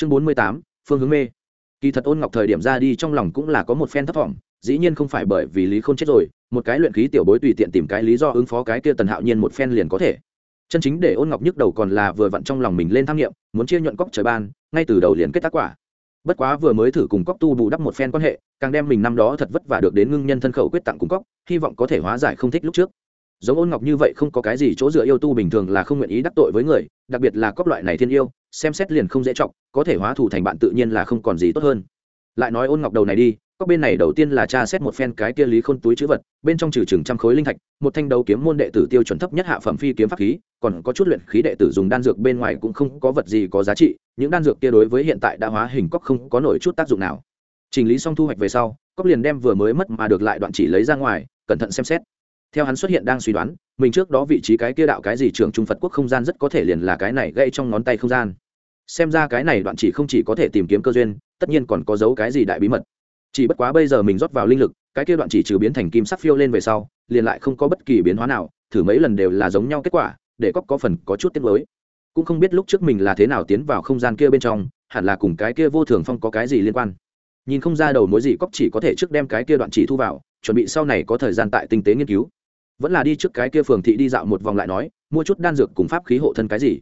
chương bốn mươi tám phương hướng mê. Kỳ thật ôn ngọc thời điểm ra đi trong lòng cũng là có một phen thấp vọng, dĩ nhiên không phải bởi vì lý không chết rồi một cái luyện khí tiểu bối tùy tiện tìm cái lý do ứng phó cái kia tần hạo nhiên một phen liền có thể. Chân chính để ôn ngọc nhức đầu còn là vừa vặn trong lòng mình lên tham nghiệm muốn chia nhuận cóc trời ban ngay từ đầu liền kết tác quả. Bất quá vừa mới thử cùng cóc tu bù đắp một phen quan hệ càng đem mình năm đó thật vất vả được đến ngưng nhân thân khẩu quyết tặng cùng cóc hy vọng có thể hóa giải không thích lúc trước giống ôn ngọc như vậy không có cái gì chỗ dựa yêu tu bình thường là không nguyện ý đắc tội với người, đặc biệt là cóc loại này thiên yêu, xem xét liền không dễ trọng có thể hóa thủ thành bạn tự nhiên là không còn gì tốt hơn. Lại nói ôn ngọc đầu này đi cóc bên này đầu tiên là tra xét một phen cái kia lý khôn túi chữ vật, bên trong trừ chừng trăm khối linh thạch, một thanh đấu kiếm môn đệ tử tiêu chuẩn thấp nhất hạ phẩm phi kiếm pháp khí, còn có chút luyện khí đệ tử dùng đan dược bên ngoài cũng không có vật gì có giá trị, những đan dược kia đối với hiện tại đã hóa hình cóc không có nổi chút tác dụng nào. Chỉnh lý xong thu hoạch về sau cóc liền đem vừa mới mất mà được lại đoạn chỉ lấy ra ngoài, cẩn thận xem xét theo hắn xuất hiện đang suy đoán, mình trước đó vị trí cái kia đạo cái gì trường trung phật quốc không gian rất có thể liền là cái này gây trong ngón tay không gian. Xem ra cái này đoạn chỉ không chỉ có thể tìm kiếm cơ duyên, tất nhiên còn có dấu cái gì đại bí mật. Chỉ bất quá bây giờ mình rót vào linh lực, cái kia đoạn chỉ trừ biến thành kim sắc phiêu lên về sau, liền lại không có bất kỳ biến hóa nào, thử mấy lần đều là giống nhau kết quả, để cóc có phần có chút tiếc mới cũng không biết lúc trước mình là thế nào tiến vào không gian kia bên trong, hẳn là cùng cái kia vô thường phong có cái gì liên quan. Nhìn không ra đầu mối gì cóc chỉ có thể trước đem cái kia đoạn chỉ thu vào, chuẩn bị sau này có thời gian tại tinh tế nghiên cứu vẫn là đi trước cái kia phường thị đi dạo một vòng lại nói, mua chút đan dược cùng pháp khí hộ thân cái gì.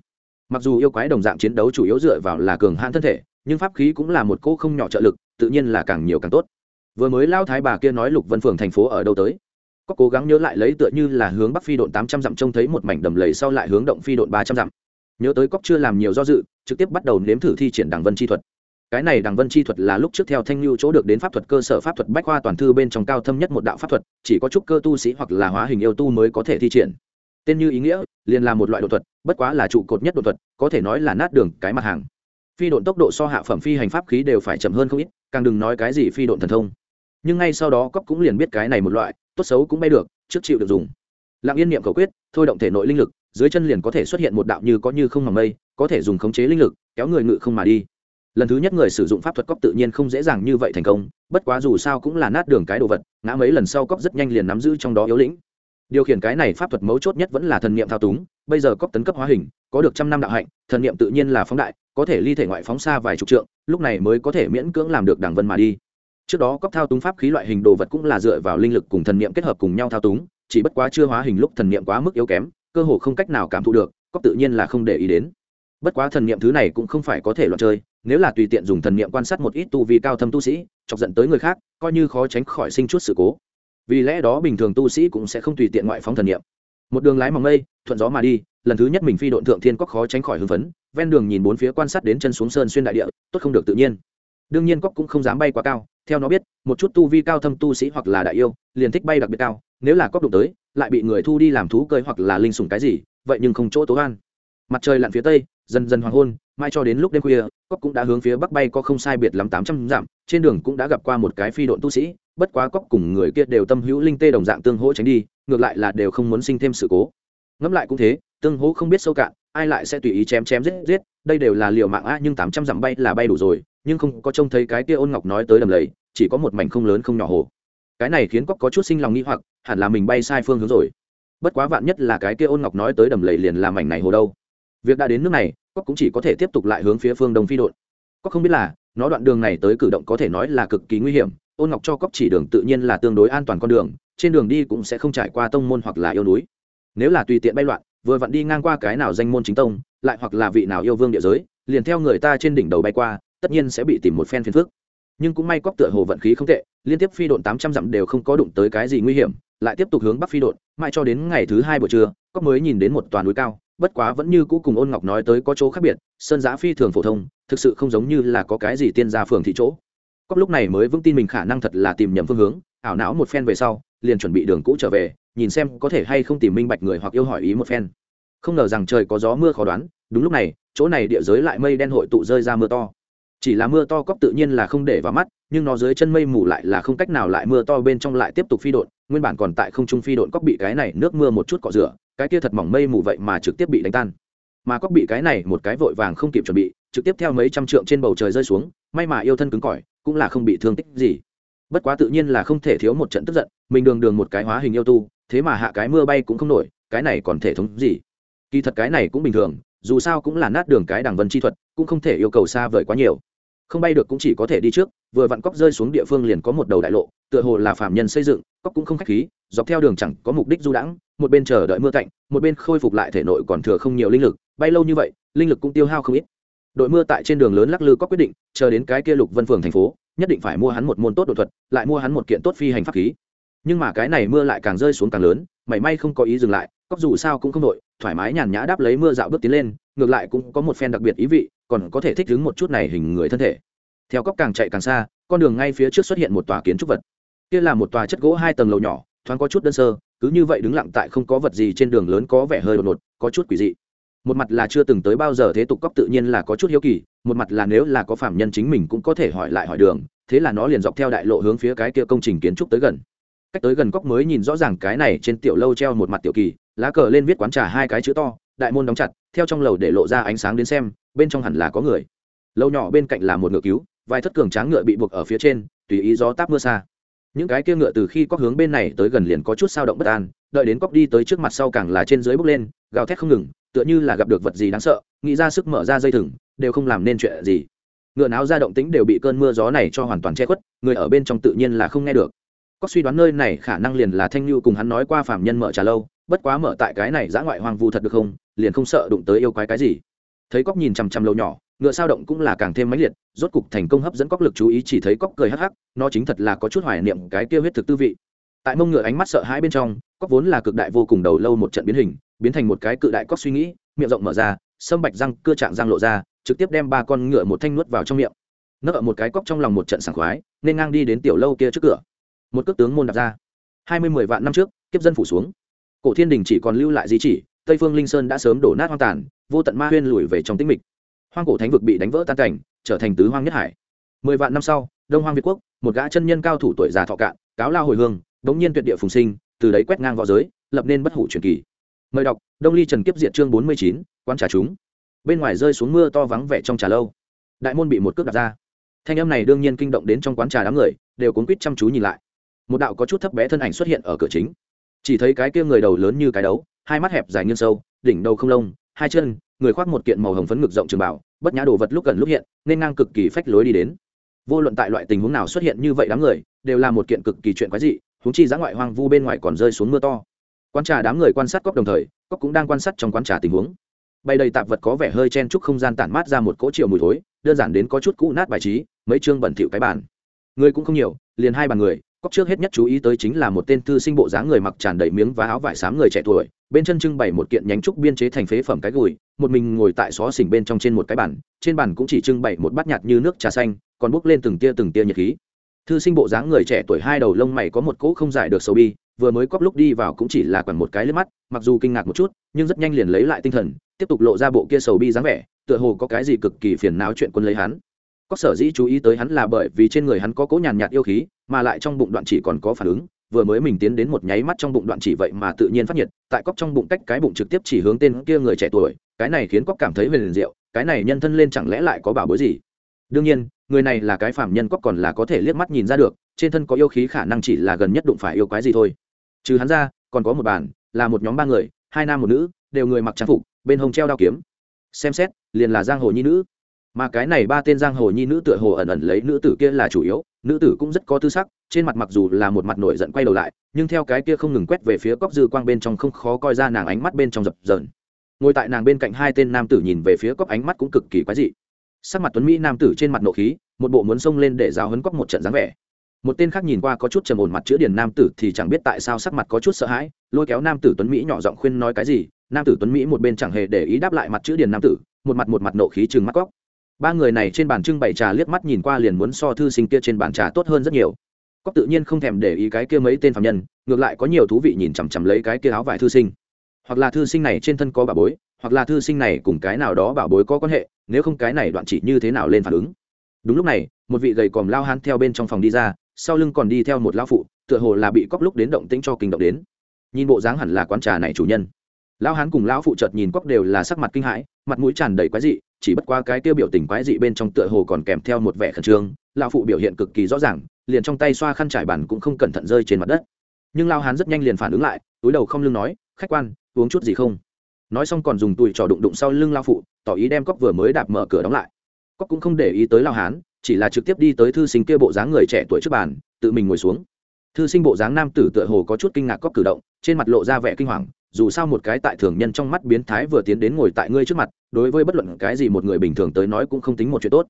Mặc dù yêu quái đồng dạng chiến đấu chủ yếu dựa vào là cường hãn thân thể, nhưng pháp khí cũng là một cô không nhỏ trợ lực, tự nhiên là càng nhiều càng tốt. Vừa mới lao thái bà kia nói lục vân phường thành phố ở đâu tới, có cố gắng nhớ lại lấy tựa như là hướng bắc phi độn tám trăm dặm trông thấy một mảnh đầm lầy sau lại hướng động phi độn ba trăm dặm. Nhớ tới cóc chưa làm nhiều do dự, trực tiếp bắt đầu nếm thử thi triển đằng vân chi thuật cái này đằng vân chi thuật là lúc trước theo thanh lưu chỗ được đến pháp thuật cơ sở pháp thuật bách khoa toàn thư bên trong cao thâm nhất một đạo pháp thuật, chỉ có chút cơ tu sĩ hoặc là hóa hình yêu tu mới có thể thi triển. Tên như ý nghĩa, liền là một loại đột thuật, bất quá là trụ cột nhất đột thuật, có thể nói là nát đường cái mặt hàng. Phi độn tốc độ so hạ phẩm phi hành pháp khí đều phải chậm hơn không ít, càng đừng nói cái gì phi độn thần thông. Nhưng ngay sau đó cóc cũng liền biết cái này một loại, tốt xấu cũng bay được, trước chịu được dùng. Lặng yên niệm cầu quyết, thôi động thể nội linh lực, dưới chân liền có thể xuất hiện một đạo như có như không mầm mây, có thể dùng khống chế linh lực, kéo người ngự không mà đi lần thứ nhất người sử dụng pháp thuật cóc tự nhiên không dễ dàng như vậy thành công, bất quá dù sao cũng là nát đường cái đồ vật, ngã mấy lần sau cóc rất nhanh liền nắm giữ trong đó yếu lĩnh. Điều khiển cái này pháp thuật mấu chốt nhất vẫn là thần niệm thao túng, bây giờ cóc tấn cấp hóa hình, có được trăm năm đạo hạnh, thần niệm tự nhiên là phóng đại, có thể ly thể ngoại phóng xa vài chục trượng, lúc này mới có thể miễn cưỡng làm được đảng vân mà đi. Trước đó cóc thao túng pháp khí loại hình đồ vật cũng là dựa vào linh lực cùng thần niệm kết hợp cùng nhau thao túng, chỉ bất quá chưa hóa hình lúc thần niệm quá mức yếu kém, cơ hồ không cách nào cảm thụ được cóc tự nhiên là không để ý đến. Bất quá thần niệm thứ này cũng không phải có thể loạn chơi nếu là tùy tiện dùng thần niệm quan sát một ít tu vi cao thâm tu sĩ, chọc giận tới người khác, coi như khó tránh khỏi sinh chút sự cố. Vì lẽ đó bình thường tu sĩ cũng sẽ không tùy tiện ngoại phóng thần niệm. Một đường lái mỏng mây, thuận gió mà đi, lần thứ nhất mình phi độn thượng thiên cóc khó tránh khỏi hưng phấn, ven đường nhìn bốn phía quan sát đến chân xuống sơn xuyên đại địa, tốt không được tự nhiên. Đương nhiên cóc cũng không dám bay quá cao, theo nó biết, một chút tu vi cao thâm tu sĩ hoặc là đại yêu, liền thích bay đặc biệt cao, nếu là cóc đụng tới, lại bị người thu đi làm thú cơi hoặc là linh sủng cái gì, vậy nhưng không chỗ tố an mặt trời lặn phía tây dần dần hoàng hôn mai cho đến lúc đêm khuya cóc cũng đã hướng phía bắc bay có không sai biệt lắm tám trăm dặm, trên đường cũng đã gặp qua một cái phi độn tu sĩ, bất quá cóc cùng người kia đều tâm hữu linh tê đồng dạng tương hỗ tránh đi, ngược lại là đều không muốn sinh thêm sự cố. Ngẫm lại cũng thế, tương hỗ không biết sâu cạn, ai lại sẽ tùy ý chém chém giết giết, đây đều là liều mạng a nhưng tám trăm dặm bay là bay đủ rồi, nhưng không có trông thấy cái kia ôn ngọc nói tới đầm lầy, chỉ có một mảnh không lớn không nhỏ hồ. Cái này khiến cóc có chút sinh lòng nghĩ hoặc, hẳn là mình bay sai phương hướng rồi. Bất quá vạn nhất là cái kia ôn ngọc nói tới đầm lầy liền làm mảnh này hồ đâu việc đã đến nước này cóc cũng chỉ có thể tiếp tục lại hướng phía phương đông phi đội. Cóc không biết là, nó đoạn đường này tới cử động có thể nói là cực kỳ nguy hiểm, ôn ngọc cho cóc chỉ đường tự nhiên là tương đối an toàn con đường, trên đường đi cũng sẽ không trải qua tông môn hoặc là yêu núi. Nếu là tùy tiện bay loạn, vừa vặn đi ngang qua cái nào danh môn chính tông, lại hoặc là vị nào yêu vương địa giới, liền theo người ta trên đỉnh đầu bay qua, tất nhiên sẽ bị tìm một phen phiền phức. Nhưng cũng may cóc tựa hồ vận khí không tệ, liên tiếp phi độn tám trăm dặm đều không có đụng tới cái gì nguy hiểm, lại tiếp tục hướng bắc phi độn mãi cho đến ngày thứ hai buổi trưa cóc mới nhìn đến một toàn núi cao bất quá vẫn như cũ cùng ôn ngọc nói tới có chỗ khác biệt, sơn giã phi thường phổ thông, thực sự không giống như là có cái gì tiên gia phường thị chỗ. Cóc lúc này mới vững tin mình khả năng thật là tìm nhầm phương hướng, ảo não một phen về sau, liền chuẩn bị đường cũ trở về, nhìn xem có thể hay không tìm minh bạch người hoặc yêu hỏi ý một phen. Không ngờ rằng trời có gió mưa khó đoán, đúng lúc này, chỗ này địa giới lại mây đen hội tụ rơi ra mưa to. Chỉ là mưa to cóc tự nhiên là không để vào mắt, nhưng nó dưới chân mây mù lại là không cách nào lại mưa to bên trong lại tiếp tục phi độn, nguyên bản còn tại không trung phi độn cóc bị cái này nước mưa một chút cọ rửa cái kia thật mỏng mây mù vậy mà trực tiếp bị đánh tan. Mà cóc bị cái này một cái vội vàng không kịp chuẩn bị, trực tiếp theo mấy trăm trượng trên bầu trời rơi xuống, may mà yêu thân cứng cỏi, cũng là không bị thương tích gì. Bất quá tự nhiên là không thể thiếu một trận tức giận, mình đường đường một cái hóa hình yêu tu, thế mà hạ cái mưa bay cũng không nổi, cái này còn thể thống gì? Kỳ thật cái này cũng bình thường, dù sao cũng là nát đường cái đằng vân chi thuật, cũng không thể yêu cầu xa vời quá nhiều. Không bay được cũng chỉ có thể đi trước, vừa vặn cóc rơi xuống địa phương liền có một đầu đại lộ, tựa hồ là phạm nhân xây dựng, cóc cũng không khách khí, dọc theo đường chẳng có mục đích du đãng một bên chờ đợi mưa cạnh, một bên khôi phục lại thể nội còn thừa không nhiều linh lực, bay lâu như vậy, linh lực cũng tiêu hao không ít. Đội mưa tại trên đường lớn lắc lư có quyết định, chờ đến cái kia lục vân phường thành phố, nhất định phải mua hắn một môn tốt đột thuật, lại mua hắn một kiện tốt phi hành pháp khí. Nhưng mà cái này mưa lại càng rơi xuống càng lớn, mảy may không có ý dừng lại, cóc dù sao cũng không đội thoải mái nhàn nhã đáp lấy mưa dạo bước tiến lên, ngược lại cũng có một phen đặc biệt ý vị, còn có thể thích ứng một chút này hình người thân thể. Theo cóc càng chạy càng xa, con đường ngay phía trước xuất hiện một tòa kiến trúc vật. Kia là một tòa chất gỗ hai tầng lầu nhỏ, thoáng có chút đơn sơ cứ như vậy đứng lặng tại không có vật gì trên đường lớn có vẻ hơi đột ngột, có chút quỷ dị. Một mặt là chưa từng tới bao giờ thế tục cóc tự nhiên là có chút hiếu kỳ, một mặt là nếu là có phạm nhân chính mình cũng có thể hỏi lại hỏi đường, thế là nó liền dọc theo đại lộ hướng phía cái kia công trình kiến trúc tới gần. Cách tới gần cóc mới nhìn rõ ràng cái này trên tiểu lâu treo một mặt tiểu kỳ, lá cờ lên viết quán trà hai cái chữ to, đại môn đóng chặt, theo trong lầu để lộ ra ánh sáng đến xem, bên trong hẳn là có người. Lâu nhỏ bên cạnh là một ngựa cứu, vài thất cường tráng ngựa bị buộc ở phía trên, tùy ý gió táp mưa xa những cái kia ngựa từ khi cóc hướng bên này tới gần liền có chút sao động bất an, đợi đến cóc đi tới trước mặt sau càng là trên dưới bốc lên, gào thét không ngừng, tựa như là gặp được vật gì đáng sợ, nghĩ ra sức mở ra dây thừng, đều không làm nên chuyện gì. Ngựa náo ra động tính đều bị cơn mưa gió này cho hoàn toàn che khuất, người ở bên trong tự nhiên là không nghe được. Cóc suy đoán nơi này khả năng liền là thanh lưu cùng hắn nói qua phạm nhân mở trà lâu, bất quá mở tại cái này giã ngoại hoang vu thật được không, liền không sợ đụng tới yêu quái cái gì. Thấy cóc nhìn chằm chằm lâu nhỏ ngựa sao động cũng là càng thêm mãnh liệt, rốt cục thành công hấp dẫn cóc lực chú ý, chỉ thấy cóc cười hắc hắc, nó chính thật là có chút hoài niệm cái kia huyết thực tư vị. Tại mông ngựa ánh mắt sợ hãi bên trong, cóc vốn là cực đại vô cùng đầu lâu một trận biến hình, biến thành một cái cự đại cóc suy nghĩ, miệng rộng mở ra, sâm bạch răng, cưa trạng răng lộ ra, trực tiếp đem ba con ngựa một thanh nuốt vào trong miệng. Nó ở một cái cóc trong lòng một trận sảng khoái, nên ngang đi đến tiểu lâu kia trước cửa. Một cước tướng môn đạp ra. Hai mươi mười vạn năm trước, kiếp dân phủ xuống. Cổ thiên đình chỉ còn lưu lại di chỉ, tây phương linh sơn đã sớm đổ nát hoang tàn, vô tận ma huyên lùi về trong tĩnh mịch hoang cổ thánh vực bị đánh vỡ tan cảnh, trở thành tứ hoang nhất hải. Mười vạn năm sau, đông hoang việt quốc, một gã chân nhân cao thủ tuổi già thọ cạn, cáo lao hồi hương bỗng nhiên tuyệt địa phùng sinh, từ đấy quét ngang v õ giới, lập nên bất hủ truyền kỳ. Mời đọc, đông ly trần kiếp diệt chương bốn mươi chín, quan trà chúng. Bên ngoài rơi xuống mưa to vắng vẻ trong trà lâu. Đại môn bị một cước đặt ra. Thanh âm này đương nhiên kinh động đến trong quán trà đám người, đều cuốn quýt chăm chú nhìn lại. Một đạo có chút thấp bé thân ảnh xuất hiện ở cửa chính. Chỉ thấy cái kia người đầu lớn như cái đấu, hai mắt hẹp dài nghiêng sâu, đỉnh đầu không lông hai chân, người khoác một kiện màu hồng phấn ngực rộng trường bảo, bất nhã đồ vật lúc gần lúc hiện, nên ngang cực kỳ phách lối đi đến. Vô luận tại loại tình huống nào xuất hiện như vậy đám người, đều là một kiện cực kỳ chuyện quái dị húng chi giá ngoại hoang vu bên ngoài còn rơi xuống mưa to. Quán trà đám người quan sát cóc đồng thời cóc cũng đang quan sát trong quán trà tình huống. Bày đầy tạp vật có vẻ hơi chen chúc không gian tản mát ra một cỗ triệu mùi thối, đơn giản đến có chút cũ nát bài trí, mấy chương bẩn thỉu cái bàn. Người cũng không nhiều, liền hai bàn người cóc trước hết nhất chú ý tới chính là một tên thư sinh bộ dáng người mặc tràn đầy miếng và áo vải xám người trẻ tuổi, bên chân trưng bày một kiện nhánh trúc biên chế thành phế phẩm cái gùi, một mình ngồi tại xó xỉnh bên trong trên một cái bàn, trên bàn cũng chỉ trưng bày một bát nhạt như nước trà xanh, còn bốc lên từng tia từng tia nhiệt khí. Thư sinh bộ dáng người trẻ tuổi hai đầu lông mày có một cỗ không giải được sầu bi, vừa mới cóp lúc đi vào cũng chỉ là quẳng một cái lên mắt, mặc dù kinh ngạc một chút, nhưng rất nhanh liền lấy lại tinh thần, tiếp tục lộ ra bộ kia sầu bi dáng vẻ, tựa hồ có cái gì cực kỳ phiền não chuyện quân lấy hắn. Có sở dĩ chú ý tới hắn là bởi vì trên người hắn có cỗ nhàn nhạt yêu khí mà lại trong bụng đoạn chỉ còn có phản ứng, vừa mới mình tiến đến một nháy mắt trong bụng đoạn chỉ vậy mà tự nhiên phát nhiệt, tại cóc trong bụng cách cái bụng trực tiếp chỉ hướng tên kia người trẻ tuổi, cái này khiến cóc cảm thấy huyền diệu, cái này nhân thân lên chẳng lẽ lại có bảo bối gì? Đương nhiên, người này là cái phạm nhân cóc còn là có thể liếc mắt nhìn ra được, trên thân có yêu khí khả năng chỉ là gần nhất đụng phải yêu quái gì thôi. Trừ hắn ra, còn có một bàn, là một nhóm ba người, hai nam một nữ, đều người mặc trang phục, bên hông treo đao kiếm. Xem xét, liền là giang hồ nhi nữ mà cái này ba tên giang hồ nhi nữ tựa hồ ẩn ẩn lấy nữ tử kia là chủ yếu, nữ tử cũng rất có tư sắc, trên mặt mặc dù là một mặt nổi giận quay đầu lại, nhưng theo cái kia không ngừng quét về phía cóc dư quang bên trong không khó coi ra nàng ánh mắt bên trong dập dờn. Ngồi tại nàng bên cạnh hai tên nam tử nhìn về phía cóc ánh mắt cũng cực kỳ quái dị. Sắc mặt tuấn mỹ nam tử trên mặt nộ khí, một bộ muốn xông lên để giáo hấn cóc một trận dáng vẻ. Một tên khác nhìn qua có chút trầm ổn mặt chữa điền nam tử thì chẳng biết tại sao sắc mặt có chút sợ hãi, lôi kéo nam tử tuấn mỹ nhỏ giọng khuyên nói cái gì, nam tử tuấn mỹ một bên chẳng hề để ý đáp lại mặt chữa điền nam tử, một mặt một mặt nộ khí chừng mắt cóc ba người này trên bàn trưng bày trà liếc mắt nhìn qua liền muốn so thư sinh kia trên bàn trà tốt hơn rất nhiều. Cóc tự nhiên không thèm để ý cái kia mấy tên phạm nhân, ngược lại có nhiều thú vị nhìn chằm chằm lấy cái kia áo vải thư sinh. Hoặc là thư sinh này trên thân có bảo bối, hoặc là thư sinh này cùng cái nào đó bảo bối có quan hệ, nếu không cái này đoạn chỉ như thế nào lên phản ứng. Đúng lúc này, một vị gầy còm lao hắn theo bên trong phòng đi ra, sau lưng còn đi theo một lao phụ, tựa hồ là bị cóc lúc đến động tĩnh cho kinh động đến. Nhìn bộ dáng hẳn là quán trà này chủ nhân. Lão hán cùng lão phụ chợt nhìn cóc đều là sắc mặt kinh hãi, mặt mũi tràn đầy quái dị chỉ bất qua cái tiêu biểu tình quái dị bên trong tựa hồ còn kèm theo một vẻ khẩn trương, lão phụ biểu hiện cực kỳ rõ ràng, liền trong tay xoa khăn trải bàn cũng không cẩn thận rơi trên mặt đất. Nhưng lao hán rất nhanh liền phản ứng lại, túi đầu không lưng nói, khách quan, uống chút gì không? Nói xong còn dùng tùi trò đụng đụng sau lưng lao phụ, tỏ ý đem cóc vừa mới đạp mở cửa đóng lại. Cóc cũng không để ý tới lao hán, chỉ là trực tiếp đi tới thư sinh kia bộ dáng người trẻ tuổi trước bàn, tự mình ngồi xuống. Thư sinh bộ dáng nam tử tựa hồ có chút kinh ngạc cóc cử động, trên mặt lộ ra vẻ kinh hoàng dù sao một cái tại thường nhân trong mắt biến thái vừa tiến đến ngồi tại ngươi trước mặt, đối với bất luận cái gì một người bình thường tới nói cũng không tính một chuyện tốt.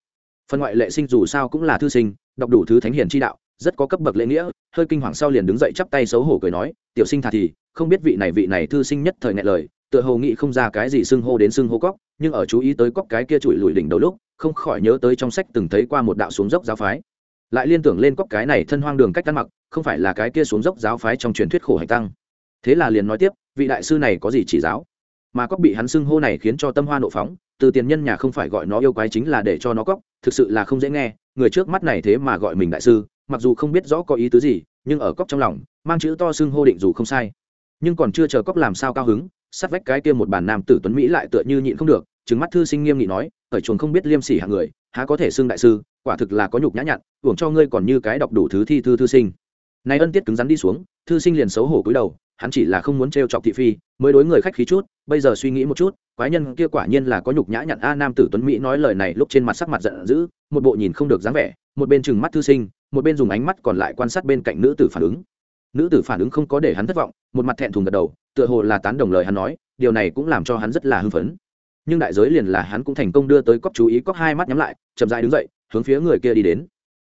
Phần ngoại lệ sinh dù sao cũng là thư sinh, đọc đủ thứ thánh hiền chi đạo, rất có cấp bậc lễ nghĩa, hơi kinh hoàng sau liền đứng dậy chắp tay xấu hổ cười nói, tiểu sinh thà thì, không biết vị này vị này thư sinh nhất thời ngại lời, tựa hồ nghĩ không ra cái gì xưng hô đến xưng hô cóc, nhưng ở chú ý tới cóc cái kia chùi lùi đỉnh đầu lúc, không khỏi nhớ tới trong sách từng thấy qua một đạo xuống dốc giáo phái. Lại liên tưởng lên cóc cái này thân hoang đường cách ăn mặc, không phải là cái kia xuống dốc giáo phái trong truyền thuyết khổ hành tăng thế là liền nói tiếp, vị đại sư này có gì chỉ giáo? Mà cóc bị hắn xưng hô này khiến cho tâm hoa nộ phóng, từ tiền nhân nhà không phải gọi nó yêu quái chính là để cho nó cóc, thực sự là không dễ nghe, người trước mắt này thế mà gọi mình đại sư, mặc dù không biết rõ có ý tứ gì, nhưng ở cóc trong lòng, mang chữ to xưng hô định dù không sai. Nhưng còn chưa chờ cóc làm sao cao hứng sát vách cái kia một bàn nam tử tuấn mỹ lại tựa như nhịn không được trứng mắt thư sinh nghiêm nghị nói ở chuồng không biết liêm sỉ hạng người, há có thể xưng đại sư, quả thực là có nhục nhã nhặn, uổng cho ngươi còn như cái đọc đủ thứ thi thư thư sinh. Này ân tiết cứng rắn đi xuống, thư sinh liền xấu hổ cúi đầu hắn chỉ là không muốn trêu chọc thị phi, mới đối người khách khí chút, bây giờ suy nghĩ một chút, quái nhân kia quả nhiên là có nhục nhã nhặn a nam tử tuấn mỹ nói lời này lúc trên mặt sắc mặt giận dữ, một bộ nhìn không được dáng vẻ, một bên chừng mắt thư sinh, một bên dùng ánh mắt còn lại quan sát bên cạnh nữ tử phản ứng. Nữ tử phản ứng không có để hắn thất vọng, một mặt thẹn thùng gật đầu, tựa hồ là tán đồng lời hắn nói, điều này cũng làm cho hắn rất là hưng phấn. Nhưng đại giới liền là hắn cũng thành công đưa tới cóc chú ý cóc hai mắt nhắm lại, chậm dại đứng dậy, hướng phía người kia đi đến.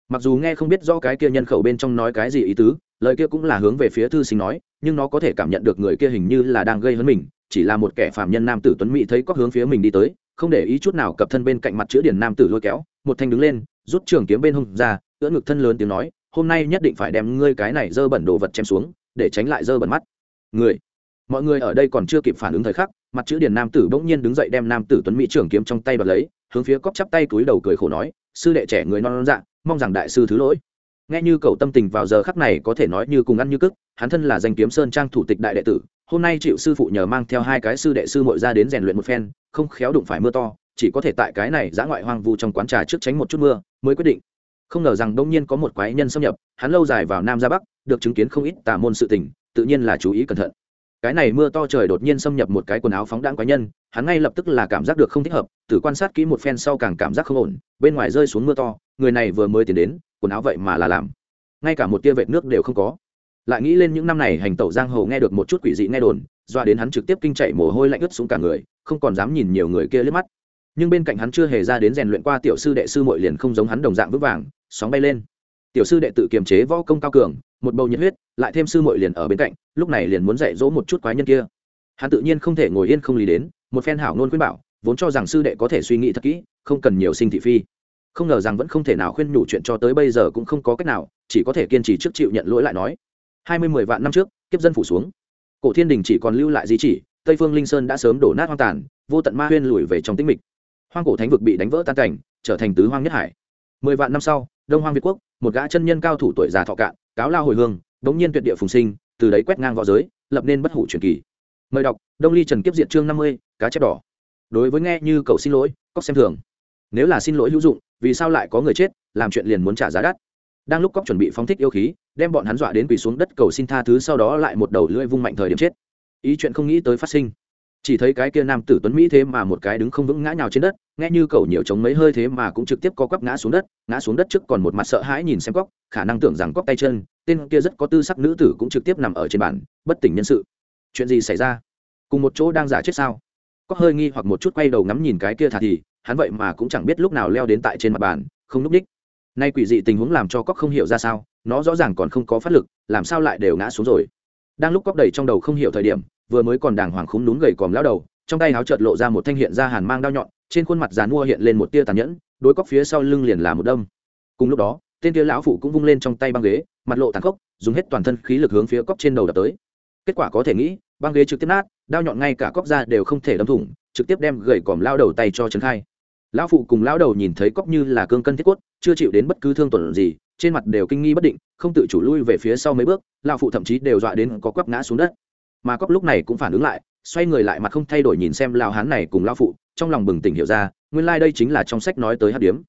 Mặc dù nghe không biết do cái kia nhân khẩu bên trong nói cái gì ý tứ lời kia cũng là hướng về phía thư sinh nói, nhưng nó có thể cảm nhận được người kia hình như là đang gây hấn mình, chỉ là một kẻ phạm nhân nam tử tuấn mỹ thấy có hướng phía mình đi tới, không để ý chút nào cập thân bên cạnh mặt chữ điển nam tử lôi kéo, một thanh đứng lên, rút trường kiếm bên hông ra, ưỡn ngực thân lớn tiếng nói, hôm nay nhất định phải đem ngươi cái này dơ bẩn đồ vật chém xuống, để tránh lại dơ bẩn mắt. Người, mọi người ở đây còn chưa kịp phản ứng thời khắc, mặt chữ điển nam tử bỗng nhiên đứng dậy đem nam tử tuấn mỹ trưởng kiếm trong tay bật lấy, hướng phía cóp chắp tay túi đầu cười khổ nói, sư đệ trẻ người non non dạ mong rằng đại sư thứ lỗi nghe như cậu tâm tình vào giờ khắc này có thể nói như cùng ăn như cức, hắn thân là danh kiếm sơn trang thủ tịch đại đệ tử, hôm nay chịu sư phụ nhờ mang theo hai cái sư đệ sư mội ra đến rèn luyện một phen, không khéo đụng phải mưa to, chỉ có thể tại cái này giã ngoại hoang vu trong quán trà trước tránh một chút mưa, mới quyết định. Không ngờ rằng đông nhiên có một quái nhân xâm nhập, hắn lâu dài vào nam ra bắc, được chứng kiến không ít tà môn sự tình, tự nhiên là chú ý cẩn thận. Cái này mưa to trời đột nhiên xâm nhập một cái quần áo phóng đãng quái nhân, hắn ngay lập tức là cảm giác được không thích hợp từ quan sát kỹ một phen sau càng cảm giác không ổn, bên ngoài rơi xuống mưa to, người này vừa mới tiến đến quần áo vậy mà là làm. Ngay cả một tia vệt nước đều không có. Lại nghĩ lên những năm này hành tẩu giang hồ nghe được một chút quỷ dị nghe đồn, doa đến hắn trực tiếp kinh chạy mồ hôi lạnh ướt xuống cả người, không còn dám nhìn nhiều người kia liếc mắt. Nhưng bên cạnh hắn chưa hề ra đến rèn luyện qua tiểu sư đệ sư muội liền không giống hắn đồng dạng vững vàng, sóng bay lên. Tiểu sư đệ tự kiềm chế võ công cao cường, một bầu nhiệt huyết, lại thêm sư muội liền ở bên cạnh, lúc này liền muốn dạy dỗ một chút quái nhân kia. Hắn tự nhiên không thể ngồi yên không lý đến, một phen hảo nôn khuyên bảo, vốn cho rằng sư đệ có thể suy nghĩ thật kỹ, không cần nhiều sinh thị phi không ngờ rằng vẫn không thể nào khuyên nhủ chuyện cho tới bây giờ cũng không có cách nào, chỉ có thể kiên trì trước chịu nhận lỗi lại nói. Hai mươi mười vạn năm trước, kiếp dân phủ xuống. Cổ thiên đình chỉ còn lưu lại di chỉ, tây phương linh sơn đã sớm đổ nát hoang tàn, vô tận ma huyên lùi về trong tĩnh mịch. Hoang cổ thánh vực bị đánh vỡ tan cảnh, trở thành tứ hoang nhất hải. Mười vạn năm sau, đông hoang việt quốc, một gã chân nhân cao thủ tuổi già thọ cạn, cáo lao hồi hương, đống nhiên tuyệt địa phùng sinh, từ đấy quét ngang v õ giới, lập nên bất hủ truyền kỳ. Mời đọc, đông ly trần kiếp diện chương năm mươi, cá chép đỏ. Đối với nghe như cậu xin lỗi cóc xem thường. Nếu là xin lỗi hữu dụng vì sao lại có người chết, làm chuyện liền muốn trả giá đắt. Đang lúc cóc chuẩn bị phóng thích yêu khí, đem bọn hắn dọa đến quỳ xuống đất cầu xin tha thứ, sau đó lại một đầu lưỡi vung mạnh thời điểm chết. Ý chuyện không nghĩ tới phát sinh. Chỉ thấy cái kia nam tử tuấn mỹ thế mà một cái đứng không vững ngã nhào trên đất, nghe như cầu nhiều chống mấy hơi thế mà cũng trực tiếp co quắp ngã xuống đất, ngã xuống đất trước còn một mặt sợ hãi nhìn xem cóc, khả năng tưởng rằng cóc tay chân, tên kia rất có tư sắc nữ tử cũng trực tiếp nằm ở trên bàn, bất tỉnh nhân sự. Chuyện gì xảy ra? Cùng một chỗ đang giả chết sao? Cóc hơi nghi hoặc một chút quay đầu ngắm nhìn cái kia thả thì hắn vậy mà cũng chẳng biết lúc nào leo đến tại trên mặt bàn, không núp đích. Nay quỷ dị tình huống làm cho cóc không hiểu ra sao, nó rõ ràng còn không có phát lực, làm sao lại đều ngã xuống rồi. Đang lúc cóc đầy trong đầu không hiểu thời điểm, vừa mới còn đàng hoàng khúng núm gầy còm lao đầu, trong tay háo chợt lộ ra một thanh hiện ra hàn mang đao nhọn, trên khuôn mặt dàn mua hiện lên một tia tàn nhẫn, đối cóc phía sau lưng liền là một đâm. Cùng lúc đó, tên tia lão phụ cũng vung lên trong tay băng ghế, mặt lộ tàn khốc, dùng hết toàn thân khí lực hướng phía cóc trên đầu đập tới. Kết quả có thể nghĩ, băng ghế trực tiếp nát, đao nhọn ngay cả cóc ra đều không thể đâm thủng, trực tiếp đem gầy còm lao đầu tay cho trấn khai lão phụ cùng lão đầu nhìn thấy cóc như là cương cân thiết quất chưa chịu đến bất cứ thương tổn gì, trên mặt đều kinh nghi bất định, không tự chủ lui về phía sau mấy bước, lão phụ thậm chí đều dọa đến có quắp ngã xuống đất. Mà cóc lúc này cũng phản ứng lại, xoay người lại mặt không thay đổi nhìn xem lão hán này cùng lão phụ, trong lòng bừng tỉnh hiểu ra, nguyên lai、like、đây chính là trong sách nói tới hát điếm.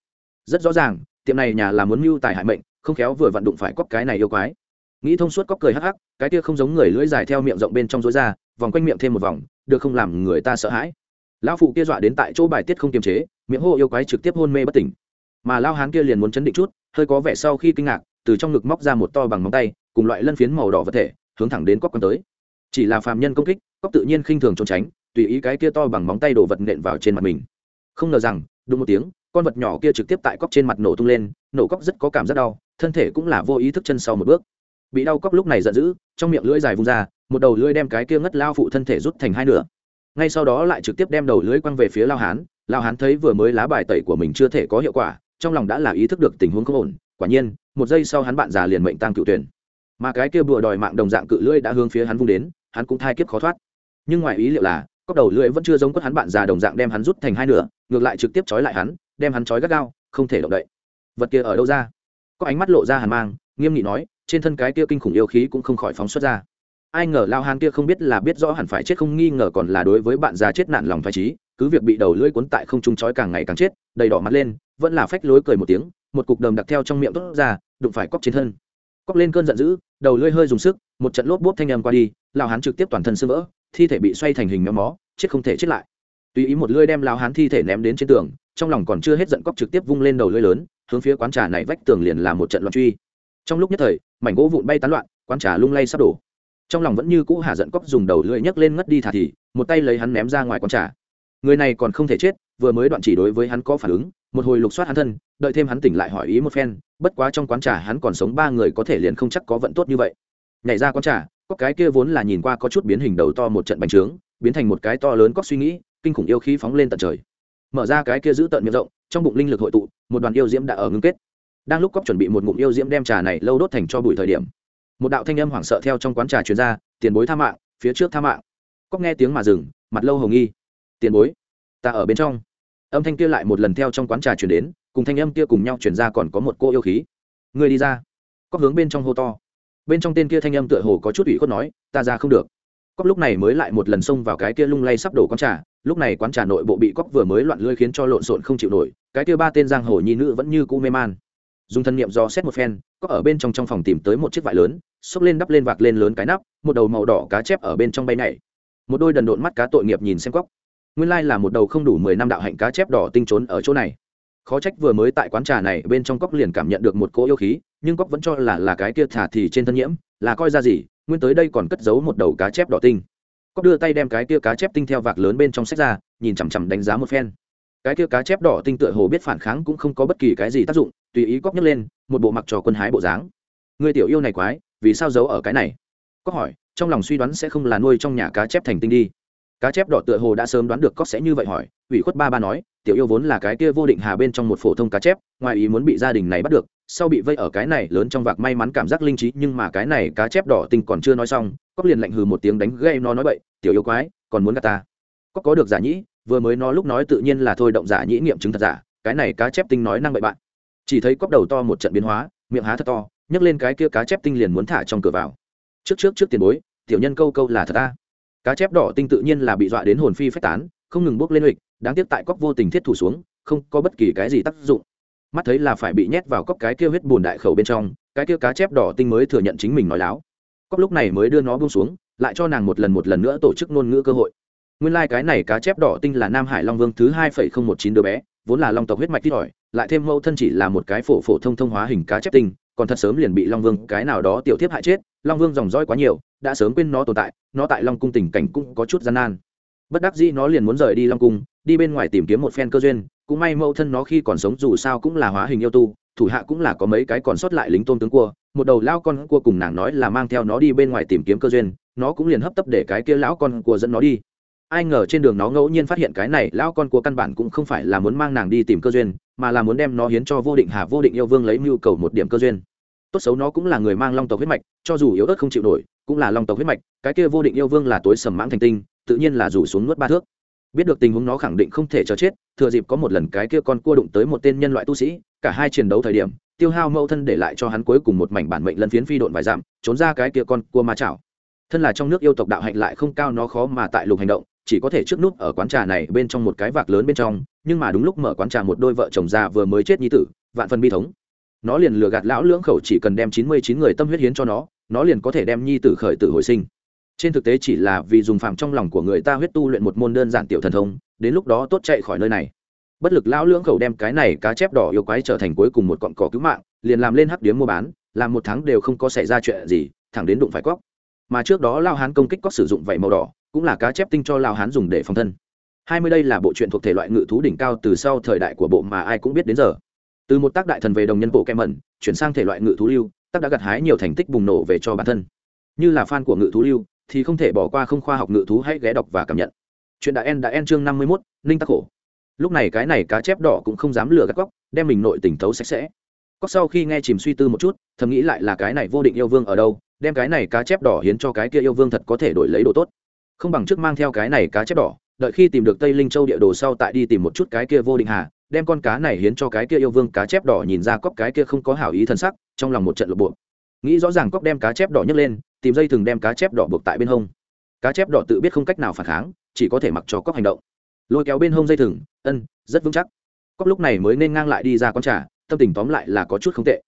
Rất rõ ràng, tiệm này nhà là muốn mưu tài hại mệnh, không khéo vừa vặn đụng phải cóc cái này yêu quái. Nghĩ thông suốt cóc cười hắc hắc, cái kia không giống người lưỡi dài theo miệng rộng bên trong rối ra, vòng quanh miệng thêm một vòng, được không làm người ta sợ hãi lão phụ kia dọa đến tại chỗ bài tiết không kiềm chế, miệng hô yêu quái trực tiếp hôn mê bất tỉnh. Mà lao hán kia liền muốn chấn định chút, hơi có vẻ sau khi kinh ngạc, từ trong ngực móc ra một to bằng móng tay, cùng loại lân phiến màu đỏ vật thể, hướng thẳng đến cóc con tới. Chỉ là phàm nhân công kích cóc tự nhiên khinh thường trốn tránh, tùy ý cái kia to bằng móng tay đổ vật nện vào trên mặt mình. Không ngờ rằng, đúng một tiếng, con vật nhỏ kia trực tiếp tại cóc trên mặt nổ tung lên, nổ cóc rất có cảm giác đau, thân thể cũng là vô ý thức chân sau một bước. Bị đau cóc lúc này giận dữ, trong miệng lưỡi dài vung ra, một đầu lưỡi đem cái kia ngất lao phụ thân thể rút thành hai nửa ngay sau đó lại trực tiếp đem đầu lưỡi quăng về phía lao hán. Lao hán thấy vừa mới lá bài tẩy của mình chưa thể có hiệu quả, trong lòng đã là ý thức được tình huống không ổn. Quả nhiên, một giây sau hắn bạn già liền mệnh tăng cựu tuyển. Mà cái kia bùa đòi mạng đồng dạng cự lưỡi đã hướng phía hắn vung đến, hắn cũng thai kiếp khó thoát. Nhưng ngoài ý liệu là cóc đầu lưỡi vẫn chưa giống quất hắn bạn già đồng dạng đem hắn rút thành hai nửa, ngược lại trực tiếp trói lại hắn, đem hắn trói gắt gao, không thể động đậy. Vật kia ở đâu ra? Có ánh mắt lộ ra hàn mang, nghiêm nghị nói, trên thân cái kia kinh khủng yêu khí cũng không khỏi phóng xuất ra ai ngờ lao hán kia không biết là biết rõ hẳn phải chết không nghi ngờ còn là đối với bạn già chết nạn lòng phải trí, cứ việc bị đầu lưỡi cuốn tại không trung chói càng ngày càng chết, đầy đỏ mặt lên, vẫn là phách lối cười một tiếng, một cục đờm đặc theo trong miệng tốt ra, đụng phải cóc trên thân. Cóc lên cơn giận dữ, đầu lưỡi hơi dùng sức, một trận lốp bốp thanh âm qua đi, lao hán trực tiếp toàn thân sưng vỡ, thi thể bị xoay thành hình méo mó, chết không thể chết lại. Tùy ý một lưỡi đem lao hán thi thể ném đến trên tường, trong lòng còn chưa hết giận cóc trực tiếp vung lên đầu lưỡi lớn, hướng phía quán trà này vách tường liền là một trận loạn truy. Trong lúc nhất thời, mảnh gỗ vụn bay tán loạn, quán trà lung lay sắp đổ trong lòng vẫn như cũ hạ giận cóc dùng đầu lưỡi nhấc lên ngất đi thả thì, một tay lấy hắn ném ra ngoài quán trà. Người này còn không thể chết, vừa mới đoạn chỉ đối với hắn có phản ứng, một hồi lục soát hắn thân, đợi thêm hắn tỉnh lại hỏi ý một phen, bất quá trong quán trà hắn còn sống ba người có thể liền không chắc có vận tốt như vậy. Nhảy ra quán trà có cái kia vốn là nhìn qua có chút biến hình đầu to một trận bành trướng, biến thành một cái to lớn cóc suy nghĩ, kinh khủng yêu khí phóng lên tận trời. Mở ra cái kia giữ tận miệng rộng, trong bụng linh lực hội tụ, một đoàn yêu diễm đã ở ngưng kết. Đang lúc cóc chuẩn bị một ngụm yêu diễm đem trà này lâu đốt thành cho bụi thời điểm một đạo thanh âm hoảng sợ theo trong quán trà truyền ra, tiền bối tha mạng, phía trước tha mạng. Cóc nghe tiếng mà dừng, mặt lâu hồng nghi. Tiền bối, ta ở bên trong. Âm thanh kia lại một lần theo trong quán trà truyền đến, cùng thanh âm kia cùng nhau truyền ra còn có một cô yêu khí. Người đi ra. Cóc hướng bên trong hô to. Bên trong tên kia thanh âm tựa hồ có chút ủy khuất nói, ta ra không được. Cóc lúc này mới lại một lần xông vào cái kia lung lay sắp đổ quán trà, lúc này quán trà nội bộ bị cóc vừa mới loạn lưỡi khiến cho lộn xộn không chịu nổi, cái kia ba tên giang hồ nhi nữ vẫn như cũ mê man dùng thân niệm do xét một phen có ở bên trong trong phòng tìm tới một chiếc vải lớn, xốc lên đắp lên vạc lên lớn cái nắp, một đầu màu đỏ cá chép ở bên trong bay nhảy. Một đôi đần độn mắt cá tội nghiệp nhìn xem cóc nguyên lai là một đầu không đủ mười năm đạo hạnh cá chép đỏ tinh trốn ở chỗ này. Khó trách vừa mới tại quán trà này bên trong cóc liền cảm nhận được một cỗ yêu khí, nhưng cóc vẫn cho là là cái kia thả thì trên thân nhiễm, là coi ra gì, nguyên tới đây còn cất giấu một đầu cá chép đỏ tinh. Cóc đưa tay đem cái kia cá chép tinh theo vạc lớn bên trong sách ra, nhìn chằm chằm đánh giá một phen. Cái kia cá chép đỏ tinh tựa hồ biết phản kháng cũng không có bất kỳ cái gì tác dụng tùy ý cóc nhấc lên, một bộ mặc trò quân hái bộ dáng. Người tiểu yêu này quái, vì sao giấu ở cái này? Cóc hỏi, trong lòng suy đoán sẽ không là nuôi trong nhà cá chép thành tinh đi. Cá chép đỏ tựa hồ đã sớm đoán được cóc sẽ như vậy hỏi, ủy khuất ba ba nói, tiểu yêu vốn là cái kia vô định hà bên trong một phổ thông cá chép, ngoài ý muốn bị gia đình này bắt được, sau bị vây ở cái này lớn trong vạc may mắn cảm giác linh trí, nhưng mà cái này cá chép đỏ tinh còn chưa nói xong, cóc liền lạnh hừ một tiếng đánh gây nó nói vậy tiểu yêu quái, còn muốn gạt ta. Cóc có được giả nhĩ, vừa mới nó lúc nói tự nhiên là thôi động giả nhĩ nghiệm chứng thật giả, cái này cá chép tinh nói năng bậy bạn chỉ thấy cóc đầu to một trận biến hóa, miệng há thật to, nhấc lên cái kia cá chép tinh liền muốn thả trong cửa vào. Trước trước trước tiền bối, tiểu nhân câu câu là thật ta cá chép đỏ tinh tự nhiên là bị dọa đến hồn phi phách tán, không ngừng bốc lên lịch đáng tiếc tại cóc vô tình thiết thủ xuống, không có bất kỳ cái gì tác dụng. Mắt thấy là phải bị nhét vào cóc cái kia huyết bùn đại khẩu bên trong, cái kia cá chép đỏ tinh mới thừa nhận chính mình nói láo. Cóc lúc này mới đưa nó buông xuống, lại cho nàng một lần một lần nữa tổ chức ngôn ngữ cơ hội. Nguyên lai、like、cái này cá chép đỏ tinh là nam hải long vương thứ hai phẩy không một chín đứa bé, vốn là long tộc huyết mạch ít ỏi lại thêm mẫu thân chỉ là một cái phổ phổ thông thông hóa hình cá chép tinh, còn thật sớm liền bị long vương cái nào đó tiểu thiếp hại chết, long vương dòng dõi quá nhiều, đã sớm quên nó tồn tại, nó tại long cung tình cảnh cũng có chút gian nan. Bất đắc dĩ nó liền muốn rời đi long cung, đi bên ngoài tìm kiếm một phen cơ duyên, cũng may mẫu thân nó khi còn sống dù sao cũng là hóa hình yêu tu, thủ hạ cũng là có mấy cái còn sót lại lính tôn tướng cua, một đầu lao con cua cùng nàng nói là mang theo nó đi bên ngoài tìm kiếm cơ duyên, nó cũng liền hấp tấp để cái kia lão con cua dẫn nó đi. Ai ngờ trên đường nó ngẫu nhiên phát hiện cái này lão con cua căn bản cũng không phải là muốn mang nàng đi tìm cơ duyên mà là muốn đem nó hiến cho vô định hà vô định yêu vương lấy mưu cầu một điểm cơ duyên. Tốt xấu nó cũng là người mang long tộc huyết mạch, cho dù yếu ớt không chịu nổi, cũng là long tộc huyết mạch, cái kia vô định yêu vương là tối sầm mãng thành tinh, tự nhiên là rủ xuống nuốt ba thước. Biết được tình huống nó khẳng định không thể chờ chết, thừa dịp có một lần cái kia con cua đụng tới một tên nhân loại tu sĩ, cả hai chiến đấu thời điểm, tiêu hao mẫu thân để lại cho hắn cuối cùng một mảnh bản mệnh lân phiến phi độn vài dặm, trốn ra cái kia con cua ma chảo. Thân là trong nước yêu tộc đạo hạnh lại không cao nó khó mà tại lục hành động chỉ có thể trước núp ở quán trà này bên trong một cái vạc lớn bên trong, nhưng mà đúng lúc mở quán trà một đôi vợ chồng già vừa mới chết nhi tử, vạn phần bi thống. Nó liền lừa gạt lão lưỡng khẩu chỉ cần đem chín mươi chín người tâm huyết hiến cho nó nó liền có thể đem nhi tử khởi tử hồi sinh. Trên thực tế chỉ là vì dùng phàm trong lòng của người ta huyết tu luyện một môn đơn giản tiểu thần thông, đến lúc đó tốt chạy khỏi nơi này. Bất lực lão lưỡng khẩu đem cái này cá chép đỏ yêu quái trở thành cuối cùng một cọn cỏ cứu mạng, liền làm lên hắc điếm mua bán, làm một tháng đều không có xảy ra chuyện gì, thẳng đến đụng phải cóc. Mà trước đó lao hán công kích cóc sử dụng vảy màu đỏ cũng là cá chép tinh cho lao hán dùng để phòng thân. Hai mươi đây là bộ truyện thuộc thể loại ngự thú đỉnh cao từ sau thời đại của bộ mà ai cũng biết đến giờ. Từ một tác đại thần về đồng nhân bộ kem mẩn chuyển sang thể loại ngự thú lưu, tác đã gặt hái nhiều thành tích bùng nổ về cho bản thân. Như là fan của ngự thú lưu, thì không thể bỏ qua không khoa học ngự thú hãy ghé đọc và cảm nhận. Chuyện đã en đã en chương năm mươi mốt, ninh tắc khổ. Lúc này cái này cá chép đỏ cũng không dám lừa gạt góc, đem mình nội tỉnh thấu sạch sẽ. Cóc sau khi nghe chìm suy tư một chút, thầm nghĩ lại là cái này vô định yêu vương ở đâu, đem cái này cá chép đỏ hiến cho cái kia yêu vương thật có thể đổi lấy đồ tốt không bằng trước mang theo cái này cá chép đỏ, đợi khi tìm được tây linh châu địa đồ sau tại đi tìm một chút cái kia vô định hà, đem con cá này hiến cho cái kia yêu vương cá chép đỏ nhìn ra cóc cái kia không có hảo ý thân sắc, trong lòng một trận lộp buộc nghĩ rõ ràng cóc đem cá chép đỏ nhấc lên, tìm dây thừng đem cá chép đỏ buộc tại bên hông. Cá chép đỏ tự biết không cách nào phản kháng, chỉ có thể mặc cho cóc hành động. Lôi kéo bên hông dây thừng, ân, rất vững chắc. Cóc lúc này mới nên ngang lại đi ra con trà, tâm tình tóm lại là có chút không tệ.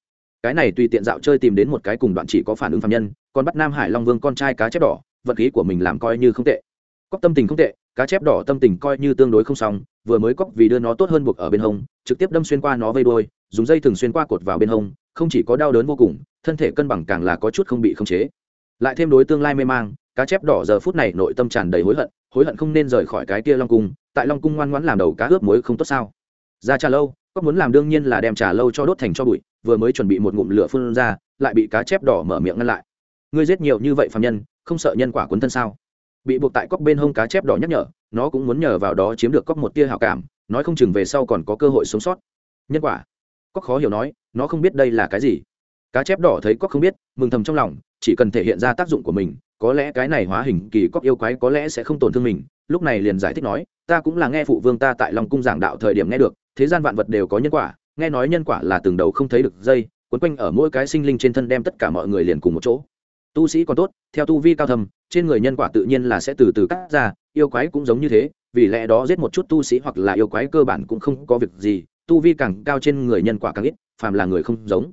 Cái này tùy tiện dạo chơi tìm đến một cái cùng đoạn chỉ có phản ứng phạm nhân, còn bắt nam hải long vương con trai cá chép đỏ. Vận khí của mình làm coi như không tệ. Cóc tâm tình không tệ, cá chép đỏ tâm tình coi như tương đối không xong, vừa mới cóc vì đưa nó tốt hơn buộc ở bên hông, trực tiếp đâm xuyên qua nó vây đôi dùng dây thường xuyên qua cột vào bên hông, không chỉ có đau đớn vô cùng, thân thể cân bằng càng là có chút không bị khống chế. Lại thêm đối tương lai mê mang, cá chép đỏ giờ phút này nội tâm tràn đầy hối hận hối hận không nên rời khỏi cái kia long cung, tại long cung ngoan ngoãn làm đầu cá ướp muối không tốt sao? Ra trà lâu có muốn làm đương nhiên là đem trà lâu cho đốt thành cho bụi, vừa mới chuẩn bị một ngụm lửa phun ra, lại bị cá chép đỏ mở miệng ngăn lại. Ngươi giết nhiều như vậy phạm nhân không sợ nhân quả cuốn thân sao? Bị buộc tại cóc bên hông cá chép đỏ nhắc nhở, nó cũng muốn nhờ vào đó chiếm được cóc một tia hảo cảm, nói không chừng về sau còn có cơ hội sống sót. Nhân quả. Cóc khó hiểu nói, nó không biết đây là cái gì. Cá chép đỏ thấy cóc không biết, mừng thầm trong lòng, chỉ cần thể hiện ra tác dụng của mình, có lẽ cái này hóa hình kỳ cóc yêu quái có lẽ sẽ không tổn thương mình, lúc này liền giải thích nói, ta cũng là nghe phụ vương ta tại lòng cung giảng đạo thời điểm nghe được, thế gian vạn vật đều có nhân quả, nghe nói nhân quả là từng đầu không thấy được dây quấn quanh ở mỗi cái sinh linh trên thân đem tất cả mọi người liền cùng một chỗ tu sĩ còn tốt, theo tu vi cao thầm trên người nhân quả tự nhiên là sẽ từ từ cắt ra, yêu quái cũng giống như thế, vì lẽ đó giết một chút tu sĩ hoặc là yêu quái cơ bản cũng không có việc gì, tu vi càng cao trên người nhân quả càng ít, phàm là người không giống.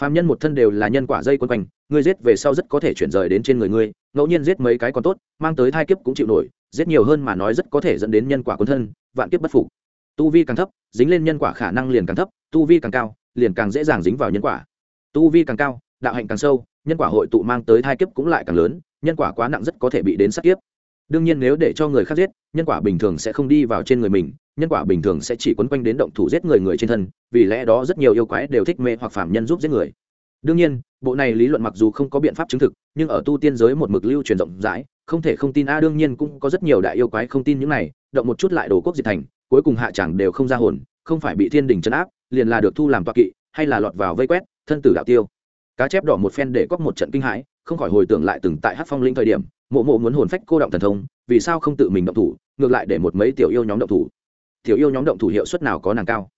Phàm nhân một thân đều là nhân quả dây quấn quanh, ngươi giết về sau rất có thể chuyển rời đến trên người ngươi, ngẫu nhiên giết mấy cái còn tốt, mang tới thai kiếp cũng chịu nổi, giết nhiều hơn mà nói rất có thể dẫn đến nhân quả quân thân, vạn kiếp bất phục. Tu vi càng thấp, dính lên nhân quả khả năng liền càng thấp, tu vi càng cao, liền càng dễ dàng dính vào nhân quả. Tu vi càng cao, đạo hạnh càng sâu nhân quả hội tụ mang tới thai kiếp cũng lại càng lớn, nhân quả quá nặng rất có thể bị đến sát kiếp. Đương nhiên nếu để cho người khác giết, nhân quả bình thường sẽ không đi vào trên người mình, nhân quả bình thường sẽ chỉ quấn quanh đến động thủ giết người người trên thân, vì lẽ đó rất nhiều yêu quái đều thích mê hoặc phạm nhân giúp giết người. Đương nhiên, bộ này lý luận mặc dù không có biện pháp chứng thực, nhưng ở tu tiên giới một mực lưu truyền rộng rãi, không thể không tin. A, đương nhiên cũng có rất nhiều đại yêu quái không tin những này, động một chút lại đổ quốc diệt thành, cuối cùng hạ chẳng đều không ra hồn, không phải bị thiên đình chấn áp, liền là được thu làm toa kỵ, hay là lọt vào vây quét, thân tử đạo tiêu cá chép đỏ một phen để cóc một trận kinh hãi, không khỏi hồi tưởng lại từng tại hát phong linh thời điểm, mộ mộ muốn hồn phách cô động thần thông, vì sao không tự mình động thủ, ngược lại để một mấy tiểu yêu nhóm động thủ. Tiểu yêu nhóm động thủ hiệu suất nào có nàng cao?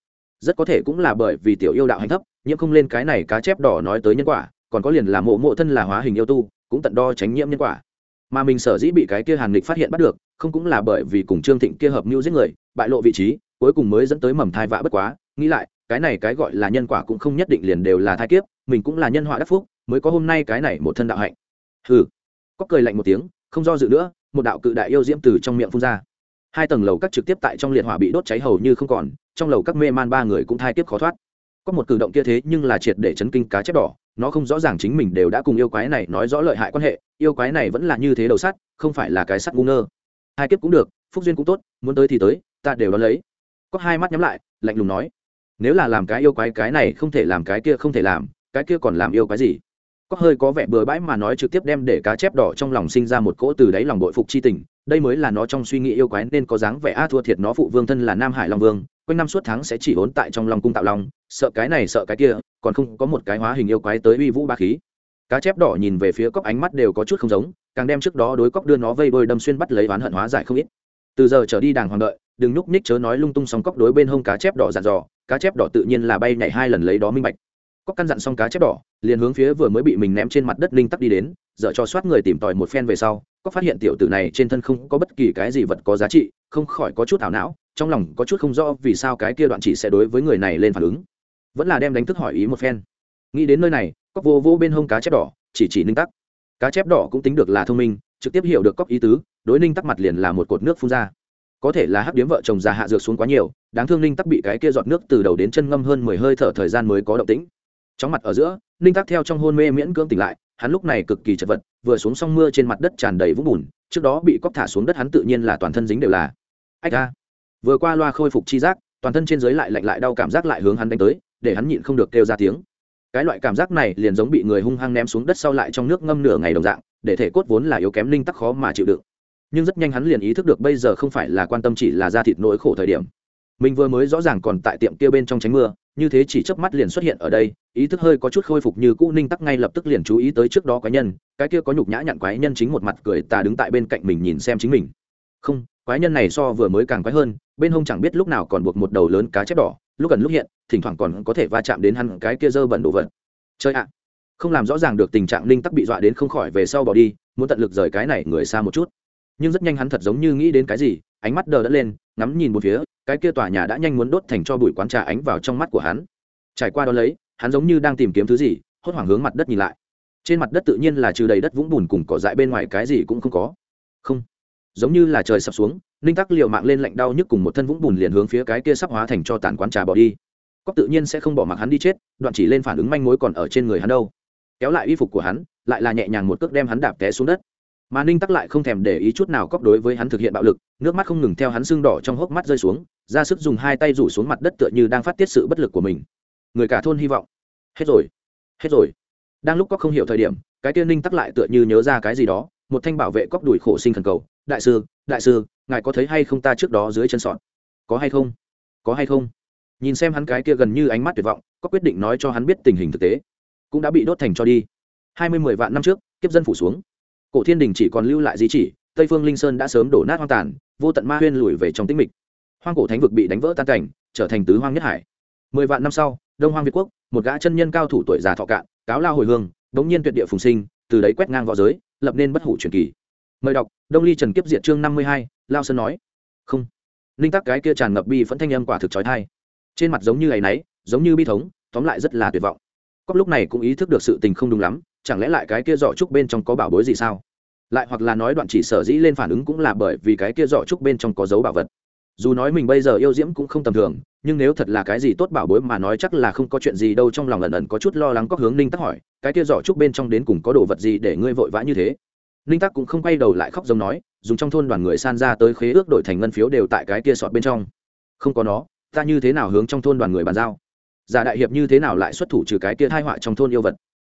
Rất có thể cũng là bởi vì tiểu yêu đạo hành thấp, nhiễm không lên cái này cá chép đỏ nói tới nhân quả, còn có liền là mộ mộ thân là hóa hình yêu tu, cũng tận đo tránh nhiễm nhân quả. Mà mình sở dĩ bị cái kia hàn lịch phát hiện bắt được, không cũng là bởi vì cùng trương thịnh kia hợp mưu giết người, bại lộ vị trí, cuối cùng mới dẫn tới mầm thai vạ bất quá. Nghĩ lại, cái này cái gọi là nhân quả cũng không nhất định liền đều là thai kiếp mình cũng là nhân họa đắc phúc, mới có hôm nay cái này một thân đạo hạnh. Hừ. Có cười lạnh một tiếng, không do dự nữa, một đạo cự đại yêu diễm từ trong miệng phun ra. Hai tầng lầu các trực tiếp tại trong liệt hỏa bị đốt cháy hầu như không còn, trong lầu các mê man ba người cũng thai kiếp khó thoát. Có một cử động kia thế nhưng là triệt để chấn kinh cá chép đỏ, nó không rõ ràng chính mình đều đã cùng yêu quái này nói rõ lợi hại quan hệ, yêu quái này vẫn là như thế đầu sắt, không phải là cái sắt ngu ngơ. Hai kiếp cũng được, phúc duyên cũng tốt, muốn tới thì tới, ta đều đón lấy. Có hai mắt nhắm lại, lạnh lùng nói, nếu là làm cái yêu quái cái này không thể làm cái kia không thể làm cái kia còn làm yêu quái gì? Có hơi có vẻ bừa bãi mà nói trực tiếp đem để cá chép đỏ trong lòng sinh ra một cỗ từ đáy lòng bội phục chi tình. Đây mới là nó trong suy nghĩ yêu quái nên có dáng vẻ a thua thiệt nó phụ vương thân là nam hải long vương quanh năm suốt tháng sẽ chỉ ốn tại trong lòng cung tạo lòng, sợ cái này sợ cái kia còn không có một cái hóa hình yêu quái tới uy vũ ba khí. Cá chép đỏ nhìn về phía cóc ánh mắt đều có chút không giống càng đem trước đó đối cóc đưa nó vây đôi đâm xuyên bắt lấy oán hận hóa giải không ít. Từ giờ trở đi đàng hoàng đợi đừng nhúc ních chớ nói lung tung sóng cóc đối bên hông cá chép đỏ dặn dò cá chép đỏ tự nhiên là bay nhảy hai lần lấy đó minh bạch cóc căn dặn xong cá chép đỏ, liền hướng phía vừa mới bị mình ném trên mặt đất linh tắc đi đến dợ cho soát người tìm tòi một phen về sau, cóc phát hiện tiểu tử này trên thân không có bất kỳ cái gì vật có giá trị, không khỏi có chút ảo não, trong lòng có chút không rõ vì sao cái kia đoạn chỉ sẽ đối với người này lên phản ứng. Vẫn là đem đánh thức hỏi ý một phen. Nghĩ đến nơi này, cóc vô vô bên hông cá chép đỏ, chỉ chỉ ninh tắc. Cá chép đỏ cũng tính được là thông minh, trực tiếp hiểu được cóc ý tứ, đối ninh tắc mặt liền là một cột nước phun ra. Có thể là hắc điếm vợ chồng già hạ dược xuống quá nhiều, đáng thương ninh tắc bị cái kia giọt nước từ đầu đến chân ngâm hơn mười hơi thở thời gian mới có động tĩnh chóng mặt ở giữa, ninh tắc theo trong hôn mê miễn cưỡng tỉnh lại, hắn lúc này cực kỳ chật vật, vừa xuống xong mưa trên mặt đất tràn đầy vũng bùn, trước đó bị cóc thả xuống đất hắn tự nhiên là toàn thân dính đều là. Ách ra vừa qua loa khôi phục chi giác, toàn thân trên dưới lại lạnh lại đau cảm giác lại hướng hắn đánh tới, để hắn nhịn không được kêu ra tiếng. Cái loại cảm giác này liền giống bị người hung hăng ném xuống đất sau lại trong nước ngâm nửa ngày đồng dạng, để thể cốt vốn là yếu kém linh tắc khó mà chịu đựng. Nhưng rất nhanh hắn liền ý thức được bây giờ không phải là quan tâm chỉ là da thịt nỗi khổ thời điểm. Mình vừa mới rõ ràng còn tại tiệm kia bên trong tránh mưa như thế chỉ chớp mắt liền xuất hiện ở đây, ý thức hơi có chút khôi phục như cũ, ninh tắc ngay lập tức liền chú ý tới trước đó quái nhân, cái kia có nhục nhã nhặn quái nhân chính một mặt cười, ta đứng tại bên cạnh mình nhìn xem chính mình. Không, quái nhân này so vừa mới càng quái hơn, bên hông chẳng biết lúc nào còn buộc một đầu lớn cá chép đỏ, lúc gần lúc hiện, thỉnh thoảng còn có thể va chạm đến hắn cái kia dơ bẩn đồ vật. Chơi ạ. Không làm rõ ràng được tình trạng ninh tắc bị dọa đến không khỏi về sau bỏ đi, muốn tận lực rời cái này người xa một chút. Nhưng rất nhanh hắn thật giống như nghĩ đến cái gì ánh mắt đờ đẫn lên, ngắm nhìn một phía, cái kia tòa nhà đã nhanh muốn đốt thành cho bụi quán trà ánh vào trong mắt của hắn. Trải qua đó lấy, hắn giống như đang tìm kiếm thứ gì, hốt hoảng hướng mặt đất nhìn lại. Trên mặt đất tự nhiên là trừ đầy đất vũng bùn cùng cỏ dại bên ngoài cái gì cũng không có. Không. Giống như là trời sập xuống, ninh tắc liệu mạng lên lạnh đau nhức cùng một thân vũng bùn liền hướng phía cái kia sắp hóa thành cho tàn quán trà bỏ đi. Cóc tự nhiên sẽ không bỏ mặc hắn đi chết, đoạn chỉ lên phản ứng manh mối còn ở trên người hắn đâu. Kéo lại y phục của hắn, lại là nhẹ nhàng một cước đem hắn đạp té xuống đất mà ninh tắc lại không thèm để ý chút nào cóp đối với hắn thực hiện bạo lực nước mắt không ngừng theo hắn xương đỏ trong hốc mắt rơi xuống ra sức dùng hai tay rủ xuống mặt đất tựa như đang phát tiết sự bất lực của mình người cả thôn hy vọng hết rồi hết rồi đang lúc cóc không hiểu thời điểm cái tiên ninh tắc lại tựa như nhớ ra cái gì đó một thanh bảo vệ cóc đuổi khổ sinh thần cầu đại sư đại sư ngài có thấy hay không ta trước đó dưới chân sọn có hay không có hay không nhìn xem hắn cái kia gần như ánh mắt tuyệt vọng có quyết định nói cho hắn biết tình hình thực tế cũng đã bị đốt thành cho đi hai mươi mười vạn năm trước kiếp dân phủ xuống cổ thiên đình chỉ còn lưu lại di chỉ, tây phương linh sơn đã sớm đổ nát hoang tàn, vô tận ma huyên lùi về trong tĩnh mịch. Hoang cổ thánh vực bị đánh vỡ tan cảnh, trở thành tứ hoang nhất hải. Mười vạn năm sau, đông hoang việt quốc, một gã chân nhân cao thủ tuổi già thọ cạn, cáo lao hồi hương bỗng nhiên tuyệt địa phùng sinh, từ đấy quét ngang v õ giới, lập nên bất hủ truyền kỳ. Mời đọc, đông ly trần kiếp diệt chương năm mươi hai, lao sơn nói. Không. Linh tắc cái kia tràn ngập bi phẫn thanh âm quả thực trói thai trên mặt giống như ngày náy, giống như bi thống, tóm lại rất là tuyệt vọng. Cóc lúc này cũng ý thức được sự tình không đúng lắm chẳng lẽ lại cái kia giỏ trúc bên trong có bảo bối gì sao? Lại hoặc là nói đoạn chỉ sở dĩ lên phản ứng cũng là bởi vì cái kia giỏ trúc bên trong có dấu bảo vật. Dù nói mình bây giờ yêu diễm cũng không tầm thường, nhưng nếu thật là cái gì tốt bảo bối mà nói chắc là không có chuyện gì đâu, trong lòng lần ẩn có chút lo lắng, có hướng ninh tắc hỏi, cái kia giỏ trúc bên trong đến cùng có đồ vật gì để ngươi vội vã như thế? Ninh tắc cũng không quay đầu lại khóc giống nói, dùng trong thôn đoàn người san ra tới khế ước đổi thành ngân phiếu đều tại cái kia sọt bên trong. Không có nó, ta như thế nào hướng trong thôn đoàn người bàn giao? Giả đại hiệp như thế nào lại xuất thủ trừ cái kia thai họa trong thôn yêu vật?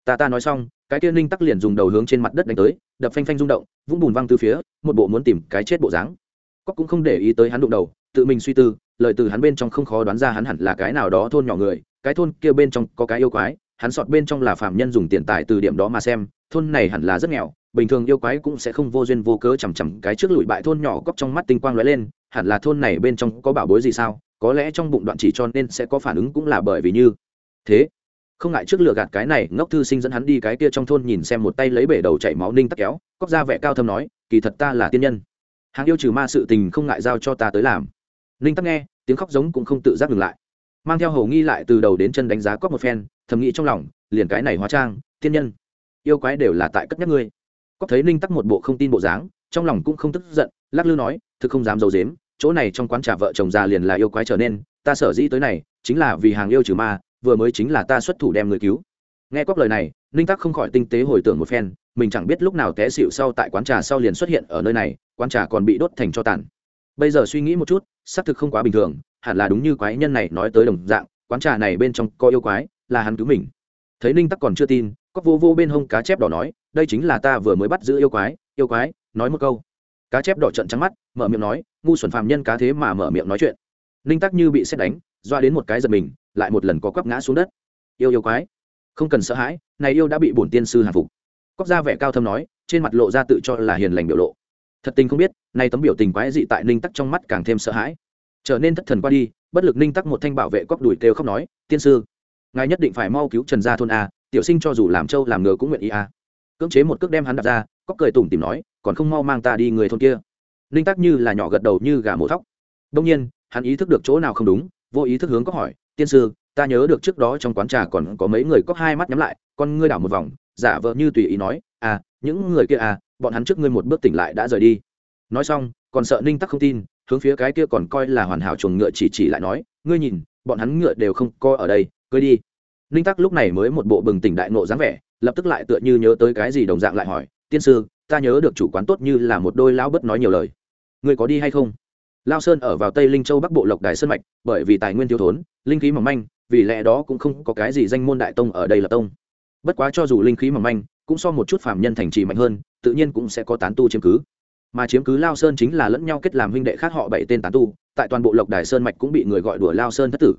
Ta ta nói xong cái kia ninh tắc liền dùng đầu hướng trên mặt đất đánh tới, đập phanh phanh rung động, vũng bùn văng từ phía, một bộ muốn tìm cái chết bộ dáng. Cóc cũng không để ý tới hắn đụng đầu, tự mình suy tư, lời từ hắn bên trong không khó đoán ra hắn hẳn là cái nào đó thôn nhỏ người, cái thôn kia bên trong có cái yêu quái, hắn sọt bên trong là phạm nhân dùng tiền tài từ điểm đó mà xem, thôn này hẳn là rất nghèo, bình thường yêu quái cũng sẽ không vô duyên vô cớ chằm chằm cái trước lụi bại thôn nhỏ cóc trong mắt tinh quang lóe lên, hẳn là thôn này bên trong có bảo bối gì sao, có lẽ trong bụng đoạn chỉ cho nên sẽ có phản ứng cũng là bởi vì như thế không ngại trước lừa gạt cái này, ngốc thư sinh dẫn hắn đi cái kia trong thôn nhìn xem một tay lấy bể đầu chảy máu ninh tắc kéo, cóc ra vẻ cao thâm nói, kỳ thật ta là tiên nhân. Hàng yêu trừ ma sự tình không ngại giao cho ta tới làm. Ninh tắc nghe, tiếng khóc giống cũng không tự giác ngừng lại. Mang theo hầu nghi lại từ đầu đến chân đánh giá cóc một phen, thầm nghĩ trong lòng, liền cái này hóa trang, tiên nhân, yêu quái đều là tại cất nhắc ngươi. Cóc thấy ninh tắc một bộ không tin bộ dáng, trong lòng cũng không tức giận, lắc lư nói, thực không dám d i ấ u dếm chỗ này trong quán trà vợ chồng già liền là yêu quái trở nên, ta sở dĩ tới này, chính là vì hàng yêu trừ ma vừa mới chính là ta xuất thủ đem người cứu. Nghe cóc lời này, ninh tắc không khỏi tinh tế hồi tưởng một phen, mình chẳng biết lúc nào té xịu sau tại quán trà sau liền xuất hiện ở nơi này, quán trà còn bị đốt thành cho tàn. Bây giờ suy nghĩ một chút, xác thực không quá bình thường, hẳn là đúng như quái nhân này nói tới đồng dạng, quán trà này bên trong có yêu quái, là hắn cứu mình. Thấy ninh tắc còn chưa tin cóc vô vô bên hông cá chép đỏ nói, đây chính là ta vừa mới bắt giữ yêu quái yêu quái, nói một câu. Cá chép đỏ trận trắng mắt, mở miệng nói, ngu xuẩn phàm nhân cá thế mà mở miệng nói chuyện. Ninh tắc như bị xét đánh, doa đến một cái giật mình lại một lần có quắp ngã xuống đất. Yêu yêu quái. Không cần sợ hãi, này yêu đã bị bổn tiên sư hàng phục. Cóc ra vẻ cao thâm nói, trên mặt lộ ra tự cho là hiền lành biểu lộ. Thật tình không biết nay tấm biểu tình quái dị tại ninh tắc trong mắt càng thêm sợ hãi. Trở nên thất thần qua đi, bất lực ninh tắc một thanh bảo vệ cóc đùi kêu khóc nói, tiên sư, ngài nhất định phải mau cứu trần gia thôn a, tiểu sinh cho dù làm trâu làm ngựa cũng nguyện ý a. Cưỡng chế một cước đem hắn đặt ra cóc cười tủm tìm nói, còn không mau mang ta đi người thôn kia. Ninh tắc như là nhỏ gật đầu như gà mổ thóc. Đông nhiên, hắn ý thức được chỗ nào không đúng, vô ý thức hướng cóc hỏi tiên sư, ta nhớ được trước đó trong quán trà còn có mấy người có hai mắt nhắm lại, con ngươi đảo một vòng, giả vờ như tùy ý nói à những người kia à bọn hắn trước ngươi một bước tỉnh lại đã rời đi. Nói xong, còn sợ ninh tắc không tin, hướng phía cái kia còn coi là hoàn hảo chuồng ngựa chỉ chỉ lại nói, ngươi nhìn, bọn hắn ngựa đều không co ở đây, cưới đi. Ninh tắc lúc này mới một bộ bừng tỉnh đại nộ dáng vẻ, lập tức lại tựa như nhớ tới cái gì đồng dạng lại hỏi, tiên sư, ta nhớ được chủ quán tốt như là một đôi lão bất nói nhiều lời. Ngươi có đi hay không? Lao sơn ở vào tây linh châu bắc bộ lộc đài sơn mạch, bởi vì tài nguyên thiếu thốn, linh khí mỏng manh, vì lẽ đó cũng không có cái gì danh môn đại tông ở đây là tông. Bất quá cho dù linh khí mỏng manh, cũng so một chút phạm nhân thành trì mạnh hơn, tự nhiên cũng sẽ có tán tu chiếm cứ. Mà chiếm cứ lao sơn chính là lẫn nhau kết làm huynh đệ khác họ bảy tên tán tu, tại toàn bộ lộc đài sơn mạch cũng bị người gọi đùa lao sơn thất tử.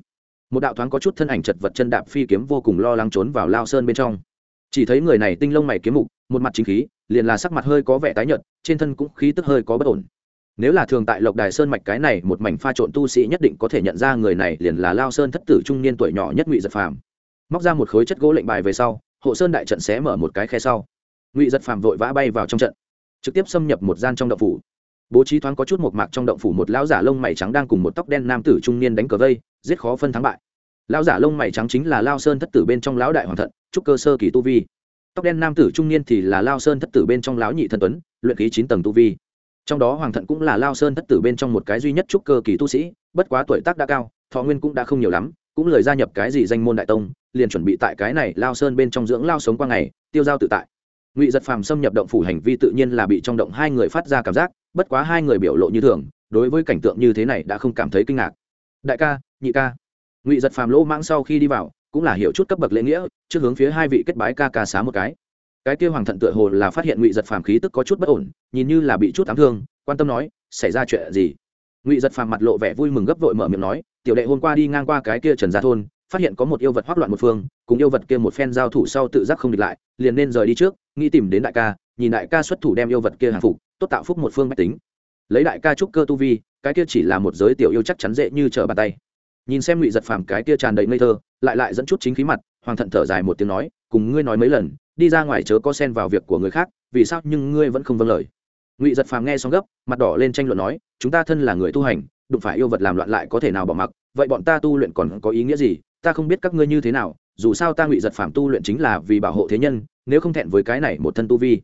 Một đạo thoáng có chút thân ảnh chật vật chân đạp phi kiếm vô cùng lo lắng trốn vào lao sơn bên trong. Chỉ thấy người này tinh lông mày kiếm mục, một mặt chính khí, liền là sắc mặt hơi có vẻ tái nhợt, trên thân cũng khí tức hơi có bất ổn nếu là thường tại lộc đài sơn mạch cái này một mảnh pha trộn tu sĩ nhất định có thể nhận ra người này liền là lao sơn thất tử trung niên tuổi nhỏ nhất ngụy giật phàm. Móc ra một khối chất gỗ lệnh bài về sau, hộ sơn đại trận xé mở một cái khe sau. Ngụy giật phàm vội vã bay vào trong trận, trực tiếp xâm nhập một gian trong động phủ. Bố trí thoáng có chút một mạc trong động phủ một lão giả lông mày trắng đang cùng một tóc đen nam tử trung niên đánh cờ vây, giết khó phân thắng bại. Lão giả lông mày trắng chính là lao sơn thất tử bên trong lão đại hoàng thận, trúc cơ sơ kỳ tu vi. Tóc đen nam tử trung niên thì là lao sơn thất tử bên trong lão nhị thân tuấn, luyện khí chín tầng tu vi trong đó hoàng thận cũng là lao sơn thất tử bên trong một cái duy nhất trúc cơ kỳ tu sĩ, bất quá tuổi tác đã cao, thọ nguyên cũng đã không nhiều lắm, cũng lời gia nhập cái gì danh môn đại tông, liền chuẩn bị tại cái này lao sơn bên trong dưỡng lao sống qua ngày, tiêu giao tự tại. Ngụy giật phàm xâm nhập động phủ hành vi tự nhiên là bị trong động hai người phát ra cảm giác, bất quá hai người biểu lộ như thường, đối với cảnh tượng như thế này đã không cảm thấy kinh ngạc. Đại ca, nhị ca. Ngụy giật phàm lỗ mãng sau khi đi vào, cũng là hiểu chút cấp bậc lễ nghĩa, trước hướng phía hai vị kết bái ca ca xá một cái cái kia hoàng thận tựa hồ là phát hiện ngụy giật phàm khí tức có chút bất ổn, nhìn như là bị chút ám thương, quan tâm nói, xảy ra chuyện gì? Ngụy giật phàm mặt lộ vẻ vui mừng gấp vội mở miệng nói, tiểu đệ hôm qua đi ngang qua cái kia trần gia thôn, phát hiện có một yêu vật hoác loạn một phương, cùng yêu vật kia một phen giao thủ sau tự giác không địch lại, liền nên rời đi trước, nghĩ tìm đến đại ca, nhìn đại ca xuất thủ đem yêu vật kia hàng phục, tốt tạo phúc một phương mách tính. Lấy đại ca trúc cơ tu vi, cái kia chỉ là một giới tiểu yêu chắc chắn dễ như trở bàn tay. Nhìn xem ngụy giật phàm cái kia tràn đầy ngây thơ, lại lại dẫn chút chính khí mặt, hoàng thận thở dài một tiếng nói, cùng ngươi nói mấy lần đi ra ngoài chớ có xen vào việc của người khác, vì sao nhưng ngươi vẫn không vâng lời? Ngụy giật phàm nghe xong gấp, mặt đỏ lên tranh luận nói, chúng ta thân là người tu hành, đụng phải yêu vật làm loạn lại có thể nào bỏ mặc, vậy bọn ta tu luyện còn có ý nghĩa gì? Ta không biết các ngươi như thế nào, dù sao ta ngụy giật phàm tu luyện chính là vì bảo hộ thế nhân, nếu không thẹn với cái này một thân tu vi.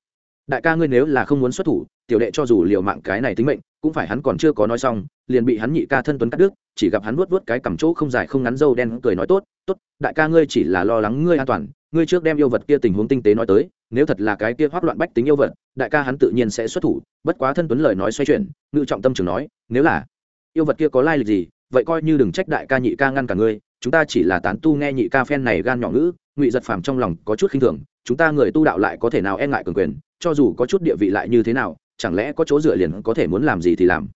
Đại ca ngươi nếu là không muốn xuất thủ, tiểu đệ cho dù liều mạng cái này tính mệnh, cũng phải hắn còn chưa có nói xong, liền bị hắn nhị ca thân tuấn cắt đứt, chỉ gặp hắn vuốt vuốt cái cằm chỗ không dài không ngắn dâu đen cười nói, tốt tốt, đại ca ngươi chỉ là lo lắng ngươi an toàn ngươi trước đem yêu vật kia tình huống tinh tế nói tới, nếu thật là cái kia hoác loạn bách tính yêu vật, đại ca hắn tự nhiên sẽ xuất thủ, bất quá thân tuấn lời nói xoay chuyển, ngự trọng tâm trường nói, nếu là yêu vật kia có lai lịch gì, vậy coi như đừng trách đại ca nhị ca ngăn cả ngươi, chúng ta chỉ là tán tu nghe nhị ca phen này gan nhỏ ngữ, ngụy giật phàm trong lòng có chút khinh thường, chúng ta người tu đạo lại có thể nào e ngại cường quyền, cho dù có chút địa vị lại như thế nào, chẳng lẽ có chỗ dựa liền có thể muốn làm gì thì làm.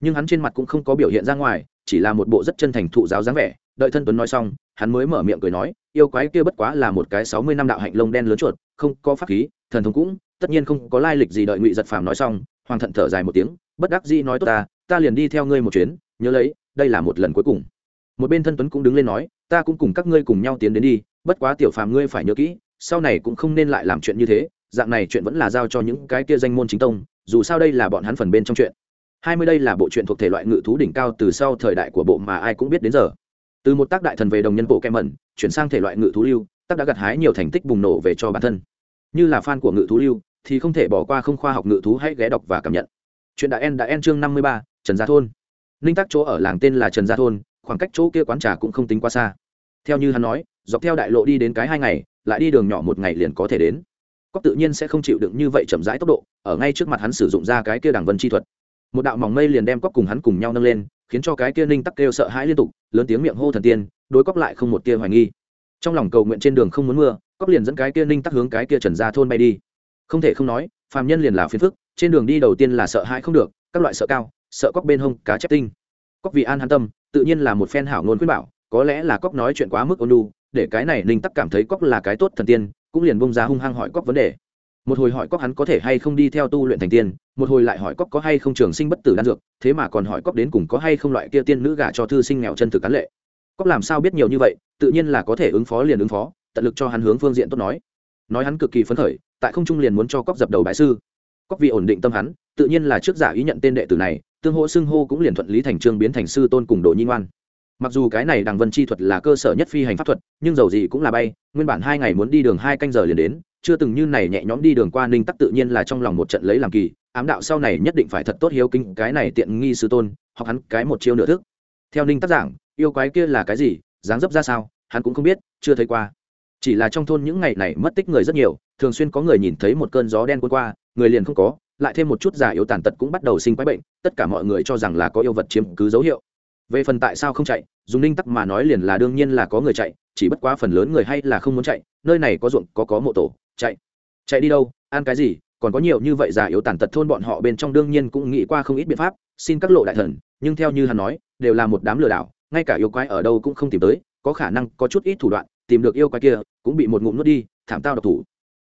Nhưng hắn trên mặt cũng không có biểu hiện ra ngoài, chỉ là một bộ rất chân thành thụ giáo dáng vẻ đợi thân tuấn nói xong, hắn mới mở miệng cười nói, yêu quái kia bất quá là một cái sáu mươi năm đạo hạnh lông đen lớn chuột, không có pháp khí, thần thông cũng, tất nhiên không có lai lịch gì đợi ngụy giật phàm nói xong, hoàng thận thở dài một tiếng, bất đắc dĩ nói tốt ta ta liền đi theo ngươi một chuyến, nhớ lấy, đây là một lần cuối cùng. Một bên thân tuấn cũng đứng lên nói, ta cũng cùng các ngươi cùng nhau tiến đến đi, bất quá tiểu phàm ngươi phải nhớ kỹ, sau này cũng không nên lại làm chuyện như thế, dạng này chuyện vẫn là giao cho những cái kia danh môn chính tông, dù sao đây là bọn hắn phần bên trong chuyện. Hai mươi đây là bộ truyện thuộc thể loại ngự thú đỉnh cao từ sau thời đại của bộ mà ai cũng biết đến giờ từ một tác đại thần về đồng nhân bộ kem mẩn, chuyển sang thể loại ngự thú lưu, tác đã gặt hái nhiều thành tích bùng nổ về cho bản thân. Như là fan của ngự thú lưu, thì không thể bỏ qua không khoa học ngự thú hãy ghé đọc và cảm nhận. Chuyện đã en đã en chương năm mươi ba, trần gia thôn. Ninh tác chỗ ở làng tên là trần gia thôn, khoảng cách chỗ kia quán trà cũng không tính quá xa. Theo như hắn nói, dọc theo đại lộ đi đến cái hai ngày, lại đi đường nhỏ một ngày liền có thể đến. Cóc tự nhiên sẽ không chịu đựng như vậy chậm rãi tốc độ, ở ngay trước mặt hắn sử dụng ra cái kia đằng vân chi thuật. Một đạo mỏng mây liền đem cóc cùng hắn cùng nhau nâng lên khiến cho cái kia ninh tắc kêu sợ hãi liên tục, lớn tiếng miệng hô thần tiên, đối cóc lại không một tia hoài nghi. Trong lòng cầu nguyện trên đường không muốn mưa cóc liền dẫn cái kia ninh tắc hướng cái kia trần ra thôn bay đi. Không thể không nói, phàm nhân liền là phiền phức, trên đường đi đầu tiên là sợ hãi không được, các loại sợ cao, sợ cóc bên hông cá chép tinh. Cóc vì an hắn tâm, tự nhiên là một phen hảo ngôn khuyên bảo, có lẽ là cóc nói chuyện quá mức ôn lu để cái này ninh tắc cảm thấy cóc là cái tốt thần tiên, cũng liền bông ra hung hăng hỏi cóc vấn đề một hồi hỏi cóc hắn có thể hay không đi theo tu luyện thành tiên, một hồi lại hỏi cóc có hay không trường sinh bất tử đan dược, thế mà còn hỏi cóc đến cùng có hay không loại kia tiên nữ gả cho thư sinh nghèo chân thực cán lệ. Cóc làm sao biết nhiều như vậy, tự nhiên là có thể ứng phó liền ứng phó, tận lực cho hắn hướng phương diện tốt nói. Nói hắn cực kỳ phấn khởi, tại không trung liền muốn cho cóc dập đầu bại sư. Cóc vì ổn định tâm hắn, tự nhiên là trước giả ý nhận tên đệ tử này, tương hỗ xưng hô cũng liền thuận lý thành trương biến thành sư tôn cùng đồ nhi ngoan. Mặc dù cái này đằng vân chi thuật là cơ sở nhất phi hành pháp thuật, nhưng dầu gì cũng là bay, nguyên bản hai ngày muốn đi đường hai canh giờ liền đến chưa từng như này nhẹ nhõm đi đường qua ninh tắc tự nhiên là trong lòng một trận lấy làm kỳ, ám đạo sau này nhất định phải thật tốt hiếu kinh cái này tiện nghi sư tôn hoặc hắn cái một chiêu nửa thức. Theo ninh tắc giảng, yêu quái kia là cái gì, dáng dấp ra sao, hắn cũng không biết, chưa thấy qua. Chỉ là trong thôn những ngày này mất tích người rất nhiều, thường xuyên có người nhìn thấy một cơn gió đen cuốn qua, người liền không có, lại thêm một chút giả yếu tàn tật cũng bắt đầu sinh quái bệnh, tất cả mọi người cho rằng là có yêu vật chiếm cứ dấu hiệu. Về phần tại sao không chạy, dùng ninh tắc mà nói liền là đương nhiên là có người chạy, chỉ bất quá phần lớn người hay là không muốn chạy, nơi này có ruộng, có có mộ tổ chạy. Chạy đi đâu? Ăn cái gì? Còn có nhiều như vậy già yếu tàn tật thôn bọn họ bên trong đương nhiên cũng nghĩ qua không ít biện pháp, xin các lộ đại thần. Nhưng theo như hắn nói, đều là một đám lừa đảo, ngay cả yêu quái ở đâu cũng không tìm tới, có khả năng có chút ít thủ đoạn, tìm được yêu quái kia, cũng bị một ngụm nuốt đi, thảm tao độc thủ.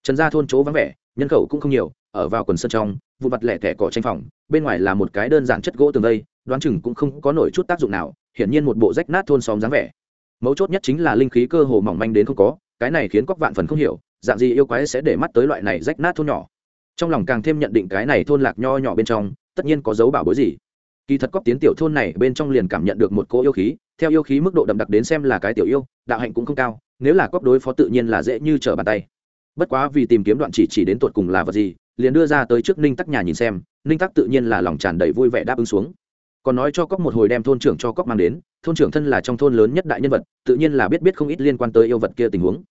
Trần gia thôn chỗ vắng vẻ, nhân khẩu cũng không nhiều, ở vào quần sân trong vụ mặt lẻ tẻ cỏ tranh phòng, bên ngoài là một cái đơn giản chất gỗ tường đây đoán chừng cũng không có nổi chút tác dụng nào, hiển nhiên một bộ rách nát thôn xóm dáng vẻ. Mấu chốt nhất chính là linh khí cơ hồ mỏng manh đến không có, cái này khiến cóc vạn phần không hiểu dạng gì yêu quái sẽ để mắt tới loại này rách nát thôn nhỏ. Trong lòng càng thêm nhận định cái này thôn lạc nho nhỏ bên trong, tất nhiên có dấu bảo bối gì. Kỳ thật cóc tiến tiểu thôn này bên trong liền cảm nhận được một cỗ yêu khí, theo yêu khí mức độ đậm đặc đến xem là cái tiểu yêu, đạo hạnh cũng không cao, nếu là cóc đối phó tự nhiên là dễ như trở bàn tay. Bất quá vì tìm kiếm đoạn chỉ chỉ đến tột cùng là vật gì, liền đưa ra tới trước ninh tắc nhà nhìn xem, ninh tắc tự nhiên là lòng tràn đầy vui vẻ đáp ứng xuống. Còn nói cho cóc một hồi đem thôn trưởng cho cóc mang đến, thôn trưởng thân là trong thôn lớn nhất đại nhân vật, tự nhiên là biết biết không ít liên quan tới yêu vật kia tình huống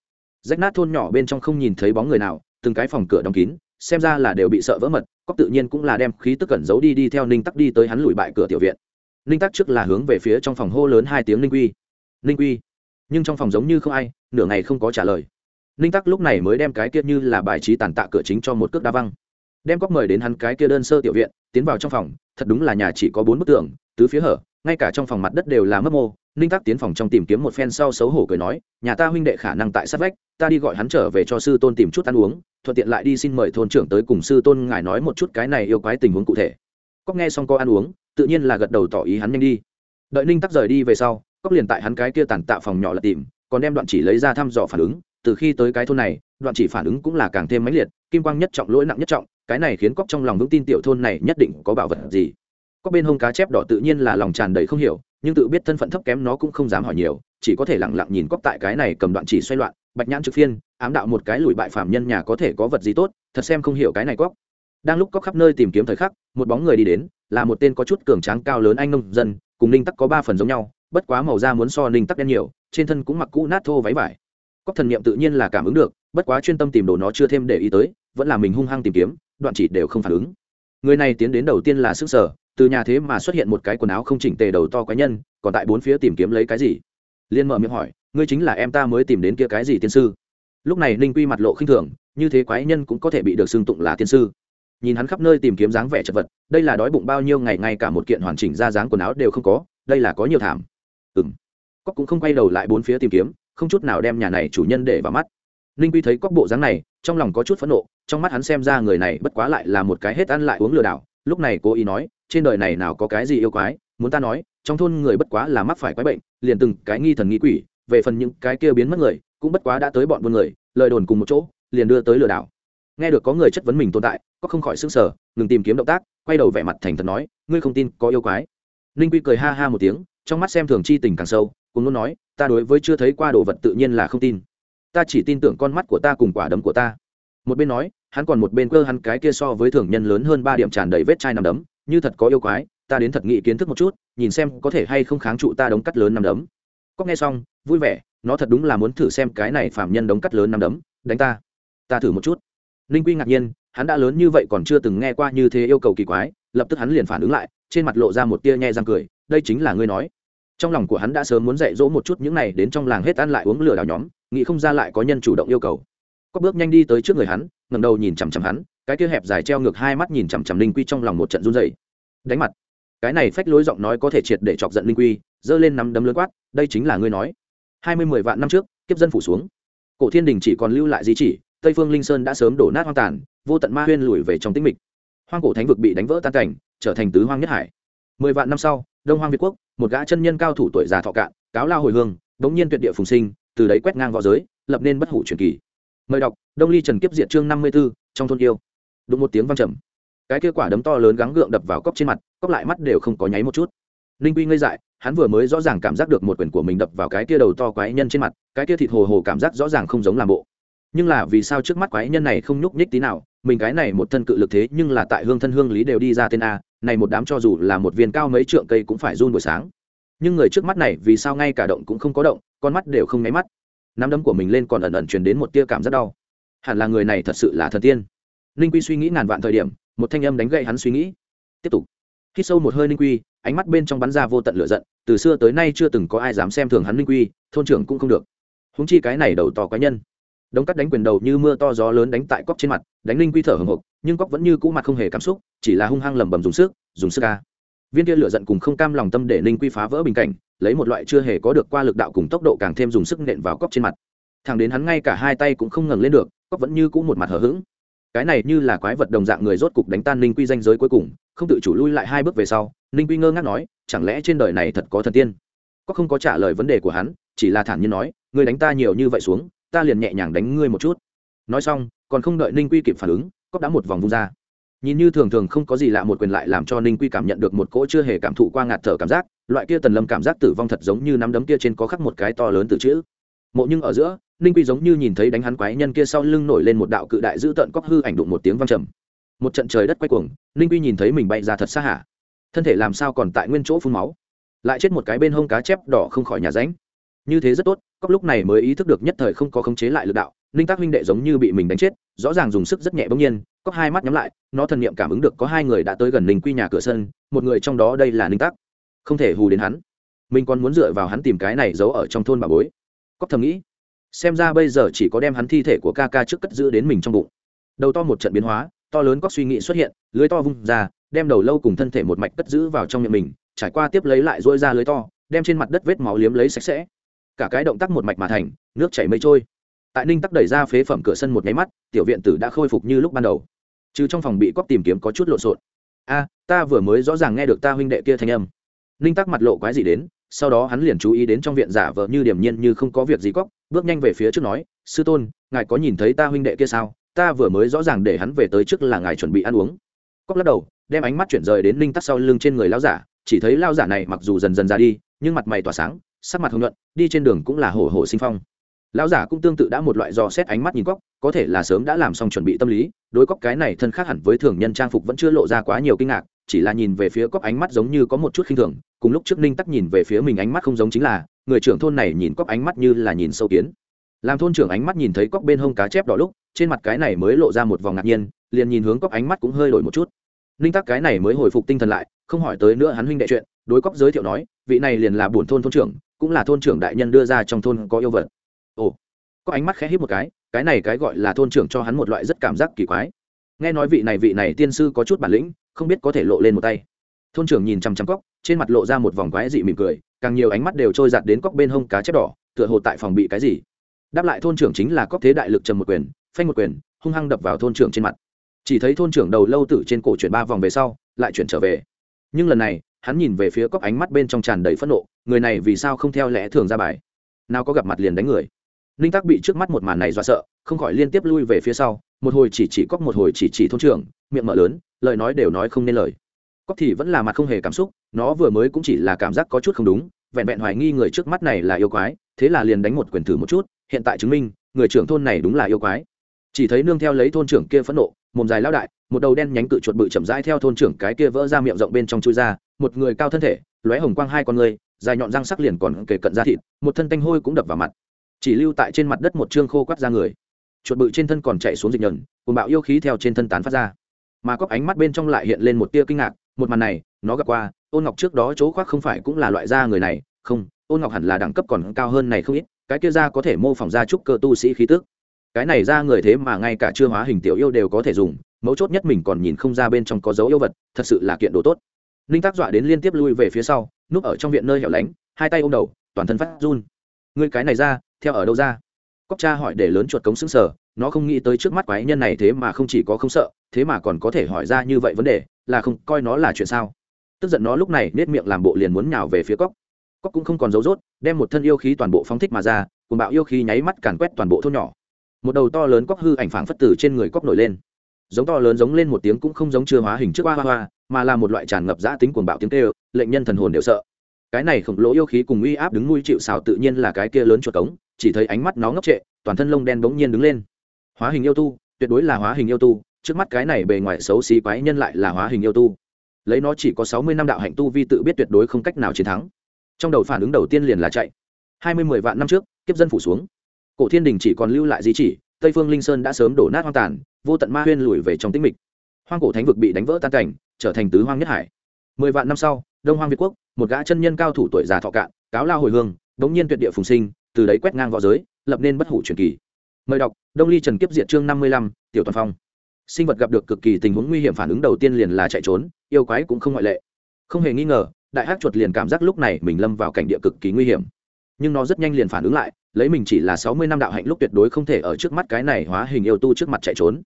rách nát thôn nhỏ bên trong không nhìn thấy bóng người nào, từng cái phòng cửa đóng kín, xem ra là đều bị sợ vỡ mật cóc tự nhiên cũng là đem khí tức cẩn giấu đi đi theo ninh tắc đi tới hắn lùi bại cửa tiểu viện. Ninh tắc trước là hướng về phía trong phòng hô lớn hai tiếng ninh quy. Ninh quy? Nhưng trong phòng giống như không ai, nửa ngày không có trả lời. Ninh tắc lúc này mới đem cái kia như là bài trí tàn tạ cửa chính cho một cước đa văng. Đem cóc mời đến hắn cái kia đơn sơ tiểu viện, tiến vào trong phòng, thật đúng là nhà chỉ có bốn bức tường, tứ phía hở, ngay cả trong phòng mặt đất đều là mấp mô. Ninh tắc tiến phòng trong tìm kiếm một phen sau xấu hổ cười nói, nhà ta huynh đệ khả năng tại sát vách ta đi gọi hắn trở về cho sư tôn tìm chút ăn uống, thuận tiện lại đi xin mời thôn trưởng tới cùng sư tôn ngài nói một chút cái này yêu quái tình huống cụ thể. Cóc nghe xong có ăn uống, tự nhiên là gật đầu tỏ ý hắn nhanh đi. Đợi ninh tắc rời đi về sau, cóc liền tại hắn cái kia tàn tạ phòng nhỏ là tìm, còn đem đoạn chỉ lấy ra thăm dò phản ứng, từ khi tới cái thôn này, đoạn chỉ phản ứng cũng là càng thêm mãnh liệt, kim quang nhất trọng, lỗi nặng nhất trọng, cái này khiến cóc trong lòng vững tin tiểu thôn này nhất định có bảo vật gì. Có bên hông cá chép đỏ tự nhiên là lòng tràn đầy không hiểu, nhưng tự biết thân phận thấp kém nó cũng không dám hỏi nhiều, chỉ có thể lẳng lặng nhìn cóc tại cái này cầm đoạn chỉ xoay loạn bạch nhãn trực phiên, ám đạo một cái lùi bại phạm nhân nhà có thể có vật gì tốt, thật xem không hiểu cái này cóc đang lúc cóc khắp nơi tìm kiếm thời khắc, một bóng người đi đến, là một tên có chút cường tráng cao lớn anh nông dân, cùng ninh tắc có ba phần giống nhau, bất quá màu da muốn so ninh tắc đen nhiều, trên thân cũng mặc cũ nát thô váy vải. Cóc thần niệm tự nhiên là cảm ứng được, bất quá chuyên tâm tìm đồ nó chưa thêm để ý tới, vẫn là mình hung hăng tìm kiếm, đoạn chỉ đều không phản ứng. Người này tiến đến đầu tiên là sức sở từ nhà thế mà xuất hiện một cái quần áo không chỉnh tề đầu to quái nhân, còn tại bốn phía tìm kiếm lấy cái gì? Liên mở miệng hỏi, ngươi chính là em ta mới tìm đến kia cái gì tiên sư? Lúc này ninh quy mặt lộ khinh thường, như thế quái nhân cũng có thể bị được xưng tụng là tiên sư. Nhìn hắn khắp nơi tìm kiếm dáng vẻ chật vật, đây là đói bụng bao nhiêu ngày, ngay cả một kiện hoàn chỉnh ra dáng quần áo đều không có, đây là có nhiều thảm. Ừ m cóc cũng không quay đầu lại bốn phía tìm kiếm, không chút nào đem nhà này chủ nhân để vào mắt. Ninh quy thấy cóc bộ dáng này, trong lòng có chút phẫn nộ, trong mắt hắn xem ra người này bất quá lại là một cái hết ăn lại uống lừa đảo. Lúc này cố ý nói, trên đời này nào có cái gì yêu quái, muốn ta nói trong thôn người bất quá là mắc phải quái bệnh, liền từng cái nghi thần nghi quỷ, về phần những cái kia biến mất người, cũng bất quá đã tới bọn buôn người, lời đồn cùng một chỗ, liền đưa tới lừa đảo. Nghe được có người chất vấn mình tồn tại, có không khỏi s sở ngừng tìm kiếm động tác, quay đầu vẻ mặt thành thật nói, ngươi không tin, có yêu quái. Ninh quy cười ha ha một tiếng, trong mắt xem thường chi tình càng sâu, cùng luôn nói, ta đối với chưa thấy qua đồ vật tự nhiên là không tin. Ta chỉ tin tưởng con mắt của ta cùng quả đấm của ta. Một bên nói, hắn còn một bên cơ hắn cái kia so với thường nhân lớn hơn ba điểm tràn đầy vết chai nằm đấm, như thật có yêu quái ta đến thật nghị kiến thức một chút, nhìn xem có thể hay không kháng trụ ta đống cắt lớn năm đấm. Cóc nghe xong, vui vẻ, nó thật đúng là muốn thử xem cái này phạm nhân đống cắt lớn năm đấm, đánh ta. Ta thử một chút. Ninh quy ngạc nhiên, hắn đã lớn như vậy còn chưa từng nghe qua như thế yêu cầu kỳ quái, lập tức hắn liền phản ứng lại, trên mặt lộ ra một tia nhe răng cười, đây chính là ngươi nói. Trong lòng của hắn đã sớm muốn dạy dỗ một chút những này đến trong làng hết ăn lại uống lửa đào nhóm, nghĩ không ra lại có nhân chủ động yêu cầu. Có bước nhanh đi tới trước người hắn, ngẩng đầu nhìn chằm chằm hắn, cái kia hẹp dài treo ngược hai mắt nhìn chằm chằm ninh quy trong lòng một trận run dày đánh mặt cái này phách lối giọng nói có thể triệt để chọc giận linh quy, giơ lên nắm đấm lớn quát, đây chính là ngươi nói. Hai mươi mười vạn năm trước, kiếp dân phủ xuống. Cổ thiên đình chỉ còn lưu lại di chỉ, tây phương linh sơn đã sớm đổ nát hoang tàn, vô tận ma huyên lùi về trong tĩnh mịch. Hoang cổ thánh vực bị đánh vỡ tan cảnh, trở thành tứ hoang nhất hải. Mười vạn năm sau, đông hoang việt quốc, một gã chân nhân cao thủ tuổi già thọ cạn, cáo lao hồi hương bỗng nhiên tuyệt địa phùng sinh, từ đấy quét ngang v õ giới, lập nên bất hủ truyền kỳ. Mời đọc, đông ly trần kiếp diệt chương năm mươi b ố trong thôn yêu. Đúng một tiếng văng trầm cái kia quả đấm to lớn gắng gượng đập vào cốc trên mặt, cốc lại mắt đều không có nháy một chút. Ninh quy ngây dại, hắn vừa mới rõ ràng cảm giác được một quyền của mình đập vào cái kia đầu to quái nhân trên mặt, cái kia thịt hồ hồ cảm giác rõ ràng không giống làm bộ. Nhưng là vì sao trước mắt quái nhân này không nhúc nhích tí nào, mình cái này một thân cự lực thế nhưng là tại hương thân hương lý đều đi ra tên a, này một đám cho dù là một viên cao mấy trượng cây cũng phải run buổi sáng. Nhưng người trước mắt này vì sao ngay cả động cũng không có động, con mắt đều không nháy mắt. Nắm đấm của mình lên còn ẩn ẩn truyền đến một tia cảm rất đau. Hẳn là người này thật sự là thần tiên. Ninh quy suy nghĩ ngàn vạn thời điểm một thanh âm đánh gậy hắn suy nghĩ. Tiếp tục. Khi sâu một hơi ninh quy, ánh mắt bên trong bắn ra vô tận lửa giận. Từ xưa tới nay chưa từng có ai dám xem thường hắn ninh quy, thôn trưởng cũng không được. Húng chi cái này đầu to cá nhân. Đống cắt đánh quyền đầu như mưa to gió lớn đánh tại cóc trên mặt, đánh ninh quy thở hồng hộc, nhưng cóc vẫn như cũ mặt không hề cảm xúc, chỉ là hung hăng lầm bầm dùng sức dùng sức ca viên kia lửa giận cùng không cam lòng tâm để ninh quy phá vỡ bình cảnh, lấy một loại chưa hề có được qua lực đạo cùng tốc độ càng thêm dùng sức nện vào cóc trên mặt. Thằng đến hắn ngay cả hai tay cũng không ngẩng lên được, cóc vẫn như cũ một mặt hở h ữ g cái này như là quái vật đồng dạng người rốt cục đánh tan ninh quy danh giới cuối cùng, không tự chủ lui lại hai bước về sau, ninh quy ngơ ngác nói, chẳng lẽ trên đời này thật có thần tiên? Có không có trả lời vấn đề của hắn, chỉ là thản nhiên nói người đánh ta nhiều như vậy xuống, ta liền nhẹ nhàng đánh ngươi một chút. Nói xong, còn không đợi ninh quy kịp phản ứng cóc đã một vòng vung ra. Nhìn như thường thường không có gì lạ một quyền lại làm cho ninh quy cảm nhận được một cỗ chưa hề cảm thụ qua ngạt thở cảm giác, loại kia tần lâm cảm giác tử vong thật giống như nắm đấm kia trên có khắc một cái to lớn từ chữ mộ nhưng ở giữa, ninh quy giống như nhìn thấy đánh hắn quái nhân kia sau lưng nổi lên một đạo cự đại giữ tợn cóc hư ảnh đụng một tiếng văng trầm. Một trận trời đất quay cuồng, ninh quy nhìn thấy mình bay ra thật xa hả? Thân thể làm sao còn tại nguyên chỗ phun máu? Lại chết một cái bên hông cá chép đỏ không khỏi nhà ránh. Như thế rất tốt cóc lúc này mới ý thức được nhất thời không có khống chế lại lực đạo, ninh tác huynh đệ giống như bị mình đánh chết, rõ ràng dùng sức rất nhẹ bỗng nhiên cóc hai mắt nhắm lại, nó thần niệm cảm ứng được có hai người đã tới gần ninh quy nhà cửa sân, một người trong đó đây là ninh tác. Không thể hù đến hắn. Mình còn muốn dựa vào hắn tìm cái này giấu ở trong thôn bà bối cóc thầm nghĩ, xem ra bây giờ chỉ có đem hắn thi thể của ca ca trước cất giữ đến mình trong bụng. Đầu to một trận biến hóa, to lớn cóc suy nghĩ xuất hiện, lưới to vung ra, đem đầu lâu cùng thân thể một mạch cất giữ vào trong miệng mình, trải qua tiếp lấy lại dôi ra lưới to, đem trên mặt đất vết máu liếm lấy sạch sẽ. Cả cái động tác một mạch mà thành, nước chảy mây trôi. Tại ninh tắc đẩy ra phế phẩm cửa sân một nháy mắt, tiểu viện tử đã khôi phục như lúc ban đầu. Chứ trong phòng bị cóc tìm kiếm có chút lộn xộn. A, ta vừa mới rõ ràng nghe được ta huynh đệ kia thanh âm. Ninh tắc mặt lộ quái gì đến sau đó hắn liền chú ý đến trong viện giả vờ như điểm nhiên như không có việc gì cóc bước nhanh về phía trước nói, sư tôn, ngài có nhìn thấy ta huynh đệ kia sao? Ta vừa mới rõ ràng để hắn về tới trước là ngài chuẩn bị ăn uống. Cóc lắc đầu, đem ánh mắt chuyển rời đến ninh tắc sau lưng trên người lao giả, chỉ thấy lao giả này mặc dù dần dần ra đi, nhưng mặt mày tỏa sáng, sắc mặt hồng nhuận, đi trên đường cũng là hổ hổ sinh phong lão giả cũng tương tự đã một loại dò xét ánh mắt nhìn cóc, có thể là sớm đã làm xong chuẩn bị tâm lý, đối cóc cái này thân khác hẳn với thường nhân trang phục vẫn chưa lộ ra quá nhiều kinh ngạc, chỉ là nhìn về phía cóc ánh mắt giống như có một chút khinh thường, cùng lúc trước ninh tắc nhìn về phía mình ánh mắt không giống chính là, người trưởng thôn này nhìn cóc ánh mắt như là nhìn sâu kiến. Làm thôn trưởng ánh mắt nhìn thấy cóc bên hông cá chép đỏ lúc, trên mặt cái này mới lộ ra một vòng ngạc nhiên, liền nhìn hướng cóc ánh mắt cũng hơi đổi một chút. Ninh tắc cái này mới hồi phục tinh thần lại, không hỏi tới nữa hắn huynh đệ chuyện, đối cóc giới thiệu nói, vị này liền là bổn thôn thôn trưởng, cũng là thôn trưởng đại nhân đưa ra trong thôn có yêu vật ồ, có ánh mắt khẽ hít một cái cái này cái gọi là thôn trưởng cho hắn một loại rất cảm giác kỳ quái. Nghe nói vị này vị này tiên sư có chút bản lĩnh, không biết có thể lộ lên một tay. Thôn trưởng nhìn chằm chằm cóc trên mặt lộ ra một vòng quái dị mỉm cười, càng nhiều ánh mắt đều trôi giặt đến cóc bên hông cá chép đỏ, tựa hồ tại phòng bị cái gì. Đáp lại thôn trưởng chính là cóc thế đại lực trầm một quyền, phanh một quyền, hung hăng đập vào thôn trưởng trên mặt. Chỉ thấy thôn trưởng đầu lâu tử trên cổ chuyển ba vòng về sau, lại chuyển trở về. Nhưng lần này, hắn nhìn về phía cóc ánh mắt bên trong tràn đầy phẫn nộ, người này vì sao không theo lẽ thường ra bài? Nào có gặp mặt liền đánh người? Ninh tắc bị trước mắt một màn này dọa sợ, không khỏi liên tiếp lui về phía sau, một hồi chỉ chỉ cóc, một hồi chỉ chỉ thôn trưởng, miệng mở lớn, lời nói đều nói không nên lời. Cóc thì vẫn là mặt không hề cảm xúc, nó vừa mới cũng chỉ là cảm giác có chút không đúng, vẹn vẹn hoài nghi người trước mắt này là yêu quái, thế là liền đánh một quyền thử một chút, hiện tại chứng minh, người trưởng thôn này đúng là yêu quái. Chỉ thấy nương theo lấy thôn trưởng kia phẫn nộ, mồm dài lao đại, một đầu đen nhánh cự chuột bự chậm rãi theo thôn trưởng cái kia vỡ ra miệng rộng bên trong chui ra, một người cao thân thể, lóe hồng quang hai con người, dài nhọn răng sắc liền còn kề cận ra thịt, một thân tanh hôi cũng đập vào mặt chỉ lưu tại trên mặt đất một chương khô quắt ra người. Chuột bự trên thân còn chạy xuống dịch nhờn cùng bạo yêu khí theo trên thân tán phát ra. Mà cóc ánh mắt bên trong lại hiện lên một tia kinh ngạc, một màn này, nó gặp qua, ôn ngọc trước đó chỗ khoác không phải cũng là loại da người này, không, ôn ngọc hẳn là đẳng cấp còn cao hơn này không ít, cái kia da có thể mô phỏng ra trúc cơ tu sĩ khí tước cái này ra người thế mà ngay cả chưa hóa hình tiểu yêu đều có thể dùng, mấu chốt nhất mình còn nhìn không ra bên trong có dấu yêu vật, thật sự là kiện đồ tốt. Ninh tác dọa đến liên tiếp lui về phía sau, núp ở trong viện nơi hẻo lánh, hai tay ôm đầu, toàn thân phát run. Người cái này ra theo ở đâu ra? Cóc cha hỏi để lớn chuột cống xứng sở nó không nghĩ tới trước mắt quái nhân này thế mà không chỉ có không sợ, thế mà còn có thể hỏi ra như vậy vấn đề, là không, coi nó là chuyện sao? Tức giận nó lúc này nết miệng làm bộ liền muốn nhào về phía cóc. Cóc cũng không còn dấu dốt đem một thân yêu khí toàn bộ phóng thích mà ra cùng bạo yêu khí nháy mắt càn quét toàn bộ thôn nhỏ. Một đầu to lớn cóc hư ảnh phảng phất tử trên người cóc nổi lên. Giống to lớn giống lên một tiếng cũng không giống chưa hóa hình trước hoa hoa hoa, mà là một loại tràn ngập giã tính cuồng bạo tiếng kêu, lệnh nhân thần hồn đều sợ. Cái này khổng lồ yêu khí cùng uy áp đứng nuôi chịu xào tự nhiên là cái kia lớn chuột cống chỉ thấy ánh mắt nó ngốc trệ, toàn thân lông đen bỗng nhiên đứng lên. Hóa hình yêu tu, tuyệt đối là hóa hình yêu tu, trước mắt cái này bề ngoài xấu xí quái nhân lại là hóa hình yêu tu. Lấy nó chỉ có sáu mươi năm đạo hạnh tu vi tự biết tuyệt đối không cách nào chiến thắng. Trong đầu phản ứng đầu tiên liền là chạy. Hai mươi mười vạn năm trước, kiếp dân phủ xuống. Cổ thiên đình chỉ còn lưu lại di chỉ, tây phương linh sơn đã sớm đổ nát hoang tàn, vô tận ma huyên lùi về trong tĩnh mịch. Hoang cổ thánh vực bị đánh vỡ tan cảnh, trở thành tứ hoang nhất hải. Mười vạn năm sau, đông hoang việt quốc, một gã chân nhân cao thủ tuổi già thọ cạn, cáo lao hồi hương đống nhiên tuyệt địa phùng sinh từ đấy quét ngang v õ giới, lập nên bất hủ truyền kỳ. Mời đọc, đông ly trần kiếp diệt chương năm mươi lăm, tiểu toàn phong. Sinh vật gặp được cực kỳ tình huống nguy hiểm phản ứng đầu tiên liền là chạy trốn, yêu quái cũng không ngoại lệ. Không hề nghi ngờ, đại hắc chuột liền cảm giác lúc này mình lâm vào cảnh địa cực kỳ nguy hiểm. Nhưng nó rất nhanh liền phản ứng lại, lấy mình chỉ là sáu mươi năm đạo hạnh lúc tuyệt đối không thể ở trước mắt cái này hóa hình yêu tu trước mặt chạy trốn.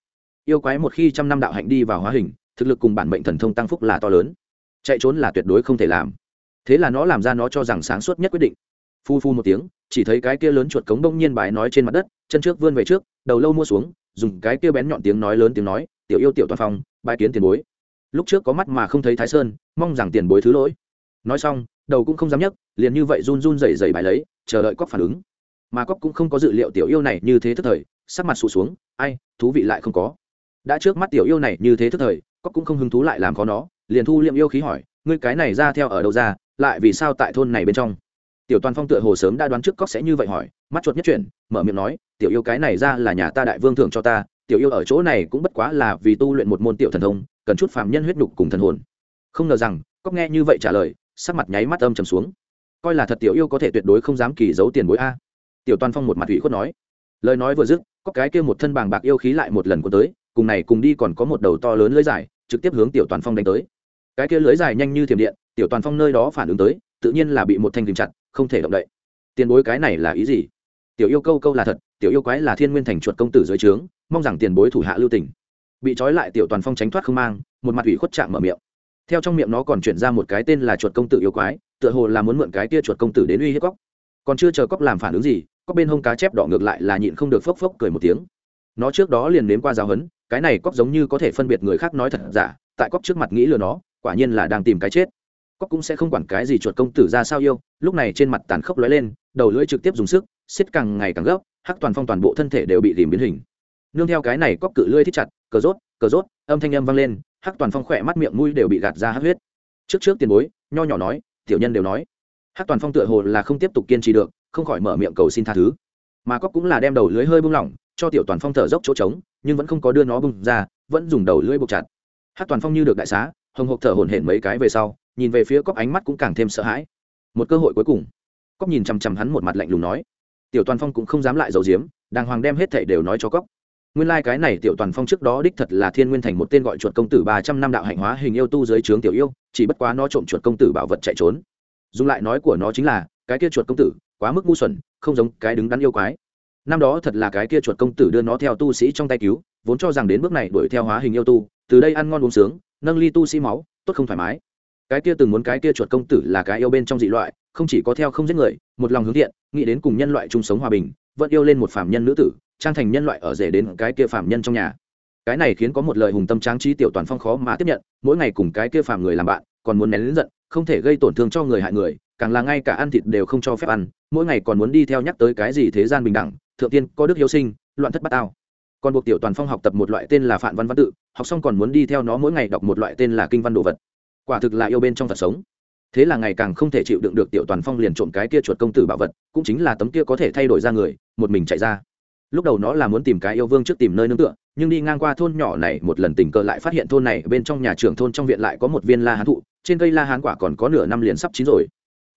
Yêu quái một khi trăm năm đạo hạnh đi vào hóa hình, thực lực cùng bản mệnh thần thông tăng phúc là to lớn. Chạy trốn là tuyệt đối không thể làm. Thế là nó làm ra nó cho rằng sáng suốt nhất quyết định. Phu phu một tiếng chỉ thấy cái kia lớn chuột cống đông nhiên bài nói trên mặt đất, chân trước vươn về trước, đầu lâu mua xuống, dùng cái kia bén nhọn tiếng nói lớn tiếng nói, tiểu yêu tiểu toàn phong bài kiến tiền bối. Lúc trước có mắt mà không thấy thái sơn, mong rằng tiền bối thứ lỗi. Nói xong, đầu cũng không dám nhấc, liền như vậy run run rẩy rẩy bài lấy, chờ đợi cóc phản ứng. Mà cóc cũng không có dự liệu tiểu yêu này như thế thức thời, sắc mặt sụt xuống, ai, thú vị lại không có. Đã trước mắt tiểu yêu này như thế thức thời cóc cũng không hứng thú lại làm khó nó, liền thu liệm yêu khí hỏi, ngươi cái này ra theo ở đâu ra, lại vì sao tại thôn này bên trong? Tiểu toàn phong tựa hồ sớm đã đoán trước cóc sẽ như vậy hỏi, mắt chuột nhất chuyển, mở miệng nói, tiểu yêu cái này ra là nhà ta đại vương thưởng cho ta, tiểu yêu ở chỗ này cũng bất quá là vì tu luyện một môn tiểu thần thông, cần chút phàm nhân huyết nhục cùng thần hồn. Không ngờ rằng cóc nghe như vậy trả lời, sắc mặt nháy mắt âm trầm xuống. Coi là thật tiểu yêu có thể tuyệt đối không dám kỳ giấu tiền bối a. Tiểu toàn phong một mặt ủy khuất nói. Lời nói vừa dứt có cái kia một thân bàng bạc yêu khí lại một lần có tới, cùng này cùng đi còn có một đầu to lớn lưới dài, trực tiếp hướng tiểu toàn phong đánh tới. Cái kia lưới dài nhanh như thiểm điện, tiểu toàn phong nơi đó phản ứng tới, tự nhiên là bị một thanh kìm chặt không thể động đậy. Tiền bối cái này là ý gì? Tiểu yêu câu câu là thật, tiểu yêu quái là thiên nguyên thành chuột công tử dưới trướng, mong rằng tiền bối thủ hạ lưu tình. Bị trói lại tiểu toàn phong tránh thoát không mang, một mặt ủy khuất chạm mở miệng. Theo trong miệng nó còn chuyển ra một cái tên là chuột công tử yêu quái, tựa hồ là muốn mượn cái kia chuột công tử đến uy hiếp cóc. Còn chưa chờ cóc làm phản ứng gì, cóc bên hông cá chép đỏ ngược lại là nhịn không được phốc phốc cười một tiếng. Nó trước đó liền nếm qua giáo hấn cái này cóc giống như có thể phân biệt người khác nói thật giả, tại cóc trước mặt nghĩ lừa nó, quả nhiên là đang tìm cái chết cóc cũng sẽ không quản cái gì chuột công tử ra sao yêu, lúc này trên mặt tàn khốc lóe lên, đầu lưỡi trực tiếp dùng sức, xiết càng ngày càng gấp, hắc toàn phong toàn bộ thân thể đều bị tìm biến hình. Nương theo cái này cóc cự lưỡi thích chặt, cờ rốt cờ rốt, âm thanh âm vang lên, hắc toàn phong khỏe mắt miệng mũi đều bị gạt ra hắc huyết. Trước trước tiền bối, nho nhỏ nói, tiểu nhân đều nói. Hắc toàn phong tựa hồ là không tiếp tục kiên trì được, không khỏi mở miệng cầu xin tha thứ. Mà cóc cũng là đem đầu lưới hơi bung lỏng, cho tiểu toàn phong thở dốc chỗ trống, nhưng vẫn không có đưa nó bung ra, vẫn dùng đầu lưỡi buộc chặt. Hắc toàn phong như được đại xá, hồng hộc thở hổn hển mấy cái về sau nhìn về phía cóc ánh mắt cũng càng thêm sợ hãi. Một cơ hội cuối cùng. Cóc nhìn chằm chằm hắn một mặt lạnh lùng nói, tiểu toàn phong cũng không dám lại giấu giếm, đàng hoàng đem hết thảy đều nói cho cóc nguyên lai、like、cái này tiểu toàn phong trước đó đích thật là thiên nguyên thành một tên gọi chuột công tử ba trăm năm đạo hạnh hóa hình yêu tu dưới trướng tiểu yêu, chỉ bất quá nó trộm chuột công tử bảo vật chạy trốn. Dùng lại nói của nó chính là, cái kia chuột công tử, quá mức ngu xuẩn, không giống cái đứng đắn yêu quái. Năm đó thật là cái kia chuột công tử đưa nó theo tu sĩ trong tay cứu, vốn cho rằng đến bước này đuổi theo hóa hình yêu tu, từ đây ăn ngon uống sướng, nâng ly tu sĩ máu, tốt không thoải mái cái kia từng muốn cái kia chuột công tử là cái yêu bên trong dị loại, không chỉ có theo không giết người, một lòng hướng thiện, nghĩ đến cùng nhân loại chung sống hòa bình, vẫn yêu lên một phạm nhân nữ tử, trang thành nhân loại ở rể đến cái kia phạm nhân trong nhà. Cái này khiến có một lời hùng tâm tráng trí tiểu toàn phong khó mà tiếp nhận, mỗi ngày cùng cái kia phạm người làm bạn, còn muốn nén lính giận, không thể gây tổn thương cho người hại người, càng là ngay cả ăn thịt đều không cho phép ăn, mỗi ngày còn muốn đi theo nhắc tới cái gì thế gian bình đẳng, thượng tiên, có đức hiếu sinh, loạn thất bát tao. Còn buộc tiểu toàn phong học tập một loại tên là phạn văn văn tự, học xong còn muốn đi theo nó mỗi ngày đọc một loại tên là kinh văn đồ vật quả thực là yêu bên trong thật sống. Thế là ngày càng không thể chịu đựng được tiểu toàn phong liền trộm cái kia chuột công tử bảo vật, cũng chính là tấm kia có thể thay đổi ra người, một mình chạy ra. Lúc đầu nó là muốn tìm cái yêu vương trước tìm nơi nương tựa, nhưng đi ngang qua thôn nhỏ này một lần tình cờ lại phát hiện thôn này bên trong nhà trưởng thôn trong viện lại có một viên la hán thụ, trên cây la hán quả còn có nửa năm liền sắp chín rồi.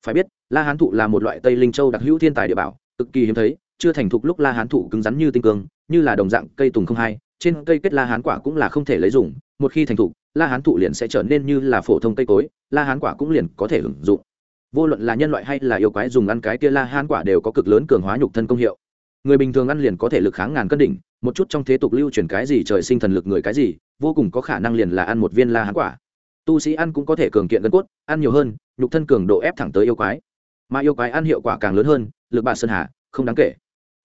Phải biết, la hán thụ là một loại tây linh châu đặc hữu thiên tài địa bảo, cực kỳ hiếm thấy, chưa thành thục lúc la hán thụ cứng rắn như tinh cương, như là đồng dạng cây tùng không hai, trên cây kết la hán quả cũng là không thể lấy dùng một khi thành thục, la hán thụ liền sẽ trở nên như là phổ thông cây cối, la hán quả cũng liền có thể hưởng dụng. Vô luận là nhân loại hay là yêu quái dùng ăn cái kia la hán quả đều có cực lớn cường hóa nhục thân công hiệu. Người bình thường ăn liền có thể lực kháng ngàn cân đỉnh, một chút trong thế tục lưu truyền cái gì trời sinh thần lực người cái gì, vô cùng có khả năng liền là ăn một viên la hán quả. Tu sĩ ăn cũng có thể cường kiện gân cốt, ăn nhiều hơn, nhục thân cường độ ép thẳng tới yêu quái. Mà yêu quái ăn hiệu quả càng lớn hơn, lực bà sơn hà, không đáng kể.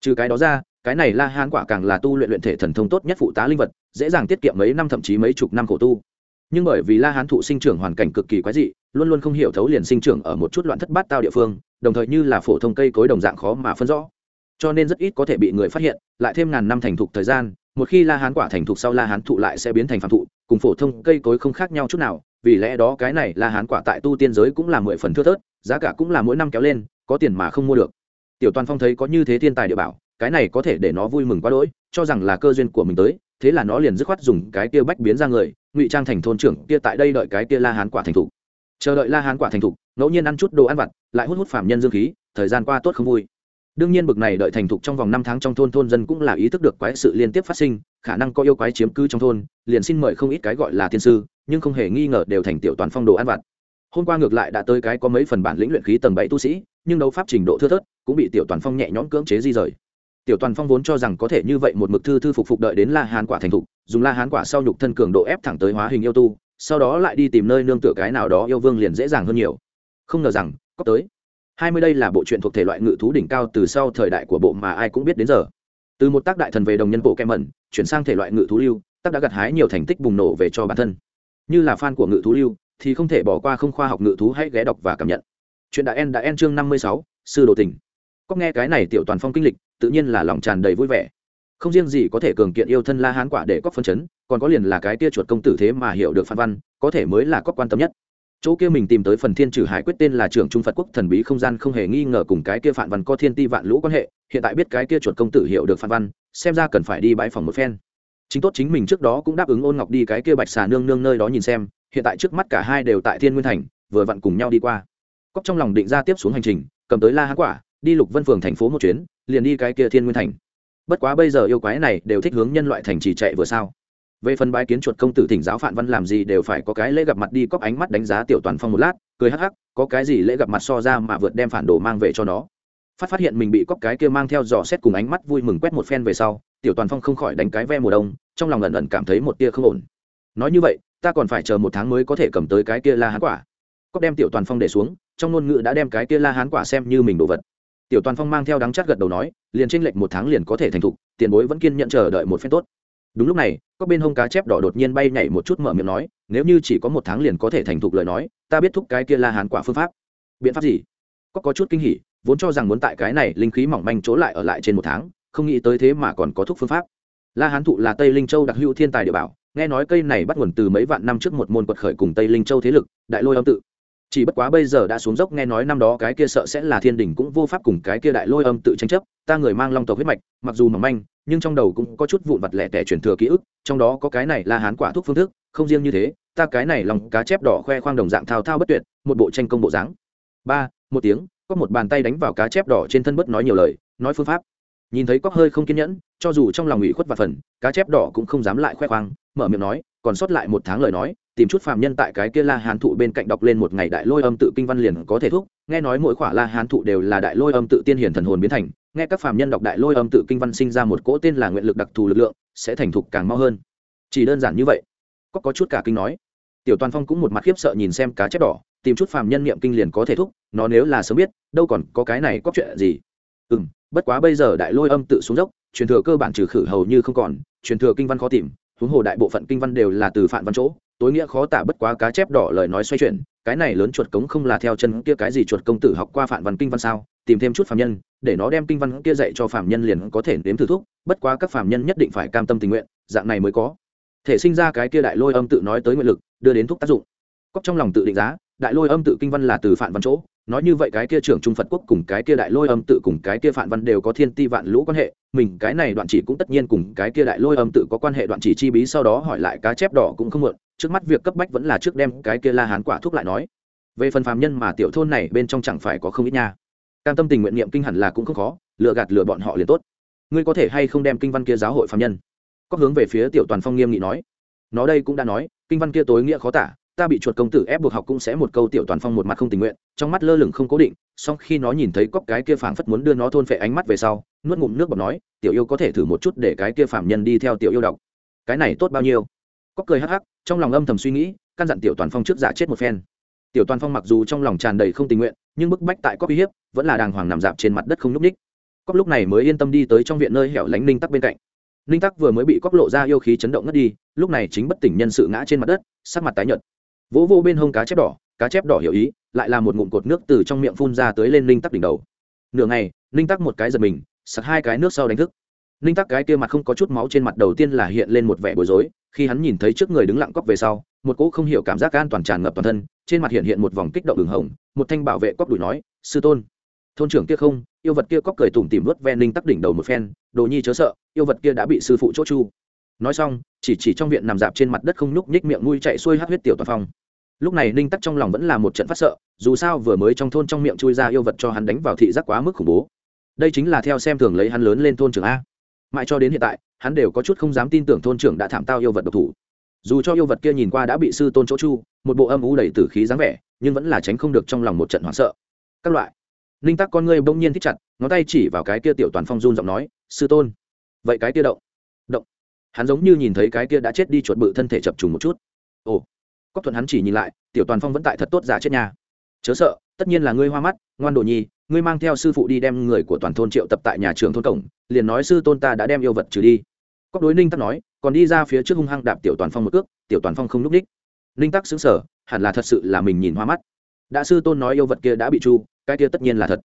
Trừ cái đó ra cái này la hán quả càng là tu luyện luyện thể thần thông tốt nhất phụ tá linh vật, dễ dàng tiết kiệm mấy năm thậm chí mấy chục năm khổ tu. Nhưng bởi vì la hán thụ sinh trưởng hoàn cảnh cực kỳ quái dị, luôn luôn không hiểu thấu liền sinh trưởng ở một chút loạn thất bát tao địa phương, đồng thời như là phổ thông cây cối đồng dạng khó mà phân rõ. Cho nên rất ít có thể bị người phát hiện, lại thêm ngàn năm thành thục thời gian, một khi la hán quả thành thục sau la hán thụ lại sẽ biến thành phạm thụ, cùng phổ thông cây cối không khác nhau chút nào, vì lẽ đó cái này la hán quả tại tu tiên giới cũng là mười phần thưa thớt, giá cả cũng là mỗi năm kéo lên, có tiền mà không mua được. Tiểu toàn phong thấy có như thế thiên tài địa bảo cái này có thể để nó vui mừng quá đỗi, cho rằng là cơ duyên của mình tới, thế là nó liền dứt khoát dùng cái kia bách biến ra người, ngụy trang thành thôn trưởng kia tại đây đợi cái kia la hán quả thành thục chờ đợi la hán quả thành thục ngẫu nhiên ăn chút đồ ăn vặt, lại hút hút phạm nhân dương khí, thời gian qua tốt không vui. Đương nhiên bực này đợi thành thục trong vòng năm tháng trong thôn thôn dân cũng là ý thức được quái sự liên tiếp phát sinh, khả năng có yêu quái chiếm cứ trong thôn, liền xin mời không ít cái gọi là thiên sư, nhưng không hề nghi ngờ đều thành tiểu toàn phong đồ ăn vặt. Hôm qua ngược lại đã tới cái có mấy phần bản lĩnh luyện khí tầng bảy tu sĩ, nhưng đấu pháp trình độ thưa thớt, cũng bị tiểu toàn phong nhẹ nhõm cưỡng chế di rời tiểu toàn phong vốn cho rằng có thể như vậy một mực thư thư phục phục đợi đến la hán quả thành thục, dùng la hán quả sau nhục thân cường độ ép thẳng tới hóa hình yêu tu, sau đó lại đi tìm nơi nương tựa cái nào đó yêu vương liền dễ dàng hơn nhiều. Không ngờ rằng, có tới. Hai mươi đây là bộ truyện thuộc thể loại ngự thú đỉnh cao từ sau thời đại của bộ mà ai cũng biết đến giờ. Từ một tác đại thần về đồng nhân bộ kem mẩn, chuyển sang thể loại ngự thú lưu, tác đã gặt hái nhiều thành tích bùng nổ về cho bản thân. Như là fan của ngự thú lưu, thì không thể bỏ qua không khoa học ngự thú hãy ghé đọc và cảm nhận. Chuyện đã en đã en chương năm mươi sáu, sư đồ tình có nghe cái này tiểu toàn phong kinh lịch tự nhiên là lòng tràn đầy vui vẻ. Không riêng gì có thể cường kiện yêu thân la hán quả để cóc phân chấn, còn có liền là cái tia chuột công tử thế mà hiểu được phan văn, có thể mới là cóc quan tâm nhất. Chỗ kia mình tìm tới phần thiên trừ hải quyết tên là trưởng trung phật quốc thần bí không gian không hề nghi ngờ cùng cái kia phản văn có thiên ti vạn lũ quan hệ, hiện tại biết cái kia chuột công tử hiểu được phan văn, xem ra cần phải đi bãi phòng một phen. Chính tốt chính mình trước đó cũng đáp ứng ôn ngọc đi cái kia bạch xà nương nương nơi đó nhìn xem, hiện tại trước mắt cả hai đều tại thiên nguyên thành, vừa vặn cùng nhau đi qua. Cóc trong lòng định ra tiếp xuống hành trình, cầm tới la hán quả, đi lục vân phường thành phố một chuyến liền đi cái kia thiên nguyên thành. Bất quá bây giờ yêu quái này đều thích hướng nhân loại thành trì chạy vừa sao. Về phần bái kiến chuột công tử thỉnh giáo phạn văn làm gì đều phải có cái lễ gặp mặt đi cóp ánh mắt đánh giá tiểu toàn phong một lát, cười hắc hắc, có cái gì lễ gặp mặt so ra mà vượt đem phản đồ mang về cho nó. Phát phát hiện mình bị cóp cái kia mang theo dò xét cùng ánh mắt vui mừng quét một phen về sau, tiểu toàn phong không khỏi đánh cái ve mùa đông, trong lòng ẩn ẩn cảm thấy một tia không ổn. Nói như vậy, ta còn phải chờ một tháng mới có thể cầm tới cái kia la hán quả. Cóp đem tiểu toàn phong để xuống, trong ngôn ngữ đã đem cái kia la hán quả xem như mình đồ vật tiểu toàn phong mang theo đắng chát gật đầu nói, liền tranh lệch một tháng liền có thể thành thục, tiền bối vẫn kiên nhận chờ đợi một phen tốt. Đúng lúc này, có bên hông cá chép đỏ đột nhiên bay nhảy một chút mở miệng nói, nếu như chỉ có một tháng liền có thể thành thục lời nói, ta biết thúc cái kia la hán quả phương pháp. Biện pháp gì? Có có chút kinh hỉ, vốn cho rằng muốn tại cái này linh khí mỏng manh chỗ lại ở lại trên một tháng, không nghĩ tới thế mà còn có thúc phương pháp. La hán thụ là tây linh châu đặc hữu thiên tài địa bảo, nghe nói cây này bắt nguồn từ mấy vạn năm trước một môn quật khởi cùng tây linh châu thế lực, đại lôi âm tự chỉ bất quá bây giờ đã xuống dốc, nghe nói năm đó cái kia sợ sẽ là thiên đình cũng vô pháp cùng cái kia đại lôi âm tự tranh chấp, ta người mang long tộc huyết mạch, mặc dù mỏng manh, nhưng trong đầu cũng có chút vụn vặt lẻ tẻ truyền thừa ký ức, trong đó có cái này là hán quả thuốc phương thức, không riêng như thế, ta cái này lòng cá chép đỏ khoe khoang đồng dạng thao thao bất tuyệt, một bộ tranh công bộ dáng. Ba, một tiếng, có một bàn tay đánh vào cá chép đỏ trên thân bất nói nhiều lời, nói phương pháp. Nhìn thấy cóc hơi không kiên nhẫn, cho dù trong lòng ủy khuất và phần, cá chép đỏ cũng không dám lại khoe khoang, mở miệng nói, còn sót lại một tháng lời nói tìm chút phàm nhân tại cái kia la hán thụ bên cạnh đọc lên một ngày đại lôi âm tự kinh văn liền có thể thúc. Nghe nói mỗi khỏa la hán thụ đều là đại lôi âm tự tiên hiển thần hồn biến thành. Nghe các phàm nhân đọc đại lôi âm tự kinh văn sinh ra một cỗ tên là nguyện lực đặc thù lực lượng, sẽ thành thục càng mau hơn. Chỉ đơn giản như vậy, có có chút cả kinh nói. Tiểu toàn phong cũng một mặt khiếp sợ nhìn xem cá chép đỏ, tìm chút phàm nhân niệm kinh liền có thể thúc, nó nếu là sớm biết, đâu còn có cái này có chuyện gì. Ừ bất quá bây giờ đại lôi âm tự xuống dốc, truyền thừa cơ bản trừ khử hầu như không còn, truyền thừa kinh văn khó tìm, huống hồ đại bộ phận kinh văn đều là từ phản văn chỗ tối nghĩa khó tả bất quá cá chép đỏ lời nói xoay chuyển, cái này lớn chuột cống không là theo chân kia cái gì chuột công tử học qua phản văn kinh văn sao, tìm thêm chút phạm nhân, để nó đem kinh văn kia dạy cho phạm nhân liền có thể nếm thử thuốc bất quá các phạm nhân nhất định phải cam tâm tình nguyện, dạng này mới có. Thể sinh ra cái kia đại lôi âm tự nói tới nguyện lực, đưa đến thuốc tác dụng. Cóc trong lòng tự định giá, đại lôi âm tự kinh văn là từ phản văn chỗ, nói như vậy cái kia trưởng trung phật quốc cùng cái kia đại lôi âm tự cùng cái kia phản văn đều có thiên ti vạn lũ quan hệ, mình cái này đoạn chỉ cũng tất nhiên cùng cái kia đại lôi âm tự có quan hệ, đoạn chỉ chi bí sau đó hỏi lại cá chép đỏ cũng không muộn trước mắt việc cấp bách vẫn là trước đem cái kia la hán quả thuốc lại nói. Về phần phàm nhân mà tiểu thôn này bên trong chẳng phải có không ít nha. Cam tâm tình nguyện niệm kinh hẳn là cũng không khó, lựa gạt lừa bọn họ liền tốt. Ngươi có thể hay không đem kinh văn kia giáo hội phàm nhân? Có hướng về phía tiểu toàn phong nghiêm nghị nói. Nó đây cũng đã nói, kinh văn kia tối nghĩa khó tả, ta bị chuột công tử ép buộc học cũng sẽ một câu tiểu toàn phong một mặt không tình nguyện, trong mắt lơ lửng không cố định, song khi nó nhìn thấy cóc cái kia phảng phất muốn đưa nó thôn phệ ánh mắt về sau, nuốt ngụm nước bọt nói, tiểu yêu có thể thử một chút để cái kia phạm nhân đi theo tiểu yêu đọc. Cái này tốt bao nhiêu? Cóc cười hắc hắc, trong lòng âm thầm suy nghĩ, căn dặn tiểu toàn phong trước giả chết một phen. Tiểu toàn phong mặc dù trong lòng tràn đầy không tình nguyện, nhưng bức bách tại cóc uy hiếp, vẫn là đàng hoàng nằm dạp trên mặt đất không nhúc ních cóc lúc này mới yên tâm đi tới trong viện nơi hẻo lánh ninh tắc bên cạnh. Ninh tắc vừa mới bị cóc lộ ra yêu khí chấn động ngất đi, lúc này chính bất tỉnh nhân sự ngã trên mặt đất, sắc mặt tái nhợt. Vỗ vô bên hông cá chép đỏ, cá chép đỏ hiểu ý, lại là một ngụm cột nước từ trong miệng phun ra tới lên ninh tắc đỉnh đầu. Nửa ngày, ninh tắc một cái giật mình, sặc hai cái nước sau đánh thức ninh tắc cái kia mặt không có chút máu trên mặt đầu tiên là hiện lên một vẻ bối rối, khi hắn nhìn thấy trước người đứng lặng cóc về sau, một cỗ không hiểu cảm giác an toàn tràn ngập toàn thân, trên mặt hiện hiện một vòng kích động đường hồng, một thanh bảo vệ cóc đùi nói, sư tôn. Thôn trưởng kia không? Yêu vật kia cóc cười tủm tìm vớt ven ninh tắc đỉnh đầu một phen, đồ nhi chớ sợ, yêu vật kia đã bị sư phụ chốt chu. Nói xong, chỉ chỉ trong viện nằm dạp trên mặt đất không nhúc nhích miệng nuôi chạy xuôi hát huyết tiểu toàn phong. Lúc này ninh tắc trong lòng vẫn là một trận phát sợ, dù sao vừa mới trong thôn trong miệng chui ra yêu vật cho hắn đánh vào thị giác quá mức khủng bố. Đây chính là theo xem thường lấy hắn lớn lên thôn trưởng a mãi cho đến hiện tại, hắn đều có chút không dám tin tưởng thôn trưởng đã thảm tao yêu vật độc thủ. Dù cho yêu vật kia nhìn qua đã bị sư tôn chỗ chu, một bộ âm u đầy tử khí dáng vẻ, nhưng vẫn là tránh không được trong lòng một trận hoảng sợ. Các loại. Ninh tắc con ngươi bỗng nhiên thích chặt, ngón tay chỉ vào cái kia tiểu toàn phong run giọng nói, sư tôn. Vậy cái kia động. Động. Hắn giống như nhìn thấy cái kia đã chết đi chuột bự thân thể chập trùng một chút. Ồ. Cóc thuận hắn chỉ nhìn lại, tiểu toàn phong vẫn tại thật tốt giả chết nhà chớ sợ, tất nhiên là ngươi hoa mắt, ngoan đồ nhi ngươi mang theo sư phụ đi đem người của toàn thôn triệu tập tại nhà trường thôn cổng, liền nói sư tôn ta đã đem yêu vật trừ đi. Cóc đối ninh tắc nói, còn đi ra phía trước hung hăng đạp tiểu toàn phong một cước, tiểu toàn phong không n ú c ních ninh tắc xứng sở hẳn là thật sự là mình nhìn hoa mắt. Đã sư tôn nói yêu vật kia đã bị chu cái kia tất nhiên là thật.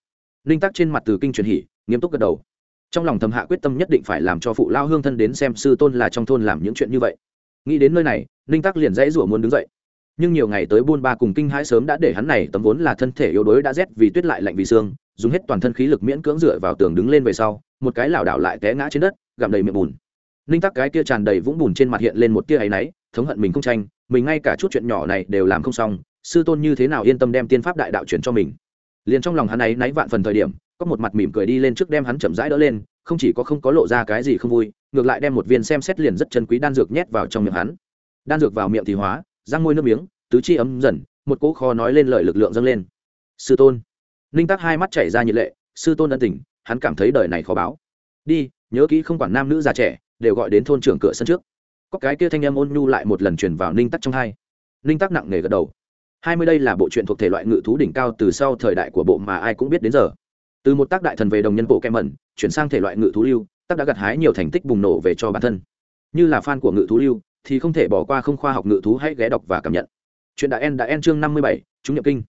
Ninh tắc trên mặt từ kinh truyền hỉ, nghiêm túc gật đầu. Trong lòng thầm hạ quyết tâm nhất định phải làm cho phụ lao hương thân đến xem sư tôn là trong thôn làm những chuyện như vậy. Nghĩ đến nơi này, ninh tắc liền dãy rủa muốn đứng dậy nhưng nhiều ngày tới buôn ba cùng kinh hãi sớm đã để hắn này tấm vốn là thân thể yếu đuối đã rét vì tuyết lại lạnh vì xương dùng hết toàn thân khí lực miễn cưỡng dựa vào tường đứng lên về sau, một cái lảo đảo lại té ngã trên đất, gặm đầy miệng bùn. Ninh tắc cái kia tràn đầy vũng bùn trên mặt hiện lên một tia áy náy, thống hận mình không tranh, mình ngay cả chút chuyện nhỏ này đều làm không xong, sư tôn như thế nào yên tâm đem tiên pháp đại đạo chuyển cho mình. Liền trong lòng hắn ấy náy vạn phần thời điểm, có một mặt mỉm cười đi lên trước đem hắn chậm rãi đỡ lên, không chỉ có không có lộ ra cái gì không vui, ngược lại đem một viên xem xét liền rất chân quý đan dược nhét vào trong miệng hắn. Đan dược vào miệng thì hóa răng môi nước miếng, tứ chi ấm dần, một cỗ kho nói lên lời lực lượng dâng lên. Sư tôn. Ninh tắc hai mắt chảy ra nhiệt lệ, sư tôn ân tình, hắn cảm thấy đời này khó báo. Đi, nhớ kỹ không quản nam nữ già trẻ, đều gọi đến thôn trưởng cửa sân trước. Có cái kia thanh em ôn nhu lại một lần truyền vào ninh tắc trong hai. Ninh tắc nặng nề gật đầu. Hai mươi đây là bộ truyện thuộc thể loại ngự thú đỉnh cao từ sau thời đại của bộ mà ai cũng biết đến giờ. Từ một tác đại thần về đồng nhân bộ kem mẩn, chuyển sang thể loại ngự thú lưu, tác đã gặt hái nhiều thành tích bùng nổ về cho bản thân. Như là fan của ngự thú lưu thì không thể bỏ qua không khoa học ngự thú, hãy ghé đọc và cảm nhận. Chuyện đã en đã en chương năm mươi bảy, chúng nhập kinh.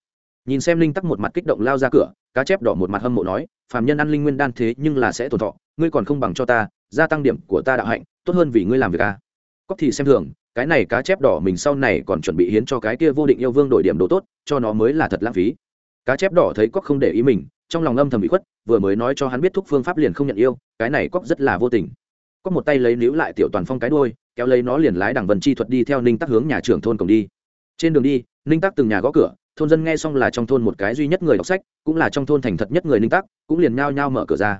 Nhìn xem linh tắc một mặt kích động lao ra cửa, cá chép đỏ một mặt hâm mộ nói, phàm nhân ăn linh nguyên đan thế nhưng là sẽ tổn thọ, ngươi còn không bằng cho ta, gia tăng điểm của ta đạo hạnh, tốt hơn vì ngươi làm việc a à. cóc thì xem thường, cái này cá chép đỏ mình sau này còn chuẩn bị hiến cho cái kia vô định yêu vương đổi điểm đồ tốt, cho nó mới là thật lãng phí. Cá chép đỏ thấy cóc không để ý mình, trong lòng âm thầm bị khuất, vừa mới nói cho hắn biết thúc phương pháp liền không nhận yêu, cái này cóc rất là vô tình có một tay lấy níu lại tiểu toàn phong cái đôi kéo lấy nó liền lái đằng vân chi thuật đi theo ninh tắc hướng nhà trưởng thôn cổng đi. Trên đường đi, ninh tắc từng nhà gõ cửa, thôn dân nghe xong là trong thôn một cái duy nhất người đọc sách, cũng là trong thôn thành thật nhất người ninh tắc, cũng liền nhao nhao mở cửa ra.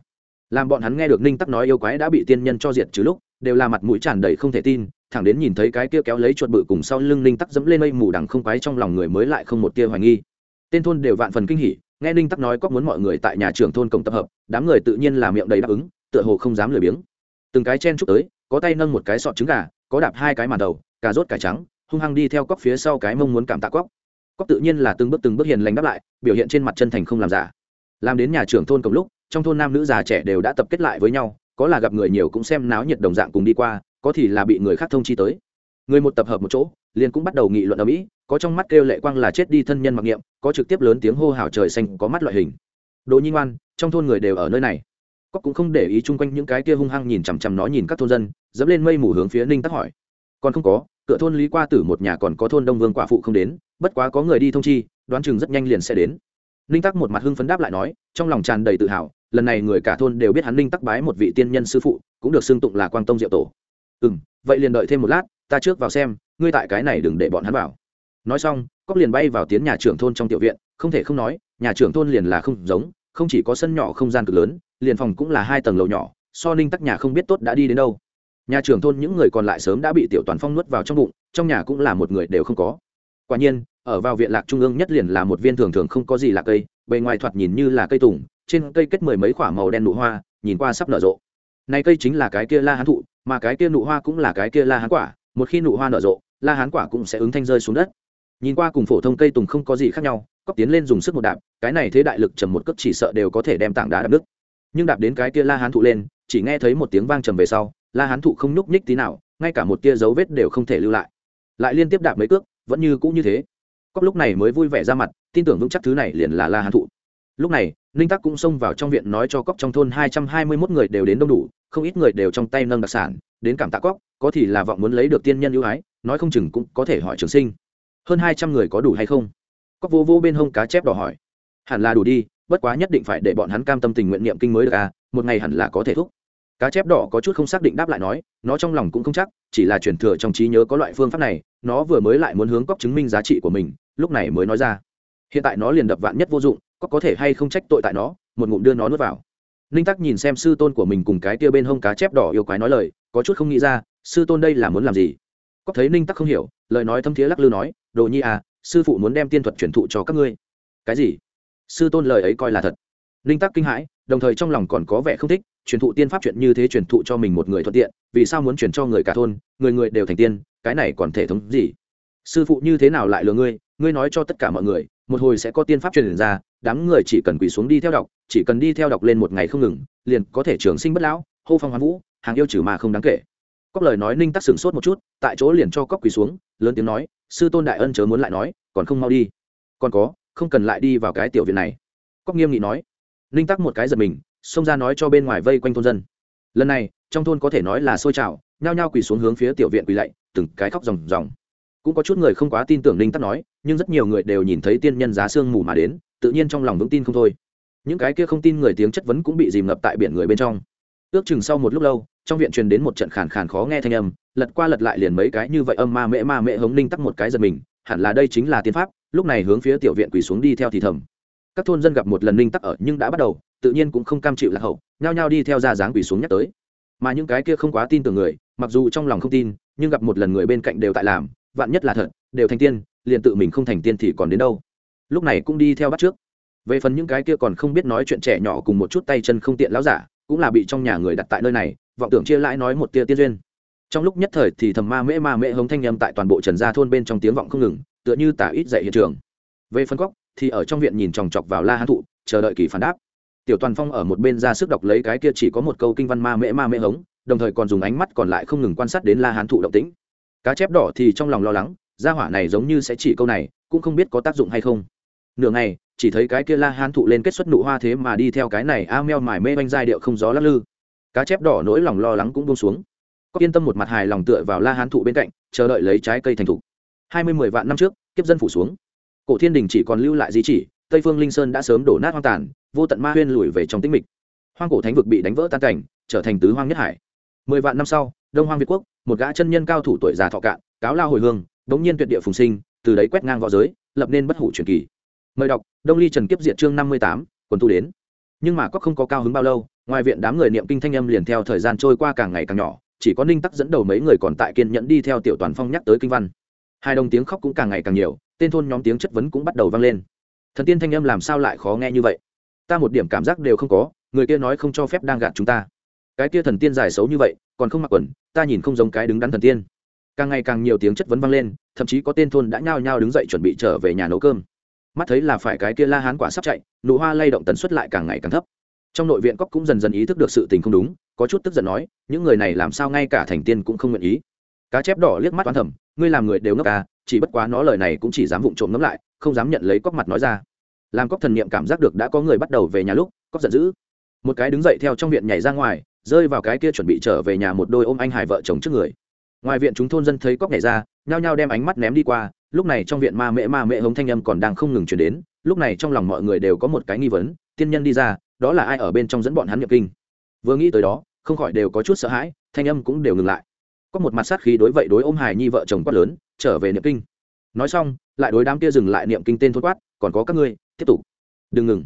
Làm bọn hắn nghe được ninh tắc nói yêu quái đã bị tiên nhân cho diệt trừ lúc, đều là mặt mũi tràn đầy không thể tin, thẳng đến nhìn thấy cái kia kéo lấy chuột bự cùng sau lưng ninh tắc dẫm lên mây mù đằng không quái trong lòng người mới lại không một tia hoài nghi. Tên thôn đều vạn phần kinh hỉ, nghe ninh tắc nói có muốn mọi người tại nhà trưởng thôn cổng tập hợp, đám người tự nhiên là miệng đầy đáp ứng, tựa hồ không dám lười biếng từng cái chen chúc tới, có tay nâng một cái sọt trứng gà, có đạp hai cái màn đầu, cà rốt cải trắng, hung hăng đi theo cóc phía sau cái mông muốn cảm tạ cóc. Cóc tự nhiên là từng bước từng bước hiền lành đáp lại, biểu hiện trên mặt chân thành không làm giả. Làm đến nhà trưởng thôn cùng lúc, trong thôn nam nữ già trẻ đều đã tập kết lại với nhau, có là gặp người nhiều cũng xem náo nhiệt đồng dạng cùng đi qua, có thì là bị người khác thông chi tới. Người một tập hợp một chỗ, liền cũng bắt đầu nghị luận ở mỹ, có trong mắt kêu lệ quang là chết đi thân nhân mặc niệm, có trực tiếp lớn tiếng hô hào trời xanh, có mắt loại hình. Đồ nhi ngoan, trong thôn người đều ở nơi này cóc cũng không để ý chung quanh những cái kia hung hăng nhìn chằm chằm nó nhìn các thôn dân, dẫm lên mây mù hướng phía ninh tắc hỏi. Còn không có, cửa thôn lý qua tử một nhà còn có thôn đông vương quả phụ không đến, bất quá có người đi thông chi, đoán chừng rất nhanh liền sẽ đến. Ninh tắc một mặt hưng phấn đáp lại nói, trong lòng tràn đầy tự hào, lần này người cả thôn đều biết hắn ninh tắc bái một vị tiên nhân sư phụ, cũng được xưng tụng là quang tông diệu tổ. Ừ m vậy liền đợi thêm một lát, ta trước vào xem, ngươi tại cái này đừng để bọn hắn vào. Nói xong cóc liền bay vào tiến nhà trưởng thôn trong tiểu viện, không thể không nói, nhà trưởng thôn liền là không giống, không chỉ có sân nhỏ không gian cực lớn liền phòng cũng là hai tầng lầu nhỏ, so ninh tắc nhà không biết tốt đã đi đến đâu. Nhà trưởng thôn những người còn lại sớm đã bị tiểu toàn phong nuốt vào trong bụng, trong nhà cũng là một người đều không có. Quả nhiên, ở vào viện lạc trung ương nhất liền là một viên thường thường không có gì là cây, bề ngoài thoạt nhìn như là cây tùng, trên cây kết mười mấy khoả màu đen nụ hoa, nhìn qua sắp nở rộ. Này cây chính là cái kia la hán thụ, mà cái kia nụ hoa cũng là cái kia la hán quả, một khi nụ hoa nở rộ, la hán quả cũng sẽ ứng thanh rơi xuống đất. Nhìn qua cùng phổ thông cây tùng không có gì khác nhau cóc tiến lên dùng sức một đạp, cái này thế đại lực trầm một cấp chỉ sợ đều có thể đem tảng đá đập nước nhưng đạp đến cái kia la hán thụ lên, chỉ nghe thấy một tiếng vang trầm về sau, la hán thụ không nhúc nhích tí nào, ngay cả một tia dấu vết đều không thể lưu lại. Lại liên tiếp đạp mấy cước, vẫn như cũ như thế. Cóc lúc này mới vui vẻ ra mặt, tin tưởng vững chắc thứ này liền là la hán thụ. Lúc này, ninh tắc cũng xông vào trong viện nói cho cóc trong thôn hai trăm hai mươi mốt người đều đến đông đủ, không ít người đều trong tay nâng đặc sản, đến cảm tạ cóc, có thì là vọng muốn lấy được tiên nhân ưu ái, nói không chừng cũng có thể hỏi trường sinh. Hơn hai trăm người có đủ hay không? Cóc vô vô bên hông cá chép đỏ hỏi. Hẳn là đủ đi bất quá nhất định phải để bọn hắn cam tâm tình nguyện niệm kinh mới được à một ngày hẳn là có thể thúc. Cá chép đỏ có chút không xác định đáp lại nói, nó trong lòng cũng không chắc, chỉ là chuyển thừa trong trí nhớ có loại phương pháp này, nó vừa mới lại muốn hướng cóc chứng minh giá trị của mình, lúc này mới nói ra. Hiện tại nó liền đập vạn nhất vô dụng cóc có thể hay không trách tội tại nó, một ngụm đưa nó nuốt vào. Ninh tắc nhìn xem sư tôn của mình cùng cái tia bên hông cá chép đỏ yêu quái nói lời, có chút không nghĩ ra, sư tôn đây là muốn làm gì? Cóc thấy ninh tắc không hiểu, lời nói thâm thiế lắc lư nói, đồ nhi à sư phụ muốn đem tiên thuật truyền thụ cho các ngươi. Cái gì? Sư tôn lời ấy coi là thật. Ninh tắc kinh hãi, đồng thời trong lòng còn có vẻ không thích, truyền thụ tiên pháp chuyện như thế truyền thụ cho mình một người thuận tiện, vì sao muốn truyền cho người cả thôn, người người đều thành tiên, cái này còn thể thống gì? Sư phụ như thế nào lại lừa ngươi ngươi nói cho tất cả mọi người, một hồi sẽ có tiên pháp truyền ra, đám người chỉ cần quỳ xuống đi theo đọc, chỉ cần đi theo đọc lên một ngày không ngừng, liền có thể trường sinh bất lão, hô phong hoán vũ, hàng yêu trừ mà không đáng kể. Cóc lời nói ninh tắc sửng sốt một chút, tại chỗ liền cho cóc quỳ xuống, lớn tiếng nói, sư tôn đại ân chớ muốn lại nói, còn không mau đi. Còn có không cần lại đi vào cái tiểu viện này. Cóc nghiêm nghị nói. Ninh tắc một cái giật mình, xông ra nói cho bên ngoài vây quanh thôn dân. Lần này, trong thôn có thể nói là sôi trào, nhao nhao quỳ xuống hướng phía tiểu viện quỳ lạy, từng cái khóc ròng ròng. Cũng có chút người không quá tin tưởng ninh tắc nói, nhưng rất nhiều người đều nhìn thấy tiên nhân giá sương mù mà đến, tự nhiên trong lòng vững tin không thôi. Những cái kia không tin người tiếng chất vấn cũng bị dìm ngập tại biển người bên trong. Ước chừng sau một lúc lâu, trong viện truyền đến một trận khàn khàn khó nghe thanh âm, lật qua lật lại liền mấy cái như vậy âm ma mễ ma mễ hống ninh tắc một cái giật mình, hẳn là đây chính là tiên pháp lúc này hướng phía tiểu viện quỳ xuống đi theo thì thầm. Các thôn dân gặp một lần ninh tắc ở nhưng đã bắt đầu, tự nhiên cũng không cam chịu lạc hậu, nhao nhao đi theo ra dáng quỳ xuống nhắc tới. Mà những cái kia không quá tin tưởng người, mặc dù trong lòng không tin, nhưng gặp một lần người bên cạnh đều tại làm, vạn nhất là thật, đều thành tiên, liền tự mình không thành tiên thì còn đến đâu. Lúc này cũng đi theo bắt trước. Về phần những cái kia còn không biết nói chuyện trẻ nhỏ cùng một chút tay chân không tiện láo giả, cũng là bị trong nhà người đặt tại nơi này, vọng tưởng chia lãi nói một tia tiên duyên. Trong lúc nhất thời thì thầm ma mễ ma mễ hống thanh nhâm tại toàn bộ trần gia thôn bên trong tiếng vọng không ngừng tựa như tả ít dạy hiện trường. Về phân góc, thì ở trong viện nhìn chòng chọc vào la hán thụ, chờ đợi kỳ phản đáp. Tiểu toàn phong ở một bên ra sức đọc lấy cái kia chỉ có một câu kinh văn ma mễ ma mễ hống, đồng thời còn dùng ánh mắt còn lại không ngừng quan sát đến la hán thụ động tĩnh. Cá chép đỏ thì trong lòng lo lắng, gia hỏa này giống như sẽ chỉ câu này, cũng không biết có tác dụng hay không. Nửa ngày, chỉ thấy cái kia la hán thụ lên kết xuất nụ hoa thế mà đi theo cái này a meo mải mê banh giai điệu không gió lắc lư. Cá chép đỏ nỗi lòng lo lắng cũng buông xuống. Có yên tâm một mặt hài lòng tựa vào la hán thụ bên cạnh, chờ đợi lấy trái cây thành thục hai mươi mười vạn năm trước, kiếp dân phủ xuống. Cổ thiên đình chỉ còn lưu lại di chỉ, tây phương linh sơn đã sớm đổ nát hoang tàn, vô tận ma huyên lùi về trong tĩnh mịch. Hoang cổ thánh vực bị đánh vỡ tan cảnh, trở thành tứ hoang nhất hải. Mười vạn năm sau, đông hoang việt quốc, một gã chân nhân cao thủ tuổi già thọ cạn, cáo lao hồi hương, đống nhiên tuyệt địa phùng sinh, từ đấy quét ngang v õ giới, lập nên bất hủ truyền kỳ. Mời đọc, đông ly trần kiếp diệt chương năm mươi tám, quần tu đến. Nhưng mà có không có cao hứng bao lâu, ngoài viện đám người niệm kinh thanh âm liền theo thời gian trôi qua càng ngày càng nhỏ, chỉ có ninh tắc dẫn đầu mấy người còn tại kiên nhẫn đi theo tiểu toàn phong nhắc tới kinh văn hai đồng tiếng khóc cũng càng ngày càng nhiều, tên thôn nhóm tiếng chất vấn cũng bắt đầu vang lên. Thần tiên thanh âm làm sao lại khó nghe như vậy? Ta một điểm cảm giác đều không có, người kia nói không cho phép đang gạt chúng ta. Cái kia thần tiên dài xấu như vậy, còn không mặc quần, ta nhìn không giống cái đứng đắn thần tiên. Càng ngày càng nhiều tiếng chất vấn vang lên, thậm chí có tên thôn đã nhao nhao đứng dậy chuẩn bị trở về nhà nấu cơm. Mắt thấy là phải cái kia la hán quả sắp chạy, nụ hoa lay động tần suất lại càng ngày càng thấp. Trong nội viện cóc cũng dần dần ý thức được sự tình không đúng, có chút tức giận nói, những người này làm sao ngay cả thành tiên cũng không nguyện ý cá chép đỏ liếc mắt toán thầm, ngươi làm người đều ngốc à chỉ bất quá nó lời này cũng chỉ dám vụng trộm ngấm lại, không dám nhận lấy cóc mặt nói ra. Làm cóc thần niệm cảm giác được đã có người bắt đầu về nhà lúc, cóc giận dữ. Một cái đứng dậy theo trong viện nhảy ra ngoài, rơi vào cái kia chuẩn bị trở về nhà một đôi ôm anh hải vợ chồng trước người. Ngoài viện chúng thôn dân thấy cóc nhảy ra, nhao nhao đem ánh mắt ném đi qua, lúc này trong viện ma mễ ma mễ hống thanh âm còn đang không ngừng chuyển đến, lúc này trong lòng mọi người đều có một cái nghi vấn, tiên nhân đi ra, đó là ai ở bên trong dẫn bọn hắn nhập kinh? Vừa nghĩ tới đó, không khỏi đều có chút sợ hãi, thanh âm cũng đều ngừng lại có một mặt sát khí đối vậy đối ôm hài nhi vợ chồng quát lớn, trở về niệm kinh. Nói xong, lại đối đám kia dừng lại niệm kinh tên thốt quát, còn có các ngươi, tiếp tục. Đừng ngừng.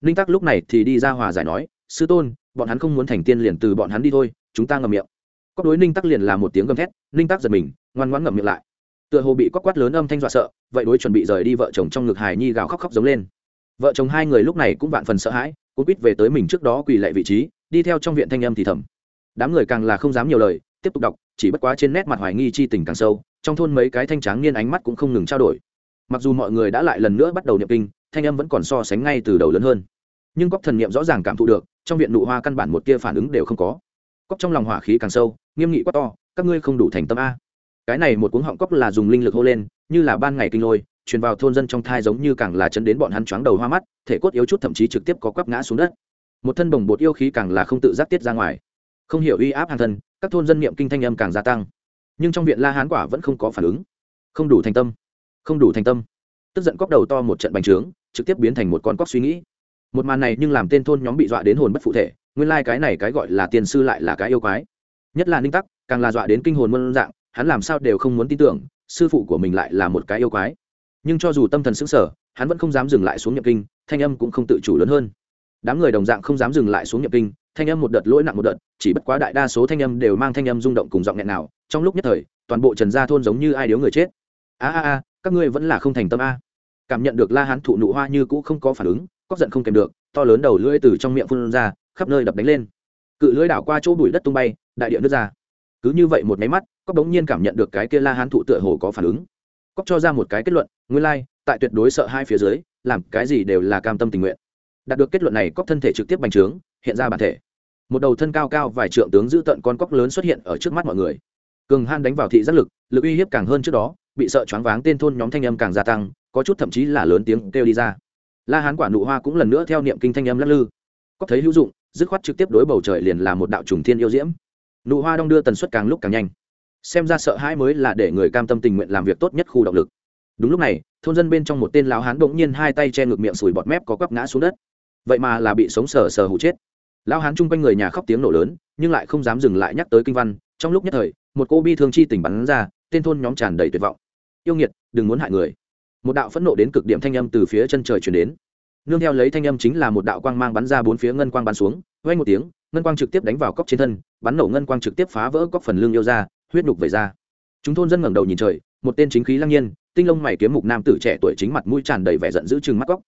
Ninh tắc lúc này thì đi ra hòa giải nói, sư tôn, bọn hắn không muốn thành tiên liền từ bọn hắn đi thôi, chúng ta ngậm miệng. Cóc đối ninh tắc liền là một tiếng gầm thét, ninh tắc giật mình, ngoan ngoãn ngậm miệng lại. Tựa hồ bị cóc quát lớn âm thanh dọa sợ, vậy đối chuẩn bị rời đi vợ chồng trong ngực hài nhi gào khóc khóc giống lên. Vợ chồng hai người lúc này cũng vạn phần sợ hãi, cũng quýt về tới mình trước đó quỳ lại vị trí, đi theo trong viện thanh âm thì thầm. Đám người càng là không dám nhiều lời tiếp tục đọc, chỉ bất quá trên nét mặt hoài nghi chi tình càng sâu, trong thôn mấy cái thanh tráng niên ánh mắt cũng không ngừng trao đổi. Mặc dù mọi người đã lại lần nữa bắt đầu niệm kinh, thanh âm vẫn còn so sánh ngay từ đầu lớn hơn. Nhưng cóc thần niệm rõ ràng cảm thụ được, trong viện nụ hoa căn bản một tia phản ứng đều không có. Cóc trong lòng hỏa khí càng sâu, nghiêm nghị quát to, các ngươi không đủ thành tâm a. Cái này một cuống họng cóc là dùng linh lực hô lên, như là ban ngày kinh lôi, truyền vào thôn dân trong thai giống như càng là chấn đến bọn hắn choáng đầu hoa mắt, thể cốt yếu chút thậm chí trực tiếp có quắp ngã xuống đất. Một thân bồng bột yêu khí càng là không tự giác tiết ra ngoài không hiểu uy áp hàng thân, các thôn dân niệm kinh thanh âm càng gia tăng. Nhưng trong viện la hán quả vẫn không có phản ứng. Không đủ thành tâm. Không đủ thành tâm. Tức giận cóc đầu to một trận bành trướng, trực tiếp biến thành một con cóc suy nghĩ. Một màn này nhưng làm tên thôn nhóm bị dọa đến hồn bất phụ thể, nguyên lai、like、cái này cái gọi là tiền sư lại là cái yêu quái. Nhất là ninh tắc, càng là dọa đến kinh hồn muôn dạng, hắn làm sao đều không muốn tin tưởng, sư phụ của mình lại là một cái yêu quái. Nhưng cho dù tâm thần xứng sở hắn vẫn không dám dừng lại xuống nhập kinh, thanh âm cũng không tự chủ lớn hơn. Đám người đồng dạng không dám dừng lại xuống nhập kinh thanh âm một đợt lỗi nặng một đợt, chỉ bất quá đại đa số thanh âm đều mang thanh âm rung động cùng giọng nghẹn nào, trong lúc nhất thời, toàn bộ trần gia thôn giống như ai điếu người chết. A a a, các ngươi vẫn là không thành tâm a. Cảm nhận được la hán thụ nụ hoa như cũ không có phản ứng, cóc giận không kèm được, to lớn đầu lưỡi từ trong miệng phun ra, khắp nơi đập đánh lên. Cự lưỡi đảo qua chỗ bụi đất tung bay, đại địa nước ra. Cứ như vậy một máy mắt, cóc đống nhiên cảm nhận được cái kia la hán thụ tựa hồ có phản ứng. Cóc cho ra một cái kết luận, nguyên lai, tại tuyệt đối sợ hai phía dưới, làm cái gì đều là cam tâm tình nguyện đạt được kết luận này cóc thân thể trực tiếp bành trướng, hiện ra bản thể. Một đầu thân cao cao vài trượng tướng giữ tận con cóc lớn xuất hiện ở trước mắt mọi người. Cường han đánh vào thị giác lực lực uy hiếp càng hơn trước đó, bị sợ choáng váng tên thôn nhóm thanh âm càng gia tăng, có chút thậm chí là lớn tiếng kêu đi ra. La hán quả nụ hoa cũng lần nữa theo niệm kinh thanh âm lắc lư. Cóc thấy hữu dụng, dứt khoát trực tiếp đối bầu trời liền là một đạo trùng thiên yêu diễm. Nụ hoa đong đưa tần suất càng lúc càng nhanh. Xem ra sợ hãi mới là để người cam tâm tình nguyện làm việc tốt nhất khu động lực. Đúng lúc này, thôn dân bên trong một tên lão hán bỗng nhiên hai tay che ngực miệng sùi bọt mép có quắp ngã xuống đất vậy mà là bị sống sờ sờ hụ chết. Lão hán chung quanh người nhà khóc tiếng nổ lớn, nhưng lại không dám dừng lại nhắc tới kinh văn. Trong lúc nhất thời, một cô bi thương chi tỉnh bắn ra, tên thôn nhóm tràn đầy tuyệt vọng. Yêu nghiệt, đừng muốn hại người. Một đạo phẫn nộ đến cực điểm thanh âm từ phía chân trời chuyển đến. Nương theo lấy thanh âm chính là một đạo quang mang bắn ra bốn phía ngân quang bắn xuống vay một tiếng, ngân quang trực tiếp đánh vào cốc trên thân, bắn nổ ngân quang trực tiếp phá vỡ cốc phần lưng yêu ra huyết nhục về ra. Chúng thôn dân ngẩng đầu nhìn trời, một tên chính khí lăng nhiên, tinh lông mày kiếm mục nam tử trẻ tuổi chính mặt mũi tràn đầy vẻ giận dữ chừng mắt cóc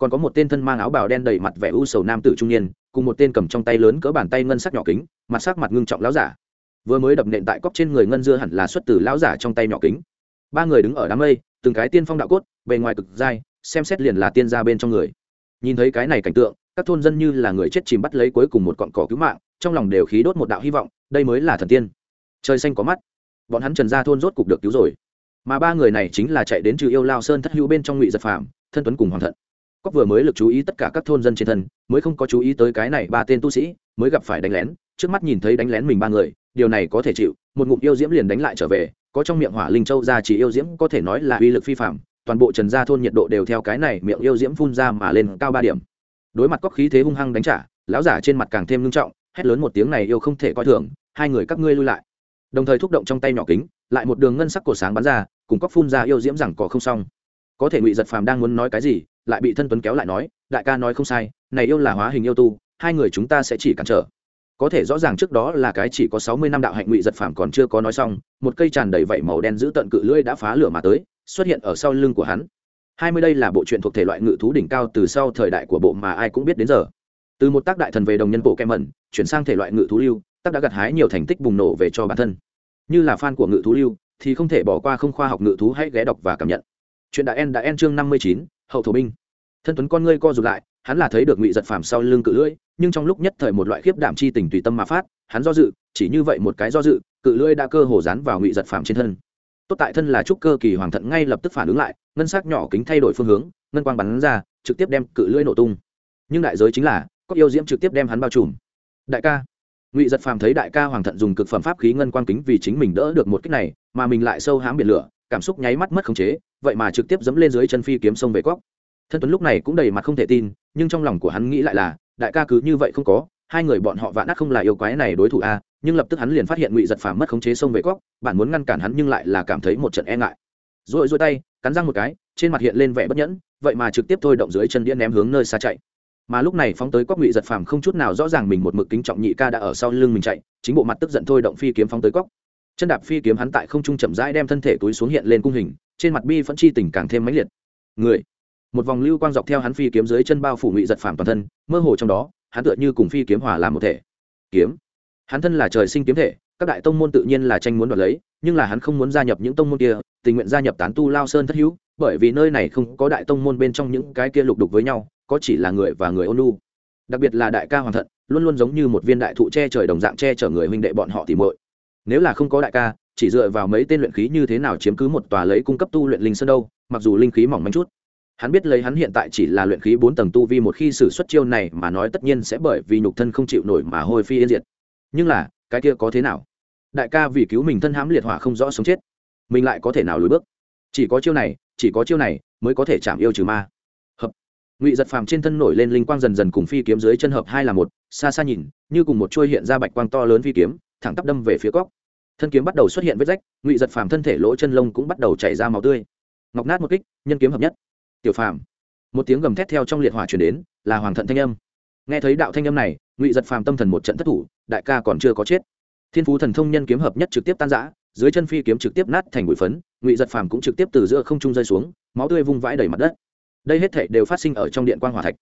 còn có một tên thân mang áo bào đen đầy mặt vẻ u sầu nam tử trung niên, cùng một tên cầm trong tay lớn cỡ bàn tay ngân sắc nhỏ kính, mặt sắc mặt ngưng trọng lão giả. Vừa mới đập nện tại cóc trên người ngân dưa hẳn là xuất từ lão giả trong tay nhỏ kính. Ba người đứng ở đám mây, từng cái tiên phong đạo cốt, bề ngoài cực dai, xem xét liền là tiên gia bên trong người. Nhìn thấy cái này cảnh tượng, các thôn dân như là người chết chìm bắt lấy cuối cùng một cọn cỏ cứu mạng, trong lòng đều khí đốt một đạo hy vọng, đây mới là thần tiên. Trời xanh có mắt. Bọn hắn trần gia thôn rốt cục được cứu rồi. Mà ba người này chính là chạy đến trừ yêu lao sơn thất hữu bên trong ngụy giật phạm thân tuấn cùng hoàng thận cóc vừa mới lực chú ý tất cả các thôn dân trên thân, mới không có chú ý tới cái này ba tên tu sĩ, mới gặp phải đánh lén, trước mắt nhìn thấy đánh lén mình ba người, điều này có thể chịu, một ngụm yêu diễm liền đánh lại trở về, có trong miệng hỏa linh châu ra chỉ yêu diễm, có thể nói là uy lực phi phạm toàn bộ trần gia thôn nhiệt độ đều theo cái này miệng yêu diễm phun ra mà lên cao ba điểm. Đối mặt cóc khí thế hung hăng đánh trả, lão giả trên mặt càng thêm ngưng trọng, hét lớn một tiếng này yêu không thể coi thường, hai người các ngươi lui lại. Đồng thời thúc động trong tay nhỏ kính, lại một đường ngân sắc cổ sáng bắn ra, cùng cóc phun ra yêu diễm rằng có không xong. Có thể ngụy giật phàm đang muốn nói cái gì lại bị thân tuấn kéo lại nói, đại ca nói không sai, này yêu là hóa hình yêu tu, hai người chúng ta sẽ chỉ cản trở. Có thể rõ ràng trước đó là cái chỉ có sáu mươi năm đạo hạnh ngụy giật phàm còn chưa có nói xong, một cây tràn đầy vảy màu đen giữ tận cự lưỡi đã phá lửa mà tới, xuất hiện ở sau lưng của hắn. Hai mươi đây là bộ truyện thuộc thể loại ngự thú đỉnh cao từ sau thời đại của bộ mà ai cũng biết đến giờ. Từ một tác đại thần về đồng nhân bộ kem mẩn, chuyển sang thể loại ngự thú lưu, tác đã gặt hái nhiều thành tích bùng nổ về cho bản thân. Như là fan của ngự thú lưu, thì không thể bỏ qua không khoa học ngự thú hãy ghé đọc và cảm nhận. Chuyện đã en đã en chương năm mươi chín hậu thổ binh. Thân tuấn con ngươi co rụt lại, hắn là thấy được ngụy giật phàm sau lưng cự lưỡi, nhưng trong lúc nhất thời một loại khiếp đảm chi tình tùy tâm mà phát, hắn do dự, chỉ như vậy một cái do dự, cự lưỡi đã cơ hồ dán vào ngụy giật phàm trên thân. Tốt tại thân là trúc cơ kỳ hoàng thận ngay lập tức phản ứng lại, ngân sắc nhỏ kính thay đổi phương hướng, ngân quang bắn ra, trực tiếp đem cự lưỡi nổ tung. Nhưng đại giới chính là, có yêu diễm trực tiếp đem hắn bao trùm. Đại ca. Ngụy giật phàm thấy đại ca hoàng thận dùng cực phẩm pháp khí ngân quang kính vì chính mình đỡ được một cách này, mà mình lại sâu hám biển lửa cảm xúc nháy mắt mất khống chế, vậy mà trực tiếp dẫm lên dưới chân phi kiếm sông về cóc. Thân tuấn lúc này cũng đầy mặt không thể tin, nhưng trong lòng của hắn nghĩ lại là, đại ca cứ như vậy không có, hai người bọn họ vạn ác không là yêu quái này đối thủ a nhưng lập tức hắn liền phát hiện ngụy giật phàm mất khống chế sông về cóc, bạn muốn ngăn cản hắn nhưng lại là cảm thấy một trận e ngại. Rồi rồi tay, cắn răng một cái, trên mặt hiện lên vẻ bất nhẫn, vậy mà trực tiếp thôi động dưới chân đĩa ném hướng nơi xa chạy. Mà lúc này phóng tới cóc ngụy giật phàm không chút nào rõ ràng mình một mực kính trọng nhị ca đã ở sau lưng mình chạy, chính bộ mặt tức giận thôi động phi kiếm phóng tới cóc chân đạp phi kiếm hắn tại không trung chậm rãi đem thân thể túi xuống hiện lên cung hình, trên mặt bi phẫn chi tình càng thêm mãnh liệt. Người, một vòng lưu quang dọc theo hắn phi kiếm dưới chân bao phủ ngụy giật phàm toàn thân, mơ hồ trong đó, hắn tựa như cùng phi kiếm hòa làm một thể. Kiếm. Hắn thân là trời sinh kiếm thể, các đại tông môn tự nhiên là tranh muốn đoạt lấy, nhưng là hắn không muốn gia nhập những tông môn kia, tình nguyện gia nhập tán tu lao sơn thất hữu, bởi vì nơi này không có đại tông môn bên trong những cái kia lục đục với nhau, có chỉ là người và người ôn lu đặc biệt là đại ca hoàng thận, luôn luôn giống như một viên đại thụ che trời đồng dạng che chở người huynh đệ bọn họ tỉ muội nếu là không có đại ca, chỉ dựa vào mấy tên luyện khí như thế nào chiếm cứ một tòa lấy cung cấp tu luyện linh sơn đâu, mặc dù linh khí mỏng manh chút. Hắn biết lấy hắn hiện tại chỉ là luyện khí bốn tầng tu vi một khi xử xuất chiêu này mà nói tất nhiên sẽ bởi vì nhục thân không chịu nổi mà hôi phi yên diệt. Nhưng là, cái kia có thế nào? Đại ca vì cứu mình thân hãm liệt hỏa không rõ sống chết. Mình lại có thể nào lùi bước? Chỉ có chiêu này, chỉ có chiêu này mới có thể chạm yêu trừ ma. Hợp. Ngụy giật phàm trên thân nổi lên linh quang dần dần cùng phi kiếm dưới chân hợp hai là một, xa xa nhìn, như cùng một chuôi hiện ra bạch quang to lớn phi kiếm thẳng tắp đâm về phía góc thân kiếm bắt đầu xuất hiện vết rách, ngụy giật phàm thân thể lỗ chân lông cũng bắt đầu chảy ra máu tươi. Ngọc nát một kích, nhân kiếm hợp nhất. Tiểu phàm. Một tiếng gầm thét theo trong liệt hỏa chuyển đến, là hoàng thận thanh âm. Nghe thấy đạo thanh âm này, ngụy giật phàm tâm thần một trận thất thủ, đại ca còn chưa có chết. Thiên phú thần thông nhân kiếm hợp nhất trực tiếp tan giã dưới chân phi kiếm trực tiếp nát thành bụi phấn, ngụy giật phàm cũng trực tiếp từ giữa không trung rơi xuống, máu tươi vung vãi đầy mặt đất. Đây hết thể đều phát sinh ở trong điện quan hỏa thạch.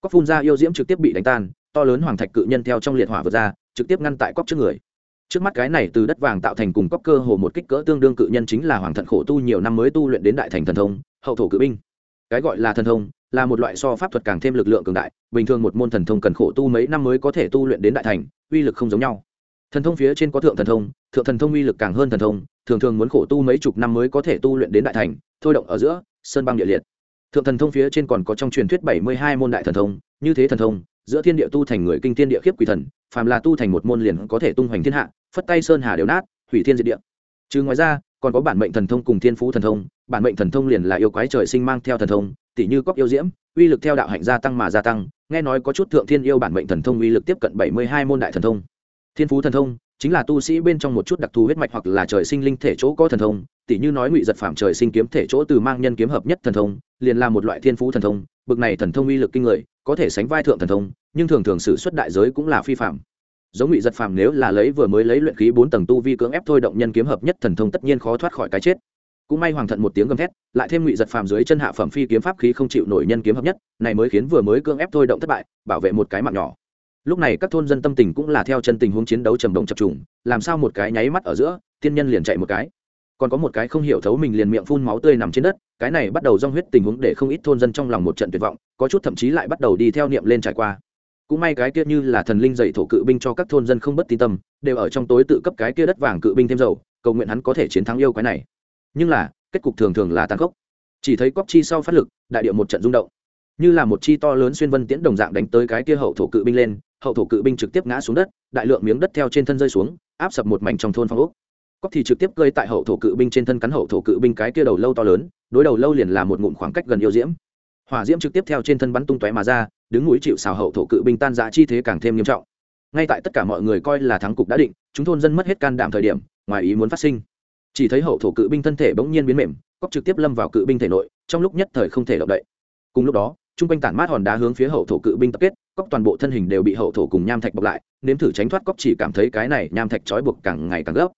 Cóc phun ra yêu diễm trực tiếp bị đánh tan, to lớn hoàng thạch cự nhân theo trong liệt hỏa vượt ra, trực tiếp ngăn tại cóc trước người trước mắt cái này từ đất vàng tạo thành cùng cóc cơ hồ một kích cỡ tương đương cự nhân chính là hoàng thận khổ tu nhiều năm mới tu luyện đến đại thành thần thông, hậu thổ cự binh. Cái gọi là thần thông, là một loại so pháp thuật càng thêm lực lượng cường đại, bình thường một môn thần thông cần khổ tu mấy năm mới có thể tu luyện đến đại thành, uy lực không giống nhau. Thần thông phía trên có thượng thần thông, thượng thần thông uy lực càng hơn thần thông, thường thường muốn khổ tu mấy chục năm mới có thể tu luyện đến đại thành, thôi động ở giữa, sơn băng địa liệt. Thượng thần thông phía trên còn có trong truyền thuyết bảy mươi hai môn đại thần thông, như thế thần thông giữa thiên địa tu thành người kinh thiên địa khiếp quỷ thần, phàm là tu thành một môn liền có thể tung hoành thiên hạ, phất tay sơn hà đều nát, hủy thiên diệt địa. Trừ ngoài ra, còn có bản mệnh thần thông cùng thiên phú thần thông, bản mệnh thần thông liền là yêu quái trời sinh mang theo thần thông tỷ như cóc yêu diễm, uy lực theo đạo hạnh gia tăng mà gia tăng, nghe nói có chút thượng thiên yêu bản mệnh thần thông uy lực tiếp cận bảy mươi hai môn đại thần thông. Thiên phú thần thông chính là tu sĩ bên trong một chút đặc thù huyết mạch hoặc là trời sinh linh thể chỗ có thần thông tỷ như nói ngụy giật phạm trời sinh kiếm thể chỗ từ mang nhân kiếm hợp nhất thần thông, liền là một loại thiên phú thần thông bực này thần thông uy lực kinh người, có thể sánh vai thượng thần thông, nhưng thường thường sự xuất đại giới cũng là phi phạm. Giống ngụy giật phàm nếu là lấy vừa mới lấy luyện khí bốn tầng tu vi cưỡng ép thôi động nhân kiếm hợp nhất thần thông tất nhiên khó thoát khỏi cái chết. Cũng may hoàng thận một tiếng gầm thét, lại thêm ngụy giật phàm dưới chân hạ phẩm phi kiếm pháp khí không chịu nổi nhân kiếm hợp nhất, này mới khiến vừa mới cưỡng ép thôi động thất bại, bảo vệ một cái mạng nhỏ. Lúc này các thôn dân tâm tình cũng là theo chân tình huống chiến đấu trầm động chập trùng, làm sao một cái nháy mắt ở giữa, tiên nhân liền chạy một cái còn có một cái không hiểu thấu mình liền miệng phun máu tươi nằm trên đất, cái này bắt đầu rong huyết tình huống để không ít thôn dân trong lòng một trận tuyệt vọng, có chút thậm chí lại bắt đầu đi theo niệm lên trải qua. Cũng may cái kia như là thần linh dạy thổ cự binh cho các thôn dân không bất tin tâm, đều ở trong tối tự cấp cái kia đất vàng cự binh thêm dầu, cầu nguyện hắn có thể chiến thắng yêu quái này. Nhưng là, kết cục thường thường là tàn khốc. Chỉ thấy cóc chi sau phát lực, đại điệu một trận rung động. Như là một chi to lớn xuyên vân tiễn đồng dạng đánh tới cái kia hậu thổ cự binh lên, hậu thổ cự binh trực tiếp ngã xuống đất, đại lượng miếng đất theo trên thân rơi xuống, áp sập một mảnh trong thôn phong úc cóc thì trực tiếp cơi tại hậu thổ cự binh trên thân cắn hậu thổ cự binh cái kia đầu lâu to lớn, đối đầu lâu liền là một ngụm khoảng cách gần yêu diễm. Hỏa diễm trực tiếp theo trên thân bắn tung tóe mà ra, đứng núi chịu xào hậu thổ cự binh tan giã chi thế càng thêm nghiêm trọng. Ngay tại tất cả mọi người coi là thắng cục đã định, chúng thôn dân mất hết can đảm thời điểm, ngoài ý muốn phát sinh. Chỉ thấy hậu thổ cự binh thân thể bỗng nhiên biến mềm, cóc trực tiếp lâm vào cự binh thể nội, trong lúc nhất thời không thể động đậy. Cùng lúc đó chung quanh tản mát hòn đá hướng phía hậu thổ cự binh tập kết, cóc toàn bộ thân hình đều bị hậu thổ cùng nham thạch bọc lại, nếm thử tránh thoát cóc chỉ cảm thấy cái này nham thạch trói buộc càng ngày càng gấp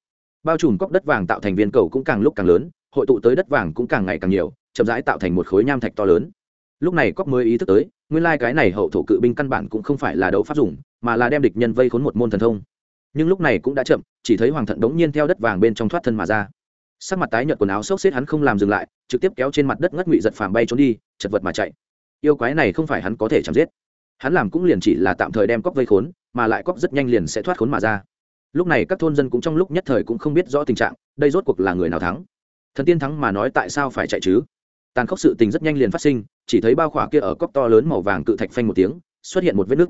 bao trùm cóc đất vàng tạo thành viên cầu cũng càng lúc càng lớn, hội tụ tới đất vàng cũng càng ngày càng nhiều, chậm rãi tạo thành một khối nham thạch to lớn. Lúc này cóc mới ý thức tới, nguyên lai、like、cái này hậu thổ cự binh căn bản cũng không phải là đấu pháp dùng, mà là đem địch nhân vây khốn một môn thần thông. Nhưng lúc này cũng đã chậm, chỉ thấy hoàng thận đống nhiên theo đất vàng bên trong thoát thân mà ra. Sắc mặt tái nhợt quần áo xốc xếp hắn không làm dừng lại, trực tiếp kéo trên mặt đất ngất ngụy giật phàm bay trốn đi, chật vật mà chạy. Yêu quái này không phải hắn có thể chạm giết. Hắn làm cũng liền chỉ là tạm thời đem cóc vây khốn, mà lại cóc rất nhanh liền sẽ thoát khốn mà ra lúc này các thôn dân cũng trong lúc nhất thời cũng không biết rõ tình trạng, đây rốt cuộc là người nào thắng? Thần tiên thắng mà nói tại sao phải chạy chứ? Tàn khốc sự tình rất nhanh liền phát sinh, chỉ thấy bao khỏa kia ở cốc to lớn màu vàng cự thạch phanh một tiếng, xuất hiện một vết nứt.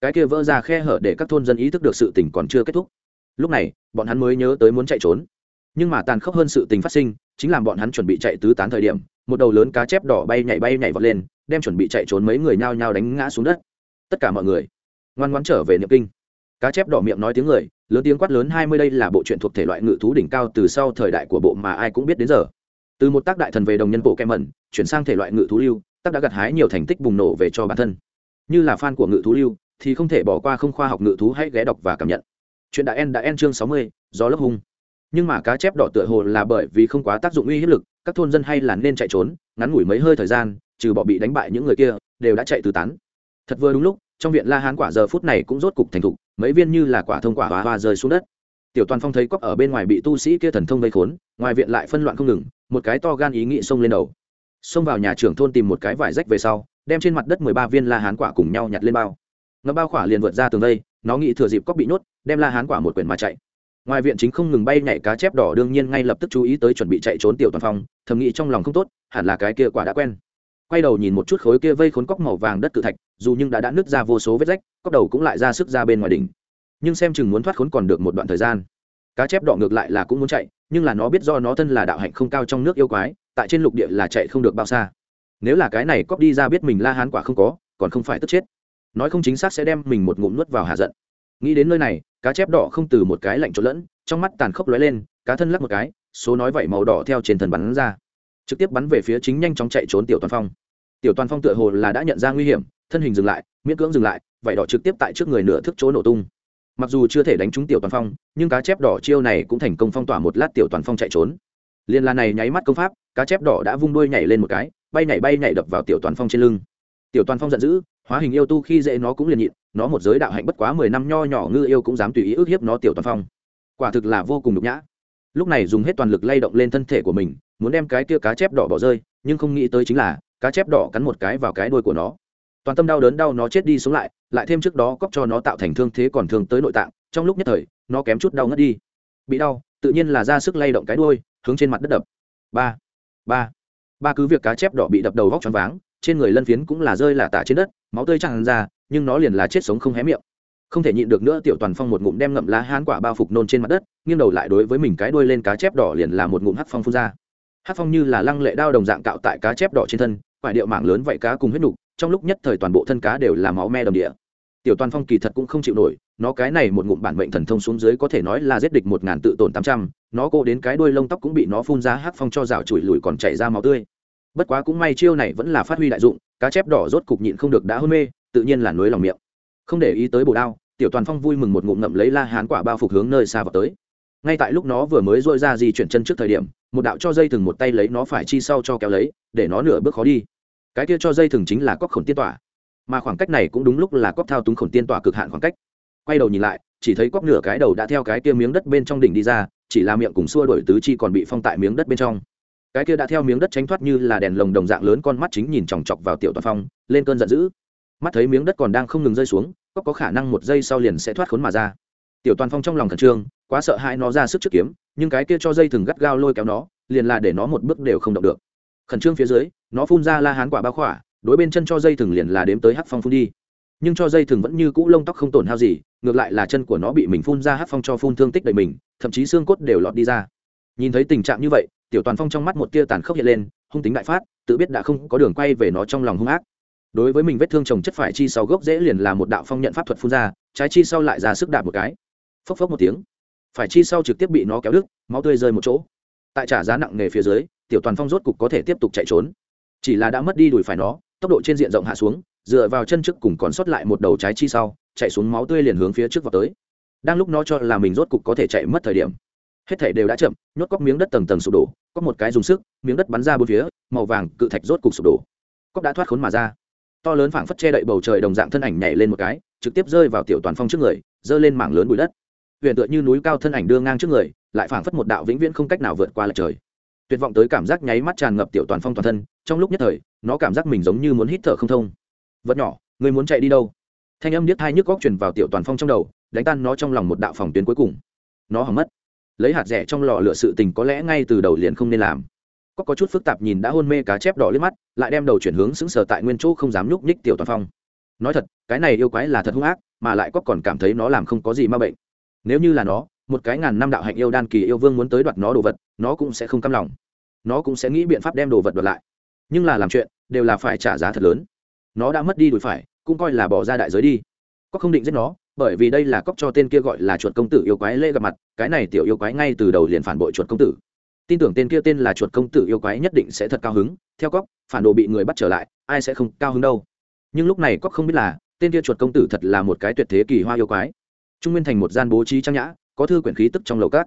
Cái kia vỡ ra khe hở để các thôn dân ý thức được sự tình còn chưa kết thúc. Lúc này, bọn hắn mới nhớ tới muốn chạy trốn. Nhưng mà tàn khốc hơn sự tình phát sinh, chính là bọn hắn chuẩn bị chạy tứ tán thời điểm, một đầu lớn cá chép đỏ bay nhảy bay nhảy vọt lên, đem chuẩn bị chạy trốn mấy người nhao nhao đánh ngã xuống đất. Tất cả mọi người ngoan ngoãn trở về niệm kinh cá chép đỏ miệng nói tiếng người, lớn tiếng quát lớn hai mươi đây là bộ truyện thuộc thể loại ngự thú đỉnh cao từ sau thời đại của bộ mà ai cũng biết đến giờ. Từ một tác đại thần về đồng nhân bộ kem mẩn chuyển sang thể loại ngự thú lưu, tác đã gặt hái nhiều thành tích bùng nổ về cho bản thân. Như là fan của ngự thú lưu, thì không thể bỏ qua không khoa học ngự thú hãy ghé đọc và cảm nhận. Chuyện đã en đã en chương sáu mươi, do lớp hung. Nhưng mà cá chép đỏ tựa hồ là bởi vì không quá tác dụng uy hiếp lực, các thôn dân hay là nên chạy trốn, ngắn ngủi mấy hơi thời gian, trừ bỏ bị đánh bại những người kia, đều đã chạy tứ tán. Thật vừa đúng lúc, trong viện la hán quả giờ phút này cũng rốt cục thành thục mấy viên như là quả thông quả hoa hoa rơi xuống đất. Tiểu toàn phong thấy cóc ở bên ngoài bị tu sĩ kia thần thông vây khốn ngoài viện lại phân loạn không ngừng một cái to gan ý nghĩ xông lên đầu. Xông vào nhà trưởng thôn tìm một cái vải rách về sau đem trên mặt đất mười ba viên la hán quả cùng nhau nhặt lên bao. Ngập bao khỏa liền vượt ra tường đây, nó nghĩ thừa dịp cóc bị nhốt đem la hán quả một quyển mà chạy. Ngoài viện chính không ngừng bay nhảy cá chép đỏ đương nhiên ngay lập tức chú ý tới chuẩn bị chạy trốn tiểu toàn phong thầm nghĩ trong lòng không tốt hẳn là cái kia quả đã quen. Quay đầu nhìn một chút khối kia vây khốn cóc màu vàng đất cự thạch dù nhưng đã đã nứt ra vô số vết rách cóc đầu cũng lại ra sức ra bên ngoài đỉnh. Nhưng xem chừng muốn thoát khốn còn được một đoạn thời gian. Cá chép đỏ ngược lại là cũng muốn chạy, nhưng là nó biết do nó thân là đạo hạnh không cao trong nước yêu quái, tại trên lục địa là chạy không được bao xa. Nếu là cái này cóc đi ra biết mình la hán quả không có, còn không phải tức chết. Nói không chính xác sẽ đem mình một ngụm nuốt vào hạ giận. Nghĩ đến nơi này, cá chép đỏ không từ một cái lạnh trộn lẫn, trong mắt tàn khốc lóe lên, cá thân lắc một cái, số nói vậy màu đỏ theo trên thần bắn ra. Trực tiếp bắn về phía chính nhanh chóng chạy trốn tiểu toàn phong. Tiểu toàn phong tựa hồ là đã nhận ra nguy hiểm thân hình dừng lại, miễn cưỡng dừng lại vải đỏ trực tiếp tại trước người nửa thức chỗ nổ tung. Mặc dù chưa thể đánh trúng tiểu toàn phong, nhưng cá chép đỏ chiêu này cũng thành công phong tỏa một lát tiểu toàn phong chạy trốn. Liên la này nháy mắt công pháp, cá chép đỏ đã vung đuôi nhảy lên một cái, bay nhảy bay nhảy đập vào tiểu toàn phong trên lưng. Tiểu toàn phong giận dữ, hóa hình yêu tu khi dễ nó cũng liền nhịn, nó một giới đạo hạnh bất quá mười năm nho nhỏ ngư yêu cũng dám tùy ý ức hiếp nó tiểu toàn phong. Quả thực là vô cùng nhục nhã. Lúc này dùng hết toàn lực lay động lên thân thể của mình, muốn đem cái kia cá chép đỏ bỏ rơi, nhưng không nghĩ tới chính là, cá chép đỏ cắn một cái vào cái đuôi của nó toàn tâm đau đớn đau nó chết đi sống lại lại thêm trước đó cóc cho nó tạo thành thương thế còn thương tới nội tạng, trong lúc nhất thời, nó kém chút đau ngất đi. Bị đau, tự nhiên là ra sức lay động cái đuôi, hướng trên mặt đất đập. Ba ba ba cứ việc cá chép đỏ bị đập đầu vóc choáng váng, trên người lân phiến cũng là rơi là tả trên đất, máu tươi tràn ra, nhưng nó liền là chết sống không hé miệng. Không thể nhịn được nữa, tiểu toàn phong một ngụm đem ngậm lá hán quả bao phục nôn trên mặt đất, nghiêng đầu lại đối với mình cái đuôi lên cá chép đỏ liền là một ngụm hắc phong phun ra. Hắc phong như là lăng lệ đao đồng dạng cạo tại cá chép đỏ trên thân, quả điệu mảng lớn vậy cá cùng huyết nục trong lúc nhất thời toàn bộ thân cá đều là máu me đồng địa. Tiểu toàn phong kỳ thật cũng không chịu nổi, nó cái này một ngụm bản mệnh thần thông xuống dưới có thể nói là giết địch một ngàn tự tổn tám trăm, nó cô đến cái đuôi lông tóc cũng bị nó phun ra hát phong cho rào chùi lùi còn chảy ra máu tươi. Bất quá cũng may chiêu này vẫn là phát huy đại dụng, cá chép đỏ rốt cục nhịn không được đã hôn mê, tự nhiên là nối lòng miệng. Không để ý tới bồ đao, tiểu toàn phong vui mừng một ngụm ngậm lấy la hán quả bao phục hướng nơi xa vào tới. Ngay tại lúc nó vừa mới dội ra di chuyển chân trước thời điểm, một đạo cho dây thừng một tay lấy nó phải chi sau cho kéo lấy, để nó nửa bước khó đi cái kia cho dây thừng chính là cóc khổn tiên tỏa. Mà khoảng cách này cũng đúng lúc là cóc thao túng khổn tiên tỏa cực hạn khoảng cách. Quay đầu nhìn lại, chỉ thấy cóc nửa cái đầu đã theo cái kia miếng đất bên trong đỉnh đi ra, chỉ là miệng cùng xua đổi tứ chi còn bị phong tại miếng đất bên trong. Cái kia đã theo miếng đất tránh thoát như là đèn lồng đồng dạng lớn con mắt chính nhìn chòng chọc vào tiểu toàn phong, lên cơn giận dữ. Mắt thấy miếng đất còn đang không ngừng rơi xuống, cóc có khả năng một giây sau liền sẽ thoát khốn mà ra. Tiểu toàn phong trong lòng khẩn trương, quá sợ hãi nó ra sức trước kiếm, nhưng cái kia cho dây thừng gắt gao lôi kéo nó, liền là để nó một bước đều không động được khẩn trương phía dưới, nó phun ra la hán quả bao khỏa, đối bên chân cho dây thừng liền là đếm tới hắc phong phun đi. Nhưng cho dây thừng vẫn như cũ lông tóc không tổn hao gì, ngược lại là chân của nó bị mình phun ra hắc phong cho phun thương tích đầy mình, thậm chí xương cốt đều lọt đi ra. Nhìn thấy tình trạng như vậy, tiểu toàn phong trong mắt một tia tàn khốc hiện lên, hung tính đại phát, tự biết đã không có đường quay về nó trong lòng hung ác. Đối với mình vết thương trồng chất phải chi sau gốc dễ liền là một đạo phong nhận pháp thuật phun ra, trái chi sau lại ra sức đạp một cái. Phốc phốc một tiếng. Phải chi sau trực tiếp bị nó kéo đứt, máu tươi rơi một chỗ. Tại trả giá nặng nề phía dưới tiểu toàn phong rốt cục có thể tiếp tục chạy trốn. Chỉ là đã mất đi đùi phải nó, tốc độ trên diện rộng hạ xuống, dựa vào chân trước cùng còn sót lại một đầu trái chi sau, chạy xuống máu tươi liền hướng phía trước vào tới. Đang lúc nó cho là mình rốt cục có thể chạy mất thời điểm, hết thể đều đã chậm, nhốt cóc miếng đất tầng tầng sụp đổ, có một cái dùng sức, miếng đất bắn ra bốn phía, màu vàng cự thạch rốt cục sụp đổ. Cóc đã thoát khốn mà ra. To lớn phảng phất che đậy bầu trời đồng dạng thân ảnh nhảy lên một cái, trực tiếp rơi vào tiểu toàn phong trước người, giơ lên mảng lớn bụi đất. Huyện tựa như núi cao thân ảnh đưa ngang trước người, lại phảng phất một đạo vĩnh viễn không cách nào vượt qua lại trời tuyệt vọng tới cảm giác nháy mắt tràn ngập tiểu toàn phong toàn thân, trong lúc nhất thời, nó cảm giác mình giống như muốn hít thở không thông. Vật nhỏ, người muốn chạy đi đâu? Thanh âm điếc hai nhức góc truyền vào tiểu toàn phong trong đầu, đánh tan nó trong lòng một đạo phòng tuyến cuối cùng. Nó hỏng mất. Lấy hạt rẻ trong lò lựa sự tình có lẽ ngay từ đầu liền không nên làm. Có có chút phức tạp nhìn đã hôn mê cá chép đỏ lên mắt, lại đem đầu chuyển hướng sững sờ tại nguyên chỗ không dám nhúc nhích tiểu toàn phong. Nói thật, cái này yêu quái là thật hung ác, mà lại có còn cảm thấy nó làm không có gì ma bệnh. Nếu như là nó một cái ngàn năm đạo hạnh yêu đan kỳ yêu vương muốn tới đoạt nó đồ vật, nó cũng sẽ không căm lòng. Nó cũng sẽ nghĩ biện pháp đem đồ vật đoạt lại. Nhưng là làm chuyện, đều là phải trả giá thật lớn. Nó đã mất đi đùi phải, cũng coi là bỏ ra đại giới đi. Có không định giết nó, bởi vì đây là cóc cho tên kia gọi là chuột công tử yêu quái lê gặp mặt, cái này tiểu yêu quái ngay từ đầu liền phản bội chuột công tử. Tin tưởng tên kia tên là chuột công tử yêu quái nhất định sẽ thật cao hứng, theo cóc phản đồ bị người bắt trở lại, ai sẽ không cao hứng đâu. Nhưng lúc này cóc không biết là, tên kia chuột công tử thật là một cái tuyệt thế kỳ hoa yêu quái. Trung nguyên thành một gian bố trí trang nhã có thư quyển khí tức trong lầu cát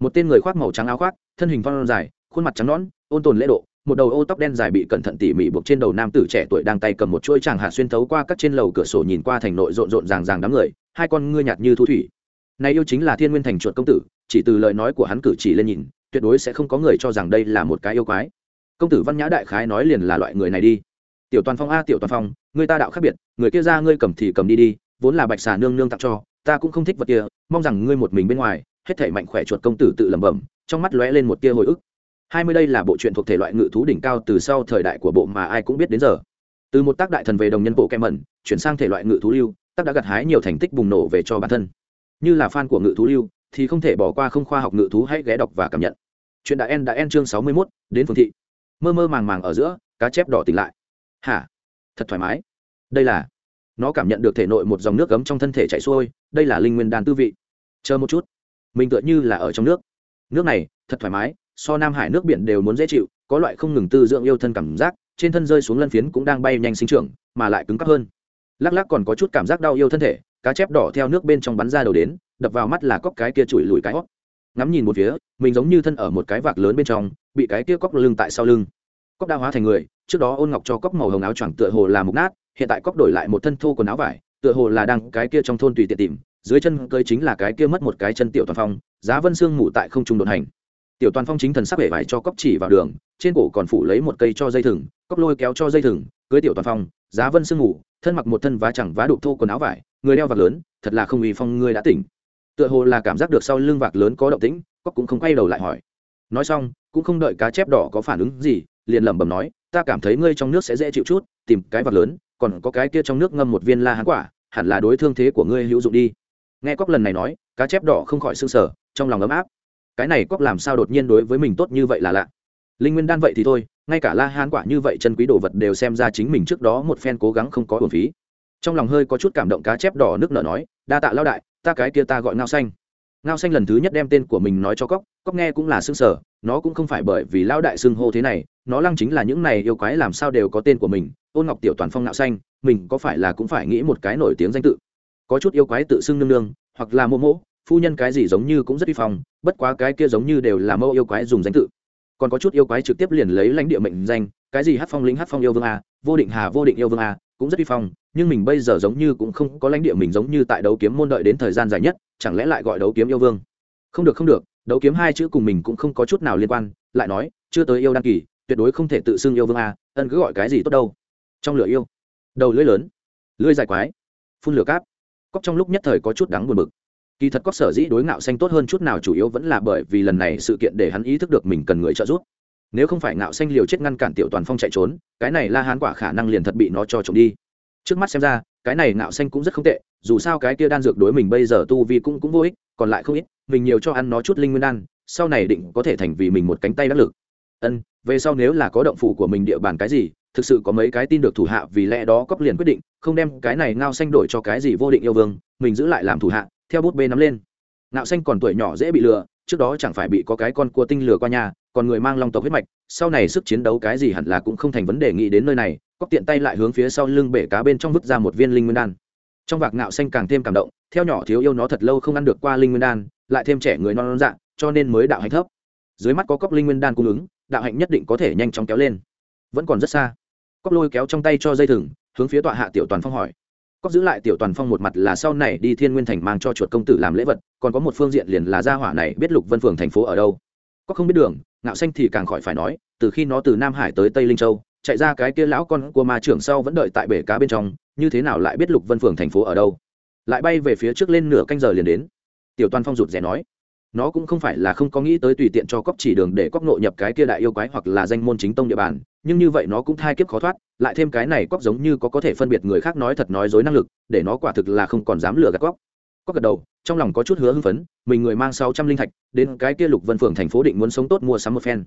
một tên người khoác màu trắng áo khoác, thân hình phong dài, khuôn mặt trắng nõn, ôn tồn lễ độ, một đầu ô tóc đen dài bị cẩn thận tỉ mỉ buộc trên đầu nam tử trẻ tuổi đang tay cầm một chuỗi tràng hạt xuyên thấu qua các trên lầu cửa sổ nhìn qua thành nội rộn rộn ràng ràng đám người, hai con ngươi nhạt như thu thủy. Này yêu chính là thiên nguyên thành chuột công tử, chỉ từ lời nói của hắn cử chỉ lên nhìn, tuyệt đối sẽ không có người cho rằng đây là một cái yêu quái. Công tử văn nhã đại khái nói liền là loại người này đi. Tiểu toàn phong a, tiểu toàn phong, người ta đạo khác biệt, người kia ra ngươi cầm thì cầm đi đi, vốn là bạch xà nương nương tặng cho ta cũng không thích vật kia mong rằng ngươi một mình bên ngoài hết thể mạnh khỏe chuột công tử tự lẩm bẩm trong mắt lóe lên một tia hồi ức. Hai mươi đây là bộ truyện thuộc thể loại ngự thú đỉnh cao từ sau thời đại của bộ mà ai cũng biết đến giờ. Từ một tác đại thần về đồng nhân bộ kem mẩn chuyển sang thể loại ngự thú lưu tác đã gặt hái nhiều thành tích bùng nổ về cho bản thân. Như là fan của ngự thú lưu thì không thể bỏ qua không khoa học ngự thú hãy ghé đọc và cảm nhận. Chuyện đã en đã en chương sáu mươi 61, đến phương thị. Mơ mơ màng màng ở giữa cá chép đỏ tỉnh lại. Hả? Thật thoải mái. Đây là nó cảm nhận được thể nội một dòng nước cấm trong thân thể chảy xuôi, đây là linh nguyên đan tư vị. Chờ một chút. Mình tựa như là ở trong nước. Nước này, thật thoải mái, so nam hải nước biển đều muốn dễ chịu, có loại không ngừng tư dưỡng yêu thân cảm giác, trên thân rơi xuống lân phiến cũng đang bay nhanh sinh trưởng, mà lại cứng cắp hơn. Lắc lắc còn có chút cảm giác đau yêu thân thể, cá chép đỏ theo nước bên trong bắn ra đầu đến, đập vào mắt là cóc cái kia chùi lùi cái hót. Ngắm nhìn một phía, mình giống như thân ở một cái vạc lớn bên trong, bị cái kia cóc lưng tại sau lưng. Cóc đã hóa thành người, trước đó ôn ngọc cho cóc màu hồng áo choàng tựa hồ là mục nát hiện tại cóc đổi lại một thân thô quần áo vải, tựa hồ là đang cái kia trong thôn tùy tiện tìm, dưới chân cơi chính là cái kia mất một cái chân tiểu toàn phong, giá vân xương ngủ tại không trung đột hành. Tiểu toàn phong chính thần sắc vẻ vải cho cóc chỉ vào đường, trên cổ còn phủ lấy một cây cho dây thừng, cóc lôi kéo cho dây thừng, cưới tiểu toàn phong, giá vân xương ngủ, thân mặc một thân vá chẳng vá đục thô quần áo vải, người đeo vạc lớn, thật là không uy phong ngươi đã tỉnh. Tựa hồ là cảm giác được sau lưng vạc lớn có động tĩnh, cóc cũng không quay đầu lại hỏi. Nói xong, cũng không đợi cá chép đỏ có phản ứng gì, liền lẩm bẩm nói, ta cảm thấy ngươi trong nước sẽ dễ chịu chút, tìm cái vạc lớn còn có cái kia trong nước ngâm một viên la hán quả, hẳn là đối thương thế của ngươi hữu dụng đi. Nghe cóc lần này nói, cá chép đỏ không khỏi s ư sở trong lòng ấm áp. Cái này cóc làm sao đột nhiên đối với mình tốt như vậy là lạ. Linh nguyên đan vậy thì thôi, ngay cả la hán quả như vậy chân quý đồ vật đều xem ra chính mình trước đó một phen cố gắng không có hồn phí. Trong lòng hơi có chút cảm động cá chép đỏ nước nở nói, đa tạ lao đại, ta cái kia ta gọi ngao xanh. Ngao xanh lần thứ nhất đem tên của mình nói cho cóc cóc nghe cũng là xương sở nó cũng không phải bởi vì lao đại xưng hô thế này nó lăng chính là những này yêu quái làm sao đều có tên của mình, ôn ngọc tiểu toàn phong nạo xanh, mình có phải là cũng phải nghĩ một cái nổi tiếng danh tự. Có chút yêu quái tự xưng nương nương, hoặc là mô mỗ phu nhân cái gì giống như cũng rất vi phong, bất quá cái kia giống như đều là mẫu yêu quái dùng danh tự. Còn có chút yêu quái trực tiếp liền lấy lãnh địa mệnh danh, cái gì hát phong lính hát phong yêu vương a, vô định hà, vô định yêu vương a, cũng rất vi phong, nhưng mình bây giờ giống như cũng không có lãnh địa mình giống như tại đấu kiếm môn đợi đến thời gian dài nhất, chẳng lẽ lại gọi đấu kiếm yêu vương? Không được không được, đấu kiếm hai chữ cùng mình cũng không có chút nào liên quan, lại nói, chưa tới yêu đăng kỳ tuyệt đối không thể tự xưng yêu vương a, ân cứ gọi cái gì tốt đâu. Trong lửa yêu, đầu lưỡi lớn, lưỡi dài quái, phun lửa cáp. Cóc trong lúc nhất thời có chút đắng buồn bực. Kỳ thật cóc sở dĩ đối ngạo xanh tốt hơn chút nào chủ yếu vẫn là bởi vì lần này sự kiện để hắn ý thức được mình cần người trợ giúp. Nếu không phải ngạo xanh liều chết ngăn cản tiểu toàn phong chạy trốn, cái này la hán quả khả năng liền thật bị nó cho trộm đi. Trước mắt xem ra, cái này ngạo xanh cũng rất không tệ, dù sao cái kia đan dược đối mình bây giờ tu vi cũng cũng vô ích, còn lại không ít, mình nhiều cho ăn nó chút linh nguyên đan, sau này định có thể thành vì mình một cánh tay đắc lực ân, về sau nếu là có động phủ của mình địa bàn cái gì, thực sự có mấy cái tin được thủ hạ vì lẽ đó cóc liền quyết định, không đem cái này ngao xanh đổi cho cái gì vô định yêu vương, mình giữ lại làm thủ hạ, theo bút bê nắm lên. Ngạo xanh còn tuổi nhỏ dễ bị lừa, trước đó chẳng phải bị có cái con cua tinh lừa qua nhà, còn người mang long tộc huyết mạch, sau này sức chiến đấu cái gì hẳn là cũng không thành vấn đề nghĩ đến nơi này cóc tiện tay lại hướng phía sau lưng bể cá bên trong vứt ra một viên linh nguyên đan. Trong vạc ngạo xanh càng thêm cảm động, theo nhỏ thiếu yêu nó thật lâu không ăn được qua linh nguyên đan, lại thêm trẻ người non non dạng cho nên mới đạo hay thấp. Dưới mắt có cóc linh nguyên đan cung ứng đạo hạnh nhất định có thể nhanh chóng kéo lên. Vẫn còn rất xa. Cóc lôi kéo trong tay cho dây thừng, hướng phía tọa hạ tiểu toàn phong hỏi. Cóc giữ lại tiểu toàn phong một mặt là sau này đi thiên nguyên thành mang cho chuột công tử làm lễ vật, còn có một phương diện liền là gia hỏa này biết lục vân phường thành phố ở đâu. Cóc không biết đường, ngạo xanh thì càng khỏi phải nói, từ khi nó từ nam hải tới tây linh châu, chạy ra cái kia lão con của ma trưởng sau vẫn đợi tại bể cá bên trong, như thế nào lại biết lục vân phường thành phố ở đâu? Lại bay về phía trước lên nửa canh giờ liền đến. Tiểu toàn phong rụt rè nói nó cũng không phải là không có nghĩ tới tùy tiện cho cóc chỉ đường để cóc nội nhập cái kia đại yêu quái hoặc là danh môn chính tông địa bàn, nhưng như vậy nó cũng thai kiếp khó thoát, lại thêm cái này cóc giống như có có thể phân biệt người khác nói thật nói dối năng lực, để nó quả thực là không còn dám lừa gạt cóc cóc gật đầu, trong lòng có chút hứa hưng phấn, mình người mang sáu trăm linh thạch, đến cái kia lục vân phường thành phố định muốn sống tốt mua sắm một phen.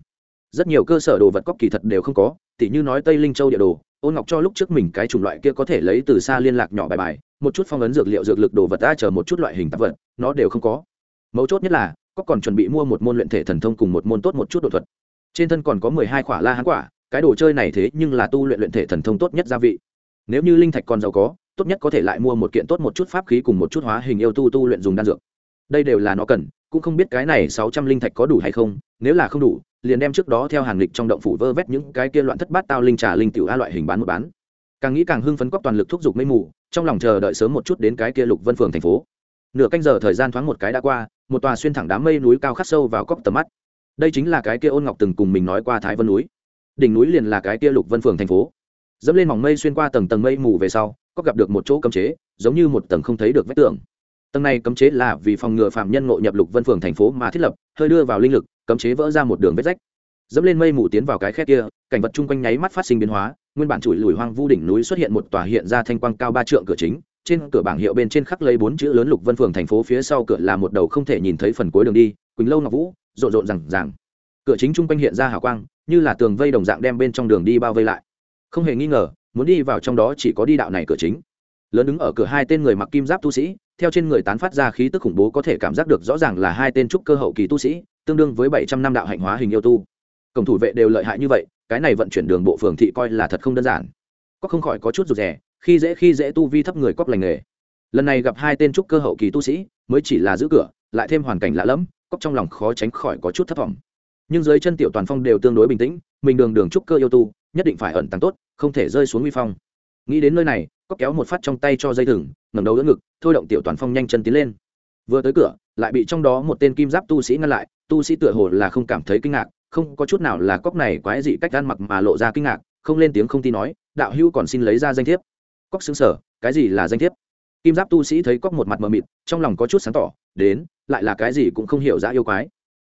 Rất nhiều cơ sở đồ vật cóc kỳ thật đều không có, tỉ như nói tây linh châu địa đồ ôn ngọc cho lúc trước mình cái chủng loại kia có thể lấy từ xa liên lạc nhỏ bài bài, một chút phong ấn dược liệu dược lực đồ vật, ta chờ một chút loại hình tạp vật, nó đều không có mấu chốt nhất là, có còn chuẩn bị mua một môn luyện thể thần thông cùng một môn tốt một chút đột thuật. Trên thân còn có mười hai khỏa la hán quả, cái đồ chơi này thế nhưng là tu luyện luyện thể thần thông tốt nhất gia vị. Nếu như linh thạch còn giàu có, tốt nhất có thể lại mua một kiện tốt một chút pháp khí cùng một chút hóa hình yêu tu tu luyện dùng đan dược. Đây đều là nó cần, cũng không biết cái này sáu trăm linh thạch có đủ hay không, nếu là không đủ, liền đem trước đó theo hàng lịch trong động phủ vơ vét những cái kia loạn thất bát tao linh trà linh tiểu a loại hình bán một bán. Càng nghĩ càng hưng phấn cóc toàn lực thúc giục mây mù, trong lòng chờ đợi sớm một chút đến cái kia lục vân phường thành phố. Nửa canh giờ thời gian thoáng một cái đã qua một tòa xuyên thẳng đám mây núi cao khắc sâu vào cốc tầm mắt. Đây chính là cái kia ôn ngọc từng cùng mình nói qua thái vân núi. Đỉnh núi liền là cái kia lục vân phường thành phố. Dẫm lên mỏng mây xuyên qua tầng tầng mây mù về sau có gặp được một chỗ cấm chế, giống như một tầng không thấy được vách tường. Tầng này cấm chế là vì phòng ngừa phạm nhân ngộ nhập lục vân phường thành phố mà thiết lập, hơi đưa vào linh lực, cấm chế vỡ ra một đường vết rách. Dẫm lên mây mù tiến vào cái khe kia, cảnh vật chung quanh nháy mắt phát sinh biến hóa, nguyên bản chùi lùi hoang vu đỉnh núi xuất hiện một tòa hiện ra thanh quang cao ba trượng cửa chính trên cửa bảng hiệu bên trên khắc lấy bốn chữ lớn lục vân phường thành phố phía sau cửa là một đầu không thể nhìn thấy phần cuối đường đi, quỳnh lâu ngọc vũ, rộn rộn rằng ràng. Cửa chính chung quanh hiện ra hào quang, như là tường vây đồng dạng đem bên trong đường đi bao vây lại. Không hề nghi ngờ, muốn đi vào trong đó chỉ có đi đạo này cửa chính. Lớn đứng ở cửa hai tên người mặc kim giáp tu sĩ, theo trên người tán phát ra khí tức khủng bố có thể cảm giác được rõ ràng là hai tên trúc cơ hậu kỳ tu sĩ, tương đương với bảy trăm năm đạo hạnh hóa hình yêu tu. Cổng thủ vệ đều lợi hại như vậy, cái này vận chuyển đường bộ phường thị coi là thật không đơn giản. Có không khỏi có chút rụt rè khi dễ khi dễ tu vi thấp người cóp lành nghề. Lần này gặp hai tên trúc cơ hậu kỳ tu sĩ, mới chỉ là giữ cửa, lại thêm hoàn cảnh lạ lẫm cóp trong lòng khó tránh khỏi có chút thất vọng. Nhưng dưới chân tiểu toàn phong đều tương đối bình tĩnh, mình đường đường trúc cơ yêu tu, nhất định phải ẩn tàng tốt, không thể rơi xuống uy phong. Nghĩ đến nơi này cóp kéo một phát trong tay cho dây thừng, ngẩng đầu đỡ ngực, thôi động tiểu toàn phong nhanh chân tiến lên. Vừa tới cửa, lại bị trong đó một tên kim giáp tu sĩ ngăn lại, tu sĩ tựa hồ là không cảm thấy kinh ngạc, không có chút nào là cóc này quái dị cách ăn mặc mà lộ ra kinh ngạc, không lên tiếng không tin nói, đạo hữu còn xin lấy ra danh thiếp cóc xứng sở, cái gì là danh thiếp? Kim giáp tu sĩ thấy cóc một mặt mờ mịt, trong lòng có chút sáng tỏ, đến, lại là cái gì cũng không hiểu ra yêu quái.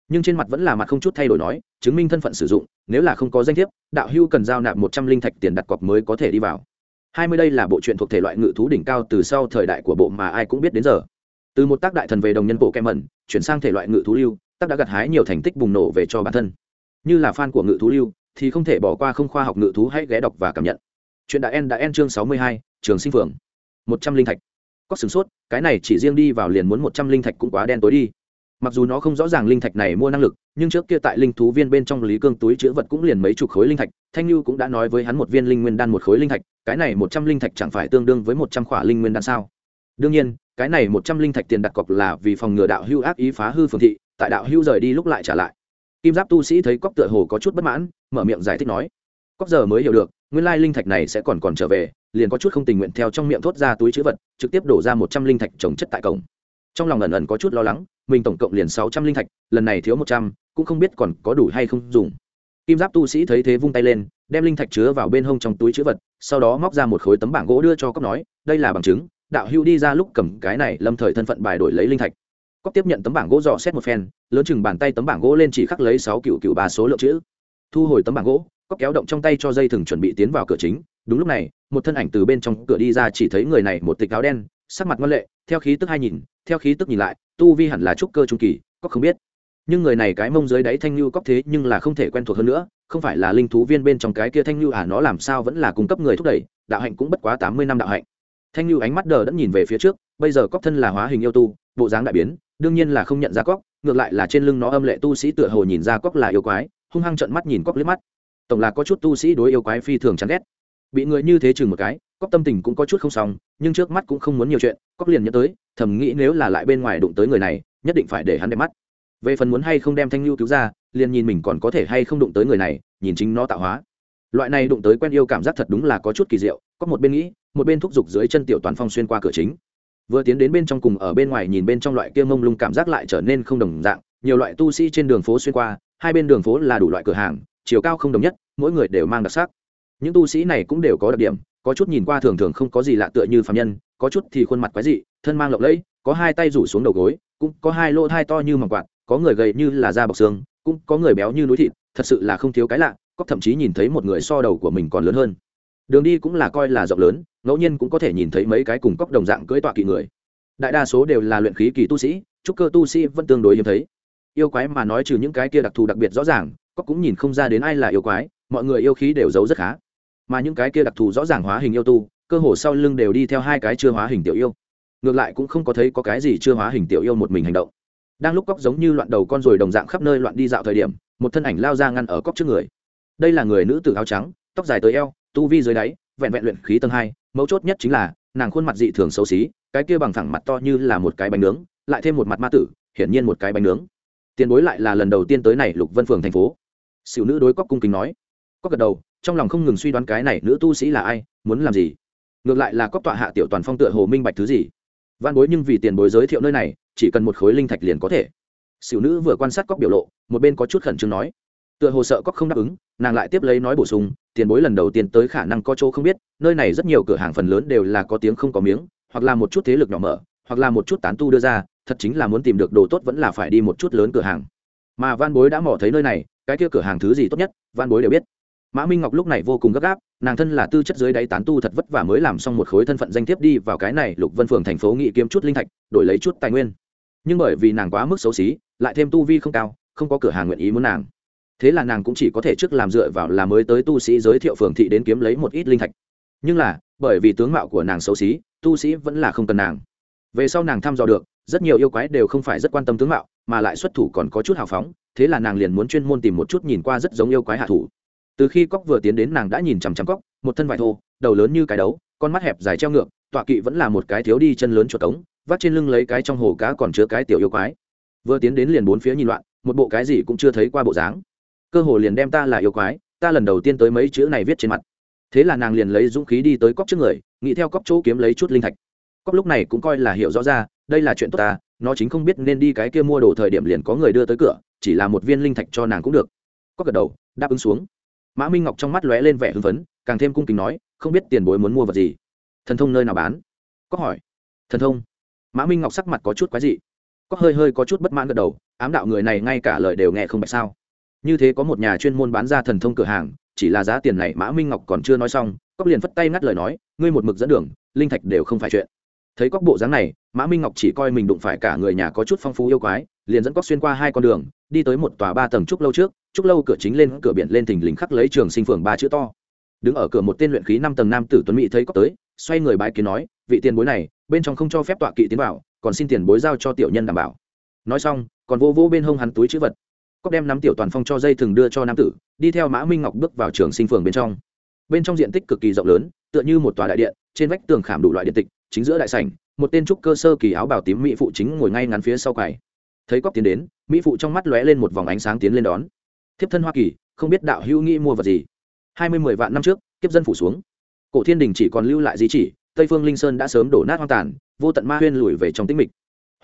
Nhưng trên mặt vẫn là mặt không chút thay đổi nói, chứng minh thân phận sử dụng, nếu là không có danh thiếp, đạo hưu cần giao nạp một trăm linh thạch tiền đặt cọc mới có thể đi vào. Hai mươi đây là bộ truyện thuộc thể loại ngự thú đỉnh cao từ sau thời đại của bộ mà ai cũng biết đến giờ. Từ một tác đại thần về đồng nhân bộ kem mẩn chuyển sang thể loại ngự thú lưu, tác đã gặt hái nhiều thành tích bùng nổ về cho bản thân. Như là fan của ngự thú lưu, thì không thể bỏ qua không khoa học ngự thú hãy ghé đọc và cảm nhận chuyện đã en đã en chương sáu mươi hai, trường sinh phường. một trăm linh thạch. Có sửng sốt, cái này chỉ riêng đi vào liền muốn một trăm linh thạch cũng quá đen tối đi. Mặc dù nó không rõ ràng linh thạch này mua năng lực, nhưng trước kia tại linh thú viên bên trong lý cương túi chữ vật cũng liền mấy chục khối linh thạch, thanh lưu cũng đã nói với hắn một viên linh nguyên đan một khối linh thạch, cái này một trăm linh thạch chẳng phải tương đương với một trăm khỏa linh nguyên đan sao? Đương nhiên, cái này một trăm linh thạch tiền đặt cọc là vì phòng ngừa đạo hưu ác ý phá hư phường thị, tại đạo hưu rời đi lúc lại trả lại. Kim giáp tu sĩ thấy cóc tựa hồ có chút bất mãn, mở miệng giải thích nói cóc giờ mới hiểu được, nguyên lai linh thạch này sẽ còn còn trở về, liền có chút không tình nguyện theo trong miệng thốt ra túi chữ vật, trực tiếp đổ ra một trăm linh thạch trồng chất tại cổng. Trong lòng ẩn ẩn có chút lo lắng, mình tổng cộng liền sáu trăm linh thạch, lần này thiếu một trăm, cũng không biết còn có đủ hay không dùng. Kim giáp tu sĩ thấy thế vung tay lên, đem linh thạch chứa vào bên hông trong túi chữ vật, sau đó móc ra một khối tấm bảng gỗ đưa cho cóc nói, đây là bằng chứng, đạo hữu đi ra lúc cầm cái này lâm thời thân phận bài đổi lấy linh thạch. Cóc tiếp nhận tấm bảng gỗ dò xét một phen, lớn chừng bàn tay tấm bảng gỗ lên chỉ khắc lấy sáu cựu cựu ba số lượng chữ. Thu hồi tấm bảng gỗ cóc kéo động trong tay cho dây thừng chuẩn bị tiến vào cửa chính. Đúng lúc này, một thân ảnh từ bên trong cửa đi ra chỉ thấy người này một tịch áo đen, sắc mặt ngoan lệ, theo khí tức hai nhìn, theo khí tức nhìn lại, tu vi hẳn là trúc cơ trung kỳ cóc không biết. Nhưng người này cái mông dưới đáy thanh lưu cóc thế nhưng là không thể quen thuộc hơn nữa, không phải là linh thú viên bên trong cái kia thanh lưu à nó làm sao vẫn là cung cấp người thúc đẩy, đạo hạnh cũng bất quá tám mươi năm đạo hạnh. Thanh lưu ánh mắt đờ đẫn nhìn về phía trước, bây giờ cóc thân là hóa hình yêu tu, bộ dáng đại biến, đương nhiên là không nhận ra cóc ngược lại là trên lưng nó âm lệ tu sĩ tựa hồ nhìn ra cóc là yêu quái, hung hăng trận mắt nhìn cóc liếc mắt tổng là có chút tu sĩ đối yêu quái phi thường chán ghét. Bị người như thế chừng một cái, cóc tâm tình cũng có chút không xong, nhưng trước mắt cũng không muốn nhiều chuyện, cóc liền nhớ tới, thầm nghĩ nếu là lại bên ngoài đụng tới người này, nhất định phải để hắn đẹp mắt. Về phần muốn hay không đem thanh lưu cứu ra, liền nhìn mình còn có thể hay không đụng tới người này, nhìn chính nó tạo hóa. Loại này đụng tới quen yêu cảm giác thật đúng là có chút kỳ diệu có một bên nghĩ, một bên thúc giục dưới chân tiểu toán phong xuyên qua cửa chính. Vừa tiến đến bên trong cùng ở bên ngoài nhìn bên trong loại kia mông lung cảm giác lại trở nên không đồng dạng, nhiều loại tu sĩ trên đường phố xuyên qua, hai bên đường phố là đủ loại cửa hàng chiều cao không đồng nhất, mỗi người đều mang đặc sắc. Những tu sĩ này cũng đều có đặc điểm, có chút nhìn qua thường thường không có gì lạ tựa như phạm nhân, có chút thì khuôn mặt quái dị, thân mang lộng lẫy, có hai tay rủ xuống đầu gối, cũng có hai lỗ thai to như mỏng quạt, có người gầy như là da bọc xương, cũng có người béo như núi thịt, thật sự là không thiếu cái lạ, có thậm chí nhìn thấy một người so đầu của mình còn lớn hơn. Đường đi cũng là coi là rộng lớn, ngẫu nhiên cũng có thể nhìn thấy mấy cái cùng cóc đồng dạng cưỡi tọa kỵ người. Đại đa số đều là luyện khí kỳ tu sĩ, trúc cơ tu sĩ vẫn tương đối hiếm thấy. Yêu quái mà nói trừ những cái kia đặc thù đặc biệt rõ ràng cóc cũng nhìn không ra đến ai là yêu quái, mọi người yêu khí đều giấu rất khá. Mà những cái kia đặc thù rõ ràng hóa hình yêu tu, cơ hồ sau lưng đều đi theo hai cái chưa hóa hình tiểu yêu. Ngược lại cũng không có thấy có cái gì chưa hóa hình tiểu yêu một mình hành động. Đang lúc cóc giống như loạn đầu con ruồi đồng dạng khắp nơi loạn đi dạo thời điểm, một thân ảnh lao ra ngăn ở cóc trước người. Đây là người nữ tử áo trắng, tóc dài tới eo, tu vi dưới đáy, vẹn vẹn luyện khí tầng hai, mấu chốt nhất chính là, nàng khuôn mặt dị thường xấu xí, cái kia bằng thẳng mặt to như là một cái bánh nướng, lại thêm một mặt ma tử, hiển nhiên một cái bánh nướng. Tiền bối lại là lần đầu tiên tới này lục vân phường thành phố xỉu nữ đối cóc cung kính nói. Cóc gật đầu, trong lòng không ngừng suy đoán cái này nữ tu sĩ là ai, muốn làm gì. Ngược lại là cóc tọa hạ tiểu toàn phong tựa hồ minh bạch thứ gì. Văn bối nhưng vì tiền bối giới thiệu nơi này, chỉ cần một khối linh thạch liền có thể. Xỉu nữ vừa quan sát cóc biểu lộ, một bên có chút khẩn trương nói. Tựa hồ sợ cóc không đáp ứng, nàng lại tiếp lấy nói bổ sung, tiền bối lần đầu tiên tới khả năng có chỗ không biết, nơi này rất nhiều cửa hàng phần lớn đều là có tiếng không có miếng, hoặc là một chút thế lực nhỏ mở, hoặc là một chút tán tu đưa ra, thật chính là muốn tìm được đồ tốt vẫn là phải đi một chút lớn cửa hàng. Mà van bối đã mò thấy nơi này cái kia cửa hàng thứ gì tốt nhất van bối đều biết. Mã minh ngọc lúc này vô cùng gấp gáp, nàng thân là tư chất dưới đáy tán tu thật vất vả mới làm xong một khối thân phận danh thiếp đi vào cái này lục vân phường thành phố nghị kiếm chút linh thạch, đổi lấy chút tài nguyên. Nhưng bởi vì nàng quá mức xấu xí, lại thêm tu vi không cao, không có cửa hàng nguyện ý muốn nàng. Thế là nàng cũng chỉ có thể trước làm dựa vào là mới tới tu sĩ giới thiệu phường thị đến kiếm lấy một ít linh thạch. Nhưng là, bởi vì tướng mạo của nàng xấu xí, tu sĩ vẫn là không cần nàng. Về sau nàng thăm dò được rất nhiều yêu quái đều không phải rất quan tâm tướng mạo, mà lại xuất thủ còn có chút hào phóng, thế là nàng liền muốn chuyên môn tìm một chút nhìn qua rất giống yêu quái hạ thủ. Từ khi cóc vừa tiến đến nàng đã nhìn chằm chằm cóc, một thân vải thô, đầu lớn như cái đấu, con mắt hẹp dài treo ngược, tọa kỵ vẫn là một cái thiếu đi chân lớn chuột cống, vắt trên lưng lấy cái trong hồ cá còn chứa cái tiểu yêu quái. Vừa tiến đến liền bốn phía nhìn loạn, một bộ cái gì cũng chưa thấy qua bộ dáng. Cơ hồ liền đem ta là yêu quái, ta lần đầu tiên tới mấy chữ này viết trên mặt. Thế là nàng liền lấy dũng khí đi tới cóc trước người, nghĩ theo cóc chỗ kiếm lấy chút linh thạch. Cóc lúc này cũng coi là hiểu rõ ra đây là chuyện tốt ta, nó chính không biết nên đi cái kia mua đồ thời điểm liền có người đưa tới cửa, chỉ là một viên linh thạch cho nàng cũng được. Có gật đầu, đáp ứng xuống. Mã minh ngọc trong mắt lóe lên vẻ hưng phấn, càng thêm cung kính nói, không biết tiền bối muốn mua vật gì. Thần thông nơi nào bán? Có hỏi. Thần thông. Mã minh ngọc sắc mặt có chút quái dị. Có hơi hơi có chút bất mãn gật đầu, ám đạo người này ngay cả lời đều nghe không bạch sao. Như thế có một nhà chuyên môn bán ra thần thông cửa hàng, chỉ là giá tiền này mã minh ngọc còn chưa nói xong cóc liền phất tay ngắt lời nói, ngươi một mực dẫn đường, linh thạch đều không phải chuyện thấy cóc bộ dáng này, mã minh ngọc chỉ coi mình đụng phải cả người nhà có chút phong phú yêu quái, liền dẫn cóc xuyên qua hai con đường, đi tới một tòa ba tầng trúc lâu trước, trúc lâu cửa chính lên, cửa biển lên thình lình khắc lấy trường sinh phường ba chữ to. Đứng ở cửa một tên luyện khí năm tầng nam tử tuấn mỹ thấy cóc tới, xoay người bái kiến nói, vị tiền bối này, bên trong không cho phép tọa kỵ tiến vào, còn xin tiền bối giao cho tiểu nhân đảm bảo. Nói xong, còn vô vô bên hông hắn túi chữ vật. Cóc đem nắm tiểu toàn phong cho dây thường đưa cho nam tử, đi theo mã minh ngọc bước vào trường sinh phường bên trong. Bên trong diện tích cực kỳ rộng lớn, tựa như một tòa đại điện, trên vách tường khảm đủ loại điện tịch chính giữa đại sảnh, một tên trúc cơ sơ kỳ áo bào tím mỹ phụ chính ngồi ngay ngắn phía sau quầy. Thấy cóc tiến đến, mỹ phụ trong mắt lóe lên một vòng ánh sáng tiến lên đón. Thiếp thân hoa kỳ, không biết đạo hữu nghĩ mua vật gì? Hai mươi mười vạn năm trước, kiếp dân phủ xuống. Cổ thiên đình chỉ còn lưu lại di chỉ, tây phương linh sơn đã sớm đổ nát hoang tàn, vô tận ma huyên lùi về trong tĩnh mịch.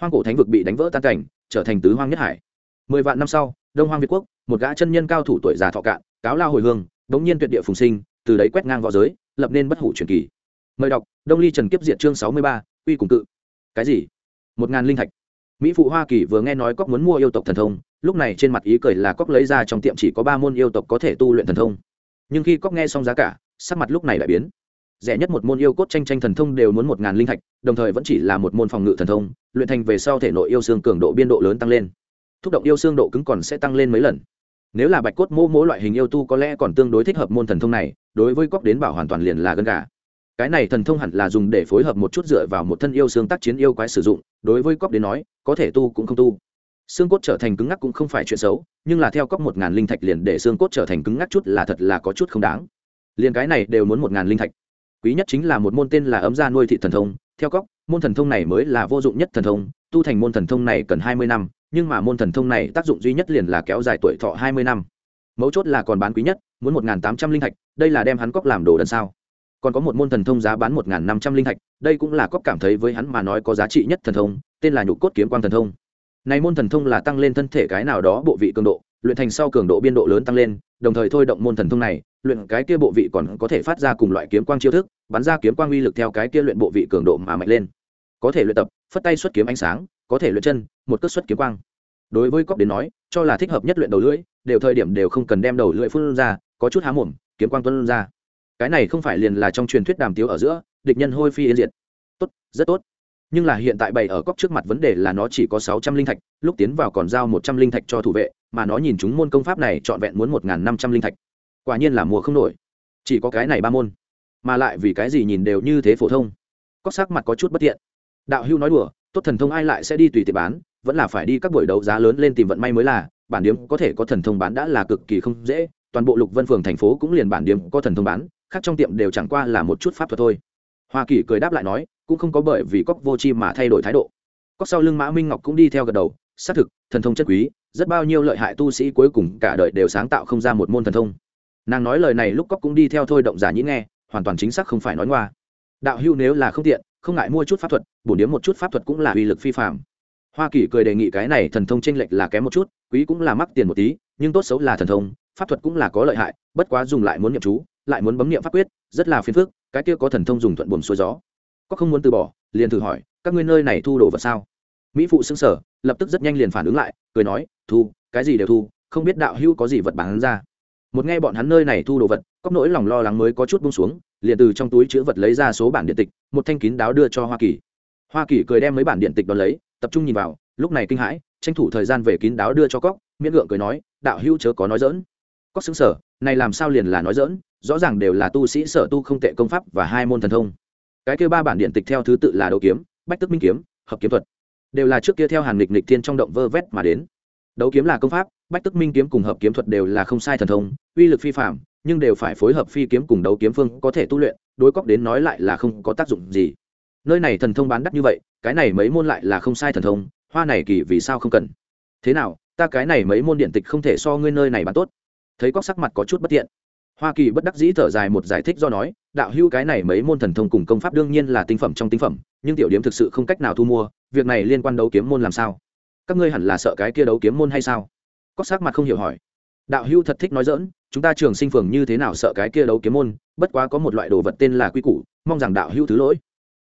Hoang cổ thánh vực bị đánh vỡ tan cảnh, trở thành tứ hoang nhất hải. Mười vạn năm sau, đông hoang việt quốc, một gã chân nhân cao thủ tuổi già thọ cạn, cáo lao hồi hương, bỗng nhiên tuyệt địa phùng sinh, từ đấy quét ngang v õ giới, lập nên bất hủ truyền kỳ mời đọc, đông ly trần kiếp diệt chương sáu mươi ba, uy cùng cự. Cái gì? Một ngàn linh thạch. Mỹ phụ hoa kỳ vừa nghe nói cóc muốn mua yêu tộc thần thông, lúc này trên mặt ý cười là cóc lấy ra trong tiệm chỉ có ba môn yêu tộc có thể tu luyện thần thông. Nhưng khi cóc nghe xong giá cả, sắc mặt lúc này lại biến. Rẻ nhất một môn yêu cốt tranh tranh thần thông đều muốn một ngàn linh thạch, đồng thời vẫn chỉ là một môn phòng ngự thần thông, luyện thành về sau thể nội yêu xương cường độ biên độ lớn tăng lên. Thúc động yêu xương độ cứng còn sẽ tăng lên mấy lần. Nếu là bạch cốt mô mỗ loại hình yêu tu có lẽ còn tương đối thích hợp môn thần thông này, đối với cóc đến bảo hoàn toàn liền là gân gà cái này thần thông hẳn là dùng để phối hợp một chút dựa vào một thân yêu xương tác chiến yêu quái sử dụng, đối với cóc đến nói, có thể tu cũng không tu. Xương cốt trở thành cứng ngắc cũng không phải chuyện xấu, nhưng là theo cóc một ngàn linh thạch liền để xương cốt trở thành cứng ngắc chút là thật là có chút không đáng. Liền cái này đều muốn một ngàn linh thạch. Quý nhất chính là một môn tên là ấm gia nuôi thị thần thông, theo cóc môn thần thông này mới là vô dụng nhất thần thông, tu thành môn thần thông này cần hai mươi năm, nhưng mà môn thần thông này tác dụng duy nhất liền là kéo dài tuổi thọ hai mươi năm. Mấu chốt là còn bán quý nhất, muốn một tám trăm linh thạch, đây là đem hắn cóc làm đồ đần sao? Còn có một môn thần thông giá bán một năm trăm linh thạch đây cũng là cóc cảm thấy với hắn mà nói có giá trị nhất thần thông, tên là nhục cốt kiếm quang thần thông. Này môn thần thông là tăng lên thân thể cái nào đó bộ vị cường độ, luyện thành sau cường độ biên độ lớn tăng lên, đồng thời thôi động môn thần thông này, luyện cái kia bộ vị còn có thể phát ra cùng loại kiếm quang chiêu thức, bắn ra kiếm quang uy lực theo cái kia luyện bộ vị cường độ mà mạnh lên. Có thể luyện tập, phất tay xuất kiếm ánh sáng, có thể luyện chân, một cất xuất kiếm quang. Đối với cóc đến nói, cho là thích hợp nhất luyện đầu lưỡi, đều thời điểm đều không cần đem đầu lưỡi phun ra, có chút há mồm, kiếm quang tuân ra cái này không phải liền là trong truyền thuyết đàm tiếu ở giữa, địch nhân hôi phi yên diệt. Tốt, rất tốt. Nhưng là hiện tại bày ở cóc trước mặt vấn đề là nó chỉ có sáu trăm linh thạch, lúc tiến vào còn giao một trăm linh thạch cho thủ vệ, mà nó nhìn chúng môn công pháp này trọn vẹn muốn một n g h n năm trăm linh thạch. Quả nhiên là mùa không nổi. Chỉ có cái này ba môn. Mà lại vì cái gì nhìn đều như thế phổ thông. Cóc sắc mặt có chút bất tiện. Đạo hưu nói đùa, tốt thần thông ai lại sẽ đi tùy tiện bán, vẫn là phải đi các buổi đấu giá lớn lên tìm vận may mới là, bản điếm có thể có thần thông bán đã là cực kỳ không dễ, toàn bộ lục vân phường thành phố cũng liền bản điếm có thần thông bán khác trong tiệm đều chẳng qua là một chút pháp thuật thôi. Hoa kỳ cười đáp lại nói, cũng không có bởi vì cóc vô chi mà thay đổi thái độ. Cóc sau lưng mã minh ngọc cũng đi theo gật đầu, xác thực, thần thông chất quý, rất bao nhiêu lợi hại tu sĩ cuối cùng cả đời đều sáng tạo không ra một môn thần thông. Nàng nói lời này lúc cóc cũng đi theo thôi động giả nhĩ nghe, hoàn toàn chính xác không phải nói ngoa. Đạo hưu nếu là không tiện, không ngại mua chút pháp thuật, bổ điếm một chút pháp thuật cũng là uy lực phi phạm hoa kỳ cười đề nghị cái này thần thông tranh lệch là kém một chút, quý cũng là mắc tiền một tí, nhưng tốt xấu là thần thông, pháp thuật cũng là có lợi hại, bất quá dùng lại muốn nhậm chú lại muốn bấm niệm pháp quyết, rất là phiền phức, cái kia có thần thông dùng thuận buồm xuôi gió. Có không muốn từ bỏ, liền thử hỏi, các ngươi nơi này thu đồ vật sao? Mỹ phụ xứng sở lập tức rất nhanh liền phản ứng lại, cười nói, thu, cái gì đều thu, không biết đạo hữu có gì vật bán ra. Một nghe bọn hắn nơi này thu đồ vật cóc nỗi lòng lo lắng mới có chút bung xuống, liền từ trong túi chữ vật lấy ra số bản điện tịch, một thanh kín đáo đưa cho hoa kỳ. Hoa kỳ cười đem mấy bản điện tịch đ ó lấy, tập trung nhìn vào, lúc này kinh hãi, tranh thủ thời gian về kín đáo đưa cho cóc miễn gượng cười nói, đạo hữu chớ có nói dỡn cóc xứng sở này làm sao liền là nói dỡn rõ ràng đều là tu sĩ sở tu không tệ công pháp và hai môn thần thông. Cái kia ba bản điện tịch theo thứ tự là đấu kiếm, bách tức minh kiếm, hợp kiếm thuật. Đều là trước kia theo hàn lịch lịch thiên trong động vơ vét mà đến. Đấu kiếm là công pháp, bách tức minh kiếm cùng hợp kiếm thuật đều là không sai thần thông, uy lực phi phạm nhưng đều phải phối hợp phi kiếm cùng đấu kiếm phương có thể tu luyện, đối cóc đến nói lại là không có tác dụng gì. Nơi này thần thông bán đắt như vậy, cái này mấy môn lại là không sai thần thông, hoa này kỳ vì sao không cần? Thế nào, ta cái này mấy môn điện tịch không thể so ngươi nơi này bán tốt. Thấy cóc sắc mặt có chút bất tiện hoa kỳ bất đắc dĩ thở dài một giải thích do nói, đạo hữu cái này mấy môn thần thông cùng công pháp đương nhiên là tinh phẩm trong tinh phẩm, nhưng tiểu điểm thực sự không cách nào thu mua, việc này liên quan đấu kiếm môn làm sao? Các ngươi hẳn là sợ cái kia đấu kiếm môn hay sao? Cóc sắc mặt không hiểu hỏi. Đạo hữu thật thích nói dỡn chúng ta trường sinh phường như thế nào sợ cái kia đấu kiếm môn, bất quá có một loại đồ vật tên là quy củ, mong rằng đạo hữu thứ lỗi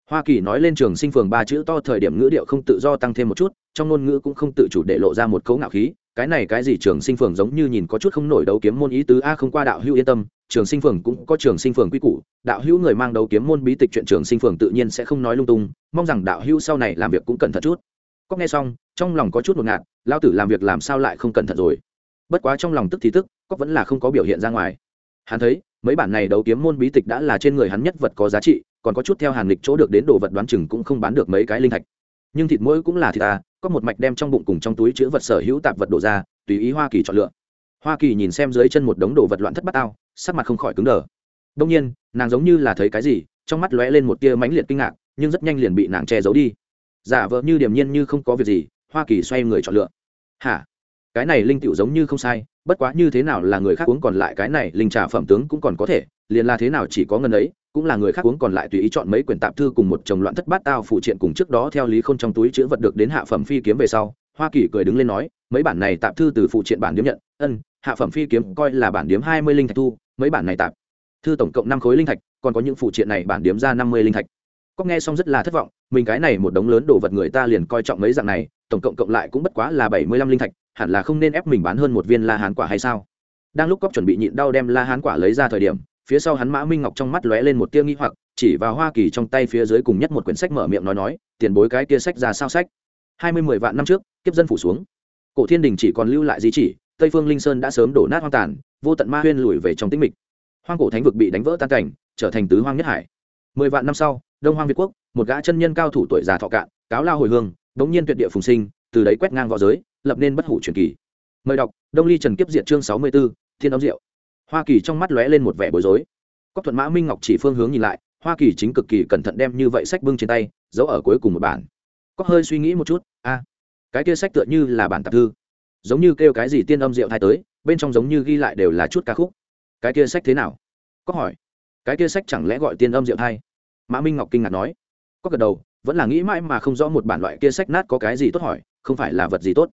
hoa kỳ nói lên trường sinh phường ba chữ to thời điểm ngữ điệu không tự do tăng thêm một chút, trong ngôn ngữ cũng không tự chủ để lộ ra một cấu ngạo khí, cái này cái gì trường sinh phường giống như nhìn có chút không nổi đấu kiếm môn ý tứ, a, không qua đạo hữu yên tâm, trường sinh phường cũng có trường sinh phường quy củ, đạo hữu người mang đấu kiếm môn bí tịch chuyện trường sinh phường tự nhiên sẽ không nói lung tung, mong rằng đạo hữu sau này làm việc cũng cẩn thận chút. Có nghe xong, trong lòng có chút một ngạt, lao tử làm việc làm sao lại không cẩn thận rồi? Bất quá trong lòng tức thì tức có vẫn là không có biểu hiện ra ngoài. Hắn thấy, mấy bản này đấu kiếm môn bí tịch đã là trên người hắn nhất vật có giá trị còn có chút theo hàn lịch chỗ được đến đồ vật đoán chừng cũng không bán được mấy cái linh thạch. Nhưng thịt mũi cũng là thịt ta, có một mạch đem trong bụng cùng trong túi chứa vật sở hữu tạp vật đổ ra, tùy ý hoa kỳ chọn lựa. Hoa kỳ nhìn xem dưới chân một đống đồ vật loạn thất bát ao sắc mặt không khỏi cứng đờ. Đông nhiên, nàng giống như là thấy cái gì, trong mắt lóe lên một tia mãnh liệt kinh ngạc, nhưng rất nhanh liền bị nàng che giấu đi. Giả vợ như điềm nhiên như không có việc gì, hoa kỳ xoay người chọn lựa. Hả? Cái này linh tiểu giống như không sai, bất quá như thế nào là người khác uống còn lại cái này linh trà phẩm tướng cũng còn có thể, liền là thế nào chỉ có ngân ấy cũng là người khác uống còn lại tùy ý chọn mấy quyển tạp thư cùng một chồng loạn thất bát tao phụ triện cùng trước đó theo lý không trong túi chữ vật được đến hạ phẩm phi kiếm về sau, hoa kỳ cười đứng lên nói, mấy bản này tạp thư từ phụ triện bản điếm nhận, ân, hạ phẩm phi kiếm coi là bản điếm hai mươi linh thạch thu, mấy bản này tạp thư tổng cộng năm khối linh thạch, còn có những phụ triện này bản điếm ra năm mươi linh thạch. Có nghe xong rất là thất vọng, mình cái này một đống lớn đồ vật người ta liền coi trọng mấy dạng này, tổng cộng cộng lại cũng bất quá là bảy mươi lăm linh thạch, hẳn là không nên ép mình bán hơn một viên la hán quả hay sao? Đang lúc cóc chuẩn bị nhịn đau đem la hán quả lấy ra thời điểm phía sau hắn mã minh ngọc trong mắt lóe lên một tia nghi hoặc, chỉ vào hoa kỳ trong tay phía dưới cùng nhất một quyển sách mở miệng nói nói, tiền bối cái kia sách ra sao sách? Hai mươi mười vạn năm trước, kiếp dân phủ xuống. Cổ thiên đình chỉ còn lưu lại di chỉ, tây phương linh sơn đã sớm đổ nát hoang tàn, vô tận ma huyên lùi về trong tĩnh mịch. Hoang cổ thánh vực bị đánh vỡ tan cảnh, trở thành tứ hoang nhất hải. Mười vạn năm sau, đông hoang việt quốc, một gã chân nhân cao thủ tuổi già thọ cạn, cáo lao hồi hương bỗng nhiên tuyệt địa phùng sinh, từ đấy quét ngang v õ giới, lập nên bất hủ truyền kỳ. Mời đọc, đông ly trần kiếp diệt chương sáu mươi b ố thiên âm diệu hoa kỳ trong mắt lóe lên một vẻ bối rối. Cóc thuận mã minh ngọc chỉ phương hướng nhìn lại, hoa kỳ chính cực kỳ cẩn thận đem như vậy sách bưng trên tay, giấu ở cuối cùng một bản. Cóc hơi suy nghĩ một chút, a, cái kia sách tựa như là bản tạp thư, giống như kêu cái gì tiên âm diệu thai tới, bên trong giống như ghi lại đều là chút ca khúc. Cái kia sách thế nào? Cóc hỏi. Cái kia sách chẳng lẽ gọi tiên âm diệu thai? Mã minh ngọc kinh ngạc nói. Có gật đầu, vẫn là nghĩ mãi mà không rõ một bản loại kia sách nát có cái gì tốt hỏi, không phải là vật gì tốt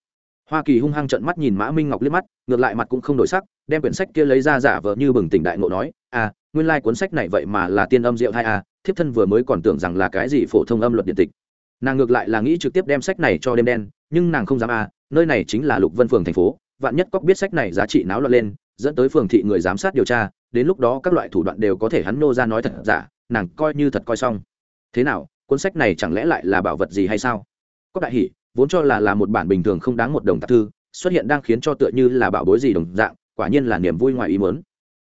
hoa kỳ hung hăng trận mắt nhìn mã minh ngọc liếc mắt, ngược lại mặt cũng không đổi sắc, đem quyển sách kia lấy ra giả vờ như bừng tỉnh đại ngộ nói à nguyên lai、like、cuốn sách này vậy mà là tiên âm diệu thai à thiếp thân vừa mới còn tưởng rằng là cái gì phổ thông âm luật điện tịch nàng ngược lại là nghĩ trực tiếp đem sách này cho đêm đen, nhưng nàng không dám à nơi này chính là lục vân phường thành phố, vạn nhất cóc biết sách này giá trị náo loạn lên, dẫn tới phường thị người giám sát điều tra, đến lúc đó các loại thủ đoạn đều có thể hắn nô ra nói thật giả, nàng coi như thật coi xong thế nào, cuốn sách này chẳng lẽ lại là bảo vật gì hay sao cóc đại hỉ." Vốn cho là là một bản bình thường không đáng một đồng tạp thư, xuất hiện đang khiến cho tựa như là bảo bối gì đồng dạng, quả nhiên là niềm vui ngoài ý mớn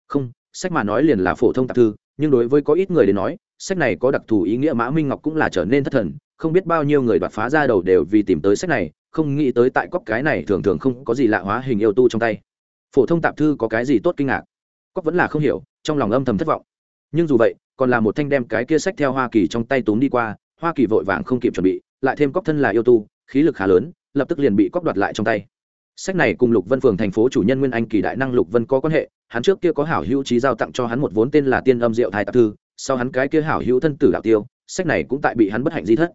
không, sách mà nói liền là phổ thông tạp thư, nhưng đối với có ít người đến nói, sách này có đặc thù ý nghĩa mã minh ngọc cũng là trở nên thất thần, không biết bao nhiêu người đoạt phá ra đầu đều vì tìm tới sách này, không nghĩ tới tại cóc cái này thường thường không có gì lạ hóa hình yêu tu trong tay. Phổ thông tạp thư có cái gì tốt kinh ngạc? Cóc vẫn là không hiểu, trong lòng âm thầm thất vọng. Nhưng dù vậy, còn là một thanh đem cái kia sách theo hoa kỳ trong tay túm đi qua, hoa kỳ vội vàng không kịp chuẩn bị, lại thêm cóc thân là yêu tu khí lực khá lớn, lập tức liền bị cóc đoạt lại trong tay. Sách này cùng lục vân phường thành phố chủ nhân nguyên anh kỳ đại năng lục vân có quan hệ, hắn trước kia có hảo hữu trí giao tặng cho hắn một vốn tên là tiên âm diệu thái tạp thư, sau hắn cái kia hảo hữu thân tử đạo tiêu, sách này cũng tại bị hắn bất hạnh di thất.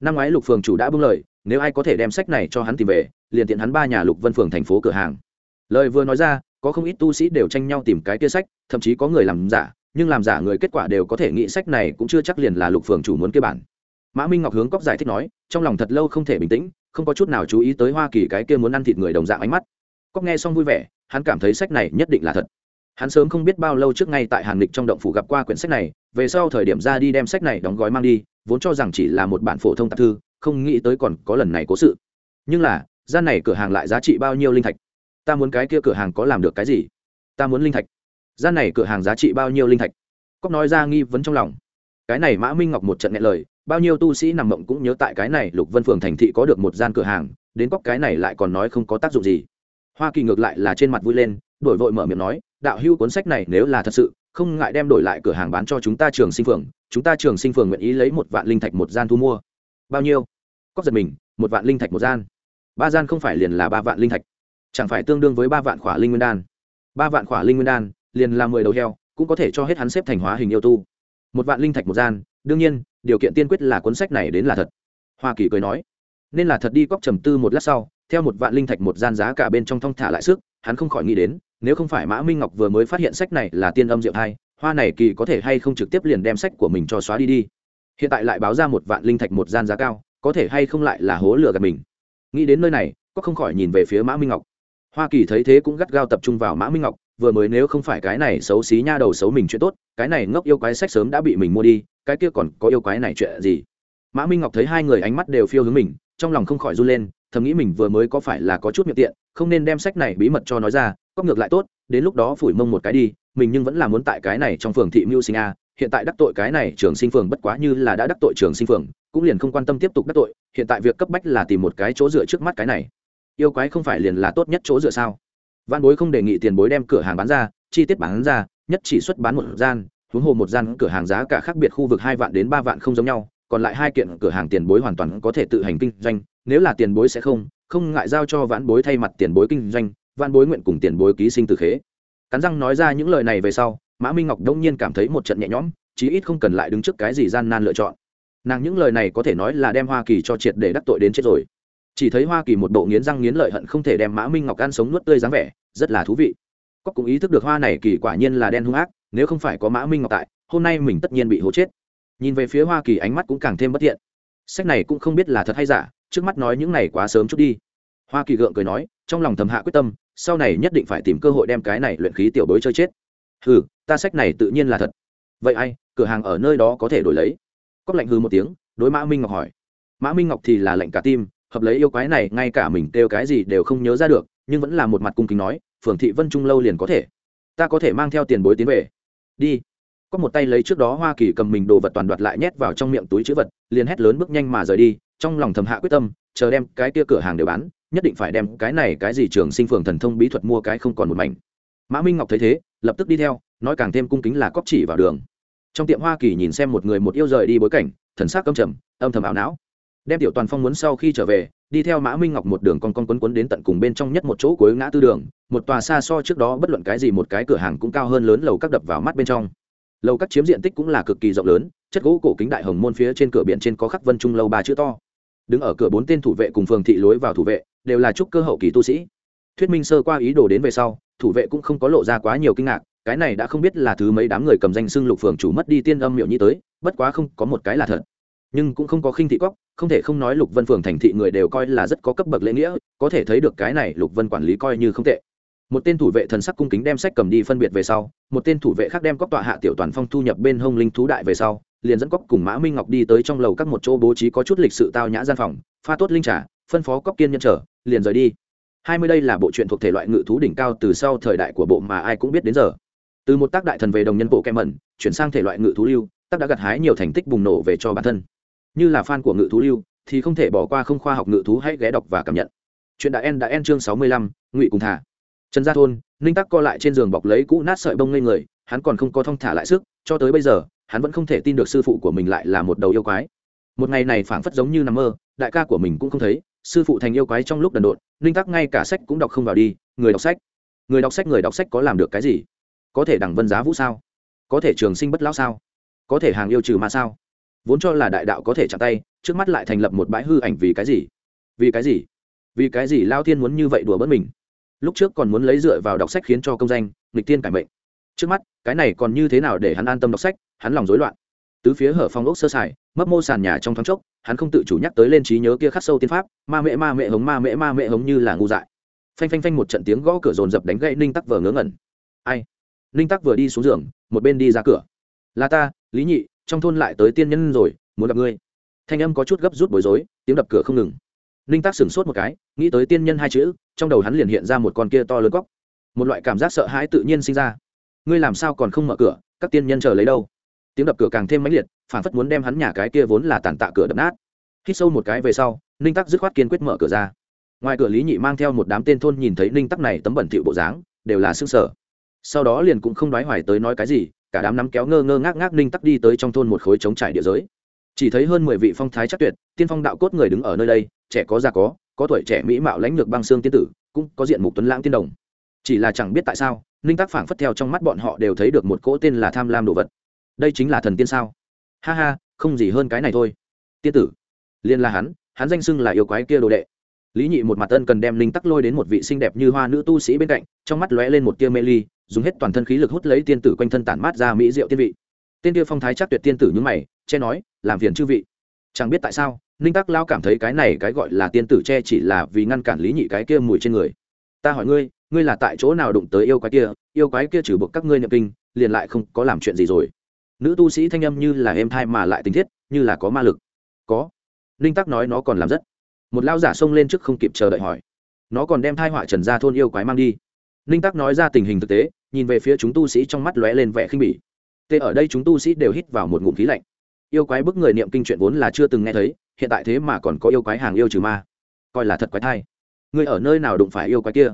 Năm ngoái lục phường chủ đã bưng lời, nếu ai có thể đem sách này cho hắn tìm về, liền tiện hắn ba nhà lục vân phường thành phố cửa hàng. Lời vừa nói ra, có không ít tu sĩ đều tranh nhau tìm cái kia sách, thậm chí có người làm giả, nhưng làm giả người kết quả đều có thể nghĩ sách này cũng chưa chắc liền là lục phường chủ muốn kia bản mã minh ngọc hướng cóc giải thích nói, trong lòng thật lâu không thể bình tĩnh, không có chút nào chú ý tới hoa kỳ cái kia muốn ăn thịt người đồng dạng ánh mắt. Cóc nghe xong vui vẻ, hắn cảm thấy sách này nhất định là thật. Hắn sớm không biết bao lâu trước ngay tại hàn lịch trong động phủ gặp qua quyển sách này, về sau thời điểm ra đi đem sách này đóng gói mang đi, vốn cho rằng chỉ là một bản phổ thông tạp thư, không nghĩ tới còn có lần này cố sự. Nhưng là, gian này cửa hàng lại giá trị bao nhiêu linh thạch? Ta muốn cái kia cửa hàng có làm được cái gì? Ta muốn linh thạch. Gian này cửa hàng giá trị bao nhiêu linh thạch? Cóc nói ra nghi vấn trong lòng. Cái này mã minh ngọc một trận nghe lời bao nhiêu tu sĩ nằm mộng cũng nhớ tại cái này, lục vân phường thành thị có được một gian cửa hàng, đến cóc cái này lại còn nói không có tác dụng gì. Hoa kỳ ngược lại là trên mặt vui lên, đổi vội mở miệng nói, đạo hưu cuốn sách này nếu là thật sự, không ngại đem đổi lại cửa hàng bán cho chúng ta trường sinh phường, chúng ta trường sinh phường nguyện ý lấy một vạn linh thạch một gian thu mua. Bao nhiêu? Cóc giật mình, một vạn linh thạch một gian. Ba gian không phải liền là ba vạn linh thạch? Chẳng phải tương đương với ba vạn khỏa linh nguyên đan? Ba vạn khỏa linh nguyên đan, liền là mười đầu heo, cũng có thể cho hết hắn xếp thành hóa hình yêu tu. Một vạn linh thạch một gian, đương nhiên điều kiện tiên quyết là cuốn sách này đến là thật. Hoa kỳ cười nói, nên là thật đi cóc trầm tư một lát sau, theo một vạn linh thạch một gian giá cả bên trong thong thả lại sức, hắn không khỏi nghĩ đến, nếu không phải mã minh ngọc vừa mới phát hiện sách này là tiên âm diệu thai, hoa này kỳ có thể hay không trực tiếp liền đem sách của mình cho xóa đi đi. Hiện tại lại báo ra một vạn linh thạch một gian giá cao, có thể hay không lại là hố lừa gạt mình. Nghĩ đến nơi này có không khỏi nhìn về phía mã minh ngọc. Hoa kỳ thấy thế cũng gắt gao tập trung vào mã minh ngọc, vừa mới nếu không phải cái này xấu xí nha đầu xấu mình chuyện tốt, cái này ngốc yêu quái sách sớm đã bị mình mua đi cái kia còn có yêu quái này chuyện gì? Mã minh ngọc thấy hai người ánh mắt đều phiêu hướng mình, trong lòng không khỏi run lên, thầm nghĩ mình vừa mới có phải là có chút miệng tiện, không nên đem sách này bí mật cho nói ra cóc ngược lại tốt, đến lúc đó phủi mông một cái đi, mình nhưng vẫn là muốn tại cái này trong phường thị mưu sinh a, hiện tại đắc tội cái này trường sinh phường bất quá như là đã đắc tội trường sinh phường, cũng liền không quan tâm tiếp tục đắc tội, hiện tại việc cấp bách là tìm một cái chỗ dựa trước mắt cái này. Yêu quái không phải liền là tốt nhất chỗ dựa sao? Văn bối không đề nghị tiền bối đem cửa hàng bán ra, chi tiết bán ra, nhất chỉ xuất bán một gian huống hồ một gian cửa hàng giá cả khác biệt khu vực hai vạn đến ba vạn không giống nhau, còn lại hai kiện cửa hàng tiền bối hoàn toàn có thể tự hành kinh doanh, nếu là tiền bối sẽ không không ngại giao cho vãn bối thay mặt tiền bối kinh doanh, vãn bối nguyện cùng tiền bối ký sinh từ khế. Cắn răng nói ra những lời này về sau, mã minh ngọc đông nhiên cảm thấy một trận nhẹ nhõm, chí ít không cần lại đứng trước cái gì gian nan lựa chọn. Nàng những lời này có thể nói là đem hoa kỳ cho triệt để đắc tội đến chết rồi. Chỉ thấy hoa kỳ một bộ nghiến răng nghiến lợi hận không thể đem mã minh ngọc ăn sống nuốt tươi dáng vẻ, rất là thú vị. Có cũng ý thức được hoa này kỳ quả nhiên là đen hung ác nếu không phải có mã minh ngọc tại, hôm nay mình tất nhiên bị hố chết. Nhìn về phía hoa kỳ ánh mắt cũng càng thêm bất thiện. Sách này cũng không biết là thật hay giả, trước mắt nói những này quá sớm chút đi. Hoa kỳ gượng cười nói, trong lòng thầm hạ quyết tâm, sau này nhất định phải tìm cơ hội đem cái này luyện khí tiểu bối chơi chết. Hừ, ta sách này tự nhiên là thật. Vậy ai, cửa hàng ở nơi đó có thể đổi lấy? Cóc lạnh hư một tiếng, đối mã minh ngọc hỏi. Mã minh ngọc thì là lệnh cả tim, hợp lấy yêu quái này, ngay cả mình kêu cái gì đều không nhớ ra được, nhưng vẫn là một mặt cung kính nói phường thị vân trung lâu liền có thể. Ta có thể mang theo tiền bối tiến về đi. Có một tay lấy trước đó hoa kỳ cầm mình đồ vật toàn đoạt lại nhét vào trong miệng túi chữ vật, liền hét lớn bước nhanh mà rời đi, trong lòng thầm hạ quyết tâm, chờ đem cái kia cửa hàng đều bán, nhất định phải đem cái này cái gì trường sinh phường thần thông bí thuật mua cái không còn một mảnh. Mã minh ngọc thấy thế, lập tức đi theo, nói càng thêm cung kính là cóp chỉ vào đường. Trong tiệm hoa kỳ nhìn xem một người một yêu rời đi bối cảnh, thần sắc âm trầm, âm thầm ảo não đem tiểu toàn phong muốn sau khi trở về, đi theo mã minh ngọc một đường con con quấn quấn đến tận cùng bên trong nhất một chỗ cuối ngã tư đường, một tòa xa so trước đó bất luận cái gì một cái cửa hàng cũng cao hơn lớn lầu các đập vào mắt bên trong. Lầu các chiếm diện tích cũng là cực kỳ rộng lớn, chất gỗ cổ kính đại hồng môn phía trên cửa biển trên có khắc vân trung lâu ba chữ to. Đứng ở cửa bốn tên thủ vệ cùng phường thị lối vào thủ vệ, đều là trúc cơ hậu kỳ tu sĩ. Thuyết minh sơ qua ý đồ đến về sau, thủ vệ cũng không có lộ ra quá nhiều kinh ngạc, cái này đã không biết là thứ mấy đám người cầm danh xưng lục phường chủ mất đi tiên âm miệu nhi tới, bất quá không có một cái là thật nhưng cũng không có khinh thị cóc không thể không nói lục vân phường thành thị người đều coi là rất có cấp bậc lễ nghĩa, có thể thấy được cái này lục vân quản lý coi như không tệ. Một tên thủ vệ thần sắc cung kính đem sách cầm đi phân biệt về sau, một tên thủ vệ khác đem cóc tọa hạ tiểu toàn phong thu nhập bên hông linh thú đại về sau, liền dẫn cóc cùng mã minh ngọc đi tới trong lầu các một chỗ bố trí có chút lịch sự tao nhã gian phòng, pha tốt linh trà, phân phó cóc kiên nhân trở liền rời đi. Hai mươi đây là bộ truyện thuộc thể loại ngự thú đỉnh cao từ sau thời đại của bộ mà ai cũng biết đến giờ. Từ một tác đại thần về đồng nhân bộ kem mẩn, chuyển sang thể loại ngự thú lưu, tác đã gặt hái nhiều thành tích bùng nổ về cho bản thân như là fan của ngự thú lưu, thì không thể bỏ qua không khoa học ngự thú hãy ghé đọc và cảm nhận. Chuyện đã en đã en chương sáu mươi lăm, ngụy cùng thả. Trần gia thôn, ninh tắc co lại trên giường bọc lấy cũ nát sợi bông ngây người, hắn còn không có thong thả lại sức, cho tới bây giờ, hắn vẫn không thể tin được sư phụ của mình lại là một đầu yêu quái. Một ngày này phảng phất giống như nằm mơ, đại ca của mình cũng không thấy, sư phụ thành yêu quái trong lúc đần độn, ninh tắc ngay cả sách cũng đọc không vào đi, người đọc sách. Người đọc sách, người đọc sách có làm được cái gì? Có thể đẳng vân giá vũ sao? Có thể trường sinh bất lão sao? Có thể hàng yêu trừ ma sao? Vốn cho là đại đạo có thể chạm tay, trước mắt lại thành lập một bãi hư ảnh vì cái gì? Vì cái gì? Vì cái gì lao thiên muốn như vậy đùa bớt mình? Lúc trước còn muốn lấy dựa vào đọc sách khiến cho công danh, nghịch tiên cải mệnh. Trước mắt, cái này còn như thế nào để hắn an tâm đọc sách, hắn lòng rối loạn. Tứ phía hở phong ốc sơ sài, mấp mô sàn nhà trong thoáng chốc, hắn không tự chủ nhắc tới lên trí nhớ kia khắc sâu tiên pháp, ma mễ ma mễ hống ma mễ ma mễ hống như là ngu dại. Phanh phanh phanh một trận tiếng gõ cửa rồn rập đánh gậy ninh tắc vờ ngớ ngẩn. Ai? Ninh tắc vừa đi xuống giường, một bên đi ra cửa. Là ta, lý nhị trong thôn lại tới tiên nhân rồi, muốn gặp ngươi. Thanh âm có chút gấp rút bối rối, tiếng đập cửa không ngừng. Ninh tắc sửng sốt một cái, nghĩ tới tiên nhân hai chữ, trong đầu hắn liền hiện ra một con kia to lớn góc. Một loại cảm giác sợ hãi tự nhiên sinh ra. Ngươi làm sao còn không mở cửa, các tiên nhân chờ lấy đâu? Tiếng đập cửa càng thêm mãnh liệt, phản phất muốn đem hắn nhà cái kia vốn là tàn tạ cửa đập nát. Hít sâu một cái về sau, ninh tắc dứt khoát kiên quyết mở cửa ra. Ngoài cửa lý nhị mang theo một đám tên thôn nhìn thấy ninh tắc này tấm bẩn thịu bộ dáng, đều là xương sở sau đó liền cũng không đoái hoài tới nói cái gì cả đám nắm kéo ngơ ngơ ngác ngác ninh tắc đi tới trong thôn một khối trống trải địa giới. Chỉ thấy hơn mười vị phong thái chắc tuyệt, tiên phong đạo cốt người đứng ở nơi đây, trẻ có già có có tuổi trẻ mỹ mạo lãnh lược băng xương tiên tử, cũng có diện mục tuấn lãng tiên đồng. Chỉ là chẳng biết tại sao, ninh tắc phảng phất theo trong mắt bọn họ đều thấy được một cỗ tên là tham lam đồ vật. Đây chính là thần tiên sao? Ha ha, không gì hơn cái này thôi. Tiên tử liên là hắn hắn danh xưng là yêu quái kia đồ đệ. Lý nhị một mặt ân cần đem linh tắc lôi đến một vị xinh đẹp như hoa nữ tu sĩ bên cạnh, trong mắt lóe lên một tia mê ly dùng hết toàn thân khí lực hút lấy tiên tử quanh thân tản mát ra mỹ diệu tiên vị. Tiên kia phong thái chắc tuyệt tiên tử nhúng mày, che nói, làm phiền chư vị. Chẳng biết tại sao, ninh tắc lao cảm thấy cái này cái gọi là tiên tử che chỉ là vì ngăn cản lý nhị cái kia mùi trên người. Ta hỏi ngươi ngươi là tại chỗ nào đụng tới yêu quái kia? Yêu quái kia trừ buộc các ngươi nhập kinh, liền lại không có làm chuyện gì rồi. Nữ tu sĩ thanh âm như là êm thai mà lại tình thiết, như là có ma lực. Có. Ninh tắc nói nó còn làm rất. Một lao giả xông lên trước không kịp chờ đợi hỏi. Nó còn đem thai họa trần ra thôn yêu quái mang đi ninh tắc nói ra tình hình thực tế, nhìn về phía chúng tu sĩ trong mắt lóe lên vẻ khinh bỉ. Tê ở đây chúng tu sĩ đều hít vào một ngụm khí lạnh. Yêu quái bức người niệm kinh chuyện vốn là chưa từng nghe thấy, hiện tại thế mà còn có yêu quái hàng yêu trừ ma. Coi là thật quái thai. Người ở nơi nào đụng phải yêu quái kia?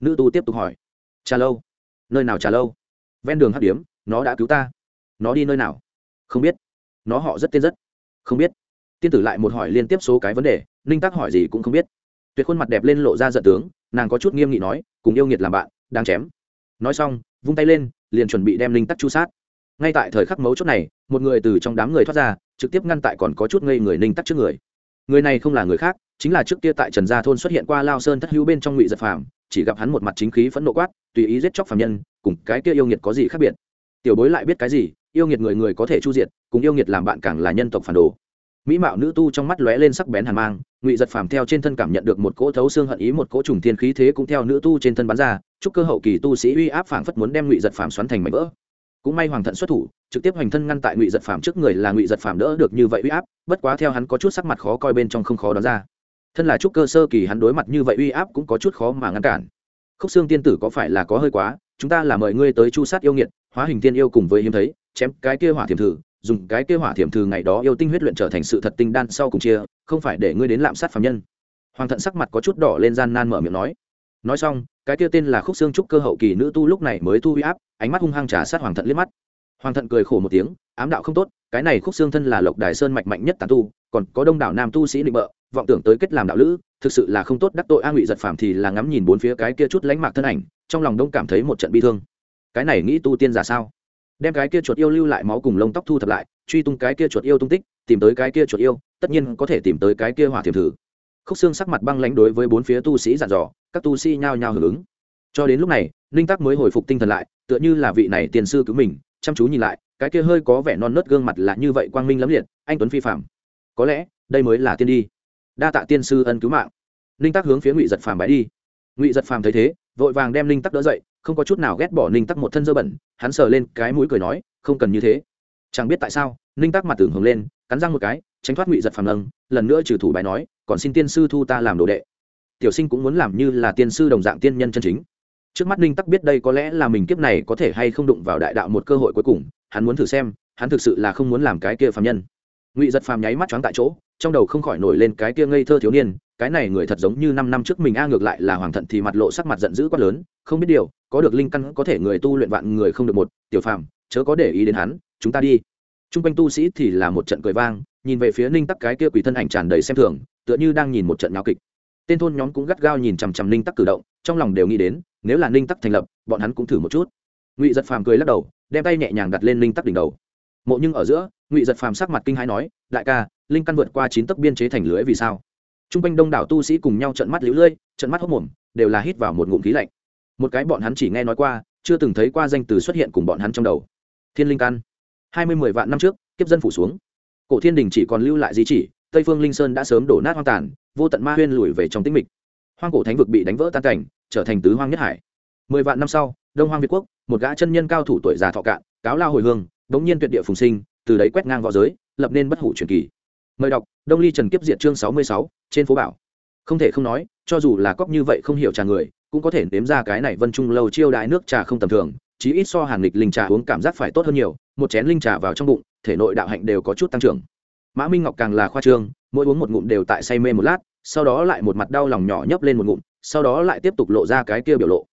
Nữ tu tiếp tục hỏi. Trà lâu. Nơi nào trà lâu? Ven đường hắc điếm, nó đã cứu ta. Nó đi nơi nào? Không biết. Nó họ rất tên rất. Không biết. Tiên tử lại một hỏi liên tiếp số cái vấn đề, ninh tắc hỏi gì cũng không biết. Tuyệt khuôn mặt đẹp lên lộ ra giận tướng, nàng có chút nghiêm nghị nói, cùng yêu nghiệt làm bạn đang chém. Nói xong, vung tay lên, liền chuẩn bị đem Linh tắc chu sát. Ngay tại thời khắc mấu chốt này, một người từ trong đám người thoát ra, trực tiếp ngăn tại còn có chút ngây người ninh tắc trước người. Người này không là người khác, chính là trước kia tại trần gia thôn xuất hiện qua lao sơn thất hữu bên trong ngụy giật phàm, chỉ gặp hắn một mặt chính khí phẫn nộ quát, tùy ý giết chóc phàm nhân, cùng cái kia yêu nghiệt có gì khác biệt? Tiểu bối lại biết cái gì, yêu nghiệt người người có thể chu diệt, cùng yêu nghiệt làm bạn càng là nhân tộc phản đồ mỹ mạo nữ tu trong mắt lóe lên sắc bén hàn mang, ngụy giật phàm theo trên thân cảm nhận được một cỗ thấu xương hận ý, một cỗ trùng thiên khí thế cũng theo nữ tu trên thân bắn ra, chúc cơ hậu kỳ tu sĩ uy áp phảng phất muốn đem ngụy giật phàm xoắn thành mảnh vỡ. Cũng may hoàng thận xuất thủ, trực tiếp hoành thân ngăn tại ngụy giật phàm trước người là ngụy giật phàm đỡ được như vậy uy áp, bất quá theo hắn có chút sắc mặt khó coi bên trong không khó đoán ra. Thân là trúc cơ sơ kỳ hắn đối mặt như vậy uy áp cũng có chút khó mà ngăn cản. Khúc xương tiên tử có phải là có hơi quá, chúng ta là mời ngươi tới chu sát yêu nghiệt, hóa hình tiên yêu cùng với hiếm thấy, chém cái kia hỏa thiểm thử dùng cái kia hỏa thiểm thư ngày đó yêu tinh huyết luyện trở thành sự thật tinh đan sau cùng chia, không phải để ngươi đến lạm sát phạm nhân. Hoàng thận sắc mặt có chút đỏ lên gian nan mở miệng nói. Nói xong, cái kia tên là khúc xương trúc cơ hậu kỳ nữ tu lúc này mới thu huy áp, ánh mắt hung hăng trả sát hoàng thận liếc mắt. Hoàng thận cười khổ một tiếng, ám đạo không tốt, cái này khúc xương thân là lộc đài sơn mạnh mạnh nhất tàn tu, còn có đông đảo nam tu sĩ định bợ, vọng tưởng tới kết làm đạo lữ, thực sự là không tốt, đắc tội a ngụy giật phàm thì là ngắm nhìn bốn phía cái kia chút lánh mạc thân ảnh, trong lòng đông cảm thấy một trận bi thương. Cái này nghĩ tu tiên giả sao? Đem cái kia chuột yêu lưu lại máu cùng lông tóc thu thập lại, truy tung cái kia chuột yêu tung tích, tìm tới cái kia chuột yêu, tất nhiên có thể tìm tới cái kia hỏa thiềm thử. Khúc xương sắc mặt băng lãnh đối với bốn phía tu sĩ dặn dò, các tu sĩ nhao nhao hưởng ứng. Cho đến lúc này, ninh tắc mới hồi phục tinh thần lại, tựa như là vị này tiền sư cứu mình, chăm chú nhìn lại, cái kia hơi có vẻ non nớt gương mặt là như vậy quang minh lắm liệt, anh tuấn phi phạm có lẽ, đây mới là tiên đi. Đa tạ tiên sư ân cứu mạng. Ninh tắc hướng phía ngụy giật phàm bãi đi. Ngụy giật phàm thấy thế, vội vàng đem ninh tắc đỡ dậy không có chút nào ghét bỏ ninh tắc một thân dơ bẩn, hắn sờ lên cái mũi cười nói, không cần như thế. Chẳng biết tại sao, ninh tắc mặt tưởng hưởng lên, cắn răng một cái, tránh thoát ngụy giật phàm lâng lần nữa trừ thủ bài nói, còn xin tiên sư thu ta làm đồ đệ. Tiểu sinh cũng muốn làm như là tiên sư đồng dạng tiên nhân chân chính. Trước mắt ninh tắc biết đây có lẽ là mình kiếp này có thể hay không đụng vào đại đạo một cơ hội cuối cùng, hắn muốn thử xem, hắn thực sự là không muốn làm cái kia phàm nhân. Ngụy giật phàm nháy mắt choáng tại chỗ, trong đầu không khỏi nổi lên cái kia ngây thơ thiếu niên, cái này người thật giống như năm năm trước mình a ngược lại là hoàng thận thì mặt lộ sắc mặt giận dữ quát lớn không biết điều, có được linh căn có thể người tu luyện vạn người không được một, tiểu phàm, chớ có để ý đến hắn, chúng ta đi. T r u n g quanh tu sĩ thì là một trận cười vang, nhìn về phía ninh tắc cái kia quỷ thân ảnh tràn đầy xem thường, tựa như đang nhìn một trận nháo kịch. Tên thôn nhóm cũng gắt gao nhìn chằm chằm ninh tắc cử động, trong lòng đều nghĩ đến, nếu là ninh tắc thành lập, bọn hắn cũng thử một chút. Ngụy giật phàm cười lắc đầu, đem tay nhẹ nhàng đặt lên ninh tắc đỉnh đầu. Mộ nhưng ở giữa, ngụy giật phàm sắc mặt kinh hãi nói, đại ca, linh căn vượt qua chín tấc biên chế thành lưới vì sao? T r u n g quanh đông đảo tu sĩ cùng nhau trận mắt lũ lưỡi trận mắt hốc mồm, đều là hít vào một ngụm khí lạnh một cái bọn hắn chỉ nghe nói qua, chưa từng thấy qua danh từ xuất hiện cùng bọn hắn trong đầu. Thiên linh căn hai mươi mười vạn năm trước, kiếp dân phủ xuống. Cổ thiên đình chỉ còn lưu lại di chỉ, tây phương linh sơn đã sớm đổ nát hoang tàn, vô tận ma huyên lùi về trong tĩnh mịch. Hoang cổ thánh vực bị đánh vỡ tan cảnh, trở thành tứ hoang nhất hải. Mười vạn năm sau, đông hoang việt quốc, một gã chân nhân cao thủ tuổi già thọ cạn, cáo lao hồi hương, đống nhiên tuyệt địa phùng sinh, từ đấy quét ngang v õ giới, lập nên bất hủ truyền kỳ. Mời đọc, đông ly trần kiếp diệt chương sáu mươi sáu, trên phố bảo. Không thể không nói, cho dù là cóc như vậy không hiểu trà người cũng có thể nếm ra cái này vân trung lâu chiêu đại nước trà không tầm thường, chí ít so hàn lịch linh trà uống cảm giác phải tốt hơn nhiều, một chén linh trà vào trong bụng, thể nội đạo hạnh đều có chút tăng trưởng. Mã minh ngọc càng là khoa trương, mỗi uống một ngụm đều tại say mê một lát, sau đó lại một mặt đau lòng nhỏ nhấp lên một ngụm, sau đó lại tiếp tục lộ ra cái kia biểu lộ.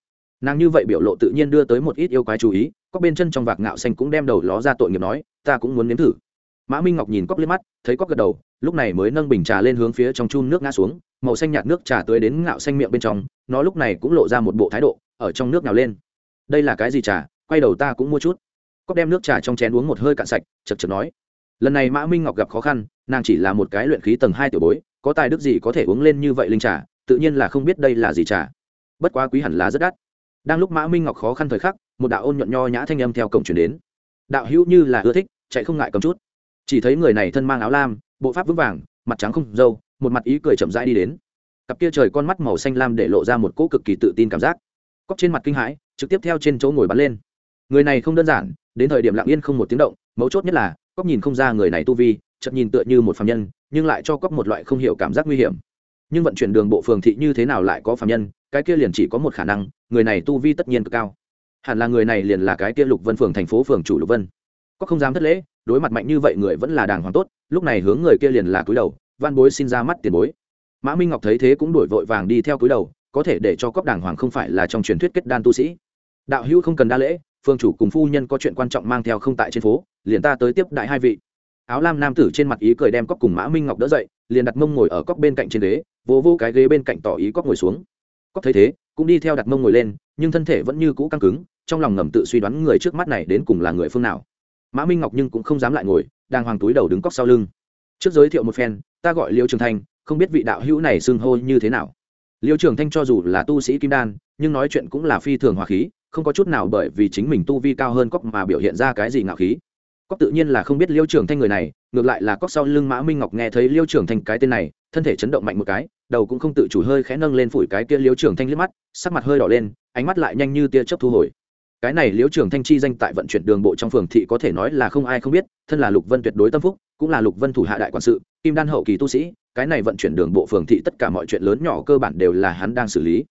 Nàng như vậy biểu lộ tự nhiên đưa tới một ít yêu quái chú ý, có bên chân trong vạc ngạo xanh cũng đem đầu ló ra tội nghiệp nói, ta cũng muốn nếm thử. Mã minh ngọc nhìn cóc lên mắt, thấy cóc gật đầu, lúc này mới nâng bình trà lên hướng phía trong chun nước ngã xuống màu xanh nhạt nước trà tưới đến ngạo xanh miệng bên trong, nó lúc này cũng lộ ra một bộ thái độ, ở trong nước nào lên. Đây là cái gì trà? Quay đầu ta cũng mua chút. Cóp đem nước trà trong chén uống một hơi cạn sạch chật chật nói. Lần này mã minh ngọc gặp khó khăn, nàng chỉ là một cái luyện khí tầng hai tiểu bối, có tài đức gì có thể uống lên như vậy linh trà, tự nhiên là không biết đây là gì trà. Bất quá quý hẳn là rất đắt. Đang lúc mã minh ngọc khó khăn thời khắc, một đạo ôn nhuận nho nhã thanh âm theo cổng chuyển đến. Đạo hữu như là ưa thích, chạy không ngại cầm chút. Chỉ thấy người này thân mang áo lam, bộ pháp vững vàng, mặt trắng không dâu một mặt ý cười chậm rãi đi đến. Cặp kia trời con mắt màu xanh lam để lộ ra một cỗ cực kỳ tự tin cảm giác. Cóc trên mặt kinh hãi, trực tiếp theo trên chỗ ngồi bắn lên. Người này không đơn giản, đến thời điểm lặng yên không một tiếng động, mấu chốt nhất là cóc nhìn không ra người này tu vi chậm nhìn tựa như một phạm nhân, nhưng lại cho cóc một loại không hiểu cảm giác nguy hiểm. Nhưng vận chuyển đường bộ phường thị như thế nào lại có phạm nhân, cái kia liền chỉ có một khả năng, người này tu vi tất nhiên cực cao. Hẳn là người này liền là cái kia lục vân phường thành phố phường chủ lục vân. Cóc không dám thất lễ, đối mặt mạnh như vậy người vẫn là đàng hoàng tốt, lúc này hướng người kia liền là cúi đầu van bối xin ra mắt tiền bối. Mã minh ngọc thấy thế cũng đổi vội vàng đi theo cúi đầu, có thể để cho cóc đàng hoàng không phải là trong truyền thuyết kết đan tu sĩ. Đạo hữu không cần đa lễ, phương chủ cùng phu nhân có chuyện quan trọng mang theo không tại trên phố, liền ta tới tiếp đại hai vị. Áo lam nam tử trên mặt ý cười đem cóc cùng mã minh ngọc đỡ dậy, liền đặt mông ngồi ở cóc bên cạnh trên ghế, vô vô cái ghế bên cạnh tỏ ý cóc ngồi xuống. Cóc thấy thế, cũng đi theo đặt mông ngồi lên, nhưng thân thể vẫn như cũ căng cứng, trong lòng ngầm tự suy đoán người trước mắt này đến cùng là người phương nào. Mã minh ngọc nhưng cũng không dám lại ngồi đang hoàng túi đầu đứng cóc sau lưng. Trước giới thiệu một phen ta gọi liêu trường thanh, không biết vị đạo hữu này xưng hô như thế nào. Liêu trường thanh cho dù là tu sĩ kim đan, nhưng nói chuyện cũng là phi thường hòa khí, không có chút nào bởi vì chính mình tu vi cao hơn cóc mà biểu hiện ra cái gì ngạo khí. Cóc tự nhiên là không biết liêu trường thanh người này, ngược lại là cóc sau lưng mã minh ngọc nghe thấy liêu trường thanh cái tên này, thân thể chấn động mạnh một cái, đầu cũng không tự chủ hơi khẽ nâng lên phủi cái kia liêu trường thanh liếc mắt, sắc mặt hơi đỏ lên, ánh mắt lại nhanh như tia chớp thu hồi. Cái này Liêu trường thanh chi danh tại vận chuyển đường bộ trong phường thị có thể nói là không ai không biết, thân là lục vân tuyệt đối tâm phúc, cũng là lục vân thủ hạ đại quản sự kim đan hậu kỳ tu sĩ, cái này vận chuyển đường bộ phường thị tất cả mọi chuyện lớn nhỏ cơ bản đều là hắn đang xử lý.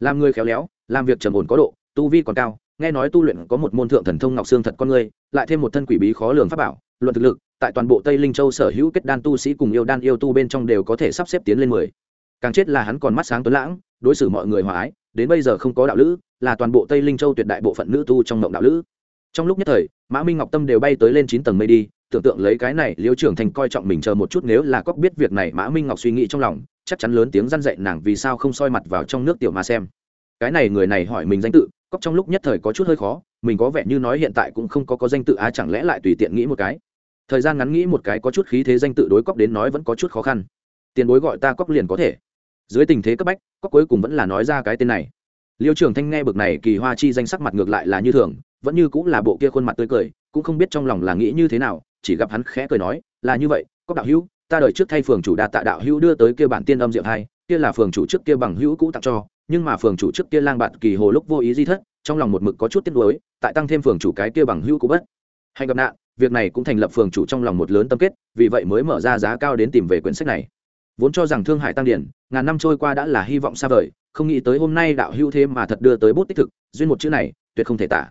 Làm người khéo léo, làm việc trầm ổn có độ, tu vi còn cao, nghe nói tu luyện có một môn thượng thần thông ngọc xương thật con người, lại thêm một thân quỷ bí khó lường pháp bảo, luận thực lực, tại toàn bộ tây linh châu sở hữu kết đan tu sĩ cùng yêu đan yêu tu bên trong đều có thể sắp xếp tiến lên mười. Càng chết là hắn còn mắt sáng tuấn lãng, đối xử mọi người hòa ái, đến bây giờ không có đạo lữ, là toàn bộ tây linh châu tuyệt đại bộ phận nữ tu trong mộng đạo lữ. Trong lúc nhất thời, mã minh ngọc tâm đều bay tới lên chín tầng mây đi tưởng tượng lấy cái này liêu trưởng thành coi trọng mình chờ một chút nếu là cóc biết việc này mã minh ngọc suy nghĩ trong lòng, chắc chắn lớn tiếng răn dậy nàng vì sao không soi mặt vào trong nước tiểu mà xem. Cái này người này hỏi mình danh tự, cóc trong lúc nhất thời có chút hơi khó, mình có vẻ như nói hiện tại cũng không có có danh tự á chẳng lẽ lại tùy tiện nghĩ một cái. Thời gian ngắn nghĩ một cái có chút khí thế danh tự đối cóc đến nói vẫn có chút khó khăn. Tiền bối gọi ta cóc liền có thể. Dưới tình thế cấp bách, cóc cuối cùng vẫn là nói ra cái tên này. Liêu trưởng thanh nghe bực này kỳ hoa chi danh sắc mặt ngược lại là như thường, vẫn như cũng là bộ kia khuôn mặt tươi cười, cũng không biết trong lòng là nghĩ như thế nào chỉ gặp hắn khẽ cười nói, là như vậy, có đạo hữu, ta đợi trước thay phường chủ đa tạ đạo hữu đưa tới kia bản tiên âm diệu hai, kia là phường chủ trước kia bằng hữu cũ tặng cho, nhưng mà phường chủ trước kia lang bạn kỳ hồ lúc vô ý di thất, trong lòng một mực có chút tiếc nuối, tại tăng thêm phường chủ cái kia bằng hữu cũ bất. Hay gặp nạn, việc này cũng thành lập phường chủ trong lòng một lớn tâm kết, vì vậy mới mở ra giá cao đến tìm về quyển sách này. Vốn cho rằng thương hải tăng điển, ngàn năm trôi qua đã là hy vọng xa vời, không nghĩ tới hôm nay đạo hữu thế mà thật đưa tới bút tích thực, duyên một chữ này, tuyệt không thể tả.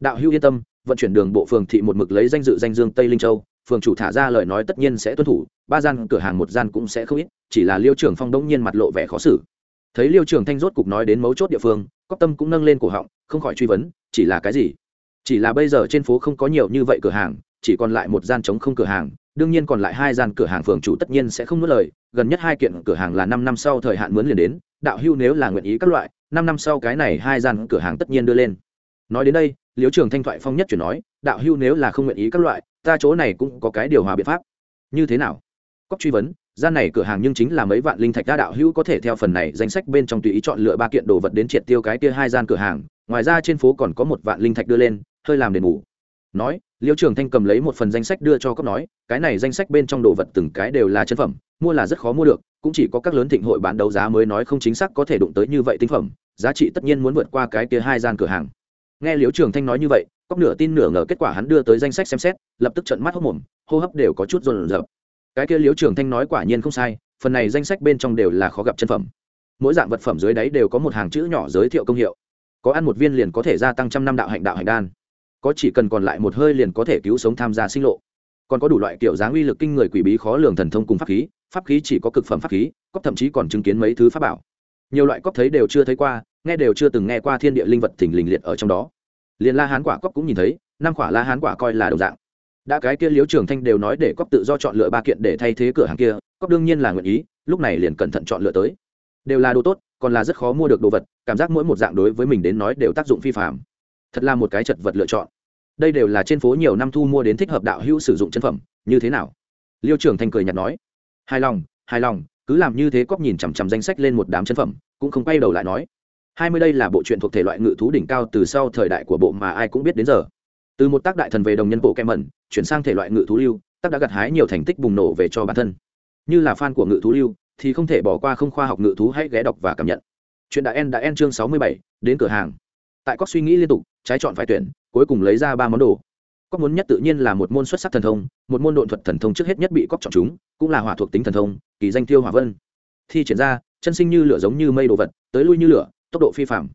Đạo hữu yên tâm vận chuyển đường bộ phường thị một mực lấy danh dự danh dương tây linh châu, phường chủ thả ra lời nói tất nhiên sẽ tuân thủ, ba gian cửa hàng một gian cũng sẽ không ít, chỉ là liêu trưởng phong đống nhiên mặt lộ vẻ khó xử. Thấy liêu trưởng thanh rốt cục nói đến mấu chốt địa phương cóc tâm cũng nâng lên cổ họng, không khỏi truy vấn, chỉ là cái gì? Chỉ là bây giờ trên phố không có nhiều như vậy cửa hàng, chỉ còn lại một gian trống không cửa hàng, đương nhiên còn lại hai gian cửa hàng phường chủ tất nhiên sẽ không nuốt lời, gần nhất hai kiện cửa hàng là năm năm sau thời hạn mướn liền đến, đạo hưu nếu là nguyện ý các loại, năm năm sau cái này hai gian cửa hàng tất nhiên đưa lên. Nói đến đây liếu trường thanh thoại phong nhất chuyển nói, đạo hưu nếu là không nguyện ý các loại, ta chỗ này cũng có cái điều hòa biện pháp. Như thế nào? Cóc truy vấn, gian này cửa hàng nhưng chính là mấy vạn linh thạch đa đạo hữu có thể theo phần này danh sách bên trong tùy ý chọn lựa ba kiện đồ vật đến triệt tiêu cái kia hai gian cửa hàng, ngoài ra trên phố còn có một vạn linh thạch đưa lên, hơi làm đền bù. Nói liêu trường thanh cầm lấy một phần danh sách đưa cho cốc nói, cái này danh sách bên trong đồ vật từng cái đều là chân phẩm, mua là rất khó mua được, cũng chỉ có các lớn thịnh hội bán đấu giá mới nói không chính xác có thể đụng tới như vậy tinh phẩm, giá trị tất nhiên muốn vượt qua cái kia hai gian cửa hàng nghe liễu trường thanh nói như vậy cóc nửa tin nửa ngờ kết quả hắn đưa tới danh sách xem xét, lập tức trận mắt hốc mồm, hô hấp đều có chút rồn rợp cái kia liễu trường thanh nói quả nhiên không sai, phần này danh sách bên trong đều là khó gặp chân phẩm. Mỗi dạng vật phẩm dưới đáy đều có một hàng chữ nhỏ giới thiệu công hiệu. Có ăn một viên liền có thể gia tăng trăm năm đạo hạnh đạo hạnh đan. Có chỉ cần còn lại một hơi liền có thể cứu sống tham gia sinh lộ. Còn có đủ loại kiểu dáng uy lực kinh người quỷ bí khó lường thần thông cùng pháp khí pháp khí chỉ có cực phẩm pháp khí, có thậm chí còn chứng kiến mấy thứ pháp bảo nhiều loại cóc thấy đều chưa thấy qua, nghe đều chưa từng nghe qua thiên địa linh vật thình lình liệt ở trong đó. Liền la hán quả cóc cũng nhìn thấy, năm quả la hán quả coi là đồng dạng. Đã cái kia liếu trường thanh đều nói để cóc tự do chọn lựa ba kiện để thay thế cửa hàng kia cóc đương nhiên là nguyện ý, lúc này liền cẩn thận chọn lựa tới. Đều là đồ tốt, còn là rất khó mua được đồ vật, cảm giác mỗi một dạng đối với mình đến nói đều tác dụng phi phạm thật là một cái chật vật lựa chọn. Đây đều là trên phố nhiều năm thu mua đến thích hợp đạo hữu sử dụng chân phẩm, như thế nào? Liêu trưởng thành cười nhạt nói, hài lòng hài lòng cứ làm như thế cóc nhìn chằm chằm danh sách lên một đám chân phẩm, cũng không quay đầu lại nói. Hai mươi đây là bộ truyện thuộc thể loại ngự thú đỉnh cao từ sau thời đại của bộ mà ai cũng biết đến giờ. Từ một tác đại thần về đồng nhân bộ kem mẩn chuyển sang thể loại ngự thú lưu, tác đã gặt hái nhiều thành tích bùng nổ về cho bản thân. Như là fan của ngự thú lưu, thì không thể bỏ qua không khoa học ngự thú hãy ghé đọc và cảm nhận. Chuyện đã en đã en chương sáu mươi bảy, đến cửa hàng. Tại cóc suy nghĩ liên tục, trái chọn phải tuyển, cuối cùng lấy ra ba món đồ cóc muốn nhất tự nhiên là một môn xuất sắc thần thông, một môn độn thuật thần thông trước hết nhất bị cóc chọn chúng, cũng là hỏa thuộc tính thần thông, kỳ danh tiêu hỏa vân. Thi triển ra, chân sinh như lửa giống như mây đồ vật, tới lui như lửa, tốc độ phi phạm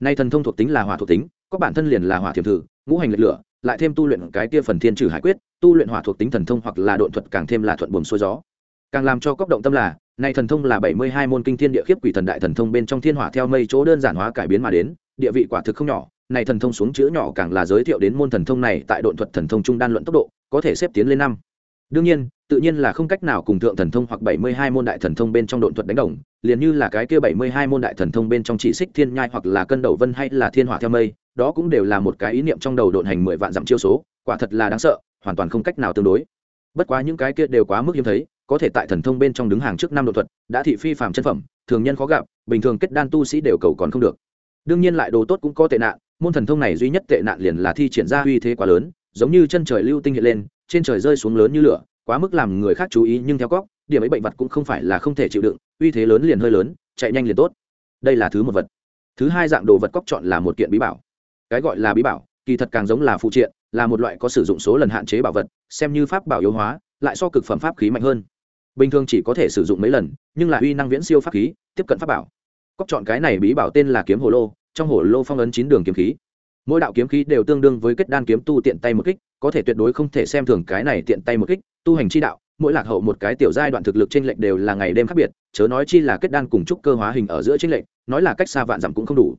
nay thần thông thuộc tính là hỏa thuộc tính có bản thân liền là hỏa thiểm thử, ngũ hành lệch lửa, lại thêm tu luyện cái kia phần thiên trừ hải quyết, tu luyện hỏa thuộc tính thần thông hoặc là độn thuật càng thêm là thuận buồm xuôi gió. Càng làm cho cóc động tâm là, nay thần thông là bảy mươi hai môn kinh thiên địa khiếp quỷ thần đại thần thông bên trong thiên hỏa theo mây chỗ đơn giản hóa cải biến mà đến, địa vị quả thực không nhỏ này thần thông xuống chữ nhỏ càng là giới thiệu đến môn thần thông này tại độn thuật thần thông trung đan luận tốc độ, có thể xếp tiến lên năm. Đương nhiên, tự nhiên là không cách nào cùng thượng thần thông hoặc bảy mươi hai môn đại thần thông bên trong độn thuật đánh đồng, liền như là cái kia bảy mươi hai môn đại thần thông bên trong chỉ xích thiên nhai hoặc là cân đầu vân hay là thiên hỏa theo mây, đó cũng đều là một cái ý niệm trong đầu độn hành mười vạn dặm chiêu số, quả thật là đáng sợ, hoàn toàn không cách nào tương đối. Bất quá những cái kia đều quá mức hiếm thấy, có thể tại thần thông bên trong đứng hàng trước năm độ thuật, đã thị phi phạm chân phẩm, thường nhân khó gặp, bình thường kết đan tu sĩ đều cầu còn không được. Đương nhiên lại đồ tốt cũng có tệ nạn môn thần thông này duy nhất tệ nạn liền là thi triển ra uy thế quá lớn, giống như chân trời lưu tinh hiện lên, trên trời rơi xuống lớn như lửa, quá mức làm người khác chú ý nhưng theo góc điểm ấy bệnh vật cũng không phải là không thể chịu đựng, uy thế lớn liền hơi lớn, chạy nhanh liền tốt. Đây là thứ một vật. Thứ hai dạng đồ vật cóc chọn là một kiện bí bảo. Cái gọi là bí bảo, kỳ thật càng giống là phụ triện, là một loại có sử dụng số lần hạn chế bảo vật, xem như pháp bảo yếu hóa, lại so cực phẩm pháp khí mạnh hơn. Bình thường chỉ có thể sử dụng mấy lần, nhưng là uy năng viễn siêu pháp khí, tiếp cận pháp bảo. Cóc chọn cái này bí bảo tên là kiếm hồ lô trong hồ lô phong ấn chín đường kiếm khí. Mỗi đạo kiếm khí đều tương đương với kết đan kiếm tu tiện tay một kích, có thể tuyệt đối không thể xem thường cái này tiện tay một kích, tu hành chi đạo, mỗi lạc hậu một cái tiểu giai đoạn thực lực trên lệnh đều là ngày đêm khác biệt, chớ nói chi là kết đan cùng trúc cơ hóa hình ở giữa trên lệnh nói là cách xa vạn dặm cũng không đủ.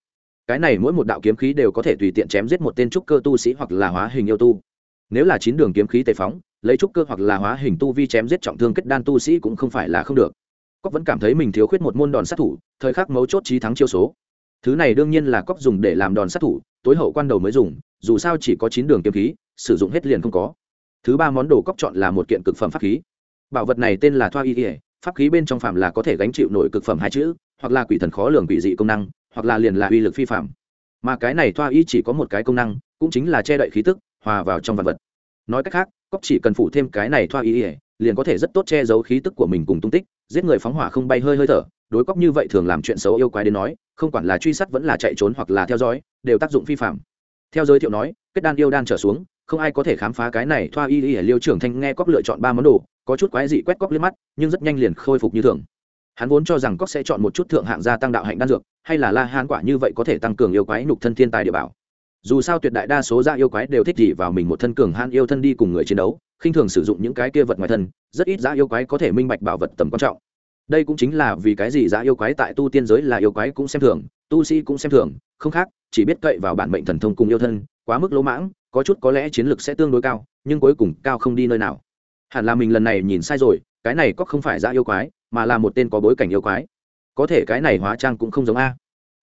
Cái này mỗi một đạo kiếm khí đều có thể tùy tiện chém giết một tên trúc cơ tu sĩ hoặc là hóa hình yêu tu. Nếu là chín đường kiếm khí tề phóng, lấy trúc cơ hoặc là hóa hình tu vi chém giết trọng thương kết đan tu sĩ cũng không phải là không được. Cóc vẫn cảm thấy mình thiếu khuyết một môn đòn sát thủ, thời khắc mấu chốt trí thắng chiêu số thứ này đương nhiên là cóc dùng để làm đòn sát thủ, tối hậu quan đầu mới dùng, dù sao chỉ có chín đường kiếm khí, sử dụng hết liền không có. Thứ ba món đồ cóc chọn là một kiện cực phẩm pháp khí. Bảo vật này tên là thoa y ỉa pháp khí bên trong phạm là có thể gánh chịu nổi cực phẩm hai chữ, hoặc là quỷ thần khó lường quỷ dị công năng, hoặc là liền là uy lực phi phạm mà cái này thoa y chỉ có một cái công năng, cũng chính là che đậy khí tức, hòa vào trong vật vật. Nói cách khác, cóc chỉ cần phủ thêm cái này thoa y ỉa liền có thể rất tốt che giấu khí tức của mình cùng tung tích, giết người phóng hỏa không bay hơi hơi thở đối cóc như vậy thường làm chuyện xấu yêu quái đến nói, không quản là truy sát vẫn là chạy trốn hoặc là theo dõi, đều tác dụng phi phạm. Theo giới thiệu nói, kết đan yêu đan trở xuống, không ai có thể khám phá cái này thoa y y liêu trưởng thanh nghe cóc lựa chọn ba món đồ, có chút quái dị quét cóc lên mắt, nhưng rất nhanh liền khôi phục như thường. Hắn vốn cho rằng cóc sẽ chọn một chút thượng hạng gia tăng đạo hạnh đan dược, hay là la hán quả như vậy có thể tăng cường yêu quái nhục thân thiên tài địa bảo. Dù sao tuyệt đại đa số gia yêu quái đều thích gì vào mình một thân cường han yêu thân đi cùng người chiến đấu, khinh thường sử dụng những cái kia vật ngoài thân, rất ít gia yêu quái có thể minh bạch bảo vật tầm quan trọng đây cũng chính là vì cái gì giá yêu quái tại tu tiên giới là yêu quái cũng xem thường, tu sĩ cũng xem thường, không khác, chỉ biết cậy vào bản mệnh thần thông cùng yêu thân, quá mức lỗ mãng, có chút có lẽ chiến lược sẽ tương đối cao, nhưng cuối cùng cao không đi nơi nào. Hẳn là mình lần này nhìn sai rồi, cái này có không phải giá yêu quái, mà là một tên có bối cảnh yêu quái. Có thể cái này hóa trang cũng không giống a.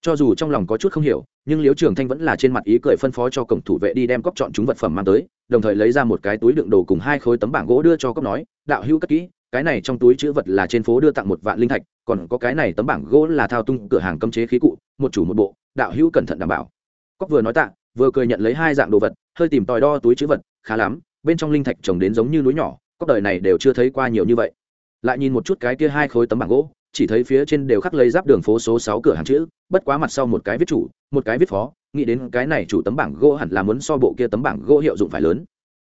Cho dù trong lòng có chút không hiểu, nhưng liếu trường thanh vẫn là trên mặt ý cười phân phó cho cổng thủ vệ đi đem cóc chọn chúng vật phẩm mang tới, đồng thời lấy ra một cái túi đựng đồ cùng hai khối tấm bảng gỗ đưa cho cóc nói, đạo hữu cất kỹ cái này trong túi chữ vật là trên phố đưa tặng một vạn linh thạch, còn có cái này tấm bảng gỗ là thao tung cửa hàng cấm chế khí cụ, một chủ một bộ, đạo hữu cẩn thận đảm bảo. Cóc vừa nói tạ, vừa cười nhận lấy hai dạng đồ vật, hơi tìm tòi đo túi chữ vật, khá lắm, bên trong linh thạch trồng đến giống như núi nhỏ cóc đời này đều chưa thấy qua nhiều như vậy. Lại nhìn một chút cái kia hai khối tấm bảng gỗ, chỉ thấy phía trên đều khắc lấy giáp đường phố số sáu cửa hàng chữ, bất quá mặt sau một cái viết chủ, một cái viết phó, nghĩ đến cái này chủ tấm bảng gỗ hẳn là muốn so bộ kia tấm bảng gỗ hiệu dụng phải lớn.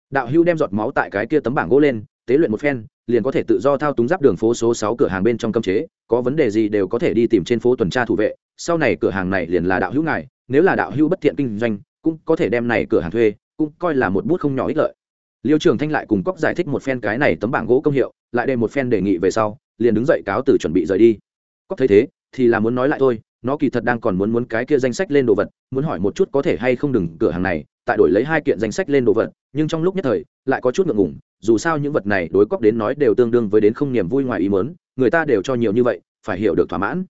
Đạo hưu đem giọt máu tại cái kia tấm bảng gỗ lên, tế luyện một phen liền có thể tự do thao túng giáp đường phố số sáu cửa hàng bên trong cấm chế, có vấn đề gì đều có thể đi tìm trên phố tuần tra thủ vệ, sau này cửa hàng này liền là đạo hữu ngài, nếu là đạo hữu bất thiện kinh doanh, cũng có thể đem này cửa hàng thuê, cũng coi là một bút không nhỏ ích lợi. Liêu trường thanh lại cùng Cốc giải thích một phen cái này tấm bảng gỗ công hiệu, lại đem một phen đề nghị về sau, liền đứng dậy cáo từ chuẩn bị rời đi. Cốc thấy thế, thì là muốn nói lại thôi, nó kỳ thật đang còn muốn muốn cái kia danh sách lên đồ vật, muốn hỏi một chút có thể hay không đừng cửa hàng này, tại đổi lấy hai kiện danh sách lên đồ vật, nhưng trong lúc nhất thời, lại có chút ngượng ngùng dù sao những vật này đối cóc đến nói đều tương đương với đến không niềm vui ngoài ý mớn người ta đều cho nhiều như vậy, phải hiểu được thỏa mãn.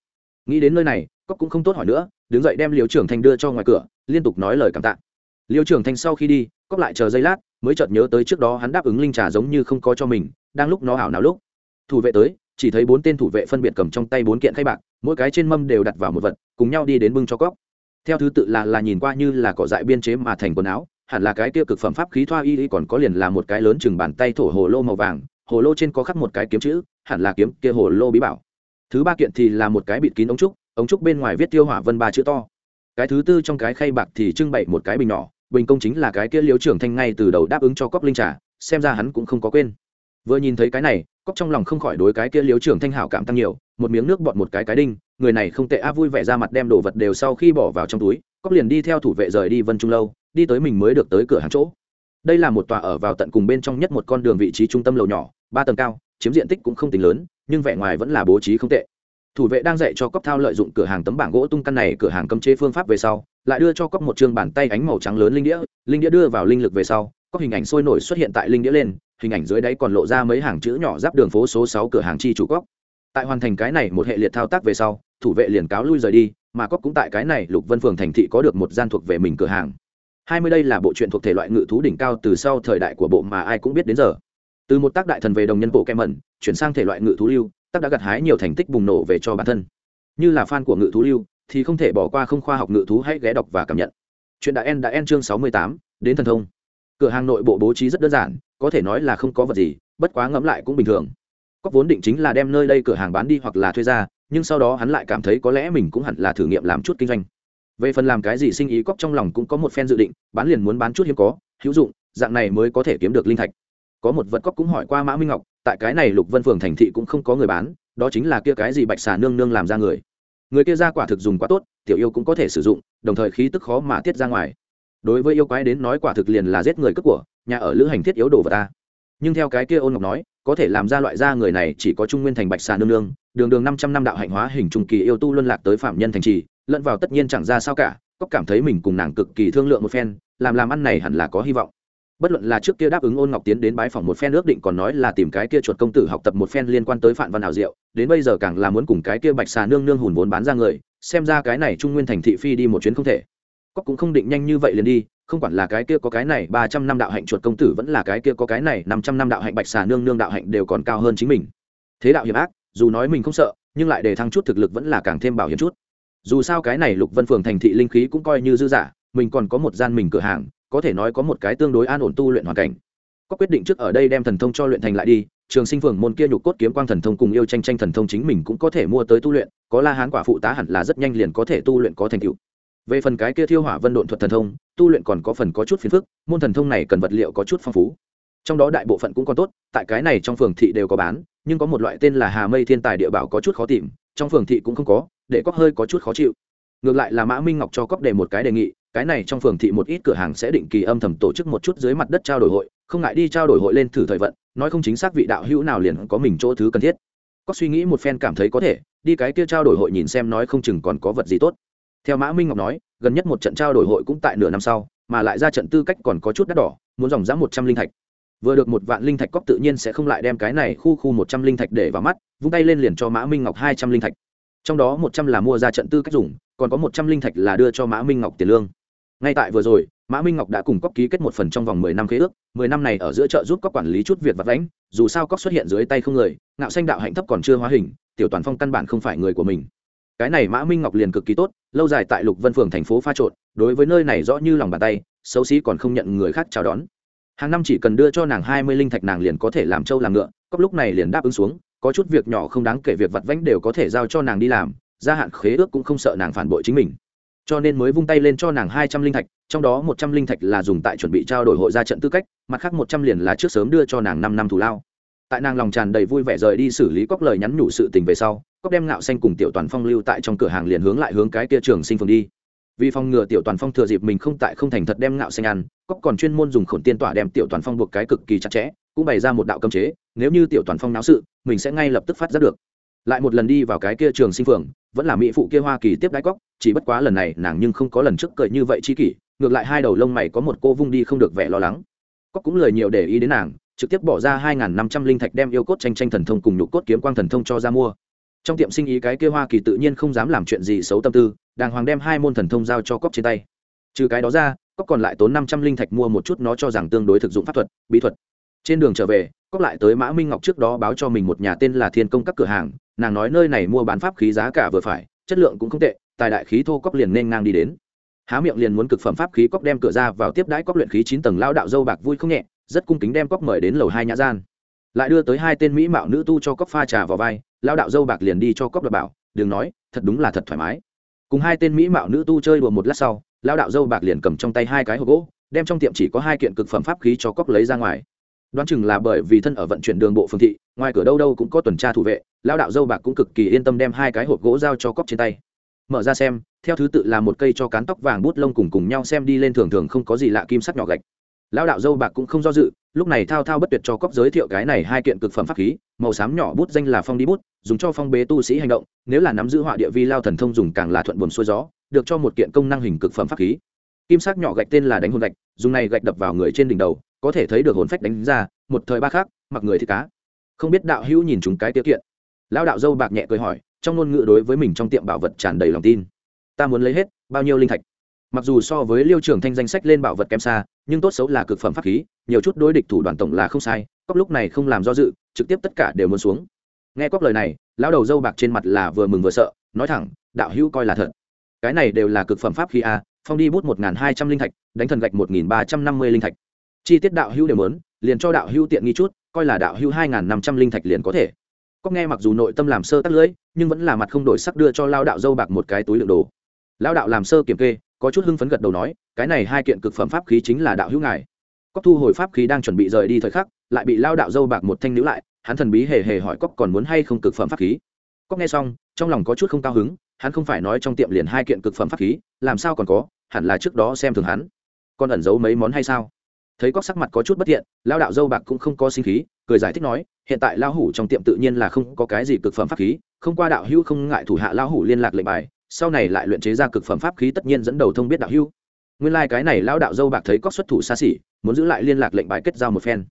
Nghĩ đến nơi này cóc cũng không tốt hỏi nữa, đứng dậy đem liều trưởng thanh đưa cho ngoài cửa, liên tục nói lời cảm tạ. Liều trưởng thanh sau khi đi cóc lại chờ giây lát, mới chợt nhớ tới trước đó hắn đáp ứng linh trà giống như không có cho mình, đang lúc nó ảo nào lúc. Thủ vệ tới, chỉ thấy bốn tên thủ vệ phân biệt cầm trong tay bốn kiện khay bạc, mỗi cái trên mâm đều đặt vào một vật, cùng nhau đi đến bưng cho cóc theo thứ tự là là nhìn qua như là cỏ dại biên chế mà thành quần áo hẳn là cái kia cực phẩm pháp khí thoa y y còn có liền là một cái lớn chừng bàn tay thổ hồ lô màu vàng, hồ lô trên có khắc một cái kiếm chữ, hẳn là kiếm kia hồ lô bí bảo. Thứ ba kiện thì là một cái bịt kín ống trúc ống trúc bên ngoài viết tiêu hỏa vân ba chữ to. Cái thứ tư trong cái khay bạc thì trưng bày một cái bình nhỏ, bình công chính là cái kia liếu trưởng thanh ngay từ đầu đáp ứng cho cóc linh trà, xem ra hắn cũng không có quên. Vừa nhìn thấy cái này cóc trong lòng không khỏi đối cái kia liếu trưởng thanh hảo cảm tăng nhiều, một miếng nước bọt một cái cái đinh, người này không tệ a vui vẻ ra mặt đem đồ vật đều sau khi bỏ vào trong túi cóc liền đi theo thủ vệ rời đi vân trung lâu đi tới mình mới được tới cửa hàng chỗ. Đây là một tòa ở vào tận cùng bên trong nhất một con đường vị trí trung tâm lầu nhỏ, ba tầng cao, chiếm diện tích cũng không tính lớn, nhưng vẻ ngoài vẫn là bố trí không tệ. Thủ vệ đang dạy cho cóc thao lợi dụng cửa hàng tấm bảng gỗ tung căn này cửa hàng cấm chế phương pháp về sau, lại đưa cho cóc một chương bàn tay ánh màu trắng lớn linh đĩa linh đĩa đưa vào linh lực về sau có hình ảnh sôi nổi xuất hiện tại linh đĩa lên, hình ảnh dưới đáy còn lộ ra mấy hàng chữ nhỏ giáp đường phố số sáu cửa hàng chi chủ cóc tại hoàn thành cái này một hệ liệt thao tác về sau, thủ vệ liền cáo lui rời đi, mà cóc cũng tại cái này lục vân phường thành thị có được một gian thuộc về mình cửa hàng hai mươi đây là bộ truyện thuộc thể loại ngự thú đỉnh cao từ sau thời đại của bộ mà ai cũng biết đến giờ. Từ một tác đại thần về đồng nhân bộ kem mẩn, chuyển sang thể loại ngự thú lưu, tác đã gặt hái nhiều thành tích bùng nổ về cho bản thân. Như là fan của ngự thú lưu, thì không thể bỏ qua không khoa học ngự thú hãy ghé đọc và cảm nhận. Chuyện đã en đã en chương sáu mươi tám, đến thần thông. Cửa hàng nội bộ bố trí rất đơn giản, có thể nói là không có vật gì, bất quá ngẫm lại cũng bình thường. Có vốn định chính là đem nơi đây cửa hàng bán đi hoặc là thuê ra, nhưng sau đó hắn lại cảm thấy có lẽ mình cũng hẳn là thử nghiệm làm chút kinh doanh về phần làm cái gì sinh ý cóc trong lòng cũng có một phen dự định, bán liền muốn bán chút hiếm có, hữu dụng, dạng này mới có thể kiếm được linh thạch. Có một vật cóc cũng hỏi qua mã minh ngọc, tại cái này lục vân phường thành thị cũng không có người bán, đó chính là kia cái gì bạch xà nương nương làm ra người. Người kia ra quả thực dùng quá tốt, tiểu yêu cũng có thể sử dụng, đồng thời khí tức khó mà tiết ra ngoài. Đối với yêu quái đến nói quả thực liền là giết người cướp của, nhà ở lữ hành thiết yếu đồ vật ta. Nhưng theo cái kia ôn ngọc nói, có thể làm ra loại da người này chỉ có trung nguyên thành bạch xà nương nương, đường đường năm trăm năm đạo hạnh hóa hình trung kỳ yêu tu luân lạc tới phạm nhân thành trì lẫn vào tất nhiên chẳng ra sao cả cóc cảm thấy mình cùng nàng cực kỳ thương lượng một phen, làm làm ăn này hẳn là có hy vọng. Bất luận là trước kia đáp ứng ôn ngọc tiến đến bái phòng một phen ước định còn nói là tìm cái kia chuột công tử học tập một phen liên quan tới phạm văn hảo diệu, đến bây giờ càng là muốn cùng cái kia bạch xà nương nương hùn vốn bán ra người, xem ra cái này trung nguyên thành thị phi đi một chuyến không thể. Cóc cũng không định nhanh như vậy liền đi, không quản là cái kia có cái này ba trăm năm đạo hạnh chuột công tử vẫn là cái kia có cái này năm trăm năm đạo hạnh bạch xà nương nương đạo hạnh đều còn cao hơn chính mình. Thế đạo hiểm ác, dù nói mình không sợ, nhưng lại để thăng chút thực lực vẫn là càng thêm bảo hiểm chút dù sao cái này lục vân phường thành thị linh khí cũng coi như dư giả mình còn có một gian mình cửa hàng, có thể nói có một cái tương đối an ổn tu luyện hoàn cảnh. Có quyết định trước ở đây đem thần thông cho luyện thành lại đi, trường sinh phường môn kia nhục cốt kiếm quang thần thông cùng yêu tranh tranh thần thông chính mình cũng có thể mua tới tu luyện, có la hán quả phụ tá hẳn là rất nhanh liền có thể tu luyện có thành tựu. Về phần cái kia thiêu hỏa vân độn thuật thần thông, tu luyện còn có phần có chút phiền phức, môn thần thông này cần vật liệu có chút phong phú. Trong đó đại bộ phận cũng còn tốt, tại cái này trong phường thị đều có bán, nhưng có một loại tên là hà mây thiên tài địa bảo có chút khó tìm, trong phường thị cũng không có để cóc hơi có chút khó chịu. Ngược lại là mã minh ngọc cho cóc đề một cái đề nghị, cái này trong phường thị một ít cửa hàng sẽ định kỳ âm thầm tổ chức một chút dưới mặt đất trao đổi hội, không ngại đi trao đổi hội lên thử thời vận, nói không chính xác vị đạo hữu nào liền có mình chỗ thứ cần thiết. Cóc suy nghĩ một phen cảm thấy có thể, đi cái kia trao đổi hội nhìn xem nói không chừng còn có vật gì tốt. Theo mã minh ngọc nói, gần nhất một trận trao đổi hội cũng tại nửa năm sau, mà lại ra trận tư cách còn có chút đắt đỏ, muốn dòng giá một trăm linh thạch. Vừa được một vạn linh thạch cóc tự nhiên sẽ không lại đem cái này khu khu một trăm linh thạch để vào mắt, vung tay lên liền cho mã minh ngọc hai trăm linh thạch trong đó một trăm là mua ra trận tư cách dùng, còn có một trăm linh thạch là đưa cho mã minh ngọc tiền lương. Ngay tại vừa rồi, mã minh ngọc đã cùng cóc ký kết một phần trong vòng mười năm khế ước, mười năm này ở giữa chợ giúp cóc quản lý chút việc vặt lãnh dù sao cóc xuất hiện dưới tay không người, ngạo xanh đạo hạnh thấp còn chưa hóa hình, tiểu toàn phong căn bản không phải người của mình. Cái này mã minh ngọc liền cực kỳ tốt, lâu dài tại lục vân phường thành phố pha trộn, đối với nơi này rõ như lòng bàn tay, xấu xí còn không nhận người khác chào đón. Hàng năm chỉ cần đưa cho nàng hai mươi linh thạch nàng liền có thể làm trâu làm ngựa cóc lúc này liền đáp ứng xuống có chút việc nhỏ không đáng kể việc vặt vãnh đều có thể giao cho nàng đi làm, gia hạn khế ước cũng không sợ nàng phản bội chính mình. Cho nên mới vung tay lên cho nàng hai trăm linh thạch, trong đó một trăm linh thạch là dùng tại chuẩn bị trao đổi hội ra trận tư cách, mặt khác một trăm liền là trước sớm đưa cho nàng năm năm thù lao. Tại nàng lòng tràn đầy vui vẻ rời đi xử lý cóc lời nhắn nhủ sự tình về sau cóc đem ngạo xanh cùng tiểu toàn phong lưu tại trong cửa hàng liền hướng lại hướng cái kia trường sinh phường đi. Vì phòng ngừa tiểu toàn phong thừa dịp mình không tại không thành thật đem ngạo xanh ăn cóc còn chuyên môn dùng khổn tiên tỏa đem tiểu toàn phong buộc cái cực kỳ chặt chẽ cũng bày ra một đạo cấm chế, nếu như tiểu toàn phong náo sự, mình sẽ ngay lập tức phát giác được. Lại một lần đi vào cái kia trường sinh phường, vẫn là mỹ phụ kia hoa kỳ tiếp đái cóc, chỉ bất quá lần này nàng nhưng không có lần trước cười như vậy chi kỷ, ngược lại hai đầu lông mày có một cô vung đi không được vẻ lo lắng. Cóc cũng lời nhiều để ý đến nàng, trực tiếp bỏ ra hai n năm trăm linh thạch đem yêu cốt tranh tranh thần thông cùng nhục cốt kiếm quang thần thông cho ra mua. Trong tiệm sinh ý cái kia hoa kỳ tự nhiên không dám làm chuyện gì xấu tâm tư, đàng hoàng đem hai môn thần thông giao cho cóc trên tay. Trừ cái đó ra, cóc còn lại tốn năm trăm linh thạch mua một chút nó cho rằng tương đối thực dụng pháp thuật, bí thuật trên đường trở về, cóc lại tới mã minh ngọc trước đó báo cho mình một nhà tên là thiên công các cửa hàng, nàng nói nơi này mua bán pháp khí giá cả vừa phải, chất lượng cũng không tệ, tài đại khí thô cóc liền nên ngang đi đến. Há miệng liền muốn cực phẩm pháp khí cóc đem cửa ra vào tiếp đãi cóc luyện khí chín tầng lao đạo dâu bạc vui không nhẹ, rất cung kính đem cóc mời đến lầu hai nhã gian. Lại đưa tới hai tên mỹ mạo nữ tu cho cóc pha trà vào vai, lao đạo dâu bạc liền đi cho cóc đ bảo, đừng nói, thật đúng là thật thoải mái. Cùng hai tên mỹ mạo nữ tu chơi đùa một lát sau, lao đạo dâu bạc liền cầm trong tay hai cái hộp gỗ, đem trong tiệm chỉ có hai kiện cực phẩm pháp khí cho cóc lấy ra ngoài đoán chừng là bởi vì thân ở vận chuyển đường bộ phương thị, ngoài cửa đâu đâu cũng có tuần tra thủ vệ lao đạo dâu bạc cũng cực kỳ yên tâm đem hai cái hộp gỗ giao cho cóc trên tay. Mở ra xem, theo thứ tự là một cây cho cán tóc vàng bút lông cùng cùng nhau xem đi lên thường thường không có gì lạ kim sắc nhỏ gạch. Lao đạo dâu bạc cũng không do dự, lúc này thao thao bất tuyệt cho cóc giới thiệu cái này hai kiện cực phẩm pháp khí, màu xám nhỏ bút danh là phong đi bút, dùng cho phong bế tu sĩ hành động, nếu là nắm giữ họa địa vi lao thần thông dùng càng là thuận buồm xuôi gió, được cho một kiện công năng hình cực phẩm pháp khí kim sắc nhỏ gạch tên là đánh hồn gạch, dùng này gạch đập vào người trên đỉnh đầu, có thể thấy được hồn phách đánh ra, một thời ba khác, mặc người thì cá. Không biết đạo hữu nhìn chúng cái tiêu kiện. Lão đạo dâu bạc nhẹ cười hỏi, trong ngôn ngữ đối với mình trong tiệm bảo vật tràn đầy lòng tin. Ta muốn lấy hết, bao nhiêu linh thạch? Mặc dù so với liêu trưởng thanh danh sách lên bảo vật kém xa, nhưng tốt xấu là cực phẩm pháp khí, nhiều chút đối địch thủ đoàn tổng là không sai, cóc lúc này không làm do dự, trực tiếp tất cả đều muốn xuống. Nghe cóc lời này, lão đầu dâu bạc trên mặt là vừa mừng vừa sợ, nói thẳng, đạo hữu coi là thật. Cái này đều là cực phẩm pháp khí a phong đi bút một hai trăm linh thạch, đánh thần gạch một ba trăm năm mươi linh thạch. Chi tiết đạo hữu đều muốn, liền cho đạo hữu tiện nghi chút, coi là đạo hữu hai năm trăm linh thạch liền có thể. Cóc nghe mặc dù nội tâm làm sơ tắt lưỡi, nhưng vẫn là mặt không đổi sắc đưa cho lao đạo dâu bạc một cái túi lượng đồ. Lao đạo làm sơ kiểm kê, có chút hưng phấn gật đầu nói, cái này hai kiện cực phẩm pháp khí chính là đạo hữu ngài. Cóc thu hồi pháp khí đang chuẩn bị rời đi thời khắc, lại bị lao đạo dâu bạc một thanh níu lại, hắn thần bí hề hề hỏi cóc còn muốn hay không cực phẩm pháp khí. Cóc nghe xong, trong lòng có chút không cao hứng hắn không phải nói trong tiệm liền hai kiện cực phẩm pháp khí, làm sao còn có, hẳn là trước đó xem thường hắn. Còn ẩn giấu mấy món hay sao? Thấy cóc sắc mặt có chút bất thiện lao đạo dâu bạc cũng không có sinh khí, cười giải thích nói, hiện tại lao hủ trong tiệm tự nhiên là không có cái gì cực phẩm pháp khí, không qua đạo hữu không ngại thủ hạ lao hủ liên lạc lệnh bài, sau này lại luyện chế ra cực phẩm pháp khí tất nhiên dẫn đầu thông biết đạo hữu. Nguyên lai、like、cái này lao đạo dâu bạc thấy cóc xuất thủ xa xỉ, muốn giữ lại liên lạc lệnh bài kết giao một phen.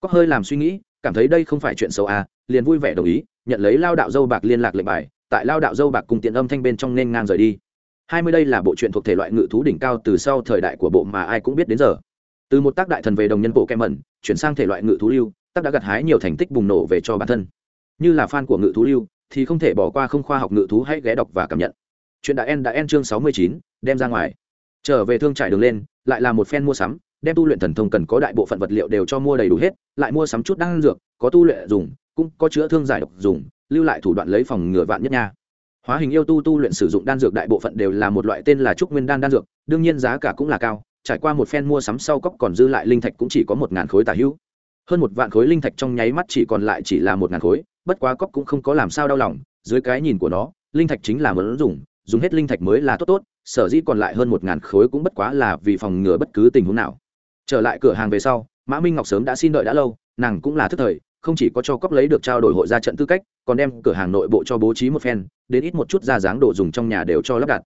Cóc hơi làm suy nghĩ, cảm thấy đây không phải chuyện xấu à liền vui vẻ đồng ý, nhận lấy lao đạo dâu bạc liên lạc lệnh bài tại lao đạo dâu bạc cùng tiện âm thanh bên trong nên ngang rời đi. Hai mươi đây là bộ truyện thuộc thể loại ngự thú đỉnh cao từ sau thời đại của bộ mà ai cũng biết đến giờ. Từ một tác đại thần về đồng nhân bộ kem mẩn, chuyển sang thể loại ngự thú lưu, tác đã gặt hái nhiều thành tích bùng nổ về cho bản thân. Như là fan của ngự thú lưu, thì không thể bỏ qua không khoa học ngự thú hãy ghé đọc và cảm nhận. Chuyện đã en đã en chương sáu mươi chín, đem ra ngoài. Trở về thương trải đường lên, lại là một phen mua sắm, đem tu luyện thần thông cần có đại bộ phận vật liệu đều cho mua đầy đủ hết, lại mua sắm chút đan dược, có tu luyện dùng, cũng có chữa thương giải độc dùng lưu lại thủ đoạn lấy phòng ngừa vạn nhất nha. Hóa hình yêu tu tu luyện sử dụng đan dược đại bộ phận đều là một loại tên là trúc nguyên đan đan dược, đương nhiên giá cả cũng là cao, trải qua một phen mua sắm sau cốc còn dư lại linh thạch cũng chỉ có một ngàn khối tà hữu. Hơn một vạn khối linh thạch trong nháy mắt chỉ còn lại chỉ là một ngàn khối, bất quá cốc cũng không có làm sao đau lòng, dưới cái nhìn của nó, linh thạch chính là mớn dùng dùng hết linh thạch mới là tốt tốt, sở dĩ còn lại hơn một ngàn khối cũng bất quá là vì phòng ngừa bất cứ tình huống nào. Trở lại cửa hàng về sau, mã minh ngọc sớm đã xin đợi đã lâu, nàng cũng là thức thời không chỉ có cho cóp lấy được trao đổi hội ra trận tư cách, còn đem cửa hàng nội bộ cho bố trí một phen, đến ít một chút ra dáng đồ dùng trong nhà đều cho lắp đặt.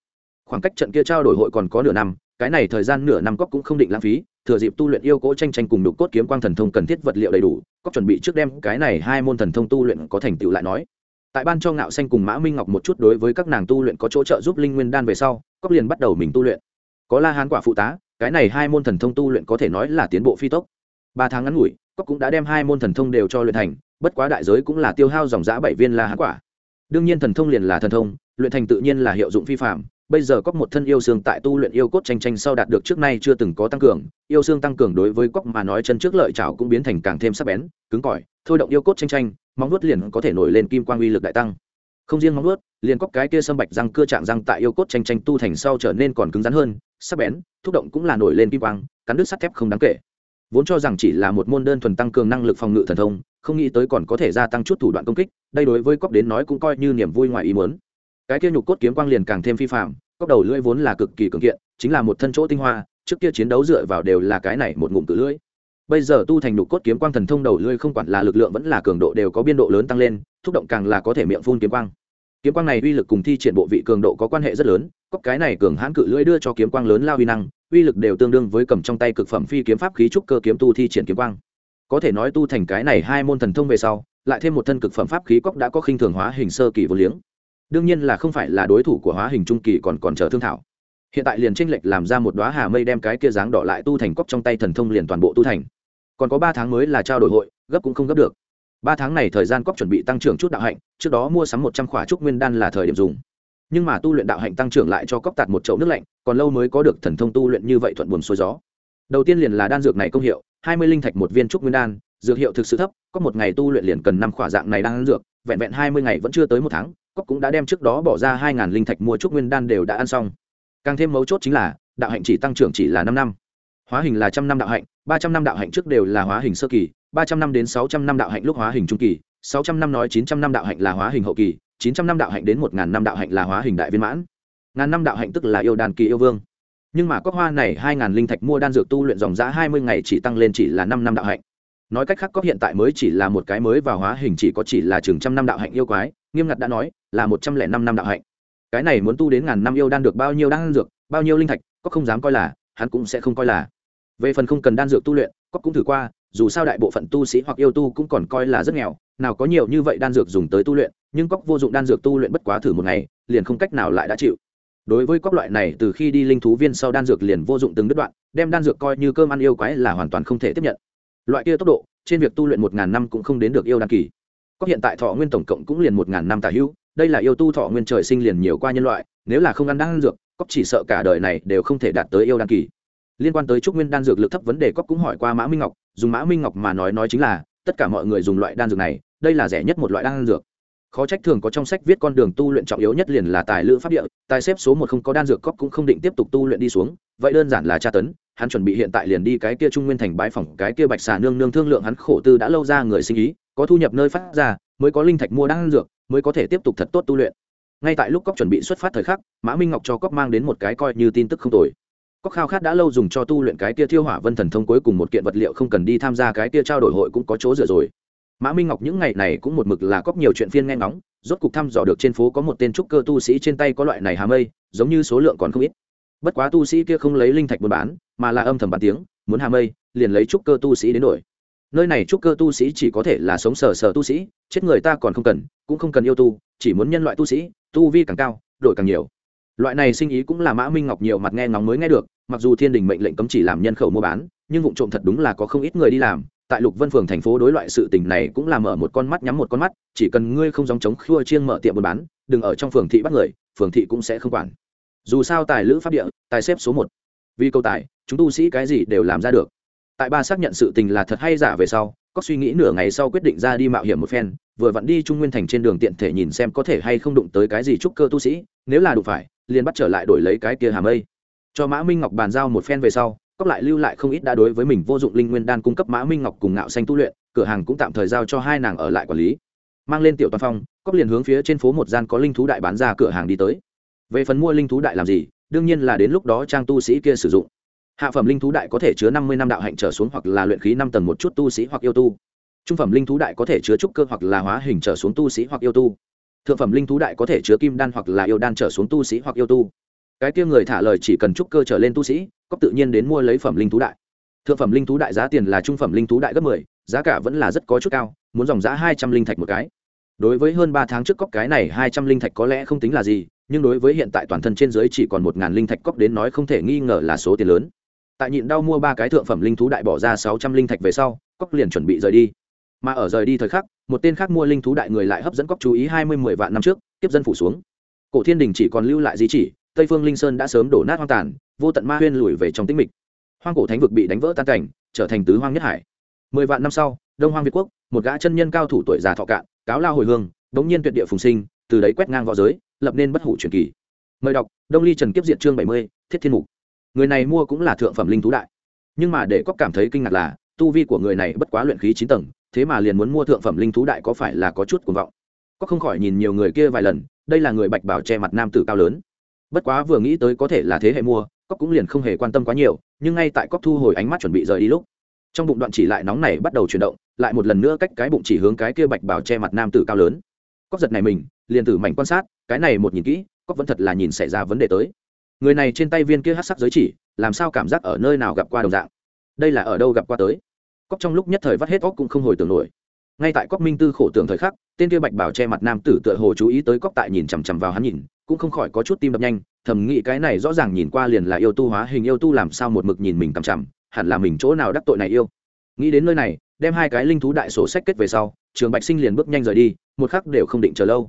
Khoảng cách trận kia trao đổi hội còn có nửa năm, cái này thời gian nửa năm cóp cũng không định lãng phí, thừa dịp tu luyện yêu cỗ tranh tranh cùng đục cốt kiếm quang thần thông cần thiết vật liệu đầy đủ cóp chuẩn bị trước đem cái này hai môn thần thông tu luyện có thành tựu lại nói. Tại ban cho ngạo xanh cùng mã minh ngọc một chút đối với các nàng tu luyện có chỗ trợ giúp linh nguyên đan về sau cóp liền bắt đầu mình tu luyện. Có la hán quả phụ tá, cái này hai môn thần thông tu luyện có thể nói là tiến bộ phi tốc. Ba tháng ngắn ngủi cóc cũng đã đem hai môn thần thông đều cho luyện thành, bất quá đại giới cũng là tiêu hao dòng giã bảy viên la hán quả. Đương nhiên thần thông liền là thần thông, luyện thành tự nhiên là hiệu dụng phi phạm bây giờ cóc một thân yêu xương tại tu luyện yêu cốt tranh tranh sau đạt được trước nay chưa từng có tăng cường, yêu xương tăng cường đối với cóc mà nói chân trước lợi chảo cũng biến thành càng thêm sắc bén, cứng cỏi, thôi động yêu cốt tranh tranh, móng nuốt liền có thể nổi lên kim quang uy lực đại tăng. Không riêng móng nuốt liền cóc cái kia sâm bạch răng cưa chạm răng tại yêu cốt tranh tranh tu thành sau trở nên còn cứng rắn hơn, sắc bén, thúc động cũng là nổi lên kim quang, cắn đứt sắt thép không đáng kể vốn cho rằng chỉ là một môn đơn thuần tăng cường năng lực phòng ngự thần thông, không nghĩ tới còn có thể gia tăng chút thủ đoạn công kích, đây đối với cóc đến nói cũng coi như niềm vui ngoài ý muốn. Cái kia nhục cốt kiếm quang liền càng thêm phi phạm cóc đầu lưỡi vốn là cực kỳ cường kiện, chính là một thân chỗ tinh hoa, trước kia chiến đấu dựa vào đều là cái này một ngụm cự lưỡi. Bây giờ tu thành nhục cốt kiếm quang thần thông đầu lưỡi không quản là lực lượng vẫn là cường độ đều có biên độ lớn tăng lên, thúc động càng là có thể miệng phun kiếm quang. Kiếm quang này uy lực cùng thi triển bộ vị cường độ có quan hệ rất lớn cóc cái này cường hãn cự lưỡi đưa cho kiếm quang lớn lao uy năng uy lực đều tương đương với cầm trong tay cực phẩm phi kiếm pháp khí trúc cơ kiếm tu thi triển kiếm quang. Có thể nói tu thành cái này hai môn thần thông về sau, lại thêm một thân cực phẩm pháp khí cóc đã có khinh thường hóa hình sơ kỳ vô liếng. Đương nhiên là không phải là đối thủ của hóa hình trung kỳ còn còn chờ thương thảo. Hiện tại liền tranh lệch làm ra một đoá hà mây đem cái kia dáng đỏ lại tu thành cóc trong tay thần thông liền toàn bộ tu thành. Còn có ba tháng mới là trao đổi hội, gấp cũng không gấp được. Ba tháng này thời gian cóc chuẩn bị tăng trưởng chút đạo hạnh, trước đó mua sắm một trăm khỏa trúc nguyên đan là thời điểm dùng nhưng mà tu luyện đạo hạnh tăng trưởng lại cho cóc tạt một chậu nước lạnh, còn lâu mới có được thần thông tu luyện như vậy thuận buồm xuôi gió. Đầu tiên liền là đan dược này công hiệu, hai mươi linh thạch một viên trúc nguyên đan, dược hiệu thực sự thấp, có một ngày tu luyện liền cần năm khỏa dạng này đan dược, vẹn vẹn hai mươi ngày vẫn chưa tới một tháng, cóc cũng đã đem trước đó bỏ ra hai ngàn linh thạch mua trúc nguyên đan đều đã ăn xong. Càng thêm mấu chốt chính là, đạo hạnh chỉ tăng trưởng chỉ là năm năm. Hóa hình là trăm năm đạo hạnh, ba trăm năm đạo hạnh trước đều là hóa hình sơ kỳ, ba trăm năm đến sáu trăm năm đạo hạnh lúc hóa hình trung kỳ, sáu trăm năm nói chín trăm năm đạo hạnh là hóa hình hậu kỳ chín trăm năm đạo hạnh đến một ngàn năm đạo hạnh là hóa hình đại viên mãn. Ngàn năm đạo hạnh tức là yêu đàn kỳ yêu vương. Nhưng mà cóc hoa này hai ngàn linh thạch mua đan dược tu luyện dòng giã hai mươi ngày chỉ tăng lên chỉ là năm năm đạo hạnh. Nói cách khác cóc hiện tại mới chỉ là một cái mới và hóa hình chỉ có chỉ là chừng trăm năm đạo hạnh yêu quái, nghiêm ngặt đã nói, là một trăm lẻ năm năm đạo hạnh. Cái này muốn tu đến ngàn năm yêu đan được bao nhiêu đan dược, bao nhiêu linh thạch có không dám coi là, hắn cũng sẽ không coi là. Về phần không cần đan dược tu luyện có cũng thử qua, dù sao đại bộ phận tu sĩ hoặc yêu tu cũng còn coi là rất nghèo, nào có nhiều như vậy đan dược dùng tới tu luyện nhưng cóc vô dụng đan dược tu luyện bất quá thử một ngày, liền không cách nào lại đã chịu. Đối với cóc loại này, từ khi đi linh thú viên sau đan dược liền vô dụng từng đứt đoạn, đem đan dược coi như cơm ăn yêu quái là hoàn toàn không thể tiếp nhận. Loại kia tốc độ, trên việc tu luyện một ngàn năm cũng không đến được yêu đan kỳ. Cóc hiện tại thọ nguyên tổng cộng cũng liền một ngàn năm tả hữu, đây là yêu tu thọ nguyên trời sinh liền nhiều qua nhân loại, nếu là không ăn đan dược, cóc chỉ sợ cả đời này đều không thể đạt tới yêu đan kỳ. Liên quan tới trúc nguyên đan dược lực thấp vấn đề cóc cũng hỏi qua mã minh ngọc, dùng mã minh ngọc mà nói nói chính là, tất cả mọi người dùng loại đan dược này, đây là rẻ nhất một loại đan dược khó trách thường có trong sách viết con đường tu luyện trọng yếu nhất liền là tài lữ pháp địa, tài xếp số một không có đan dược cóc cũng không định tiếp tục tu luyện đi xuống, vậy đơn giản là tra tấn, hắn chuẩn bị hiện tại liền đi cái kia trung nguyên thành bãi phòng cái kia bạch xà nương nương thương lượng hắn khổ tư đã lâu ra người sinh ý, có thu nhập nơi phát ra, mới có linh thạch mua đan dược, mới có thể tiếp tục thật tốt tu luyện. Ngay tại lúc cóc chuẩn bị xuất phát thời khắc, mã minh ngọc cho cóc mang đến một cái coi như tin tức không tồi. Cóc khao khát đã lâu dùng cho tu luyện cái kia thiêu hỏa vân thần thông cuối cùng một kiện vật liệu không cần đi tham gia cái kia trao đổi hội cũng có chỗ dựa rồi mã minh ngọc những ngày này cũng một mực là cóp nhiều chuyện phiên nghe ngóng, rốt cục thăm dò được trên phố có một tên trúc cơ tu sĩ trên tay có loại này hà mây, giống như số lượng còn không ít. Bất quá tu sĩ kia không lấy linh thạch buôn bán, mà là âm thầm bán tiếng, muốn hà mây, liền lấy trúc cơ tu sĩ đến đổi. Nơi này trúc cơ tu sĩ chỉ có thể là sống sờ sờ tu sĩ, chết người ta còn không cần, cũng không cần yêu tu, chỉ muốn nhân loại tu sĩ, tu vi càng cao, đổi càng nhiều. Loại này sinh ý cũng là mã minh ngọc nhiều mặt nghe ngóng mới nghe được, mặc dù thiên đình mệnh lệnh cấm chỉ làm nhân khẩu mua bán, nhưng vụ trộm thật đúng là có không ít người đi làm tại lục vân phường thành phố đối loại sự tình này cũng là mở một con mắt, nhắm một con mắt, chỉ cần ngươi không dòng chống khua chiêng mở tiệm buôn bán, đừng ở trong phường thị bắt người, phường thị cũng sẽ không quản. Dù sao tài lữ pháp địa, tài xếp số một. Vì câu tài, chúng tu sĩ cái gì đều làm ra được. Tại ba xác nhận sự tình là thật hay giả về sau, có suy nghĩ nửa ngày sau quyết định ra đi mạo hiểm một phen, vừa vặn đi trung nguyên thành trên đường tiện thể nhìn xem có thể hay không đụng tới cái gì trúc cơ tu sĩ, nếu là đụng phải, liền bắt trở lại đổi lấy cái kia hàm mây. Cho mã minh ngọc bàn giao một phen về sau cóc lại lưu lại không ít đã đối với mình vô dụng linh nguyên đan cung cấp mã minh ngọc cùng ngạo xanh tu luyện, cửa hàng cũng tạm thời giao cho hai nàng ở lại quản lý. Mang lên tiểu toàn phong cóc liền hướng phía trên phố một gian có linh thú đại bán ra cửa hàng đi tới. Về phần mua linh thú đại làm gì, đương nhiên là đến lúc đó trang tu sĩ kia sử dụng. Hạ phẩm linh thú đại có thể chứa năm mươi năm đạo hạnh trở xuống hoặc là luyện khí năm tầng một chút tu sĩ hoặc yêu tu. Trung phẩm linh thú đại có thể chứa trúc cơ hoặc là hóa hình trở xuống tu sĩ hoặc yêu tu. Thượng phẩm linh thú đại có thể chứa kim đan hoặc là yêu đan trở xuống tu sĩ hoặc yêu tu. Cái kia người thả lời chỉ cần trúc cơ trở lên tu sĩ cóc tự nhiên đến mua lấy phẩm linh thú đại. Thượng phẩm linh thú đại giá tiền là trung phẩm linh thú đại gấp mười, giá cả vẫn là rất có chút cao, muốn dòng giá hai trăm linh thạch một cái. Đối với hơn ba tháng trước cóc cái này hai trăm linh thạch có lẽ không tính là gì, nhưng đối với hiện tại toàn thân trên dưới chỉ còn một ngàn linh thạch cóc đến nói không thể nghi ngờ là số tiền lớn. Tại nhịn đau mua ba cái thượng phẩm linh thú đại bỏ ra sáu trăm linh thạch về sau, cóc liền chuẩn bị rời đi. Mà ở rời đi thời khắc, một tên khác mua linh thú đại người lại hấp dẫn cóc chú ý hai mươi mười vạn năm trước tiếp dân phủ xuống. Cổ thiên đình chỉ còn lưu lại di chỉ, tây phương linh sơn đã sớm đổ nát hoang tàn vô tận ma huyên lùi về trong tĩnh mịch. Hoang cổ thánh vực bị đánh vỡ tan cảnh, trở thành tứ hoang nhất hải. Mười vạn năm sau, đông hoang việt quốc, một gã chân nhân cao thủ tuổi già thọ cạn, cáo lao hồi hương, đống nhiên tuyệt địa phùng sinh, từ đấy quét ngang v õ giới, lập nên bất hủ truyền kỳ. Mời đọc, đông ly trần kiếp diện chương bảy mươi, thiết thiên mục. Người này mua cũng là thượng phẩm linh thú đại. Nhưng mà để có cảm thấy kinh ngạc là, tu vi của người này bất quá luyện khí chín tầng, thế mà liền muốn mua thượng phẩm linh thú đại có phải là có chút cuồng vọng? Có không khỏi nhìn nhiều người kia vài lần, đây là người bạch bảo che mặt nam tử cao lớn. Bất quá vừa nghĩ tới có thể là thế hệ mua cóc cũng liền không hề quan tâm quá nhiều, nhưng ngay tại cóc thu hồi ánh mắt chuẩn bị rời đi lúc, trong bụng đoạn chỉ lại nóng này bắt đầu chuyển động, lại một lần nữa cách cái bụng chỉ hướng cái kia bạch bảo che mặt nam tử cao lớn. Cóc giật này mình, liền tử mảnh quan sát, cái này một nhìn kỹ cóc vẫn thật là nhìn xảy ra vấn đề tới. Người này trên tay viên kia hát sắc giới chỉ, làm sao cảm giác ở nơi nào gặp qua đồng dạng? Đây là ở đâu gặp qua tới? Cóc trong lúc nhất thời vắt hết óc cũng không hồi tưởng nổi. Ngay tại cóc minh tư khổ tưởng thời khắc, tên kia bạch bảo che mặt nam tử tựa hồ chú ý tới cóc tại nhìn chằm chằm vào hắn nhìn, cũng không khỏi có chút tim đập nhanh thầm nghĩ cái này rõ ràng nhìn qua liền là yêu tu hóa hình yêu tu làm sao một mực nhìn mình chằm chằm, hẳn là mình chỗ nào đắc tội này yêu. Nghĩ đến nơi này, đem hai cái linh thú đại sổ sách kết về sau, trường bạch sinh liền bước nhanh rời đi, một khắc đều không định chờ lâu.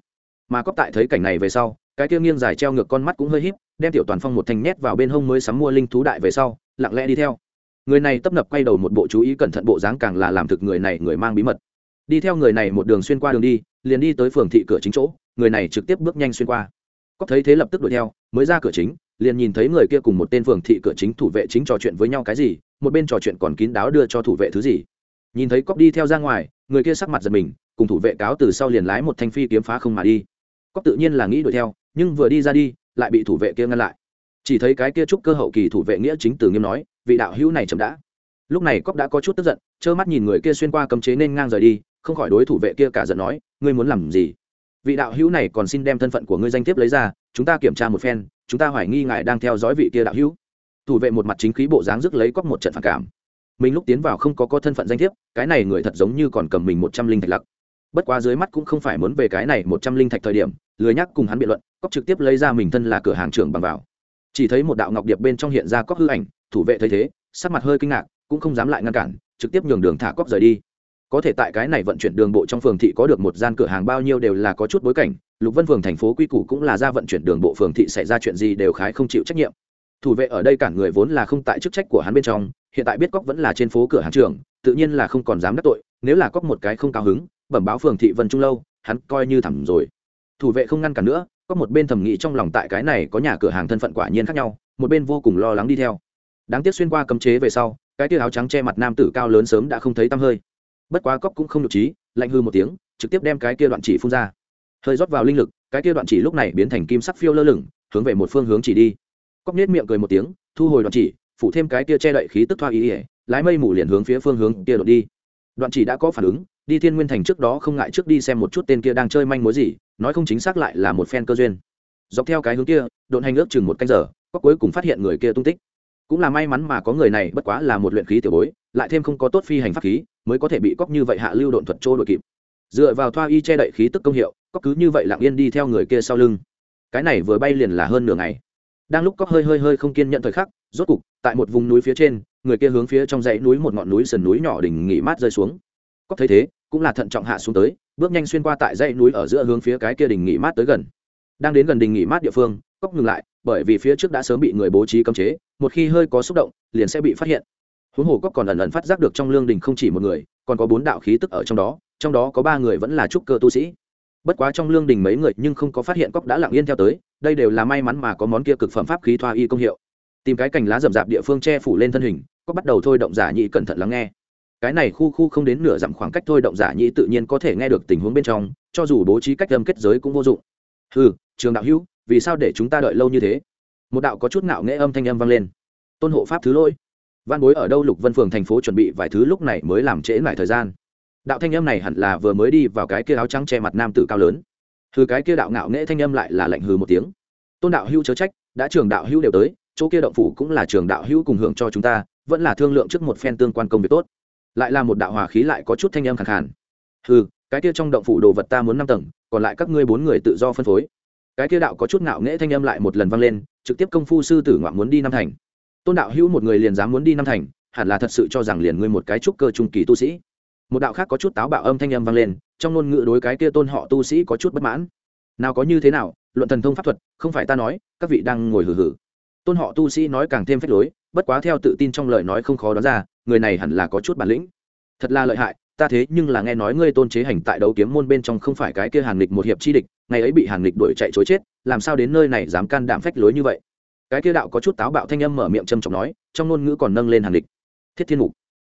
Mà cóc tại thấy cảnh này về sau, cái kia nghiêng dài treo ngược con mắt cũng hơi híp, đem tiểu toàn phong một thanh nhét vào bên hông mới sắm mua linh thú đại về sau, lặng lẽ đi theo. Người này tấp nập quay đầu một bộ chú ý cẩn thận bộ dáng càng là làm thực người này người mang bí mật. Đi theo người này một đường xuyên qua đường đi, liền đi tới phường thị cửa chính chỗ, người này trực tiếp bước nhanh xuyên qua cóc thấy thế lập tức đuổi theo, mới ra cửa chính, liền nhìn thấy người kia cùng một tên phường thị cửa chính thủ vệ chính trò chuyện với nhau cái gì, một bên trò chuyện còn kín đáo đưa cho thủ vệ thứ gì. Nhìn thấy cóc đi theo ra ngoài, người kia sắc mặt giật mình, cùng thủ vệ cáo từ sau liền lái một thanh phi kiếm phá không mà đi. Cóc tự nhiên là nghĩ đuổi theo, nhưng vừa đi ra đi, lại bị thủ vệ kia ngăn lại. Chỉ thấy cái kia trúc cơ hậu kỳ thủ vệ nghĩa chính từ nghiêm nói, vị đạo hữu này chậm đã. Lúc này cóc đã có chút tức giận, trơ mắt nhìn người kia xuyên qua cấm chế nên ngang rời đi, không khỏi đối thủ vệ kia cả giận nói, ngươi muốn làm gì? Vị đạo hữu này còn xin đem thân phận của ngươi danh thiếp lấy ra, chúng ta kiểm tra một phen, chúng ta hoài nghi ngài đang theo dõi vị kia đạo hữu. Thủ vệ một mặt chính khí bộ dáng rước lấy cóc một trận phản cảm. Mình lúc tiến vào không có có thân phận danh thiếp, cái này người thật giống như còn cầm mình một trăm linh thạch lặc. Bất quá dưới mắt cũng không phải muốn về cái này một trăm linh thạch thời điểm, lười nhắc cùng hắn biện luận cóc trực tiếp lấy ra mình thân là cửa hàng trưởng bằng vào. Chỉ thấy một đạo ngọc điệp bên trong hiện ra cóc hư ảnh, thủ vệ thấy thế, sắc mặt hơi kinh ngạc, cũng không dám lại ngăn cản, trực tiếp nhường đường thả cóc rời đi có thể tại cái này vận chuyển đường bộ trong phường thị có được một gian cửa hàng bao nhiêu đều là có chút bối cảnh, lục vân phường thành phố quy củ cũng là ra vận chuyển đường bộ phường thị xảy ra chuyện gì đều khái không chịu trách nhiệm. Thủ vệ ở đây cản người vốn là không tại chức trách của hắn bên trong, hiện tại biết cóc vẫn là trên phố cửa hàng trường tự nhiên là không còn dám đắc tội, nếu là cóc một cái không cao hứng, bẩm báo phường thị vân trung lâu, hắn coi như thẳng rồi. Thủ vệ không ngăn cản nữa có một bên thầm nghĩ trong lòng tại cái này có nhà cửa hàng thân phận quả nhiên khác nhau, một bên vô cùng lo lắng đi theo. Đáng tiếc xuyên qua cấm chế về sau, cái tia áo trắng che mặt nam tử cao lớn sớm đã không thấy tăm hơi bất quá cóc cũng không được trí, lạnh hư một tiếng, trực tiếp đem cái kia đoạn chỉ phun ra. Hơi rót vào linh lực, cái kia đoạn chỉ lúc này biến thành kim sắc phiêu lơ lửng, hướng về một phương hướng chỉ đi. Cóc nết miệng cười một tiếng, thu hồi đoạn chỉ, phủ thêm cái kia che đậy khí tức thoa ý ỉa lái mây mù liền hướng phía phương hướng kia đột đi. Đoạn chỉ đã có phản ứng, đi thiên nguyên thành trước đó không ngại trước đi xem một chút tên kia đang chơi manh mối gì, nói không chính xác lại là một phen cơ duyên. Dọc theo cái hướng kia đồn hành ước chừng một canh giờ có cuối cùng phát hiện người kia tung tích. Cũng là may mắn mà có người này, bất quá là một luyện khí tiểu bối lại thêm không có tốt phi hành pháp khí, mới có thể bị cóc như vậy hạ lưu độn thuật trô đội kịp. Dựa vào thoa y che đậy khí tức công hiệu, cóc cứ như vậy lặng yên đi theo người kia sau lưng. Cái này vừa bay liền là hơn nửa ngày. Đang lúc cóc hơi hơi hơi không kiên nhận thời khắc, rốt cục, tại một vùng núi phía trên, người kia hướng phía trong dãy núi một ngọn núi sườn núi nhỏ đỉnh nghỉ mát rơi xuống. Cóc thấy thế, cũng là thận trọng hạ xuống tới, bước nhanh xuyên qua tại dãy núi ở giữa hướng phía cái kia đỉnh nghỉ mát tới gần. Đang đến gần đỉnh nghỉ mát địa phương, cóc ngừng lại, bởi vì phía trước đã sớm bị người bố trí cấm chế, một khi hơi có xúc động, liền sẽ bị phát hiện huống hồ cóc còn ẩn ẩn phát giác được trong lương đình không chỉ một người, còn có bốn đạo khí tức ở trong đó trong đó có ba người vẫn là trúc cơ tu sĩ. Bất quá trong lương đình mấy người nhưng không có phát hiện cóc đã lặng yên theo tới, đây đều là may mắn mà có món kia cực phẩm pháp khí thoa y công hiệu. Tìm cái cành lá rậm rạp địa phương che phủ lên thân hình cóc bắt đầu thôi động giả nhị cẩn thận lắng nghe. Cái này khu khu không đến nửa dặm khoảng cách thôi động giả nhị tự nhiên có thể nghe được tình huống bên trong, cho dù bố trí cách âm kết giới cũng vô dụng. Ừ trường đạo hữu, vì sao để chúng ta đợi lâu như thế? Một đạo có chút ngạo nghễ âm thanh âm vang lên. Tôn hộ pháp thứ lỗi văn bối ở đâu lục vân phường thành phố chuẩn bị vài thứ lúc này mới làm trễ lại thời gian. Đạo thanh âm này hẳn là vừa mới đi vào cái kia áo trắng che mặt nam tử cao lớn. Hừ, cái kia đạo ngạo nghệ thanh âm lại là lạnh hừ một tiếng. Tôn đạo hữu chớ trách, đã trường đạo hữu đều tới, chỗ kia động phủ cũng là trường đạo hữu cùng hưởng cho chúng ta, vẫn là thương lượng trước một phen tương quan công việc tốt. Lại là một đạo hòa khí lại có chút thanh âm khẳng khàn. Hừ, cái kia trong động phủ đồ vật ta muốn năm tầng, còn lại các ngươi bốn người tự do phân phối. Cái kia đạo có chút ngạo nghễ thanh âm lại một lần vang lên, trực tiếp công phu sư tử ngoạn muốn đi năm thành tôn đạo hữu một người liền dám muốn đi năm thành, hẳn là thật sự cho rằng liền ngươi một cái trúc cơ trung kỳ tu sĩ. Một đạo khác có chút táo bạo âm thanh âm vang lên, trong ngôn ngữ đối cái kia tôn họ tu sĩ có chút bất mãn. Nào có như thế nào, luận thần thông pháp thuật, không phải ta nói, các vị đang ngồi hử hử tôn họ tu sĩ nói càng thêm phách lối, bất quá theo tự tin trong lời nói không khó đoán ra, người này hẳn là có chút bản lĩnh. Thật là lợi hại, ta thế nhưng là nghe nói ngươi tôn chế hành tại đấu kiếm môn bên trong không phải cái kia hàn lịch một hiệp chi địch, ngày ấy bị hàn lịch đuổi chạy chối chết, làm sao đến nơi này dám can đảm phách lối như vậy? Cái kia đạo có chút táo bạo thanh âm mở miệng trầm trọng nói, trong ngôn ngữ còn nâng lên hàn địch thiết thiên mục,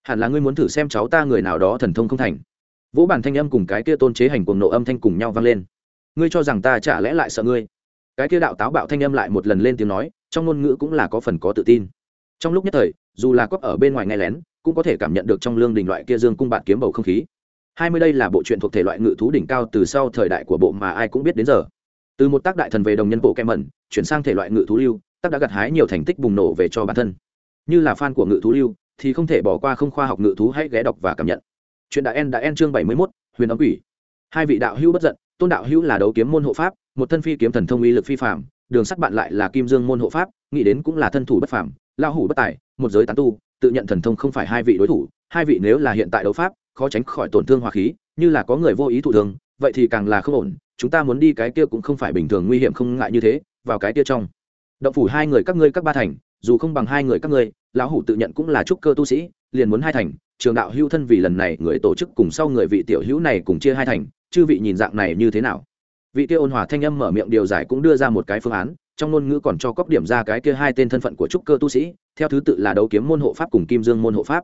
hẳn là ngươi muốn thử xem cháu ta người nào đó thần thông không thành. Vỗ bản thanh âm cùng cái kia tôn chế hành cuồng nộ âm thanh cùng nhau vang lên. Ngươi cho rằng ta chả lẽ lại sợ ngươi? Cái kia đạo táo bạo thanh âm lại một lần lên tiếng nói, trong ngôn ngữ cũng là có phần có tự tin. Trong lúc nhất thời, dù là cóc ở bên ngoài nghe lén, cũng có thể cảm nhận được trong lương đình loại kia dương cung bạn kiếm bầu không khí. Hai mươi đây là bộ truyện thuộc thể loại ngự thú đỉnh cao từ sau thời đại của bộ mà ai cũng biết đến giờ. Từ một tác đại thần về đồng nhân bộ kem mẩn chuyển sang thể loại ngự thú lưu tác đã gặt hái nhiều thành tích bùng nổ về cho bản thân. Như là fan của ngự thú lưu thì không thể bỏ qua không khoa học ngự thú hãy ghé đọc và cảm nhận. Chuyện đã en đã en chương bảy mươi 71, huyền ấm quỷ. Hai vị đạo hữu bất giận tôn đạo hữu là đấu kiếm môn hộ pháp một thân phi kiếm thần thông uy lực phi phạm đường sắt bạn lại là kim dương môn hộ pháp nghĩ đến cũng là thân thủ bất phàm lao hủ bất tài một giới tán tu tự nhận thần thông không phải hai vị đối thủ hai vị nếu là hiện tại đấu pháp khó tránh khỏi tổn thương hòa khí như là có người vô ý thụ thương vậy thì càng là không ổn chúng ta muốn đi cái kia cũng không phải bình thường nguy hiểm không ngại như thế vào cái kia trong động phủ hai người các ngươi các ba thành, dù không bằng hai người các ngươi, lão hủ tự nhận cũng là trúc cơ tu sĩ, liền muốn hai thành, trường đạo hữu thân vì lần này người tổ chức cùng sau người vị tiểu hữu này cùng chia hai thành, chư vị nhìn dạng này như thế nào? Vị kia ôn hòa thanh âm mở miệng điều giải cũng đưa ra một cái phương án, trong ngôn ngữ còn cho cóc điểm ra cái kia hai tên thân phận của trúc cơ tu sĩ, theo thứ tự là đấu kiếm môn hộ pháp cùng kim dương môn hộ pháp.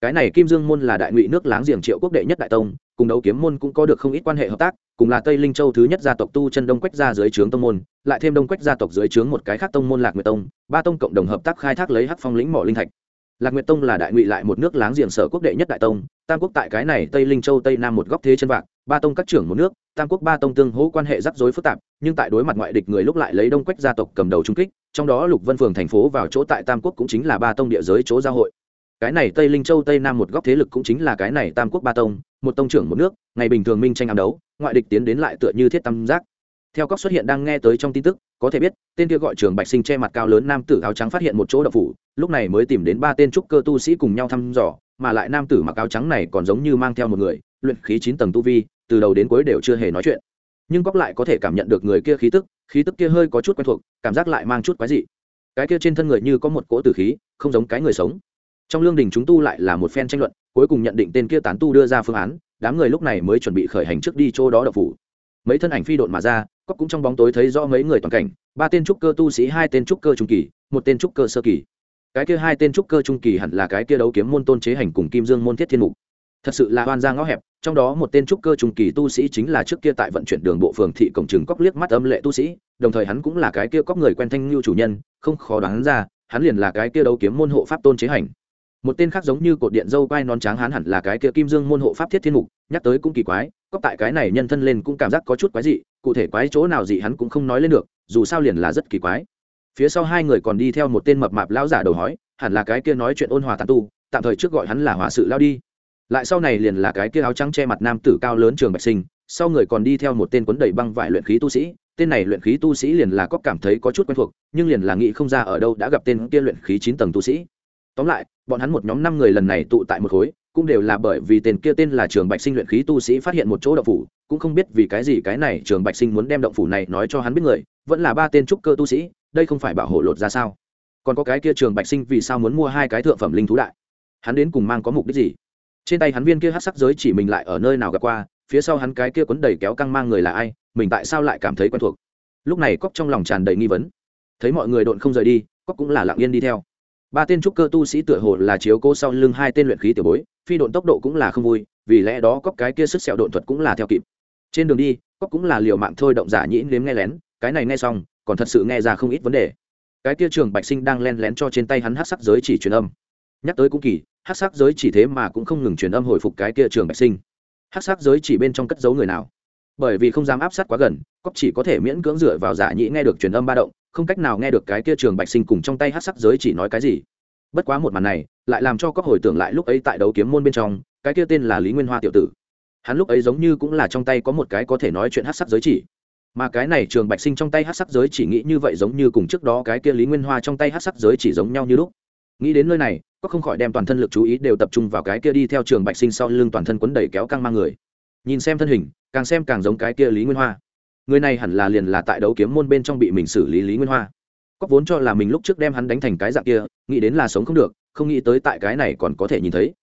Cái này kim dương môn là đại ngụy nước láng giềng triệu quốc đệ nhất đại tông cùng đấu kiếm môn cũng có được không ít quan hệ hợp tác, cùng là tây linh châu thứ nhất gia tộc tu chân đông quách gia dưới trướng tông môn, lại thêm đông quách gia tộc dưới trướng một cái khác tông môn lạc nguyệt tông, ba tông cộng đồng hợp tác khai thác lấy hắc phong lĩnh mỏ linh thạch. Lạc nguyệt tông là đại ngụy lại một nước láng giềng sở quốc đệ nhất đại tông, tam quốc tại cái này tây linh châu tây nam một góc thế chân vạc, ba tông các trưởng một nước, tam quốc ba tông tương hỗ quan hệ rắc rối phức tạp, nhưng tại đối mặt ngoại địch người lúc lại lấy đông quách gia tộc cầm đầu trung kích, trong đó lục vân phường thành phố vào chỗ tại tam quốc cũng chính là ba tông địa giới chỗ giao hội. Cái này tây linh châu tây nam một góc thế lực cũng chính là cái này tam quốc ba tông một tông trưởng một nước, ngày bình thường minh tranh ám đấu, ngoại địch tiến đến lại tựa như thiết tam giác. Theo góc xuất hiện đang nghe tới trong tin tức, có thể biết, tên kia gọi trường bạch sinh che mặt cao lớn nam tử áo trắng phát hiện một chỗ đậu phủ, lúc này mới tìm đến ba tên trúc cơ tu sĩ cùng nhau thăm dò, mà lại nam tử mặc áo trắng này còn giống như mang theo một người, luyện khí chín tầng tu vi, từ đầu đến cuối đều chưa hề nói chuyện. Nhưng góc lại có thể cảm nhận được người kia khí tức khí tức kia hơi có chút quen thuộc, cảm giác lại mang chút quái dị. Cái kia trên thân người như có một cỗ tử khí, không giống cái người sống. Trong lương đình chúng tu lại là một phen tranh luận cuối cùng nhận định tên kia tán tu đưa ra phương án, đám người lúc này mới chuẩn bị khởi hành trước đi chỗ đó đậu phủ. Mấy thân ảnh phi độn mà ra cóc cũng trong bóng tối thấy rõ mấy người toàn cảnh, ba tên trúc cơ tu sĩ, hai tên trúc cơ trung kỳ, một tên trúc cơ sơ kỳ. Cái kia hai tên trúc cơ trung kỳ hẳn là cái kia đấu kiếm môn tôn chế hành cùng kim dương môn thiết thiên mục. Thật sự là oan ra ngõ hẹp, trong đó một tên trúc cơ trung kỳ tu sĩ chính là trước kia tại vận chuyển đường bộ phường thị cổng trường cóc liếc mắt âm lệ tu sĩ, đồng thời hắn cũng là cái kia cóc người quen thanh lưu chủ nhân, không khó đoán ra, hắn liền là cái kia đấu kiếm môn hộ pháp tôn chế hành một tên khác giống như cột điện dâu quai non tráng hán hẳn là cái kia kim dương môn hộ pháp thiết thiên mục, nhắc tới cũng kỳ quái cóc tại cái này nhân thân lên cũng cảm giác có chút quái dị, cụ thể quái chỗ nào gì hắn cũng không nói lên được, dù sao liền là rất kỳ quái. Phía sau hai người còn đi theo một tên mập mạp lão giả đầu hói, hẳn là cái kia nói chuyện ôn hòa tàn tu, tạm thời trước gọi hắn là hòa sự lao đi. Lại sau này liền là cái kia áo trắng che mặt nam tử cao lớn trường bạch sinh, sau người còn đi theo một tên quấn đầy băng vải luyện khí tu sĩ, tên này luyện khí tu sĩ liền là có cảm thấy có chút quen thuộc, nhưng liền là nghĩ không ra ở đâu đã gặp tên kia luyện khí chín tầng tu sĩ tóm lại, bọn hắn một nhóm năm người lần này tụ tại một khối, cũng đều là bởi vì tên kia tên là trường bạch sinh luyện khí tu sĩ phát hiện một chỗ động phủ, cũng không biết vì cái gì cái này trường bạch sinh muốn đem động phủ này nói cho hắn biết người, vẫn là ba tên trúc cơ tu sĩ, đây không phải bảo hộ lột ra sao? Còn có cái kia trường bạch sinh vì sao muốn mua hai cái thượng phẩm linh thú đại? Hắn đến cùng mang có mục đích gì? Trên tay hắn viên kia hát sắc giới chỉ mình lại ở nơi nào gặp qua, phía sau hắn cái kia quấn đầy kéo căng mang người là ai, mình tại sao lại cảm thấy quen thuộc? Lúc này cóc trong lòng tràn đầy nghi vấn. Thấy mọi người độn không rời đi cóc cũng là lặng yên đi theo ba tên trúc cơ tu sĩ tựa hồ là chiếu cố sau lưng hai tên luyện khí tiểu bối, phi độn tốc độ cũng là không vui, vì lẽ đó cóc cái kia sức sẹo độn thuật cũng là theo kịp. Trên đường đi cóc cũng là liều mạng thôi động giả nhĩ nếm nghe lén, cái này nghe xong, còn thật sự nghe ra không ít vấn đề. Cái kia trường bạch sinh đang len lén cho trên tay hắn hát sắc giới chỉ truyền âm. Nhắc tới cũng kỳ, hát sắc giới chỉ thế mà cũng không ngừng truyền âm hồi phục cái kia trường bạch sinh. Hát sắc giới chỉ bên trong cất giấu người nào? Bởi vì không dám áp sát quá gần cóc chỉ có thể miễn cưỡng dựa vào giả nhĩ nghe được truyền âm ba động không cách nào nghe được cái kia trường bạch sinh cùng trong tay hát sắc giới chỉ nói cái gì. Bất quá một màn này, lại làm cho cóc hồi tưởng lại lúc ấy tại đấu kiếm môn bên trong, cái kia tên là lý nguyên hoa tiểu tử. Hắn lúc ấy giống như cũng là trong tay có một cái có thể nói chuyện hát sắc giới chỉ. Mà cái này trường bạch sinh trong tay hát sắc giới chỉ nghĩ như vậy giống như cùng trước đó cái kia lý nguyên hoa trong tay hát sắc giới chỉ giống nhau như lúc. Nghĩ đến nơi này, có không khỏi đem toàn thân lực chú ý đều tập trung vào cái kia đi theo trường bạch sinh sau lưng toàn thân quấn đẩy kéo căng mang người. Nhìn xem thân hình, càng xem càng giống cái kia lý nguyên hoa người này hẳn là liền là tại đấu kiếm môn bên trong bị mình xử lý lý nguyên hoa. Cóc vốn cho là mình lúc trước đem hắn đánh thành cái dạng kia, nghĩ đến là sống không được, không nghĩ tới tại cái này còn có thể nhìn thấy.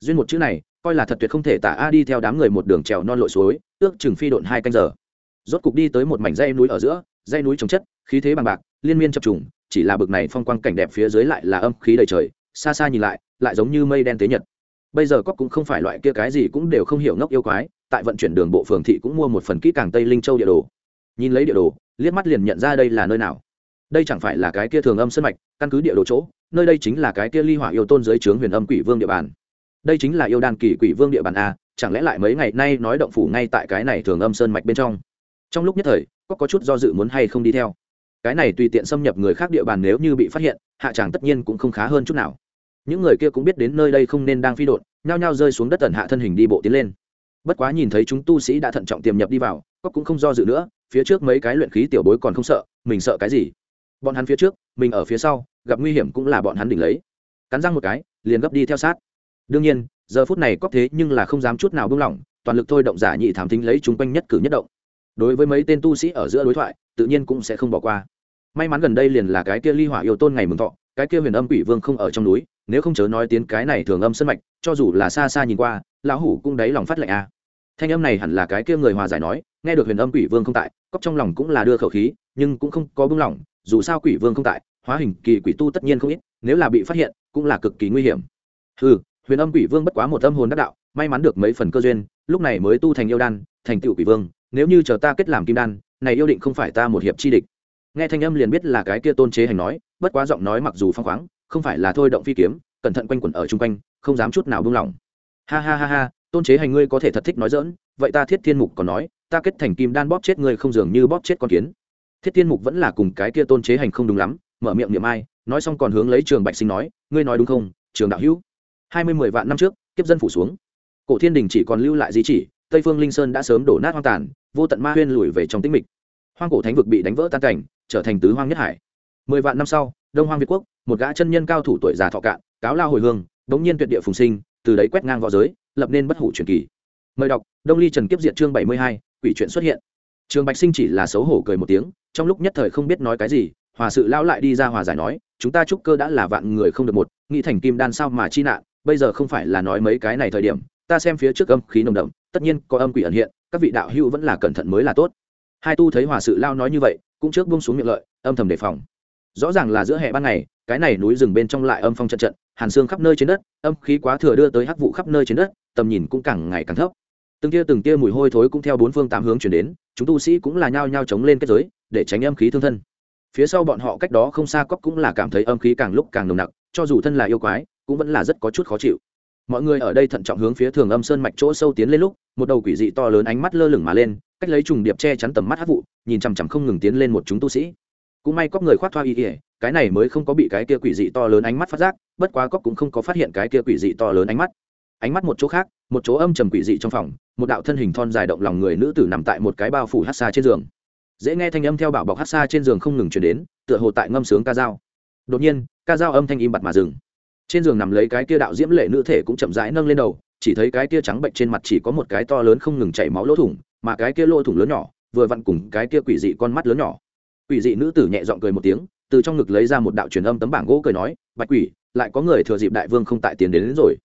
Duyên một chữ này, coi là thật tuyệt không thể tả a đi theo đám người một đường trèo non lội suối, ước chừng phi độn hai canh giờ. Rốt cục đi tới một mảnh dây núi ở giữa dây núi trồng chất, khí thế bằng bạc, liên miên chập trùng, chỉ là bực này phong quang cảnh đẹp phía dưới lại là âm khí đầy trời, xa xa nhìn lại lại giống như mây đen tế nhật. Bây giờ cóc cũng không phải loại kia cái gì cũng đều không hiểu ngốc yêu quái tại vận chuyển đường bộ phường thị cũng mua một phần kỹ càng tây linh châu địa đồ. Nhìn lấy địa đồ, liếc mắt liền nhận ra đây là nơi nào. Đây chẳng phải là cái kia thường âm sân mạch, căn cứ địa đồ chỗ, nơi đây chính là cái kia ly hỏa yêu tôn dưới trướng huyền âm quỷ vương địa bàn. Đây chính là yêu đan kỳ quỷ vương địa bàn a, chẳng lẽ lại mấy ngày nay nói động phủ ngay tại cái này thường âm sơn mạch bên trong? Trong lúc nhất thời, có có chút do dự muốn hay không đi theo. Cái này tùy tiện xâm nhập người khác địa bàn nếu như bị phát hiện, hạ tràng tất nhiên cũng không khá hơn chút nào. Những người kia cũng biết đến nơi đây không nên đang phi đột nhao nhao rơi xuống đất tần hạ thân hình đi bộ tiến lên bất quá nhìn thấy chúng tu sĩ đã thận trọng tiềm nhập đi vào cóc cũng không do dự nữa, phía trước mấy cái luyện khí tiểu bối còn không sợ, mình sợ cái gì? Bọn hắn phía trước, mình ở phía sau, gặp nguy hiểm cũng là bọn hắn đỉnh lấy. Cắn răng một cái, liền gấp đi theo sát. Đương nhiên, giờ phút này cóc thế nhưng là không dám chút nào buông lỏng, toàn lực thôi động giả nhị thám thính lấy chúng quanh nhất cử nhất động. Đối với mấy tên tu sĩ ở giữa đối thoại, tự nhiên cũng sẽ không bỏ qua. May mắn gần đây liền là cái kia ly hỏa yêu tôn ngày mừng thọ, cái kia huyền âm quỷ vương không ở trong núi, nếu không chớ nói tiếng cái này thường âm sân mạch, cho dù là xa xa nhìn qua lão hủ cũng đáy lòng phát lệnh a. Thanh âm này hẳn là cái kia người hòa giải nói, nghe được huyền âm quỷ vương không tại cóc trong lòng cũng là đưa khẩu khí, nhưng cũng không có bưng lỏng dù sao quỷ vương không tại, hóa hình kỳ quỷ tu tất nhiên không ít, nếu là bị phát hiện, cũng là cực kỳ nguy hiểm. Ừ huyền âm quỷ vương bất quá một âm hồn đắc đạo, may mắn được mấy phần cơ duyên, lúc này mới tu thành yêu đan, thành tựu quỷ vương, nếu như chờ ta kết làm kim đan, này yêu định không phải ta một hiệp chi địch. Nghe thanh âm liền biết là cái kia tôn chế hành nói, bất quá giọng nói mặc dù phong khoáng, không phải là thôi động phi kiếm, cẩn thận quanh quẩn ở chung quanh, không dám chút nào buông lỏng ha ha ha ha, tôn chế hành ngươi có thể thật thích nói dỡn vậy ta thiết thiên mục còn nói, ta kết thành kim đan bóp chết ngươi không dường như bóp chết con kiến. Thiết thiên mục vẫn là cùng cái kia tôn chế hành không đúng lắm, mở miệng niệm ai, nói xong còn hướng lấy trường bạch sinh nói, ngươi nói đúng không, trường đạo hữu? Hai mươi mười vạn năm trước, kiếp dân phủ xuống. Cổ thiên đình chỉ còn lưu lại di chỉ, tây phương linh sơn đã sớm đổ nát hoang tàn, vô tận ma huyên lùi về trong tĩnh mịch. Hoang cổ thánh vực bị đánh vỡ tan cảnh, trở thành tứ hoang nhất hải. Mười vạn năm sau, đông hoang việt quốc, một gã chân nhân cao thủ tuổi già thọ cạn, cáo lao hồi hương, đống nhiên tuyệt địa phùng sinh từ đấy quét ngang v õ giới, lập nên bất hủ truyền kỳ. Mời đọc, đông ly trần kiếp diệt chương bảy mươi hai, quỷ chuyện xuất hiện. Trường bạch sinh chỉ là xấu hổ cười một tiếng, trong lúc nhất thời không biết nói cái gì, hòa sự lao lại đi ra hòa giải nói, chúng ta trúc cơ đã là vạn người không được một, nghĩ thành kim đan sao mà chi nạn, bây giờ không phải là nói mấy cái này thời điểm, ta xem phía trước âm khí nồng đậm, tất nhiên có âm quỷ ẩn hiện, các vị đạo hữu vẫn là cẩn thận mới là tốt. Hai tu thấy hòa sự lao nói như vậy, cũng trước buông xuống miệng lợi, âm thầm đề phòng. Rõ ràng là giữa hè ban ngày, cái này núi rừng bên trong lại âm phong trận trận hàn xương khắp nơi trên đất, âm khí quá thừa đưa tới hắc vụ khắp nơi trên đất, tầm nhìn cũng càng ngày càng thấp. Từng tia từng tia mùi hôi thối cũng theo bốn phương tám hướng chuyển đến, chúng tu sĩ cũng là nhao nhao chống lên kết giới, để tránh âm khí thương thân. Phía sau bọn họ cách đó không xa cóc cũng là cảm thấy âm khí càng lúc càng nồng nặc, cho dù thân là yêu quái, cũng vẫn là rất có chút khó chịu. Mọi người ở đây thận trọng hướng phía thường âm sơn mạch chỗ sâu tiến lên lúc, một đầu quỷ dị to lớn ánh mắt lơ lửng mà lên, cách lấy trùng điệp che chắn tầm mắt hát vụ, nhìn chằm chằm không ngừng tiến lên một chúng tu sĩ. Cũng may có người khoác thoa y ỉa cái này mới không có bị cái kia quỷ dị to lớn ánh mắt phát giác, bất quá cóc cũng không có phát hiện cái kia quỷ dị to lớn ánh mắt. Ánh mắt một chỗ khác, một chỗ âm trầm quỷ dị trong phòng, một đạo thân hình thon dài động lòng người nữ tử nằm tại một cái bao phủ hát xa trên giường. Dễ nghe thanh âm theo bảo bọc hát xa trên giường không ngừng chuyển đến, tựa hồ tại ngâm sướng ca dao. Đột nhiên, ca dao âm thanh im bặt mà dừng. Trên giường nằm lấy cái kia đạo diễm lệ nữ thể cũng chậm rãi nâng lên đầu, chỉ thấy cái kia trắng bệnh trên mặt chỉ có một cái to lớn không ngừng chảy máu lỗ thủng, mà cái kia lỗ thủng lớn nhỏ, vừa vặn cùng cái kia quỷ dị con mắt lớn nhỏ. Quỷ dị nữ tử nhẹ giọng cười một tiếng từ trong ngực lấy ra một đạo truyền âm tấm bảng gỗ cười nói bạch quỷ lại có người thừa dịp đại vương không tại tiền đến, đến rồi.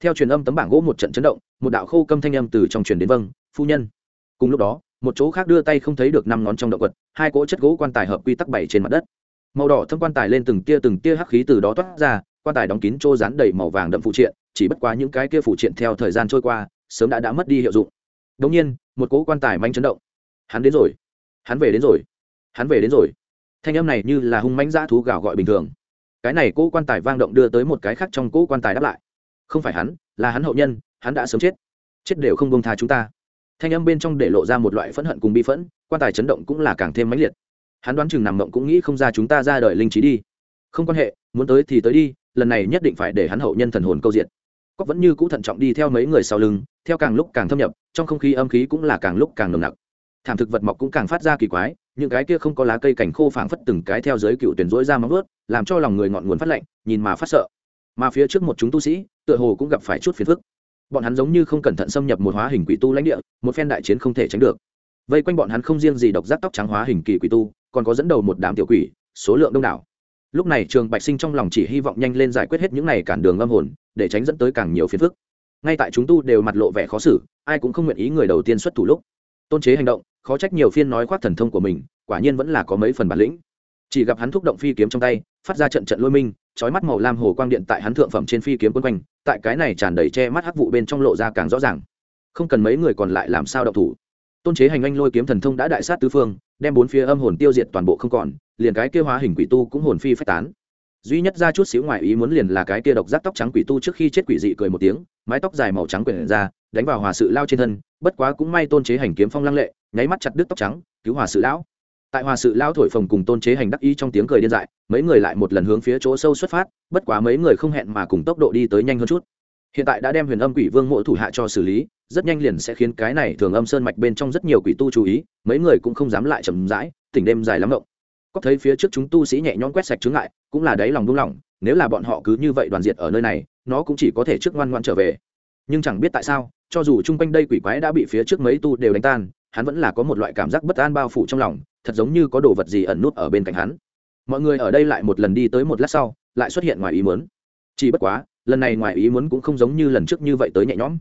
Theo truyền âm tấm bảng gỗ một trận chấn động một đạo khô câm thanh âm từ trong truyền đến vâng phu nhân. Cùng lúc đó một chỗ khác đưa tay không thấy được năm ngón trong động quật hai cỗ chất gỗ quan tài hợp quy tắc bảy trên mặt đất. Màu đỏ thâm quan tài lên từng tia từng tia hắc khí từ đó toát ra quan tài đóng kín trô rán đầy màu vàng đậm phụ triện chỉ bất quá những cái kia phụ triện theo thời gian trôi qua sớm đã đã mất đi hiệu dụng. Đống nhiên một cỗ quan tài manh chấn động. Hắn đến rồi hắn về đến rồi hắn về đến rồi thanh âm này như là hung mãnh dã thú gào gọi bình thường. Cái này cỗ quan tài vang động đưa tới một cái khác trong cỗ quan tài đáp lại. Không phải hắn, là hắn hậu nhân, hắn đã sớm chết. Chết đều không bông tha chúng ta. Thanh âm bên trong để lộ ra một loại phẫn hận cùng bi phẫn, quan tài chấn động cũng là càng thêm mãnh liệt. Hắn đoán chừng nằm mộng cũng nghĩ không ra chúng ta ra đời linh trí đi. Không quan hệ, muốn tới thì tới đi, lần này nhất định phải để hắn hậu nhân thần hồn câu diện cóc vẫn như cũ thận trọng đi theo mấy người sau lưng, theo càng lúc càng thâm nhập, trong không khí âm khí cũng là càng lúc càng nồng nặc thảm thực vật mọc cũng càng phát ra kỳ quái, những cái kia không có lá cây cảnh khô phảng phất từng cái theo giới cựu tuyển rỗi ra móng vớt làm cho lòng người ngọn nguồn phát lạnh, nhìn mà phát sợ. Mà phía trước một chúng tu sĩ, tựa hồ cũng gặp phải chút phiền phức. Bọn hắn giống như không cẩn thận xâm nhập một hóa hình quỷ tu lãnh địa, một phen đại chiến không thể tránh được. Vây quanh bọn hắn không riêng gì độc giác tóc trắng hóa hình kỳ quỷ tu, còn có dẫn đầu một đám tiểu quỷ, số lượng đông đảo. Lúc này trường bạch sinh trong lòng chỉ hy vọng nhanh lên giải quyết hết những này cản đường âm hồn, để tránh dẫn tới càng nhiều phiền phức. Ngay tại chúng tu đều mặt lộ vẻ khó xử, ai cũng không nguyện ý người đầu tiên xuất thủ lúc. Tôn chế hành động khó trách nhiều phiên nói khoác thần thông của mình, quả nhiên vẫn là có mấy phần bản lĩnh. Chỉ gặp hắn thúc động phi kiếm trong tay, phát ra trận trận lôi minh trói mắt màu lam hồ quang điện tại hắn thượng phẩm trên phi kiếm quân quanh, tại cái này tràn đầy che mắt hắc vụ bên trong lộ ra càng rõ ràng. Không cần mấy người còn lại làm sao động thủ. Tôn chế hành anh lôi kiếm thần thông đã đại sát tứ phương, đem bốn phía âm hồn tiêu diệt toàn bộ không còn, liền cái kia hóa hình quỷ tu cũng hồn phi phách tán. Duy nhất ra chút xíu ngoài ý muốn liền là cái kia độc giác tóc trắng quỷ tu trước khi chết quỷ dị cười một tiếng, mái tóc dài màu trắng quyển ra, đánh vào hòa sự lao trên thân, bất quá cũng may tôn chế hành kiếm phong lăng lệ nháy mắt chặt đứt tóc trắng, cứu hòa sự lão. Tại hòa sự lão thổi phồng cùng tôn chế hành đắc ý trong tiếng cười điên dại, mấy người lại một lần hướng phía chỗ sâu xuất phát, bất quá mấy người không hẹn mà cùng tốc độ đi tới nhanh hơn chút. Hiện tại đã đem huyền âm quỷ vương mộ thủ hạ cho xử lý, rất nhanh liền sẽ khiến cái này thường âm sơn mạch bên trong rất nhiều quỷ tu chú ý, mấy người cũng không dám lại chầm rãi, tỉnh đêm dài lắm động có thấy phía trước chúng tu sĩ nhẹ nhõm quét sạch chướng lại cũng là đáy lòng buông lỏng, nếu là bọn họ cứ như vậy đoàn diệt ở nơi này, nó cũng chỉ có thể trước ngoan ngoan trở về. Nhưng chẳng biết tại sao, cho dù chung quanh đây quỷ quái đã bị phía trước mấy tu đều đánh tan hắn vẫn là có một loại cảm giác bất an bao phủ trong lòng, thật giống như có đồ vật gì ẩn nút ở bên cạnh hắn. Mọi người ở đây lại một lần đi tới một lát sau, lại xuất hiện ngoài ý muốn. Chỉ bất quá, lần này ngoài ý muốn cũng không giống như lần trước như vậy tới nhẹ nhõm.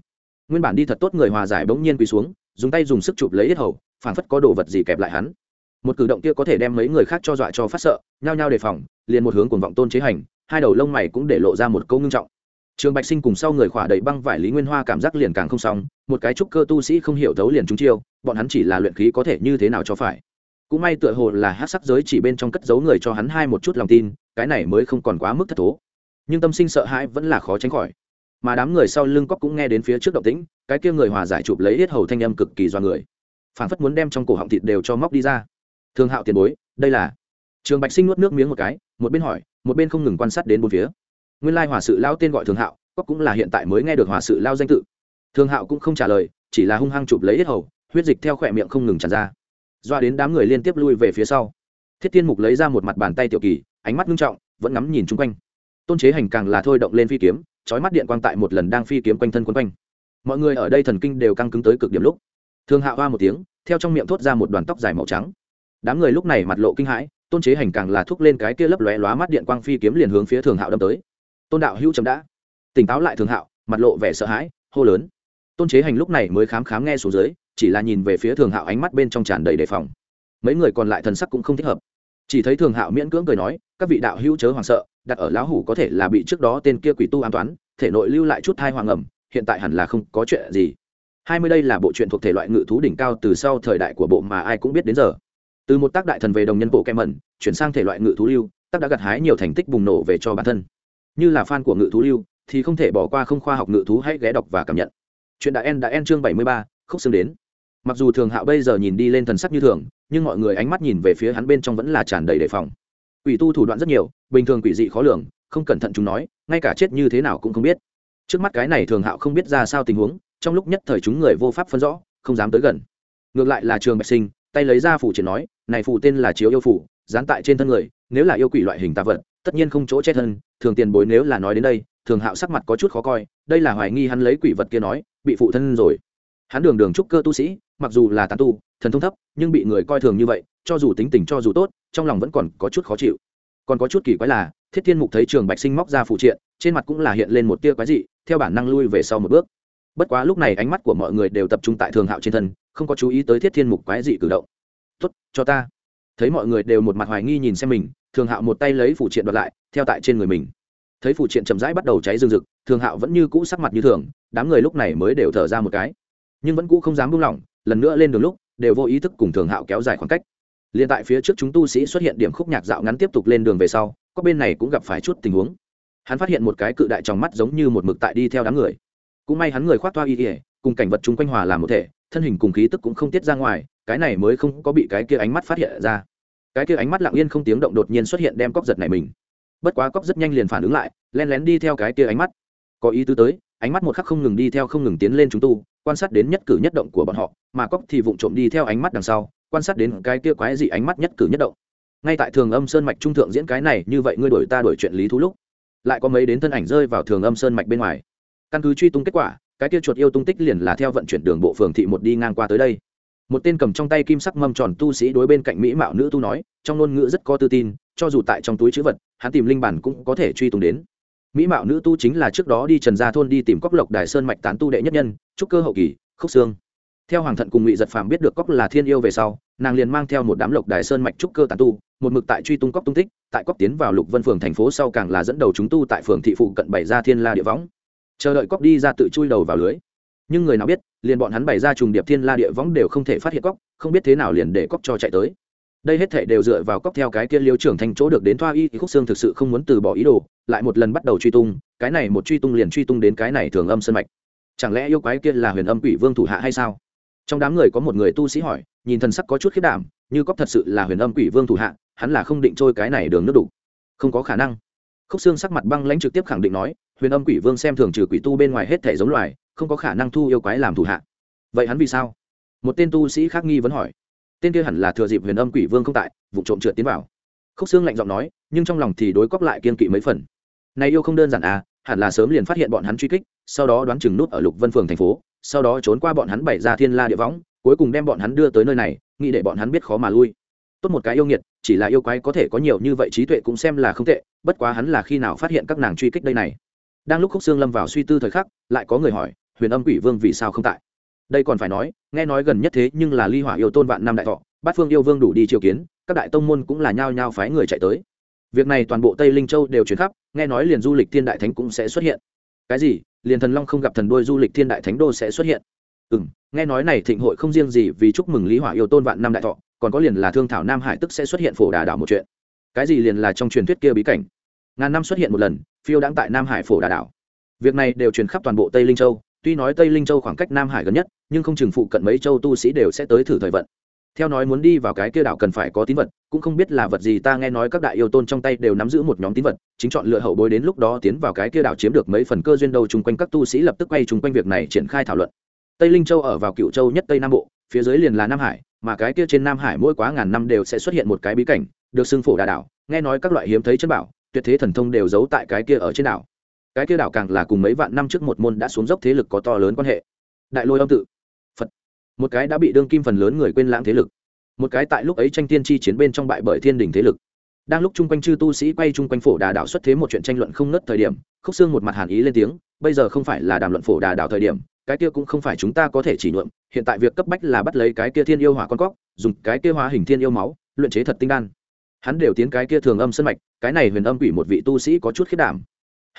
Nguyên bản đi thật tốt người hòa giải bỗng nhiên quỳ xuống, dùng tay dùng sức chụp lấy hết hầu phản phất có đồ vật gì kẹp lại hắn. Một cử động kia có thể đem mấy người khác cho dọa cho phát sợ, nhao nhao đề phòng, liền một hướng cuồng vọng tôn chế hành, hai đầu lông mày cũng để lộ ra một câu ngưng trọng trường bạch sinh cùng sau người khỏa đầy băng vải lý nguyên hoa cảm giác liền càng không xong, một cái trúc cơ tu sĩ không hiểu thấu liền chúng chiêu, bọn hắn chỉ là luyện khí có thể như thế nào cho phải. Cũng may tựa hồ là hát sắc giới chỉ bên trong cất giấu người cho hắn hai một chút lòng tin, cái này mới không còn quá mức thất thố. Nhưng tâm sinh sợ hãi vẫn là khó tránh khỏi. Mà đám người sau lưng cóc cũng nghe đến phía trước động tĩnh, cái kia người hòa giải chụp lấy hết hầu thanh âm cực kỳ do người. Phản phất muốn đem trong cổ họng thịt đều cho móc đi ra. Thương hạo tiền bối, đây là. Trường bạch sinh nuốt nước miếng một cái, một bên hỏi, một bên không ngừng quan sát đến bốn phía nguyên lai hòa sự lao tên gọi thường hạo cóc cũng là hiện tại mới nghe được hòa sự lao danh tự. Thường hạo cũng không trả lời, chỉ là hung hăng chụp lấy hết hầu, huyết dịch theo khỏe miệng không ngừng tràn ra. Doa đến đám người liên tiếp lui về phía sau. Thiết tiên mục lấy ra một mặt bàn tay tiểu kỳ, ánh mắt nghiêm trọng, vẫn ngắm nhìn chung quanh. Tôn chế hành càng là thôi động lên phi kiếm trói mắt điện quang tại một lần đang phi kiếm quanh thân quấn quanh. Mọi người ở đây thần kinh đều căng cứng tới cực điểm lúc. Thường hạ hoa một tiếng, theo trong miệng thốt ra một đoàn tóc dài màu trắng. Đám người lúc này mặt lộ kinh hãi, tôn chế hành càng là thúc lên cái kia lấp lóe lóa mắt điện quang phi kiếm liền hướng phía thường hạo đâm tới tôn đạo hữu chấm đã. Tỉnh táo lại thường hạo, mặt lộ vẻ sợ hãi, hô lớn. Tôn chế hành lúc này mới khám khám nghe xuống dưới, chỉ là nhìn về phía thường hạo ánh mắt bên trong tràn đầy đề phòng. Mấy người còn lại thần sắc cũng không thích hợp. Chỉ thấy thường hạo miễn cưỡng cười nói, các vị đạo hữu chớ hoàng sợ, đặt ở lão hủ có thể là bị trước đó tên kia quỷ tu an toán, thể nội lưu lại chút thai hoàng ẩm, hiện tại hẳn là không có chuyện gì. Hai mươi đây là bộ truyện thuộc thể loại ngự thú đỉnh cao từ sau thời đại của bộ mà ai cũng biết đến giờ. Từ một tác đại thần về đồng nhân bộ kem mẩn, chuyển sang thể loại ngự thú lưu, tác đã gặt hái nhiều thành tích bùng nổ về cho bản thân như là fan của ngự thú lưu, thì không thể bỏ qua không khoa học ngự thú hãy ghé đọc và cảm nhận. Chuyện đã en đã en chương bảy mươi ba, khúc xương đến. Mặc dù thường hạo bây giờ nhìn đi lên thần sắc như thường, nhưng mọi người ánh mắt nhìn về phía hắn bên trong vẫn là tràn đầy đề phòng. Quỷ tu thủ đoạn rất nhiều, bình thường quỷ dị khó lường, không cẩn thận chúng nói, ngay cả chết như thế nào cũng không biết. Trước mắt cái này thường hạo không biết ra sao tình huống, trong lúc nhất thời chúng người vô pháp phân rõ, không dám tới gần. Ngược lại là trường bạch sinh, tay lấy ra phủ triển nói, này phủ tên là chiếu yêu phủ dán tại trên thân người, nếu là yêu quỷ loại hình tạ vật tất nhiên không chỗ chết thân, thường tiền bối nếu là nói đến đây, thường hạo sắc mặt có chút khó coi, đây là hoài nghi hắn lấy quỷ vật kia nói, bị phụ thân rồi. Hắn đường đường trúc cơ tu sĩ, mặc dù là tán tu, thần thông thấp, nhưng bị người coi thường như vậy, cho dù tính tình cho dù tốt, trong lòng vẫn còn có chút khó chịu. Còn có chút kỳ quái là, thiết thiên mục thấy trường bạch sinh móc ra phụ triện, trên mặt cũng là hiện lên một tia quái dị, theo bản năng lui về sau một bước. Bất quá lúc này ánh mắt của mọi người đều tập trung tại thường hạo trên thân, không có chú ý tới thiết thiên mục quái dị cử động. Tốt, cho ta thấy mọi người đều một mặt hoài nghi nhìn xem mình, thường hạo một tay lấy phụ triện đoạt lại, theo tại trên người mình. Thấy phụ triện chậm rãi bắt đầu cháy rừng rực, thường hạo vẫn như cũ sắc mặt như thường, đám người lúc này mới đều thở ra một cái. Nhưng vẫn cũ không dám buông lỏng, lần nữa lên đường lúc, đều vô ý thức cùng thường hạo kéo dài khoảng cách. Liền tại phía trước chúng tu sĩ xuất hiện điểm khúc nhạc dạo ngắn tiếp tục lên đường về sau, có bên này cũng gặp phải chút tình huống. Hắn phát hiện một cái cự đại trong mắt giống như một mực tại đi theo đám người. Cũng may hắn người khoác toa y ỉa cùng cảnh vật chung quanh hòa làm một thể, thân hình cùng khí tức cũng không tiết ra ngoài cái này mới không có bị cái kia ánh mắt phát hiện ra. Cái kia ánh mắt lặng yên không tiếng động đột nhiên xuất hiện đem cóc giật này mình. Bất quá cóc rất nhanh liền phản ứng lại len lén đi theo cái kia ánh mắt. Có ý tứ tới, ánh mắt một khắc không ngừng đi theo không ngừng tiến lên chúng tu, quan sát đến nhất cử nhất động của bọn họ, mà cóc thì vụng trộm đi theo ánh mắt đằng sau, quan sát đến cái kia quái dị ánh mắt nhất cử nhất động. Ngay tại thường âm sơn mạch trung thượng diễn cái này, như vậy ngươi đổi ta đổi chuyện lý thú lúc, lại có mấy đến thân ảnh rơi vào thường âm sơn mạch bên ngoài. Căn cứ truy tung kết quả, cái kia chuột yêu tung tích liền là theo vận chuyển đường bộ phường thị một đi ngang qua tới đây một tên cầm trong tay kim sắc mâm tròn tu sĩ đối bên cạnh mỹ mạo nữ tu nói, trong ngôn ngữ rất có tự tin, cho dù tại trong túi chữ vật, hắn tìm linh bản cũng có thể truy tung đến. Mỹ mạo nữ tu chính là trước đó đi trần gia thôn đi tìm cóc lộc đài sơn mạch tán tu đệ nhất nhân, trúc cơ hậu kỳ, khúc xương theo hoàng thận cùng ngụy giật phàm biết được cóc là thiên yêu về sau, nàng liền mang theo một đám lộc đài sơn mạch trúc cơ tán tu, một mực tại truy tung cóc tung tích, tại cóc tiến vào lục vân phường thành phố sau càng là dẫn đầu chúng tu tại phường thị phụ cận bảy gia thiên la địa võng. Chờ đợi cóc đi ra tự chui đầu vào lưới. Nhưng người nào biết liền bọn hắn bày ra trùng điệp thiên la địa võng đều không thể phát hiện cóc, không biết thế nào liền để cóc cho chạy tới. Đây hết thể đều dựa vào cóc theo cái kia liêu trưởng thành chỗ được đến thoa y khúc xương thực sự không muốn từ bỏ ý đồ, lại một lần bắt đầu truy tung, cái này một truy tung liền truy tung đến cái này thường âm sân mạch. Chẳng lẽ yêu quái kia là huyền âm quỷ vương thủ hạ hay sao? Trong đám người có một người tu sĩ hỏi, nhìn thần sắc có chút khiết đảm, như cóc thật sự là huyền âm quỷ vương thủ hạ, hắn là không định trôi cái này đường nước đủ. Không có khả năng. Khúc xương sắc mặt băng lãnh trực tiếp khẳng định nói, huyền âm quỷ vương xem thường trừ quỷ tu bên ngoài hết thể giống loài không có khả năng thu yêu quái làm thủ hạ. Vậy hắn vì sao? Một tên tu sĩ khác nghi vấn hỏi. Tên kia hẳn là thừa dịp huyền âm quỷ vương không tại, vụ trộm trượt tiến vào. Khúc xương lạnh giọng nói, nhưng trong lòng thì đối cóc lại kiên kỵ mấy phần. Này yêu không đơn giản à hẳn là sớm liền phát hiện bọn hắn truy kích, sau đó đoán chừng nút ở lục vân phường thành phố, sau đó trốn qua bọn hắn bày ra thiên la địa võng, cuối cùng đem bọn hắn đưa tới nơi này, nghĩ để bọn hắn biết khó mà lui. Tốt một cái yêu nghiệt, chỉ là yêu quái có thể có nhiều như vậy trí tuệ cũng xem là không tệ, bất quá hắn là khi nào phát hiện các nàng truy kích đây này? Đang lúc khúc xương lâm vào suy tư thời khắc, lại có người hỏi huyền âm quỷ vương vì sao không tại? Đây còn phải nói, nghe nói gần nhất thế nhưng là ly hỏa yêu tôn vạn năm đại thọ, bát phương yêu vương đủ đi triều kiến, các đại tông môn cũng là nhao nhao phái người chạy tới. Việc này toàn bộ tây linh châu đều chuyển khắp, nghe nói liền du lịch thiên đại thánh cũng sẽ xuất hiện. Cái gì? Liền thần long không gặp thần đôi du lịch thiên đại thánh đô sẽ xuất hiện? Ừ m nghe nói này thịnh hội không riêng gì vì chúc mừng lý hỏa yêu tôn vạn năm đại thọ, còn có liền là thương thảo nam hải tức sẽ xuất hiện phổ đà đảo một chuyện. Cái gì liền là trong truyền thuyết kia bí cảnh? Ngàn năm xuất hiện một lần, phiêu đãng tại nam hải phổ đà đảo. Việc này đều truyền khắp toàn bộ tây linh châu tuy nói tây linh châu khoảng cách nam hải gần nhất, nhưng không chừng phụ cận mấy châu tu sĩ đều sẽ tới thử thời vận. Theo nói muốn đi vào cái kia đảo cần phải có tín vật, cũng không biết là vật gì ta nghe nói các đại yêu tôn trong tay đều nắm giữ một nhóm tín vật, chính chọn lựa hậu bối đến lúc đó tiến vào cái kia đảo chiếm được mấy phần cơ duyên đầu chung quanh các tu sĩ lập tức quay chung quanh việc này triển khai thảo luận. Tây linh châu ở vào cựu châu nhất tây nam bộ, phía dưới liền là nam hải, mà cái kia trên nam hải mỗi quá ngàn năm đều sẽ xuất hiện một cái bí cảnh, được xưng phổ đà đảo, nghe nói các loại hiếm thấy chân bảo, tuyệt thế thần thông đều giấu tại cái kia ở trên đảo cái kia đảo càng là cùng mấy vạn năm trước một môn đã xuống dốc thế lực có to lớn quan hệ. Đại lôi âm tự. Phật. Một cái đã bị đương kim phần lớn người quên lãng thế lực. Một cái tại lúc ấy tranh tiên chi chiến bên trong bại bởi thiên đình thế lực. Đang lúc chung quanh chư tu sĩ quay chung quanh phổ đà đảo xuất thế một chuyện tranh luận không nớt thời điểm, khúc xương một mặt hàn ý lên tiếng, bây giờ không phải là đàm luận phổ đà đảo thời điểm, cái kia cũng không phải chúng ta có thể chỉ nhuộm, hiện tại việc cấp bách là bắt lấy cái kia thiên yêu hỏa con cóc, dùng cái kia hóa hình thiên yêu máu, luyện chế thật tinh đan. Hắn đều tiến cái kia thường âm sân mạch, cái này huyền âm quỷ một vị tu sĩ có chút khiết đảm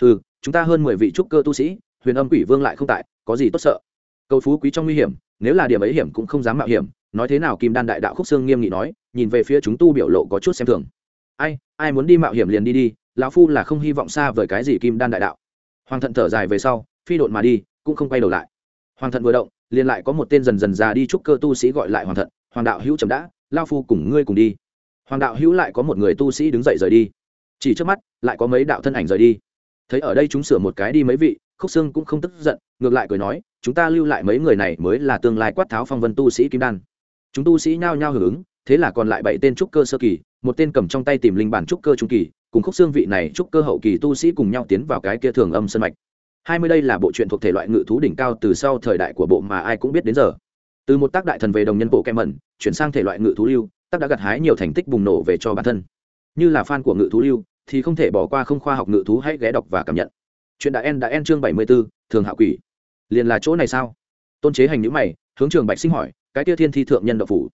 ừ chúng ta hơn mười vị trúc cơ tu sĩ, huyền âm quỷ vương lại không tại, có gì tốt sợ? Cầu phú quý trong nguy hiểm, nếu là điểm ấy hiểm cũng không dám mạo hiểm, nói thế nào kim đan đại đạo khúc sương nghiêm nghị nói, nhìn về phía chúng tu biểu lộ có chút xem thường. Ai ai muốn đi mạo hiểm liền đi đi, lão phu là không hy vọng xa vời cái gì kim đan đại đạo. Hoàng thận thở dài về sau, phi độn mà đi, cũng không quay đầu lại. Hoàng thận vừa động, liền lại có một tên dần dần già đi trúc cơ tu sĩ gọi lại hoàng thận, hoàng đạo hữu chậm đã lao phu cùng ngươi cùng đi. Hoàng đạo hữu lại có một người tu sĩ đứng dậy rời đi. Chỉ trước mắt, lại có mấy đạo thân ảnh rời đi thấy ở đây chúng sửa một cái đi mấy vị, khúc sương cũng không tức giận, ngược lại cười nói, chúng ta lưu lại mấy người này mới là tương lai quát tháo phong vân tu sĩ kim đan. Chúng tu sĩ nhao nhao hưởng ứng, thế là còn lại bảy tên trúc cơ sơ kỳ, một tên cầm trong tay tìm linh bản trúc cơ trung kỳ, cùng khúc xương vị này trúc cơ hậu kỳ tu sĩ cùng nhau tiến vào cái kia thường âm sân mạch. Hai mươi đây là bộ truyện thuộc thể loại ngự thú đỉnh cao từ sau thời đại của bộ mà ai cũng biết đến giờ. Từ một tác đại thần về đồng nhân bộ kem mẩn, chuyển sang thể loại ngự thú lưu, tác đã gặt hái nhiều thành tích bùng nổ về cho bản thân. Như là fan của ngự thú lưu thì không thể bỏ qua không khoa học ngự thú hãy ghé đọc và cảm nhận. Chuyện đã en đã en chương bảy mươi 74, thường hạ quỷ. Liền là chỗ này sao? Tôn chế hành nhữ mày hướng trường bạch sinh hỏi cái tia thiên thi thượng nhân độc phủ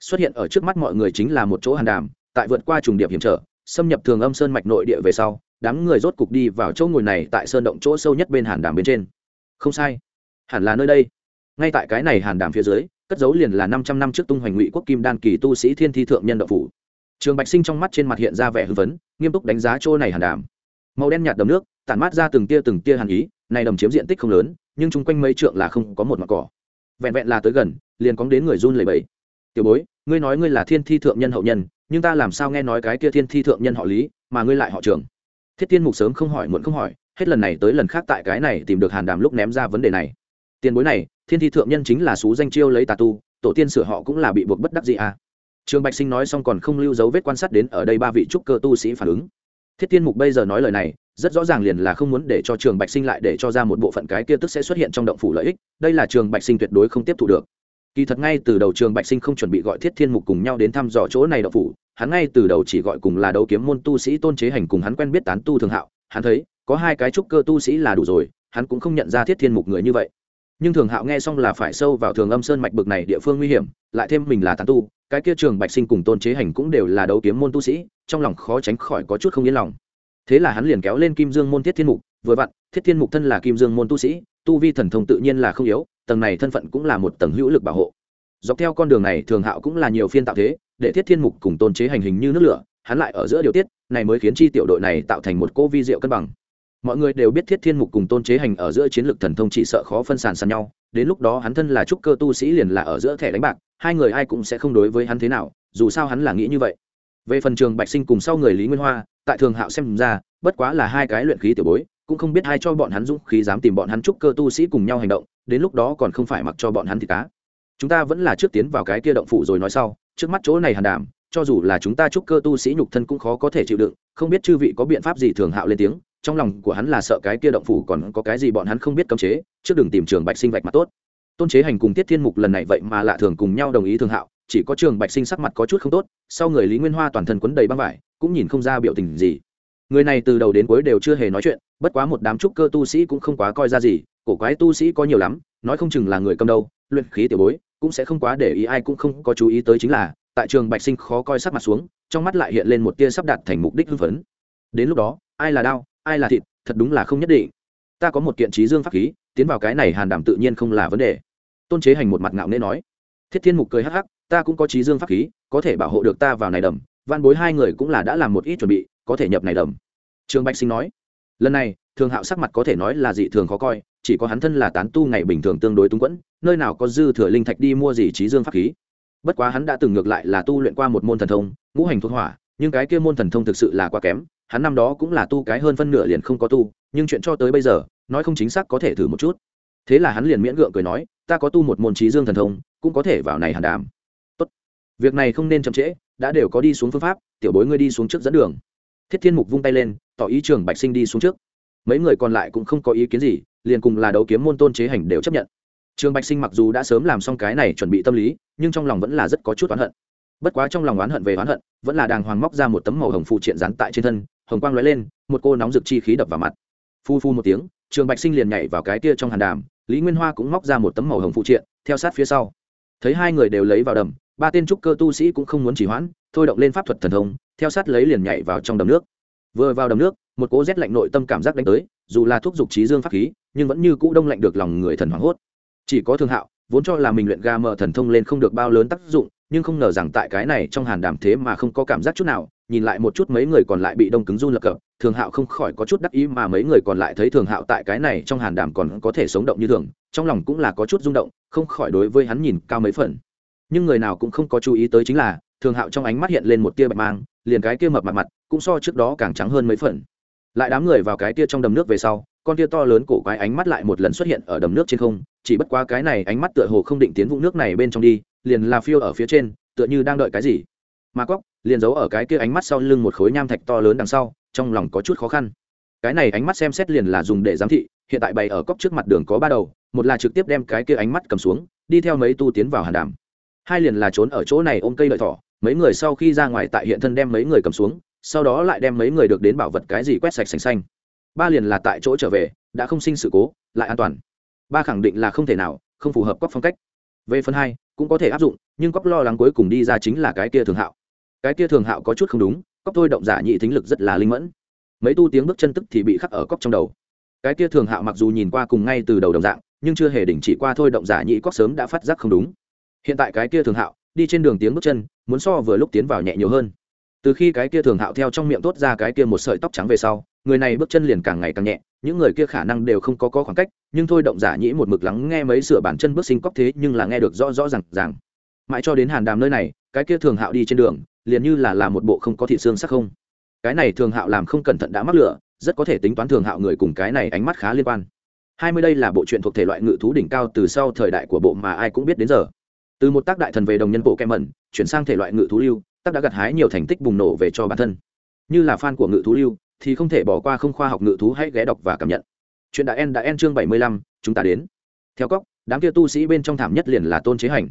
xuất hiện ở trước mắt mọi người chính là một chỗ hàn đàm tại vượt qua trùng điệp hiểm trở xâm nhập thường âm sơn mạch nội địa về sau đám người rốt cục đi vào chỗ ngồi này tại sơn động chỗ sâu nhất bên hàn đàm bên trên. Không sai. Hẳn là nơi đây. Ngay tại cái này hàn đàm phía dưới cất dấu liền là năm trăm năm trước tung hoành ngụy quốc kim đan kỳ tu sĩ thiên thi thượng nhân độc phủ trường bạch sinh trong mắt trên mặt hiện ra vẻ hư vấn nghiêm túc đánh giá chỗ này hàn đàm. Màu đen nhạt đầm nước, tản mát ra từng tia từng tia hàn ý, này đầm chiếm diện tích không lớn, nhưng chung quanh mấy trượng là không có một mặt cỏ. Vẹn vẹn là tới gần, liền cóng đến người run lẩy bẩy. Tiểu bối, ngươi nói ngươi là thiên thi thượng nhân hậu nhân, nhưng ta làm sao nghe nói cái kia thiên thi thượng nhân họ lý, mà ngươi lại họ trường? Thiết tiên mục sớm không hỏi muộn không hỏi, hết lần này tới lần khác tại cái này tìm được hàn đàm lúc ném ra vấn đề này. Tiền bối này, thiên thi thượng nhân chính là xú danh chiêu lấy tà tu, tổ tiên sửa họ cũng là bị buộc bất đắc gì à? Trường bạch sinh nói xong còn không lưu dấu vết quan sát đến ở đây ba vị trúc cơ tu sĩ phản ứng. Thiết tiên mục bây giờ nói lời này, rất rõ ràng liền là không muốn để cho trường bạch sinh lại để cho ra một bộ phận cái kia tức sẽ xuất hiện trong động phủ lợi ích, đây là trường bạch sinh tuyệt đối không tiếp thu được. Kỳ thật ngay từ đầu trường bạch sinh không chuẩn bị gọi thiết thiên mục cùng nhau đến thăm dò chỗ này động phủ, hắn ngay từ đầu chỉ gọi cùng là đấu kiếm môn tu sĩ tôn chế hành cùng hắn quen biết tán tu thường hạo, hắn thấy, có hai cái trúc cơ tu sĩ là đủ rồi, hắn cũng không nhận ra thiết thiên mục người như vậy. Nhưng thường hạo nghe xong là phải sâu vào thường âm sơn mạch bực này địa phương nguy hiểm, lại thêm mình là tán tu cái kia trường bạch sinh cùng tôn chế hành cũng đều là đấu kiếm môn tu sĩ, trong lòng khó tránh khỏi có chút không yên lòng. Thế là hắn liền kéo lên kim dương môn thiết thiên mục, vừa vặn, thiết thiên mục thân là kim dương môn tu sĩ, tu vi thần thông tự nhiên là không yếu, tầng này thân phận cũng là một tầng hữu lực bảo hộ. Dọc theo con đường này, thường hạo cũng là nhiều phiên tạo thế, để thiết thiên mục cùng tôn chế hành hình như nước lửa, hắn lại ở giữa điều tiết, này mới khiến chi tiểu đội này tạo thành một cô vi diệu cân bằng. Mọi người đều biết thiết thiên mục cùng tôn chế hành ở giữa chiến lược thần thông chỉ sợ khó phân sản sàn nhau đến lúc đó hắn thân là trúc cơ tu sĩ liền là ở giữa thẻ đánh bạc, hai người ai cũng sẽ không đối với hắn thế nào, dù sao hắn là nghĩ như vậy. Về phần trường bạch sinh cùng sau người lý nguyên hoa, tại thường hạo xem ra, bất quá là hai cái luyện khí tiểu bối, cũng không biết ai cho bọn hắn dũng khí dám tìm bọn hắn trúc cơ tu sĩ cùng nhau hành động, đến lúc đó còn không phải mặc cho bọn hắn thì cá. Chúng ta vẫn là trước tiến vào cái kia động phủ rồi nói sau, trước mắt chỗ này hàn đảm, cho dù là chúng ta trúc cơ tu sĩ nhục thân cũng khó có thể chịu đựng, không biết chư vị có biện pháp gì thường hạo lên tiếng trong lòng của hắn là sợ cái kia động phủ còn có cái gì bọn hắn không biết cấm chế, trước đừng tìm trường bạch sinh vạch mặt tốt. Tôn chế hành cùng tiết thiên mục lần này vậy mà lạ thường cùng nhau đồng ý thường hạo, chỉ có trường bạch sinh sắc mặt có chút không tốt, sau người lý nguyên hoa toàn thân quấn đầy băng vải, cũng nhìn không ra biểu tình gì. Người này từ đầu đến cuối đều chưa hề nói chuyện, bất quá một đám trúc cơ tu sĩ cũng không quá coi ra gì, cổ quái tu sĩ có nhiều lắm, nói không chừng là người cầm đâu luyện khí tiểu bối, cũng sẽ không quá để ý, ai cũng không có chú ý tới chính là, tại trường bạch sinh khó coi sắc mặt xuống, trong mắt lại hiện lên một tia sắp đặt thành mục đích hưng phấn. Đến lúc đó, ai là đao ai là thịt, thật đúng là không nhất định. Ta có một kiện trí dương pháp khí, tiến vào cái này hàn đảm tự nhiên không là vấn đề. Tôn chế hành một mặt ngạo nghễ nói. Thiết thiên mục cười hắc hắc, ta cũng có trí dương pháp khí, có thể bảo hộ được ta vào này đầm. Văn bối hai người cũng là đã làm một ít chuẩn bị, có thể nhập này đầm. Trương bạch sinh nói. Lần này, thường hạo sắc mặt có thể nói là dị thường khó coi, chỉ có hắn thân là tán tu ngày bình thường tương đối túng quẫn, nơi nào có dư thừa linh thạch đi mua gì trí dương pháp khí. Bất quá hắn đã từng ngược lại là tu luyện qua một môn thần thông, ngũ hành thuộc hỏa nhưng cái kia môn thần thông thực sự là quá kém, hắn năm đó cũng là tu cái hơn phân nửa liền không có tu, nhưng chuyện cho tới bây giờ, nói không chính xác có thể thử một chút. Thế là hắn liền miễn gượng cười nói, ta có tu một môn trí dương thần thông, cũng có thể vào này hàn đàm. Tốt. Việc này không nên chậm trễ, đã đều có đi xuống phương pháp, tiểu bối ngươi đi xuống trước dẫn đường. Thiết thiên mục vung tay lên, tỏ ý trường bạch sinh đi xuống trước. Mấy người còn lại cũng không có ý kiến gì, liền cùng là đấu kiếm môn tôn chế hành đều chấp nhận. Trường bạch sinh mặc dù đã sớm làm xong cái này chuẩn bị tâm lý, nhưng trong lòng vẫn là rất có chút oán hận bất quá trong lòng oán hận về oán hận, vẫn là đàng hoàng móc ra một tấm màu hồng phụ triện rán tại trên thân, hồng quang lóe lên, một cô nóng rực chi khí đập vào mặt. Phu phu một tiếng, trường bạch sinh liền nhảy vào cái tia trong hàn đàm, lý nguyên hoa cũng móc ra một tấm màu hồng phụ triện, theo sát phía sau. Thấy hai người đều lấy vào đầm, ba tên trúc cơ tu sĩ cũng không muốn chỉ hoãn, thôi động lên pháp thuật thần thông, theo sát lấy liền nhảy vào trong đầm nước. Vừa vào đầm nước, một cỗ rét lạnh nội tâm cảm giác đánh tới, dù là thuốc dục trí dương pháp khí, nhưng vẫn như cũ đông lạnh được lòng người thần hoảng hốt. Chỉ có thương hạo, vốn cho là mình luyện ga mở thần thông lên không được bao lớn tác dụng nhưng không ngờ rằng tại cái này trong hàn đàm thế mà không có cảm giác chút nào, nhìn lại một chút mấy người còn lại bị đông cứng run lập cập, thường hạo không khỏi có chút đắc ý mà mấy người còn lại thấy thường hạo tại cái này trong hàn đàm còn có thể sống động như thường, trong lòng cũng là có chút rung động, không khỏi đối với hắn nhìn cao mấy phần. Nhưng người nào cũng không có chú ý tới chính là, thường hạo trong ánh mắt hiện lên một tia bạch mang, liền cái kia mập mặt mặt cũng so trước đó càng trắng hơn mấy phần. Lại đám người vào cái tia trong đầm nước về sau, con tia to lớn cổ quái ánh mắt lại một lần xuất hiện ở đầm nước trên không, chỉ bất quá cái này ánh mắt tựa hồ không định tiến vũng nước này bên trong đi liền là phiêu ở phía trên, tựa như đang đợi cái gì. Mà cóc liền giấu ở cái kia ánh mắt sau lưng một khối nham thạch to lớn đằng sau, trong lòng có chút khó khăn. Cái này ánh mắt xem xét liền là dùng để giám thị, hiện tại bày ở cóc trước mặt đường có ba đầu, một là trực tiếp đem cái kia ánh mắt cầm xuống, đi theo mấy tu tiến vào hàn đàm. Hai liền là trốn ở chỗ này ôm cây lợi thỏ, mấy người sau khi ra ngoài tại hiện thân đem mấy người cầm xuống, sau đó lại đem mấy người được đến bảo vật cái gì quét sạch sành xanh. Ba liền là tại chỗ trở về, đã không sinh sự cố, lại an toàn. Ba khẳng định là không thể nào, không phù hợp cóc phong cách. Về phần hai cũng có thể áp dụng, nhưng cóc lo lắng cuối cùng đi ra chính là cái kia thường hạo. Cái kia thường hạo có chút không đúng, cóc thôi động giả nhị thính lực rất là linh mẫn. Mấy tu tiếng bước chân tức thì bị khắc ở cóc trong đầu. Cái kia thường hạo mặc dù nhìn qua cùng ngay từ đầu đồng dạng, nhưng chưa hề đình chỉ qua thôi động giả nhị cóc sớm đã phát giác không đúng. Hiện tại cái kia thường hạo, đi trên đường tiếng bước chân, muốn so vừa lúc tiến vào nhẹ nhiều hơn. Từ khi cái kia thường hạo theo trong miệng tốt ra cái kia một sợi tóc trắng về sau người này bước chân liền càng ngày càng nhẹ những người kia khả năng đều không có, có khoảng cách nhưng thôi động giả nhĩ một mực lắng nghe mấy sửa bản chân bước sinh cóc thế nhưng là nghe được rõ rõ r à n g rằng mãi cho đến hàn đàm nơi này cái kia thường hạo đi trên đường liền như là làm một bộ không có thị xương sắc không. Cái này thường hạo làm không cẩn thận đã mắc lửa rất có thể tính toán thường hạo người cùng cái này ánh mắt khá liên quan. Hai mươi đây là bộ truyện thuộc thể loại ngự thú đỉnh cao từ sau thời đại của bộ mà ai cũng biết đến giờ. Từ một tác đại thần về đồng nhân bộ kem mẩn chuyển sang thể loại ngự thú lưu tác đã gặt hái nhiều thành tích bùng nổ về cho bản thân. Như là fan của ngự thú lưu thì không thể bỏ qua không khoa học ngự thú, hãy ghé đọc và cảm nhận. Chuyện đã en đã en chương bảy mươi lăm, chúng ta đến. Theo cóc đám kia tu sĩ bên trong thảm nhất liền là tôn chế hành.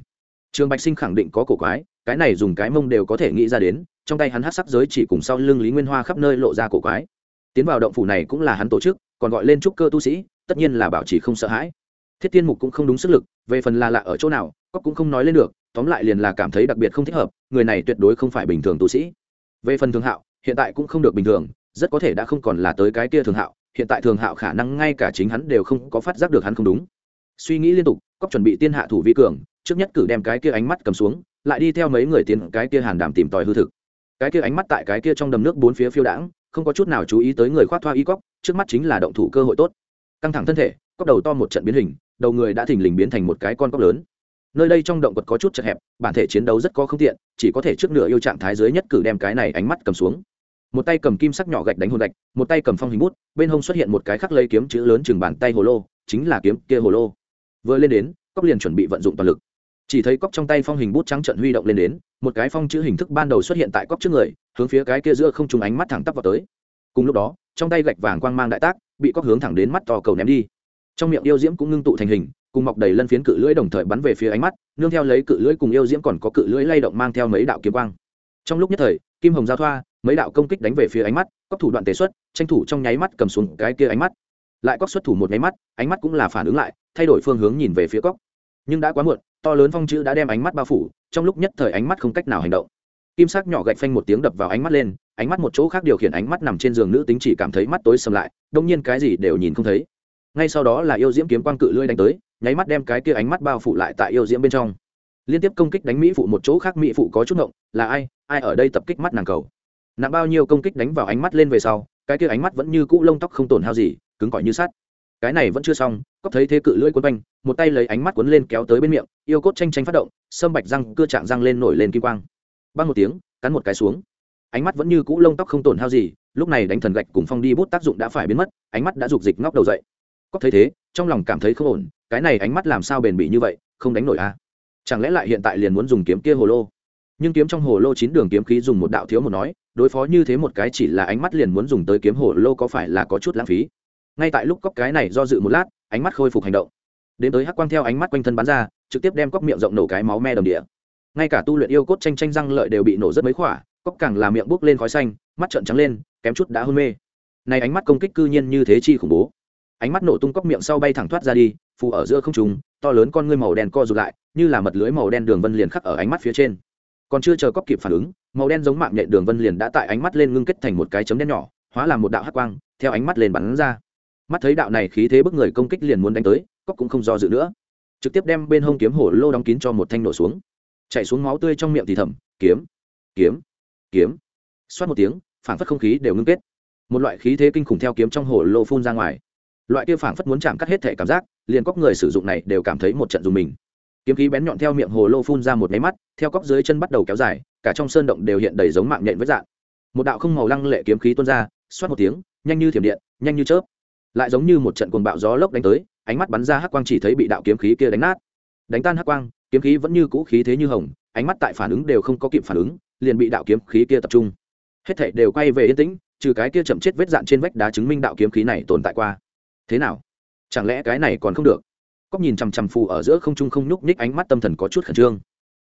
Trường bạch sinh khẳng định có cổ quái, cái này dùng cái mông đều có thể nghĩ ra đến, trong tay hắn hát sắc giới chỉ cùng sau lưng lý nguyên hoa khắp nơi lộ ra cổ quái. Tiến vào động phủ này cũng là hắn tổ chức, còn gọi lên trúc cơ tu sĩ, tất nhiên là bảo trì không sợ hãi. Thiết tiên mục cũng không đúng sức lực, về phần là lạ ở chỗ nào cóc cũng không nói lên được, tóm lại liền là cảm thấy đặc biệt không thích hợp, người này tuyệt đối không phải bình thường tu sĩ. Về phần thường hạo, hiện tại cũng không được bình thường rất có thể đã không còn là tới cái kia thường hạo, hiện tại thường hạo khả năng ngay cả chính hắn đều không có phát giác được hắn không đúng. Suy nghĩ liên tục cóc chuẩn bị tiên hạ thủ vi cường, trước nhất cử đem cái kia ánh mắt cầm xuống, lại đi theo mấy người tiến cái kia hàn đảm tìm tòi hư thực. Cái kia ánh mắt tại cái kia trong đầm nước bốn phía phiêu đãng, không có chút nào chú ý tới người khoác thoa y cóc trước mắt chính là động thủ cơ hội tốt. Căng thẳng thân thể cóc đầu to một trận biến hình, đầu người đã thình lình biến thành một cái con cóc lớn. Nơi đây trong động vật có chút chật hẹp, bản thể chiến đấu rất có không tiện, chỉ có thể trước nửa yêu trạng thái dưới nhất cử đem cái này ánh mắt cầm xuống một tay cầm kim sắc nhỏ gạch đánh hồn gạch, một tay cầm phong hình bút, bên hông xuất hiện một cái khắc lấy kiếm chữ lớn chừng bàn tay hồ lô, chính là kiếm kia hồ lô. Vừa lên đến cóc liền chuẩn bị vận dụng toàn lực. Chỉ thấy cóc trong tay phong hình bút trắng trận huy động lên đến, một cái phong chữ hình thức ban đầu xuất hiện tại cóc trước người, hướng phía cái kia giữa không trùng ánh mắt thẳng tắp vào tới. Cùng lúc đó, trong tay gạch vàng quang mang đại tác, bị cóc hướng thẳng đến mắt to cầu ném đi. Trong miệng yêu diễm cũng ngưng tụ thành hình, cùng mọc đầy lân phiến cự lưỡi đồng thời bắn về phía ánh mắt, nương theo lấy cự lưỡi cùng yêu diễm còn có cự lưỡi lay động mang theo mấy đạo kiếm quang. Trong lúc nhất thời, kim hồng giao thoa mấy đạo công kích đánh về phía ánh mắt cóc thủ đoạn tế xuất, tranh thủ trong nháy mắt cầm xuống cái kia ánh mắt. Lại cóc xuất thủ một nháy mắt, ánh mắt cũng là phản ứng lại, thay đổi phương hướng nhìn về phía cóc nhưng đã quá muộn, to lớn phong chữ đã đem ánh mắt bao phủ, trong lúc nhất thời ánh mắt không cách nào hành động. Kim sắc nhỏ gạch phanh một tiếng đập vào ánh mắt lên, ánh mắt một chỗ khác điều khiển ánh mắt nằm trên giường nữ tính chỉ cảm thấy mắt tối sầm lại, đông nhiên cái gì đều nhìn không thấy. Ngay sau đó là yêu diễm kiếm quang cự lưỡi đánh tới, nháy mắt đem cái kia ánh mắt bao phủ lại tại yêu diễm bên trong. Liên tiếp công kích đánh mỹ phụ một chỗ khác, mỹ phụ có chút ngộng, là ai? Ai ở đây tập kích mắt nàng cầu? Nặng bao nhiêu công kích đánh vào ánh mắt lên về sau, cái kia ánh mắt vẫn như cũ lông tóc không tổn hao gì, cứng cỏi như sắt. Cái này vẫn chưa xong cóc thấy thế cự lưỡi quấn quanh, một tay lấy ánh mắt quấn lên kéo tới bên miệng, yêu cốt tranh tranh phát động, sâm bạch răng, cưa trạng răng lên nổi lên kim quang. Băng một tiếng, cắn một cái xuống. Ánh mắt vẫn như cũ lông tóc không tổn hao gì, lúc này đánh thần gạch cùng phong đi bút tác dụng đã phải biến mất, ánh mắt đã rục dịch ngóc đầu dậy. Cóc thấy thế, trong lòng cảm thấy không ổn, cái này ánh mắt làm sao bền bỉ như vậy, không đánh nổi à? chẳng lẽ lại hiện tại liền muốn dùng kiếm kia hồ lô? Nhưng kiếm trong hồ lô chín đường kiếm khí dùng một đạo thiếu một nói, đối phó như thế một cái chỉ là ánh mắt liền muốn dùng tới kiếm hồ lô có phải là có chút lãng phí? Ngay tại lúc cóc cái này do dự một lát, ánh mắt khôi phục hành động. Đến tới hắc quang theo ánh mắt quanh thân bắn ra, trực tiếp đem cóc miệng rộng nổ cái máu me đầm địa. Ngay cả tu luyện yêu cốt tranh tranh răng lợi đều bị nổ rất mấy khỏa cóc càng làm miệng bốc lên khói xanh, mắt trợn trắng lên, kém chút đã hôn mê. Này ánh mắt công kích cư nhiên như thế chi khủng bố. Ánh mắt nổ tung cóc miệng sau bay thẳng thoát ra đi, phù ở giữa không trùng to lớn con ngươi màu đen co rụt lại, như là mật lưới màu đen đường vân liền khắc ở ánh mắt phía trên còn chưa chờ cóp kịp phản ứng, màu đen giống mạng nhện đường vân liền đã tại ánh mắt lên ngưng kết thành một cái chấm đen nhỏ, hóa làm một đạo hắc quang, theo ánh mắt lên bắn ra. Mắt thấy đạo này khí thế bức người công kích liền muốn đánh tới cóp cũng không do dự nữa. Trực tiếp đem bên hông kiếm hổ lô đóng kín cho một thanh nổ xuống. Chạy xuống máu tươi trong miệng thì thầm, kiếm kiếm kiếm. Xoát một tiếng, phản phất không khí đều ngưng kết. Một loại khí thế kinh khủng theo kiếm trong hổ lô phun ra ngoài. Loại kia phản phất muốn chạm cắt hết thể cảm giác, liền cóc người sử dụng này đều cảm thấy một trận dùng mình kiếm khí bén nhọn theo miệng hồ lô phun ra một máy mắt, theo cóc dưới chân bắt đầu kéo dài, cả trong sơn động đều hiện đầy giống mạng nhện với dạng. Một đạo không màu lăng lệ kiếm khí tuôn ra, xoát một tiếng, nhanh như thiểm điện, nhanh như chớp. Lại giống như một trận cuồng bạo gió lốc đánh tới, ánh mắt bắn ra hắc quang chỉ thấy bị đạo kiếm khí kia đánh nát. Đánh tan hắc quang, kiếm khí vẫn như cũ khí thế như hồng, ánh mắt tại phản ứng đều không có kịp phản ứng, liền bị đạo kiếm khí kia tập trung. Hết thảy đều quay về yên tĩnh, trừ cái kia chậm chết vết dạn trên vách đá chứng minh đạo kiếm khí này tồn tại qua. Thế nào? Chẳng lẽ cái này còn không được? Cóc nhìn chằm chằm phù ở giữa không trung không nhúc nhích, ánh mắt tâm thần có chút khẩn trương.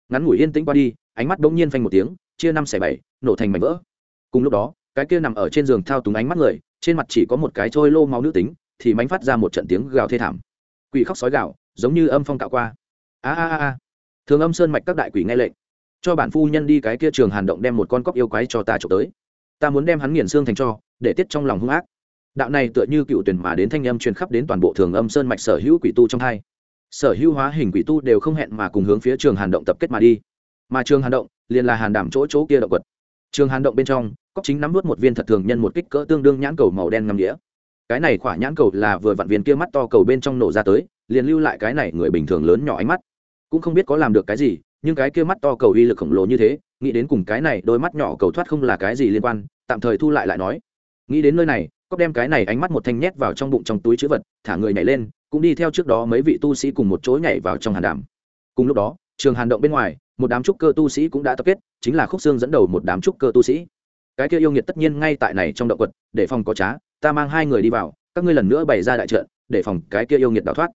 Ngắn ngủi yên tĩnh qua đi, ánh mắt bỗng nhiên phanh một tiếng, chia năm xẻ bảy, nổ thành mảnh vỡ. Cùng lúc đó, cái kia nằm ở trên giường thao túng ánh mắt người, trên mặt chỉ có một cái trôi lô máu nữ tính, thì mánh phát ra một trận tiếng gào thê thảm. Quỷ khóc sói gạo giống như âm phong cạo qua. A a a. Thường âm sơn mạch các đại quỷ nghe lệnh, cho bản phu nhân đi cái kia trường hàn động đem một con cóc yêu quái cho ta trộm tới. Ta muốn đem hắn nghiền xương thành cho, để tiết trong lòng hung ác đạo này tựa như cựu tuyển mà đến thanh âm truyền khắp đến toàn bộ thường âm sơn mạch sở hữu quỷ tu trong hai. Sở hữu hóa hình quỷ tu đều không hẹn mà cùng hướng phía trường hàn động tập kết mà đi. Mà trường hàn động liền là hàn đảm chỗ chỗ kia động quật trường hàn động bên trong cóc chính nắm nuốt một viên thật thường nhân một kích cỡ tương đương nhãn cầu màu đen ngầm đĩa cái này khỏa nhãn cầu là vừa vặn viên kia mắt to cầu bên trong nổ ra tới, liền lưu lại cái này người bình thường lớn nhỏ ánh mắt. Cũng không biết có làm được cái gì, nhưng cái kia mắt to cầu uy lực khổng lồ như thế, nghĩ đến cùng cái này đôi mắt nhỏ cầu thoát không là cái gì liên quan, tạm thời thu lại lại nói. Nghĩ đến nơi này cóc đem cái này ánh mắt một thanh nhét vào trong bụng trong túi chữ vật, thả người nhảy lên, cũng đi theo trước đó mấy vị tu sĩ cùng một chỗ nhảy vào trong hàn đàm. Cùng lúc đó, trường hàn động bên ngoài, một đám trúc cơ tu sĩ cũng đã tập kết, chính là khúc xương dẫn đầu một đám trúc cơ tu sĩ. Cái kia yêu nghiệt tất nhiên ngay tại này trong động quật, để phòng có trá, ta mang hai người đi vào, các ngươi lần nữa bày ra đại trận, để phòng cái kia yêu nghiệt đào thoát.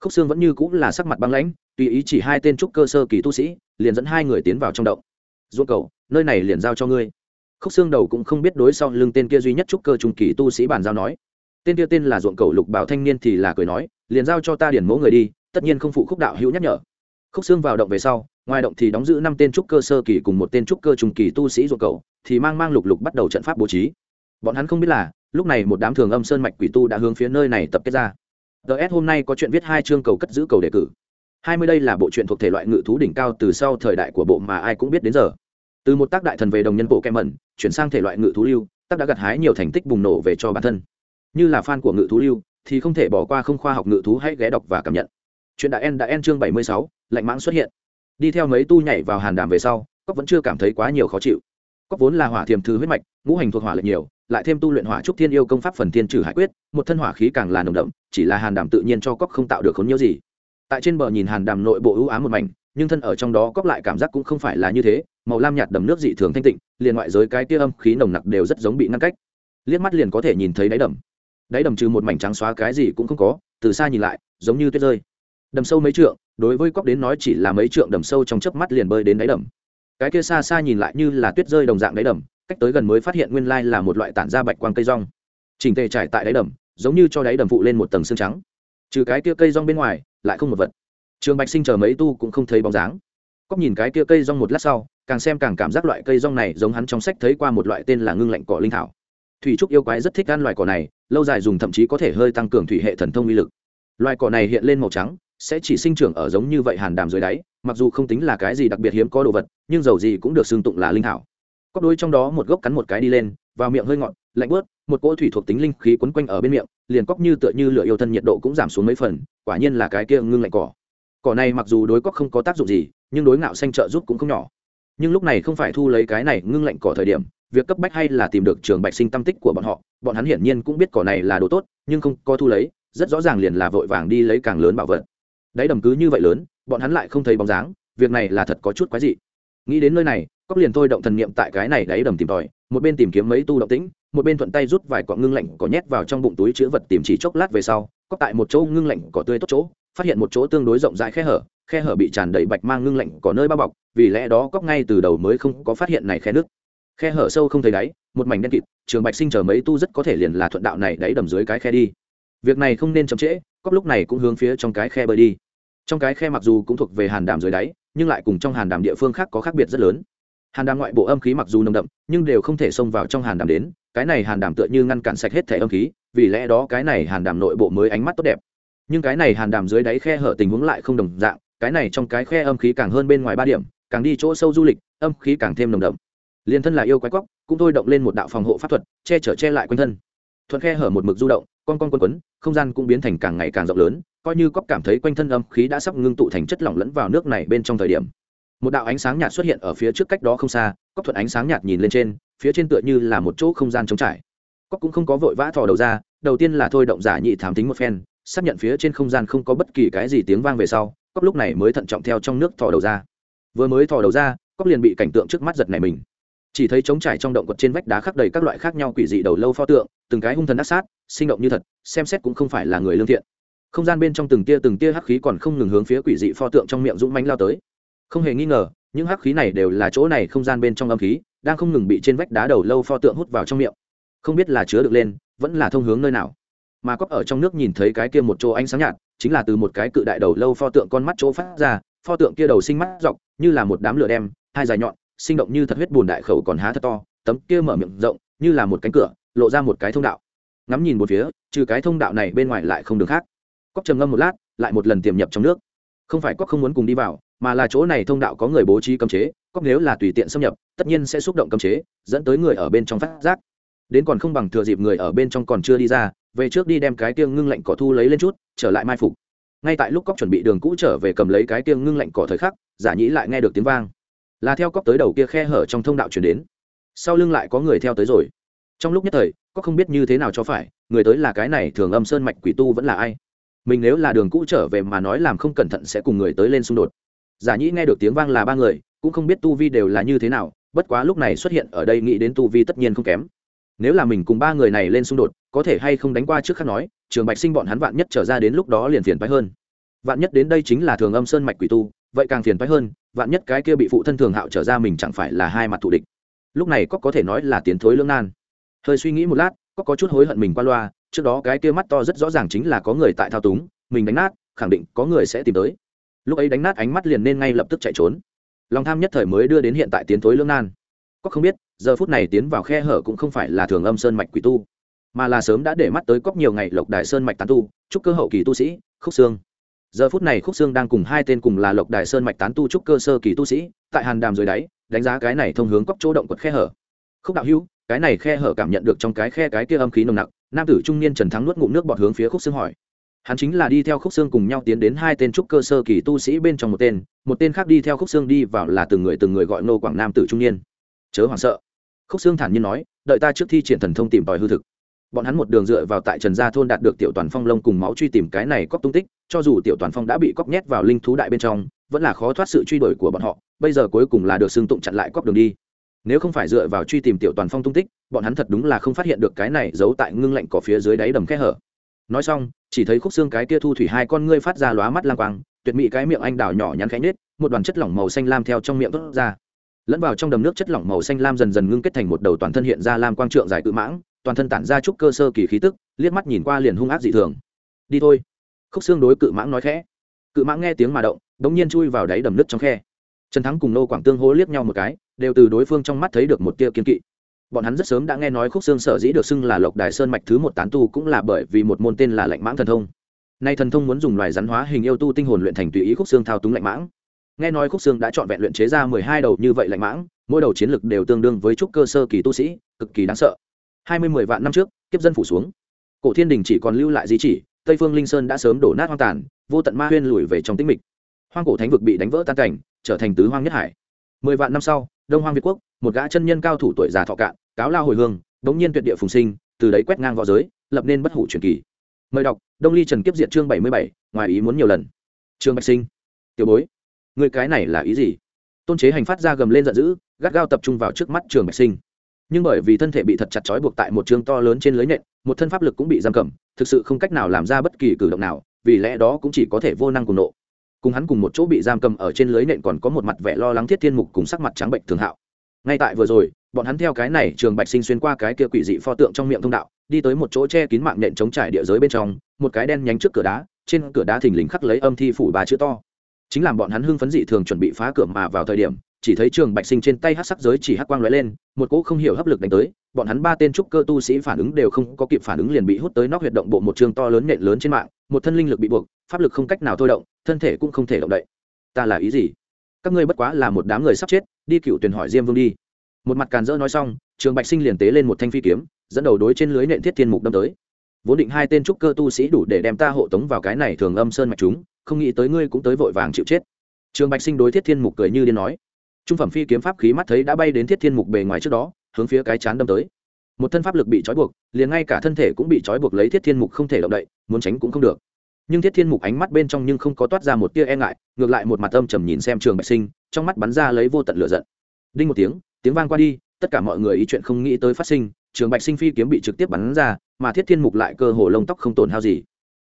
Khúc xương vẫn như cũng là sắc mặt băng lãnh, tùy ý chỉ hai tên trúc cơ sơ kỳ tu sĩ, liền dẫn hai người tiến vào trong động. Ruộng cầu, nơi này liền giao cho ngươi khúc xương đầu cũng không biết đối sau lưng tên kia duy nhất trúc cơ trung kỳ tu sĩ bàn giao nói. Tên kia tên là ruộng cầu lục bảo thanh niên thì là cười nói, liền giao cho ta điển mẫu người đi, tất nhiên không phụ khúc đạo hữu nhắc nhở. Khúc xương vào động về sau, ngoài động thì đóng giữ năm tên trúc cơ sơ kỳ cùng một tên trúc cơ trung kỳ tu sĩ ruộng cầu, thì mang mang lục lục bắt đầu trận pháp bố trí. Bọn hắn không biết là, lúc này một đám thường âm sơn mạch quỷ tu đã hướng phía nơi này tập kết ra. Ts hôm nay có chuyện viết hai chương cầu cất giữ cầu đề cử. Hai mươi đây là bộ truyện thuộc thể loại ngự thú đỉnh cao từ sau thời đại của bộ mà ai cũng biết đến giờ từ một tác đại thần về đồng nhân bộ kem mẩn, chuyển sang thể loại ngự thú lưu, tác đã gặt hái nhiều thành tích bùng nổ về cho bản thân. Như là fan của ngự thú lưu, thì không thể bỏ qua không khoa học ngự thú hãy ghé đọc và cảm nhận. Chuyện đã en đã en chương bảy mươi sáu, lạnh mãng xuất hiện. Đi theo mấy tu nhảy vào hàn đàm về sau cóc vẫn chưa cảm thấy quá nhiều khó chịu. Cóc vốn là hỏa thiềm thư huyết mạch, ngũ hành thuộc hỏa lệch nhiều, lại thêm tu luyện hỏa trúc thiên yêu công pháp phần thiên trừ hải quyết, một thân hỏa khí càng là nồng đậm, chỉ là hàn đàm tự nhiên cho cóc không tạo được khốn nhiêu gì. Tại trên bờ nhìn hàn đàm nội bộ ưu ám một mảnh, nhưng thân ở trong đó cóc lại cảm giác cũng không phải là như thế màu lam nhạt đầm nước dị thường thanh tịnh, liền ngoại giới cái tia âm khí nồng nặc đều rất giống bị ngăn cách. Liếc mắt liền có thể nhìn thấy đáy đầm. Đáy đầm trừ một mảnh trắng xóa cái gì cũng không có, từ xa nhìn lại, giống như tuyết rơi. Đầm sâu mấy trượng, đối với cóc đến nói chỉ là mấy trượng đầm sâu trong chớp mắt liền bơi đến đáy đầm. Cái kia xa xa nhìn lại như là tuyết rơi đồng dạng đáy đầm, cách tới gần mới phát hiện nguyên lai là một loại tản ra bạch quang cây rong. Chỉnh tề trải tại đáy đầm, giống như cho đáy đầm phụ lên một tầng xương trắng. Trừ cái kia cây rong bên ngoài, lại không một vật. Trường bạch sinh chờ mấy tu cũng không thấy bóng dáng cóc nhìn cái kia cây rong một lát sau, càng xem càng cảm giác loại cây rong này giống hắn trong sách thấy qua một loại tên là ngưng lạnh cỏ linh thảo. Thủy trúc yêu quái rất thích ăn loài cỏ này, lâu dài dùng thậm chí có thể hơi tăng cường thủy hệ thần thông uy lực. Loài cỏ này hiện lên màu trắng, sẽ chỉ sinh trưởng ở giống như vậy hàn đàm dưới đáy, mặc dù không tính là cái gì đặc biệt hiếm có đồ vật, nhưng dầu gì cũng được xương tụng là linh thảo. Cóc đôi trong đó một gốc cắn một cái đi lên, vào miệng hơi ngọt, lạnh bớt một cỗ thủy thuộc tính linh khí quấn quanh ở bên miệng, liền cóc như tựa như lửa yêu thân nhiệt độ cũng giảm xuống mấy phần, quả nhiên là cái kia ngưng lạnh cỏ. Cỏ này mặc dù đối cóc không có tác dụng gì nhưng đối ngạo xanh trợ giúp cũng không nhỏ. Nhưng lúc này không phải thu lấy cái này ngưng lạnh cỏ thời điểm, việc cấp bách hay là tìm được trường bạch sinh tâm tích của bọn họ, bọn hắn hiển nhiên cũng biết cỏ này là đồ tốt, nhưng không có thu lấy, rất rõ ràng liền là vội vàng đi lấy càng lớn bảo vật. Đáy đầm cứ như vậy lớn, bọn hắn lại không thấy bóng dáng, việc này là thật có chút quái dị. Nghĩ đến nơi này cóc liền thôi động thần niệm tại cái này đáy đầm tìm tòi, một bên tìm kiếm mấy tu động tĩnh, một bên thuận tay rút vài cọ ngưng lạnh có nhét vào trong bụng túi chứa vật tìm chỉ chốc lát về sau cóc tại một chỗ ngưng lạnh cỏ tươi tốt chỗ phát hiện một chỗ tương đối rộng rãi khe hở khe hở bị tràn đầy bạch mang ngưng lạnh, có nơi bao bọc, vì lẽ đó cóc ngay từ đầu mới không có phát hiện này khe nước. Khe hở sâu không thấy đáy, một mảnh đen kịt, trường bạch sinh chờ mấy tu rất có thể liền là thuận đạo này đáy đầm dưới cái khe đi. Việc này không nên chậm trễ cóc lúc này cũng hướng phía trong cái khe bơi đi. Trong cái khe mặc dù cũng thuộc về hàn đàm dưới đáy, nhưng lại cùng trong hàn đàm địa phương khác có khác biệt rất lớn. Hàn đàm ngoại bộ âm khí mặc dù nồng đậm, nhưng đều không thể xông vào trong hàn đàm đến, cái này hàn đàm tựa như ngăn cản sạch hết thẻ âm khí, vì lẽ đó cái này hàn đàm nội bộ mới ánh mắt tốt đẹp nhưng cái này hàn đàm dưới đáy khe hở tình huống lại không đồng dạng, cái này trong cái khe âm khí càng hơn bên ngoài ba điểm, càng đi chỗ sâu du lịch, âm khí càng thêm nồng đậm. Liền thân là yêu quái cóc, cũng thôi động lên một đạo phòng hộ pháp thuật, che chở che lại quanh thân. Thuận khe hở một mực du động, con con quấn quấn, không gian cũng biến thành càng ngày càng rộng lớn, coi như cóc cảm thấy quanh thân âm khí đã sắp ngưng tụ thành chất lỏng lẫn vào nước này bên trong thời điểm. Một đạo ánh sáng nhạt xuất hiện ở phía trước cách đó không xa, cóc thuận ánh sáng nhạt nhìn lên trên, phía trên tựa như là một chỗ không gian trống trải. Cóc cũng không có vội vã thò đầu ra, đầu tiên là thôi động giả nhị thám tính một phen xác nhận phía trên không gian không có bất kỳ cái gì tiếng vang về sau cóc lúc này mới thận trọng theo trong nước thò đầu ra. Vừa mới thò đầu ra cóc liền bị cảnh tượng trước mắt giật này mình. Chỉ thấy trống trải trong động quật trên vách đá khắc đầy các loại khác nhau quỷ dị đầu lâu pho tượng, từng cái hung thần ác sát, sinh động như thật, xem xét cũng không phải là người lương thiện. Không gian bên trong từng tia từng tia hắc khí còn không ngừng hướng phía quỷ dị pho tượng trong miệng dũng mánh lao tới. Không hề nghi ngờ, những hắc khí này đều là chỗ này không gian bên trong âm khí, đang không ngừng bị trên vách đá đầu lâu pho tượng hút vào trong miệng. Không biết là chứa được lên, vẫn là thông hướng nơi nào mà cóp ở trong nước nhìn thấy cái kia một chỗ ánh sáng nhạt, chính là từ một cái cự đại đầu lâu pho tượng con mắt chỗ phát ra, pho tượng kia đầu sinh mắt dọc, như là một đám lửa đem, hai dài nhọn, sinh động như thật huyết bùn đại khẩu còn há thật to, tấm kia mở miệng rộng, như là một cánh cửa, lộ ra một cái thông đạo. Ngắm nhìn một phía, trừ cái thông đạo này bên ngoài lại không đường khác. Cóc trầm ngâm một lát, lại một lần tiềm nhập trong nước. Không phải cóc không muốn cùng đi vào, mà là chỗ này thông đạo có người bố trí cấm chế, cóc nếu là tùy tiện xâm nhập, tất nhiên sẽ xúc động cấm chế, dẫn tới người ở bên trong phát giác. Đến còn không bằng thừa dịp người ở bên trong còn chưa đi ra về trước đi đem cái tiêng ngưng lạnh cỏ thu lấy lên chút, trở lại mai phục. Ngay tại lúc cóc chuẩn bị đường cũ trở về cầm lấy cái tiêng ngưng lạnh cỏ thời khắc, giả nhĩ lại nghe được tiếng vang. Là theo cóc tới đầu kia khe hở trong thông đạo chuyển đến. Sau lưng lại có người theo tới rồi. Trong lúc nhất thời, cóc không biết như thế nào cho phải, người tới là cái này thường âm sơn mạch quỷ tu vẫn là ai? Mình nếu là đường cũ trở về mà nói làm không cẩn thận sẽ cùng người tới lên xung đột. Giả nhĩ nghe được tiếng vang là ba người, cũng không biết tu vi đều là như thế nào, bất quá lúc này xuất hiện ở đây nghĩ đến tu vi tất nhiên không kém. Nếu là mình cùng ba người này lên xung đột có thể hay không đánh qua trước khác nói, trường bạch sinh bọn hắn vạn nhất trở ra đến lúc đó liền phiền phái hơn. Vạn nhất đến đây chính là thường âm sơn mạch quỷ tu, vậy càng phiền phái hơn, vạn nhất cái kia bị phụ thân thường hạo trở ra mình chẳng phải là hai mặt thù địch. Lúc này có có thể nói là tiến thối lương nan. Hơi suy nghĩ một lát, có có chút hối hận mình qua loa, trước đó cái kia mắt to rất rõ ràng chính là có người tại thao túng, mình đánh nát, khẳng định có người sẽ tìm tới. Lúc ấy đánh nát ánh mắt liền nên ngay lập tức chạy trốn. Lòng tham nhất thời mới đưa đến hiện tại tiến thối lương nan. Có không biết, giờ phút này tiến vào khe hở cũng không phải là thường âm sơn mạch quỷ tu mà là sớm đã để mắt tới cóc nhiều ngày lộc đài sơn mạch tán tu trúc cơ hậu kỳ tu sĩ, khúc sương giờ phút này khúc sương đang cùng hai tên cùng là lộc đài sơn mạch tán tu trúc cơ sơ kỳ tu sĩ, tại hàn đàm dưới đáy, đánh giá cái này thông hướng cóc chỗ động quật khe hở. Khúc đạo hữu, cái này khe hở cảm nhận được trong cái khe cái kia âm khí nồng nặc, nam tử trung niên trần thắng nuốt ngụm nước bọt hướng phía khúc sương hỏi. Hắn chính là đi theo khúc xương cùng nhau tiến đến hai tên trúc cơ sơ kỳ tu sĩ bên trong một tên một tên khác đi theo khúc xương đi vào là từng người từng người gọi nô quảng nam tử trung niên. Chớ hoảng sợ. Khúc xương thản nhiên nói, đợi ta trước thi triển thần thông tìm tòi hư thực bọn hắn một đường dựa vào tại trần gia thôn đạt được tiểu toàn phong lông cùng máu truy tìm cái này cóc tung tích, cho dù tiểu toàn phong đã bị cóc nhét vào linh thú đại bên trong, vẫn là khó thoát sự truy đuổi của bọn họ, bây giờ cuối cùng là được xương tụng chặn lại cóc đường đi. Nếu không phải dựa vào truy tìm tiểu toàn phong tung tích, bọn hắn thật đúng là không phát hiện được cái này giấu tại ngưng lạnh cỏ phía dưới đáy đầm khe hở. Nói xong, chỉ thấy khúc xương cái kia thu thủy hai con ngươi phát ra lóa mắt lang quang, tuyệt mỹ cái miệng anh đào nhỏ nhắn khánh nết một đoàn chất lỏng màu xanh lam theo trong miệng tốt ra. Lẫn vào trong đầm nước chất lỏng màu xanh lam dần dần ngưng kết thành một đầu toàn thân hiện ra lam quang trượng dài cự mãng toàn thân tản ra chút cơ sơ kỳ khí tức, liếc mắt nhìn qua liền hung ác dị thường. Đi thôi. Khúc xương đối cự mãng nói khẽ. Cự mãng nghe tiếng mà động, đống nhiên chui vào đáy đầm nước trong khe. Trần thắng cùng nô quảng tương hố liếc nhau một cái, đều từ đối phương trong mắt thấy được một tia kiên kỵ. Bọn hắn rất sớm đã nghe nói khúc xương sở dĩ được xưng là lộc đài sơn mạch thứ một tán tu cũng là bởi vì một môn tên là lạnh mãng thần thông. Nay thần thông muốn dùng loài rắn hóa hình yêu tu tinh hồn luyện thành tùy ý khúc xương thao túng lạnh mãng. Nghe nói khúc xương đã chọn vẹn luyện chế ra mười hai đầu như vậy lạnh mãng, mỗi đầu chiến lực đều tương đương với trúc cơ sơ kỳ tu sĩ, cực kỳ đáng sợ hai mươi mười vạn năm trước, kiếp dân phủ xuống. Cổ thiên đình chỉ còn lưu lại di chỉ, tây phương linh sơn đã sớm đổ nát hoang tàn, vô tận ma huyên lùi về trong tĩnh mịch. Hoang cổ thánh vực bị đánh vỡ tan cảnh, trở thành tứ hoang nhất hải. Mười vạn năm sau, đông hoang việt quốc, một gã chân nhân cao thủ tuổi già thọ cạn, cáo lao hồi hương bỗng nhiên tuyệt địa phùng sinh, từ đấy quét ngang v õ giới, lập nên bất hủ truyền kỳ. Mời đọc, đông ly trần kiếp diện chương bảy mươi bảy, ngoài ý muốn nhiều lần. Trương bạch sinh. Tiểu bối, người cái này là ý gì? Tôn chế hành phát ra gầm lên giận dữ, gắt gao tập trung vào trước mắt trường bạch sinh nhưng bởi vì thân thể bị thật chặt trói buộc tại một chương to lớn trên lưới nện, một thân pháp lực cũng bị giam cầm, thực sự không cách nào làm ra bất kỳ cử động nào, vì lẽ đó cũng chỉ có thể vô năng cùng nộ. Cùng hắn cùng một chỗ bị giam cầm ở trên lưới nện còn có một mặt vẻ lo lắng thiết thiên mục cùng sắc mặt trắng bệnh thường hạo. Ngay tại vừa rồi, bọn hắn theo cái này trường bạch sinh xuyên qua cái kia quỷ dị pho tượng trong miệng thông đạo, đi tới một chỗ che kín mạng nện chống trải địa giới bên trong, một cái đen nhánh trước cửa đá, trên cửa đá thình lình khắc lấy âm thi phủ bà chữ to. Chính làm bọn hắn hưng phấn dị thường chuẩn bị phá cửa mà vào thời điểm chỉ thấy trường bạch sinh trên tay hát sắc giới chỉ hát quang lóe lên, một cỗ không hiểu hấp lực đánh tới, bọn hắn ba tên trúc cơ tu sĩ phản ứng đều không có kịp phản ứng liền bị hút tới nóc huyệt động bộ một trường to lớn nện lớn trên mạng, một thân linh lực bị buộc, pháp lực không cách nào thôi động, thân thể cũng không thể động đậy. Ta là ý gì? Các ngươi bất quá là một đám người sắp chết, đi cựu tuyển hỏi diêm vương đi. Một mặt càn dỡ nói xong, trường bạch sinh liền tế lên một thanh phi kiếm, dẫn đầu đối trên lưới nện thiết thiên mục đâm tới. Vốn định hai tên trúc cơ tu sĩ đủ để đem ta hộ tống vào cái này thường âm sơn mạch chúng, không nghĩ tới ngươi cũng tới vội vàng chịu chết. Trường bạch sinh đối thiết thiên mục cười như điên nói trung phẩm phi kiếm pháp khí mắt thấy đã bay đến thiết thiên mục bề ngoài trước đó, hướng phía cái chán đâm tới. Một thân pháp lực bị trói buộc, liền ngay cả thân thể cũng bị trói buộc lấy thiết thiên mục không thể động đậy, muốn tránh cũng không được. Nhưng thiết thiên mục ánh mắt bên trong nhưng không có toát ra một tia e ngại, ngược lại một mặt âm trầm nhìn xem trường bạch sinh, trong mắt bắn ra lấy vô tận lửa giận. Đinh một tiếng tiếng vang qua đi, tất cả mọi người ý chuyện không nghĩ tới phát sinh, trường bạch sinh phi kiếm bị trực tiếp bắn ra, mà thiết thiên mục lại cơ hồ lông tóc không tổn hao gì.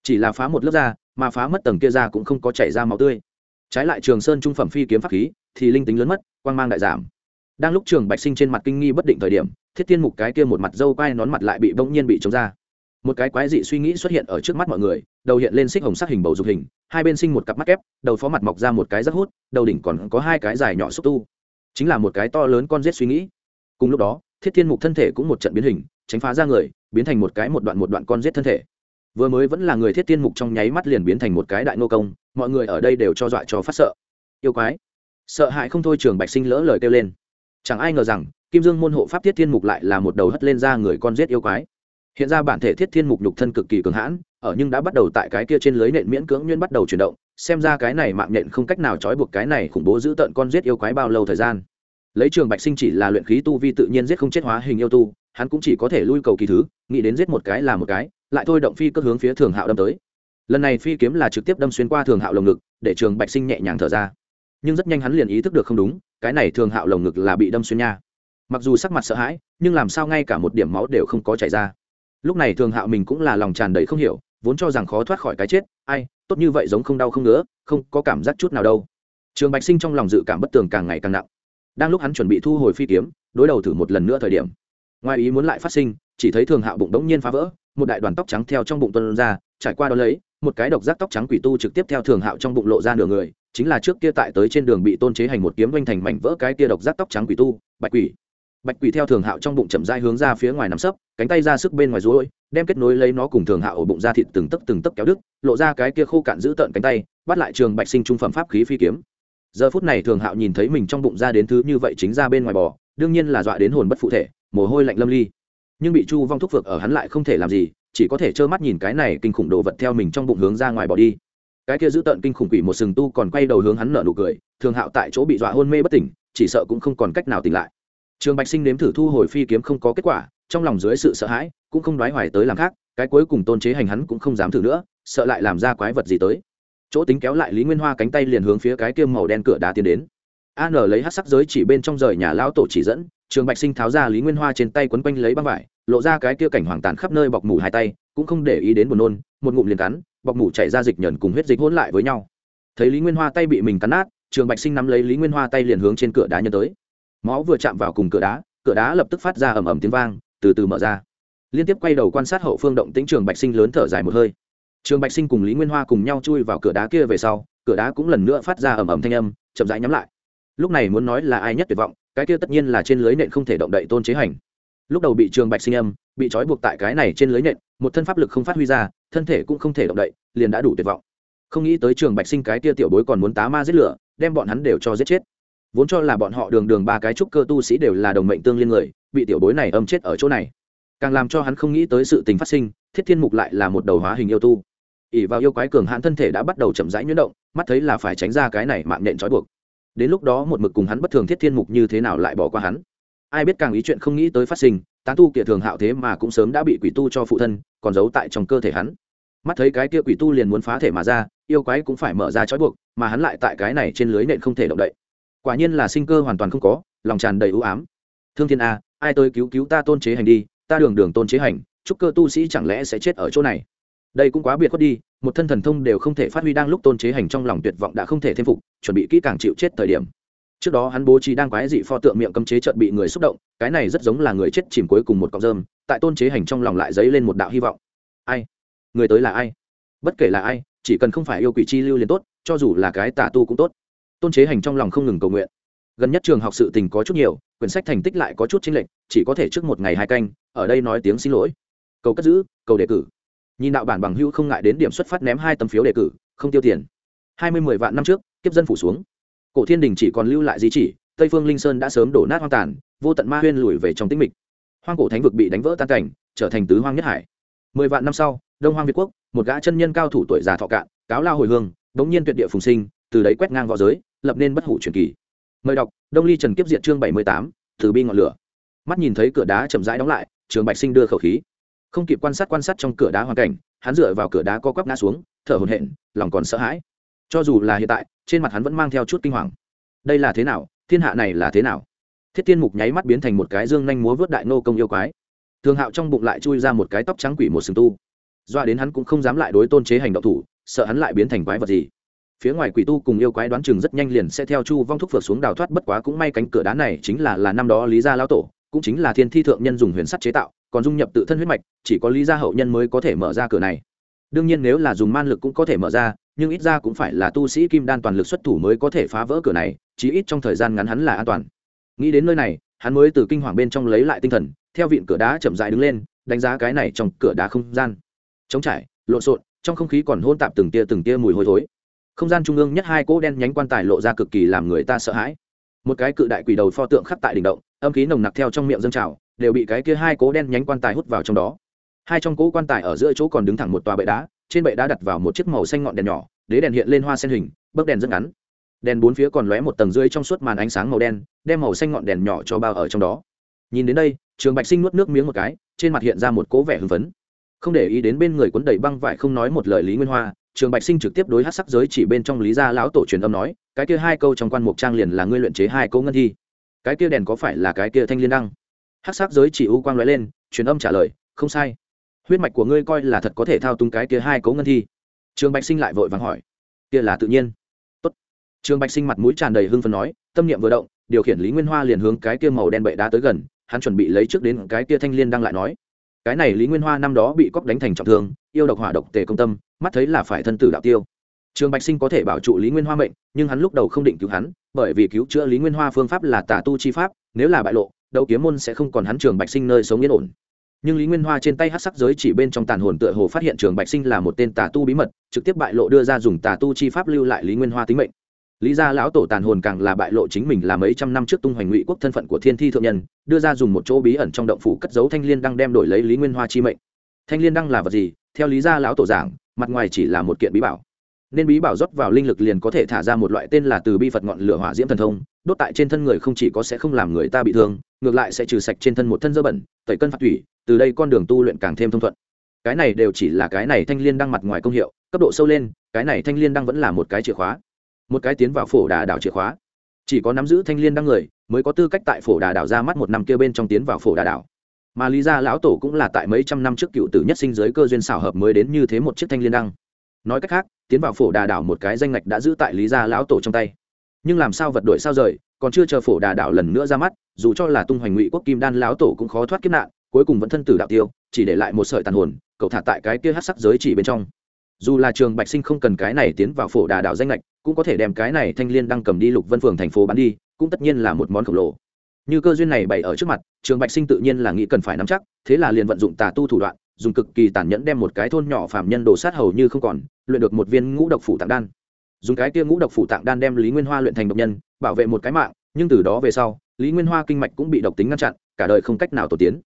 Chỉ là phá một lớp da, mà phá mất tầng kia da cũng không có chảy ra máu tươi. Trái lại trường sơn trung phẩm phi kiếm pháp khí thì linh tính lớn mất, quang mang đại giảm. Đang lúc trường bạch sinh trên mặt kinh nghi bất định thời điểm, thiết tiên mục cái kia một mặt dâu quai nón mặt lại bị bỗng nhiên bị chống ra. Một cái quái dị suy nghĩ xuất hiện ở trước mắt mọi người, đầu hiện lên xích hồng sắc hình bầu dục hình, hai bên sinh một cặp mắt kép, đầu phó mặt mọc ra một cái rất hút, đầu đỉnh còn có hai cái dài nhỏ xúc tu. Chính là một cái to lớn con rết suy nghĩ. Cùng lúc đó, thiết thiên mục thân thể cũng một trận biến hình, tránh phá ra người, biến thành một cái một đoạn một đoạn con rết thân thể. Vừa mới vẫn là người thiết thiên mục trong nháy mắt liền biến thành một cái đại nô công, mọi người ở đây đều cho dọa cho phát sợ. Yêu quái sợ hãi không thôi trường bạch sinh lỡ lời kêu lên. Chẳng ai ngờ rằng, kim dương môn hộ pháp thiết thiên mục lại là một đầu hất lên ra người con rết yêu quái. Hiện ra bản thể thiết thiên mục nhục thân cực kỳ cường hãn, ở nhưng đã bắt đầu tại cái kia trên lưới nện miễn cưỡng nguyên bắt đầu chuyển động, xem ra cái này mạng nện không cách nào trói buộc cái này khủng bố giữ tận con giết yêu quái bao lâu thời gian. Lấy trường bạch sinh chỉ là luyện khí tu vi tự nhiên giết không chết hóa hình yêu tu, hắn cũng chỉ có thể lui cầu kỳ thứ, nghĩ đến giết một cái là một cái, lại thôi động phi cất hướng phía thường hạo đâm tới. Lần này phi kiếm là trực tiếp đâm xuyên qua thường hạo lồng ngực, để trường bạch sinh nhẹ nhàng thở ra nhưng rất nhanh hắn liền ý thức được không đúng, cái này thường hạo lồng ngực là bị đâm xuyên nha. Mặc dù sắc mặt sợ hãi, nhưng làm sao ngay cả một điểm máu đều không có chảy ra. Lúc này thường hạo mình cũng là lòng tràn đầy không hiểu, vốn cho rằng khó thoát khỏi cái chết, ai, tốt như vậy giống không đau không ngứa, không có cảm giác chút nào đâu. Trường bạch sinh trong lòng dự cảm bất tường càng ngày càng nặng. Đang lúc hắn chuẩn bị thu hồi phi kiếm, đối đầu thử một lần nữa thời điểm. Ngoài ý muốn lại phát sinh, chỉ thấy thường hạo bụng đống nhiên phá vỡ, một đại đoàn tóc trắng theo trong bụng tuân ra, trải qua đó lấy, một cái độc giác tóc trắng quỷ tu trực tiếp theo thường hạo trong bụng lộ ra nửa người chính là trước kia tại tới trên đường bị tôn chế hành một kiếm vanh thành mảnh vỡ cái kia độc giác tóc trắng quỷ tu, bạch quỷ. Bạch quỷ theo thường hạo trong bụng chậm dai hướng ra phía ngoài nằm sấp, cánh tay ra sức bên ngoài rối đem kết nối lấy nó cùng thường hạo ở bụng ra thịt từng tấc từng tấc kéo đứt, lộ ra cái kia khô cạn giữ tợn cánh tay, bắt lại trường bạch sinh trung phẩm pháp khí phi kiếm. Giờ phút này thường hạo nhìn thấy mình trong bụng ra đến thứ như vậy chính ra bên ngoài bò, đương nhiên là dọa đến hồn bất phụ thể, mồ hôi lạnh lâm ly. Nhưng bị chu vong thúc phược ở hắn lại không thể làm gì, chỉ có thể trơ mắt nhìn cái này kinh khủng đồ vật theo mình trong bụng hướng ra ngoài bỏ đi cái kia giữ tợn kinh khủng quỷ một sừng tu còn quay đầu hướng hắn nở nụ cười, thường hạo tại chỗ bị dọa hôn mê bất tỉnh, chỉ sợ cũng không còn cách nào tỉnh lại. Trường bạch sinh nếm thử thu hồi phi kiếm không có kết quả, trong lòng dưới sự sợ hãi, cũng không đoái hoài tới làm khác, cái cuối cùng tôn chế hành hắn cũng không dám thử nữa, sợ lại làm ra quái vật gì tới. Chỗ tính kéo lại lý nguyên hoa cánh tay liền hướng phía cái kia màu đen cửa đá tiến đến. An lấy hát sắc giới chỉ bên trong rời nhà lão tổ chỉ dẫn, trường bạch sinh tháo ra lý nguyên hoa trên tay quấn quanh lấy băng vải, lộ ra cái kia cảnh hoàng tàn khắp nơi bọc mủ hai tay, cũng không để ý đến buồn nôn, một ngụm liền cắn bọc mủ chảy ra dịch nhẫn cùng huyết dịch hỗn lại với nhau. Thấy lý nguyên hoa tay bị mình cắn nát, trường bạch sinh nắm lấy lý nguyên hoa tay liền hướng trên cửa đá nhân tới. Máu vừa chạm vào cùng cửa đá cửa đá lập tức phát ra ầm ầm tiếng vang, từ từ mở ra. Liên tiếp quay đầu quan sát hậu phương động tĩnh, trường bạch sinh lớn thở dài một hơi. Trường bạch sinh cùng lý nguyên hoa cùng nhau chui vào cửa đá kia về sau, cửa đá cũng lần nữa phát ra ầm ầm thanh âm, chậm rãi nhắm lại. Lúc này muốn nói là ai nhất tuyệt vọng, cái kia tất nhiên là trên lưới nện không thể động đậy tôn chế hành. Lúc đầu bị trường bạch sinh âm, bị trói buộc tại cái này trên lưới nện một thân pháp lực không phát huy ra, thân thể cũng không thể động đậy, liền đã đủ tuyệt vọng. Không nghĩ tới trường bạch sinh cái tia tiểu bối còn muốn tá ma giết lửa, đem bọn hắn đều cho giết chết. Vốn cho là bọn họ đường đường ba cái trúc cơ tu sĩ đều là đồng mệnh tương liên người, bị tiểu bối này âm chết ở chỗ này. Càng làm cho hắn không nghĩ tới sự tình phát sinh, thiết thiên mục lại là một đầu hóa hình yêu tu. Ỉ vào yêu quái cường hãn thân thể đã bắt đầu chậm rãi nhuyễn động, mắt thấy là phải tránh ra cái này mạng nện trói buộc. Đến lúc đó một mực cùng hắn bất thường thiết thiên mục như thế nào lại bỏ qua hắn? Ai biết càng ý chuyện không nghĩ tới phát sinh tán tu kia thường hạo thế mà cũng sớm đã bị quỷ tu cho phụ thân, còn giấu tại trong cơ thể hắn. Mắt thấy cái kia quỷ tu liền muốn phá thể mà ra, yêu quái cũng phải mở ra trói buộc, mà hắn lại tại cái này trên lưới nện không thể động đậy. Quả nhiên là sinh cơ hoàn toàn không có, lòng tràn đầy ưu ám. Thương thiên a, ai tới cứu cứu ta tôn chế hành đi, ta đường đường tôn chế hành, chúc cơ tu sĩ chẳng lẽ sẽ chết ở chỗ này? Đây cũng quá biệt khuất đi, một thân thần thông đều không thể phát huy đang lúc tôn chế hành trong lòng tuyệt vọng đã không thể thêm phục, chuẩn bị kỹ càng chịu chết thời điểm. Trước đó hắn bố trí đang quái dị pho tượng miệng cấm chế trận bị người xúc động cái này rất giống là người chết chìm cuối cùng một cọng rơm, tại tôn chế hành trong lòng lại dấy lên một đạo hy vọng. Ai? Người tới là ai? Bất kể là ai, chỉ cần không phải yêu quỷ chi lưu liền tốt, cho dù là cái tà tu cũng tốt. Tôn chế hành trong lòng không ngừng cầu nguyện. Gần nhất trường học sự tình có chút nhiều, quyển sách thành tích lại có chút chênh lệch, chỉ có thể trước một ngày hai canh, ở đây nói tiếng xin lỗi. Cầu cất giữ, cầu đề cử. Nhìn đạo bản bằng hữu không ngại đến điểm xuất phát ném hai tấm phiếu đề cử, không tiêu tiền. Hai mươi mười vạn năm trước, kiếp dân phủ xuống. Cổ thiên đình chỉ còn lưu lại di chỉ, tây phương linh sơn đã sớm đổ nát hoang tàn vô tận ma huyên lùi về trong tĩnh mịch. Hoang cổ thánh vực bị đánh vỡ tan cảnh, trở thành tứ hoang nhất hải. Mười vạn năm sau, đông hoang việt quốc, một gã chân nhân cao thủ tuổi già thọ cạn, cáo lao hồi hương, đống nhiên tuyệt địa phùng sinh, từ đấy quét ngang v õ giới, lập nên bất hủ truyền kỳ. Mời đọc, đông ly trần kiếp diệt chương bảy mươi tám, từ bi ngọn lửa. Mắt nhìn thấy cửa đá chậm rãi đóng lại, trường bạch sinh đưa khẩu khí. Không kịp quan sát quan sát trong cửa đá hoàn cảnh, hắn dựa vào cửa đá co quắp ngã xuống, thở hổn hển, lòng còn sợ hãi. Cho dù là hiện tại, trên mặt hắn vẫn mang theo chút kinh hoàng. Đây là thế nào? Thiên hạ này là thế nào? Thiết tiên mục nháy mắt biến thành một cái dương nhanh múa vớt đại nô công yêu quái. Thường hạo trong bụng lại chui ra một cái tóc trắng quỷ một sừng tu. Doa đến hắn cũng không dám lại đối tôn chế hành động thủ, sợ hắn lại biến thành quái vật gì. Phía ngoài quỷ tu cùng yêu quái đoán chừng rất nhanh liền sẽ theo chu vong thúc phượt xuống đào thoát, bất quá cũng may cánh cửa đá này chính là là năm đó lý gia lão tổ, cũng chính là thiên thi thượng nhân dùng huyền sắt chế tạo, còn dung nhập tự thân huyết mạch, chỉ có lý gia hậu nhân mới có thể mở ra cửa này. Đương nhiên nếu là dùng man lực cũng có thể mở ra, nhưng ít ra cũng phải là tu sĩ kim đan toàn lực xuất thủ mới có thể phá vỡ cửa này, chí ít trong thời gian ngắn hắn là an toàn nghĩ đến nơi này, hắn mới từ kinh hoàng bên trong lấy lại tinh thần, theo vịn cửa đá chậm dại đứng lên, đánh giá cái này trong cửa đá không gian. Chống trải, lộn xộn, trong không khí còn hôn tạp từng tia từng tia mùi hôi thối. Không gian trung ương nhất hai cỗ đen nhánh quan tài lộ ra cực kỳ làm người ta sợ hãi. Một cái cự đại quỷ đầu pho tượng khắc tại đỉnh động, âm khí nồng nặc theo trong miệng dâng trào, đều bị cái kia hai cố đen nhánh quan tài hút vào trong đó. Hai trong cỗ quan tài ở giữa chỗ còn đứng thẳng một tòa bệ đá, trên bệ đá đặt vào một chiếc màu xanh ngọn đèn nhỏ, đế đèn hiện lên hoa sen hình bấc đèn rất ngắn đèn bốn phía còn lóe một tầng dưới trong suốt màn ánh sáng màu đen, đem màu xanh ngọn đèn nhỏ cho bao ở trong đó. Nhìn đến đây, trường bạch sinh nuốt nước miếng một cái, trên mặt hiện ra một cố vẻ hưng phấn. Không để ý đến bên người quấn đầy băng vải không nói một lời lý nguyên hoa, trường bạch sinh trực tiếp đối hát sắc giới chỉ bên trong lý gia lão tổ truyền âm nói, cái kia hai câu trong quan mục trang liền là ngươi luyện chế hai câu ngân thi. Cái kia đèn có phải là cái kia thanh liên đăng? Hát sắc giới chỉ u quang lóe lên, truyền âm trả lời, không sai. Huyết mạch của ngươi coi là thật có thể thao túng cái kia hai cấu ngân thi. Trường bạch sinh lại vội vàng hỏi, kia là tự nhiên? Trường bạch sinh mặt mũi tràn đầy hưng phấn nói, tâm niệm vừa động, điều khiển lý nguyên hoa liền hướng cái kia màu đen bệ đá tới gần, hắn chuẩn bị lấy trước đến cái kia thanh liên đang lại nói. Cái này lý nguyên hoa năm đó bị cóc đánh thành trọng thương, yêu độc hỏa độc tề công tâm, mắt thấy là phải thân tử đạo tiêu. Trường bạch sinh có thể bảo trụ lý nguyên hoa mệnh, nhưng hắn lúc đầu không định cứu hắn, bởi vì cứu chữa lý nguyên hoa phương pháp là tà tu chi pháp, nếu là bại lộ, đấu kiếm môn sẽ không còn hắn trường bạch sinh nơi sống yên ổn. Nhưng lý nguyên hoa trên tay hắc sắc giới chỉ bên trong tàn hồn tựa hồ phát hiện trường bạch sinh là một tên tà tu bí mật, trực tiếp bại lộ đưa ra dùng tà tu chi pháp lưu lại lý nguyên hoa tính mệnh lý gia lão tổ tàn hồn càng là bại lộ chính mình là mấy trăm năm trước tung hoành ngụy quốc thân phận của thiên thi thượng nhân, đưa ra dùng một chỗ bí ẩn trong động phủ cất giấu thanh liên đăng đem đổi lấy lý nguyên hoa chi mệnh. Thanh liên đăng là vật gì? Theo lý gia lão tổ giảng, mặt ngoài chỉ là một kiện bí bảo. Nên bí bảo rót vào linh lực liền có thể thả ra một loại tên là từ bi phật ngọn lửa hỏa diễm thần thông, đốt tại trên thân người không chỉ có sẽ không làm người ta bị thương, ngược lại sẽ trừ sạch trên thân một thân dơ bẩn, tẩy cân phạt thủy từ đây con đường tu luyện càng thêm thông thuận. Cái này đều chỉ là cái này thanh liên đăng mặt ngoài công hiệu, cấp độ sâu lên, cái này thanh liên đăng vẫn là một cái chìa khóa một cái tiến vào phổ đà đảo chìa khóa. Chỉ có nắm giữ thanh liên đăng người mới có tư cách tại phổ đà đảo ra mắt một năm kia bên trong tiến vào phổ đà đảo. Mà lý gia lão tổ cũng là tại mấy trăm năm trước cựu tử nhất sinh giới cơ duyên xảo hợp mới đến như thế một chiếc thanh liên đăng. Nói cách khác, tiến vào phổ đà đảo một cái danh ngạch đã giữ tại lý gia lão tổ trong tay. Nhưng làm sao vật đổi sao rời, còn chưa chờ phổ đà đảo lần nữa ra mắt, dù cho là tung hoành ngụy quốc kim đan lão tổ cũng khó thoát kiếp nạn, cuối cùng vẫn thân tử đạo tiêu, chỉ để lại một sợi tàn hồn, cậu thả tại cái kia hát sắc giới chỉ bên trong. Dù là trường bạch sinh không cần cái này tiến vào phổ đà đảo danh lệch cũng có thể đem cái này thanh liên đăng cầm đi lục vân phường thành phố bán đi, cũng tất nhiên là một món khổng lồ. Như cơ duyên này bày ở trước mặt, trường bạch sinh tự nhiên là nghĩ cần phải nắm chắc, thế là liền vận dụng tà tu thủ đoạn, dùng cực kỳ tàn nhẫn đem một cái thôn nhỏ phạm nhân đổ sát hầu như không còn, luyện được một viên ngũ độc phủ tạng đan. Dùng cái kia ngũ độc phủ tạng đan đem lý nguyên hoa luyện thành độc nhân, bảo vệ một cái mạng, nhưng từ đó về sau, lý nguyên hoa kinh mạch cũng bị độc tính ngăn chặn, cả đời không cách nào tổ tiến.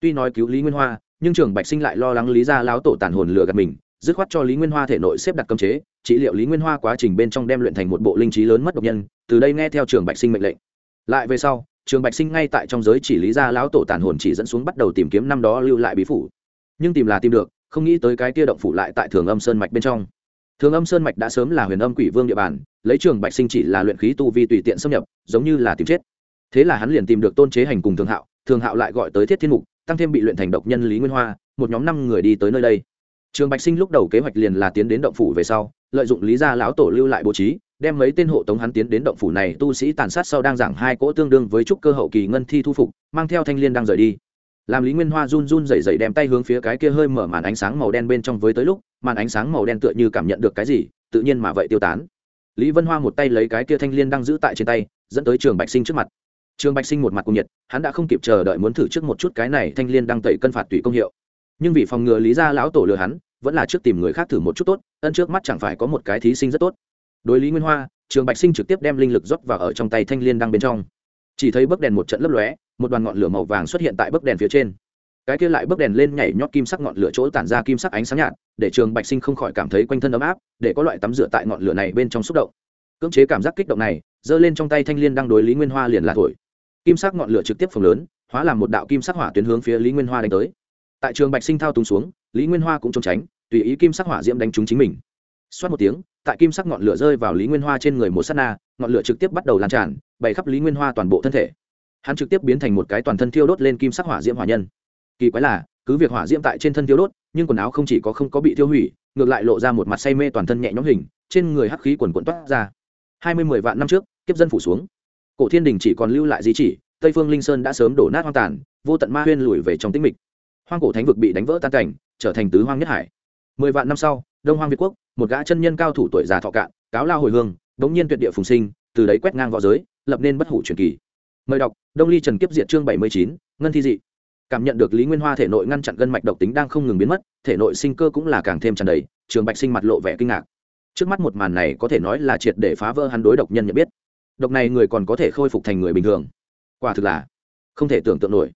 Tuy nói cứu lý nguyên hoa, nhưng trường bạch sinh lại lo lắng lý gia láo tổ tàn hồn lừa gạt mình dứt khoát cho lý nguyên hoa thể nội xếp đặt cấm chế, trị liệu lý nguyên hoa quá trình bên trong đem luyện thành một bộ linh trí lớn mất độc nhân, từ đây nghe theo trường bạch sinh mệnh lệnh. Lại về sau, trường bạch sinh ngay tại trong giới chỉ lý gia lão tổ tàn hồn chỉ dẫn xuống bắt đầu tìm kiếm năm đó lưu lại bí phủ. Nhưng tìm là tìm được, không nghĩ tới cái kia động phủ lại tại thường âm sơn mạch bên trong. Thường âm sơn mạch đã sớm là huyền âm quỷ vương địa bàn, lấy trường bạch sinh chỉ là luyện khí tu vi tùy tiện xâm nhập, giống như là tìm chết. Thế là hắn liền tìm được tôn chế hành cùng thường hạo thường hạo lại gọi tới thiết thiên mục, tăng thêm bị luyện thành độc nhân lý nguyên hoa, một nhóm năm người đi tới nơi đây trường bạch sinh lúc đầu kế hoạch liền là tiến đến động phủ về sau, lợi dụng lý gia lão tổ lưu lại bố trí, đem mấy tên hộ tống hắn tiến đến động phủ này, tu sĩ tàn sát sau đang giảng hai cỗ tương đương với trúc cơ hậu kỳ ngân thi thu phục, mang theo thanh liên đang rời đi. Làm lý nguyên hoa run run rẩy rẩy đem tay hướng phía cái kia hơi mở màn ánh sáng màu đen bên trong với tới lúc, màn ánh sáng màu đen tựa như cảm nhận được cái gì, tự nhiên mà vậy tiêu tán. Lý vân hoa một tay lấy cái kia thanh liên đang giữ tại trên tay, dẫn tới trường bạch sinh trước mặt. Trường bạch sinh một mặt cùng nhiệt, hắn đã không kịp chờ đợi muốn thử trước một chút cái này thanh liên đang tẩy cân phạt tùy công hiệu nhưng vì phòng ngừa lý gia lão tổ lừa hắn, vẫn là trước tìm người khác thử một chút tốt, ân trước mắt chẳng phải có một cái thí sinh rất tốt. Đối lý nguyên hoa, trường bạch sinh trực tiếp đem linh lực rót vào ở trong tay thanh liên đang bên trong. Chỉ thấy bấc đèn một trận lấp lóe, một đoàn ngọn lửa màu vàng xuất hiện tại bấc đèn phía trên. Cái kia lại bấc đèn lên nhảy nhót kim sắc ngọn lửa chỗ tản ra kim sắc ánh sáng nhạt, để trường bạch sinh không khỏi cảm thấy quanh thân ấm áp, để có loại tắm rửa tại ngọn lửa này bên trong xúc động. Cưỡng chế cảm giác kích động này, giơ lên trong tay thanh liên đang đối lý nguyên hoa liền là thổi. Kim sắc ngọn lửa trực tiếp phồng lớn, hóa làm một đạo kim sắc hỏa tuyến hướng phía lý nguyên hoa đánh tới tại trường bạch sinh thao túng xuống, lý nguyên hoa cũng trốn tránh, tùy ý kim sắc hỏa diễm đánh trúng chính mình. Xoát một tiếng, tại kim sắc ngọn lửa rơi vào lý nguyên hoa trên người một s á t na, ngọn lửa trực tiếp bắt đầu lan tràn, bày khắp lý nguyên hoa toàn bộ thân thể. Hắn trực tiếp biến thành một cái toàn thân thiêu đốt lên kim sắc hỏa diễm hỏa nhân. Kỳ quái là, cứ việc hỏa diễm tại trên thân thiêu đốt, nhưng quần áo không chỉ có không có bị thiêu hủy, ngược lại lộ ra một mặt say mê toàn thân nhẹ nhõm hình, trên người hắc khí quần quần toát ra. Hai mươi mười vạn năm trước, kiếp dân phủ xuống. Cổ thiên đình chỉ còn lưu lại di chỉ, tây phương linh sơn đã sớm đổ nát hoang tàn, vô tận ma huyên lùi về trong tĩnh mịch hoang cổ thánh vực bị đánh vỡ tan cảnh, trở thành tứ hoang nhất hải. Mười vạn năm sau, đông hoang việt quốc, một gã chân nhân cao thủ tuổi già thọ cạn, cáo lao hồi hương, đống nhiên tuyệt địa phùng sinh, từ đấy quét ngang v õ giới, lập nên bất hủ truyền kỳ. Mời đọc, đông ly trần kiếp diệt chương bảy mươi chín, ngân thi dị. Cảm nhận được lý nguyên hoa thể nội ngăn chặn gân mạch độc tính đang không ngừng biến mất, thể nội sinh cơ cũng là càng thêm tràn đầy, trường bạch sinh mặt lộ vẻ kinh ngạc. Trước mắt một màn này có thể nói là triệt để phá vỡ hắn đối độc nhân nhận biết. Độc này người còn có thể khôi phục thành người bình thường. Quả thực là không thể tưởng tượng nổi.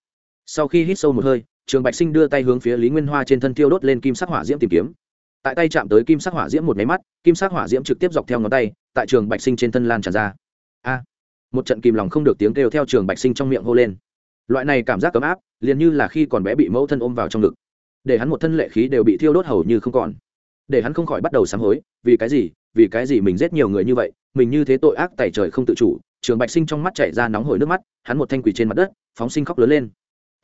Sau khi hít sâu một hơi trường bạch sinh đưa tay hướng phía lý nguyên hoa trên thân thiêu đốt lên kim sắc hỏa diễm tìm kiếm. Tại tay chạm tới kim sắc hỏa diễm một máy mắt, kim sắc hỏa diễm trực tiếp dọc theo ngón tay, tại trường bạch sinh trên thân lan tràn ra. A! Một trận kìm lòng không được tiếng kêu theo trường bạch sinh trong miệng hô lên. Loại này cảm giác ấm áp, liền như là khi còn bé bị mẫu thân ôm vào trong ngực. Để hắn một thân lệ khí đều bị thiêu đốt hầu như không còn. Để hắn không khỏi bắt đầu sám hối, vì cái gì, vì cái gì mình giết nhiều người như vậy, mình như thế tội ác tẩy trời không tự chủ. Trường bạch sinh trong mắt chảy ra nóng hổi nước mắt, hắn một thanh quỷ trên mặt đất, phóng sinh khóc lớn lên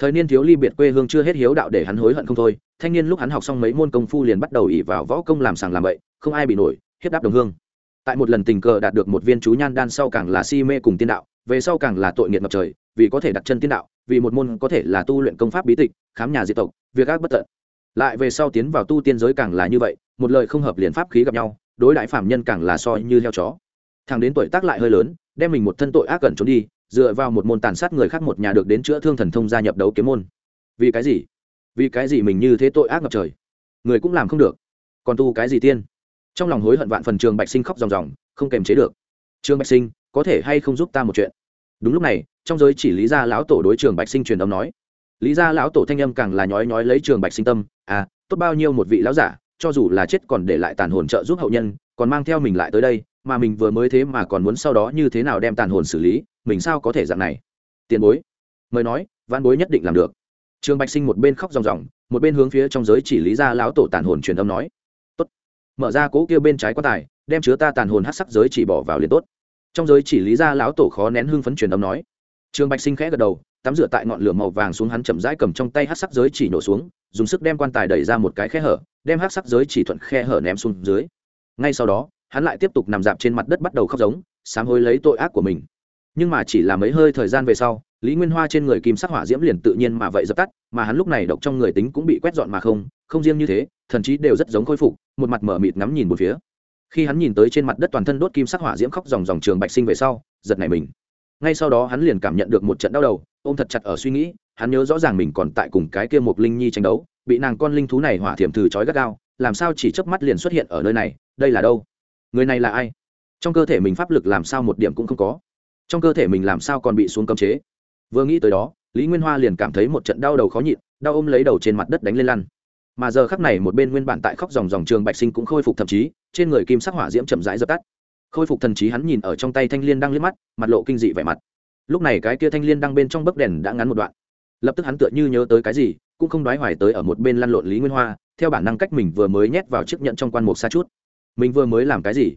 thời niên thiếu ly biệt quê hương chưa hết hiếu đạo để hắn hối hận không thôi, thanh niên lúc hắn học xong mấy môn công phu liền bắt đầu ỉ vào võ công làm sàng làm bậy, không ai bị nổi, hiếp đáp đồng hương. Tại một lần tình cờ đạt được một viên chú nhan đan sau càng là si mê cùng tiên đạo, về sau càng là tội nghiệt ngập trời, vì có thể đặt chân tiên đạo, vì một môn có thể là tu luyện công pháp bí tịch, khám nhà diệt tộc, việc ác bất tận. Lại về sau tiến vào tu tiên giới càng là như vậy, một lời không hợp liền pháp khí gặp nhau, đối đại phạm nhân càng là so như heo chó. Thằng đến tuổi tác lại hơi lớn, đem mình một thân tội ác gần trốn đi dựa vào một môn tàn sát người khác một nhà được đến chữa thương thần thông gia nhập đấu kiếm môn. Vì cái gì? Vì cái gì mình như thế tội ác ngập trời? Người cũng làm không được. Còn tu cái gì tiên? Trong lòng hối hận vạn phần trường bạch sinh khóc ròng ròng, không kềm chế được. Trường bạch sinh, có thể hay không giúp ta một chuyện? Đúng lúc này, trong giới chỉ lý gia lão tổ đối trường bạch sinh truyền âm nói. Lý gia lão tổ thanh âm càng là nhói nhói lấy trường bạch sinh tâm. À tốt bao nhiêu một vị lão giả, cho dù là chết còn để lại tàn hồn trợ giúp hậu nhân, còn mang theo mình lại tới đây mà mình vừa mới thế mà còn muốn sau đó như thế nào đem tàn hồn xử lý, mình sao có thể dạng này? Tiền bối, mời nói văn bối nhất định làm được. Trường bạch sinh một bên khóc ròng ròng, một bên hướng phía trong giới chỉ lý gia lão tổ tàn hồn truyền âm nói. Tốt. Mở ra cố kia bên trái quan tài, đem chứa ta tàn hồn hát sắc giới chỉ bỏ vào liền tốt. Trong giới chỉ lý gia lão tổ khó nén hương phấn truyền âm nói. Trường bạch sinh khẽ gật đầu, tắm rửa tại ngọn lửa màu vàng xuống hắn chậm rãi cầm trong tay hát sắc giới chỉ nổ xuống, dùng sức đem quan tài đẩy ra một cái khe hở, đem hát sắc giới chỉ thuận khe hở ném xuống dưới. Ngay sau đó hắn lại tiếp tục nằm dạp trên mặt đất bắt đầu khóc giống, sám hối lấy tội ác của mình. Nhưng mà chỉ là mấy hơi thời gian về sau, lý nguyên hoa trên người kim sắc hỏa diễm liền tự nhiên mà vậy dập tắt, mà hắn lúc này độc trong người tính cũng bị quét dọn mà không không riêng như thế, thần chí đều rất giống khôi phục, một mặt mở mịt ngắm nhìn một phía. Khi hắn nhìn tới trên mặt đất toàn thân đốt kim sắc hỏa diễm khóc dòng dòng trường bạch sinh về sau, giật này mình. Ngay sau đó hắn liền cảm nhận được một trận đau đầu, ôm thật chặt ở suy nghĩ, hắn nhớ rõ ràng mình còn tại cùng cái kia một linh nhi tranh đấu, bị nàng con linh thú này hỏa thiểm thử trói gắt gao, làm sao chỉ chớp mắt liền xuất hiện ở nơi này, đây là đâu? Người này là ai? Trong cơ thể mình pháp lực làm sao một điểm cũng không có. Trong cơ thể mình làm sao còn bị xuống cấm chế? Vừa nghĩ tới đó, lý nguyên hoa liền cảm thấy một trận đau đầu khó nhịn, đau ôm lấy đầu trên mặt đất đánh lên lăn. Mà giờ khắc này một bên nguyên bản tại khóc dòng dòng trường bạch sinh cũng khôi phục thậm chí, trên người kim sắc hỏa diễm chậm rãi dập tắt. Khôi phục thần trí hắn nhìn ở trong tay thanh liên đang liếc mắt, mặt lộ kinh dị vẻ mặt. Lúc này cái kia thanh liên đang bên trong bấc đèn đã ngắn một đoạn. Lập tức hắn tựa như nhớ tới cái gì, cũng không đoái hoài tới ở một bên lăn lộn lý nguyên hoa, theo bản năng cách mình vừa mới nhét vào chiếc nhận trong quan mục xa chút mình vừa mới làm cái gì?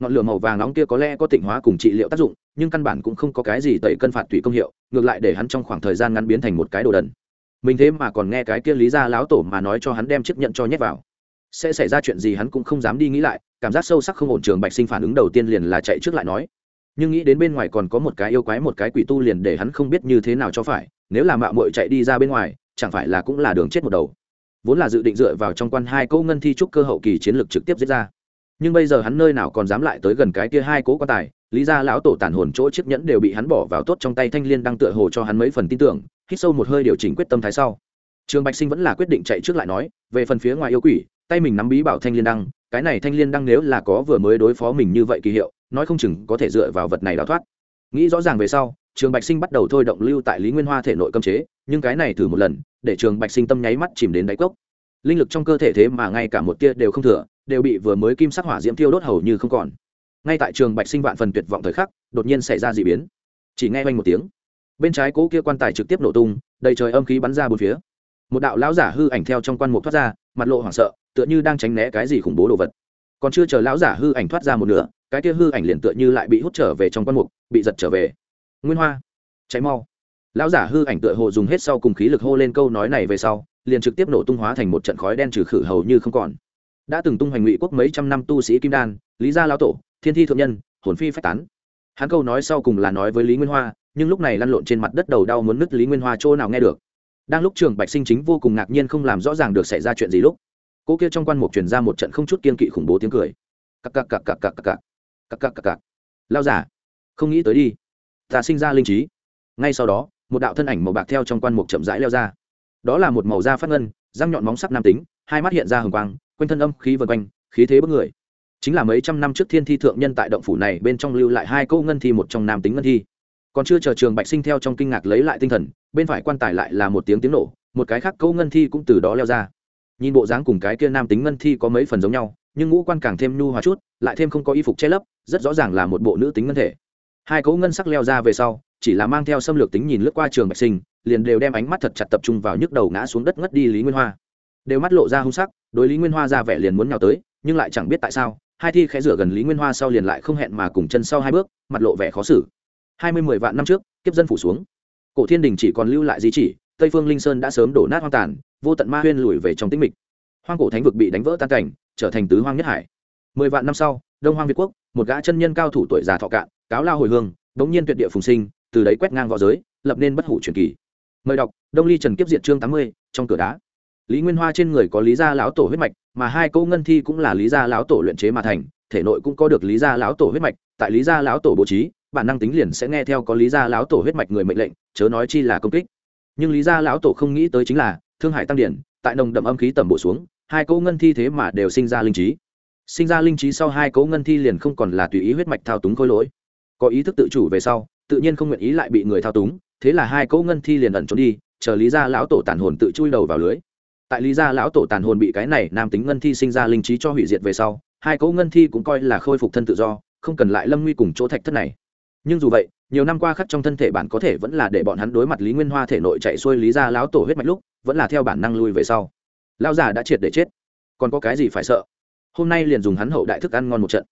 Ngọn lửa màu vàng nóng kia có lẽ có tịnh hóa cùng trị liệu tác dụng, nhưng căn bản cũng không có cái gì tẩy cân phạt tùy công hiệu, ngược lại để hắn trong khoảng thời gian ngắn biến thành một cái đồ đần. Mình thế mà còn nghe cái kia lý ra láo tổ mà nói cho hắn đem chiếc nhận cho nhét vào. Sẽ xảy ra chuyện gì hắn cũng không dám đi nghĩ lại, cảm giác sâu sắc không ổn trường bạch sinh phản ứng đầu tiên liền là chạy trước lại nói. Nhưng nghĩ đến bên ngoài còn có một cái yêu quái một cái quỷ tu liền để hắn không biết như thế nào cho phải, nếu là mạo muội chạy đi ra bên ngoài, chẳng phải là cũng là đường chết một đầu. Vốn là dự định dựa vào trong quan hai câu ngân thi trúc cơ hậu kỳ chiến lược trực tiếp diễn ra nhưng bây giờ hắn nơi nào còn dám lại tới gần cái kia hai cố quan tài, lý ra lão tổ tàn hồn chỗ chiếc nhẫn đều bị hắn bỏ vào tốt trong tay thanh liên đang tựa hồ cho hắn mấy phần tin tưởng, hít sâu một hơi điều chỉnh quyết tâm thái sau. Trường bạch sinh vẫn là quyết định chạy trước lại nói, về phần phía ngoài yêu quỷ, tay mình nắm bí bảo thanh liên đăng, cái này thanh liên đăng nếu là có vừa mới đối phó mình như vậy kỳ hiệu, nói không chừng có thể dựa vào vật này đào thoát. Nghĩ rõ ràng về sau, trường bạch sinh bắt đầu thôi động lưu tại lý nguyên hoa thể nội cấm chế, nhưng cái này thử một lần, để trường bạch sinh tâm nháy mắt chìm đến đáy cốc. Linh lực trong cơ thể thế mà ngay cả một tia đều không thừa đều bị vừa mới kim sắc hỏa diễm tiêu đốt hầu như không còn. Ngay tại trường bạch sinh vạn phần tuyệt vọng thời khắc, đột nhiên xảy ra d ị biến. Chỉ nghe oanh một tiếng, bên trái cỗ kia quan tài trực tiếp nổ tung, đầy trời âm khí bắn ra bốn phía. Một đạo lão giả hư ảnh theo trong quan mục thoát ra, mặt lộ hoảng sợ, tựa như đang tránh né cái gì khủng bố đồ vật. Còn chưa chờ lão giả hư ảnh thoát ra một nửa, cái kia hư ảnh liền tựa như lại bị hút trở về trong quan mục, bị giật trở về. Nguyên hoa, cháy mau. Lão giả hư ảnh tựa hồ dùng hết sau cùng khí lực hô lên câu nói này về sau, liền trực tiếp nổ tung hóa thành một trận khói đen trừ khử hầu như không còn đã từng tung hoành ngụy quốc mấy trăm năm tu sĩ kim đan, lý gia lão tổ, thiên thi thượng nhân, hồn phi phách tán. Hắn câu nói sau cùng là nói với lý nguyên hoa, nhưng lúc này lăn lộn trên mặt đất đầu đau muốn nứt lý nguyên hoa chỗ nào nghe được. Đang lúc trường bạch sinh chính vô cùng ngạc nhiên không làm rõ ràng được xảy ra chuyện gì lúc, cô kia trong quan mục truyền ra một trận không chút kiên kỵ khủng bố tiếng cười. Cặc cặc cặc cặc cặc cặc cặc cặc cặc cặc cặc. Lao giả không nghĩ tới đi. Ta sinh ra linh trí. Ngay sau đó, một đạo thân ảnh màu bạc theo trong quan mục chậm rãi leo ra. Đó là một màu da phát ngân, răng nhọn móng sắc nam tính, hai mắt hiện ra hồng quang quanh thân âm khí vân quanh, khí thế bất người. Chính là mấy trăm năm trước thiên thi thượng nhân tại động phủ này bên trong lưu lại hai câu ngân thi một trong nam tính ngân thi. Còn chưa chờ trường bạch sinh theo trong kinh ngạc lấy lại tinh thần, bên phải quan tài lại là một tiếng tiếng nổ, một cái khác câu ngân thi cũng từ đó leo ra. Nhìn bộ dáng cùng cái kia nam tính ngân thi có mấy phần giống nhau, nhưng ngũ quan càng thêm nhu hòa chút, lại thêm không có y phục che lấp, rất rõ ràng là một bộ nữ tính ngân thể. Hai cấu ngân sắc leo ra về sau, chỉ là mang theo xâm lược tính nhìn lướt qua trường bạch sinh, liền đều đem ánh mắt thật chặt tập trung vào nhức đầu ngã xuống đất ngất đi lý nguyên hoa. Đều mắt lộ ra hung sắc đối lý nguyên hoa ra vẻ liền muốn nhào tới, nhưng lại chẳng biết tại sao, hai thi khẽ rửa gần lý nguyên hoa sau liền lại không hẹn mà cùng chân sau hai bước, mặt lộ vẻ khó xử. Hai mươi mười vạn năm trước, kiếp dân phủ xuống. Cổ thiên đình chỉ còn lưu lại di chỉ, tây phương linh sơn đã sớm đổ nát hoang tàn, vô tận ma huyên lùi về trong tĩnh mịch. Hoang cổ thánh vực bị đánh vỡ tan cảnh, trở thành tứ hoang nhất hải. Mười vạn năm sau, đông hoang việt quốc, một gã chân nhân cao thủ tuổi già thọ cạn, cáo lao hồi hương bỗng nhiên tuyệt địa phùng sinh, từ đấy quét ngang v õ giới, lập nên bất hủ truyền kỳ. Mời đọc, đông ly trần kiếp diện chương tám mươi, trong cửa đá lý nguyên hoa trên người có lý gia lão tổ huyết mạch, mà hai câu ngân thi cũng là lý gia lão tổ luyện chế mà thành, thể nội cũng có được lý gia lão tổ huyết mạch. Tại lý gia lão tổ bố trí, bản năng tính liền sẽ nghe theo có lý gia lão tổ huyết mạch người mệnh lệnh, chớ nói chi là công kích. Nhưng lý gia lão tổ không nghĩ tới chính là thương hải tăng điển, tại nồng đậm âm khí tầm bổ xuống, hai cỗ ngân thi thế mà đều sinh ra linh trí. Sinh ra linh trí sau hai cỗ ngân thi liền không còn là tùy ý huyết mạch thao túng khôi lỗi. Có ý thức tự chủ về sau, tự nhiên không nguyện ý lại bị người thao túng, thế là hai cỗ ngân thi liền ẩn trốn đi, chờ lý gia lão tổ tàn hồn tự chui đầu vào lưới tại lý gia lão tổ tàn hồn bị cái này nam tính ngân thi sinh ra linh trí cho hủy diệt về sau, hai cỗ ngân thi cũng coi là khôi phục thân tự do, không cần lại lâm nguy cùng chỗ thạch thất này. Nhưng dù vậy, nhiều năm qua khắc trong thân thể bản có thể vẫn là để bọn hắn đối mặt lý nguyên hoa thể nội chạy xuôi lý gia lão tổ huyết mạch lúc, vẫn là theo bản năng lui về sau. Lão già đã triệt để chết. Còn có cái gì phải sợ? Hôm nay liền dùng hắn hậu đại thức ăn ngon một trận.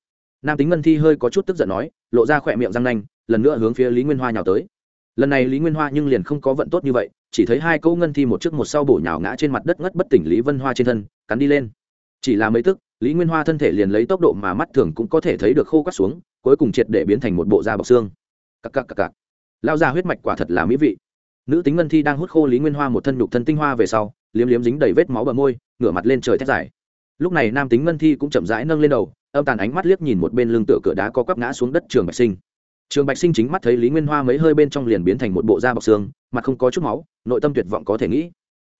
Nam tính ngân thi hơi có chút tức giận nói, lộ ra khỏe miệng răng nanh, lần nữa hướng phía lý nguyên hoa nhào tới lần này lý nguyên hoa nhưng liền không có vận tốt như vậy, chỉ thấy hai câu ngân thi một trước một sau bổ nhào ngã trên mặt đất ngất bất tỉnh lý vân hoa trên thân, cắn đi lên. Chỉ là mấy tức, lý nguyên hoa thân thể liền lấy tốc độ mà mắt thường cũng có thể thấy được khô cắt xuống, cuối cùng triệt để biến thành một bộ da bọc xương. Cặc cặc cặc cặc. Lao ra huyết mạch quả thật là mỹ vị. Nữ tính ngân thi đang hút khô lý nguyên hoa một thân nhục thân tinh hoa về sau, liếm liếm dính đầy vết máu bờ môi, ngửa mặt lên trời thét dài. Lúc này nam tính ngân thi cũng chậm rãi nâng lên đầu, âm tàn ánh mắt liếc nhìn một bên lưng tựa cửa đá có quắp ngã xuống đất trường bạch sinh trường bạch sinh chính mắt thấy lý nguyên hoa mấy hơi bên trong liền biến thành một bộ da bọc xương, mặt không có chút máu, nội tâm tuyệt vọng có thể nghĩ.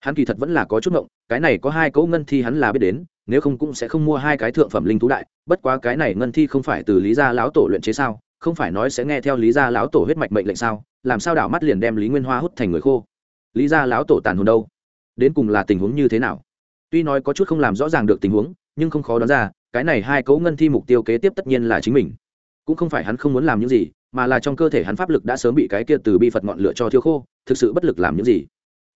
Hắn kỳ thật vẫn là có chút ngộng, cái này có hai cấu ngân thi hắn là biết đến, nếu không cũng sẽ không mua hai cái thượng phẩm linh thú đại, bất quá cái này ngân thi không phải từ lý gia lão tổ luyện chế sao, không phải nói sẽ nghe theo lý gia lão tổ huyết mạch mệnh lệnh sao, làm sao đảo mắt liền đem lý nguyên hoa hút thành người khô. Lý gia lão tổ tàn hồn đâu? Đến cùng là tình huống như thế nào? Tuy nói có chút không làm rõ ràng được tình huống, nhưng không khó đoán ra, cái này hai cấu ngân thi mục tiêu kế tiếp tất nhiên là chính mình. Cũng không phải hắn không muốn làm những gì mà là trong cơ thể hắn pháp lực đã sớm bị cái kia từ bi phật ngọn lửa cho thiêu khô, thực sự bất lực làm những gì.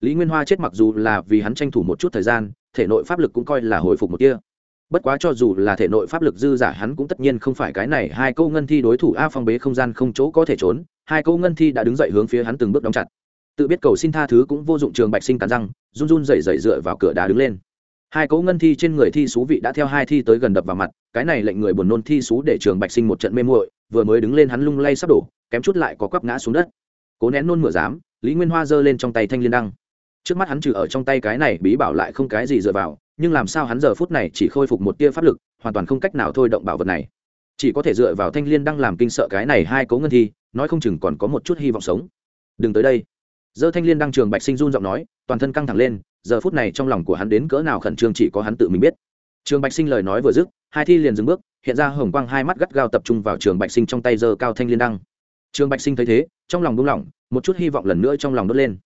Lý nguyên hoa chết mặc dù là vì hắn tranh thủ một chút thời gian, thể nội pháp lực cũng coi là hồi phục một kia bất quá cho dù là thể nội pháp lực dư giả, hắn cũng tất nhiên không phải cái này, hai câu ngân thi đối thủ a phong bế không gian không chỗ có thể trốn, hai câu ngân thi đã đứng dậy hướng phía hắn từng bước đóng chặt. Tự biết cầu xin tha thứ cũng vô dụng trường bạch sinh cắn răng, run run dậy dậy dựa vào cửa đá đứng lên hai cỗ ngân thi trên người thi xú vị đã theo hai thi tới gần đập vào mặt, cái này lệnh người buồn nôn thi xú để trường bạch sinh một trận mê muội, vừa mới đứng lên hắn lung lay sắp đổ, kém chút lại có quắp ngã xuống đất. Cố nén nôn mửa dám lý nguyên hoa giơ lên trong tay thanh liên đăng. Trước mắt hắn trừ ở trong tay cái này, bí bảo lại không cái gì dựa vào, nhưng làm sao hắn giờ phút này chỉ khôi phục một tia pháp lực, hoàn toàn không cách nào thôi động bảo vật này. Chỉ có thể dựa vào thanh liên đăng làm kinh sợ cái này hai cố ngân thi, nói không chừng còn có một chút hy vọng sống. Đừng tới đây. Dơ thanh liên đăng trường bạch sinh run giọng nói, toàn thân căng thẳng lên, giờ phút này trong lòng của hắn đến cỡ nào khẩn trương chỉ có hắn tự mình biết. Trường bạch sinh lời nói vừa dứt, hai thi liền dừng bước, hiện ra hồng quang hai mắt gắt gao tập trung vào trường bạch sinh trong tay giơ cao thanh liên đăng trường bạch sinh thấy thế, trong lòng buông lỏng, một chút hy vọng lần nữa trong lòng đốt lên.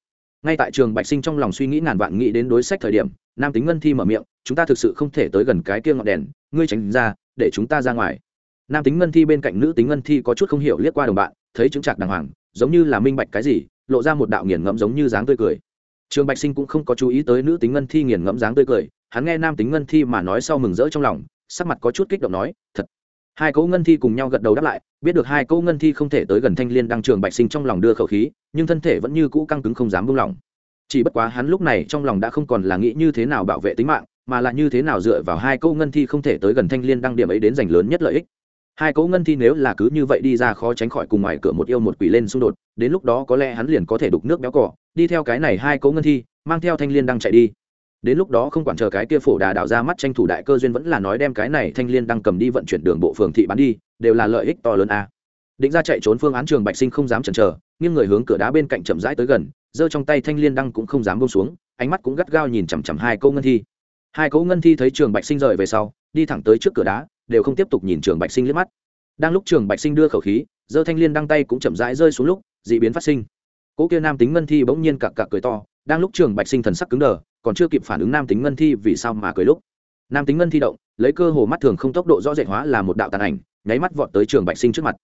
Ngay tại trường bạch sinh trong lòng suy nghĩ ngàn vạn nghĩ đến đối sách thời điểm, nam tính ngân thi mở miệng, chúng ta thực sự không thể tới gần cái kia ngọn đèn, ngươi tránh ra, để chúng ta ra ngoài. Nam tính ngân thi bên cạnh nữ tính ngân thi có chút không hiểu liếc qua đồng bạn, thấy chứng trạc đàng hoàng, giống như là minh bạch cái gì lộ ra một đạo nghiền ngẫm giống như dáng tươi cười. Trường bạch sinh cũng không có chú ý tới nữ tính ngân thi nghiền ngẫm dáng tươi cười, hắn nghe nam tính ngân thi mà nói sau mừng rỡ trong lòng, sắc mặt có chút kích động nói, thật. Hai cỗ ngân thi cùng nhau gật đầu đáp lại, biết được hai cỗ ngân thi không thể tới gần thanh liên đăng trường bạch sinh trong lòng đưa khẩu khí, nhưng thân thể vẫn như cũ căng cứng không dám buông lỏng. Chỉ bất quá hắn lúc này trong lòng đã không còn là nghĩ như thế nào bảo vệ tính mạng, mà là như thế nào dựa vào hai cỗ ngân thi không thể tới gần thanh liên đăng điểm ấy đến giành lớn nhất lợi ích hai cỗ ngân thi nếu là cứ như vậy đi ra khó tránh khỏi cùng ngoài cửa một yêu một quỷ lên xung đột, đến lúc đó có lẽ hắn liền có thể đục nước béo cỏ, đi theo cái này hai cỗ ngân thi, mang theo thanh liên đăng chạy đi. Đến lúc đó không quản chờ cái kia phổ đà đạo ra mắt tranh thủ đại cơ duyên vẫn là nói đem cái này thanh liên đăng cầm đi vận chuyển đường bộ phường thị bán đi, đều là lợi ích to lớn a. Định ra chạy trốn phương án trường bạch sinh không dám chần chờ nhưng người hướng cửa đá bên cạnh chậm rãi tới gần, giơ trong tay thanh liên đăng cũng không dám bông xuống, ánh mắt cũng gắt gao nhìn chằm chằm hai câu ngân thi. Hai câu ngân thi thấy trường bạch sinh rời về sau, đi thẳng tới trước cửa đá đều không tiếp tục nhìn trường bạch sinh liếc mắt. Đang lúc trường bạch sinh đưa khẩu khí giơ thanh liên đăng tay cũng chậm rãi rơi xuống lúc d ị biến phát sinh. Cỗ kia nam tính ngân thi bỗng nhiên cặc cặc cười to, đang lúc trường bạch sinh thần sắc cứng đờ, còn chưa kịp phản ứng nam tính ngân thi vì sao mà cười lúc. Nam tính ngân thi động, lấy cơ hồ mắt thường không tốc độ rõ rệt hóa là một đạo tàn ảnh, nháy mắt vọt tới trường bạch sinh trước mặt.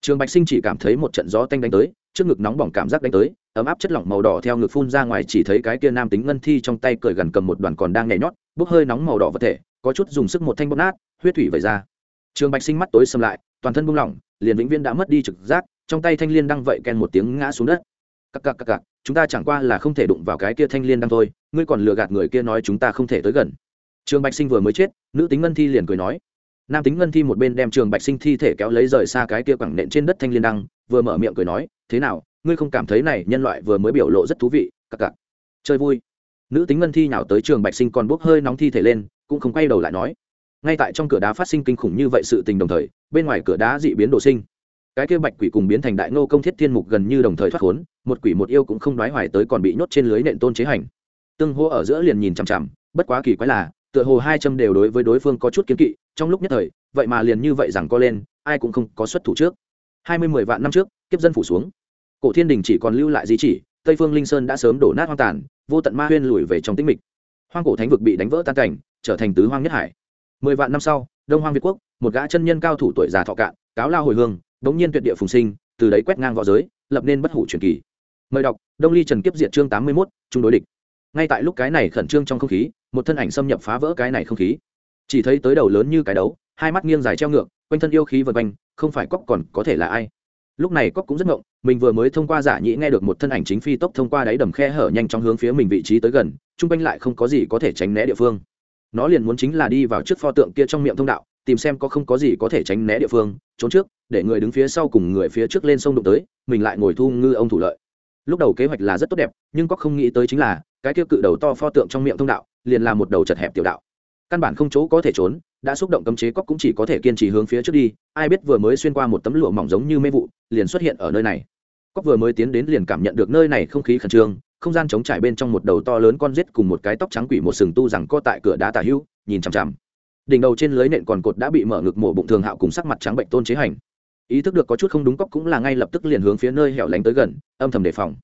Trường bạch sinh chỉ cảm thấy một trận gió tanh đánh tới, trước ngực nóng bỏng cảm giác đánh tới, ấm áp chất lỏng màu đỏ theo ngực phun ra ngoài chỉ thấy cái kia nam tính ngân thi trong tay cởi gần cầm một đoàn còn đang nhảy nhót bốc hơi nóng màu đỏ vật thể, có chút dùng sức một thanh bóp nát, huyết thủy vẩy ra. Trường bạch sinh mắt tối xâm lại, toàn thân buông lỏng, liền vĩnh viên đã mất đi trực giác, trong tay thanh liên đang vậy ken một tiếng ngã xuống đất. Cặc cặc cặc cặc, chúng ta chẳng qua là không thể đụng vào cái kia thanh liên đăng thôi, ngươi còn lừa gạt người kia nói chúng ta không thể tới gần. Trường bạch sinh vừa mới chết, nữ tính ngân thi liền cười nói. Nam tính ngân thi một bên đem trường bạch sinh thi thể kéo lấy rời xa cái kia quẳng nện trên đất thanh liên đăng vừa mở miệng cười nói, thế nào, ngươi không cảm thấy này nhân loại vừa mới biểu lộ rất thú vị, cặc cặc. Chơi vui nữ tính ngân thi nhào tới trường bạch sinh còn bốc hơi nóng thi thể lên, cũng không quay đầu lại nói. Ngay tại trong cửa đá phát sinh kinh khủng như vậy sự tình đồng thời, bên ngoài cửa đá dị biến đồ sinh. Cái kia bạch quỷ cùng biến thành đại ngô công thiết thiên mục gần như đồng thời thoát khốn, một quỷ một yêu cũng không đoái hoài tới còn bị nhốt trên lưới nện tôn chế hành. Tương hô ở giữa liền nhìn chằm chằm, bất quá kỳ quái là, tựa hồ hai châm đều đối với đối phương có chút kiến kỵ, trong lúc nhất thời, vậy mà liền như vậy rằng co lên, ai cũng không có xuất thủ trước. Hai mươi mười vạn năm trước, kiếp dân phủ xuống. Cổ thiên đình chỉ còn lưu lại di chỉ, tây phương linh sơn đã sớm đổ nát hoang tàn vô tận ma huyên lùi về trong tĩnh mịch. Hoang cổ thánh vực bị đánh vỡ tan cảnh, trở thành tứ hoang nhất hải. Mười vạn năm sau, đông hoang việt quốc, một gã chân nhân cao thủ tuổi già thọ cạn, cáo lao hồi hương, đống nhiên tuyệt địa phùng sinh, từ đấy quét ngang v õ giới, lập nên bất hủ truyền kỳ. Mời đọc, đông ly trần kiếp diệt chương tám mươi mốt chung đối địch. Ngay tại lúc cái này khẩn trương trong không khí, một thân ảnh xâm nhập phá vỡ cái này không khí. Chỉ thấy tới đầu lớn như cái đấu, hai mắt nghiêng dài treo ngược, quanh thân yêu khí vượt quanh, không phải cóc còn có thể là ai. Lúc này cóc cũng rất ngộng mình vừa mới thông qua giả nhĩ nghe được một thân ảnh chính phi tốc thông qua đáy đầm khe hở nhanh chóng hướng phía mình vị trí tới gần, chung quanh lại không có gì có thể tránh né địa phương. Nó liền muốn chính là đi vào trước pho tượng kia trong miệng thông đạo, tìm xem có không có gì có thể tránh né địa phương, trốn trước, để người đứng phía sau cùng người phía trước lên sông đụng tới, mình lại ngồi thu ngư ông thủ lợi. Lúc đầu kế hoạch là rất tốt đẹp, nhưng có không nghĩ tới chính là, cái kia cự đầu to pho tượng trong miệng thông đạo, liền là một đầu chật hẹp tiểu đạo. Căn bản không chỗ có thể trốn, đã xúc động cấm chế cóc cũng chỉ có thể kiên trì hướng phía trước đi, ai biết vừa mới xuyên qua một tấm lụa mỏng giống như mê vụ, liền xuất hiện ở nơi này cóc vừa mới tiến đến liền cảm nhận được nơi này không khí khẩn trương, không gian chống trải bên trong một đầu to lớn con rết cùng một cái tóc trắng quỷ một sừng tu rằng co tại cửa đá tả hữu nhìn chằm chằm. Đỉnh đầu trên lưới nện còn cột đã bị mở ngực mổ bụng thường hạo cùng sắc mặt trắng bệnh tôn chế hành. Ý thức được có chút không đúng cóc cũng là ngay lập tức liền hướng phía nơi hẻo lánh tới gần, âm thầm đề phòng.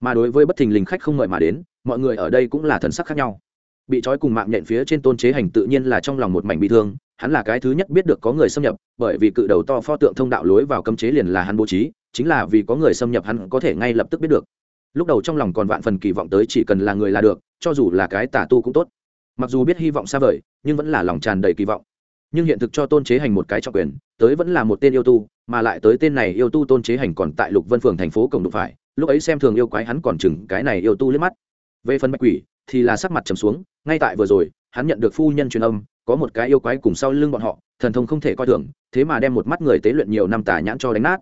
Mà đối với bất thình lình khách không mời mà đến, mọi người ở đây cũng là thần sắc khác nhau. Bị trói cùng mạng nhện phía trên tôn chế hành tự nhiên là trong lòng một mảnh bị thương, hắn là cái thứ nhất biết được có người xâm nhập, bởi vì cự đầu to pho tượng thông đạo lối vào cấm chế liền là hắn bố trí chính là vì có người xâm nhập hắn có thể ngay lập tức biết được. Lúc đầu trong lòng còn vạn phần kỳ vọng tới chỉ cần là người là được, cho dù là cái tà tu cũng tốt. Mặc dù biết hy vọng xa vời, nhưng vẫn là lòng tràn đầy kỳ vọng. Nhưng hiện thực cho tôn chế hành một cái trọng quyền, tới vẫn là một tên yêu tu, mà lại tới tên này yêu tu tôn chế hành còn tại lục vân phường thành phố cổng đụng phải, lúc ấy xem thường yêu quái hắn còn chừng cái này yêu tu liếc mắt. Về phần bạch quỷ, thì là sắc mặt trầm xuống, ngay tại vừa rồi, hắn nhận được phu nhân truyền âm, có một cái yêu quái cùng sau lưng bọn họ, thần thông không thể coi thường, thế mà đem một mắt người tế luyện nhiều năm tà nhãn cho đánh nát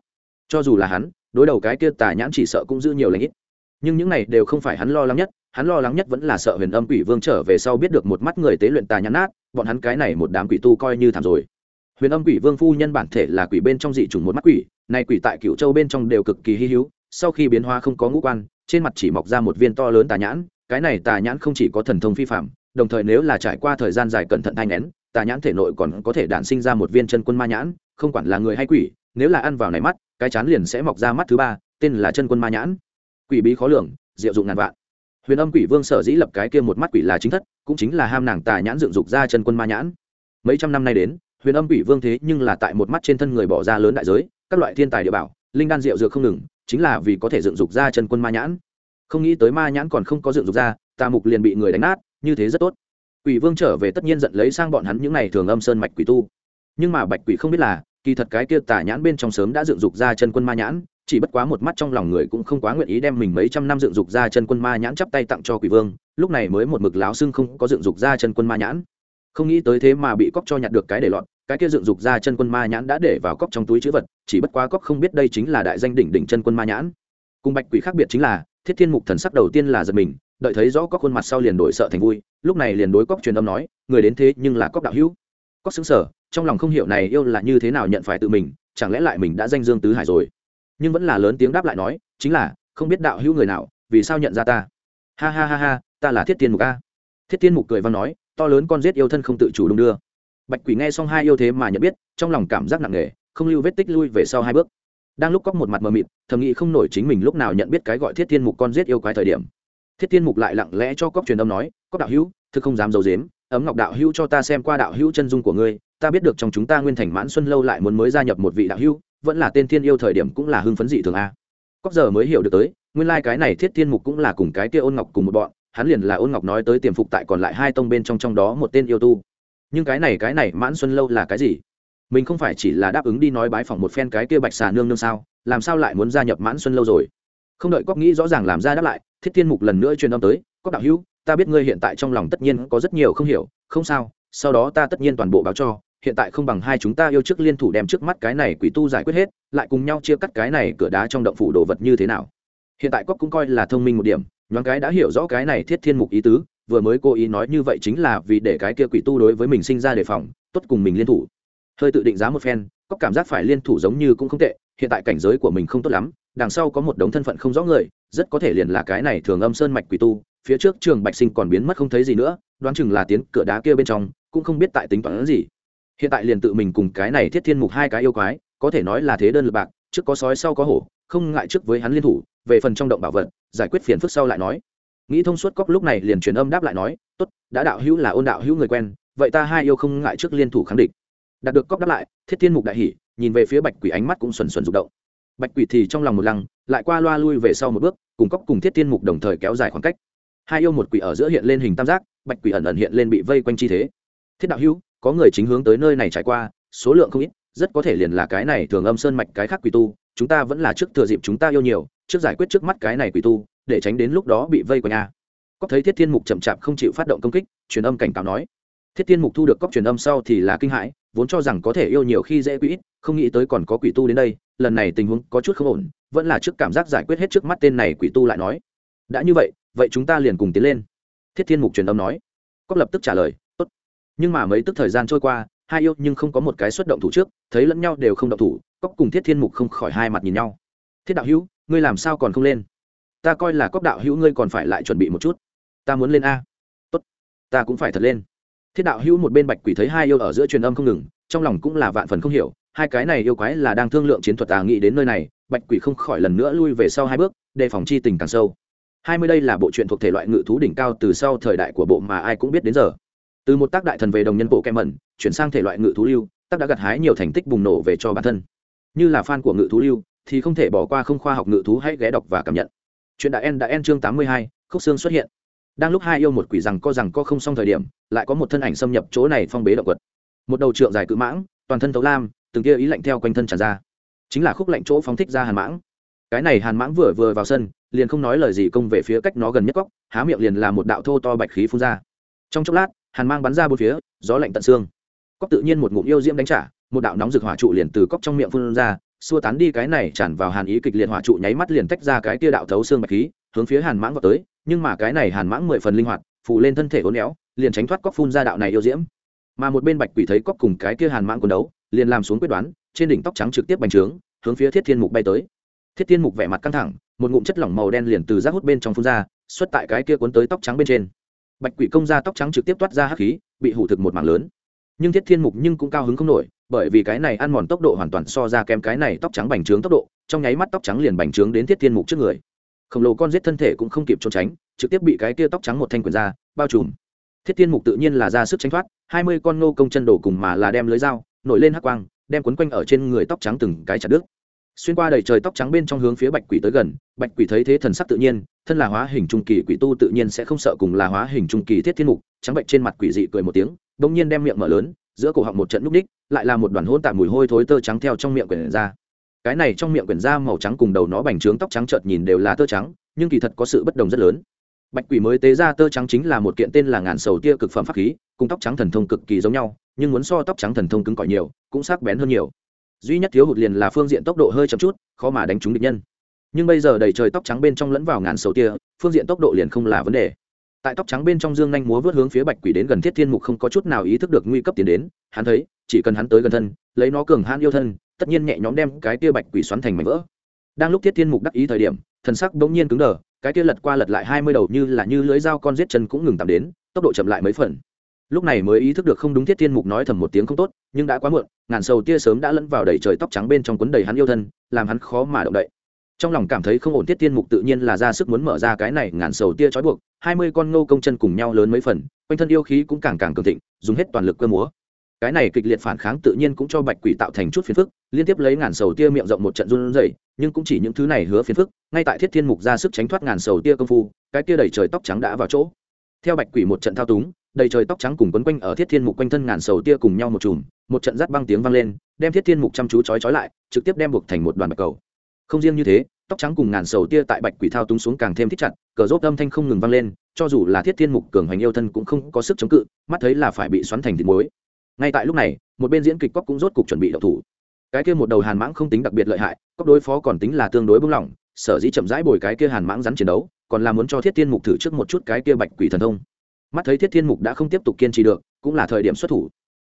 cho dù là hắn, đối đầu cái kia tà nhãn chỉ sợ cũng giữ nhiều lãnh ít. Nhưng những này đều không phải hắn lo lắng nhất, hắn lo lắng nhất vẫn là sợ huyền âm quỷ vương trở về sau biết được một mắt người tế luyện tà nhãn nát, bọn hắn cái này một đám quỷ tu coi như thảm rồi. Huyền âm quỷ vương phu nhân bản thể là quỷ bên trong dị chủng một mắt quỷ, này quỷ tại cựu châu bên trong đều cực kỳ hy hữu, sau khi biến hóa không có ngũ quan, trên mặt chỉ mọc ra một viên to lớn tà nhãn, cái này tà nhãn không chỉ có thần thông phi phạm đồng thời nếu là trải qua thời gian dài cẩn thận thai nén, tà nhãn thể nội còn có thể đản sinh ra một viên chân quân ma nhãn, không quản là người hay quỷ, nếu là ăn vào này mắt cái chán liền sẽ mọc ra mắt thứ ba, tên là chân quân ma nhãn. Quỷ bí khó lường, diệu dụng ngàn vạn. Huyền âm quỷ vương sở dĩ lập cái kia một mắt quỷ là chính thất, cũng chính là ham nàng tà nhãn dựng dục ra chân quân ma nhãn. Mấy trăm năm nay đến, huyền âm quỷ vương thế nhưng là tại một mắt trên thân người bỏ ra lớn đại giới, các loại thiên tài địa bảo, linh đan rượu dược không ngừng, chính là vì có thể dựng dục ra chân quân ma nhãn. Không nghĩ tới ma nhãn còn không có dựng dục ra, tà mục liền bị người đánh nát, như thế rất tốt. Quỷ vương trở về tất nhiên giận lấy sang bọn hắn những n à y thường âm sơn mạch quỷ tu. Nhưng mà bạch quỷ không biết là kỳ thật cái kia tà nhãn bên trong sớm đã dựng dục ra chân quân ma nhãn, chỉ bất quá một mắt trong lòng người cũng không quá nguyện ý đem mình mấy trăm năm dựng dục ra chân quân ma nhãn chắp tay tặng cho quỷ vương, lúc này mới một mực láo xưng không có dựng dục ra chân quân ma nhãn. Không nghĩ tới thế mà bị cóc cho nhặt được cái để lọt, cái kia dựng dục ra chân quân ma nhãn đã để vào cóc trong túi chữ vật, chỉ bất quá cóc không biết đây chính là đại danh đỉnh đỉnh chân quân ma nhãn. Cùng bạch quỷ khác biệt chính là, thiết thiên mục thần sắc đầu tiên là giật mình, đợi thấy rõ cóc khuôn mặt sau liền đổi sợ thành vui, lúc này liền đối cóc truyền âm nói, người đến thế nhưng là cóc đạo hữu. Cóc xứng sở trong lòng không hiểu này yêu là như thế nào nhận phải tự mình, chẳng lẽ lại mình đã danh dương tứ hải rồi? Nhưng vẫn là lớn tiếng đáp lại nói, chính là, không biết đạo hữu người nào, vì sao nhận ra ta? Ha ha ha ha, ta là thiết tiên mục a. Thiết tiên mục cười và nói, to lớn con giết yêu thân không tự chủ đung đưa. Bạch quỷ nghe xong hai yêu thế mà nhận biết, trong lòng cảm giác nặng nề, không lưu vết tích lui về sau hai bước. Đang lúc cóc một mặt mờ mịt, thầm nghĩ không nổi chính mình lúc nào nhận biết cái gọi thiết tiên mục con giết yêu quái thời điểm. Thiết tiên mục lại lặng lẽ cho cóc truyền âm nói, cóc đạo hữu, thực không dám d i ấ u dếm ấm ngọc đạo hữu cho ta xem qua đạo hữu chân dung của ngươi ta biết được trong chúng ta nguyên thành mãn xuân lâu lại muốn mới gia nhập một vị đạo hữu, vẫn là tên thiên yêu thời điểm cũng là hưng phấn dị thường a. Cóc giờ mới hiểu được tới, nguyên lai、like、cái này thiết thiên mục cũng là cùng cái kia ôn ngọc cùng một bọn, hắn liền là ôn ngọc nói tới tiềm phục tại còn lại hai tông bên trong trong đó một tên yêu tu. Nhưng cái này cái này mãn xuân lâu là cái gì? Mình không phải chỉ là đáp ứng đi nói bái phỏng một phen cái kia bạch xà nương nương sao, làm sao lại muốn gia nhập mãn xuân lâu rồi? Không đợi cóc nghĩ rõ ràng làm ra đáp lại, thiết thiên mục lần nữa truyền âm tới cóc đạo hữu, ta biết ngươi hiện tại trong lòng tất nhiên có rất nhiều không hiểu, không sao, sau đó ta tất nhiên toàn bộ báo cho hiện tại không bằng hai chúng ta yêu trước liên thủ đem trước mắt cái này quỷ tu giải quyết hết, lại cùng nhau chia cắt cái này cửa đá trong động phủ đồ vật như thế nào. Hiện tại cóc cũng coi là thông minh một điểm, nhoáng cái đã hiểu rõ cái này thiết thiên mục ý tứ, vừa mới cố ý nói như vậy chính là vì để cái kia quỷ tu đối với mình sinh ra đề phòng, tốt cùng mình liên thủ. Hơi tự định giá một phen cóc cảm giác phải liên thủ giống như cũng không tệ, hiện tại cảnh giới của mình không tốt lắm, đằng sau có một đống thân phận không rõ người, rất có thể liền là cái này thường âm sơn mạch quỷ tu, phía trước trường bạch sinh còn biến mất không thấy gì nữa, đoán chừng là tiến cửa đá kia bên trong, cũng không biết tại tính toán gì hiện tại liền tự mình cùng cái này thiết thiên mục hai cái yêu quái, có thể nói là thế đơn lực bạc, trước có sói sau có hổ, không ngại trước với hắn liên thủ, về phần trong động bảo vật, giải quyết phiền phức sau lại nói. Nghĩ thông suốt cóc lúc này liền truyền âm đáp lại nói, tốt, đã đạo hữu là ôn đạo hữu người quen, vậy ta hai yêu không ngại trước liên thủ khẳng định. Đạt được cóc đáp lại, thiết thiên mục đại hỉ, nhìn về phía bạch quỷ ánh mắt cũng xuẩn xuẩn rụng động. Bạch quỷ thì trong lòng một lăng, lại qua loa lui về sau một bước, cùng cóc cùng thiết thiên mục đồng thời kéo dài khoảng cách. Hai yêu một quỷ ở giữa hiện lên hình tam giác, bạch quỷ ẩn ẩn hiện lên bị vây quanh chi thế. Thiết đạo hữu có người chính hướng tới nơi này trải qua, số lượng không ít, rất có thể liền là cái này thường âm sơn mạch cái khác quỷ tu, chúng ta vẫn là trước thừa dịp chúng ta yêu nhiều, trước giải quyết trước mắt cái này quỷ tu, để tránh đến lúc đó bị vây quanh a. Có thấy thiết thiên mục chậm chạp không chịu phát động công kích, truyền âm cảnh cáo nói. Thiết thiên mục thu được cóc truyền âm sau thì là kinh hãi, vốn cho rằng có thể yêu nhiều khi dễ quỷ không nghĩ tới còn có quỷ tu đến đây, lần này tình huống có chút không ổn, vẫn là trước cảm giác giải quyết hết trước mắt tên này quỷ tu lại nói. Đã như vậy vậy chúng ta liền cùng tiến lên. Thiết thiên mục truyền âm nói. Cóc lập tức trả lời nhưng mà mấy tức thời gian trôi qua, hai yêu nhưng không có một cái xuất động thủ trước, thấy lẫn nhau đều không động thủ cóc cùng thiết thiên mục không khỏi hai mặt nhìn nhau. Thiết đạo hữu, ngươi làm sao còn không lên? Ta coi là cóc đạo hữu ngươi còn phải lại chuẩn bị một chút. Ta muốn lên a. Tốt. Ta cũng phải thật lên. Thiết đạo hữu một bên bạch quỷ thấy hai yêu ở giữa truyền âm không ngừng, trong lòng cũng là vạn phần không hiểu, hai cái này yêu quái là đang thương lượng chiến thuật à nghĩ đến nơi này, bạch quỷ không khỏi lần nữa lui về sau hai bước, đề phòng chi tình càng sâu. Hai mươi đây là bộ truyện thuộc thể loại ngự thú đỉnh cao từ sau thời đại của bộ mà ai cũng biết đến giờ từ một tác đại thần về đồng nhân bộ kem mẩn, chuyển sang thể loại ngự thú lưu, tác đã gặt hái nhiều thành tích bùng nổ về cho bản thân. Như là fan của ngự thú lưu, thì không thể bỏ qua không khoa học ngự thú hãy ghé đọc và cảm nhận. Chuyện đã en đã en chương tám mươi hai, khúc xương xuất hiện. Đang lúc hai yêu một quỷ rằng co rằng co không xong thời điểm, lại có một thân ảnh xâm nhập chỗ này phong bế động quật. Một đầu trượng dài cự mãng, toàn thân thấu lam, từng kia ý lạnh theo quanh thân tràn ra. Chính là khúc lạnh chỗ phóng thích ra hàn mãng. Cái này hàn mãng vừa vừa vào sân, liền không nói lời gì công về phía cách nó gần nhất góc, há miệng liền là một đạo thô to bạch khí phun ra. Trong chốc lát hàn mang bắn ra bốn phía, gió lạnh tận xương. Cóc tự nhiên một ngụm yêu diễm đánh trả, một đạo nóng rực hỏa trụ liền từ cóc trong miệng phun ra, xua tán đi cái này tràn vào hàn ý kịch liệt hỏa trụ nháy mắt liền tách ra cái tia đạo thấu xương bạch khí, hướng phía hàn mãng vào tới, nhưng mà cái này hàn mãng mười phần linh hoạt phụ lên thân thể hốn éo, liền tránh thoát cóc phun ra đạo này yêu diễm. Mà một bên bạch quỷ thấy cóc cùng cái kia hàn mãng quần đấu, liền làm xuống quyết đoán, trên đỉnh tóc trắng trực tiếp bành trướng, hướng phía thiết thiên mục bay tới. Thiết thiên mục vẻ mặt căng thẳng, một ngụm chất lỏng màu đen liền từ rác hút bên trong phun ra, xuất tại cái kia cuốn tới tóc trắng bên trên bạch quỷ công ra tóc trắng trực tiếp toát ra hắc khí, bị hủ thực một mảng lớn. Nhưng thiết thiên mục nhưng cũng cao hứng không nổi, bởi vì cái này ăn mòn tốc độ hoàn toàn so ra kém cái này tóc trắng bành trướng tốc độ, trong nháy mắt tóc trắng liền bành trướng đến thiết thiên mục trước người. Khổng lồ con giết thân thể cũng không kịp trốn tránh, trực tiếp bị cái kia tóc trắng một thanh quyền ra, bao trùm. Thiết thiên mục tự nhiên là ra sức tránh thoát, hai mươi con nô công chân đổ cùng mà là đem lưới dao, nổi lên hắc quang, đem quấn quanh ở trên người tóc trắng từng cái chặt đứt xuyên qua đầy trời tóc trắng bên trong hướng phía bạch quỷ tới gần, bạch quỷ thấy thế thần sắc tự nhiên, thân là hóa hình trung kỳ quỷ tu tự nhiên sẽ không sợ cùng là hóa hình trung kỳ thiết thiên mục, trắng bệnh trên mặt quỷ dị cười một tiếng, bỗng nhiên đem miệng mở lớn, giữa cổ họng một trận núp ních lại là một đoàn hôn tạm mùi hôi thối tơ trắng theo trong miệng quyển ra. Cái này trong miệng quyển da màu trắng cùng đầu nó bành trướng tóc trắng chợt nhìn đều là tơ trắng, nhưng kỳ thật có sự bất đồng rất lớn. Bạch quỷ mới tế ra tơ trắng chính là một kiện tên là ngàn sầu tia cực phẩm pháp khí, cùng tóc trắng thần thông cực kỳ giống nhau, nhưng muốn so tóc trắng thần thông cứng cỏi nhiều, cũng sắc bén hơn nhiều duy nhất thiếu hụt liền là phương diện tốc độ hơi chậm chút, khó mà đánh trúng địch nhân. Nhưng bây giờ đầy trời tóc trắng bên trong lẫn vào ngàn sầu tia, phương diện tốc độ liền không là vấn đề. Tại tóc trắng bên trong dương nhanh múa vớt hướng phía bạch quỷ đến gần thiết thiên mục không có chút nào ý thức được nguy cấp tiến đến, hắn thấy, chỉ cần hắn tới gần thân, lấy nó cường hãn yêu thân, tất nhiên nhẹ nhõm đem cái tia bạch quỷ xoắn thành mảnh vỡ. Đang lúc thiết thiên mục đắc ý thời điểm, thần sắc bỗng nhiên cứng đờ, cái tia lật qua lật lại hai mươi đầu như là như lưới dao con giết chân cũng ngừng tạm đến, tốc độ chậm lại mấy phần lúc này mới ý thức được không đúng thiết thiên mục nói thầm một tiếng không tốt, nhưng đã quá muộn, ngàn sầu tia sớm đã lẫn vào đầy trời tóc trắng bên trong quấn đầy hắn yêu thân, làm hắn khó mà động đậy. Trong lòng cảm thấy không ổn thiết thiên mục tự nhiên là ra sức muốn mở ra cái này ngàn sầu tia trói buộc, hai mươi con ngô công chân cùng nhau lớn mấy phần, quanh thân yêu khí cũng càng càng cường thịnh, dùng hết toàn lực cơ múa. Cái này kịch liệt phản kháng tự nhiên cũng cho bạch quỷ tạo thành chút phiền phức, liên tiếp lấy ngàn sầu tia miệng rộng một trận run rẩy, nhưng cũng chỉ những thứ này hứa phiền phức, ngay tại thiết thiên mục ra sức tránh thoát ngàn sầu tia công phu, cái tia đầy trời tóc trắng đã vào chỗ. Theo bạch quỷ một trận thao túng đầy trời tóc trắng cùng quấn quanh ở thiết thiên mục quanh thân ngàn sầu tia cùng nhau một chùm, một trận rắt băng tiếng vang lên, đem thiết thiên mục chăm chú chói chói lại, trực tiếp đem buộc thành một đoàn bạch cầu. Không riêng như thế, tóc trắng cùng ngàn sầu tia tại bạch quỷ thao túng xuống càng thêm thích chặt, cờ rốt âm thanh không ngừng vang lên, cho dù là thiết thiên mục cường hoành yêu thân cũng không có sức chống cự, mắt thấy là phải bị xoắn thành thịt muối. Ngay tại lúc này, một bên diễn kịch cóc cũng rốt cục chuẩn bị đậu thủ. Cái kia một đầu hàn mãng không tính đặc biệt lợi hại, cóc đối phó còn tính là tương đối bưng lỏng, sở dĩ chậm rãi bồi cái kia hàn mãng rắn chiến đấu, còn là muốn cho thiết thiên mục thử trước một chút cái kia bạch quỷ thần thông mắt thấy thiết thiên mục đã không tiếp tục kiên trì được, cũng là thời điểm xuất thủ.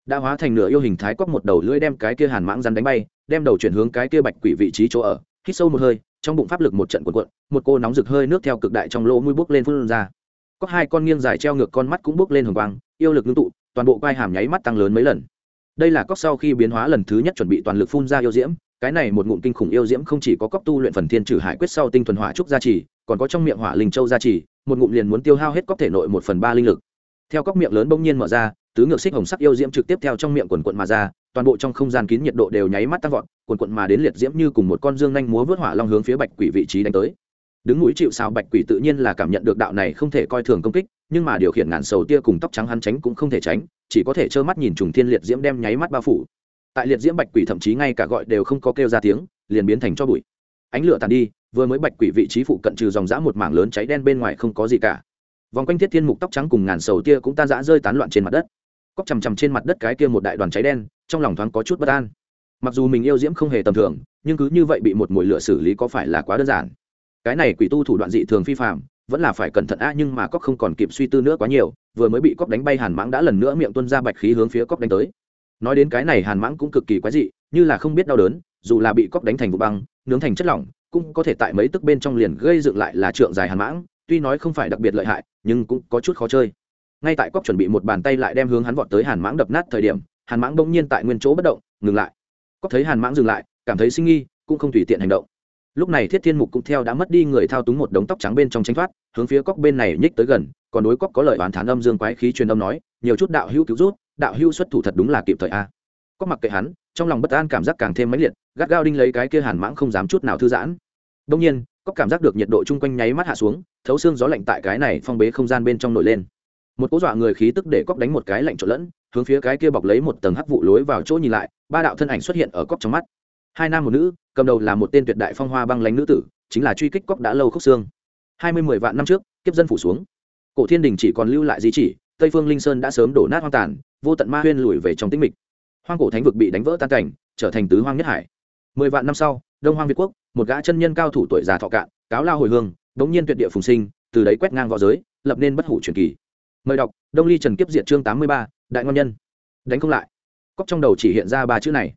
Đã hóa thành nửa yêu hình thái quắc một đầu lưỡi đem cái kia hàn mãng rắn đánh bay, đem đầu chuyển hướng cái kia bạch quỷ vị trí chỗ ở, hít sâu một hơi, trong bụng pháp lực một trận cuộn cuộn, một cô nóng rực hơi nước theo cực đại trong lỗ mũi bốc lên phun ra. Có hai con nghiêng dài treo ngược con mắt cũng bốc lên hồng quang, yêu lực ngưng tụ, toàn bộ quai hàm nháy mắt tăng lớn mấy lần. Đây là cóc sau khi biến hóa lần thứ nhất chuẩn bị toàn lực phun ra yêu diễm cái này một ngụm kinh khủng yêu diễm không chỉ có cóc tu luyện phần thiên trừ hải quyết sau tinh thuần hỏa trúc gia trì, còn có trong miệng hỏa linh châu gia trì, một ngụm liền muốn tiêu hao hết cóc thể nội một phần ba linh lực. Theo cóc miệng lớn bỗng nhiên mở ra, tứ ngược xích hồng sắc yêu diễm trực tiếp theo trong miệng quần quận mà ra, toàn bộ trong không gian kín nhiệt độ đều nháy mắt tăng vọt, quần quận mà đến liệt diễm như cùng một con dương nhanh múa vớt hỏa long hướng phía bạch quỷ vị trí đánh tới. Đứng mũi chịu sao bạch quỷ tự nhiên là cảm nhận được đạo này không thể coi thường công kích, nhưng mà điều khiển ngàn sầu tia cùng tóc trắng hắn tránh cũng không thể tránh, chỉ có thể trơ mắt nhìn trùng thiên liệt diễm đem nháy mắt bao phủ tại liệt diễm bạch quỷ thậm chí ngay cả gọi đều không có kêu ra tiếng, liền biến thành cho bụi. Ánh lửa tàn đi, vừa mới bạch quỷ vị trí phụ cận trừ dòng dã một mảng lớn cháy đen bên ngoài không có gì cả. Vòng quanh thiết thiên mục tóc trắng cùng ngàn sầu tia cũng tan rã rơi tán loạn trên mặt đất. Cóc chằm chằm trên mặt đất cái kia một đại đoàn cháy đen, trong lòng thoáng có chút bất an. Mặc dù mình yêu diễm không hề tầm thường, nhưng cứ như vậy bị một mùi lửa xử lý có phải là quá đơn giản? Cái này quỷ tu thủ đoạn dị thường phi phạm vẫn là phải cẩn thận a nhưng mà cóc không còn kịp suy tư nữa quá nhiều, vừa mới bị cóc đánh bay hàn mãng đã lần nữa miệng tuân ra bạch khí hướng phía cóc đánh tới nói đến cái này hàn mãng cũng cực kỳ quái dị, như là không biết đau đớn, dù là bị cóc đánh thành vụ băng, nướng thành chất lỏng, cũng có thể tại mấy tức bên trong liền gây dựng lại là trượng dài hàn mãng, tuy nói không phải đặc biệt lợi hại, nhưng cũng có chút khó chơi. Ngay tại cóc chuẩn bị một bàn tay lại đem hướng hắn vọt tới hàn mãng đập nát thời điểm, hàn mãng bỗng nhiên tại nguyên chỗ bất động, ngừng lại. Cóc thấy hàn mãng dừng lại, cảm thấy sinh nghi, cũng không tùy tiện hành động. Lúc này thiết thiên mục cũng theo đã mất đi người thao túng một đống tóc trắng bên trong tranh thoát, hướng phía cóc bên này nhích tới gần, còn đối cóc có lời oán thán âm dương quái khí truyền âm nói, nhiều chút đạo hữu cứu rút đạo hữu xuất thủ thật đúng là kịp thời a. Có mặc kệ hắn, trong lòng bất an cảm giác càng thêm mãnh liệt, gắt gao đinh lấy cái kia hàn mãng không dám chút nào thư giãn. Đông nhiên, có cảm giác được nhiệt độ chung quanh nháy mắt hạ xuống, thấu xương gió lạnh tại cái này phong bế không gian bên trong nổi lên. Một cú dọa người khí tức để cóc đánh một cái lạnh trộn lẫn, hướng phía cái kia bọc lấy một tầng hắc vụ lối vào chỗ nhìn lại, ba đạo thân ảnh xuất hiện ở cóc trong mắt. Hai nam một nữ, cầm đầu là một tên tuyệt đại phong hoa băng lánh nữ tử, chính là truy kích cóc đã lâu khúc xương. Hai mươi mười vạn năm trước, kiếp dân phủ xuống. Cổ thiên đình chỉ còn lưu lại di chỉ, tây phương linh sơn đã sớm đổ nát hoang tàn vô tận ma huyên lùi về trong tĩnh mịch. Hoang cổ thánh vực bị đánh vỡ tan cảnh, trở thành tứ hoang nhất hải. Mười vạn năm sau, đông hoang việt quốc, một gã chân nhân cao thủ tuổi già thọ cạn, cáo lao hồi hương, đống nhiên tuyệt địa phùng sinh, từ đấy quét ngang v õ giới, lập nên bất hủ truyền kỳ. Mời đọc, đông ly trần kiếp diệt chương tám mươi ba, đại ngon nhân. Đánh không lại. Cóc trong đầu chỉ hiện ra ba chữ này.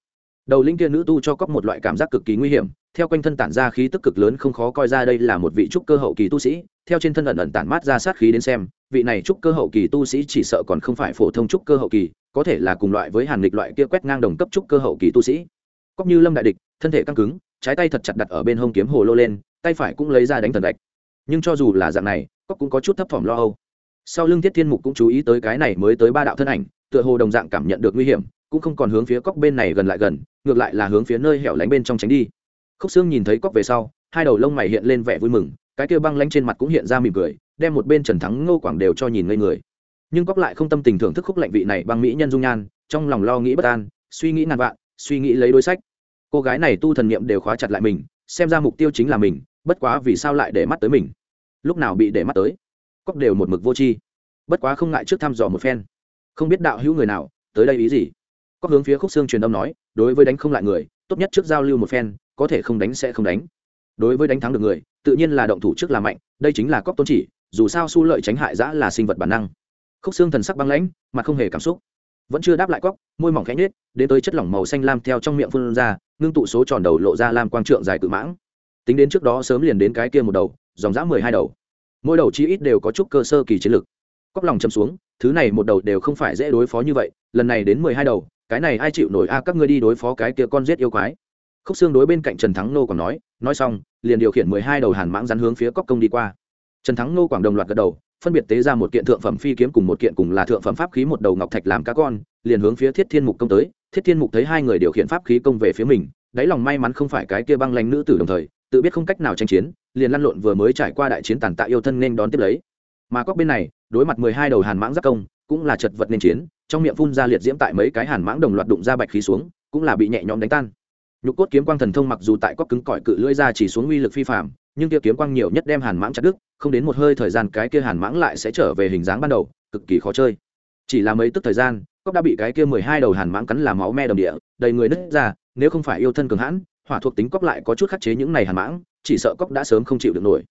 Đầu linh kia nữ tu cho cóc một loại cảm giác cực kỳ nguy hiểm theo quanh thân tản ra khí tức cực lớn không khó coi ra đây là một vị trúc cơ hậu kỳ tu sĩ, theo trên thân ẩn ẩn tản mát ra sát khí đến xem, vị này trúc cơ hậu kỳ tu sĩ chỉ sợ còn không phải phổ thông trúc cơ hậu kỳ, có thể là cùng loại với hàn lịch loại kia quét ngang đồng cấp trúc cơ hậu kỳ tu sĩ. Cóc như lâm đại địch, thân thể căng cứng, trái tay thật chặt đặt ở bên hông kiếm hồ lô lên, tay phải cũng lấy ra đánh thần đạch nhưng cho dù là dạng này cóc cũng có chút thấp thỏm lo âu. Sau lưng thiết thiên mục cũng chú ý tới cái này mới tới ba đạo thân ảnh, tựa hồ đồng dạng cảm nhận được nguy hiểm, cũng không còn hướng phía cóc bên này gần lại gần, ngược lại là hướng phía nơi hẻo lánh bên trong tránh đi khúc xương nhìn thấy cóc về sau, hai đầu lông mày hiện lên vẻ vui mừng, cái kia băng lanh trên mặt cũng hiện ra mỉm cười, đem một bên trần thắng ngô quảng đều cho nhìn ngây người. Nhưng cóc lại không tâm tình thưởng thức khúc lạnh vị này băng mỹ nhân dung nhan, trong lòng lo nghĩ bất an, suy nghĩ ngàn vạn, suy nghĩ lấy đối sách. Cô gái này tu thần niệm đều khóa chặt lại mình, xem ra mục tiêu chính là mình, bất quá vì sao lại để mắt tới mình? Lúc nào bị để mắt tới? Cóc đều một mực vô tri. Bất quá không ngại trước thăm dò một phen. Không biết đạo hữu người nào, tới đây ý gì? Cóc hướng phía khúc xương truyền âm nói, đối với đánh không lại người, tốt nhất trước giao lưu một phen có thể không đánh sẽ không đánh. Đối với đánh thắng được người, tự nhiên là động thủ trước là mạnh, đây chính là cóc tôn chỉ, dù sao su lợi tránh hại giã là sinh vật bản năng. Khúc xương thần sắc băng lãnh, mà không hề cảm xúc. Vẫn chưa đáp lại cóc, môi mỏng khẽ nhết đến tới chất lỏng màu xanh lam theo trong miệng phun ra, ngưng tụ số tròn đầu lộ ra lam quang trượng dài cự mãng. Tính đến trước đó sớm liền đến cái kia một đầu, dòng dã mười hai đầu. Mỗi đầu chi ít đều có chút cơ sơ kỳ chiến lực. Cóc lòng châm xuống, thứ này một đầu đều không phải dễ đối phó như vậy, lần này đến mười hai đầu, cái này ai chịu nổi a, các ngươi đi đối phó cái kia con giết yêu quái khúc xương đối bên cạnh trần thắng nô còn nói nói xong, liền điều khiển mười hai đầu hàn mãng rắn hướng phía cóc công đi qua. Trần thắng nô quảng đồng loạt gật đầu, phân biệt tế ra một kiện thượng phẩm phi kiếm cùng một kiện cùng là thượng phẩm pháp khí một đầu ngọc thạch làm cá con, liền hướng phía thiết thiên mục công tới. Thiết thiên mục thấy hai người điều khiển pháp khí công về phía mình, đáy lòng may mắn không phải cái kia băng lanh nữ tử đồng thời, tự biết không cách nào tranh chiến, liền lăn lộn vừa mới trải qua đại chiến tàn tạ yêu thân nên đón tiếp lấy. Mà cóc bên này, đối mặt mười hai đầu hàn mãng giác công, cũng là chật vật nên chiến, trong miệng phun ra liệt diễm tại mấy cái hàn mãng đồng loạt đụng ra bạch khí xuống, cũng là bị nhẹ nhõm đánh tan nhục cốt kiếm quang thần thông mặc dù tại cóc cứng cỏi cự lưỡi ra chỉ xuống uy lực phi phạm nhưng kia kiếm quang nhiều nhất đem hàn mãng chặt đứt, không đến một hơi thời gian cái kia hàn mãng lại sẽ trở về hình dáng ban đầu, cực kỳ khó chơi. Chỉ là mấy tức thời gian cóc đã bị cái kia mười hai đầu hàn mãng cắn làm máu me đầm địa, đầy người nứt ra, nếu không phải yêu thân cường hãn, hỏa thuộc tính cóc lại có chút khắc chế những này hàn mãng, chỉ sợ cóc đã sớm không chịu được nổi.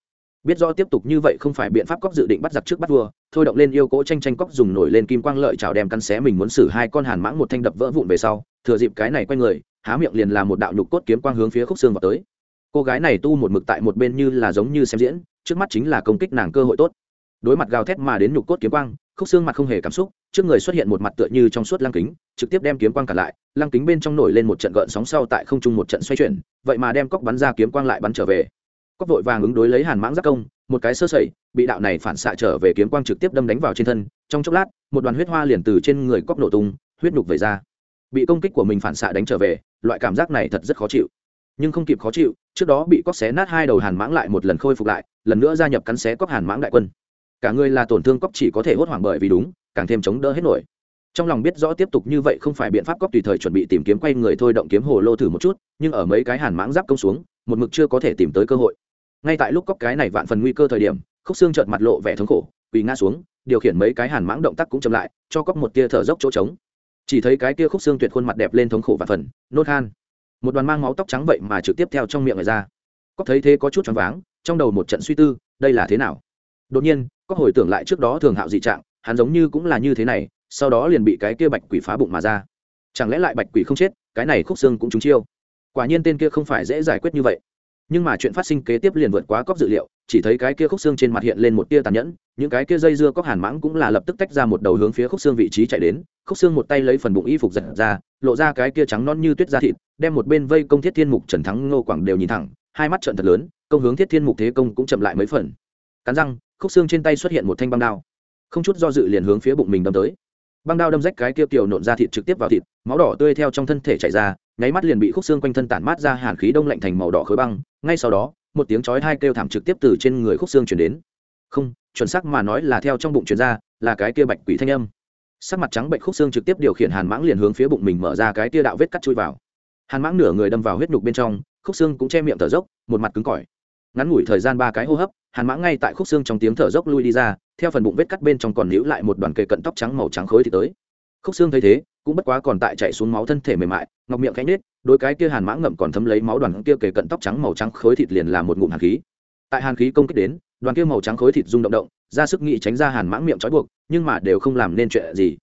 Biết rõ tiếp tục như vậy không phải biện pháp cóc dự định bắt giặc trước bắt vua, thôi động lên yêu cỗ tranh tranh cóc dùng nổi lên kim quang lợi chảo đem cắn xé mình muốn xử hai con hàn mãng một thanh đập vỡ vụn về sau thừa dịp cái này quay người, há miệng liền là một đạo nhục cốt kiếm quang hướng phía khúc xương vào tới. Cô gái này tu một mực tại một bên như là giống như xem diễn, trước mắt chính là công kích nàng cơ hội tốt. Đối mặt gào thét mà đến nhục cốt kiếm quang, khúc xương mặt không hề cảm xúc, trước người xuất hiện một mặt tựa như trong suốt lăng kính, trực tiếp đem kiếm quang cản lại, lăng kính bên trong nổi lên một trận gợn sóng sau tại không trung một trận xoay chuyển, vậy mà đem cóc bắn ra kiếm quang lại bắn trở về. Cóc vội vàng ứng đối lấy hàn mãng giác công, một cái sơ sẩy, bị đạo này phản xạ trở về kiếm quang trực tiếp đâm đánh vào trên thân, trong chốc lát, một đoàn huyết hoa liền từ trên người cóc nổ tung, huyết nhục về ra bị công kích của mình phản xạ đánh trở về, loại cảm giác này thật rất khó chịu. Nhưng không kịp khó chịu, trước đó bị cóc xé nát hai đầu hàn mãng lại một lần khôi phục lại, lần nữa gia nhập cắn xé cóc hàn mãng đại quân. Cả người là tổn thương cóc chỉ có thể hốt hoảng bởi vì đúng, càng thêm chống đỡ hết nổi. Trong lòng biết rõ tiếp tục như vậy không phải biện pháp cóc tùy thời chuẩn bị tìm kiếm quay người thôi động kiếm hồ lô thử một chút, nhưng ở mấy cái hàn mãng giáp công xuống, một mực chưa có thể tìm tới cơ hội. Ngay tại lúc cóc cái này vạn phần nguy cơ thời điểm, khúc xương trợt mặt lộ vẻ thống khổ, quỳ ngã xuống, điều khiển mấy cái hàn mãng động tác cũng chậm lại, cho cóc một tia thở dốc chỗ trống chỉ thấy cái kia khúc xương tuyệt khuôn mặt đẹp lên thống khổ và phần nốt han một đoàn mang máu tóc trắng vậy mà trực tiếp theo trong miệng người ra. Cóc thấy thế có chút choáng váng, trong đầu một trận suy tư, đây là thế nào? Đột nhiên, cóc hồi tưởng lại trước đó thường hạo dị trạng, hắn giống như cũng là như thế này, sau đó liền bị cái kia bạch quỷ phá bụng mà ra. Chẳng lẽ lại bạch quỷ không chết, cái này khúc xương cũng trúng chiêu? Quả nhiên tên kia không phải dễ giải quyết như vậy. Nhưng mà chuyện phát sinh kế tiếp liền vượt quá cóc dự liệu chỉ thấy cái kia khúc xương trên mặt hiện lên một tia tàn nhẫn, những cái kia dây dưa cóc hàn mãng cũng là lập tức tách ra một đầu hướng phía khúc xương vị trí chạy đến, khúc xương một tay lấy phần bụng y phục giật ra, lộ ra cái kia trắng non như tuyết da thịt, đem một bên vây công thiết thiên mục trần thắng ngô quảng đều nhìn thẳng, hai mắt trợn thật lớn, công hướng thiết thiên mục thế công cũng chậm lại mấy phần. Cắn răng, khúc xương trên tay xuất hiện một thanh băng đao. Không chút do dự liền hướng phía bụng mình đâm tới băng đao đâm rách cái kia kiều nộn ra thịt trực tiếp vào thịt, máu đỏ tươi theo trong thân thể chảy ra, nháy mắt liền bị khúc xương quanh thân tản mát ra hàn khí đông lạnh thành màu đỏ khối băng. Ngay sau đó, một tiếng chói hai kêu thảm trực tiếp từ trên người khúc xương chuyển đến. Không, chuẩn xác mà nói là theo trong bụng chuyển ra, là cái kia bạch quỷ thanh âm. Sắc mặt trắng bệnh khúc xương trực tiếp điều khiển hàn mãng liền hướng phía bụng mình mở ra cái kia đạo vết cắt chui vào. Hàn mãng nửa người đâm vào huyết nhục bên trong, khúc xương cũng che miệng thở dốc, một mặt cứng cỏi ngắn ngủi thời gian ba cái hô hấp, hàn mãng ngay tại khúc xương trong tiếng thở dốc lui đi ra, theo phần bụng vết cắt bên trong còn níu lại một đoàn cây cận tóc trắng màu trắng khối thì tới. Khúc xương thấy thế, cũng bất quá còn tại chạy xuống máu thân thể mềm mại, ngọc miệng cánh nết đôi cái kia hàn mãng ngậm còn thấm lấy máu đoàn kia kề cận tóc trắng màu trắng khối thịt liền là một ngụm hàn khí. Tại hàn khí công kích đến, đoàn kia màu trắng khối thịt rung động động, ra sức nghị tránh ra hàn mãng miệng trói buộc, nhưng mà đều không làm nên chuyện gì.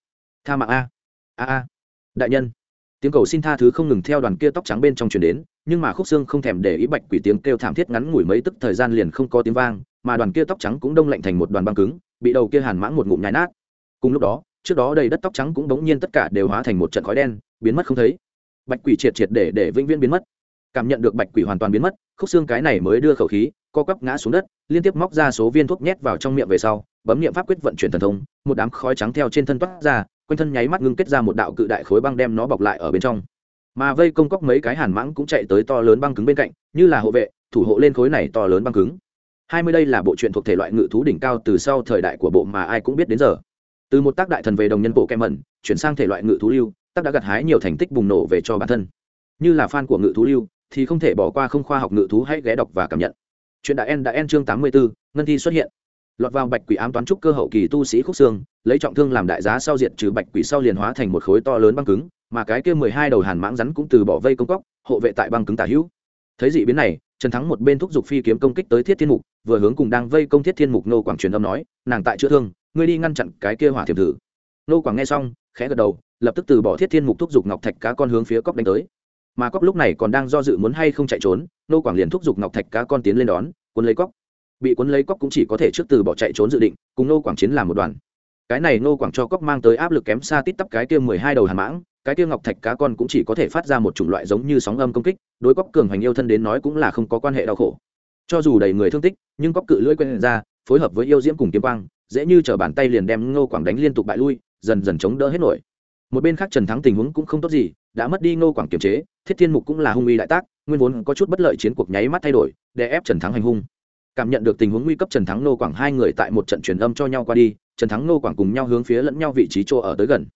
Tha mạng a. A a. Đại nhân, tiếng cầu xin tha thứ không ngừng theo đoàn kia tóc trắng bên trong truyền đến nhưng mà khúc xương không thèm để ý bạch quỷ tiếng kêu thảm thiết ngắn ngủi mấy tức thời gian liền không có tiếng vang, mà đoàn kia tóc trắng cũng đông lạnh thành một đoàn băng cứng, bị đầu kia hàn mãng một ngụm nhái nát. Cùng lúc đó, trước đó đầy đất tóc trắng cũng bỗng nhiên tất cả đều hóa thành một trận khói đen, biến mất không thấy. Bạch quỷ triệt triệt để để vĩnh viễn biến mất. Cảm nhận được bạch quỷ hoàn toàn biến mất, khúc xương cái này mới đưa khẩu khí, co quắp ngã xuống đất, liên tiếp móc ra số viên thuốc nhét vào trong miệng về sau, bấm niệm pháp quyết vận chuyển thần thông, một đám khói trắng theo trên thân toát ra, quanh thân nháy mắt ngưng kết ra một đạo cự đại khối băng đem nó bọc lại ở bên trong mà vây công cóc mấy cái hàn mãng cũng chạy tới to lớn băng cứng bên cạnh, như là hộ vệ, thủ hộ lên khối này to lớn băng cứng. Hai mươi đây là bộ truyện thuộc thể loại ngự thú đỉnh cao từ sau thời đại của bộ mà ai cũng biết đến giờ. Từ một tác đại thần về đồng nhân bộ kem mẩn, chuyển sang thể loại ngự thú lưu, tác đã gặt hái nhiều thành tích bùng nổ về cho bản thân. Như là fan của ngự thú lưu, thì không thể bỏ qua không khoa học ngự thú hãy ghé đọc và cảm nhận. Chuyện đại en đã en chương tám mươi bốn ngân thi xuất hiện. Lọt vào bạch quỷ ám toán trúc cơ hậu kỳ tu sĩ khúc xương, lấy trọng thương làm đại giá sau diện trừ bạch quỷ sau liền hóa thành một khối to lớn băng cứng mà cái kia mười hai đầu hàn mãng rắn cũng từ bỏ vây công cóc hộ vệ tại băng cứng tả hữu. Thấy dị biến này, trần thắng một bên thúc giục phi kiếm công kích tới thiết thiên mục, vừa hướng cùng đang vây công thiết thiên mục nô quảng truyền âm nói, nàng tại chữa thương, ngươi đi ngăn chặn cái kia hỏa thiểm thử. Nô quảng nghe xong, khẽ gật đầu, lập tức từ bỏ thiết thiên mục thúc giục ngọc thạch cá con hướng phía cóc đánh tới. Mà cóc lúc này còn đang do dự muốn hay không chạy trốn, nô quảng liền thúc giục ngọc thạch cá con tiến lên đón, cuốn lấy cóc bị cuốn lấy cóc cũng chỉ có thể trước từ bỏ chạy trốn dự định, cùng nô quảng chiến làm một đoàn. Cái này nô quảng cho cóc mang tới áp lực kém xa tít tắp cái kia mười hai đầu hàn mãng cái kia ngọc thạch cá con cũng chỉ có thể phát ra một chủng loại giống như sóng âm công kích, đối cóc cường hành yêu thân đến nói cũng là không có quan hệ đau khổ. Cho dù đầy người thương tích, nhưng cóc cự lưỡi quen ra, phối hợp với yêu diễm cùng kiếm quang, dễ như chở bàn tay liền đem ngô quảng đánh liên tục bại lui, dần dần chống đỡ hết nổi. Một bên khác trần thắng tình huống cũng không tốt gì, đã mất đi ngô quảng kiềm chế, thiết thiên mục cũng là hung uy đại tác, nguyên vốn có chút bất lợi chiến cuộc nháy mắt thay đổi, để ép trần thắng hành hung. Cảm nhận được tình huống nguy cấp trần thắng ngô quảng hai người tại một trận truyền âm cho nhau qua đi, trần thắng ngô quảng cùng nhau hướng phía lẫn nhau vị trí chỗ ở tới gần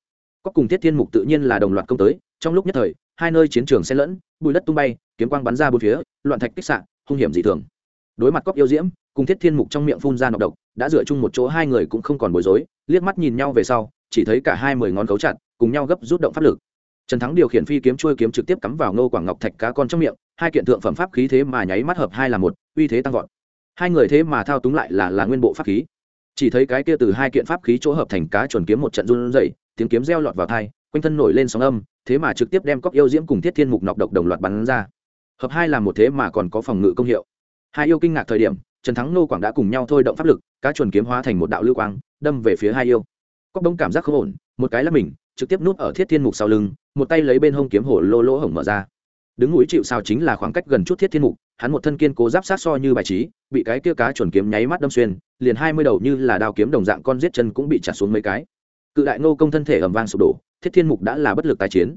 có cùng thiết thiên mục tự nhiên là đồng loạt công tới, trong lúc nhất thời, hai nơi chiến trường xen lẫn, bụi đất tung bay, kiếm quang bắn ra bốn phía, loạn thạch kích sạn hung hiểm dị thường. Đối mặt cóc yêu diễm, cùng thiết thiên mục trong miệng phun ra nọc độc, đã dựa chung một chỗ hai người cũng không còn bối rối, liếc mắt nhìn nhau về sau, chỉ thấy cả hai mười ngón cấu chặt, cùng nhau gấp rút động pháp lực. Trần thắng điều khiển phi kiếm trôi kiếm trực tiếp cắm vào ngô quảng ngọc thạch cá con trong miệng, hai kiện thượng phẩm pháp khí thế mà nháy mắt hợp hai là một, uy thế tăng vọt. Hai người thế mà thao túng lại là là nguyên bộ pháp khí. Chỉ thấy cái kia từ hai kiện pháp khí chỗ hợp thành cá chuẩn kiếm một trận run rẩy tiếng kiếm reo lọt vào thai, quanh thân nổi lên sóng âm, thế mà trực tiếp đem cóc yêu diễm cùng thiết thiên mục nọc độc đồng loạt bắn ra. Hợp hai là một thế mà còn có phòng ngự công hiệu. Hai yêu kinh ngạc thời điểm, trần thắng nô quảng đã cùng nhau thôi động pháp lực, cá chuẩn kiếm hóa thành một đạo lưu quang, đâm về phía hai yêu. Cóc đông cảm giác không ổn, một cái là mình, trực tiếp nút ở thiết thiên mục sau lưng, một tay lấy bên hông kiếm hổ lô lỗ hổng mở ra. Đứng mũi chịu sao chính là khoảng cách gần chút thiết thiên mục, hắn một thân kiên cố giáp sát so như bài trí, bị cái kia cá chuẩn kiếm nháy mắt đâm xuyên, liền hai mươi đầu như là đao kiếm đồng dạng con giết chân cũng bị chặt xuống mấy cái cự đại nô công thân thể ầm vang sụp đổ, thiết thiên mục đã là bất lực tái chiến.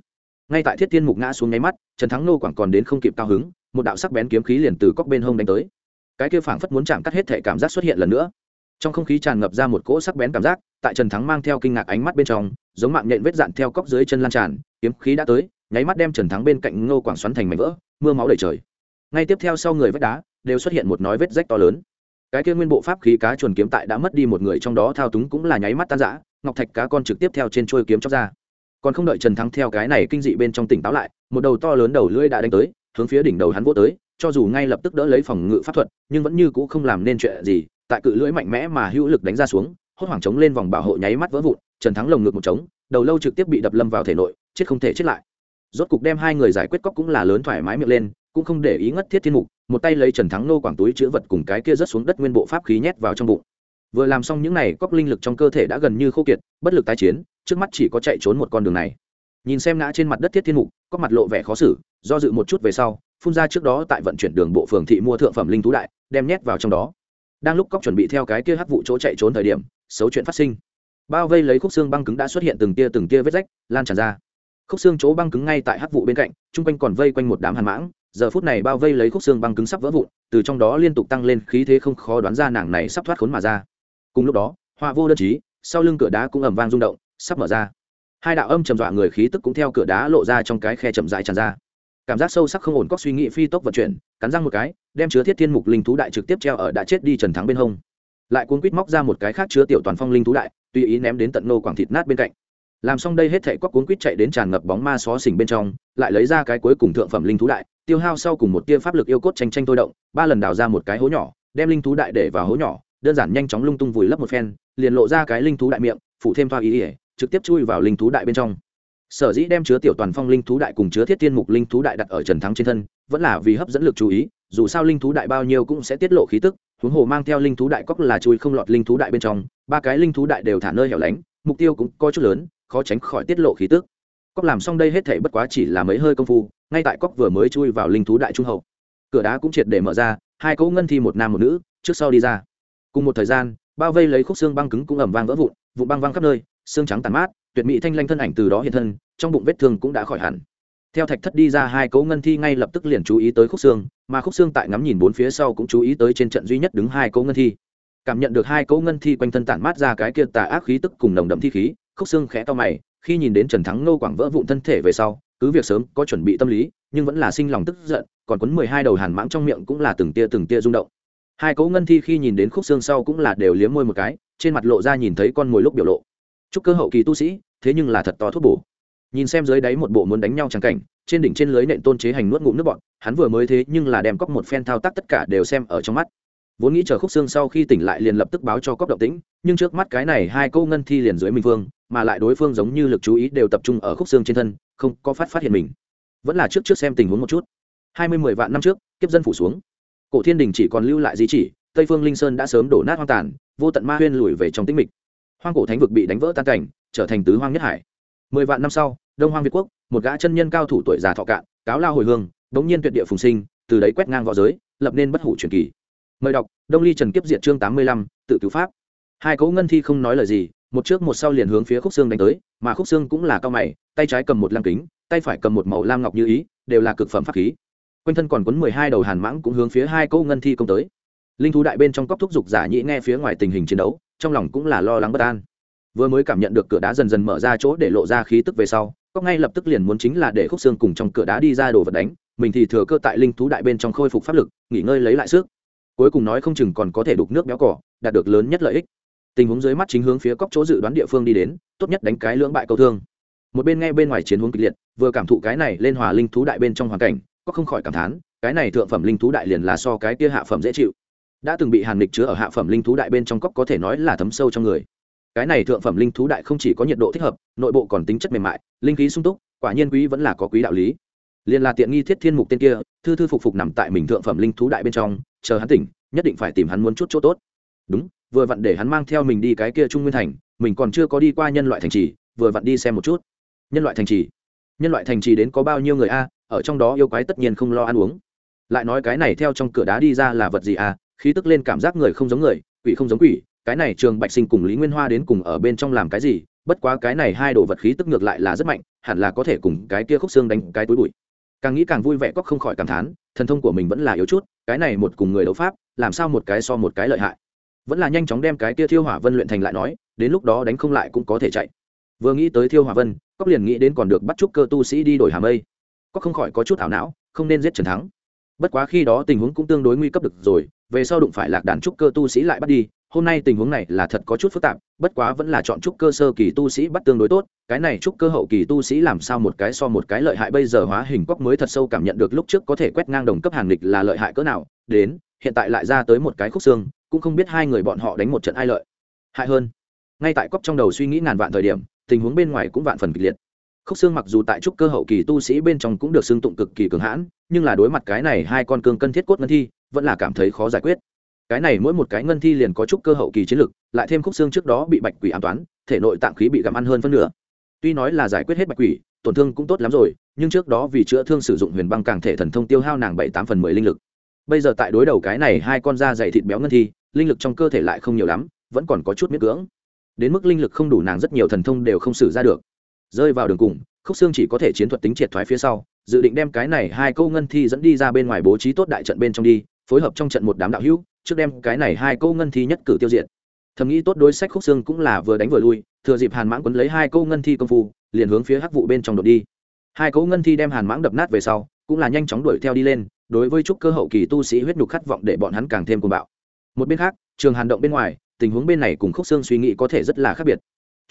Ngay tại thiết thiên mục ngã xuống nháy mắt, trần thắng nô quảng còn đến không kịp cao hứng, một đạo sắc bén kiếm khí liền từ cóc bên hông đánh tới. Cái kia phảng phất muốn chạm cắt hết thể cảm giác xuất hiện lần nữa. Trong không khí tràn ngập ra một cỗ sắc bén cảm giác, tại trần thắng mang theo kinh ngạc ánh mắt bên trong, giống mạng nhện vết dạn theo cóc dưới chân lan tràn, kiếm khí đã tới, nháy mắt đem trần thắng bên cạnh ngô quảng xoắn thành mảnh vỡ, mưa máu đầy trời. Ngay tiếp theo sau người vách đá, đều xuất hiện một nói vết rách to lớn. Cái kia nguyên bộ pháp khí cá chuồn kiếm tại đã mất đi một người trong đó thao túng cũng là nháy mắt tan rã ngọc thạch cá con trực tiếp theo trên trôi kiếm chóc ra. Còn không đợi trần thắng theo cái này kinh dị bên trong tỉnh táo lại, một đầu to lớn đầu lưỡi đã đánh tới, hướng phía đỉnh đầu hắn vô tới, cho dù ngay lập tức đỡ lấy phòng ngự pháp thuật, nhưng vẫn như cũ không làm nên chuyện gì, tại cự lưỡi mạnh mẽ mà hữu lực đánh ra xuống, hốt hoảng chống lên vòng bảo hộ nháy mắt vỡ vụn, trần thắng lồng ngực một trống, đầu lâu trực tiếp bị đập lâm vào thể nội, chết không thể chết lại. Rốt cục đem hai người giải quyết cóc cũng là lớn thoải mái miệng lên, cũng không để ý ngất thiết thiên mục, một tay lấy trần thắng nô quảng túi chữ vật cùng cái kia rớt xuống đất nguyên bộ pháp khí nhét vào trong bụng vừa làm xong những này cóc linh lực trong cơ thể đã gần như khô kiệt, bất lực tái chiến, trước mắt chỉ có chạy trốn một con đường này. Nhìn xem ngã trên mặt đất thiết thiên mục có mặt lộ vẻ khó xử, do dự một chút về sau, phun ra trước đó tại vận chuyển đường bộ phường thị mua thượng phẩm linh thú đại, đem nhét vào trong đó. Đang lúc cóc chuẩn bị theo cái kia hắc vụ chỗ chạy trốn thời điểm, xấu chuyện phát sinh. Bao vây lấy khúc xương băng cứng đã xuất hiện từng tia từng tia vết rách, lan tràn ra. Khúc xương chỗ băng cứng ngay tại hắc vụ bên cạnh, chung quanh còn vây quanh một đám hàn mãng. Giờ phút này bao vây lấy khúc xương băng cứng sắp vỡ vụn, từ trong đó liên tục tăng lên, khí thế không khó đoán ra nàng này sắp thoát khốn mà ra cùng lúc đó hoa vô đơn chí, sau lưng cửa đá cũng ẩm vang rung động, sắp mở ra. Hai đạo âm trầm dọa người khí tức cũng theo cửa đá lộ ra trong cái khe chậm dại tràn ra. Cảm giác sâu sắc không ổn có suy nghĩ phi tốc vận chuyển, cắn răng một cái, đem chứa thiết thiên mục linh thú đại trực tiếp treo ở đã chết đi trần thắng bên hông. Lại cuốn quýt móc ra một cái khác chứa tiểu toàn phong linh thú đại, tùy ý ném đến tận nô quảng thịt nát bên cạnh. Làm xong đây hết thảy quắc cuốn quýt chạy đến tràn ngập bóng ma xó xỉnh bên trong, lại lấy ra cái cuối cùng thượng phẩm linh thú đại, tiêu hao sau cùng một tia pháp lực yêu cốt tranh tranh thôi động, ba lần đào ra một cái hố nhỏ, đem linh thú đại để vào hố nhỏ đơn giản nhanh chóng lung tung vùi lấp một phen, liền lộ ra cái linh thú đại miệng, phủ thêm thoa ý ỉa trực tiếp chui vào linh thú đại bên trong. Sở dĩ đem chứa tiểu toàn phong linh thú đại cùng chứa thiết tiên mục linh thú đại đặt ở trần thắng trên thân, vẫn là vì hấp dẫn lực chú ý, dù sao linh thú đại bao nhiêu cũng sẽ tiết lộ khí tức, huống hồ mang theo linh thú đại cóc là chui không lọt linh thú đại bên trong, ba cái linh thú đại đều thả nơi hẻo lánh, mục tiêu cũng có chút lớn, khó tránh khỏi tiết lộ khí tức. Cóc làm xong đây hết thể bất quá chỉ là mấy hơi công phu, ngay tại cóc vừa mới chui vào linh thú đại trung hậu. Cửa đá cũng triệt để mở ra, hai cỗ ngân thi một nam một nữ, trước sau đi ra cùng một thời gian, bao vây lấy khúc xương băng cứng cũng ẩm vang vỡ vụn vụ băng văng khắp nơi, xương trắng tàn mát, tuyệt mỹ thanh lanh thân ảnh từ đó hiện thân, trong bụng vết thương cũng đã khỏi hẳn. Theo thạch thất đi ra hai cấu ngân thi ngay lập tức liền chú ý tới khúc xương, mà khúc xương tại ngắm nhìn bốn phía sau cũng chú ý tới trên trận duy nhất đứng hai cấu ngân thi. Cảm nhận được hai cấu ngân thi quanh thân tản mát ra cái kia tà ác khí tức cùng nồng đậm thi khí, khúc xương khẽ to mày, khi nhìn đến trần thắng nô quảng vỡ vụn thân thể về sau, cứ việc sớm có chuẩn bị tâm lý, nhưng vẫn là sinh lòng tức giận, còn quấn mười hai đầu hàn mãng trong miệng cũng là từng tia từng tia rung động hai cỗ ngân thi khi nhìn đến khúc xương sau cũng là đều liếm môi một cái, trên mặt lộ ra nhìn thấy con mồi lúc biểu lộ. Chúc cơ hậu kỳ tu sĩ, thế nhưng là thật to thuốc bổ. Nhìn xem dưới đáy một bộ muốn đánh nhau trắng cảnh, trên đỉnh trên lưới nện tôn chế hành nuốt ngụm nước bọn hắn vừa mới thế nhưng là đem cóc một phen thao tác tất cả đều xem ở trong mắt. Vốn nghĩ chờ khúc xương sau khi tỉnh lại liền lập tức báo cho cóc động tĩnh, nhưng trước mắt cái này hai câu ngân thi liền dưới minh phương mà lại đối phương giống như lực chú ý đều tập trung ở khúc xương trên thân, không có phát phát hiện mình. Vẫn là trước trước xem tình huống một chút. Hai mươi mười vạn năm trước, kiếp dân phủ xuống cổ thiên đình chỉ còn lưu lại di chỉ, tây phương linh sơn đã sớm đổ nát hoang tàn, vô tận ma huyên lùi về trong tĩnh mịch. Hoang cổ thánh vực bị đánh vỡ tan cảnh, trở thành tứ hoang nhất hải. Mười vạn năm sau, đông hoang việt quốc, một gã chân nhân cao thủ tuổi già thọ cạn, cáo lao hồi hương, đống nhiên tuyệt địa phùng sinh, từ đấy quét ngang v õ giới, lập nên bất hủ truyền kỳ. Mời đọc, đông ly trần kiếp diệt chương tám mươi lăm, tự cứu pháp. Hai cấu ngân thi không nói lời gì, một trước một sau liền hướng phía khúc xương đánh tới, mà khúc xương cũng là cao mày, tay trái cầm một lăng kính, tay phải cầm một màu lam ngọc như ý, đều là cực phẩm pháp khí quanh thân còn quấn mười hai đầu hàn mãng cũng hướng phía hai cỗ ngân thi công tới. Linh thú đại bên trong cóc thúc giục giả nhĩ nghe phía ngoài tình hình chiến đấu, trong lòng cũng là lo lắng bất an. Vừa mới cảm nhận được cửa đá dần dần mở ra chỗ để lộ ra khí tức về sau cóc ngay lập tức liền muốn chính là để khúc xương cùng trong cửa đá đi ra đồ vật đánh, mình thì thừa cơ tại linh thú đại bên trong khôi phục pháp lực, nghỉ ngơi lấy lại sức. Cuối cùng nói không chừng còn có thể đục nước béo cỏ, đạt được lớn nhất lợi ích. Tình huống dưới mắt chính hướng phía cóc chỗ dự đoán địa phương đi đến, tốt nhất đánh cái lưỡng bại câu thương. Một bên nghe bên ngoài chiến hướng kịch liệt, vừa cảm thụ cái này lên hòa linh thú đại bên trong hoàn cảnh có không khỏi cảm thán, cái này thượng phẩm linh thú đại liền là so cái kia hạ phẩm dễ chịu. Đã từng bị hàn lịch chứa ở hạ phẩm linh thú đại bên trong cốc có thể nói là thấm sâu trong người. Cái này thượng phẩm linh thú đại không chỉ có nhiệt độ thích hợp, nội bộ còn tính chất mềm mại, linh khí sung túc, quả nhiên quý vẫn là có quý đạo lý. Liền là tiện nghi thiết thiên mục tên kia, thư thư phục phục nằm tại mình thượng phẩm linh thú đại bên trong, chờ hắn tỉnh, nhất định phải tìm hắn muốn chút chỗ tốt. Đúng, vừa vặn để hắn mang theo mình đi cái kia trung nguyên thành, mình còn chưa có đi qua nhân loại thành trì, vừa vặn đi xem một chút. Nhân loại thành trì? Nhân loại thành trì đến có bao nhiêu người a? Ở trong đó yêu quái tất nhiên không lo ăn uống. Lại nói cái này theo trong cửa đá đi ra là vật gì à? khí tức lên cảm giác người không giống người, quỷ không giống quỷ. Cái này trường bạch sinh cùng lý nguyên hoa đến cùng ở bên trong làm cái gì? Bất quá cái này hai đồ vật khí tức ngược lại là rất mạnh, hẳn là có thể cùng cái kia khúc xương đánh cái túi bụi. Càng nghĩ càng vui vẻ cóc không khỏi cảm thán, thần thông của mình vẫn là yếu chút, cái này một cùng người đấu pháp, làm sao một cái so một cái lợi hại? Vẫn là nhanh chóng đem cái kia thiêu hỏa vân luyện thành lại nói, đến lúc đó đánh không lại cũng có thể chạy. Vừa nghĩ tới thiêu hỏa vân cóc liền nghĩ đến còn được bắt chúc cơ tu sĩ đi đổi hàm mây có không khỏi có chút ảo não, không nên giết trần thắng. Bất quá khi đó tình huống cũng tương đối nguy cấp được rồi, về sau đụng phải lạc đàn trúc cơ tu sĩ lại bắt đi, hôm nay tình huống này là thật có chút phức tạp, bất quá vẫn là chọn trúc cơ sơ kỳ tu sĩ bắt tương đối tốt, cái này trúc cơ hậu kỳ tu sĩ làm sao một cái so một cái lợi hại bây giờ hóa hình cóc mới thật sâu cảm nhận được lúc trước có thể quét ngang đồng cấp hàng lịch là lợi hại cỡ nào, đến, hiện tại lại ra tới một cái khúc xương, cũng không biết hai người bọn họ đánh một trận ai lợi. Hại hơn. Ngay tại cóc trong đầu suy nghĩ ngàn vạn thời điểm, tình huống bên ngoài cũng vạn phần kịch liệt khúc xương mặc dù tại trúc cơ hậu kỳ tu sĩ bên trong cũng được xương tụng cực kỳ cường hãn, nhưng là đối mặt cái này hai con cương cân thiết cốt ngân thi, vẫn là cảm thấy khó giải quyết. Cái này mỗi một cái ngân thi liền có trúc cơ hậu kỳ chiến lực, lại thêm khúc xương trước đó bị bạch quỷ an toán, thể nội tạng khí bị gặm ăn hơn phân nửa. Tuy nói là giải quyết hết bạch quỷ, tổn thương cũng tốt lắm rồi, nhưng trước đó vì chữa thương sử dụng huyền băng càng thể thần thông tiêu hao nàng bảy tám phần mười linh lực. Bây giờ tại đối đầu cái này hai con da dày thịt béo ngân thi, linh lực trong cơ thể lại không nhiều lắm, vẫn còn có chút miết cưỡng. Đến mức linh lực không đủ nàng rất nhiều thần thông đều không xử ra được rơi vào đường cùng, khúc xương chỉ có thể chiến thuật tính triệt thoái phía sau, dự định đem cái này hai câu ngân thi dẫn đi ra bên ngoài bố trí tốt đại trận bên trong đi, phối hợp trong trận một đám đạo hữu, trước đem cái này hai câu ngân thi nhất cử tiêu diệt. Thầm nghĩ tốt đối sách khúc xương cũng là vừa đánh vừa lui, thừa dịp hàn mãng quấn lấy hai câu ngân thi công phu, liền hướng phía hắc vụ bên trong đột đi. Hai câu ngân thi đem hàn mãng đập nát về sau, cũng là nhanh chóng đuổi theo đi lên, đối với chúc cơ hậu kỳ tu sĩ huyết nhục khát vọng để bọn hắn càng thêm cuồng bạo. Một bên khác, trường hàn động bên ngoài, tình huống bên này cùng khúc xương suy nghĩ có thể rất là khác biệt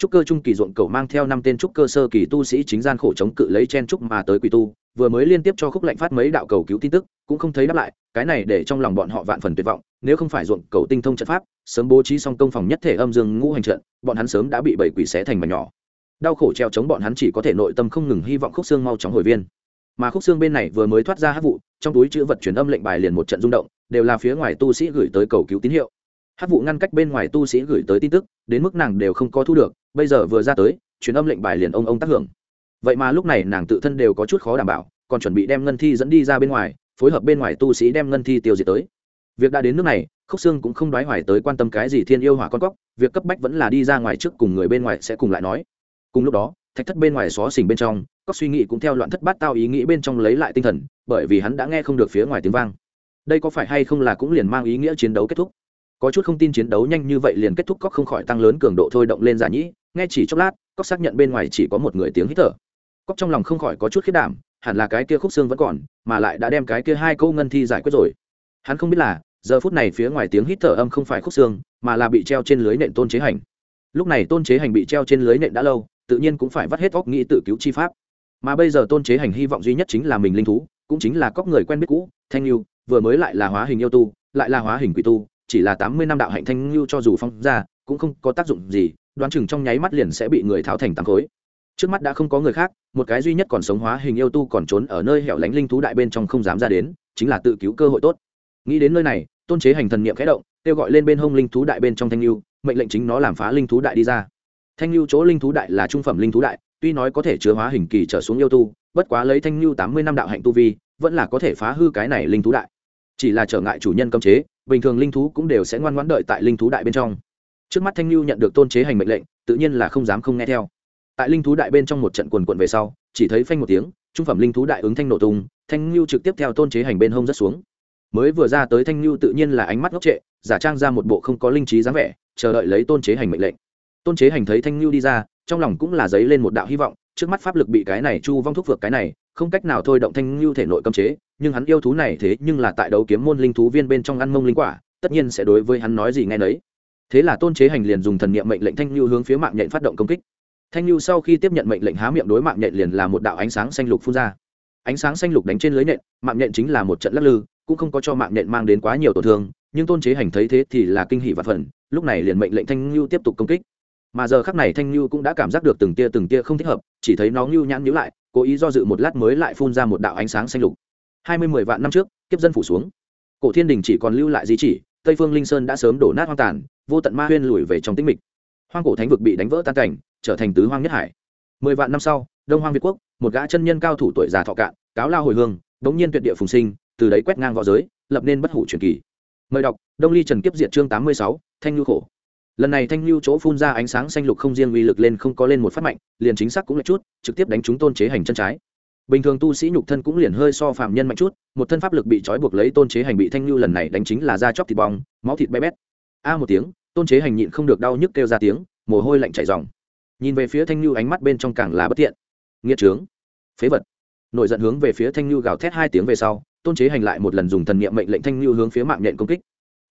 trúc cơ trung kỳ ruộng cầu mang theo năm tên trúc cơ sơ kỳ tu sĩ chính gian khổ chống cự lấy chen trúc mà tới quỷ tu, vừa mới liên tiếp cho khúc lệnh phát mấy đạo cầu cứu tin tức, cũng không thấy đáp lại, cái này để trong lòng bọn họ vạn phần tuyệt vọng, nếu không phải ruộng cầu tinh thông trận pháp, sớm bố trí xong công phòng nhất thể âm dương ngũ hành trận, bọn hắn sớm đã bị bảy quỷ xé thành mảnh nhỏ. Đau khổ treo chống bọn hắn chỉ có thể nội tâm không ngừng hy vọng khúc xương mau chóng hồi viên. Mà khúc xương bên này vừa mới thoát ra hát vụ, trong túi chữ vật truyền âm lệnh bài liền một trận rung động, đều là phía ngoài tu sĩ gửi tới cầu cứu tín hiệu hát vụ ngăn cách bên ngoài tu sĩ gửi tới tin tức, đến mức nàng đều không có thu được, bây giờ vừa ra tới, truyền âm lệnh bài liền ông ông tác hưởng. Vậy mà lúc này nàng tự thân đều có chút khó đảm bảo, còn chuẩn bị đem ngân thi dẫn đi ra bên ngoài, phối hợp bên ngoài tu sĩ đem ngân thi tiêu diệt tới. Việc đã đến nước này, khúc xương cũng không đoái hoài tới quan tâm cái gì thiên yêu hỏa con cóc, việc cấp bách vẫn là đi ra ngoài trước cùng người bên ngoài sẽ cùng lại nói. Cùng lúc đó, thạch thất bên ngoài xó xỉnh bên trong, cóc suy nghĩ cũng theo loạn thất bát tao ý nghĩ bên trong lấy lại tinh thần, bởi vì hắn đã nghe không được phía ngoài tiếng vang. Đây có phải hay không là cũng liền mang ý nghĩa chiến đấu kết thúc? Có chút không tin chiến đấu nhanh như vậy liền kết thúc cóc không khỏi tăng lớn cường độ thôi động lên giả nhĩ. Nghe chỉ chốc lát, cóc xác nhận bên ngoài chỉ có một người tiếng hít thở. Cóc trong lòng không khỏi có chút khiết đảm, hẳn là cái kia khúc xương vẫn còn, mà lại đã đem cái kia hai câu ngân thi giải quyết rồi. Hắn không biết là, giờ phút này phía ngoài tiếng hít thở âm không phải khúc xương, mà là bị treo trên lưới nện tôn chế hành. Lúc này tôn chế hành bị treo trên lưới nện đã lâu, tự nhiên cũng phải vắt hết óc nghĩ tự cứu chi pháp. Mà bây giờ tôn chế hành hy vọng duy nhất chính là mình linh thú, cũng chính là cóc người quen biết cũ, thanh niu vừa mới lại là hóa hình yêu tu, lại là hóa hình quỷ tu chỉ là tám mươi năm đạo hạnh thanh lưu cho dù phong ra, cũng không có tác dụng gì, đoán chừng trong nháy mắt liền sẽ bị người tháo thành tám khối. Trước mắt đã không có người khác, một cái duy nhất còn sống hóa hình yêu tu còn trốn ở nơi hẻo lánh linh thú đại bên trong không dám ra đến, chính là tự cứu cơ hội tốt. Nghĩ đến nơi này, tôn chế hành thần niệm khẽ động, kêu gọi lên bên hông linh thú đại bên trong thanh lưu mệnh lệnh chính nó làm phá linh thú đại đi ra. Thanh lưu chỗ linh thú đại là trung phẩm linh thú đại, tuy nói có thể chứa hóa hình kỳ trở xuống yêu tu, bất quá lấy thanh lưu tám mươi năm đạo hạnh tu vi, vẫn là có thể phá hư cái này linh thú đại. Chỉ là trở ngại chủ nhân cấm chế bình thường linh thú cũng đều sẽ ngoan ngoãn đợi tại linh thú đại bên trong. Trước mắt thanh lưu nhận được tôn chế hành mệnh lệnh, tự nhiên là không dám không nghe theo. Tại linh thú đại bên trong một trận quần quận về sau, chỉ thấy phanh một tiếng, trung phẩm linh thú đại ứng thanh nổ tung, thanh lưu trực tiếp theo tôn chế hành bên hông rất xuống. Mới vừa ra tới thanh lưu tự nhiên là ánh mắt ngốc trệ, giả trang ra một bộ không có linh trí dáng vẻ, chờ đợi lấy tôn chế hành mệnh lệnh. Tôn chế hành thấy thanh lưu đi ra, trong lòng cũng là dấy lên một đạo hy vọng, trước mắt pháp lực bị cái này chu vong thúc vượt cái này, không cách nào thôi động thanh lưu thể nội cấm chế nhưng hắn yêu thú này thế nhưng là tại đấu kiếm môn linh thú viên bên trong ăn mông linh quả, tất nhiên sẽ đối với hắn nói gì nghe nấy. Thế là tôn chế hành liền dùng thần niệm mệnh lệnh thanh lưu hướng phía mạng nhện phát động công kích. Thanh lưu sau khi tiếp nhận mệnh lệnh há miệng đối mạng nhện liền là một đạo ánh sáng xanh lục phun ra. Ánh sáng xanh lục đánh trên lưới nhện, mạng nhện chính là một trận lắc lư, cũng không có cho mạng nhện mang đến quá nhiều tổn thương, nhưng tôn chế hành thấy thế thì là kinh hỷ và phần lúc này liền mệnh lệnh thanh lưu tiếp tục công kích. Mà giờ khắc này thanh lưu cũng đã cảm giác được từng tia từng tia không thích hợp, chỉ thấy nó lưu nhãn nhíu lại, cố ý do dự một lát mới lại phun ra một đạo ánh sáng xanh lục hai mươi mười vạn năm trước, kiếp dân phủ xuống. Cổ thiên đình chỉ còn lưu lại di chỉ, tây phương linh sơn đã sớm đổ nát hoang tàn, vô tận ma huyên lùi về trong tĩnh mịch. Hoang cổ thánh vực bị đánh vỡ tan cảnh, trở thành tứ hoang nhất hải. Mười vạn năm sau, đông hoang việt quốc, một gã chân nhân cao thủ tuổi già thọ cạn, cáo lao hồi hương bỗng nhiên tuyệt địa phùng sinh, từ đấy quét ngang v õ giới, lập nên bất hủ truyền kỳ. Mời đọc, đông ly trần kiếp diệt chương tám mươi sáu, thanh lưu khổ. Lần này thanh lưu chỗ phun ra ánh sáng xanh lục không riêng uy lực lên không có lên một phát mạnh, liền chính xác cũng là chút, trực tiếp đánh chúng tôn chế hành chân trái bình thường tu sĩ nhục thân cũng liền hơi so phạm nhân mạnh chút, một thân pháp lực bị trói buộc lấy tôn chế hành bị thanh lưu lần này đánh chính là da chóc thịt bong, máu thịt bé bét. A một tiếng, tôn chế hành nhịn không được đau nhức kêu ra tiếng, mồ hôi lạnh chảy dòng nhìn về phía thanh lưu ánh mắt bên trong càng là bất tiện. Nghĩa trướng. Phế vật. Nổi giận hướng về phía thanh lưu gào thét hai tiếng về sau, tôn chế hành lại một lần dùng thần niệm mệnh lệnh thanh lưu hướng phía mạng nhện công kích.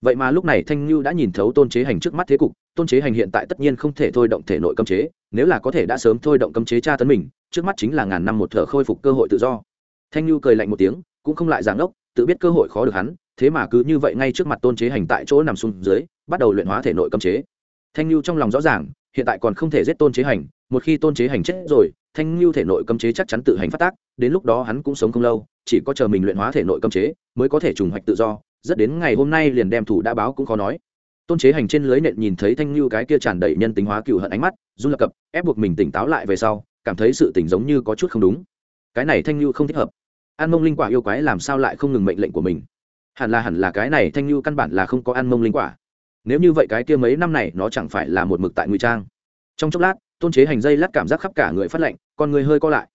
Vậy mà lúc này thanh lưu đã nhìn thấu tôn chế hành trước mắt thế cục tôn chế hành hiện tại tất nhiên không thể thôi động thể nội cấm chế, nếu là có thể đã sớm thôi động cấm chế tra tấn mình, trước mắt chính là ngàn năm một thở khôi phục cơ hội tự do. Thanh lưu cười lạnh một tiếng, cũng không lại giảng ốc, tự biết cơ hội khó được hắn, thế mà cứ như vậy ngay trước mặt tôn chế hành tại chỗ nằm xuống dưới, bắt đầu luyện hóa thể nội cấm chế. Thanh lưu trong lòng rõ ràng, hiện tại còn không thể giết tôn chế hành, một khi tôn chế hành chết rồi, thanh lưu thể nội cấm chế chắc chắn tự hành phát tác, đến lúc đó hắn cũng sống không lâu, chỉ có chờ mình luyện hóa thể nội cấm chế mới có thể trùng hoạch tự do. Rất đến ngày hôm nay liền đem thủ đã báo cũng khó nói tôn chế hành trên lưới nện nhìn thấy thanh lưu cái kia tràn đầy nhân tính hóa cựu hận ánh mắt, run lập cập, ép buộc mình tỉnh táo lại về sau, cảm thấy sự tỉnh giống như có chút không đúng. Cái này thanh lưu không thích hợp. An mông linh quả yêu quái làm sao lại không ngừng mệnh lệnh của mình? Hẳn là hẳn là cái này thanh lưu căn bản là không có an mông linh quả. Nếu như vậy cái kia mấy năm này nó chẳng phải là một mực tại ngụy trang. Trong chốc lát, tôn chế hành dây lát cảm giác khắp cả người phát lệnh con người hơi co lại.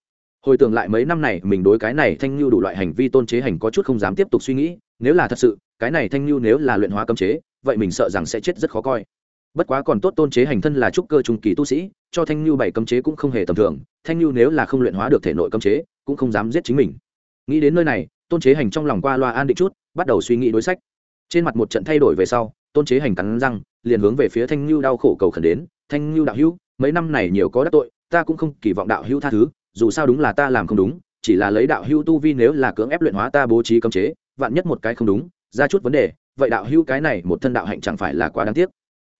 Hồi tưởng lại mấy năm này mình đối cái này thanh lưu đủ loại hành vi, tôn chế hành có chút không dám tiếp tục suy nghĩ, nếu là thật sự, cái này thanh lưu nếu là luyện hóa cấm chế vậy mình sợ rằng sẽ chết rất khó coi. Bất quá còn tốt tôn chế hành thân là trúc cơ trung kỳ tu sĩ, cho thanh lưu bảy cấm chế cũng không hề tầm thường, thanh lưu nếu là không luyện hóa được thể nội cấm chế, cũng không dám giết chính mình. Nghĩ đến nơi này, tôn chế hành trong lòng qua loa an định chút, bắt đầu suy nghĩ đối sách. Trên mặt một trận thay đổi về sau, tôn chế hành cắn răng, liền hướng về phía thanh lưu đau khổ cầu khẩn đến, thanh lưu đạo hữu, mấy năm này nhiều có đắc tội, ta cũng không kỳ vọng đạo hữu tha thứ, dù sao đúng là ta làm không đúng, chỉ là lấy đạo hữu tu vi nếu là cưỡng ép luyện hóa ta bố trí cấm chế, vạn nhất một cái không đúng, ra chút vấn đề vậy đạo hữu cái này một thân đạo hạnh chẳng phải là quá đáng tiếc.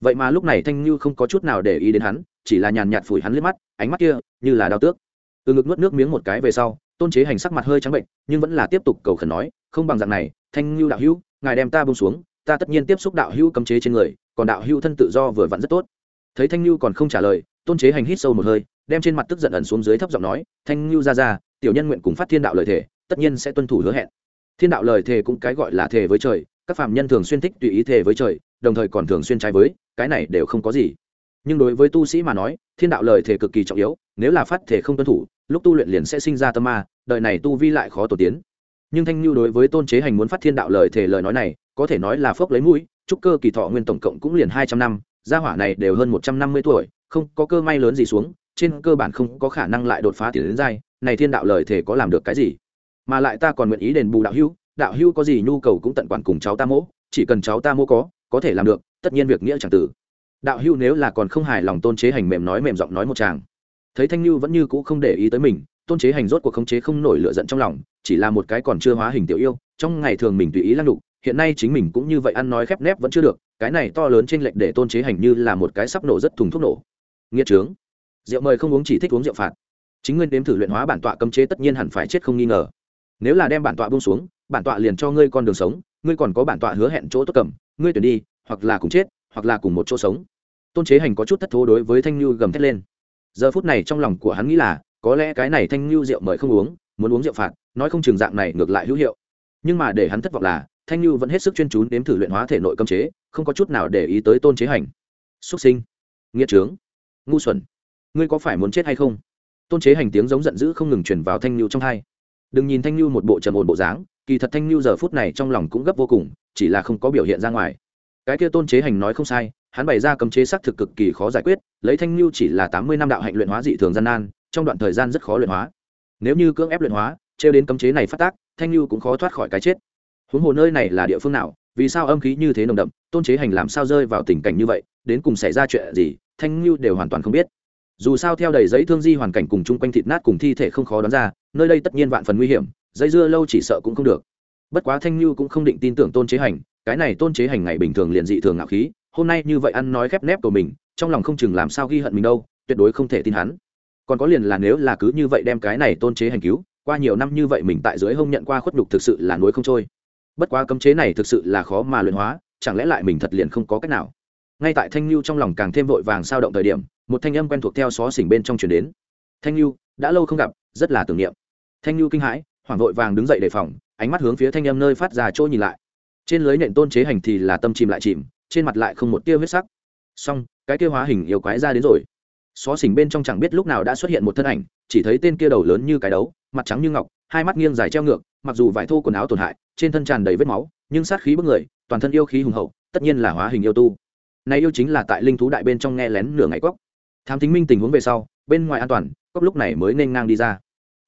Vậy mà lúc này thanh như không có chút nào để ý đến hắn, chỉ là nhàn nhạt phủi hắn liếc mắt, ánh mắt kia như là đau tước. Từ ngực nuốt nước miếng một cái về sau, tôn chế hành sắc mặt hơi trắng bệnh, nhưng vẫn là tiếp tục cầu khẩn nói, không bằng dạng này, thanh như đạo hữu, ngài đem ta bông xuống, ta tất nhiên tiếp xúc đạo hữu cấm chế trên người, còn đạo hữu thân tự do vừa vặn rất tốt. Thấy thanh như còn không trả lời, tôn chế hành hít sâu một hơi, đem trên mặt tức giận ẩn xuống dưới thấp giọng nói, thanh như ra ra, tiểu nhân nguyện cùng phát thiên đạo lời thề, tất nhiên sẽ tuân thủ hứa hẹn. Thiên đạo lời thề cũng cái gọi là thề với trời các phạm nhân thường xuyên thích tùy ý thề với trời, đồng thời còn thường xuyên trái với, cái này đều không có gì. Nhưng đối với tu sĩ mà nói, thiên đạo lời thề cực kỳ trọng yếu, nếu là phát thể không tuân thủ, lúc tu luyện liền sẽ sinh ra tâm ma, đời này tu vi lại khó tổ tiến. Nhưng thanh nhu đối với tôn chế hành muốn phát thiên đạo lời thề lời nói này, có thể nói là phước lấy mũi trúc cơ kỳ thọ nguyên tổng cộng cũng liền hai trăm năm, gia hỏa này đều hơn một trăm năm mươi tuổi, không có cơ may lớn gì xuống, trên cơ bản không có khả năng lại đột phá tiền đến giai, này thiên đạo lời thề có làm được cái gì? Mà lại ta còn nguyện ý đền bù đạo hữu đạo hữu có gì nhu cầu cũng tận quản cùng cháu ta mỗ, chỉ cần cháu ta mỗ có có thể làm được, tất nhiên việc nghĩa chẳng tử đạo hữu nếu là còn không hài lòng tôn chế hành mềm nói mềm giọng nói một chàng thấy thanh lưu vẫn như cũ không để ý tới mình, tôn chế hành rốt cuộc khống chế không nổi lựa giận trong lòng, chỉ là một cái còn chưa hóa hình tiểu yêu, trong ngày thường mình tùy ý lăng đục, hiện nay chính mình cũng như vậy ăn nói khép nép vẫn chưa được, cái này to lớn trên lệnh để tôn chế hành như là một cái sắp nổ rất thùng thuốc nổ. Nghĩa trướng. Rượu mời không uống chỉ thích uống rượu phạt. Chính nguyên đếm thử luyện hóa bản tọa cấm chế tất nhiên hẳn phải chết không nghi ngờ. Nếu là đem bản tọa buông xuống bản tọa liền cho ngươi con đường sống, ngươi còn có bản tọa hứa hẹn chỗ tốt cầm, ngươi tuyển đi, hoặc là cùng chết, hoặc là cùng một chỗ sống. Tôn chế hành có chút thất thố đối với thanh lưu gầm thét lên. Giờ phút này trong lòng của hắn nghĩ là, có lẽ cái này thanh lưu rượu mời không uống, muốn uống rượu phạt, nói không chừng dạng này ngược lại hữu hiệu. Nhưng mà để hắn thất vọng là, thanh lưu vẫn hết sức chuyên chú nếm thử luyện hóa thể nội cấm chế, không có chút nào để ý tới tôn chế hành. Xuất sinh, nghĩa trướng, ngu xuẩn, ngươi có phải muốn chết hay không? Tôn chế hành tiếng giống giận dữ không ngừng chuyển vào thanh lưu trong hai đừng nhìn thanh lưu một bộ trầm ổn bộ dáng, kỳ thật thanh lưu giờ phút này trong lòng cũng gấp vô cùng, chỉ là không có biểu hiện ra ngoài. Cái kia tôn chế hành nói không sai, hắn bày ra cấm chế xác thực cực kỳ khó giải quyết, lấy thanh lưu chỉ là tám mươi năm đạo hạnh luyện hóa dị thường gian nan, trong đoạn thời gian rất khó luyện hóa. Nếu như cưỡng ép luyện hóa, trêu đến cấm chế này phát tác, thanh lưu cũng khó thoát khỏi cái chết. Huống hồ nơi này là địa phương nào, vì sao âm khí như thế nồng đậm, tôn chế hành làm sao rơi vào tình cảnh như vậy, đến cùng xảy ra chuyện gì, thanh lưu đều hoàn toàn không biết dù sao theo đầy giấy thương di hoàn cảnh cùng chung quanh thịt nát cùng thi thể không khó đoán ra, nơi đây tất nhiên vạn phần nguy hiểm, dây dưa lâu chỉ sợ cũng không được. Bất quá thanh lưu cũng không định tin tưởng tôn chế hành, cái này tôn chế hành ngày bình thường liền dị thường ngạo khí, hôm nay như vậy ăn nói khép nép của mình, trong lòng không chừng làm sao ghi hận mình đâu, tuyệt đối không thể tin hắn. Còn có liền là nếu là cứ như vậy đem cái này tôn chế hành cứu, qua nhiều năm như vậy mình tại dưới hông nhận qua khuất nhục thực sự là nối không trôi. Bất quá cấm chế này thực sự là khó mà luyện hóa, chẳng lẽ lại mình thật liền không có cách nào? Ngay tại thanh lưu trong lòng càng thêm vội vàng sao động thời điểm một thanh âm quen thuộc theo xó xỉnh bên trong chuyển đến. Thanh lưu đã lâu không gặp, rất là tưởng niệm. Thanh lưu kinh hãi, hoảng vội vàng đứng dậy đề phòng, ánh mắt hướng phía thanh âm nơi phát ra chỗ nhìn lại. Trên lưới nện tôn chế hành thì là tâm chìm lại chìm, trên mặt lại không một tia huyết sắc. Song cái kia hóa hình yêu quái ra đến rồi. Xó xỉnh bên trong chẳng biết lúc nào đã xuất hiện một thân ảnh, chỉ thấy tên kia đầu lớn như cái đấu, mặt trắng như ngọc, hai mắt nghiêng dài treo ngược, mặc dù vải thô quần áo tổn hại, trên thân tràn đầy vết máu, nhưng sát khí bức người, toàn thân yêu khí hùng hậu, tất nhiên là hóa hình yêu tu. Này yêu chính là tại linh thú đại bên trong nghe lén nửa ngày cóc thám thính minh tình huống về sau, bên ngoài an toàn, cốc lúc này mới nên ngang đi ra.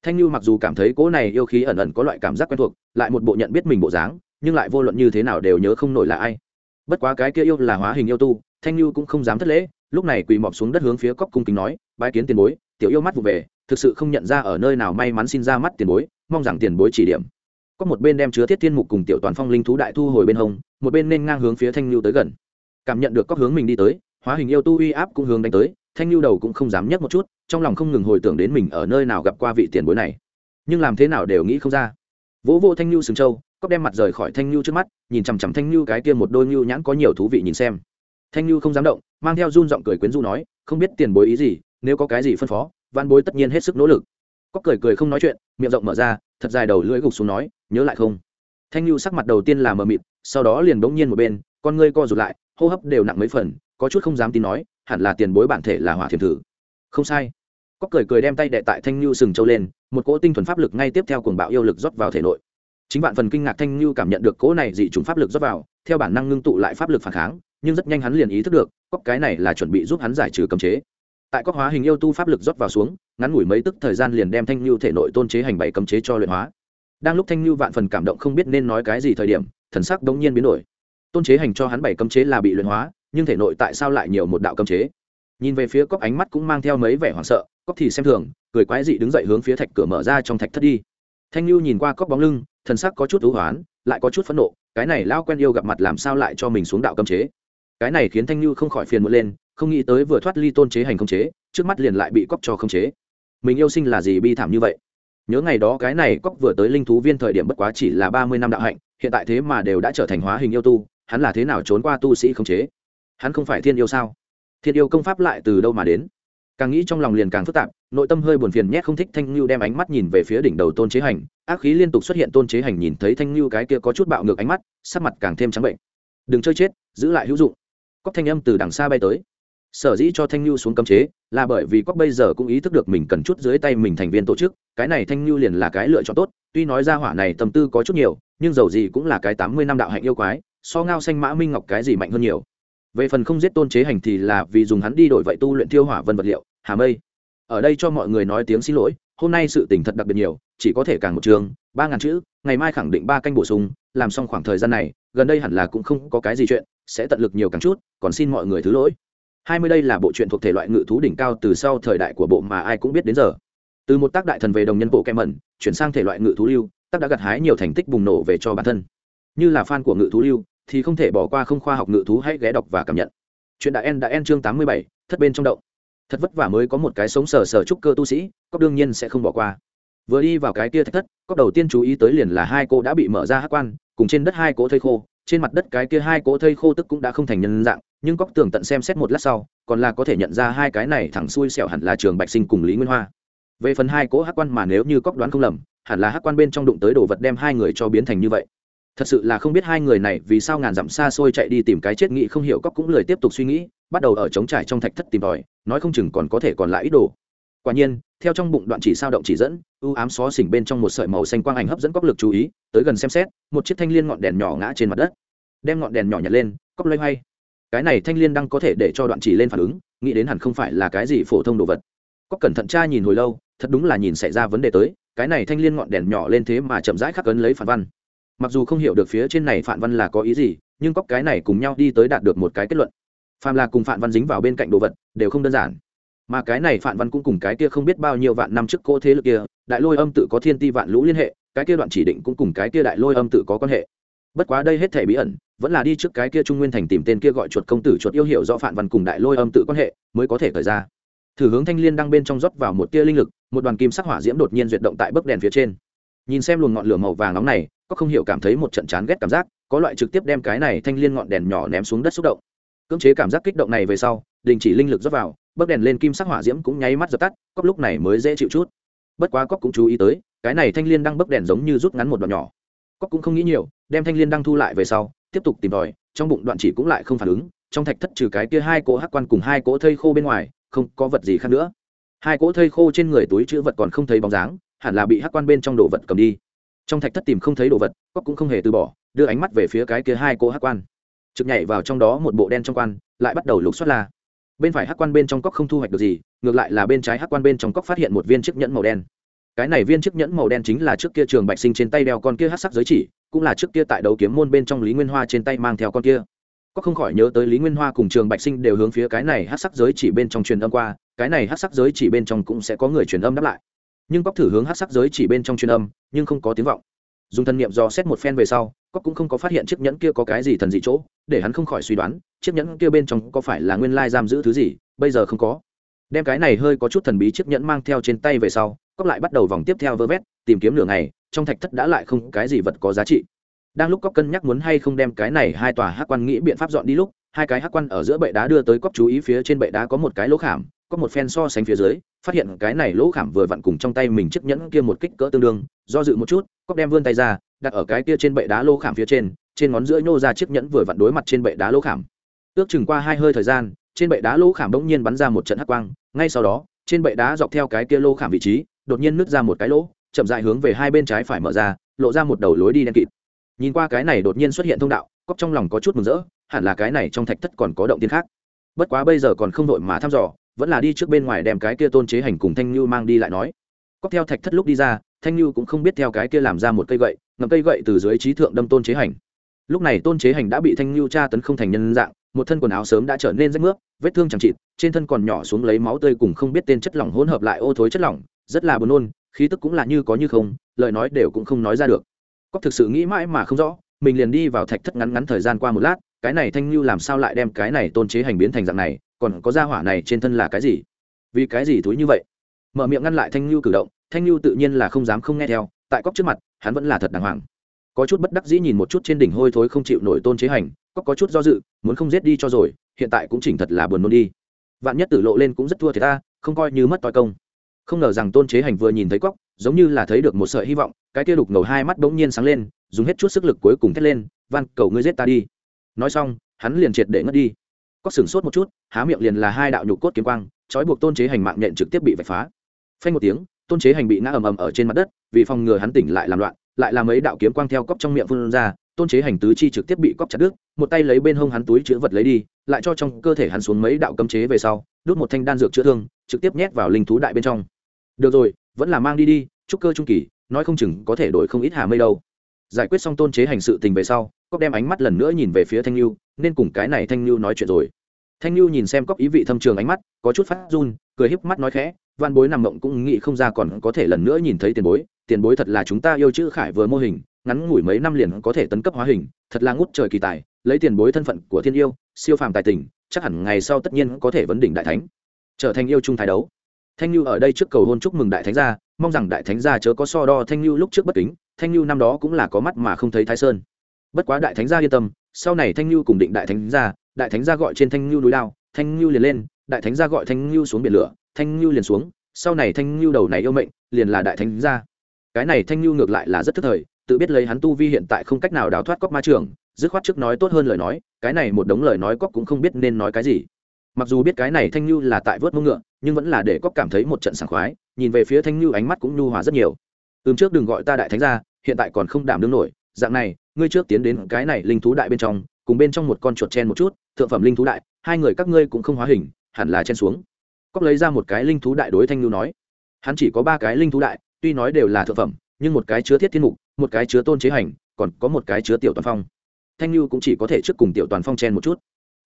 Thanh lưu mặc dù cảm thấy cỗ này yêu khí ẩn ẩn có loại cảm giác quen thuộc, lại một bộ nhận biết mình bộ dáng, nhưng lại vô luận như thế nào đều nhớ không nổi là ai. Bất quá cái kia yêu là hóa hình yêu tu, thanh lưu cũng không dám thất lễ, lúc này quỳ mọp xuống đất hướng phía cốc cung kính nói, bái kiến tiền bối, tiểu yêu mắt vụ về, thực sự không nhận ra ở nơi nào may mắn xin ra mắt tiền bối, mong rằng tiền bối chỉ điểm. Có một bên đem chứa thiết thiên mục cùng tiểu toàn phong linh thú đại thu hồi bên hông, một bên nên ngang hướng phía thanh lưu tới gần. Cảm nhận được cóc hướng mình đi tới, hóa hình yêu tu uy áp cũng hướng đánh tới thanh lưu đầu cũng không dám nhấc một chút, trong lòng không ngừng hồi tưởng đến mình ở nơi nào gặp qua vị tiền bối này. Nhưng làm thế nào đều nghĩ không ra. Vỗ vô thanh lưu sừng châu cóc đem mặt rời khỏi thanh lưu trước mắt, nhìn chằm chằm thanh lưu cái kia một đôi lưu nhãn có nhiều thú vị nhìn xem. Thanh lưu không dám động, mang theo run giọng cười quyến du nói, không biết tiền bối ý gì, nếu có cái gì phân phó văn bối tất nhiên hết sức nỗ lực. Cóc cười cười không nói chuyện, miệng rộng mở ra, thật dài đầu lưỡi gục xuống nói, nhớ lại không? Thanh lưu sắc mặt đầu tiên là mờ mịt, sau đó liền bỗng nhiên một bên, con ngươi co rụt lại, hô hấp đều nặng mấy phần, có chút không dám tin nói hẳn là tiền bối bản thể là hỏa thiềm thử. Không sai. Có cười cười đem tay đệ tại thanh lưu sừng châu lên, một cỗ tinh thuần pháp lực ngay tiếp theo cuồng bạo yêu lực rót vào thể nội. Chính bạn phần kinh ngạc thanh lưu cảm nhận được cỗ này dị trùng pháp lực rót vào, theo bản năng ngưng tụ lại pháp lực phản kháng, nhưng rất nhanh hắn liền ý thức được cóc cái này là chuẩn bị giúp hắn giải trừ cấm chế. Tại cóc hóa hình yêu tu pháp lực rót vào xuống, ngắn ngủi mấy tức thời gian liền đem thanh lưu thể nội tôn chế hành bảy cấm chế cho luyện hóa. Đang lúc thanh lưu vạn phần cảm động không biết nên nói cái gì thời điểm, thần sắc đống nhiên biến đổi. Tôn chế hành cho hắn bảy cấm chế là bị luyện hóa nhưng thể nội tại sao lại nhiều một đạo cấm chế? Nhìn về phía cóc ánh mắt cũng mang theo mấy vẻ hoảng sợ cóc thì xem thường, cười quái dị đứng dậy hướng phía thạch cửa mở ra trong thạch thất đi. Thanh lưu nhìn qua cóc bóng lưng, thần sắc có chút thú hoán, lại có chút phẫn nộ, cái này lao quen yêu gặp mặt làm sao lại cho mình xuống đạo cấm chế? Cái này khiến thanh lưu không khỏi phiền muộn lên, không nghĩ tới vừa thoát ly tôn chế hành không chế, trước mắt liền lại bị cóc cho không chế. Mình yêu sinh là gì bi thảm như vậy? Nhớ ngày đó cái này cóc vừa tới linh thú viên thời điểm bất quá chỉ là ba mươi năm đạo hạnh, hiện tại thế mà đều đã trở thành hóa hình yêu tu, hắn là thế nào trốn qua tu sĩ không chế? Hắn không phải thiên yêu sao? Thiên yêu công pháp lại từ đâu mà đến? Càng nghĩ trong lòng liền càng phức tạp, nội tâm hơi buồn phiền nhét không thích thanh lưu đem ánh mắt nhìn về phía đỉnh đầu tôn chế hành, ác khí liên tục xuất hiện tôn chế hành nhìn thấy thanh lưu cái kia có chút bạo ngược ánh mắt, sắc mặt càng thêm trắng bệnh. Đừng chơi chết, giữ lại hữu dụng. Cóc thanh âm từ đằng xa bay tới. Sở dĩ cho thanh lưu xuống cấm chế, là bởi vì cóc bây giờ cũng ý thức được mình cần chút dưới tay mình thành viên tổ chức, cái này thanh lưu liền là cái lựa chọn tốt, tuy nói ra hỏa này tâm tư có chút nhiều, nhưng dầu gì cũng là cái tám mươi năm đạo hạnh yêu quái, so ngao xanh mã minh ngọc cái gì mạnh hơn nhiều về phần không giết tôn chế hành thì là vì dùng hắn đi đổi vậy tu luyện thiêu hỏa vân vật liệu, hà mây. Ở đây cho mọi người nói tiếng xin lỗi, hôm nay sự tình thật đặc biệt nhiều, chỉ có thể càng một trường, ba ngàn chữ, ngày mai khẳng định ba canh bổ sung, làm xong khoảng thời gian này, gần đây hẳn là cũng không có cái gì chuyện, sẽ tận lực nhiều càng chút, còn xin mọi người thứ lỗi. Hai mươi đây là bộ truyện thuộc thể loại ngự thú đỉnh cao từ sau thời đại của bộ mà ai cũng biết đến giờ. Từ một tác đại thần về đồng nhân bộ kem mẩn chuyển sang thể loại ngự thú lưu, tác đã gặt hái nhiều thành tích bùng nổ về cho bản thân. Như là fan của ngự thú lưu thì không thể bỏ qua không khoa học ngự thú hãy ghé đọc và cảm nhận. Chuyện đã en đã en chương tám mươi bảy, thất bên trong động. Thật vất vả mới có một cái sống sờ sờ trúc cơ tu sĩ cóc đương nhiên sẽ không bỏ qua. Vừa đi vào cái kia thạch thất cóc đầu tiên chú ý tới liền là hai cô đã bị mở ra hát quan, cùng trên đất hai cỗ thây khô. Trên mặt đất cái kia hai cỗ thây khô tức cũng đã không thành nhân dạng, nhưng cóc tường tận xem xét một lát sau, còn là có thể nhận ra hai cái này thẳng xuôi xẻo hẳn là trường bạch sinh cùng lý nguyên hoa. Về phần hai cỗ hát quan mà nếu như cóc đoán không lầm, hẳn là hát quan bên trong đụng tới đồ vật đem hai người cho biến thành như vậy thật sự là không biết hai người này vì sao ngàn dặm xa xôi chạy đi tìm cái chết nghị không hiểu cóc cũng lười tiếp tục suy nghĩ, bắt đầu ở trống trải trong thạch thất tìm tòi, nói không chừng còn có thể còn lại ít đồ. Quả nhiên, theo trong bụng đoạn chỉ sao động chỉ dẫn ưu ám xó xỉnh bên trong một sợi màu xanh quang ảnh hấp dẫn cóc lực chú ý, tới gần xem xét, một chiếc thanh liên ngọn đèn nhỏ ngã trên mặt đất. Đem ngọn đèn nhỏ nhặt lên, cóc loay hoay. Cái này thanh liên đang có thể để cho đoạn chỉ lên phản ứng, nghĩ đến hẳn không phải là cái gì phổ thông đồ vật. Cóc cẩn thận tra nhìn hồi lâu, thật đúng là nhìn xảy ra vấn đề tới, cái này thanh liên ngọn đèn nhỏ lên thế mà chậm rãi khắc ấn lấy phản văn mặc dù không hiểu được phía trên này Phạm văn là có ý gì, nhưng cóc cái này cùng nhau đi tới đạt được một cái kết luận. Phạm là cùng Phạm văn dính vào bên cạnh đồ vật, đều không đơn giản. Mà cái này Phạm văn cũng cùng cái kia không biết bao nhiêu vạn năm trước cỗ thế lực kia, đại lôi âm tự có thiên ti vạn lũ liên hệ, cái kia đoạn chỉ định cũng cùng cái kia đại lôi âm tự có quan hệ. Bất quá đây hết thể bí ẩn, vẫn là đi trước cái kia trung nguyên thành tìm tên kia gọi chuột công tử chuột yêu hiểu rõ Phạm văn cùng đại lôi âm tự quan hệ, mới có thể khởi ra. Thử hướng thanh liên đang bên trong rót vào một tia linh lực, một đoàn kim sắc hỏa diễm đột nhiên duyệt động tại bấc đèn phía trên. Nhìn xem luồng ngọn lửa màu vàng nóng này có không hiểu cảm thấy một trận chán ghét cảm giác, có loại trực tiếp đem cái này thanh liên ngọn đèn nhỏ ném xuống đất xúc động. Cưỡng chế cảm giác kích động này về sau, đình chỉ linh lực rót vào, bấc đèn lên kim sắc hỏa diễm cũng nháy mắt dập tắt cóc lúc này mới dễ chịu chút. Bất quá cóc cũng chú ý tới, cái này thanh liên đang bấc đèn giống như rút ngắn một đoạn nhỏ. Cóc cũng không nghĩ nhiều, đem thanh liên đang thu lại về sau, tiếp tục tìm tòi, trong bụng đoạn chỉ cũng lại không phản ứng, trong thạch thất trừ cái kia hai cỗ hắc quan cùng hai cỗ thây khô bên ngoài, không có vật gì khác nữa. Hai cỗ thây khô trên người túi chữ vật còn không thấy bóng dáng, hẳn là bị hắc quan bên trong đồ vật cầm đi trong thạch thất tìm không thấy đồ vật cóc cũng không hề từ bỏ, đưa ánh mắt về phía cái kia hai cỗ hắc quan. Trực nhảy vào trong đó một bộ đen trong quan, lại bắt đầu lục xoát la. Bên phải hắc quan bên trong cóc không thu hoạch được gì, ngược lại là bên trái hắc quan bên trong cóc phát hiện một viên chiếc nhẫn màu đen. Cái này viên chiếc nhẫn màu đen chính là trước kia trường bạch sinh trên tay đeo con kia hát sắc giới chỉ, cũng là trước kia tại đấu kiếm môn bên trong lý nguyên hoa trên tay mang theo con kia. Có không khỏi nhớ tới lý nguyên hoa cùng trường bạch sinh đều hướng phía cái này hát sắc giới chỉ bên trong truyền âm qua, cái này hát sắc giới chỉ bên trong cũng sẽ có người truyền âm đáp lại nhưng cóc thử hướng hát sắc giới chỉ bên trong truyền âm, nhưng không có tiếng vọng. Dùng thân nhiệm do xét một phen về sau, cóc cũng không có phát hiện chiếc nhẫn kia có cái gì thần dị chỗ, để hắn không khỏi suy đoán, chiếc nhẫn kia bên trong có phải là nguyên lai giam giữ thứ gì, bây giờ không có. Đem cái này hơi có chút thần bí chiếc nhẫn mang theo trên tay về sau, cóc lại bắt đầu vòng tiếp theo vơ vét, tìm kiếm nửa ngày, trong thạch thất đã lại không cái gì vật có giá trị. Đang lúc cóc cân nhắc muốn hay không đem cái này hai tòa hát quan nghĩ biện pháp dọn đi lúc, hai cái hát quan ở giữa bệ đá đưa tới cóc chú ý phía trên bệ đá có một cái lỗ khảm có một phen so sánh phía dưới, phát hiện cái này lỗ khảm vừa vặn cùng trong tay mình chiếc nhẫn kia một kích cỡ tương đương, do dự một chút cóc đem vươn tay ra, đặt ở cái kia trên bệ đá lỗ khảm phía trên trên ngón giữa nhô ra chiếc nhẫn vừa vặn đối mặt trên bệ đá lỗ khảm. Ước chừng qua hai hơi thời gian, trên bệ đá lỗ khảm bỗng nhiên bắn ra một trận hắc quang, ngay sau đó, trên bệ đá dọc theo cái kia lỗ khảm vị trí, đột nhiên nứt ra một cái lỗ, chậm dại hướng về hai bên trái phải mở ra, lộ ra một đầu lối đi đen kịt. Nhìn qua cái này đột nhiên xuất hiện thông đạo cóc trong lòng có chút mừng rỡ, hẳn là cái này trong thạch thất còn có động tiên khác. Bất quá bây giờ còn không đội mà thăm dò vẫn là đi trước bên ngoài đem cái kia tôn chế hành cùng thanh như mang đi lại nói. Cóc theo thạch thất lúc đi ra, thanh như cũng không biết theo cái kia làm ra một cây gậy ngầm cây gậy từ dưới trí thượng đâm tôn chế hành. Lúc này tôn chế hành đã bị thanh như tra tấn không thành nhân dạng, một thân quần áo sớm đã trở nên rách nước vết thương chẳng chịt, trên thân còn nhỏ xuống lấy máu tươi cùng không biết tên chất lỏng hỗn hợp lại ô thối chất lỏng, rất là buồn nôn, khí tức cũng là như có như không, lời nói đều cũng không nói ra được. Cóc thực sự nghĩ mãi mà không rõ, mình liền đi vào thạch thất ngắn ngắn thời gian qua một lát, cái này thanh lưu làm sao lại đem cái này tôn chế hành biến thành dạng này còn có gia hỏa này trên thân là cái gì? Vì cái gì thúi như vậy? Mở miệng ngăn lại thanh lưu cử động, thanh lưu tự nhiên là không dám không nghe theo, tại cóc trước mặt, hắn vẫn là thật đàng hoàng. Có chút bất đắc dĩ nhìn một chút trên đỉnh hôi thối không chịu nổi tôn chế hành cóc có chút do dự, muốn không giết đi cho rồi, hiện tại cũng chỉnh thật là buồn nôn đi. Vạn nhất tử lộ lên cũng rất thua thì ta, không coi như mất toi công. Không ngờ rằng tôn chế hành vừa nhìn thấy cóc giống như là thấy được một sợi hy vọng, cái kia đục ngầu hai mắt bỗng nhiên sáng lên, dùng hết chút sức lực cuối cùng thét lên, van, cầu ngươi giết ta đi. Nói xong, hắn liền triệt để ngất đi có sửng sốt một chút, há miệng liền là hai đạo nhục cốt kiếm quang, trói buộc tôn chế hành mạng nhện trực tiếp bị vạch phá. Phanh một tiếng, tôn chế hành bị ngã ầm ầm ở trên mặt đất, vì phòng ngừa hắn tỉnh lại làm loạn, lại làm mấy đạo kiếm quang theo cóc trong miệng phun ra, tôn chế hành tứ chi trực tiếp bị cóc chặt đứt, một tay lấy bên hông hắn túi chứa vật lấy đi, lại cho trong cơ thể hắn xuống mấy đạo cấm chế về sau đút một thanh đan dược chữa thương, trực tiếp nhét vào linh thú đại bên trong. Được rồi, vẫn là mang đi đi trúc cơ trung kỳ, nói không chừng có thể đổi không ít hà mây đâu. Giải quyết xong tôn chế hành sự tình về sau cóc đem ánh mắt lần nữa nhìn về phía thanh lưu nên cùng cái này thanh lưu nói chuyện rồi thanh lưu nhìn xem cóc ý vị thâm trường ánh mắt, có chút phát run, cười híp mắt nói khẽ, văn bối nằm mộng cũng nghĩ không ra còn có thể lần nữa nhìn thấy tiền bối tiền bối thật là chúng ta yêu chữ khải vừa mô hình, ngắn ngủi mấy năm liền có thể tấn cấp hóa hình, thật là ngút trời kỳ tài, lấy tiền bối thân phận của thiên yêu, siêu phàm tài tình, chắc hẳn ngày sau tất nhiên có thể vấn đỉnh đại thánh, trở thành yêu trung thái đấu. Thanh lưu ở đây trước cầu hôn chúc mừng đại thánh gia, mong rằng đại thánh gia chớ có so đo thanh lưu lúc trước bất kính, thanh lưu năm đó cũng là có mắt mà không thấy thái sơn. Bất quá đại thánh gia yên tâm sau này thanh lưu cùng định đại thánh gia đại thánh gia gọi trên thanh lưu núi lao, thanh lưu liền lên, đại thánh gia gọi thanh lưu xuống biển lửa, thanh lưu liền xuống, sau này thanh lưu đầu này yêu mệnh, liền là đại thánh gia cái này thanh lưu ngược lại là rất thức thời, tự biết lấy hắn tu vi hiện tại không cách nào đào thoát cóc ma trường, dứt khoát trước nói tốt hơn lời nói, cái này một đống lời nói cóc cũng không biết nên nói cái gì. Mặc dù biết cái này thanh lưu là tại vớt mông ngựa, nhưng vẫn là để cóc cảm thấy một trận sảng khoái, nhìn về phía thanh lưu ánh mắt cũng nhu hòa rất nhiều. Ừm trước đừng gọi ta đại thánh gia hiện tại còn không đảm đương nổi dạng này, ngươi trước tiến đến cái này linh thú đại bên trong, cùng bên trong một con chuột chen một chút, thượng phẩm linh thú đại, hai người các ngươi cũng không hóa hình, hẳn là chen xuống. Cóc lấy ra một cái linh thú đại đối thanh lưu nói. Hắn chỉ có ba cái linh thú đại, tuy nói đều là thượng phẩm, nhưng một cái chứa thiết thiên mục, một cái chứa tôn chế hành, còn có một cái chứa tiểu toàn phong. Thanh lưu cũng chỉ có thể trước cùng tiểu toàn phong chen một chút.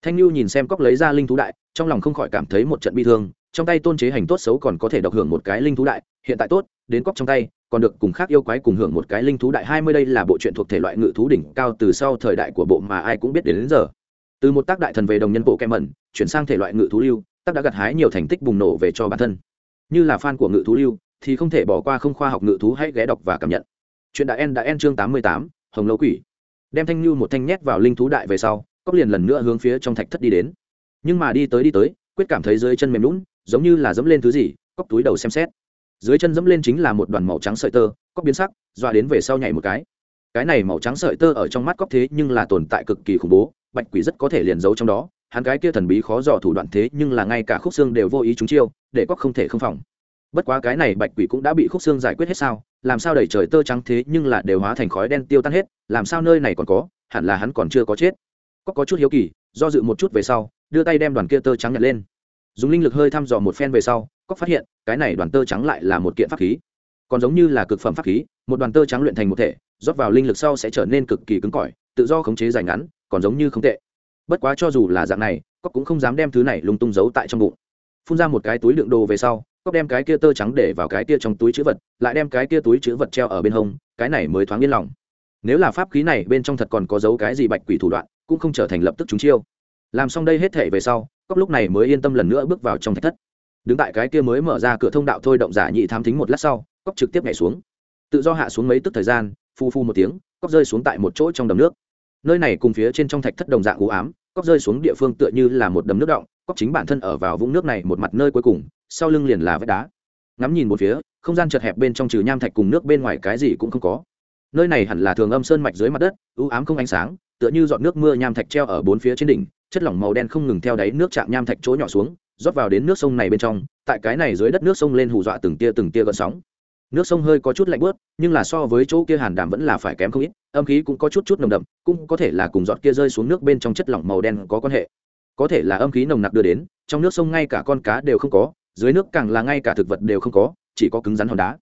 Thanh lưu nhìn xem cóc lấy ra linh thú đại, trong lòng không khỏi cảm thấy một trận bi thương, trong tay tôn chế hành tốt xấu còn có thể độc hưởng một cái linh thú đại, hiện tại tốt, đến cóc trong tay còn được cùng khác yêu quái cùng hưởng một cái linh thú đại hai mươi đây là bộ truyện thuộc thể loại ngự thú đỉnh cao từ sau thời đại của bộ mà ai cũng biết đến, đến giờ. Từ một tác đại thần về đồng nhân bộ kem mẩn chuyển sang thể loại ngự thú lưu tác đã gặt hái nhiều thành tích bùng nổ về cho bản thân. Như là fan của ngự thú lưu thì không thể bỏ qua không khoa học ngự thú hãy ghé đọc và cảm nhận. Chuyện đã en đã en chương tám mươi tám hồng lâu quỷ. Đem thanh lưu một thanh nhét vào linh thú đại về sau cóc liền lần nữa hướng phía trong thạch thất đi đến. Nhưng mà đi tới đi tới quyết cảm thấy dưới chân mềm nhũn giống như là dẫm lên thứ gì cóc túi đầu xem xét dưới chân dẫm lên chính là một đoàn màu trắng sợi tơ, cóc biến sắc, dọa đến về sau nhảy một cái. Cái này màu trắng sợi tơ ở trong mắt cóc thế nhưng là tồn tại cực kỳ khủng bố, bạch quỷ rất có thể liền giấu trong đó, hắn cái kia thần bí khó dò thủ đoạn thế nhưng là ngay cả khúc xương đều vô ý chúng chiêu, để cóc không thể không phòng. Bất quá cái này bạch quỷ cũng đã bị khúc xương giải quyết hết sao, làm sao đầy trời tơ trắng thế nhưng là đều hóa thành khói đen tiêu tan hết, làm sao nơi này còn có, hẳn là hắn còn chưa có chết. Cóc có chút hiếu kỳ, do dự một chút về sau, đưa tay đem đoàn kia tơ trắng nhặt lên. Dùng linh lực hơi thăm dò một phen về sau cóc phát hiện, cái này đoàn tơ trắng lại là một kiện pháp khí. Còn giống như là cực phẩm pháp khí, một đoàn tơ trắng luyện thành một thể, rót vào linh lực sau sẽ trở nên cực kỳ cứng cỏi, tự do khống chế dài ngắn, còn giống như không tệ. Bất quá cho dù là dạng này cóc cũng không dám đem thứ này lung tung giấu tại trong bụng. Phun ra một cái túi đựng đồ về sau cóc đem cái kia tơ trắng để vào cái kia trong túi chữ vật, lại đem cái kia túi chữ vật treo ở bên hông, cái này mới thoáng yên lòng. Nếu là pháp khí này bên trong thật còn có dấu cái gì bạch quỷ thủ đoạn, cũng không trở thành lập tức chúng chiêu. Làm xong đây hết thể về sau cóc lúc này mới yên tâm lần nữa bước vào trong thạch thất đứng tại cái kia mới mở ra cửa thông đạo thôi động giả nhị tham thính một lát sau cóc trực tiếp nhảy xuống. Tự do hạ xuống mấy tức thời gian, phu phu một tiếng cóc rơi xuống tại một chỗ trong đầm nước. Nơi này cùng phía trên trong thạch thất đồng dạng u ám cóc rơi xuống địa phương tựa như là một đầm nước động cóc chính bản thân ở vào vũng nước này một mặt nơi cuối cùng, sau lưng liền là vách đá. Ngắm nhìn một phía, không gian chật hẹp bên trong trừ nham thạch cùng nước bên ngoài cái gì cũng không có. Nơi này hẳn là thường âm sơn mạch dưới mặt đất, u ám không ánh sáng, tựa như giọt nước mưa nham thạch treo ở bốn phía trên đỉnh, chất lỏng màu đen không ngừng theo đáy nước chạm nham thạch chỗ nhỏ xuống rót vào đến nước sông này bên trong, tại cái này dưới đất nước sông lên hù dọa từng tia từng tia gợn sóng. Nước sông hơi có chút lạnh bớt nhưng là so với chỗ kia hàn đàm vẫn là phải kém không ít, âm khí cũng có chút chút nồng đậm, cũng có thể là cùng giọt kia rơi xuống nước bên trong chất lỏng màu đen có quan hệ. Có thể là âm khí nồng nặc đưa đến, trong nước sông ngay cả con cá đều không có, dưới nước càng là ngay cả thực vật đều không có, chỉ có cứng rắn hòn đá.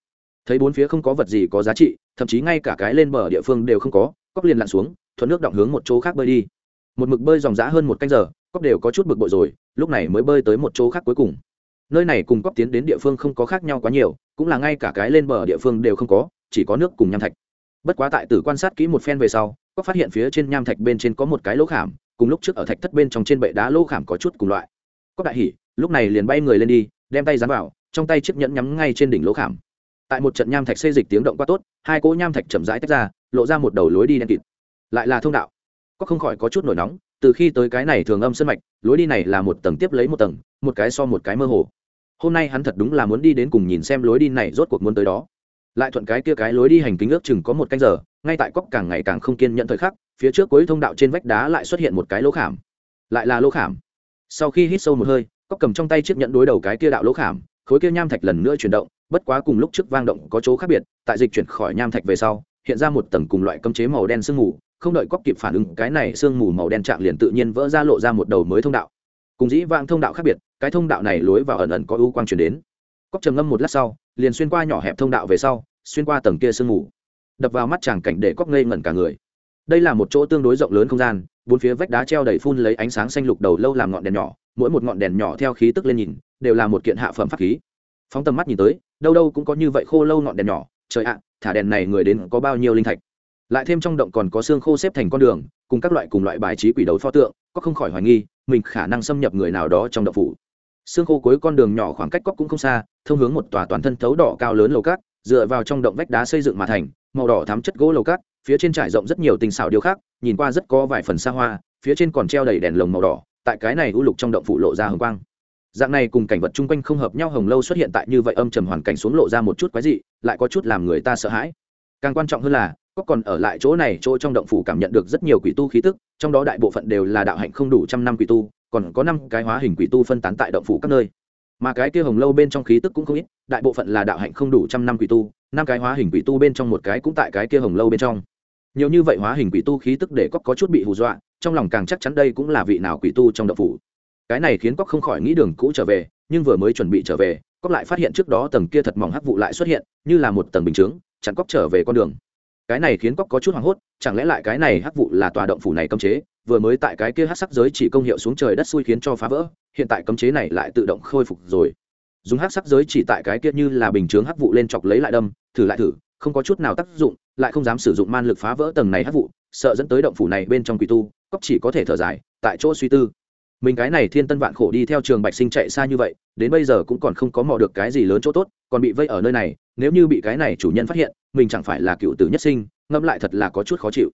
Thấy bốn phía không có vật gì có giá trị, thậm chí ngay cả cái lên bờ địa phương đều không có cóc liền lặn xuống, thuận nước động hướng một chỗ khác bơi đi. Một mực bơi dòng dã hơn một canh giờ cóc đều có chút bực bội rồi, lúc này mới bơi tới một chỗ khác cuối cùng. Nơi này cùng cóc tiến đến địa phương không có khác nhau quá nhiều, cũng là ngay cả cái lên bờ địa phương đều không có, chỉ có nước cùng nham thạch. Bất quá tại tử quan sát kỹ một phen về sau, cóc phát hiện phía trên nham thạch bên trên có một cái lỗ khảm, cùng lúc trước ở thạch thất bên trong trên bệ đá lỗ khảm có chút cùng loại. Cóc đại hỉ, lúc này liền bay người lên đi, đem tay dán vào, trong tay chiếc nhẫn nhắm ngay trên đỉnh lỗ khảm. Tại một trận nham thạch xây dịch tiếng động quá tốt, hai cỗ nham thạch chậm rãi tách ra, lộ ra một đầu lối đi đen kịt. Lại là thông đạo. Có không khỏi có chút nổi nóng từ khi tới cái này thường âm sân mạch, lối đi này là một tầng tiếp lấy một tầng, một cái so một cái mơ hồ. Hôm nay hắn thật đúng là muốn đi đến cùng nhìn xem lối đi này rốt cuộc muốn tới đó. Lại thuận cái kia cái lối đi hành kính ước chừng có một canh giờ, ngay tại cốc càng ngày càng không kiên nhận thời khắc, phía trước cuối thông đạo trên vách đá lại xuất hiện một cái lỗ khảm. Lại là lỗ khảm. Sau khi hít sâu một hơi, cốc cầm trong tay chiếc nhẫn đối đầu cái kia đạo lỗ khảm, khối kia nham thạch lần nữa chuyển động, bất quá cùng lúc trước vang động có chỗ khác biệt, tại dịch chuyển khỏi nham thạch về sau, hiện ra một tầng cùng loại cấm chế màu đen sương mù không đợi cóc kịp phản ứng, cái này sương mù màu đen trạng liền tự nhiên vỡ ra lộ ra một đầu mới thông đạo. Cùng dĩ vang thông đạo khác biệt, cái thông đạo này lối vào ẩn ẩn có ưu quang chuyển đến. Cóc trầm ngâm một lát sau, liền xuyên qua nhỏ hẹp thông đạo về sau, xuyên qua tầng kia sương mù. Đập vào mắt chàng cảnh để cóc ngây ngẩn cả người. Đây là một chỗ tương đối rộng lớn không gian, bốn phía vách đá treo đầy phun lấy ánh sáng xanh lục đầu lâu làm ngọn đèn nhỏ, mỗi một ngọn đèn nhỏ theo khí tức lên nhìn, đều là một kiện hạ phẩm pháp khí. Phóng tầm mắt nhìn tới, đâu đâu cũng có như vậy khô lâu ngọn đèn nhỏ. Trời ạ, thả đèn này người đến có bao nhiêu linh thạch? Lại thêm trong động còn có xương khô xếp thành con đường, cùng các loại cùng loại bài trí quỷ đấu pho tượng, có không khỏi hoài nghi, mình khả năng xâm nhập người nào đó trong động phủ. Xương khô cuối con đường nhỏ khoảng cách cóc cũng không xa, thông hướng một tòa toàn thân thấu đỏ cao lớn lầu cát, dựa vào trong động vách đá xây dựng mà thành, màu đỏ thắm chất gỗ lầu cát, phía trên trải rộng rất nhiều tình xảo điều khác nhìn qua rất có vài phần xa hoa, phía trên còn treo đầy đèn lồng màu đỏ, tại cái này u lục trong động phủ lộ ra hồng quang. Dạng này cùng cảnh vật chung quanh không hợp nhau hồng lâu xuất hiện tại như vậy âm trầm hoàn cảnh xuống lộ ra một chút quái dị, lại có chút làm người ta sợ hãi. Càng quan trọng hơn là có còn ở lại chỗ này chỗ trong động phủ cảm nhận được rất nhiều quỷ tu khí tức, trong đó đại bộ phận đều là đạo hạnh không đủ trăm năm quỷ tu, còn có năm cái hóa hình quỷ tu phân tán tại động phủ các nơi. Mà cái kia hồng lâu bên trong khí tức cũng không ít, đại bộ phận là đạo hạnh không đủ trăm năm quỷ tu, năm cái hóa hình quỷ tu bên trong một cái cũng tại cái kia hồng lâu bên trong. Nhiều như vậy hóa hình quỷ tu khí tức để cóc có chút bị hù dọa, trong lòng càng chắc chắn đây cũng là vị nào quỷ tu trong động phủ. Cái này khiến cóc không khỏi nghĩ đường cũ trở về, nhưng vừa mới chuẩn bị trở về cóc lại phát hiện trước đó tầng kia thật mỏng hắc vụ lại xuất hiện, như là một tầng bình chướng, chặn cóc trở về con đường cái này khiến cóc có chút hoảng hốt, chẳng lẽ lại cái này hắc vụ là tòa động phủ này cấm chế, vừa mới tại cái kia hắc sắc giới chỉ công hiệu xuống trời đất xui khiến cho phá vỡ, hiện tại cấm chế này lại tự động khôi phục rồi. Dùng hắc sắc giới chỉ tại cái kia như là bình chướng hắc vụ lên chọc lấy lại đâm, thử lại thử, không có chút nào tác dụng, lại không dám sử dụng man lực phá vỡ tầng này hắc vụ, sợ dẫn tới động phủ này bên trong quỷ tu cóc chỉ có thể thở dài, tại chỗ suy tư mình cái này thiên tân vạn khổ đi theo trường bạch sinh chạy xa như vậy, đến bây giờ cũng còn không có mò được cái gì lớn chỗ tốt, còn bị vây ở nơi này, nếu như bị cái này chủ nhân phát hiện, mình chẳng phải là cựu tử nhất sinh, ngẫm lại thật là có chút khó chịu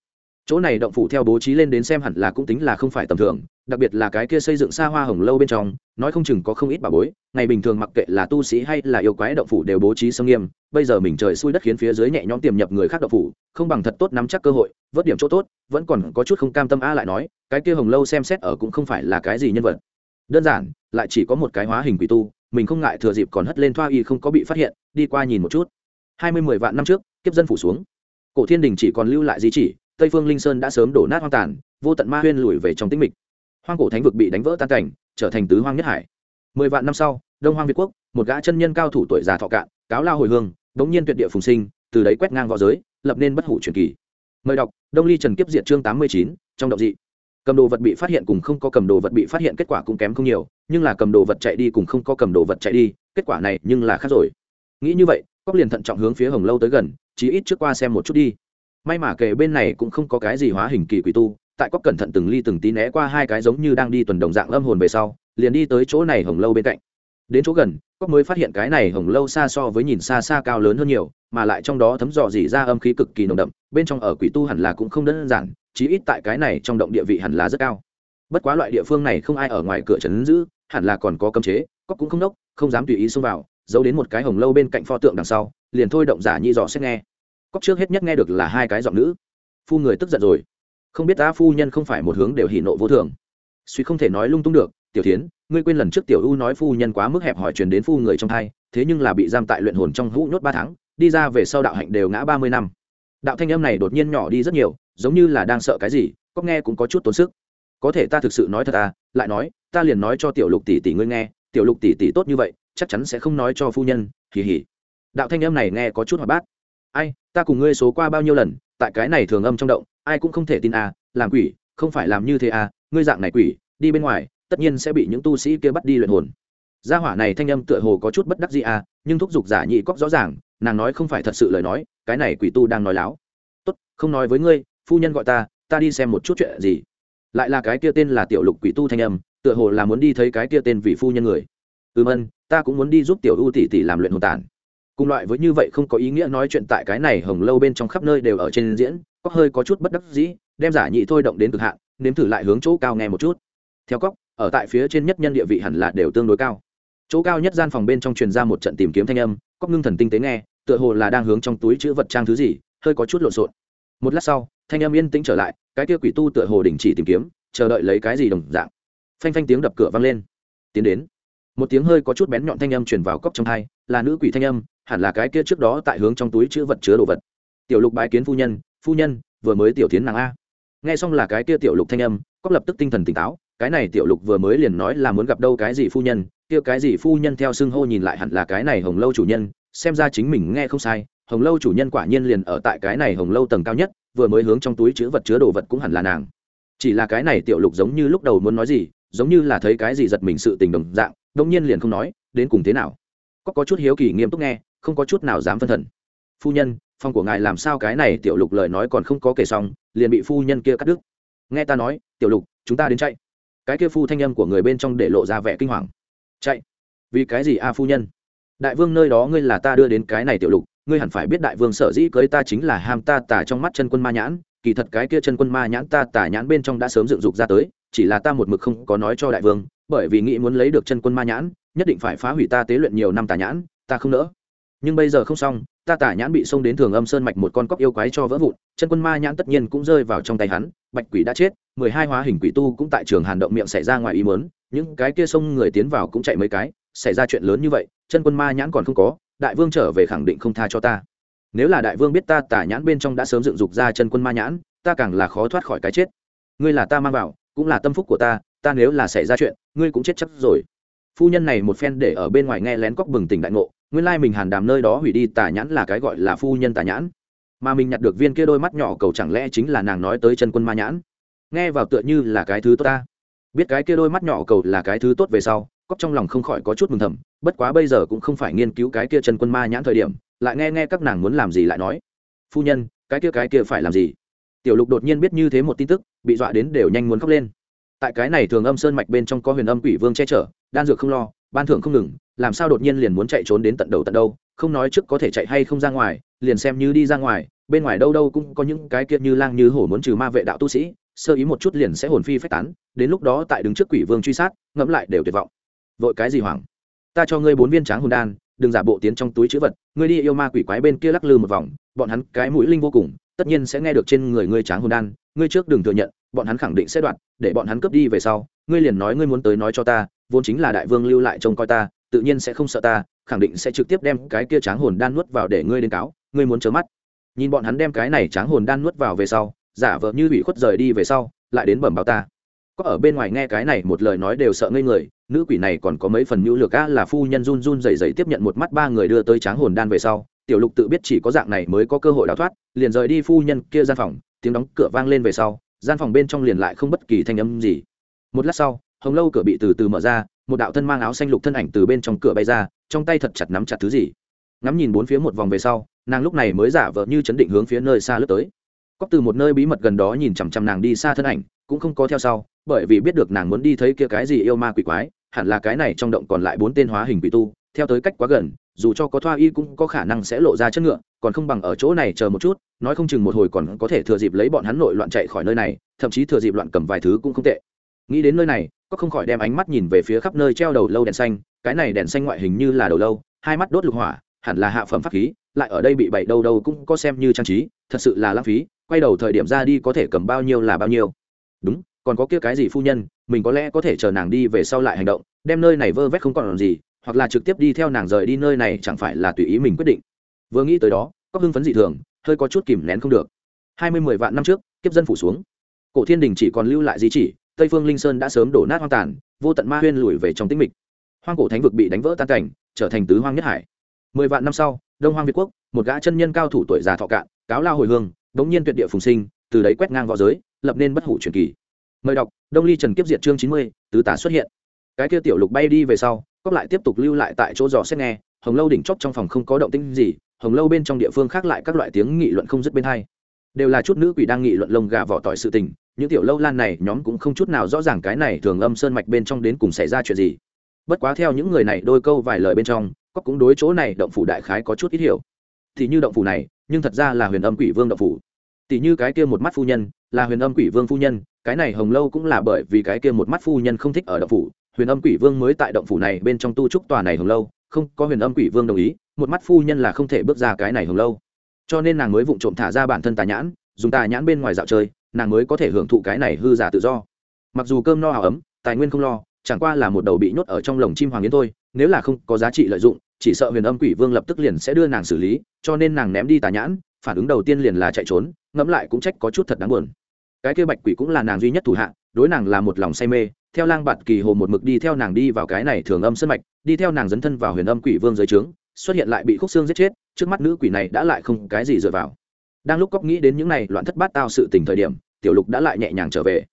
chỗ này động phủ theo bố trí lên đến xem hẳn là cũng tính là không phải tầm thường, đặc biệt là cái kia xây dựng xa hoa hồng lâu bên trong, nói không chừng có không ít bà bối, ngày bình thường mặc kệ là tu sĩ hay là yêu quái động phủ đều bố trí sâm nghiêm, bây giờ mình trời xui đất khiến phía dưới nhẹ nhõm tiềm nhập người khác động phủ, không bằng thật tốt nắm chắc cơ hội, vớt điểm chỗ tốt, vẫn còn có chút không cam tâm a lại nói, cái kia hồng lâu xem xét ở cũng không phải là cái gì nhân vật. Đơn giản, lại chỉ có một cái hóa hình quỷ tu, mình không ngại thừa dịp còn hất lên thoa y không có bị phát hiện, đi qua nhìn một chút. Hai mươi mười vạn năm trước, kiếp dân phủ xuống. Cổ thiên đình chỉ còn lưu lại di chỉ tây phương linh sơn đã sớm đổ nát hoang tàn, vô tận ma huyên lùi về trong tĩnh mịch. Hoang cổ thánh vực bị đánh vỡ tan cảnh, trở thành tứ hoang nhất hải. Mười vạn năm sau, đông hoang việt quốc, một gã chân nhân cao thủ tuổi già thọ cạn, cáo lao hồi hương, bỗng nhiên tuyệt địa phùng sinh, từ đấy quét ngang v õ giới, lập nên bất hủ truyền kỳ. Mời đọc, đông ly trần kiếp diệt chương tám mươi chín, trong động dị. Cầm đồ vật bị phát hiện cùng không có cầm đồ vật bị phát hiện kết quả cũng kém không nhiều, nhưng là cầm đồ vật chạy đi cùng không có cầm đồ vật chạy đi, kết quả này nhưng là khác rồi. Nghĩ như vậy cóc liền thận trọng hướng phía hồng lâu tới gần, chí ít trước qua xem một chút đi may mà kề bên này cũng không có cái gì hóa hình kỳ quỷ tu, tại cóc cẩn thận từng ly từng tí né qua hai cái giống như đang đi tuần đồng dạng âm hồn về sau, liền đi tới chỗ này hồng lâu bên cạnh. Đến chỗ gần cóc mới phát hiện cái này hồng lâu xa so với nhìn xa xa cao lớn hơn nhiều, mà lại trong đó thấm dò dỉ ra âm khí cực kỳ nồng đậm, bên trong ở quỷ tu hẳn là cũng không đơn giản, chí ít tại cái này trong động địa vị hẳn là rất cao. Bất quá loại địa phương này không ai ở ngoài cửa trấn giữ, hẳn là còn có cấm chế cóc cũng không đốc, không dám tùy ý xông vào, giấu đến một cái hồng lâu bên cạnh pho tượng đằng sau, liền thôi động giả nhi dò xét nghe cóc trước hết nhất nghe được là hai cái giọng nữ. Phu người tức giận rồi. Không biết ta phu nhân không phải một hướng đều hỉ nộ vô thường. Suy không thể nói lung tung được, tiểu tiến ngươi quên lần trước tiểu u nói phu nhân quá mức hẹp hỏi truyền đến phu người trong thai, thế nhưng là bị giam tại luyện hồn trong hũ nhốt ba tháng, đi ra về sau đạo hạnh đều ngã ba mươi năm. Đạo thanh âm này đột nhiên nhỏ đi rất nhiều, giống như là đang sợ cái gì cóc nghe cũng có chút tốn sức. Có thể ta thực sự nói thật à lại nói, ta liền nói cho tiểu lục tỷ tỷ ngươi nghe, tiểu lục tỷ tỷ tốt như vậy, chắc chắn sẽ không nói cho phu nhân kỳ hỉ đạo thanh âm này nghe có chút hoạt bát. Ai ta cùng ngươi số qua bao nhiêu lần, tại cái này thường âm trong động, ai cũng không thể tin à làm quỷ, không phải làm như thế à ngươi dạng này quỷ, đi bên ngoài, tất nhiên sẽ bị những tu sĩ kia bắt đi luyện hồn. Gia hỏa này thanh âm tựa hồ có chút bất đắc gì à nhưng thúc giục giả nhị cóc rõ ràng, nàng nói không phải thật sự lời nói, cái này quỷ tu đang nói láo. Tốt, không nói với ngươi, phu nhân gọi ta ta đi xem một chút chuyện gì. Lại là cái kia tên là tiểu lục quỷ tu thanh âm, tựa hồ là muốn đi thấy cái kia tên vị phu nhân người. Ừm ân, ta cũng muốn đi giúp tiểu u tỷ tỷ làm luyện hồn tản cùng loại với như vậy không có ý nghĩa nói chuyện tại cái này hồng lâu bên trong khắp nơi đều ở trên diễn, có hơi có chút bất đắc dĩ, đem giả nhị thôi động đến cực hạn, nếm thử lại hướng chỗ cao nghe một chút. Theo cóc, ở tại phía trên nhất nhân địa vị hẳn là đều tương đối cao. Chỗ cao nhất gian phòng bên trong truyền ra một trận tìm kiếm thanh âm, cóc ngưng thần tinh tế nghe, tựa hồ là đang hướng trong túi chữ vật trang thứ gì, hơi có chút lộn xộn. Một lát sau, thanh âm yên tĩnh trở lại, cái kia quỷ tu tựa hồ đình chỉ tìm kiếm, chờ đợi lấy cái gì đồng dạng. Phanh phanh tiếng đập cửa vang lên. Tiến đến. Một tiếng hơi có chút bén nhọn thanh âm truyền vào cốc trong hai là nữ quỷ thanh âm hẳn là cái kia trước đó tại hướng trong túi chữ vật chứa đồ vật. Tiểu lục bái kiến phu nhân phu nhân, vừa mới tiểu tiến nàng a. Nghe xong là cái kia tiểu lục thanh âm cốc lập tức tinh thần tỉnh táo, cái này tiểu lục vừa mới liền nói là muốn gặp đâu cái gì phu nhân, kia cái gì phu nhân theo xưng hô nhìn lại hẳn là cái này hồng lâu chủ nhân, xem ra chính mình nghe không sai, hồng lâu chủ nhân quả nhiên liền ở tại cái này hồng lâu tầng cao nhất, vừa mới hướng trong túi chứa vật chứa đồ vật cũng hẳn là nàng. Chỉ là cái này tiểu lục giống như lúc đầu muốn nói gì, giống như là thấy cái gì giật mình sự tình đồng dạng đông nhiên liền không nói, đến cùng thế nào? Có có chút hiếu kỳ nghiêm túc nghe không có chút nào dám phân thần. Phu nhân, phòng của ngài làm sao cái này tiểu lục lời nói còn không có kể xong, liền bị phu nhân kia cắt đứt. Nghe ta nói, tiểu lục, chúng ta đến chạy. Cái kia phu thanh âm của người bên trong để lộ ra vẻ kinh hoàng. Chạy? Vì cái gì a, phu nhân? Đại vương nơi đó ngươi là ta đưa đến cái này tiểu lục, ngươi hẳn phải biết đại vương sở dĩ cưới ta chính là ham ta tả trong mắt chân quân ma nhãn, kỳ thật cái kia chân quân ma nhãn ta tả nhãn bên trong đã sớm dựng dục ra tới, chỉ là ta một mực không có nói cho đại vương, bởi vì nghĩ muốn lấy được chân quân ma nhãn, nhất định phải phá hủy ta tế luyện nhiều năm tà nhãn, ta không nỡ nhưng bây giờ không xong, ta tả nhãn bị xông đến thường âm sơn mạch một con cóc yêu quái cho vỡ vụn, chân quân ma nhãn tất nhiên cũng rơi vào trong tay hắn, bạch quỷ đã chết, mười hai hóa hình quỷ tu cũng tại trường hàn động miệng xảy ra ngoài ý mớn những cái kia xông người tiến vào cũng chạy mấy cái, xảy ra chuyện lớn như vậy, chân quân ma nhãn còn không có, đại vương trở về khẳng định không tha cho ta. Nếu là đại vương biết ta tả nhãn bên trong đã sớm dựng dục ra chân quân ma nhãn, ta càng là khó thoát khỏi cái chết. Ngươi là ta mang vào, cũng là tâm phúc của ta ta nếu là xảy ra chuyện, ngươi cũng chết chắc rồi. Phu nhân này một phen để ở bên ngoài nghe lén cóc bừng tỉnh đại ngộ nguyên lai mình hàn đàm nơi đó hủy đi tà nhãn là cái gọi là phu nhân tà nhãn. Mà mình nhặt được viên kia đôi mắt nhỏ cầu chẳng lẽ chính là nàng nói tới chân quân ma nhãn? Nghe vào tựa như là cái thứ tốt ta. Biết cái kia đôi mắt nhỏ cầu là cái thứ tốt về sau cóc trong lòng không khỏi có chút mừng thầm, bất quá bây giờ cũng không phải nghiên cứu cái kia chân quân ma nhãn thời điểm, lại nghe nghe các nàng muốn làm gì lại nói. Phu nhân, cái kia cái kia phải làm gì? Tiểu lục đột nhiên biết như thế một tin tức, bị dọa đến đều nhanh muốn khóc lên. Tại cái này thường âm sơn mạch bên trong có huyền âm quỷ vương che chở, đan dược không lo ban thưởng không ngừng, làm sao đột nhiên liền muốn chạy trốn đến tận đầu tận đâu, không nói trước có thể chạy hay không ra ngoài, liền xem như đi ra ngoài, bên ngoài đâu đâu cũng có những cái kia như lang như hổ muốn trừ ma vệ đạo tu sĩ, sơ ý một chút liền sẽ hồn phi phách tán, đến lúc đó tại đứng trước quỷ vương truy sát, ngẫm lại đều tuyệt vọng. Vội cái gì hoảng? Ta cho ngươi bốn viên tráng hồn đan, đừng giả bộ tiến trong túi chữ vật, ngươi đi yêu ma quỷ quái bên kia lắc lư một vòng, bọn hắn cái mũi linh vô cùng, tất nhiên sẽ nghe được trên người ngươi tráng hồn đan, ngươi trước đừng thừa nhận, bọn hắn khẳng định sẽ đoạt, để bọn hắn cướp đi về sau, ngươi liền nói ngươi muốn tới nói cho ta vốn chính là đại vương lưu lại trông coi ta, tự nhiên sẽ không sợ ta, khẳng định sẽ trực tiếp đem cái kia tráng hồn đan nuốt vào để ngươi đến cáo, ngươi muốn chớ mắt. Nhìn bọn hắn đem cái này tráng hồn đan nuốt vào về sau, giả vờ như bị khuất rời đi về sau, lại đến bẩm báo ta. Có ở bên ngoài nghe cái này một lời nói đều sợ ngây người, nữ quỷ này còn có mấy phần nhu lược á là phu nhân run run dày dày tiếp nhận một mắt ba người đưa tới tráng hồn đan về sau, tiểu lục tự biết chỉ có dạng này mới có cơ hội đào thoát, liền rời đi phu nhân kia gian phòng, tiếng đóng cửa vang lên về sau, gian phòng bên trong liền lại không bất kỳ thanh âm gì. Một lát sau hồng lâu cửa bị từ từ mở ra, một đạo thân mang áo xanh lục thân ảnh từ bên trong cửa bay ra, trong tay thật chặt nắm chặt thứ gì. Ngắm nhìn bốn phía một vòng về sau, nàng lúc này mới giả vờ như chấn định hướng phía nơi xa lướt tới. Cóc từ một nơi bí mật gần đó nhìn chằm chằm nàng đi xa thân ảnh, cũng không có theo sau, bởi vì biết được nàng muốn đi thấy kia cái gì yêu ma quỷ quái, hẳn là cái này trong động còn lại bốn tên hóa hình quỷ tu, theo tới cách quá gần, dù cho có thoa y cũng có khả năng sẽ lộ ra chất ngựa, còn không bằng ở chỗ này chờ một chút, nói không chừng một hồi còn có thể thừa dịp lấy bọn hắn nội loạn chạy khỏi nơi này, thậm chí thừa dịp loạn cầm vài thứ cũng không tệ. Nghĩ đến nơi này có không khỏi đem ánh mắt nhìn về phía khắp nơi treo đầu lâu đèn xanh, cái này đèn xanh ngoại hình như là đầu lâu, hai mắt đốt lục hỏa, hẳn là hạ phẩm pháp khí, lại ở đây bị bậy đâu đâu cũng có xem như trang trí, thật sự là lãng phí, quay đầu thời điểm ra đi có thể cầm bao nhiêu là bao nhiêu. Đúng, còn có kia cái gì phu nhân, mình có lẽ có thể chờ nàng đi về sau lại hành động, đem nơi này vơ vét không còn làm gì, hoặc là trực tiếp đi theo nàng rời đi nơi này chẳng phải là tùy ý mình quyết định. Vừa nghĩ tới đó có hưng phấn dị thường, hơi có chút kìm nén không được. Hai mươi mười vạn năm trước, kiếp dân phủ xuống. Cổ thiên đình chỉ còn lưu lại di chỉ tây phương linh sơn đã sớm đổ nát hoang tàn vô tận ma huyên lùi về trong tĩnh mịch. Hoang cổ thánh vực bị đánh vỡ tan cảnh trở thành tứ hoang nhất hải. Mười vạn năm sau đông hoang việt quốc một gã chân nhân cao thủ tuổi già thọ cạn cáo lao hồi hương bỗng nhiên tuyệt địa phùng sinh từ đấy quét ngang v õ giới lập nên bất hủ truyền kỳ. Mời đọc đông ly trần kiếp diệt chương chín mươi tứ tả xuất hiện. Cái kia tiểu lục bay đi về sau cóc lại tiếp tục lưu lại tại chỗ dò xét nghe hồng lâu đỉnh chóp trong phòng không có động tĩnh gì hồng lâu bên trong địa phương khác lại các loại tiếng nghị luận không dứt bên hay, đều là chút nữ quỷ đang nghị luận lông gà vỏ tỏi sự tình những tiểu lâu lan này nhóm cũng không chút nào rõ ràng cái này thường âm sơn mạch bên trong đến cùng xảy ra chuyện gì. Bất quá theo những người này đôi câu vài lời bên trong, có cũng đối chỗ này động phủ đại khái có chút ít hiểu. Thì như động phủ này, nhưng thật ra là huyền âm quỷ vương động phủ. Tỷ như cái kia một mắt phu nhân, là huyền âm quỷ vương phu nhân, cái này hồng lâu cũng là bởi vì cái kia một mắt phu nhân không thích ở động phủ, huyền âm quỷ vương mới tại động phủ này bên trong tu trúc tòa này hồng lâu, không có huyền âm quỷ vương đồng ý, một mắt phu nhân là không thể bước ra cái này hồng lâu. Cho nên nàng mới vụng trộm thả ra bản thân tà nhãn, dùng tà nhãn bên ngoài dạo chơi nàng mới có thể hưởng thụ cái này hư giả tự do. Mặc dù cơm no áo ấm, tài nguyên không lo, chẳng qua là một đầu bị nhốt ở trong lồng chim hoàng yến thôi, nếu là không có giá trị lợi dụng, chỉ sợ huyền âm quỷ vương lập tức liền sẽ đưa nàng xử lý, cho nên nàng ném đi tà nhãn, phản ứng đầu tiên liền là chạy trốn, ngẫm lại cũng trách có chút thật đáng buồn. Cái kia bạch quỷ cũng là nàng duy nhất thủ hạ, đối nàng là một lòng say mê, theo lang bạt kỳ hồ một mực đi theo nàng đi vào cái này thường âm sân mạch, đi theo nàng dấn thân vào huyền âm quỷ vương dưới trướng, xuất hiện lại bị khúc xương giết chết, trước mắt nữ quỷ này đã lại không cái gì dựa vào. Đang lúc cóc nghĩ đến những này loạn thất bát tao sự tình thời điểm tiểu lục đã lại nhẹ nhàng trở về.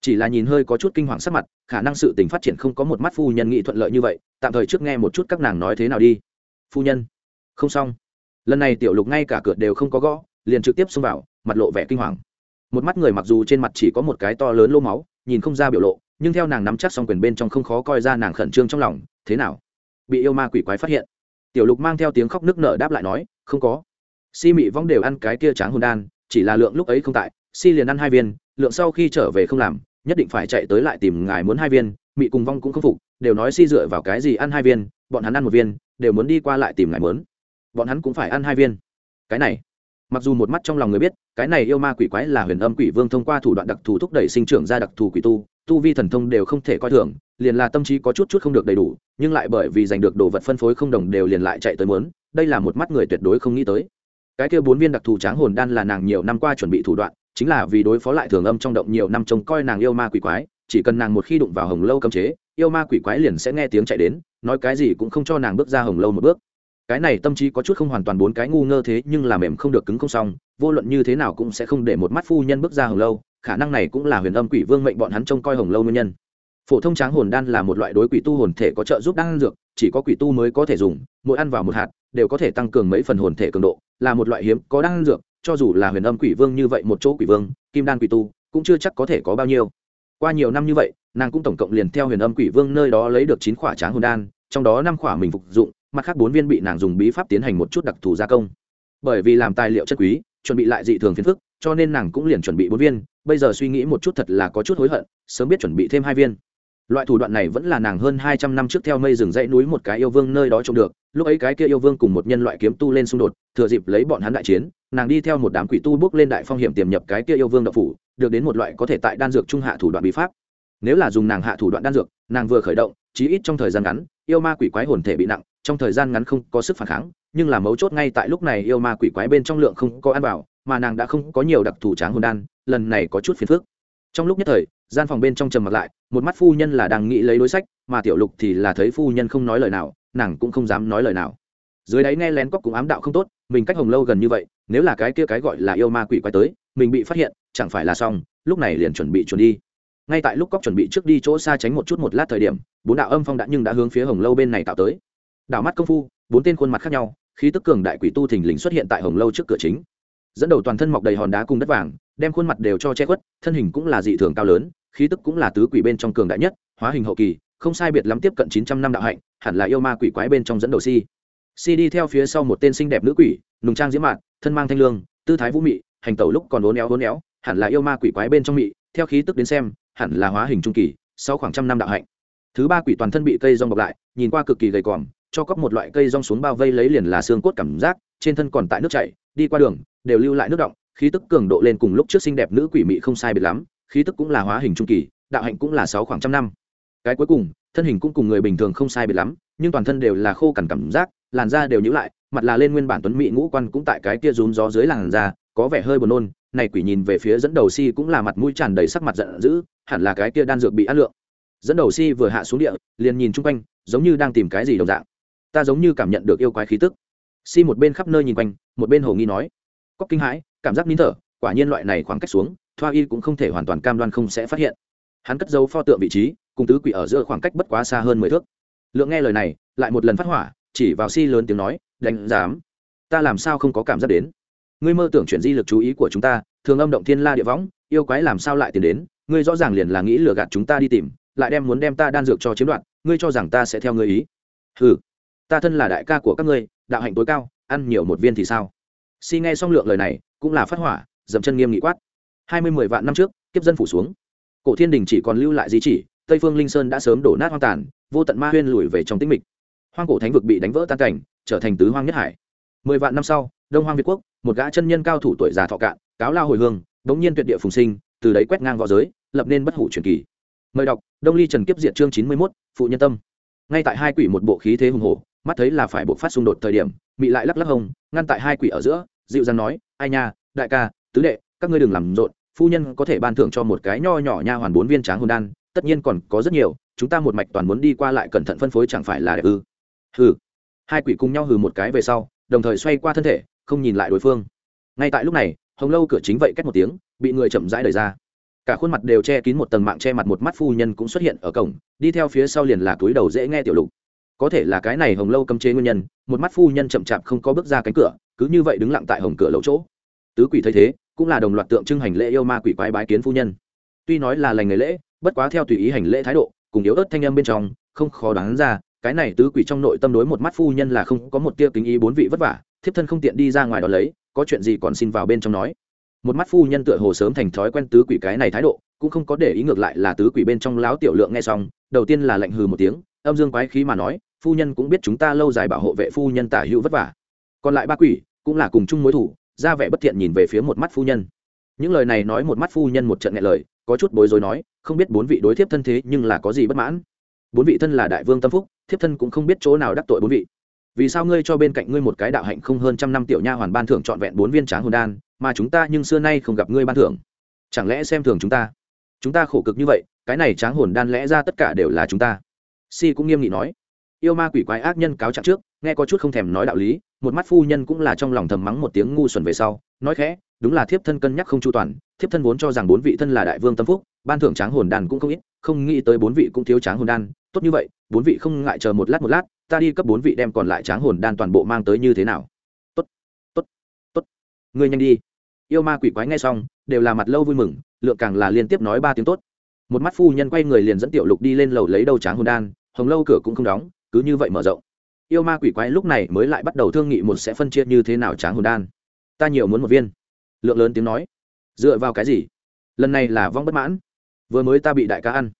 Chỉ là nhìn hơi có chút kinh hoàng sắc mặt, khả năng sự tình phát triển không có một mắt phu nhân nghị thuận lợi như vậy, tạm thời trước nghe một chút các nàng nói thế nào đi. Phu nhân. Không xong. Lần này tiểu lục ngay cả cửa đều không có gõ, liền trực tiếp xông vào, mặt lộ vẻ kinh hoàng. Một mắt người mặc dù trên mặt chỉ có một cái to lớn lô máu, nhìn không ra biểu lộ, nhưng theo nàng nắm chắc xong quyền bên trong không khó coi ra nàng khẩn trương trong lòng, thế nào? Bị yêu ma quỷ quái phát hiện. Tiểu lục mang theo tiếng khóc nước nở đáp lại nói, không có. Si mị vong đều ăn cái kia tráng hồn đan, chỉ là lượng lúc ấy không tại si liền ăn hai viên, lượng sau khi trở về không làm, nhất định phải chạy tới lại tìm ngài muốn hai viên, mị cùng vong cũng không phục, đều nói si dựa vào cái gì ăn hai viên, bọn hắn ăn một viên, đều muốn đi qua lại tìm ngài muốn. Bọn hắn cũng phải ăn hai viên. Cái này, mặc dù một mắt trong lòng người biết, cái này yêu ma quỷ quái là huyền âm quỷ vương thông qua thủ đoạn đặc thù thúc đẩy sinh trưởng ra đặc thù quỷ tu tu vi thần thông đều không thể coi thường, liền là tâm trí có chút chút không được đầy đủ, nhưng lại bởi vì giành được đồ vật phân phối không đồng đều liền lại chạy tới muốn, đây là một mắt người tuyệt đối không nghĩ tới. Cái kia bốn viên đặc thù tráng hồn đan là nàng nhiều năm qua chuẩn bị thủ đoạn chính là vì đối phó lại thường âm trong động nhiều năm trông coi nàng yêu ma quỷ quái, chỉ cần nàng một khi đụng vào hồng lâu cấm chế, yêu ma quỷ quái liền sẽ nghe tiếng chạy đến, nói cái gì cũng không cho nàng bước ra hồng lâu một bước. Cái này tâm trí có chút không hoàn toàn bốn cái ngu ngơ thế, nhưng làm mềm không được cứng không xong, vô luận như thế nào cũng sẽ không để một mắt phu nhân bước ra hồng lâu, khả năng này cũng là huyền âm quỷ vương mệnh bọn hắn trông coi hồng lâu nguyên nhân. Phổ thông tráng hồn đan là một loại đối quỷ tu hồn thể có trợ giúp đan dược, chỉ có quỷ tu mới có thể dùng, mỗi ăn vào một hạt, đều có thể tăng cường mấy phần hồn thể cường độ, là một loại hiếm có đan dược cho dù là huyền âm quỷ vương như vậy một chỗ quỷ vương, kim đan quỷ tu, cũng chưa chắc có thể có bao nhiêu. Qua nhiều năm như vậy, nàng cũng tổng cộng liền theo huyền âm quỷ vương nơi đó lấy được chín khỏa tráng hồn đan, trong đó năm khỏa mình phục dụng, mặt khác bốn viên bị nàng dùng bí pháp tiến hành một chút đặc thù gia công. Bởi vì làm tài liệu chất quý, chuẩn bị lại dị thường phiền phức, cho nên nàng cũng liền chuẩn bị bốn viên, bây giờ suy nghĩ một chút thật là có chút hối hận, sớm biết chuẩn bị thêm hai viên loại thủ đoạn này vẫn là nàng hơn hai trăm năm trước theo mây rừng dãy núi một cái yêu vương nơi đó trông được, lúc ấy cái kia yêu vương cùng một nhân loại kiếm tu lên xung đột, thừa dịp lấy bọn hắn đại chiến, nàng đi theo một đám quỷ tu bước lên đại phong hiểm tiềm nhập cái kia yêu vương đậu phủ, được đến một loại có thể tại đan dược trung hạ thủ đoạn bí pháp. Nếu là dùng nàng hạ thủ đoạn đan dược, nàng vừa khởi động, chí ít trong thời gian ngắn, yêu ma quỷ quái hồn thể bị nặng, trong thời gian ngắn không có sức phản kháng, nhưng là mấu chốt ngay tại lúc này yêu ma quỷ quái bên trong lượng không có ăn vào, mà nàng đã không có nhiều đặc thù tráng hồn đan, lần này có chút phiền phức. Trong lúc nhất thời gian phòng bên trong trầm mặc lại, một mắt phu nhân là đang nghĩ lấy đối sách, mà tiểu lục thì là thấy phu nhân không nói lời nào, nàng cũng không dám nói lời nào. Dưới đáy nghe lén cóc cũng ám đạo không tốt, mình cách hồng lâu gần như vậy, nếu là cái kia cái gọi là yêu ma quỷ quay tới, mình bị phát hiện, chẳng phải là xong, lúc này liền chuẩn bị chuẩn đi. Ngay tại lúc cóc chuẩn bị trước đi chỗ xa tránh một chút một lát thời điểm, bốn đạo âm phong đã nhưng đã hướng phía hồng lâu bên này tạo tới. Đảo mắt công phu, bốn tên khuôn mặt khác nhau khi tức cường đại quỷ tu thình lình xuất hiện tại hồng lâu trước cửa chính. Dẫn đầu toàn thân mọc đầy hòn đá cùng đất vàng, đem khuôn mặt đều cho che khuất, thân hình cũng là dị thường cao lớn khí tức cũng là tứ quỷ bên trong cường đại nhất, hóa hình hậu kỳ, không sai biệt lắm tiếp cận chín trăm năm đạo hạnh, hẳn là yêu ma quỷ quái bên trong dẫn đầu si. Si đi theo phía sau một tên xinh đẹp nữ quỷ, nùng trang diễm mạn, thân mang thanh lương, tư thái vũ mị, hành tẩu lúc còn uốn éo uốn éo, hẳn là yêu ma quỷ quái bên trong mị, theo khí tức đến xem, hẳn là hóa hình trung kỳ, sau khoảng trăm năm đạo hạnh. Thứ ba quỷ toàn thân bị cây rong bọc lại, nhìn qua cực kỳ gầy còm, cho cóc một loại cây rong xuống bao vây lấy liền là xương cốt cảm giác, trên thân còn tại nước chảy, đi qua đường, đều lưu lại nước động, khí tức cường độ lên cùng lúc trước xinh đẹp nữ quỷ mị không sai biệt lắm khí tức cũng là hóa hình trung kỳ, đạo hạnh cũng là sáu khoảng trăm năm. Cái cuối cùng, thân hình cũng cùng người bình thường không sai biệt lắm, nhưng toàn thân đều là khô cằn cảm giác, làn da đều nhữ lại, mặt là lên nguyên bản tuấn mỹ ngũ quan cũng tại cái kia rún gió dưới làn da, có vẻ hơi buồn nôn, này quỷ nhìn về phía dẫn đầu si cũng là mặt mũi tràn đầy sắc mặt giận dữ, hẳn là cái kia đan dược bị ăn lượng. Dẫn đầu si vừa hạ xuống địa, liền nhìn chung quanh, giống như đang tìm cái gì đồng dạng. Ta giống như cảm nhận được yêu quái khí tức. Si một bên khắp nơi nhìn quanh, một bên hồ nghi nói có kinh hãi, cảm giác nín thở, quả nhiên loại này khoảng cách xuống thoa y cũng không thể hoàn toàn cam đoan không sẽ phát hiện. Hắn cất dấu pho tượng vị trí, cùng tứ quỷ ở giữa khoảng cách bất quá xa hơn mười thước. Lượng nghe lời này, lại một lần phát hỏa, chỉ vào si lớn tiếng nói, đánh giám, ta làm sao không có cảm giác đến? Ngươi mơ tưởng chuyển di lực chú ý của chúng ta, thường âm động thiên la địa võng, yêu quái làm sao lại tiến đến? Ngươi rõ ràng liền là nghĩ lừa gạt chúng ta đi tìm, lại đem muốn đem ta đan dược cho chiếm đoạt, ngươi cho rằng ta sẽ theo ngươi ý? Ừ ta thân là đại ca của các ngươi, đạo hạnh tối cao, ăn nhiều một viên thì sao? Si nghe xong lượng lời này, cũng là phát hỏa, dậm chân nghiêm nghị quát hai mươi mười vạn năm trước, kiếp dân phủ xuống. Cổ thiên đình chỉ còn lưu lại di chỉ, tây phương linh sơn đã sớm đổ nát hoang tàn, vô tận ma huyên lùi về trong tĩnh mịch. Hoang cổ thánh vực bị đánh vỡ tan cảnh, trở thành tứ hoang nhất hải. Mười vạn năm sau, đông hoang việt quốc, một gã chân nhân cao thủ tuổi già thọ cạn, cáo lao hồi hương, đống nhiên tuyệt địa phùng sinh, từ đấy quét ngang v õ giới, lập nên bất hủ truyền kỳ. Mời đọc, đông ly trần kiếp diệt chương chín mươi mốt, phụ nhân tâm. Ngay tại hai quỷ một bộ khí thế hùng hổ, mắt thấy là phải bộ phát xung đột thời điểm bị lại lắc lắc hông, ngăn tại hai quỷ ở giữa, dịu dàng nói, ai nha, đại ca, tứ đệ, các ngươi đừng làm rộn phu nhân có thể ban thưởng cho một cái nho nhỏ nha hoàn bốn viên tráng hồn đan, tất nhiên còn có rất nhiều, chúng ta một mạch toàn muốn đi qua lại cẩn thận phân phối chẳng phải là đẹp ư? Hừ. Hai quỷ cùng nhau hừ một cái về sau, đồng thời xoay qua thân thể, không nhìn lại đối phương. Ngay tại lúc này, hồng lâu cửa chính vậy cách một tiếng, bị người chậm rãi đẩy ra. Cả khuôn mặt đều che kín một tầng mạng che mặt một mắt phu nhân cũng xuất hiện ở cổng, đi theo phía sau liền là túi đầu dễ nghe tiểu lục. Có thể là cái này hồng lâu cấm chế nguyên nhân, một mắt phu nhân chậm chạp không có bước ra cánh cửa, cứ như vậy đứng lặng tại hồng cửa lỗ chỗ. Tứ quỷ thấy thế cũng là đồng loạt tượng trưng hành lễ yêu ma quỷ quái bái kiến phu nhân. Tuy nói là lành nghề lễ, bất quá theo tùy ý hành lễ thái độ, cùng yếu ớt thanh âm bên trong, không khó đoán ra, cái này tứ quỷ trong nội tâm đối một mắt phu nhân là không có một tia kính ý bốn vị vất vả, thiếp thân không tiện đi ra ngoài đó lấy, có chuyện gì còn xin vào bên trong nói. Một mắt phu nhân tựa hồ sớm thành thói quen tứ quỷ cái này thái độ, cũng không có để ý ngược lại là tứ quỷ bên trong láo tiểu lượng nghe xong, đầu tiên là lệnh hừ một tiếng, âm dương quái khí mà nói, phu nhân cũng biết chúng ta lâu dài bảo hộ vệ phu nhân tả hữu vất vả. Còn lại ba quỷ, cũng là cùng chung mối thủ ra vẻ bất thiện nhìn về phía một mắt phu nhân. Những lời này nói một mắt phu nhân một trận nghe lời, có chút bối rối nói, không biết bốn vị đối thiếp thân thế nhưng là có gì bất mãn. Bốn vị thân là đại vương tâm phúc, thiếp thân cũng không biết chỗ nào đắc tội bốn vị. Vì sao ngươi cho bên cạnh ngươi một cái đạo hạnh không hơn trăm năm tiểu nha hoàn ban thưởng trọn vẹn bốn viên tráng hồn đan, mà chúng ta nhưng xưa nay không gặp ngươi ban thưởng? Chẳng lẽ xem thường chúng ta? Chúng ta khổ cực như vậy, cái này tráng hồn đan lẽ ra tất cả đều là chúng ta. Si cũng nghiêm nghị nói. Yêu ma quỷ quái ác nhân cáo trạng trước nghe có chút không thèm nói đạo lý, một mắt phu nhân cũng là trong lòng thầm mắng một tiếng ngu xuẩn về sau, nói khẽ, đúng là thiếp thân cân nhắc không chu toàn, thiếp thân vốn cho rằng bốn vị thân là đại vương tâm phúc, ban thưởng tráng hồn đan cũng không ít, không nghĩ tới bốn vị cũng thiếu tráng hồn đan, tốt như vậy, bốn vị không ngại chờ một lát một lát, ta đi cấp bốn vị đem còn lại tráng hồn đan toàn bộ mang tới như thế nào. Tốt tốt tốt, ngươi nhanh đi. Yêu ma quỷ quái nghe xong, đều là mặt lâu vui mừng, lượng càng là liên tiếp nói ba tiếng tốt. Một mắt phu nhân quay người liền dẫn tiểu lục đi lên lầu lấy đầu tráng hồn đan, hồng lâu cửa cũng không đóng, cứ như vậy mở rộng yêu ma quỷ quái lúc này mới lại bắt đầu thương nghị một sẽ phân chia như thế nào tráng hồn đan. Ta nhiều muốn một viên. Lượng lớn tiếng nói. Dựa vào cái gì? Lần này là vong bất mãn. Vừa mới ta bị đại ca ăn.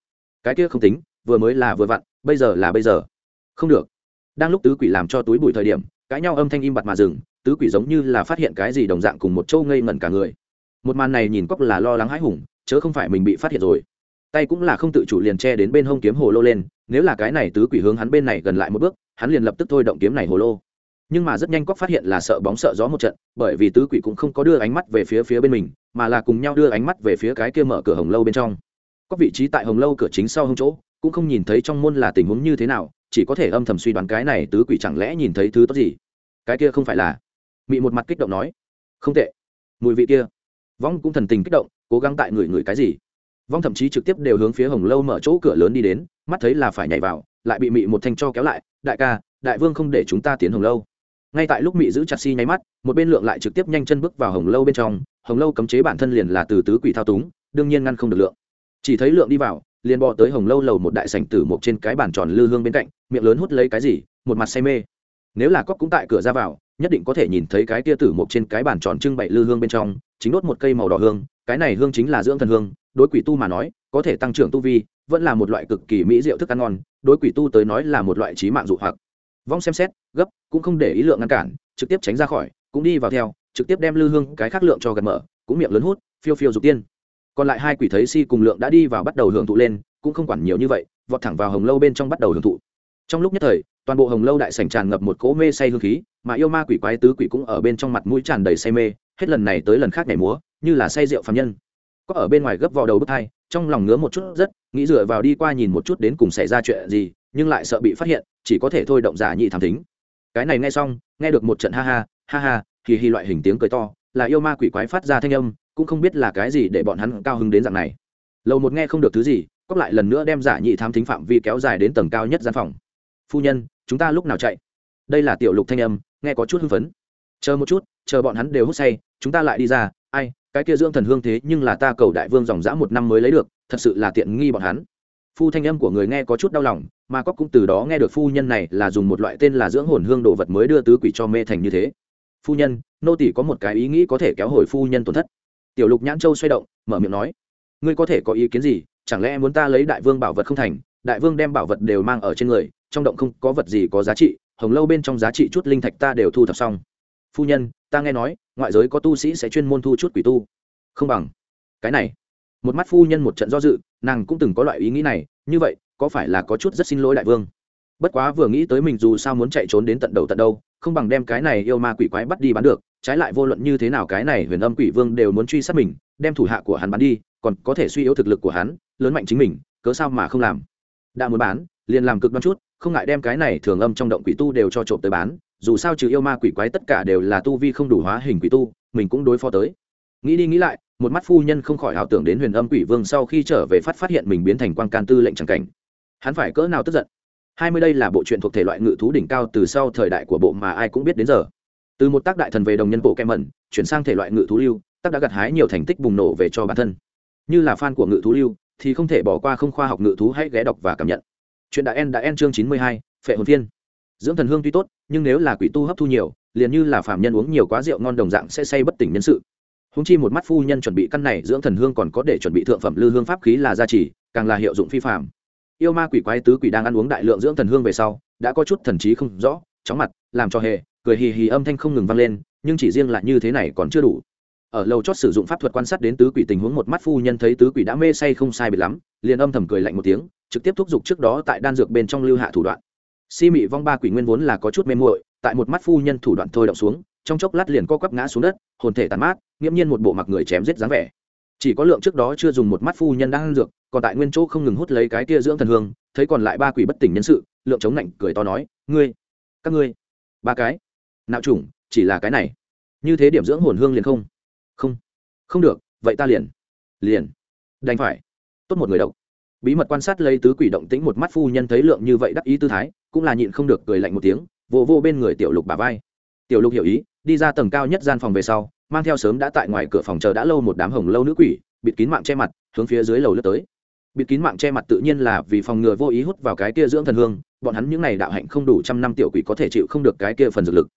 Cái kia không tính, vừa mới là vừa vặn, bây giờ là bây giờ. Không được. Đang lúc tứ quỷ làm cho túi bụi thời điểm, cãi nhau âm thanh im bặt mà dừng, tứ quỷ giống như là phát hiện cái gì đồng dạng cùng một châu ngây ngẩn cả người. Một màn này nhìn cóc là lo lắng hãi hùng, chớ không phải mình bị phát hiện rồi tay cũng là không tự chủ liền che đến bên hông kiếm hồ lô lên, nếu là cái này tứ quỷ hướng hắn bên này gần lại một bước, hắn liền lập tức thôi động kiếm này hồ lô. Nhưng mà rất nhanh cóc phát hiện là sợ bóng sợ gió một trận, bởi vì tứ quỷ cũng không có đưa ánh mắt về phía phía bên mình, mà là cùng nhau đưa ánh mắt về phía cái kia mở cửa hồng lâu bên trong. Có vị trí tại hồng lâu cửa chính sau hông chỗ, cũng không nhìn thấy trong môn là tình huống như thế nào, chỉ có thể âm thầm suy đoán cái này tứ quỷ chẳng lẽ nhìn thấy thứ tốt gì. Cái kia không phải là? Mị một mặt kích động nói. Không tệ. Mùi vị kia. Vong cũng thần tình kích động, cố gắng tại người người cái gì vong thậm chí trực tiếp đều hướng phía hồng lâu mở chỗ cửa lớn đi đến, mắt thấy là phải nhảy vào, lại bị mị một thanh cho kéo lại, đại ca, đại vương không để chúng ta tiến hồng lâu. Ngay tại lúc mị giữ chặt si nháy mắt, một bên lượng lại trực tiếp nhanh chân bước vào hồng lâu bên trong, hồng lâu cấm chế bản thân liền là từ tứ quỷ thao túng, đương nhiên ngăn không được lượng. Chỉ thấy lượng đi vào, liền bò tới hồng lâu lầu một đại sảnh tử một trên cái bàn tròn lư hương bên cạnh, miệng lớn hút lấy cái gì, một mặt say mê. Nếu là cóc cũng tại cửa ra vào, nhất định có thể nhìn thấy cái tia tử một trên cái bàn tròn trưng bày lư hương bên trong, chính đốt một cây màu đỏ hương, cái này hương chính là dưỡng thần hương đối quỷ tu mà nói, có thể tăng trưởng tu vi, vẫn là một loại cực kỳ mỹ diệu thức ăn ngon, đối quỷ tu tới nói là một loại trí mạng dụ hoặc. Vong xem xét, gấp, cũng không để ý lượng ngăn cản, trực tiếp tránh ra khỏi, cũng đi vào theo, trực tiếp đem lư hương cái khác lượng cho gần mở, cũng miệng lớn hút, phiêu phiêu dục tiên. Còn lại hai quỷ thấy si cùng lượng đã đi vào bắt đầu hưởng thụ lên, cũng không quản nhiều như vậy, vọt thẳng vào hồng lâu bên trong bắt đầu hưởng thụ. Trong lúc nhất thời, toàn bộ hồng lâu đại sảnh tràn ngập một cỗ mê say hương khí, mà yêu ma quỷ quái tứ quỷ cũng ở bên trong mặt mũi tràn đầy say mê, hết lần này tới lần khác nhảy múa, như là say rượu phạm nhân có ở bên ngoài gấp vào đầu bức thai, trong lòng ngứa một chút rất, nghĩ dựa vào đi qua nhìn một chút đến cùng xảy ra chuyện gì, nhưng lại sợ bị phát hiện, chỉ có thể thôi động giả nhị thảm thính. Cái này nghe xong, nghe được một trận ha ha ha ha kỳ hi loại hình tiếng cười to, là yêu ma quỷ quái phát ra thanh âm, cũng không biết là cái gì để bọn hắn cao hứng đến dạng này. Lầu một nghe không được thứ gì, cóp lại lần nữa đem giả nhị thám thính phạm vi kéo dài đến tầng cao nhất gian phòng. Phu nhân, chúng ta lúc nào chạy? Đây là tiểu lục thanh âm, nghe có chút hưng phấn. Chờ một chút, chờ bọn hắn đều hút say, chúng ta lại đi ra cái kia dưỡng thần hương thế nhưng là ta cầu đại vương dòng dã một năm mới lấy được, thật sự là tiện nghi bọn hắn. Phu thanh âm của người nghe có chút đau lòng, mà cóc cũng từ đó nghe được phu nhân này là dùng một loại tên là dưỡng hồn hương đồ vật mới đưa tứ quỷ cho mê thành như thế. Phu nhân, nô tỷ có một cái ý nghĩ có thể kéo hồi phu nhân tổn thất. Tiểu lục nhãn châu xoay động, mở miệng nói, ngươi có thể có ý kiến gì? Chẳng lẽ muốn ta lấy đại vương bảo vật không thành? Đại vương đem bảo vật đều mang ở trên người, trong động không có vật gì có giá trị, hồng lâu bên trong giá trị chút linh thạch ta đều thu thập xong. Phu nhân ta nghe nói, ngoại giới có tu sĩ sẽ chuyên môn thu chút quỷ tu. Không bằng. Cái này. Một mắt phu nhân một trận do dự, nàng cũng từng có loại ý nghĩ này, như vậy, có phải là có chút rất xin lỗi đại vương? Bất quá vừa nghĩ tới mình dù sao muốn chạy trốn đến tận đầu tận đâu, không bằng đem cái này yêu ma quỷ quái bắt đi bán được, trái lại vô luận như thế nào cái này huyền âm quỷ vương đều muốn truy sát mình, đem thủ hạ của hắn bán đi, còn có thể suy yếu thực lực của hắn, lớn mạnh chính mình, cớ sao mà không làm? Đã muốn bán, liền làm cực đoan chút, không ngại đem cái này thường âm trong động quỷ tu đều cho trộm tới bán dù sao trừ yêu ma quỷ quái tất cả đều là tu vi không đủ hóa hình quỷ tu, mình cũng đối phó tới. Nghĩ đi nghĩ lại, một mắt phu nhân không khỏi ảo tưởng đến huyền âm quỷ vương sau khi trở về phát phát hiện mình biến thành quan can tư lệnh tràng cảnh. Hắn phải cỡ nào tức giận? Hai mươi đây là bộ truyện thuộc thể loại ngự thú đỉnh cao từ sau thời đại của bộ mà ai cũng biết đến giờ. Từ một tác đại thần về đồng nhân bộ kem mẩn, chuyển sang thể loại ngự thú lưu, tác đã gặt hái nhiều thành tích bùng nổ về cho bản thân. Như là fan của ngự thú lưu, thì không thể bỏ qua không khoa học ngự thú hãy ghé đọc và cảm nhận. Chuyện đã en đã en chương chín mươi hai, phệ hồn thiên dưỡng thần hương tuy tốt, nhưng nếu là quỷ tu hấp thu nhiều, liền như là phạm nhân uống nhiều quá rượu ngon đồng dạng sẽ say bất tỉnh nhân sự. Húng chi một mắt phu nhân chuẩn bị căn này, dưỡng thần hương còn có để chuẩn bị thượng phẩm lư hương pháp khí là gia trì, càng là hiệu dụng phi phạm yêu ma quỷ quái tứ quỷ đang ăn uống đại lượng dưỡng thần hương về sau, đã có chút thần trí không rõ, chóng mặt, làm cho hề, cười hì hì âm thanh không ngừng vang lên, nhưng chỉ riêng lại như thế này còn chưa đủ. Ở lầu chót sử dụng pháp thuật quan sát đến tứ quỷ tình huống một mắt phu nhân thấy tứ quỷ đã mê say không sai biệt lắm, liền âm thầm cười lạnh một tiếng, trực tiếp thúc giục trước đó tại đan dược bên trong lưu hạ thủ đoạn si mị vong ba quỷ nguyên vốn là có chút mê muội, tại một mắt phu nhân thủ đoạn thôi động xuống, trong chốc lát liền co quắp ngã xuống đất, hồn thể tàn mát, nghiễm nhiên một bộ mặc người chém giết dáng vẻ. Chỉ có lượng trước đó chưa dùng một mắt phu nhân đang ăn dược, còn tại nguyên chỗ không ngừng hút lấy cái kia dưỡng thần hương, thấy còn lại ba quỷ bất tỉnh nhân sự, lượng chống lạnh cười to nói, ngươi, các ngươi, ba cái, nạo chủng, chỉ là cái này, như thế điểm dưỡng hồn hương liền không? Không không được, vậy ta liền liền, đành phải, tốt một người độc bí mật quan sát lấy tứ quỷ động tĩnh một mắt phu nhân thấy lượng như vậy đắc ý tư thái, cũng là nhịn không được cười lạnh một tiếng, vô vô bên người tiểu lục bà vai. Tiểu lục hiểu ý, đi ra tầng cao nhất gian phòng về sau, mang theo sớm đã tại ngoài cửa phòng chờ đã lâu một đám hồng lâu nữ quỷ, bịt kín mạng che mặt, hướng phía dưới lầu lướt tới. Bịt kín mạng che mặt tự nhiên là vì phòng ngừa vô ý hút vào cái kia dưỡng thần hương, bọn hắn những n à y đạo hạnh không đủ trăm năm tiểu quỷ có thể chịu không được cái kia phần dược lực.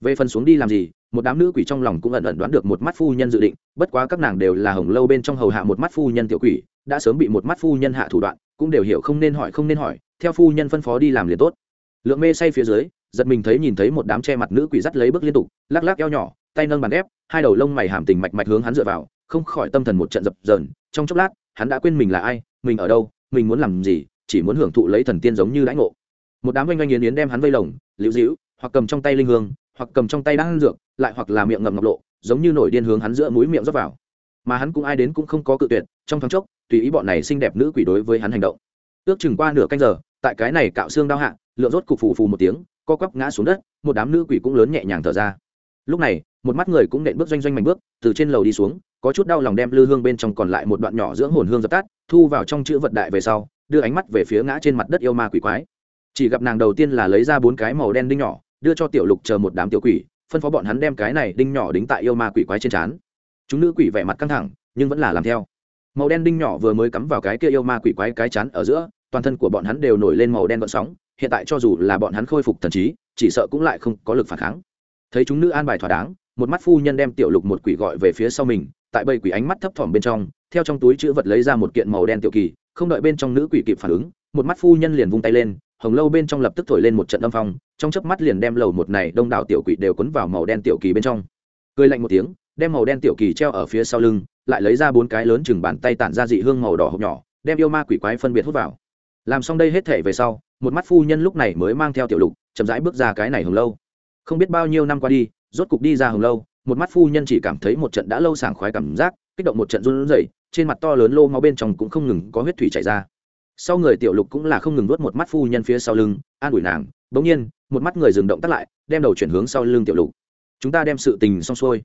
Về phần xuống đi làm gì, một đám nữ quỷ trong lòng cũng ẩn ẩn đoán được một mắt phu nhân dự định, bất quá các nàng đều là hồng lâu bên trong hầu hạ một mắt phu nhân tiểu quỷ đã sớm bị một mắt phu nhân hạ thủ đoạn, cũng đều hiểu không nên hỏi không nên hỏi, theo phu nhân phân phó đi làm liền tốt. Lượng mê say phía dưới, giật mình thấy nhìn thấy một đám che mặt nữ quỷ dắt lấy bước liên tục, lắc lắc eo nhỏ, tay nâng bàn ép hai đầu lông mày hàm tình mạch mạch hướng hắn dựa vào, không khỏi tâm thần một trận dập dờn, trong chốc lát, hắn đã quên mình là ai, mình ở đâu, mình muốn làm gì, chỉ muốn hưởng thụ lấy thần tiên giống như lãnh ngộ. Một đám oanh oanh yến yến đem hắn vây lồng, liễu dĩu hoặc cầm trong tay linh hương, hoặc cầm trong tay đang ăn dược, lại hoặc là miệng ngậm ngọc lộ, giống như nổi điên hướng hắn giữa mũi miệng rót vào. Mà hắn cũng ai đến cũng không có cự tuyệt, trong thoáng chốc tùy ý bọn này xinh đẹp nữ quỷ đối với hắn hành động. Ước chừng qua nửa canh giờ, tại cái này cạo xương đau hạ, lượng rốt cục phù phù một tiếng, co quắp ngã xuống đất, một đám nữ quỷ cũng lớn nhẹ nhàng thở ra. Lúc này, một mắt người cũng nện bước doanh doanh mạnh bước, từ trên lầu đi xuống, có chút đau lòng đem lư hương bên trong còn lại một đoạn nhỏ dưỡng hồn hương dập tắt, thu vào trong chữ vật đại về sau, đưa ánh mắt về phía ngã trên mặt đất yêu ma quỷ quái. Chỉ gặp nàng đầu tiên là lấy ra bốn cái màu đen đinh nhỏ, đưa cho tiểu lục chờ một đám tiểu quỷ, phân phó bọn hắn đem cái này đinh nhỏ đính tại yêu ma quỷ quái trên trán. Chúng nữ quỷ vẻ mặt căng thẳng, nhưng vẫn là làm theo màu đen đinh nhỏ vừa mới cắm vào cái kia yêu ma quỷ quái cái chán ở giữa, toàn thân của bọn hắn đều nổi lên màu đen gợn sóng, hiện tại cho dù là bọn hắn khôi phục thần trí, chỉ sợ cũng lại không có lực phản kháng. Thấy chúng nữ an bài thỏa đáng, một mắt phu nhân đem tiểu lục một quỷ gọi về phía sau mình, tại bầy quỷ ánh mắt thấp thỏm bên trong, theo trong túi chữ vật lấy ra một kiện màu đen tiểu kỳ, không đợi bên trong nữ quỷ kịp phản ứng, một mắt phu nhân liền vung tay lên, hồng lâu bên trong lập tức thổi lên một trận âm phong, trong chớp mắt liền đem lầu một này đông đảo tiểu quỷ đều quấn vào màu đen tiểu kỳ bên trong. Cười lạnh một tiếng, đem màu đen tiểu kỳ treo ở phía sau lưng lại lấy ra bốn cái lớn chừng bàn tay tản ra dị hương màu đỏ hộp nhỏ, đem yêu ma quỷ quái phân biệt hút vào. Làm xong đây hết thể về sau, một mắt phu nhân lúc này mới mang theo tiểu lục, chậm rãi bước ra cái này hồng lâu. Không biết bao nhiêu năm qua đi, rốt cục đi ra hồng lâu, một mắt phu nhân chỉ cảm thấy một trận đã lâu sảng khoái cảm giác, kích động một trận run rẩy, trên mặt to lớn lô máu bên trong cũng không ngừng có huyết thủy chảy ra. Sau người tiểu lục cũng là không ngừng nuốt một mắt phu nhân phía sau lưng, an ủi nàng, bỗng nhiên, một mắt người dừng động tắt lại, đem đầu chuyển hướng sau lưng tiểu lục. Chúng ta đem sự tình xong xuôi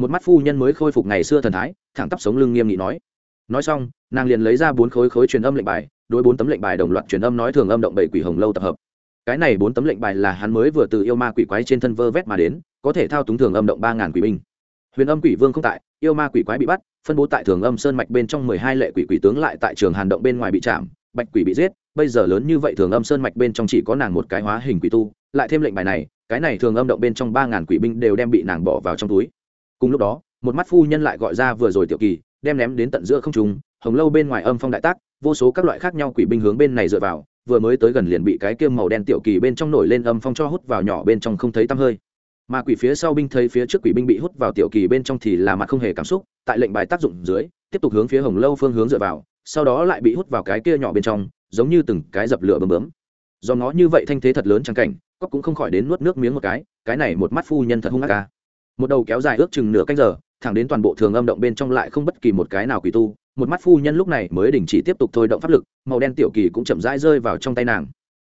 một mắt phu nhân mới khôi phục ngày xưa thần thái, thẳng tắp sống lưng nghiêm nghị nói. Nói xong, nàng liền lấy ra bốn khối khối truyền âm lệnh bài, đối bốn tấm lệnh bài đồng loạt truyền âm nói thường âm động bảy quỷ hồng lâu tập hợp. Cái này bốn tấm lệnh bài là hắn mới vừa từ yêu ma quỷ quái trên thân vơ vét mà đến, có thể thao túng thường âm động ba ngàn quỷ binh. Huyền âm quỷ vương không tại, yêu ma quỷ quái bị bắt, phân bố tại thường âm sơn mạch bên trong mười hai lệ quỷ quỷ tướng lại tại trường hàn động bên ngoài bị chạm, bạch quỷ bị giết, bây giờ lớn như vậy thường âm sơn mạch bên trong chỉ có nàng một cái hóa hình quỷ tu, lại thêm lệnh bài này, cái này thường âm động bên trong ba ngàn quỷ binh đều đem bị nàng bỏ vào trong túi cùng lúc đó, một mắt phu nhân lại gọi ra vừa rồi tiểu kỳ, đem ném đến tận giữa không trung, hồng lâu bên ngoài âm phong đại tác, vô số các loại khác nhau quỷ binh hướng bên này dựa vào, vừa mới tới gần liền bị cái kiêm màu đen tiểu kỳ bên trong nổi lên âm phong cho hút vào nhỏ bên trong không thấy tăm hơi. Mà quỷ phía sau binh thấy phía trước quỷ binh bị hút vào tiểu kỳ bên trong thì là mặt không hề cảm xúc, tại lệnh bài tác dụng dưới, tiếp tục hướng phía hồng lâu phương hướng dựa vào, sau đó lại bị hút vào cái kia nhỏ bên trong, giống như từng cái dập lửa bấm bấm. Do nó như vậy thanh thế thật lớn trang cảnh cóc cũng không khỏi đến nuốt nước miếng một cái cái này một mắt phu nhân thật hung ác ca một đầu kéo dài ước chừng nửa canh giờ, thẳng đến toàn bộ thường âm động bên trong lại không bất kỳ một cái nào quỷ tu. Một mắt phu nhân lúc này mới đình chỉ tiếp tục thôi động pháp lực, màu đen tiểu kỳ cũng chậm rãi rơi vào trong tay nàng.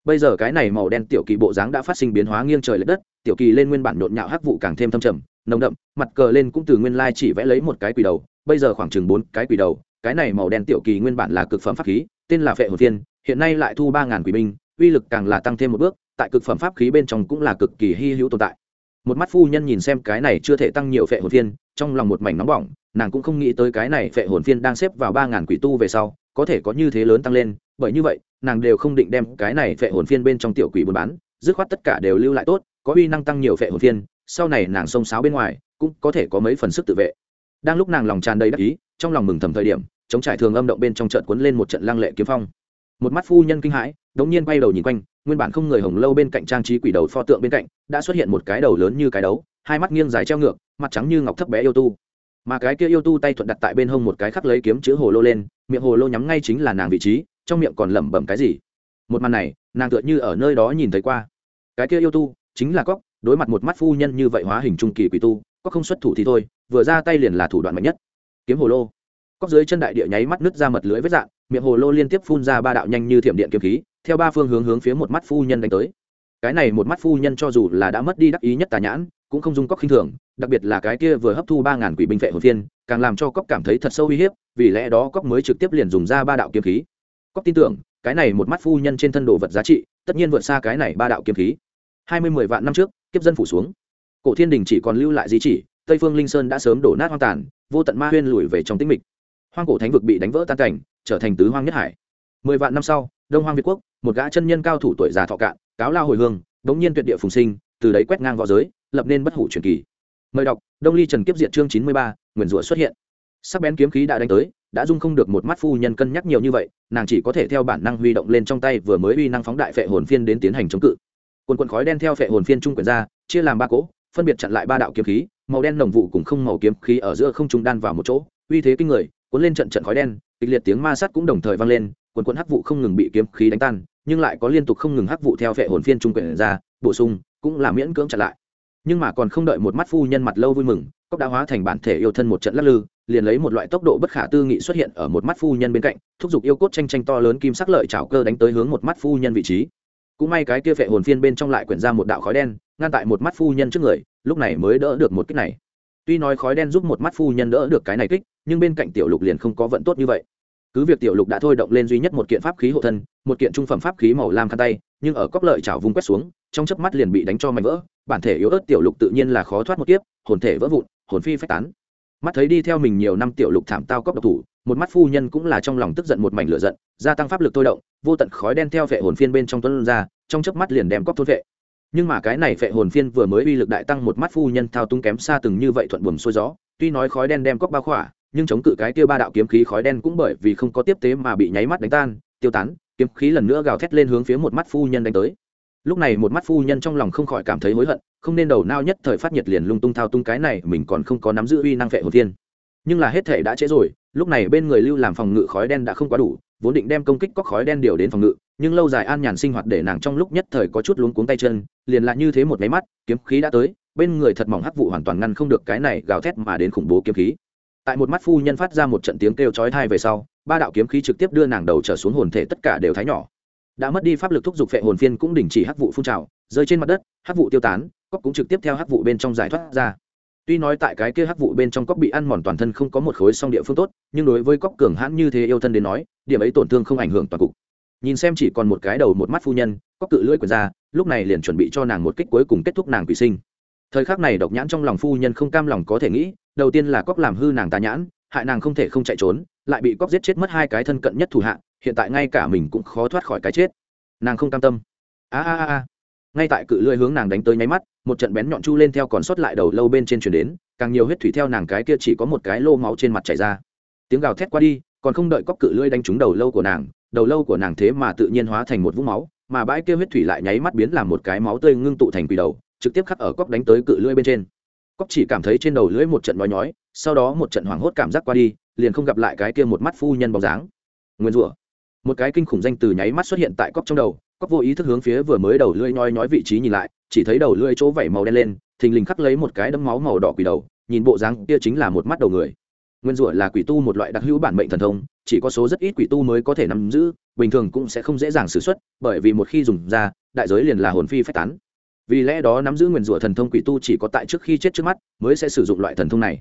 Bây giờ cái này màu đen tiểu kỳ bộ dáng đã phát sinh biến hóa nghiêng trời lệch đất, tiểu kỳ lên nguyên bản nhộn nhạo hắc vụ càng thêm thâm trầm, nồng đậm, mặt cờ lên cũng từ nguyên lai chỉ vẽ lấy một cái quỷ đầu, bây giờ khoảng chừng bốn cái quỷ đầu, cái này màu đen tiểu kỳ nguyên bản là cực phẩm pháp khí, tên là phệ hồ thiên, hiện nay lại thu ba ngàn quỷ binh, uy lực càng là tăng thêm một bước, tại cực phẩm pháp khí bên trong cũng là cực kỳ hy hữu tồn tại một mắt phu nhân nhìn xem cái này chưa thể tăng nhiều phệ hồn phiên, trong lòng một mảnh nóng bỏng, nàng cũng không nghĩ tới cái này phệ hồn phiên đang xếp vào ba ngàn quỷ tu về sau, có thể có như thế lớn tăng lên, bởi như vậy, nàng đều không định đem cái này phệ hồn phiên bên trong tiểu quỷ buôn bán, dứt khoát tất cả đều lưu lại tốt, có uy năng tăng nhiều phệ hồn phiên, sau này nàng xông xáo bên ngoài, cũng có thể có mấy phần sức tự vệ. Đang lúc nàng lòng tràn đầy đắc ý, trong lòng mừng thầm thời điểm, chống trải thường âm động bên trong trận cuốn lên một trận lăng lệ kiếm phong. Một mắt phu nhân kinh hãi, đống nhiên quay đầu nhìn quanh nguyên bản không người hồng lâu bên cạnh trang trí quỷ đầu pho tượng bên cạnh, đã xuất hiện một cái đầu lớn như cái đấu, hai mắt nghiêng dài treo ngược, mặt trắng như ngọc thấp bé yêu tu. Mà cái kia yêu tu tay thuận đặt tại bên hông một cái khắc lấy kiếm chữ hồ lô lên, miệng hồ lô nhắm ngay chính là nàng vị trí, trong miệng còn lẩm bẩm cái gì? Một màn này, nàng tựa như ở nơi đó nhìn thấy qua. Cái kia yêu tu, chính là cóc đối mặt một mắt phu nhân như vậy hóa hình trung kỳ quỷ tu có không xuất thủ thì thôi, vừa ra tay liền là thủ đoạn mạnh nhất. Kiếm hồ lô. Cóc dưới chân đại địa nháy mắt nứt ra mật lưới với dạng miệng hồ lô liên tiếp phun ra ba đạo nhanh như thiểm điện kiếm khí, theo ba phương hướng hướng phía một mắt phu nhân đánh tới. Cái này một mắt phu nhân cho dù là đã mất đi đắc ý nhất tà nhãn, cũng không dung cóc khinh thường, đặc biệt là cái kia vừa hấp thu ba ngàn quỷ binh vệ hồn tiên càng làm cho cóc cảm thấy thật sâu uy hiếp, vì lẽ đó cóc mới trực tiếp liền dùng ra ba đạo kiếm khí. Cóc tin tưởng, cái này một mắt phu nhân trên thân đồ vật giá trị, tất nhiên vượt xa cái này ba đạo kiếm khí. Hai mươi mười vạn năm trước, kiếp dân phủ xuống. Cổ thiên đình chỉ còn lưu lại di chỉ, tây phương linh sơn đã sớm đổ nát hoang tàn, vô tận ma huyên lùi về trong tĩnh mịch hoang cổ thánh vực bị đánh vỡ tan cảnh, trở thành tứ hoang nhất hải. Mười vạn năm sau, đông hoang việt quốc, một gã chân nhân cao thủ tuổi già thọ cạn, cáo lao hồi hương, đống nhiên tuyệt địa phùng sinh, từ đấy quét ngang v õ giới, lập nên bất hủ truyền kỳ. Mời đọc, đông ly trần kiếp diện chương chín mươi ba, nguyền rủa xuất hiện. Sắc bén kiếm khí đã đánh tới, đã dung không được một mắt phu nhân cân nhắc nhiều như vậy, nàng chỉ có thể theo bản năng huy động lên trong tay vừa mới uy năng phóng đại phệ hồn phiên đến tiến hành chống cự. Quần quần khói đen theo phệ hồn phiên trung quyền ra, chia làm ba cỗ, phân biệt chặn lại ba đạo kiếm khí, màu đen nồng vụ cùng không màu kiếm khí ở giữa không trung đan vào một chỗ, uy thế kinh người cuốn lên trận trận khói đen, kịch liệt tiếng ma sắt cũng đồng thời vang lên, quần quần hắc vụ không ngừng bị kiếm khí đánh tan, nhưng lại có liên tục không ngừng hắc vụ theo vệ hồn phiên trung quyển ra, bổ sung, cũng là miễn cưỡng chặn lại. Nhưng mà còn không đợi một mắt phu nhân mặt lâu vui mừng, cốc đã hóa thành bản thể yêu thân một trận lắc lư, liền lấy một loại tốc độ bất khả tư nghị xuất hiện ở một mắt phu nhân bên cạnh, thúc giục yêu cốt tranh tranh to lớn kim sắc lợi chảo cơ đánh tới hướng một mắt phu nhân vị trí. Cũng may cái kia vệ hồn phiên bên trong lại quyển ra một đạo khói đen, ngăn tại một mắt phu nhân trước người, lúc này mới đỡ được một kích này. Tuy nói khói đen giúp một mắt phu nhân đỡ được cái này kích nhưng bên cạnh tiểu lục liền không có vận tốt như vậy. Cứ việc tiểu lục đã thôi động lên duy nhất một kiện pháp khí hộ thân, một kiện trung phẩm pháp khí màu lam khăn tay, nhưng ở cốc lợi chảo vùng quét xuống, trong chớp mắt liền bị đánh cho mảnh vỡ, bản thể yếu ớt tiểu lục tự nhiên là khó thoát một kiếp, hồn thể vỡ vụn, hồn phi phách tán. Mắt thấy đi theo mình nhiều năm tiểu lục thảm tao cốc độc thủ, một mắt phu nhân cũng là trong lòng tức giận một mảnh lửa giận, gia tăng pháp lực thôi động, vô tận khói đen theo vệ hồn phiên bên trong tuấn ra, trong chớp mắt liền đem cốc thôn vệ. Nhưng mà cái này vệ hồn phiên vừa mới uy lực đại tăng một mắt phu nhân thao tung kém xa từng như vậy thuận buồm xuôi gió, tuy nói khói đen đem cốc bao khỏa nhưng chống cự cái kia ba đạo kiếm khí khói đen cũng bởi vì không có tiếp tế mà bị nháy mắt đánh tan, tiêu tán, kiếm khí lần nữa gào thét lên hướng phía một mắt phu nhân đánh tới. Lúc này một mắt phu nhân trong lòng không khỏi cảm thấy hối hận, không nên đầu nao nhất thời phát nhiệt liền lung tung thao tung cái này, mình còn không có nắm giữ uy năng vệ hộ thiên. Nhưng là hết thể đã trễ rồi, lúc này bên người lưu làm phòng ngự khói đen đã không quá đủ, vốn định đem công kích có khói đen điều đến phòng ngự, nhưng lâu dài an nhàn sinh hoạt để nàng trong lúc nhất thời có chút luống cuống tay chân, liền lại như thế một máy mắt, kiếm khí đã tới, bên người thật mỏng hắc vụ hoàn toàn ngăn không được cái này gào thét mà đến khủng bố kiếm khí tại một mắt phu nhân phát ra một trận tiếng kêu chói thai về sau, ba đạo kiếm khí trực tiếp đưa nàng đầu trở xuống hồn thể tất cả đều thái nhỏ. Đã mất đi pháp lực thúc giục phệ hồn phiên cũng đình chỉ hắc vụ phun trào, rơi trên mặt đất, hắc vụ tiêu tán cóc cũng trực tiếp theo hắc vụ bên trong giải thoát ra. Tuy nói tại cái kia hắc vụ bên trong cóc bị ăn mòn toàn thân không có một khối song địa phương tốt, nhưng đối với cóc cường hãn như thế yêu thân đến nói, điểm ấy tổn thương không ảnh hưởng toàn cục. Nhìn xem chỉ còn một cái đầu một mắt phu nhân cóc cự lưỡi quần ra, lúc này liền chuẩn bị cho nàng một kích cuối cùng kết thúc nàng quỷ sinh thời khắc này độc nhãn trong lòng phu nhân không cam lòng có thể nghĩ, đầu tiên là cóc làm hư nàng tà nhãn, hại nàng không thể không chạy trốn, lại bị cóc giết chết mất hai cái thân cận nhất thủ hạ, hiện tại ngay cả mình cũng khó thoát khỏi cái chết. Nàng không cam tâm. A a a ngay tại cự lưỡi hướng nàng đánh tới nháy mắt, một trận bén nhọn chu lên theo còn sót lại đầu lâu bên trên chuyển đến, càng nhiều huyết thủy theo nàng cái kia chỉ có một cái lô máu trên mặt chảy ra. Tiếng gào thét qua đi, còn không đợi cóc cự lưỡi đánh trúng đầu lâu của nàng, đầu lâu của nàng thế mà tự nhiên hóa thành một vũng máu, mà bãi kia huyết thủy lại nháy mắt biến làm một cái máu tươi ngưng tụ thành quỷ đầu trực tiếp khắc ở cóc đánh tới cự lưỡi bên trên. Cóc chỉ cảm thấy trên đầu lưỡi một trận nói nhói, sau đó một trận hoảng hốt cảm giác qua đi, liền không gặp lại cái kia một mắt phu nhân bóng dáng. Nguyên rủa, một cái kinh khủng danh từ nháy mắt xuất hiện tại cóc trong đầu cóc vô ý thức hướng phía vừa mới đầu lưỡi nhói nhói vị trí nhìn lại, chỉ thấy đầu lưỡi chỗ vảy màu đen lên, thình lình khắc lấy một cái đấm máu màu đỏ quỷ đầu, nhìn bộ dáng kia chính là một mắt đầu người. Nguyên rủa là quỷ tu một loại đặc hữu bản mệnh thần thông, chỉ có số rất ít quỷ tu mới có thể nắm giữ, bình thường cũng sẽ không dễ dàng xử xuất, bởi vì một khi dùng ra, đại giới liền là hồn phi phách tán vì lẽ đó nắm giữ nguyên rủa thần thông quỷ tu chỉ có tại trước khi chết trước mắt mới sẽ sử dụng loại thần thông này.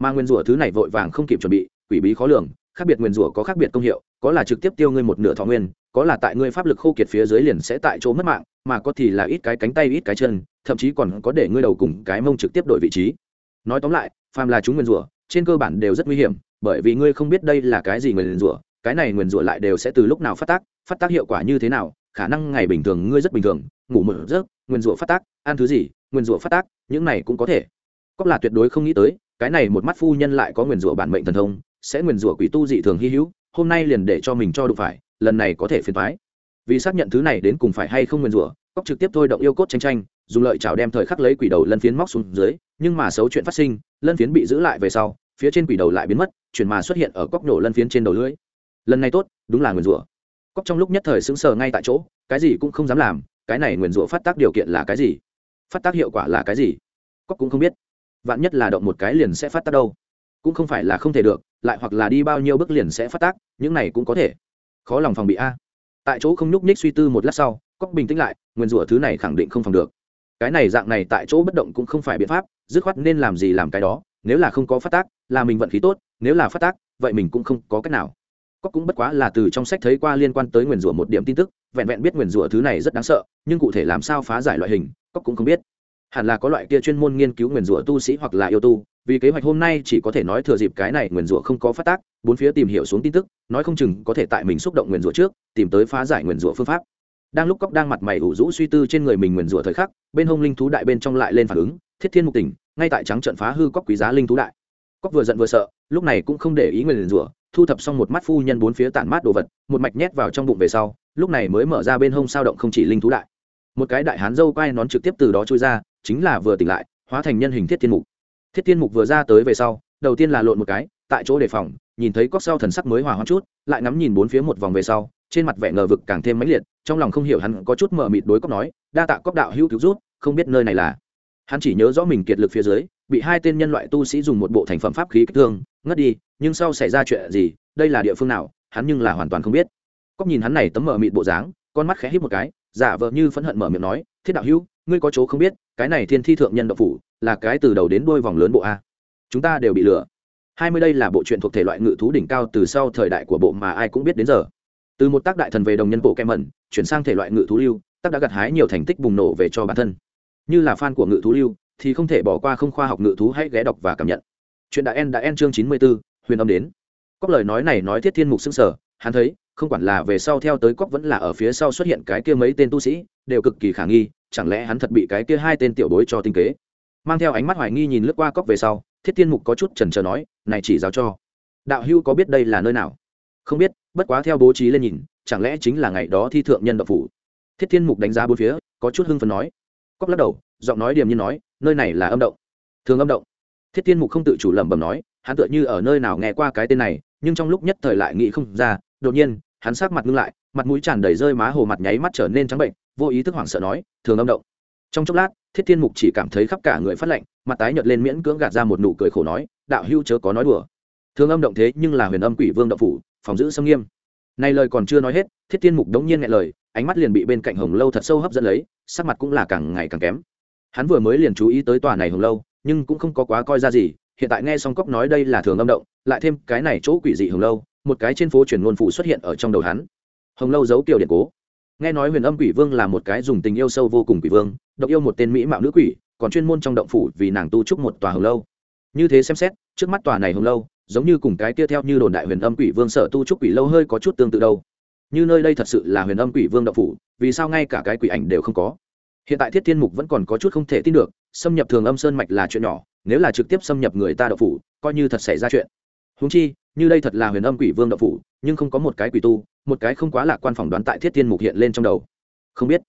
Mà nguyên rủa thứ này vội vàng không kịp chuẩn bị, quỷ bí khó lường, khác biệt nguyên rủa có khác biệt công hiệu, có là trực tiếp tiêu ngươi một nửa thọ nguyên, có là tại ngươi pháp lực khô kiệt phía dưới liền sẽ tại chỗ mất mạng, mà có thì là ít cái cánh tay, ít cái chân, thậm chí còn có để ngươi đầu cùng cái mông trực tiếp đổi vị trí. Nói tóm lại, phàm là chúng nguyên rủa, trên cơ bản đều rất nguy hiểm, bởi vì ngươi không biết đây là cái gì nguyền rủa, cái này nguyền rủa lại đều sẽ từ lúc nào phát tác phát tác hiệu quả như thế nào khả năng ngày bình thường ngươi rất bình thường, ngủ một giấc, nguyên rủa phát tác, ăn thứ gì, nguyên rủa phát tác, những này cũng có thể. Cóc là tuyệt đối không nghĩ tới, cái này một mắt phu nhân lại có nguyên rủa bản mệnh thần thông, sẽ nguyên rủa quỷ tu dị thường hy hữu, hôm nay liền để cho mình cho đụng phải, lần này có thể phiền thoái vì xác nhận thứ này đến cùng phải hay không nguyên rủa cóc trực tiếp thôi động yêu cốt tranh tranh dùng lợi chảo đem thời khắc lấy quỷ đầu lân phiến móc xuống dưới, nhưng mà xấu chuyện phát sinh, lân phiến bị giữ lại về sau, phía trên quỷ đầu lại biến mất, chuyển mà xuất hiện ở cóc nổ lân phiến trên đầu lưỡi lần này tốt, đúng là nguyên rủa cóc trong lúc nhất thời sững sờ ngay tại chỗ, cái gì cũng không dám làm, cái này nguyền rủa phát tác điều kiện là cái gì? Phát tác hiệu quả là cái gì? Cóc cũng không biết. Vạn nhất là động một cái liền sẽ phát tác đâu? Cũng không phải là không thể được, lại hoặc là đi bao nhiêu bước liền sẽ phát tác, những này cũng có thể. Khó lòng phòng bị a. Tại chỗ không nhúc nhích suy tư một lát sau, cóc bình tĩnh lại nguyên rủa thứ này khẳng định không phòng được. Cái này dạng này tại chỗ bất động cũng không phải biện pháp, dứt khoát nên làm gì làm cái đó, nếu là không có phát tác, là mình vận khí tốt, nếu là phát tác, vậy mình cũng không có cách nào cóc cũng bất quá là từ trong sách thấy qua liên quan tới nguyền rủa một điểm tin tức, vẹn vẹn biết nguyền rủa thứ này rất đáng sợ, nhưng cụ thể làm sao phá giải loại hình cóc cũng không biết. Hẳn là có loại kia chuyên môn nghiên cứu nguyền rủa tu sĩ hoặc là yêu tu, vì kế hoạch hôm nay chỉ có thể nói thừa dịp cái này nguyền rủa không có phát tác, bốn phía tìm hiểu xuống tin tức, nói không chừng có thể tại mình xúc động nguyền rủa trước, tìm tới phá giải nguyền rủa phương pháp. Đang lúc cóc đang mặt mày ủ rũ suy tư trên người mình nguyền rủa thời khắc, bên hông linh thú đại bên trong lại lên phản ứng, thiết thiên mục tỉnh, ngay tại trắng trận phá hư cóc quý giá linh thú đại. Cóc vừa giận vừa sợ, lúc này cũng không để ý nguyền rủa thu thập xong một mắt phu nhân bốn phía tản mát đồ vật, một mạch nhét vào trong bụng về sau, lúc này mới mở ra bên hông sao động không chỉ linh thú đại. Một cái đại hán dâu quai nón trực tiếp từ đó trôi ra, chính là vừa tỉnh lại, hóa thành nhân hình thiết thiên mục. Thiết thiên mục vừa ra tới về sau, đầu tiên là lộn một cái, tại chỗ đề phòng, nhìn thấy cóc sau thần sắc mới hòa hoãn chút, lại ngắm nhìn bốn phía một vòng về sau, trên mặt vẻ ngờ vực càng thêm mãnh liệt, trong lòng không hiểu hắn có chút mở mịt đối cóc nói, đa tạ cóc đạo hữu cứu rút không biết nơi này là. Hắn chỉ nhớ rõ mình kiệt lực phía dưới, bị hai tên nhân loại tu sĩ dùng một bộ thành phẩm pháp khí kích thương ngất đi, nhưng sau xảy ra chuyện gì, đây là địa phương nào, hắn nhưng là hoàn toàn không biết. Cóc nhìn hắn này tấm mờ mịt bộ dáng, con mắt khẽ hít một cái, giả vờ như phẫn hận mở miệng nói, thiết đạo hữu, ngươi có chỗ không biết, cái này thiên thi thượng nhân độc phủ, là cái từ đầu đến đôi vòng lớn bộ a. Chúng ta đều bị lừa. Hai mươi đây là bộ truyện thuộc thể loại ngự thú đỉnh cao từ sau thời đại của bộ mà ai cũng biết đến giờ. Từ một tác đại thần về đồng nhân bộ kem mẩn, chuyển sang thể loại ngự thú lưu, tác đã gặt hái nhiều thành tích bùng nổ về cho bản thân. Như là fan của ngự thú lưu, thì không thể bỏ qua không khoa học ngự thú hãy ghé đọc và cảm nhận chuyện đã en đã en chương chín mươi 94, huyền âm đến. Cóc lời nói này nói thiết thiên mục xưng sở hắn thấy không quản là về sau theo tới cóc vẫn là ở phía sau xuất hiện cái kia mấy tên tu sĩ đều cực kỳ khả nghi chẳng lẽ hắn thật bị cái kia hai tên tiểu bối cho tinh kế. Mang theo ánh mắt hoài nghi nhìn lướt qua cóc về sau thiết thiên mục có chút trần trờ nói này chỉ giáo cho. Đạo hưu có biết đây là nơi nào? Không biết bất quá theo bố trí lên nhìn chẳng lẽ chính là ngày đó thi thượng nhân đậu phủ? Thiết thiên mục đánh giá bốn phía có chút hưng phấn nói. Cóc lắc đầu giọng nói điềm nhiên nói nơi này là âm động. Thường âm động? Thiết thiên mục không tự chủ lẩm bẩm nói, hắn tựa như ở nơi nào nghe qua cái tên này, nhưng trong lúc nhất thời lại nghĩ không ra, đột nhiên, hắn sát mặt ngưng lại, mặt mũi tràn đầy rơi má hồ mặt nháy mắt trở nên trắng bệnh, vô ý thức hoảng sợ nói, thường âm động. Trong chốc lát, thiết thiên mục chỉ cảm thấy khắp cả người phát lạnh, mặt tái nhợt lên miễn cưỡng gạt ra một nụ cười khổ nói, đạo hữu chớ có nói đùa. Thường âm động thế nhưng là huyền âm quỷ vương động phủ, phòng giữ sâm nghiêm. Nay lời còn chưa nói hết, thiết thiên mục đống nhiên nghe lời, ánh mắt liền bị bên cạnh hồng lâu thật sâu hấp dẫn lấy, sắc mặt cũng là càng ngày càng kém. Hắn vừa mới liền chú ý tới tòa này hồng lâu nhưng cũng không có quá coi ra gì, hiện tại nghe song cốc nói đây là thường âm động, lại thêm cái này chỗ quỷ dị hồng lâu, một cái trên phố truyền ngôn phụ xuất hiện ở trong đầu hắn. Hồng lâu giấu kiểu điện cố. Nghe nói huyền âm quỷ vương là một cái dùng tình yêu sâu vô cùng quỷ vương, độc yêu một tên mỹ mạo nữ quỷ, còn chuyên môn trong động phủ vì nàng tu trúc một tòa hồng lâu. Như thế xem xét, trước mắt tòa này hồng lâu, giống như cùng cái kia theo như đồn đại huyền âm quỷ vương sở tu trúc quỷ lâu hơi có chút tương tự đâu. Như nơi đây thật sự là huyền âm quỷ vương động phủ, vì sao ngay cả cái quỷ ảnh đều không có? Hiện tại thiết thiên mục vẫn còn có chút không thể tin được, xâm nhập thường âm sơn mạch là chuyện nhỏ, nếu là trực tiếp xâm nhập người ta đậu phủ, coi như thật xảy ra chuyện. Húng chi, như đây thật là huyền âm quỷ vương đậu phủ, nhưng không có một cái quỷ tu, một cái không quá lạc quan phỏng đoán tại thiết thiên mục hiện lên trong đầu. Không biết.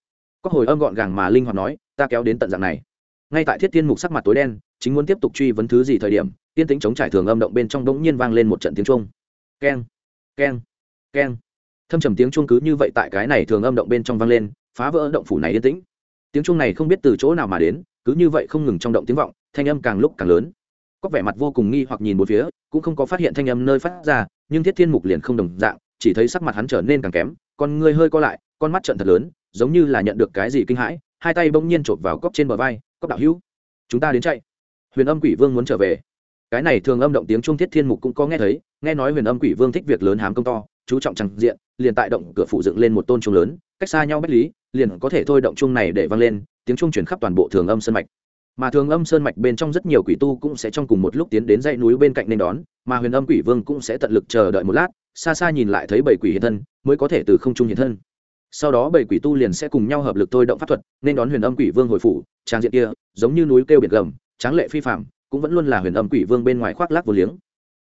Có hồi âm gọn gàng mà linh hoạt nói, ta kéo đến tận dạng này. Ngay tại thiết thiên mục sắc mặt tối đen, chính muốn tiếp tục truy vấn thứ gì thời điểm, tiên tính chống trải thường âm động bên trong đống nhiên vang lên một trận tiếng trung keng keng keng. Thâm trầm tiếng chuông cứ như vậy tại cái này thường âm động bên trong vang lên, phá vỡ động phủ này yên tĩnh tiếng chuông này không biết từ chỗ nào mà đến, cứ như vậy không ngừng trong động tiếng vọng, thanh âm càng lúc càng lớn. Có vẻ mặt vô cùng nghi hoặc nhìn một phía, cũng không có phát hiện thanh âm nơi phát ra, nhưng thiết thiên mục liền không đồng dạng, chỉ thấy sắc mặt hắn trở nên càng kém, con người hơi co lại, con mắt trận thật lớn, giống như là nhận được cái gì kinh hãi, hai tay bỗng nhiên chộp vào cốc trên bờ vai, cốc đạo hữu, chúng ta đến chạy. Huyền âm quỷ vương muốn trở về. Cái này thường âm động tiếng trung thiết thiên mục cũng có nghe thấy, nghe nói huyền âm quỷ vương thích việc lớn hám công to, chú trọng trằng diện, liền tại động cửa phụ dựng lên một tôn trung lớn, cách xa nhau bách lý liền có thể thôi động chung này để vang lên, tiếng chuông chuyển khắp toàn bộ thường âm sơn mạch. Mà thường âm sơn mạch bên trong rất nhiều quỷ tu cũng sẽ trong cùng một lúc tiến đến dãy núi bên cạnh nên đón, mà huyền âm quỷ vương cũng sẽ tận lực chờ đợi một lát, xa xa nhìn lại thấy bảy quỷ hiện thân, mới có thể từ không trung hiện thân. Sau đó bảy quỷ tu liền sẽ cùng nhau hợp lực thôi động pháp thuật, nên đón huyền âm quỷ vương hồi phủ, trang diện kia, giống như núi kêu biển gầm, tráng lệ phi phạm cũng vẫn luôn là huyền âm quỷ vương bên ngoài khoác lác vô liếng.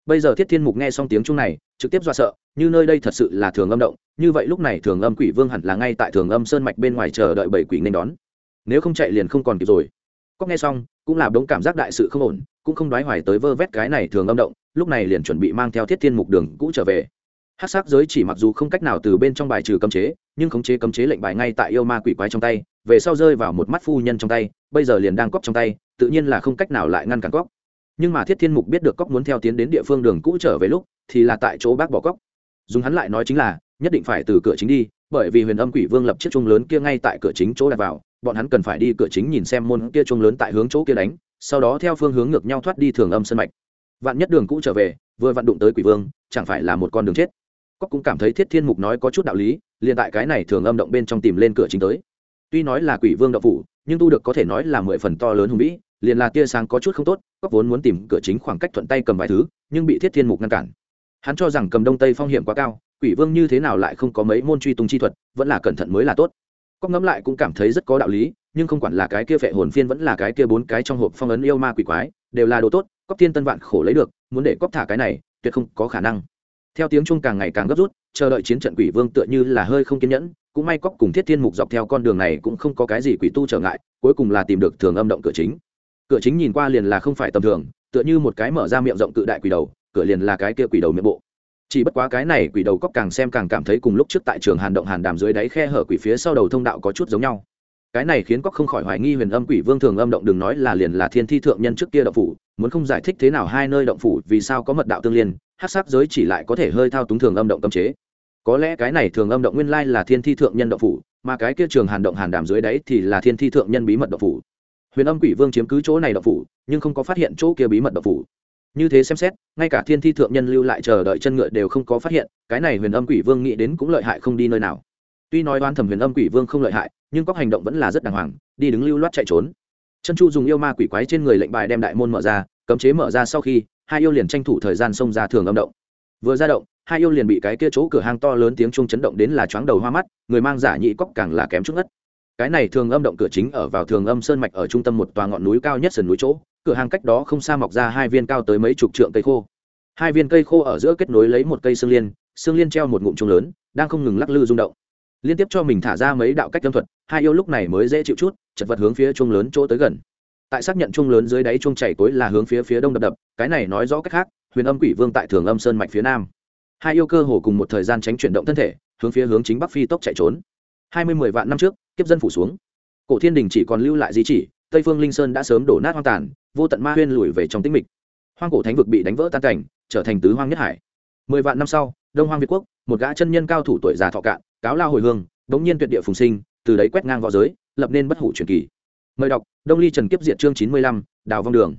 Bây giờ thiết thiên mục nghe xong tiếng chung này, trực tiếp do sợ như nơi đây thật sự là thường âm động, như vậy lúc này thường âm quỷ vương hẳn là ngay tại thường âm sơn mạch bên ngoài chờ đợi bảy quỷ nên đón. Nếu không chạy liền không còn kịp rồi. Cóc nghe xong, cũng là đống cảm giác đại sự không ổn, cũng không đoái hoài tới vơ vét cái này thường âm động, lúc này liền chuẩn bị mang theo thiết thiên mục đường cũ trở về. Hát sắc giới chỉ mặc dù không cách nào từ bên trong bài trừ cấm chế, nhưng khống chế cấm chế lệnh bài ngay tại yêu ma quỷ quái trong tay, về sau rơi vào một mắt phu nhân trong tay, bây giờ liền đang cóc trong tay, tự nhiên là không cách nào lại ngăn cản cóc nhưng mà thiết thiên mục biết được cóc muốn theo tiến đến địa phương đường cũ trở về lúc, thì là tại chỗ bác bỏ cóc dùng hắn lại nói chính là, nhất định phải từ cửa chính đi, bởi vì huyền âm quỷ vương lập chiếc chuông lớn kia ngay tại cửa chính chỗ đặt vào, bọn hắn cần phải đi cửa chính nhìn xem môn kia chuông lớn tại hướng chỗ kia đánh, sau đó theo phương hướng ngược nhau thoát đi thường âm sân mạch. Vạn nhất đường cũ trở về, vừa vặn đụng tới quỷ vương, chẳng phải là một con đường chết. Cóc cũng cảm thấy thiết thiên mục nói có chút đạo lý, liền tại cái này thường âm động bên trong tìm lên cửa chính tới. Tuy nói là quỷ vương động phủ, nhưng tu được có thể nói là mười phần to lớn hùng vĩ, liền là tia sáng có chút không tốt cóc vốn muốn tìm cửa chính khoảng cách thuận tay cầm vài thứ, nhưng bị thiết thiên mục ngăn cản hắn cho rằng cầm đông tây phong hiểm quá cao, quỷ vương như thế nào lại không có mấy môn truy tung chi thuật, vẫn là cẩn thận mới là tốt. Cóc ngẫm lại cũng cảm thấy rất có đạo lý, nhưng không quản là cái kia phệ hồn phiên vẫn là cái kia bốn cái trong hộp phong ấn yêu ma quỷ quái, đều là đồ tốt cóc thiên tân vạn khổ lấy được, muốn để cóc thả cái này, tuyệt không có khả năng. Theo tiếng chuông càng ngày càng gấp rút, chờ đợi chiến trận quỷ vương tựa như là hơi không kiên nhẫn, cũng may cóc cùng thiết thiên mục dọc theo con đường này cũng không có cái gì quỷ tu trở ngại, cuối cùng là tìm được thường âm động cửa chính. Cửa chính nhìn qua liền là không phải tầm thường, tựa như một cái mở ra miệng rộng cự đại quỷ đầu cửa liền là cái kia quỷ đầu miệng bộ. Chỉ bất quá cái này quỷ đầu cóc càng xem càng cảm thấy cùng lúc trước tại trường hàn động hàn đàm dưới đáy khe hở quỷ phía sau đầu thông đạo có chút giống nhau. Cái này khiến cóc không khỏi hoài nghi huyền âm quỷ vương thường âm động đừng nói là liền là thiên thi thượng nhân trước kia động phủ, muốn không giải thích thế nào hai nơi động phủ vì sao có mật đạo tương liên, hát sắc giới chỉ lại có thể hơi thao túng thường âm động cấm chế. Có lẽ cái này thường âm động nguyên lai là thiên thi thượng nhân động phủ, mà cái kia trường hàn động hàn đàm dưới đáy thì là thiên thi thượng nhân bí mật động phủ. Huyền âm quỷ vương chiếm cứ chỗ này động phủ, nhưng không có phát hiện chỗ kia bí mật động phủ như thế xem xét, ngay cả thiên thi thượng nhân lưu lại chờ đợi chân ngựa đều không có phát hiện, cái này huyền âm quỷ vương nghĩ đến cũng lợi hại không đi nơi nào. Tuy nói đoán thẩm huyền âm quỷ vương không lợi hại, nhưng có hành động vẫn là rất đàng hoàng, đi đứng lưu loát chạy trốn. Chân chu dùng yêu ma quỷ quái trên người lệnh bài đem đại môn mở ra, cấm chế mở ra sau khi, hai yêu liền tranh thủ thời gian xông ra thường âm động. Vừa ra động, hai yêu liền bị cái kia chỗ cửa hang to lớn tiếng chuông chấn động đến là choáng đầu hoa mắt, người mang giả nhị cóc càng là kém chút ngất. Cái này thường âm động cửa chính ở vào thường âm sơn mạch ở trung tâm một tòa ngọn núi cao nhất sườn núi chỗ cửa hàng cách đó không xa mọc ra hai viên cao tới mấy chục trượng cây khô. Hai viên cây khô ở giữa kết nối lấy một cây xương liên xương liên treo một ngụm trùng lớn, đang không ngừng lắc lư rung động. Liên tiếp cho mình thả ra mấy đạo cách âm thuật, hai yêu lúc này mới dễ chịu chút, chật vật hướng phía chuông lớn chỗ tới gần. Tại xác nhận chuông lớn dưới đáy chuông chảy tối là hướng phía phía đông đập đập, cái này nói rõ cách khác, huyền âm quỷ vương tại thường âm sơn mạch phía nam. Hai yêu cơ hồ cùng một thời gian tránh chuyển động thân thể, hướng phía hướng chính bắc phi tốc chạy trốn. Hai mươi mười vạn năm trước, kiếp dân phủ xuống. Cổ thiên đình chỉ còn lưu lại di chỉ tây phương linh sơn đã sớm đổ nát hoang tàn, vô tận ma huyên lùi về trong tĩnh mịch. Hoang cổ thánh vực bị đánh vỡ tan cảnh, trở thành tứ hoang nhất hải. Mười vạn năm sau, đông hoang việt quốc, một gã chân nhân cao thủ tuổi già thọ cạn, cáo lao hồi hương bỗng nhiên tuyệt địa phùng sinh, từ đấy quét ngang v õ giới, lập nên bất hủ truyền kỳ. Mời đọc, đông ly trần kiếp diệt chương chín mươi lăm, đào vong đường.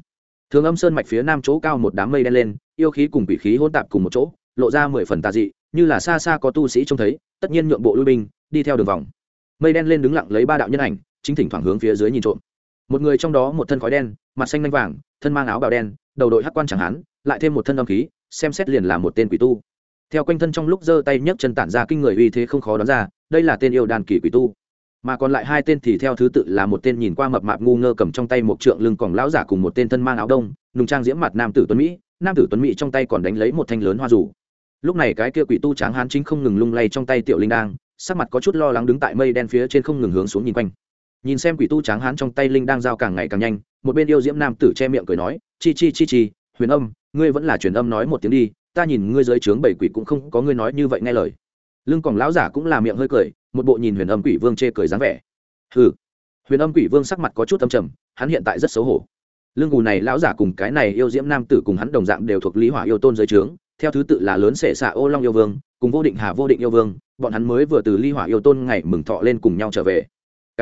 Thường âm sơn mạch phía nam chỗ cao một đám mây đen lên, yêu khí cùng quỷ khí hôn tạp cùng một chỗ, lộ ra mười phần tà dị, như là xa xa có tu sĩ trông thấy, tất nhiên nhượng bộ lui binh, đi theo đường vòng. Mây đen lên đứng lặng lấy ba đạo nhân ảnh, chính thỉnh thoảng hướng phía dưới nhìn trộm một người trong đó một thân khói đen, mặt xanh lanh vàng, thân mang áo bào đen, đầu đội hắc quan chẳng hán, lại thêm một thân âm khí, xem xét liền là một tên quỷ tu. Theo quanh thân trong lúc giơ tay nhấc chân tản ra kinh người uy thế không khó đoán ra, đây là tên yêu đàn kỳ quỷ tu. Mà còn lại hai tên thì theo thứ tự là một tên nhìn qua mập mạp ngu ngơ cầm trong tay một trượng lưng còn lão giả cùng một tên thân mang áo đông, nùng trang diễm mặt nam tử tuấn mỹ, nam tử tuấn mỹ trong tay còn đánh lấy một thanh lớn hoa rủ. Lúc này cái kia quỷ tu tráng hán chính không ngừng lung lay trong tay tiểu linh đang, sắc mặt có chút lo lắng đứng tại mây đen phía trên không ngừng hướng xuống nhìn quanh nhìn xem quỷ tu tráng hán trong tay linh đang giao càng ngày càng nhanh, một bên yêu diễm nam tử che miệng cười nói, chi chi chi chi, huyền âm, ngươi vẫn là truyền âm nói một tiếng đi, ta nhìn ngươi dưới trướng bảy quỷ cũng không có ngươi nói như vậy nghe lời. Lưng còn lão giả cũng là miệng hơi cười, một bộ nhìn huyền âm quỷ vương chê cười dáng vẻ. Hừ. Huyền âm quỷ vương sắc mặt có chút âm trầm, hắn hiện tại rất xấu hổ. Lương gù này lão giả cùng cái này yêu diễm nam tử cùng hắn đồng dạng đều thuộc lý hỏa yêu tôn dưới trướng, theo thứ tự là lớn sệ xạ ô long yêu vương, cùng vô định hà vô định yêu vương, bọn hắn mới vừa từ ly hỏa yêu tôn ngày mừng thọ lên cùng nhau trở về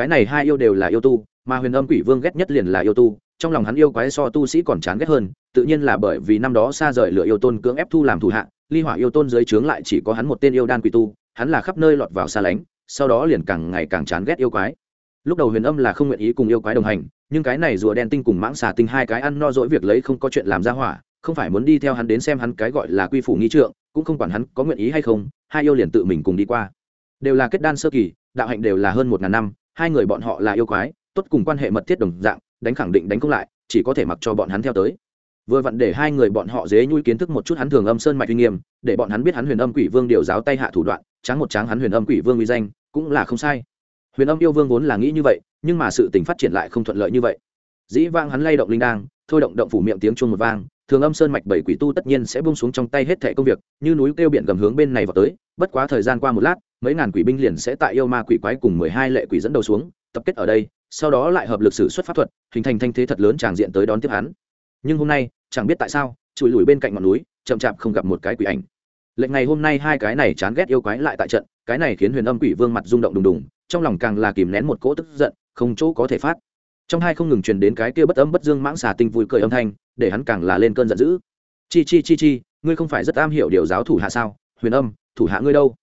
cái này hai yêu đều là yêu tu, mà huyền âm quỷ vương ghét nhất liền là yêu tu, trong lòng hắn yêu quái so tu sĩ còn chán ghét hơn, tự nhiên là bởi vì năm đó xa rời lửa yêu tôn cưỡng ép thu làm thủ hạ, ly hỏa yêu tôn dưới trướng lại chỉ có hắn một tên yêu đan quỷ tu, hắn là khắp nơi lọt vào xa lánh, sau đó liền càng ngày càng chán ghét yêu quái. Lúc đầu huyền âm là không nguyện ý cùng yêu quái đồng hành, nhưng cái này rùa đen tinh cùng mãng xà tinh hai cái ăn no dỗi việc lấy không có chuyện làm ra hỏa, không phải muốn đi theo hắn đến xem hắn cái gọi là quy phủ nghi trượng, cũng không quản hắn có nguyện ý hay không, hai yêu liền tự mình cùng đi qua. Đều là kết đan sơ kỳ, đạo hạnh đều là hơn một ngàn năm hai người bọn họ là yêu quái, tốt cùng quan hệ mật thiết đồng dạng, đánh khẳng định đánh không lại, chỉ có thể mặc cho bọn hắn theo tới. Vừa vặn để hai người bọn họ dế nhui kiến thức một chút hắn thường âm sơn mạch uy nghiêm, để bọn hắn biết hắn huyền âm quỷ vương điều giáo tay hạ thủ đoạn, tráng một tráng hắn huyền âm quỷ vương uy danh, cũng là không sai. Huyền âm yêu vương vốn là nghĩ như vậy, nhưng mà sự tình phát triển lại không thuận lợi như vậy. Dĩ vang hắn lay động linh đang thôi động động phủ miệng tiếng chuông một vang, thường âm sơn mạch bảy quỷ tu tất nhiên sẽ bung xuống trong tay hết thẻ công việc, như núi kêu biển gầm hướng bên này vào tới, bất quá thời gian qua một lát mấy ngàn quỷ binh liền sẽ tại yêu ma quỷ quái cùng mười hai lệ quỷ dẫn đầu xuống, tập kết ở đây, sau đó lại hợp lực sử xuất pháp thuật, hình thành thanh thế thật lớn tràng diện tới đón tiếp hắn. Nhưng hôm nay, chẳng biết tại sao, chùi lùi bên cạnh ngọn núi, chậm chạp không gặp một cái quỷ ảnh. Lệnh ngày hôm nay hai cái này chán ghét yêu quái lại tại trận, cái này khiến huyền âm quỷ vương mặt rung động đùng đùng, trong lòng càng là kìm nén một cỗ tức giận, không chỗ có thể phát. Trong hai không ngừng truyền đến cái kia bất âm bất dương mãng xà tinh vui cười âm thanh, để hắn càng là lên cơn giận dữ. Chi chi chi chi, ngươi không phải rất am hiểu điều giáo thủ hạ sao? Huyền âm, thủ hạ ngươi đâu?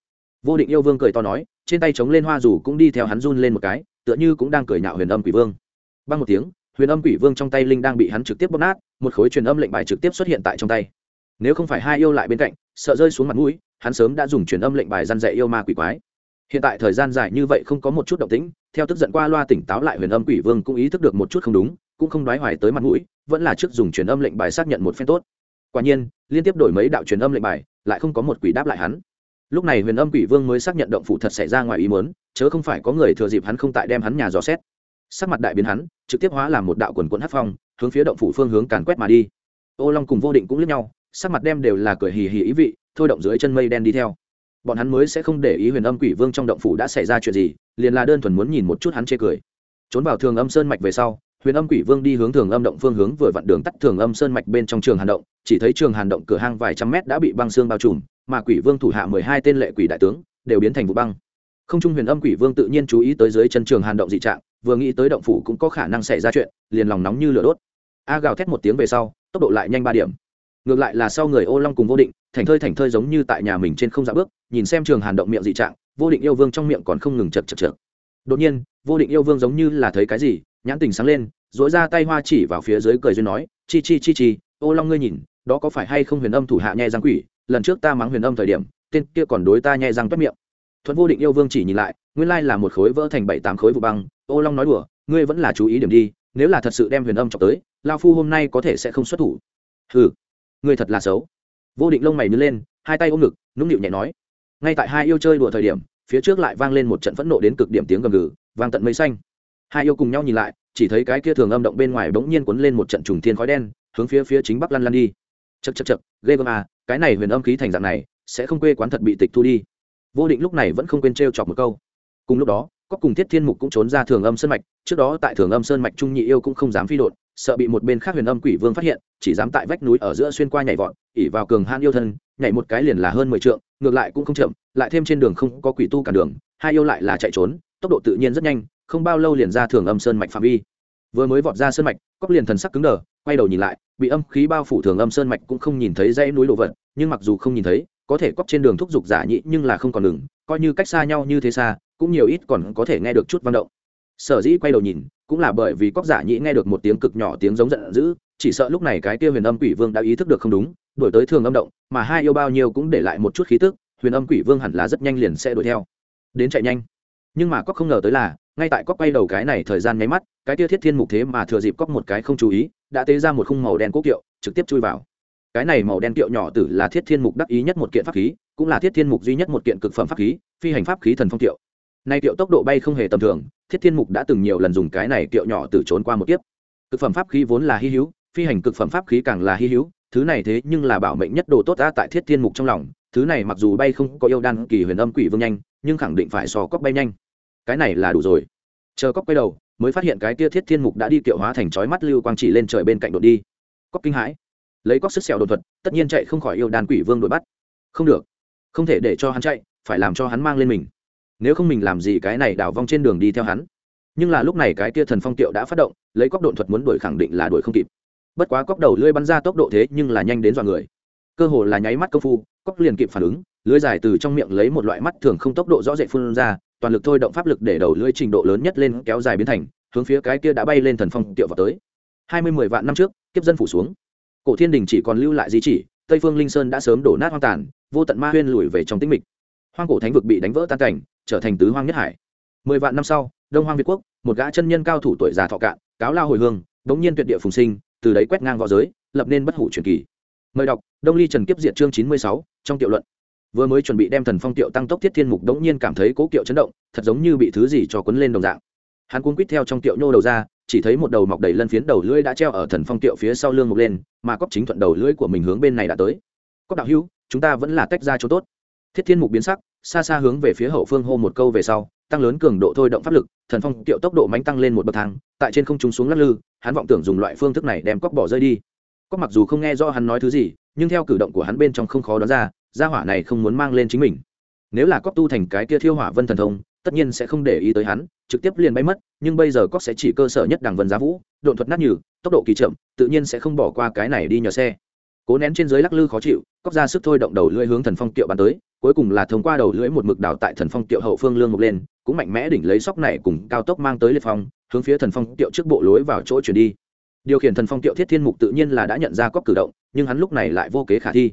Vô định yêu vương cười to nói, trên tay chống lên hoa dù cũng đi theo hắn run lên một cái, tựa như cũng đang cười nhạo huyền âm quỷ vương. Băng một tiếng, huyền âm quỷ vương trong tay linh đang bị hắn trực tiếp bóp nát, một khối truyền âm lệnh bài trực tiếp xuất hiện tại trong tay. Nếu không phải hai yêu lại bên cạnh, sợ rơi xuống mặt mũi, hắn sớm đã dùng truyền âm lệnh bài răn dạy yêu ma quỷ quái. Hiện tại thời gian dài như vậy không có một chút động tĩnh, theo tức giận qua loa tỉnh táo lại huyền âm quỷ vương cũng ý thức được một chút không đúng, cũng không đoái hoài tới mặt mũi, vẫn là trước dùng truyền âm lệnh bài xác nhận một phen tốt. Quả nhiên, liên tiếp đổi mấy đạo truyền âm lệnh bài, lại không có một quỷ đáp lại hắn lúc này huyền âm quỷ vương mới xác nhận động phủ thật xảy ra ngoài ý muốn, chớ không phải có người thừa dịp hắn không tại đem hắn nhà dò xét. Sắc mặt đại biến hắn, trực tiếp hóa làm một đạo quần quận hát phong, hướng phía động phủ phương hướng càn quét mà đi. Ô long cùng vô định cũng lướt nhau, sắc mặt đem đều là cười hì hì ý vị, thôi động dưới chân mây đen đi theo. Bọn hắn mới sẽ không để ý huyền âm quỷ vương trong động phủ đã xảy ra chuyện gì, liền là đơn thuần muốn nhìn một chút hắn chê cười. Trốn vào thường âm sơn mạch về sau, huyền âm quỷ vương đi hướng thường âm động phương hướng vừa vặn đường tắt thường âm sơn mạch bên trong trường hàn động, chỉ thấy trường hàn động cửa hang vài trăm mét đã bị băng xương bao trùm mà quỷ vương thủ hạ mười hai tên lệ quỷ đại tướng đều biến thành vụ băng. Không trung huyền âm quỷ vương tự nhiên chú ý tới dưới chân trường hàn động dị trạng, vừa nghĩ tới động phủ cũng có khả năng xảy ra chuyện, liền lòng nóng như lửa đốt. A gào thét một tiếng về sau, tốc độ lại nhanh ba điểm. Ngược lại là sau người ô long cùng vô định, thành thơi thành thơi giống như tại nhà mình trên không dạ bước, nhìn xem trường hàn động miệng dị trạng, vô định yêu vương trong miệng còn không ngừng chật chật chật đột nhiên, vô định yêu vương giống như là thấy cái gì, nhãn tình sáng lên dối ra tay hoa chỉ vào phía dưới cười duyên nói, chi chi chi chi, ô long ngươi nhìn, đó có phải hay không huyền âm thủ hạ nhẹ răng quỷ lần trước ta mắng huyền âm thời điểm, tên kia còn đối ta nhẹ răng toét miệng. Thuận vô định yêu vương chỉ nhìn lại, nguyên lai là một khối vỡ thành bảy tám khối vụ băng, ô long nói đùa, ngươi vẫn là chú ý điểm đi, nếu là thật sự đem huyền âm chọc tới, lao phu hôm nay có thể sẽ không xuất thủ. Hừ, ngươi thật là xấu. Vô định lông mày nhớ lên, hai tay ôm ngực, nũng nịu nhẹ nói. Ngay tại hai yêu chơi đùa thời điểm, phía trước lại vang lên một trận phẫn nộ đến cực điểm tiếng gầm gừ, vang tận mây xanh. Hai yêu cùng nhau nhìn lại, chỉ thấy cái kia thường âm động bên ngoài bỗng nhiên cuốn lên một trận trùng thiên khói đen, hướng phía phía chính bắc lăn lăn đi. Chật chật chật ghê gớm à cái này huyền âm khí thành dạng này sẽ không quê quán thật bị tịch thu đi. Vô định lúc này vẫn không quên t chọc một câu. Cùng lúc đó, có cùng thiết thiên mục cũng trốn ra thường âm sơn mạch, trước đó tại thường âm sơn mạch trung nhị yêu cũng không dám phi đột sợ bị một bên khác huyền âm quỷ vương phát hiện, chỉ dám tại vách núi ở giữa xuyên qua nhảy vọt ỉ vào cường han yêu thân, nhảy một cái liền là hơn mười trượng, ngược lại cũng không chậm, lại thêm trên đường không có quỷ tu cản đường, hai yêu lại là chạy trốn, tốc độ tự nhiên rất nhanh, không bao lâu liền ra thường âm sơn mạch phạm vi. Vừa mới vọt ra sơn mạch cóc liền thần sắc cứng đờ, quay đầu nhìn lại bị âm khí bao phủ thường âm sơn mạch cũng không nhìn thấy dãy núi đồ vật, nhưng mặc dù không nhìn thấy, có thể cóc trên đường thúc giục giả nhị nhưng là không còn ngừng, coi như cách xa nhau như thế xa, cũng nhiều ít còn có thể nghe được chút văn động. Sở dĩ quay đầu nhìn, cũng là bởi vì cóc giả nhị nghe được một tiếng cực nhỏ tiếng giống giận dữ, chỉ sợ lúc này cái kia huyền âm quỷ vương đã ý thức được không đúng, đuổi tới thường âm động, mà hai yêu bao nhiêu cũng để lại một chút khí tức, huyền âm quỷ vương hẳn là rất nhanh liền sẽ đuổi theo. Đến chạy nhanh. Nhưng mà cóc không ngờ tới là, ngay tại cóc quay đầu cái này thời gian nháy mắt, cái kia thiết thiên mục thế mà thừa dịp cóc một cái không chú ý đã tế ra một khung màu đen cố kiệu, trực tiếp chui vào. Cái này màu đen kiệu nhỏ tử là thiết thiên mục đắc ý nhất một kiện pháp khí, cũng là thiết thiên mục duy nhất một kiện cực phẩm pháp khí, phi hành pháp khí thần phong kiệu. Nay kiệu tốc độ bay không hề tầm thường, thiết thiên mục đã từng nhiều lần dùng cái này kiệu nhỏ tử trốn qua một kiếp. Cực phẩm pháp khí vốn là hy hữu, phi hành cực phẩm pháp khí càng là hy hữu, thứ này thế nhưng là bảo mệnh nhất đồ tốt ta tại thiết thiên mục trong lòng, thứ này mặc dù bay không có yêu đan kỳ huyền âm quỷ vương nhanh, nhưng khẳng định phải so cóc bay nhanh. Cái này là đủ rồi. Chờ cóc quay đầu mới phát hiện cái tia thiết thiên mục đã đi kiệu hóa thành chói mắt lưu quang chỉ lên trời bên cạnh đột đi. Cóc kinh hãi. Lấy cóc sức xẻo đột thuật, tất nhiên chạy không khỏi yêu đan quỷ vương đuổi bắt. Không được. Không thể để cho hắn chạy, phải làm cho hắn mang lên mình. Nếu không mình làm gì cái này đào vong trên đường đi theo hắn. Nhưng là lúc này cái kia thần phong tiệu đã phát động, lấy cóc đột thuật muốn đuổi khẳng định là đuổi không kịp. Bất quá cóc đầu lưỡi bắn ra tốc độ thế nhưng là nhanh đến dọa người. Cơ hồ là nháy mắt công phu cóc liền kịp phản ứng, lưỡi dài từ trong miệng lấy một loại mắt thường không tốc độ rõ rệt phun ra toàn lực thôi động pháp lực để đầu lưỡi trình độ lớn nhất lên kéo dài biến thành, hướng phía cái kia đã bay lên thần phong tiệu vào tới. Hai mươi mười vạn năm trước, kiếp dân phủ xuống. Cổ thiên đình chỉ còn lưu lại di chỉ, tây phương linh sơn đã sớm đổ nát hoang tàn, vô tận ma huyên lùi về trong tĩnh mịch. Hoang cổ thánh vực bị đánh vỡ tan cảnh, trở thành tứ hoang nhất hải. Mười vạn năm sau, đông hoang việt quốc, một gã chân nhân cao thủ tuổi già thọ cạn, cáo lao hồi hương, đống nhiên tuyệt địa phùng sinh, từ đấy quét ngang v õ giới, lập nên bất hủ truyền kỳ. Mời đọc, đông ly trần kiếp diệt chương chín mươi sáu, trong tiểu luận vừa mới chuẩn bị đem thần phong tiệu tăng tốc thiết thiên mục đống nhiên cảm thấy cố kiệu chấn động, thật giống như bị thứ gì cho quấn lên đồng dạng. Hắn cuốn quýt theo trong tiệu nhô đầu ra, chỉ thấy một đầu mọc đầy lân phiến đầu lưỡi đã treo ở thần phong tiệu phía sau lưng mục lên, mà cóp chính thuận đầu lưỡi của mình hướng bên này đã tới. Cóp đạo hữu, chúng ta vẫn là tách ra chỗ tốt. Thiết thiên mục biến sắc, xa xa hướng về phía hậu phương hô một câu về sau, tăng lớn cường độ thôi động pháp lực, thần phong tiệu tốc độ mánh tăng lên một bậc thang, tại trên không trung xuống lắc lư, hắn vọng tưởng dùng loại phương thức này đem cóc bỏ rơi đi. Có mặc dù không nghe do hắn nói thứ gì, nhưng theo cử động của hắn bên trong không khó đoán ra gia hỏa này không muốn mang lên chính mình. Nếu là cóc tu thành cái kia thiêu hỏa vân thần thông, tất nhiên sẽ không để ý tới hắn, trực tiếp liền bay mất, nhưng bây giờ cóc sẽ chỉ cơ sở nhất đằng vân giá vũ, độn thuật nát nhừ, tốc độ kỳ chậm, tự nhiên sẽ không bỏ qua cái này đi nhờ xe. Cố nén trên dưới lắc lư khó chịu cóc ra sức thôi động đầu lưỡi hướng thần phong tiệu bắn tới, cuối cùng là thông qua đầu lưỡi một mực đảo tại thần phong tiệu hậu phương lương mục lên, cũng mạnh mẽ đỉnh lấy sóc này cùng cao tốc mang tới liệt phong, hướng phía thần phong tiệu trước bộ lối vào chỗ chuyển đi. Điều khiển thần phong tiệu thiết thiên mục tự nhiên là đã nhận ra cóc cử động, nhưng hắn lúc này lại vô kế khả thi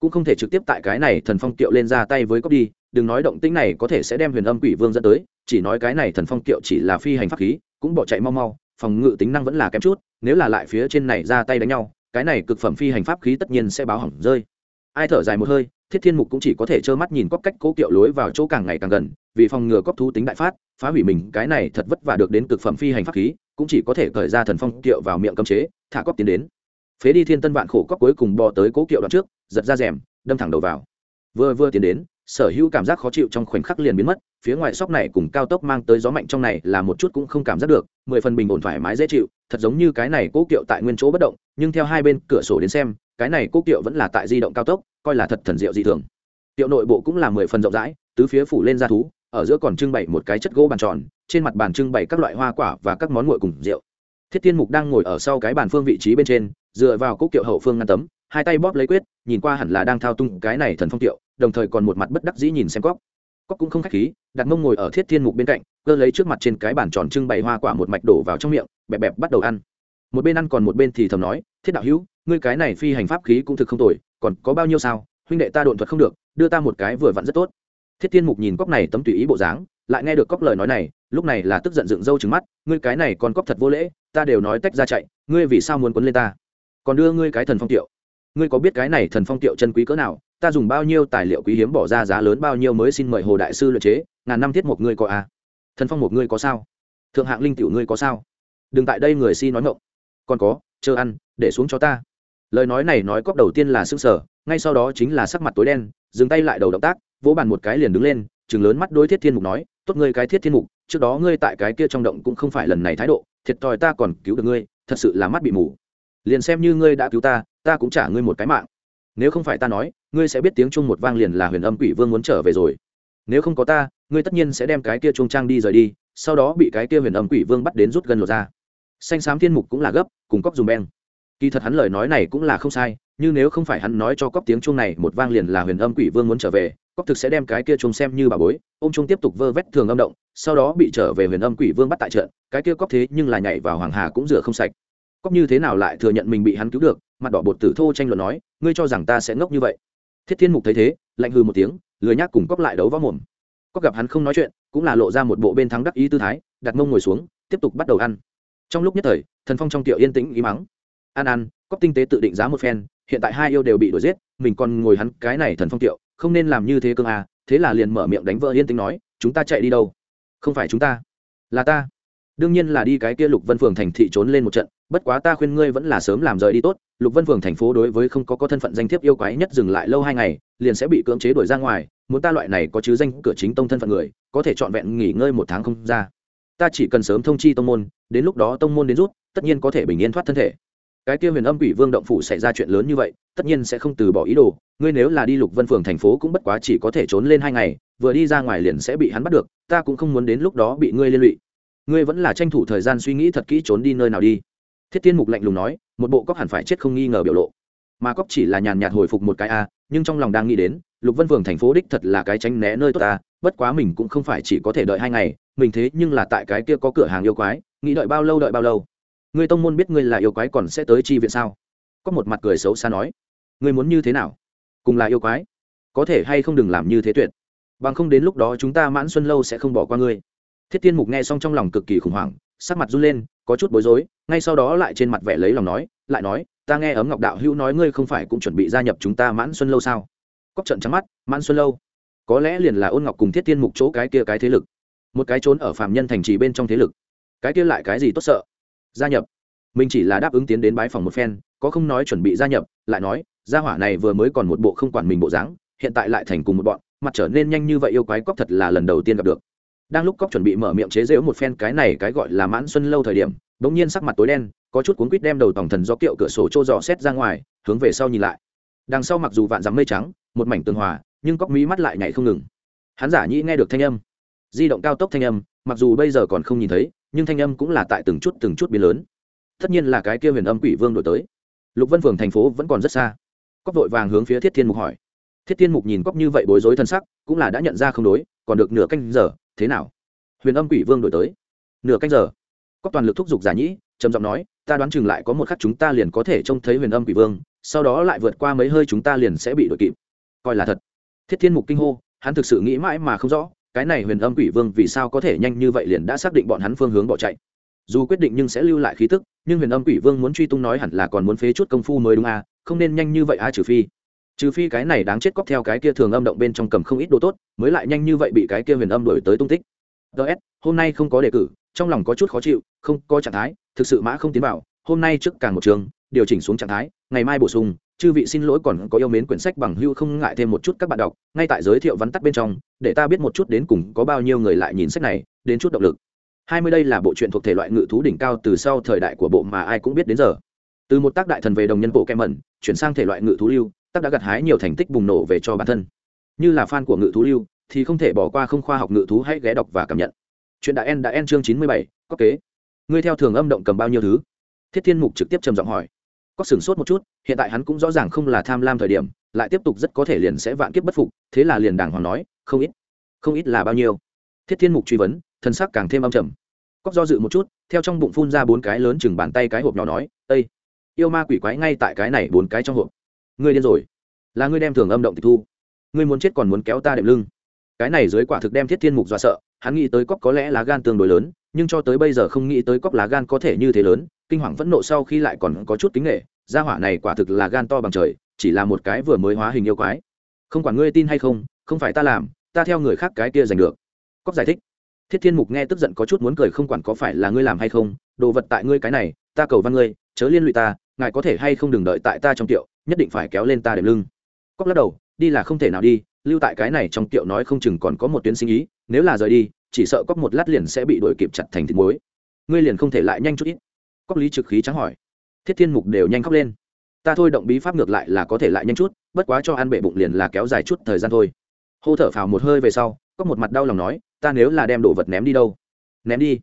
cũng không thể trực tiếp tại cái này thần phong kiệu lên ra tay với cóc đi, đừng nói động tĩnh này có thể sẽ đem huyền âm quỷ vương dẫn tới, chỉ nói cái này thần phong kiệu chỉ là phi hành pháp khí, cũng bỏ chạy mau mau, phòng ngự tính năng vẫn là kém chút, nếu là lại phía trên này ra tay đánh nhau, cái này cực phẩm phi hành pháp khí tất nhiên sẽ báo hỏng rơi. Ai thở dài một hơi, thiết thiên mục cũng chỉ có thể trơ mắt nhìn cóc cách cố kiệu lối vào chỗ càng ngày càng gần, vì phòng ngừa cóc thú tính đại phát, phá hủy mình, cái này thật vất vả được đến cực phẩm phi hành pháp khí, cũng chỉ có thể cởi ra thần phong kiệu vào miệng cấm chế, thả cóc tiến đến. Phế đi thiên tân vạn khổ cóc cuối cùng bò tới cố kiệu đoạn trước giật ra rèm, đâm thẳng đầu vào. Vừa vừa tiến đến, sở hữu cảm giác khó chịu trong khoảnh khắc liền biến mất, phía ngoài sóc này cùng cao tốc mang tới gió mạnh trong này là một chút cũng không cảm giác được, mười phần bình ổn thoải mái dễ chịu, thật giống như cái này cố kiệu tại nguyên chỗ bất động, nhưng theo hai bên cửa sổ đến xem, cái này cố kiệu vẫn là tại di động cao tốc, coi là thật thần diệu dị thường. Tiệu nội bộ cũng là mười phần rộng rãi, tứ phía phủ lên ra thú, ở giữa còn trưng bày một cái chất gỗ bàn tròn, trên mặt bàn trưng bày các loại hoa quả và các món nguội cùng rượu. Thiết tiên mục đang ngồi ở sau cái bàn phương vị trí bên trên, dựa vào cố kiệu hậu phương ngăn tấm hai tay bóp lấy quyết, nhìn qua hẳn là đang thao tung cái này thần phong tiệu, đồng thời còn một mặt bất đắc dĩ nhìn xem cóc cóc cũng không khách khí đặt mông ngồi ở thiết thiên mục bên cạnh, cơ lấy trước mặt trên cái bàn tròn trưng bày hoa quả một mạch đổ vào trong miệng, bẹp bẹp bắt đầu ăn. Một bên ăn còn một bên thì thầm nói, thiết đạo hữu, ngươi cái này phi hành pháp khí cũng thực không tồi, còn có bao nhiêu sao? Huynh đệ ta độn thuật không được, đưa ta một cái vừa vặn rất tốt. Thiết thiên mục nhìn cóc này tấm tùy ý bộ dáng, lại nghe được cóc lời nói này, lúc này là tức giận dựng râu trứng mắt, ngươi cái này còn cóc thật vô lễ, ta đều nói tách ra chạy, ngươi vì sao muốn quấn lên ta? Còn đưa ngươi cái thần phong tiệu? Ngươi có biết cái này thần phong tiệu chân quý cỡ nào? Ta dùng bao nhiêu tài liệu quý hiếm bỏ ra giá lớn bao nhiêu mới xin mời hồ đại sư luyện chế? Ngàn năm thiết một ngươi có à? thần phong một ngươi có sao? Thượng hạng linh tiểu ngươi có sao? Đừng tại đây người si nói ngộng còn có, chờ ăn, để xuống cho ta. Lời nói này nói cóp đầu tiên là xương sở ngay sau đó chính là sắc mặt tối đen, dừng tay lại đầu động tác, vỗ bàn một cái liền đứng lên chừng lớn mắt đối thiết thiên mục nói, tốt ngươi cái thiết thiên mục, trước đó ngươi tại cái kia trong động cũng không phải lần này thái độ, thiệt thòi ta còn cứu được ngươi, thật sự là mắt bị mù liền xem như ngươi đã cứu ta ta cũng trả ngươi một cái mạng. Nếu không phải ta nói, ngươi sẽ biết tiếng chung một vang liền là huyền âm quỷ vương muốn trở về rồi. Nếu không có ta, ngươi tất nhiên sẽ đem cái kia chuông trang đi rời đi, sau đó bị cái kia huyền âm quỷ vương bắt đến rút gần lột ra. Xanh xám thiên mục cũng là gấp, cùng cóc dùng beng. Kỳ thật hắn lời nói này cũng là không sai, nhưng nếu không phải hắn nói cho cóc tiếng chuông này một vang liền là huyền âm quỷ vương muốn trở về cóc thực sẽ đem cái kia chuông xem như bà bối ô m chuông tiếp tục vơ vét thường âm động, sau đó bị trở về huyền âm quỷ vương bắt tại trận, cái kia cóc thế nhưng là nhảy vào hoàng hà cũng rửa không sạch cóc như thế nào lại thừa nhận mình bị hắn cứu được? Mặt đỏ bột tử thô tranh luận nói, ngươi cho rằng ta sẽ ngốc như vậy? Thiết thiên mục thấy thế, lạnh hư một tiếng, lười nhác cùng cóc lại đấu võ mồm. Cóc gặp hắn không nói chuyện, cũng là lộ ra một bộ bên thắng đắc ý tư thái, đặt mông ngồi xuống, tiếp tục bắt đầu ăn. Trong lúc nhất thời, thần phong trong tiệu yên tĩnh ý mắng ăn ăn, cóc tinh tế tự định giá một phen, hiện tại hai yêu đều bị đuổi giết, mình còn ngồi hắn cái này thần phong tiệu không nên làm như thế cương à thế là liền mở miệng đánh vợ yên tĩnh nói, chúng ta chạy đi đâu? Không phải chúng ta, là ta đương nhiên là đi cái kia lục vân phường thành thị trốn lên một trận, bất quá ta khuyên ngươi vẫn là sớm làm rời đi tốt, lục vân phường thành phố đối với không có có thân phận danh thiếp yêu quái nhất dừng lại lâu hai ngày, liền sẽ bị cưỡng chế đuổi ra ngoài, muốn ta loại này có chứ danh cửa chính tông thân phận người, có thể trọn vẹn nghỉ ngơi một tháng không ra. Ta chỉ cần sớm thông chi tông môn, đến lúc đó tông môn đến rút, tất nhiên có thể bình yên thoát thân thể. Cái kia huyền âm quỷ vương động phủ xảy ra chuyện lớn như vậy, tất nhiên sẽ không từ bỏ ý đồ, ngươi nếu là đi lục vân phường thành phố cũng bất quá chỉ có thể trốn lên hai ngày, vừa đi ra ngoài liền sẽ bị hắn bắt được, ta cũng không muốn đến lúc đó bị ngươi liên lụy ngươi vẫn là tranh thủ thời gian suy nghĩ thật kỹ trốn đi nơi nào đi. Thiết tiên mục lạnh lùng nói, một bộ cóc hẳn phải chết không nghi ngờ biểu lộ. Mà cóc chỉ là nhàn nhạt hồi phục một cái a, nhưng trong lòng đang nghĩ đến, lục vân phường thành phố đích thật là cái tránh né nơi tốt ta bất quá mình cũng không phải chỉ có thể đợi hai ngày, mình thế nhưng là tại cái kia có cửa hàng yêu quái, nghĩ đợi bao lâu đợi bao lâu. Người tông môn biết ngươi là yêu quái còn sẽ tới chi viện sao? Có một mặt cười xấu xa nói, ngươi muốn như thế nào? Cùng là yêu quái, có thể hay không đừng làm như thế tuyệt. Bằng không đến lúc đó chúng ta mãn xuân lâu sẽ không bỏ qua ngươi thiết tiên mục nghe xong trong lòng cực kỳ khủng hoảng, sắc mặt run lên, có chút bối rối, ngay sau đó lại trên mặt vẻ lấy lòng nói, lại nói, ta nghe ấm ngọc đạo hữu nói ngươi không phải cũng chuẩn bị gia nhập chúng ta mãn xuân lâu sao? Cóc trận trắng mắt, mãn xuân lâu? Có lẽ liền là ôn ngọc cùng thiết tiên mục chỗ cái kia cái thế lực. Một cái trốn ở phạm nhân thành trì bên trong thế lực. Cái kia lại cái gì tốt sợ? Gia nhập. Mình chỉ là đáp ứng tiến đến bái phòng một phen, có không nói chuẩn bị gia nhập, lại nói, gia hỏa này vừa mới còn một bộ không quản mình bộ dáng, hiện tại lại thành cùng một bọn, mặt trở nên nhanh như vậy yêu quái cóc thật là lần đầu tiên gặp được đang lúc cóc chuẩn bị mở miệng chế giễu một phen cái này cái gọi là mãn xuân lâu thời điểm bỗng nhiên sắc mặt tối đen, có chút cuốn quýt đem đầu tổng thần do kiệu cửa sổ trô dò xét ra ngoài, hướng về sau nhìn lại. Đằng sau mặc dù vạn dắm mây trắng, một mảnh tường hòa, nhưng cóc mí mắt lại nhảy không ngừng. Hắn giả nhĩ nghe được thanh âm, di động cao tốc thanh âm, mặc dù bây giờ còn không nhìn thấy, nhưng thanh âm cũng là tại từng chút từng chút biến lớn. Tất nhiên là cái kia huyền âm quỷ vương đổi tới. Lục vân phường thành phố vẫn còn rất xa. Cóc vội vàng hướng phía thiết thiên mục hỏi. Thiết thiên mục nhìn cóc như vậy bối rối thân sắc, cũng là đã nhận ra không đối, còn được nửa canh giờ thế nào? Huyền âm quỷ vương đổi tới. Nửa canh giờ. Cóc toàn lực thúc giục giả nhĩ, trầm giọng nói, ta đoán chừng lại có một khắc chúng ta liền có thể trông thấy huyền âm quỷ vương, sau đó lại vượt qua mấy hơi chúng ta liền sẽ bị đội kịp. Coi là thật. Thiết thiên mục kinh hô, hắn thực sự nghĩ mãi mà không rõ, cái này huyền âm quỷ vương vì sao có thể nhanh như vậy liền đã xác định bọn hắn phương hướng bỏ chạy. Dù quyết định nhưng sẽ lưu lại khí tức, nhưng huyền âm quỷ vương muốn truy tung nói hẳn là còn muốn phế chút công phu mới đúng à không nên nhanh như vậy a trừ phi trừ phi cái này đáng chết cóc theo cái kia thường âm động bên trong cầm không ít đồ tốt, mới lại nhanh như vậy bị cái kia huyền âm đổi tới tung tích. Ts hôm nay không có đề cử, trong lòng có chút khó chịu, không, có trạng thái, thực sự mã không tiến vào, hôm nay trước càng một trường, điều chỉnh xuống trạng thái, ngày mai bổ sung, chư vị xin lỗi còn có yêu mến quyển sách bằng hưu không ngại thêm một chút các bạn đọc, ngay tại giới thiệu vắn tắt bên trong, để ta biết một chút đến cùng có bao nhiêu người lại nhìn sách này, đến chút động lực. Hai mươi đây là bộ truyện thuộc thể loại ngự thú đỉnh cao từ sau thời đại của bộ mà ai cũng biết đến giờ. Từ một tác đại thần về đồng nhân bộ kem mẩn chuyển sang thể loại ngự thú lưu tác đã gặt hái nhiều thành tích bùng nổ về cho bản thân. Như là fan của ngự thú lưu, thì không thể bỏ qua không khoa học ngự thú hãy ghé đọc và cảm nhận. Chuyện đã en đã en chương chín mươi bảy, có kế. Ngươi theo thường âm động cầm bao nhiêu thứ? Thiết thiên mục trực tiếp trầm giọng hỏi. Có sửng sốt một chút, hiện tại hắn cũng rõ ràng không là tham lam thời điểm, lại tiếp tục rất có thể liền sẽ vạn kiếp bất phục, thế là liền đàng hoàng nói, không ít không ít là bao nhiêu? Thiết thiên mục truy vấn, thân sắc càng thêm âm trầm. Cóc do dự một chút, theo trong bụng phun ra bốn cái lớn chừng bàn tay cái hộp nhỏ nói ây yêu ma quỷ quái ngay tại cái này bốn cái trong hộp ngươi điên rồi. Là ngươi đem thường âm động tịch thu. Ngươi muốn chết còn muốn kéo ta đệm lưng. Cái này dưới quả thực đem thiết thiên mục dọa sợ. Hắn nghĩ tới cóc có lẽ lá gan tương đối lớn, nhưng cho tới bây giờ không nghĩ tới cóc lá gan có thể như thế lớn, kinh hoàng phẫn nộ sau khi lại còn có chút kính nghệ, gia hỏa này quả thực là gan to bằng trời, chỉ là một cái vừa mới hóa hình yêu quái. Không quản ngươi tin hay không không phải ta làm, ta theo người khác cái kia giành được. Cóc giải thích. Thiết thiên mục nghe tức giận có chút muốn cười không quản có phải là ngươi làm hay không, đồ vật tại ngươi cái này, ta cầu văn ngươi, chớ liên lụy ta ngài có thể hay không đừng đợi tại ta trong tiệu, nhất định phải kéo lên ta đệm lưng. Cóc lắc đầu, đi là không thể nào đi, lưu tại cái này trong tiệu nói không chừng còn có một tuyến sinh ý, nếu là rời đi, chỉ sợ cóc một lát liền sẽ bị đuổi kịp chặt thành thịt muối. Ngươi liền không thể lại nhanh chút ít. Cóc lý trực khí trắng hỏi. Thiết thiên mục đều nhanh khóc lên. Ta thôi động bí pháp ngược lại là có thể lại nhanh chút, bất quá cho ăn bể bụng liền là kéo dài chút thời gian thôi. Hô thở phào một hơi về sau có một mặt đau lòng nói, ta nếu là đem đồ vật ném đi đâu? Ném đi.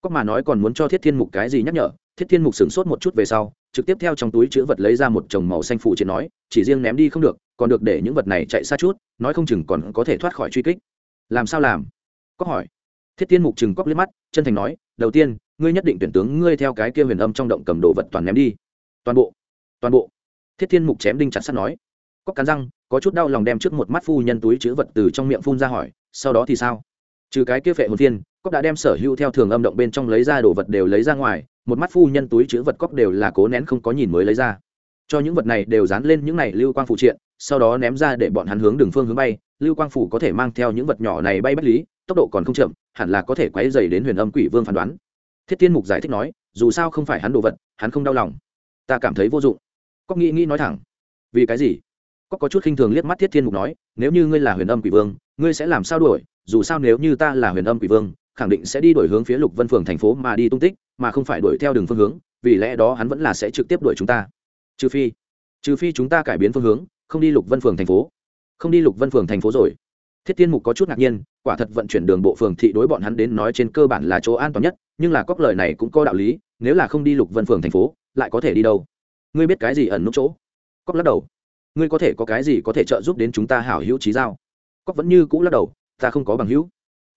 Cóc mà nói còn muốn cho thiết thiên mục cái gì nhắc nhở, thiết thiên mục sửng sốt một chút về sau trực tiếp theo trong túi chữ vật lấy ra một chồng màu xanh phụ trên nói, chỉ riêng ném đi không được, còn được để những vật này chạy xa chút, nói không chừng còn có thể thoát khỏi truy kích. Làm sao làm? Có hỏi. Thiết tiên mục chừng cóc liếc mắt, chân thành nói, đầu tiên, ngươi nhất định tuyển tướng ngươi theo cái kia huyền âm trong động cầm đồ vật toàn ném đi. Toàn bộ. Toàn bộ. Thiết thiên mục chém đinh chặt sắt nói. Có cắn răng, có chút đau lòng đem trước một mắt phu nhân túi chữ vật từ trong miệng phun ra hỏi, sau đó thì sao? Trừ cái kia phệ hồn thiên cóc đã đem sở hữu theo thường âm động bên trong lấy ra đồ vật đều lấy ra ngoài, một mắt phu nhân túi chữ vật cóc đều là cố nén không có nhìn mới lấy ra. Cho những vật này đều dán lên những này lưu quang phụ triện, sau đó ném ra để bọn hắn hướng đường phương hướng bay, lưu quang phủ có thể mang theo những vật nhỏ này bay bất lý, tốc độ còn không chậm, hẳn là có thể quấy dày đến huyền âm quỷ vương phán đoán. Thiết tiên mục giải thích nói, dù sao không phải hắn đồ vật, hắn không đau lòng. Ta cảm thấy vô dụng. Cóc nghĩ nghĩ nói thẳng, vì cái gì? Cóc có chút khinh thường liếc mắt thiết thiên mục nói, nếu như ngươi là huyền âm quỷ vương, ngươi sẽ làm sao đuổi? Dù sao nếu như ta là huyền âm quỷ vương khẳng định sẽ đi đổi hướng phía lục vân phường thành phố mà đi tung tích, mà không phải đuổi theo đường phương hướng, vì lẽ đó hắn vẫn là sẽ trực tiếp đuổi chúng ta. Trừ phi trừ phi chúng ta cải biến phương hướng, không đi lục vân phường thành phố. Không đi lục vân phường thành phố rồi. Thiết tiên mục có chút ngạc nhiên, quả thật vận chuyển đường bộ phường thị đối bọn hắn đến nói trên cơ bản là chỗ an toàn nhất, nhưng là cóc lời này cũng có đạo lý, nếu là không đi lục vân phường thành phố, lại có thể đi đâu? Ngươi biết cái gì ẩn nút chỗ? Cóc lắc đầu. Ngươi có thể có cái gì có thể trợ giúp đến chúng ta hảo hữu trí giao? Cóc vẫn như cũ lắc đầu, ta không có bằng hữu.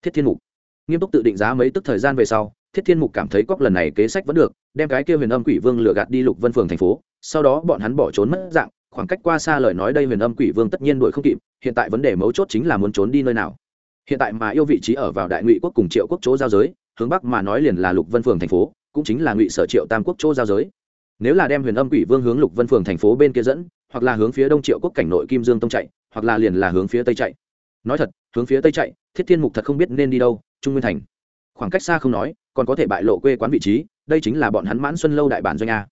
Thiết thiên mục nghiêm túc tự định giá mấy tức thời gian về sau, thiết thiên mục cảm thấy cóc lần này kế sách vẫn được, đem cái kia huyền âm quỷ vương lừa gạt đi lục vân phường thành phố. Sau đó bọn hắn bỏ trốn mất dạng, khoảng cách qua xa lời nói đây huyền âm quỷ vương tất nhiên đuổi không kịp, hiện tại vấn đề mấu chốt chính là muốn trốn đi nơi nào. Hiện tại mà yêu vị trí ở vào đại ngụy quốc cùng triệu quốc chỗ giao giới, hướng bắc mà nói liền là lục vân phường thành phố, cũng chính là ngụy sở triệu tam quốc chỗ giao giới. Nếu là đem huyền âm quỷ vương hướng lục vân phường thành phố bên kia dẫn, hoặc là hướng phía đông triệu quốc cảnh nội kim dương tông chạy, hoặc là liền là hướng phía tây chạy. Nói thật hướng phía tây chạy, thiết thiên mục thật không biết nên đi đâu, trung nguyên thành. Khoảng cách xa không nói, còn có thể bại lộ quê quán vị trí, đây chính là bọn hắn mãn xuân lâu đại bản doanh a.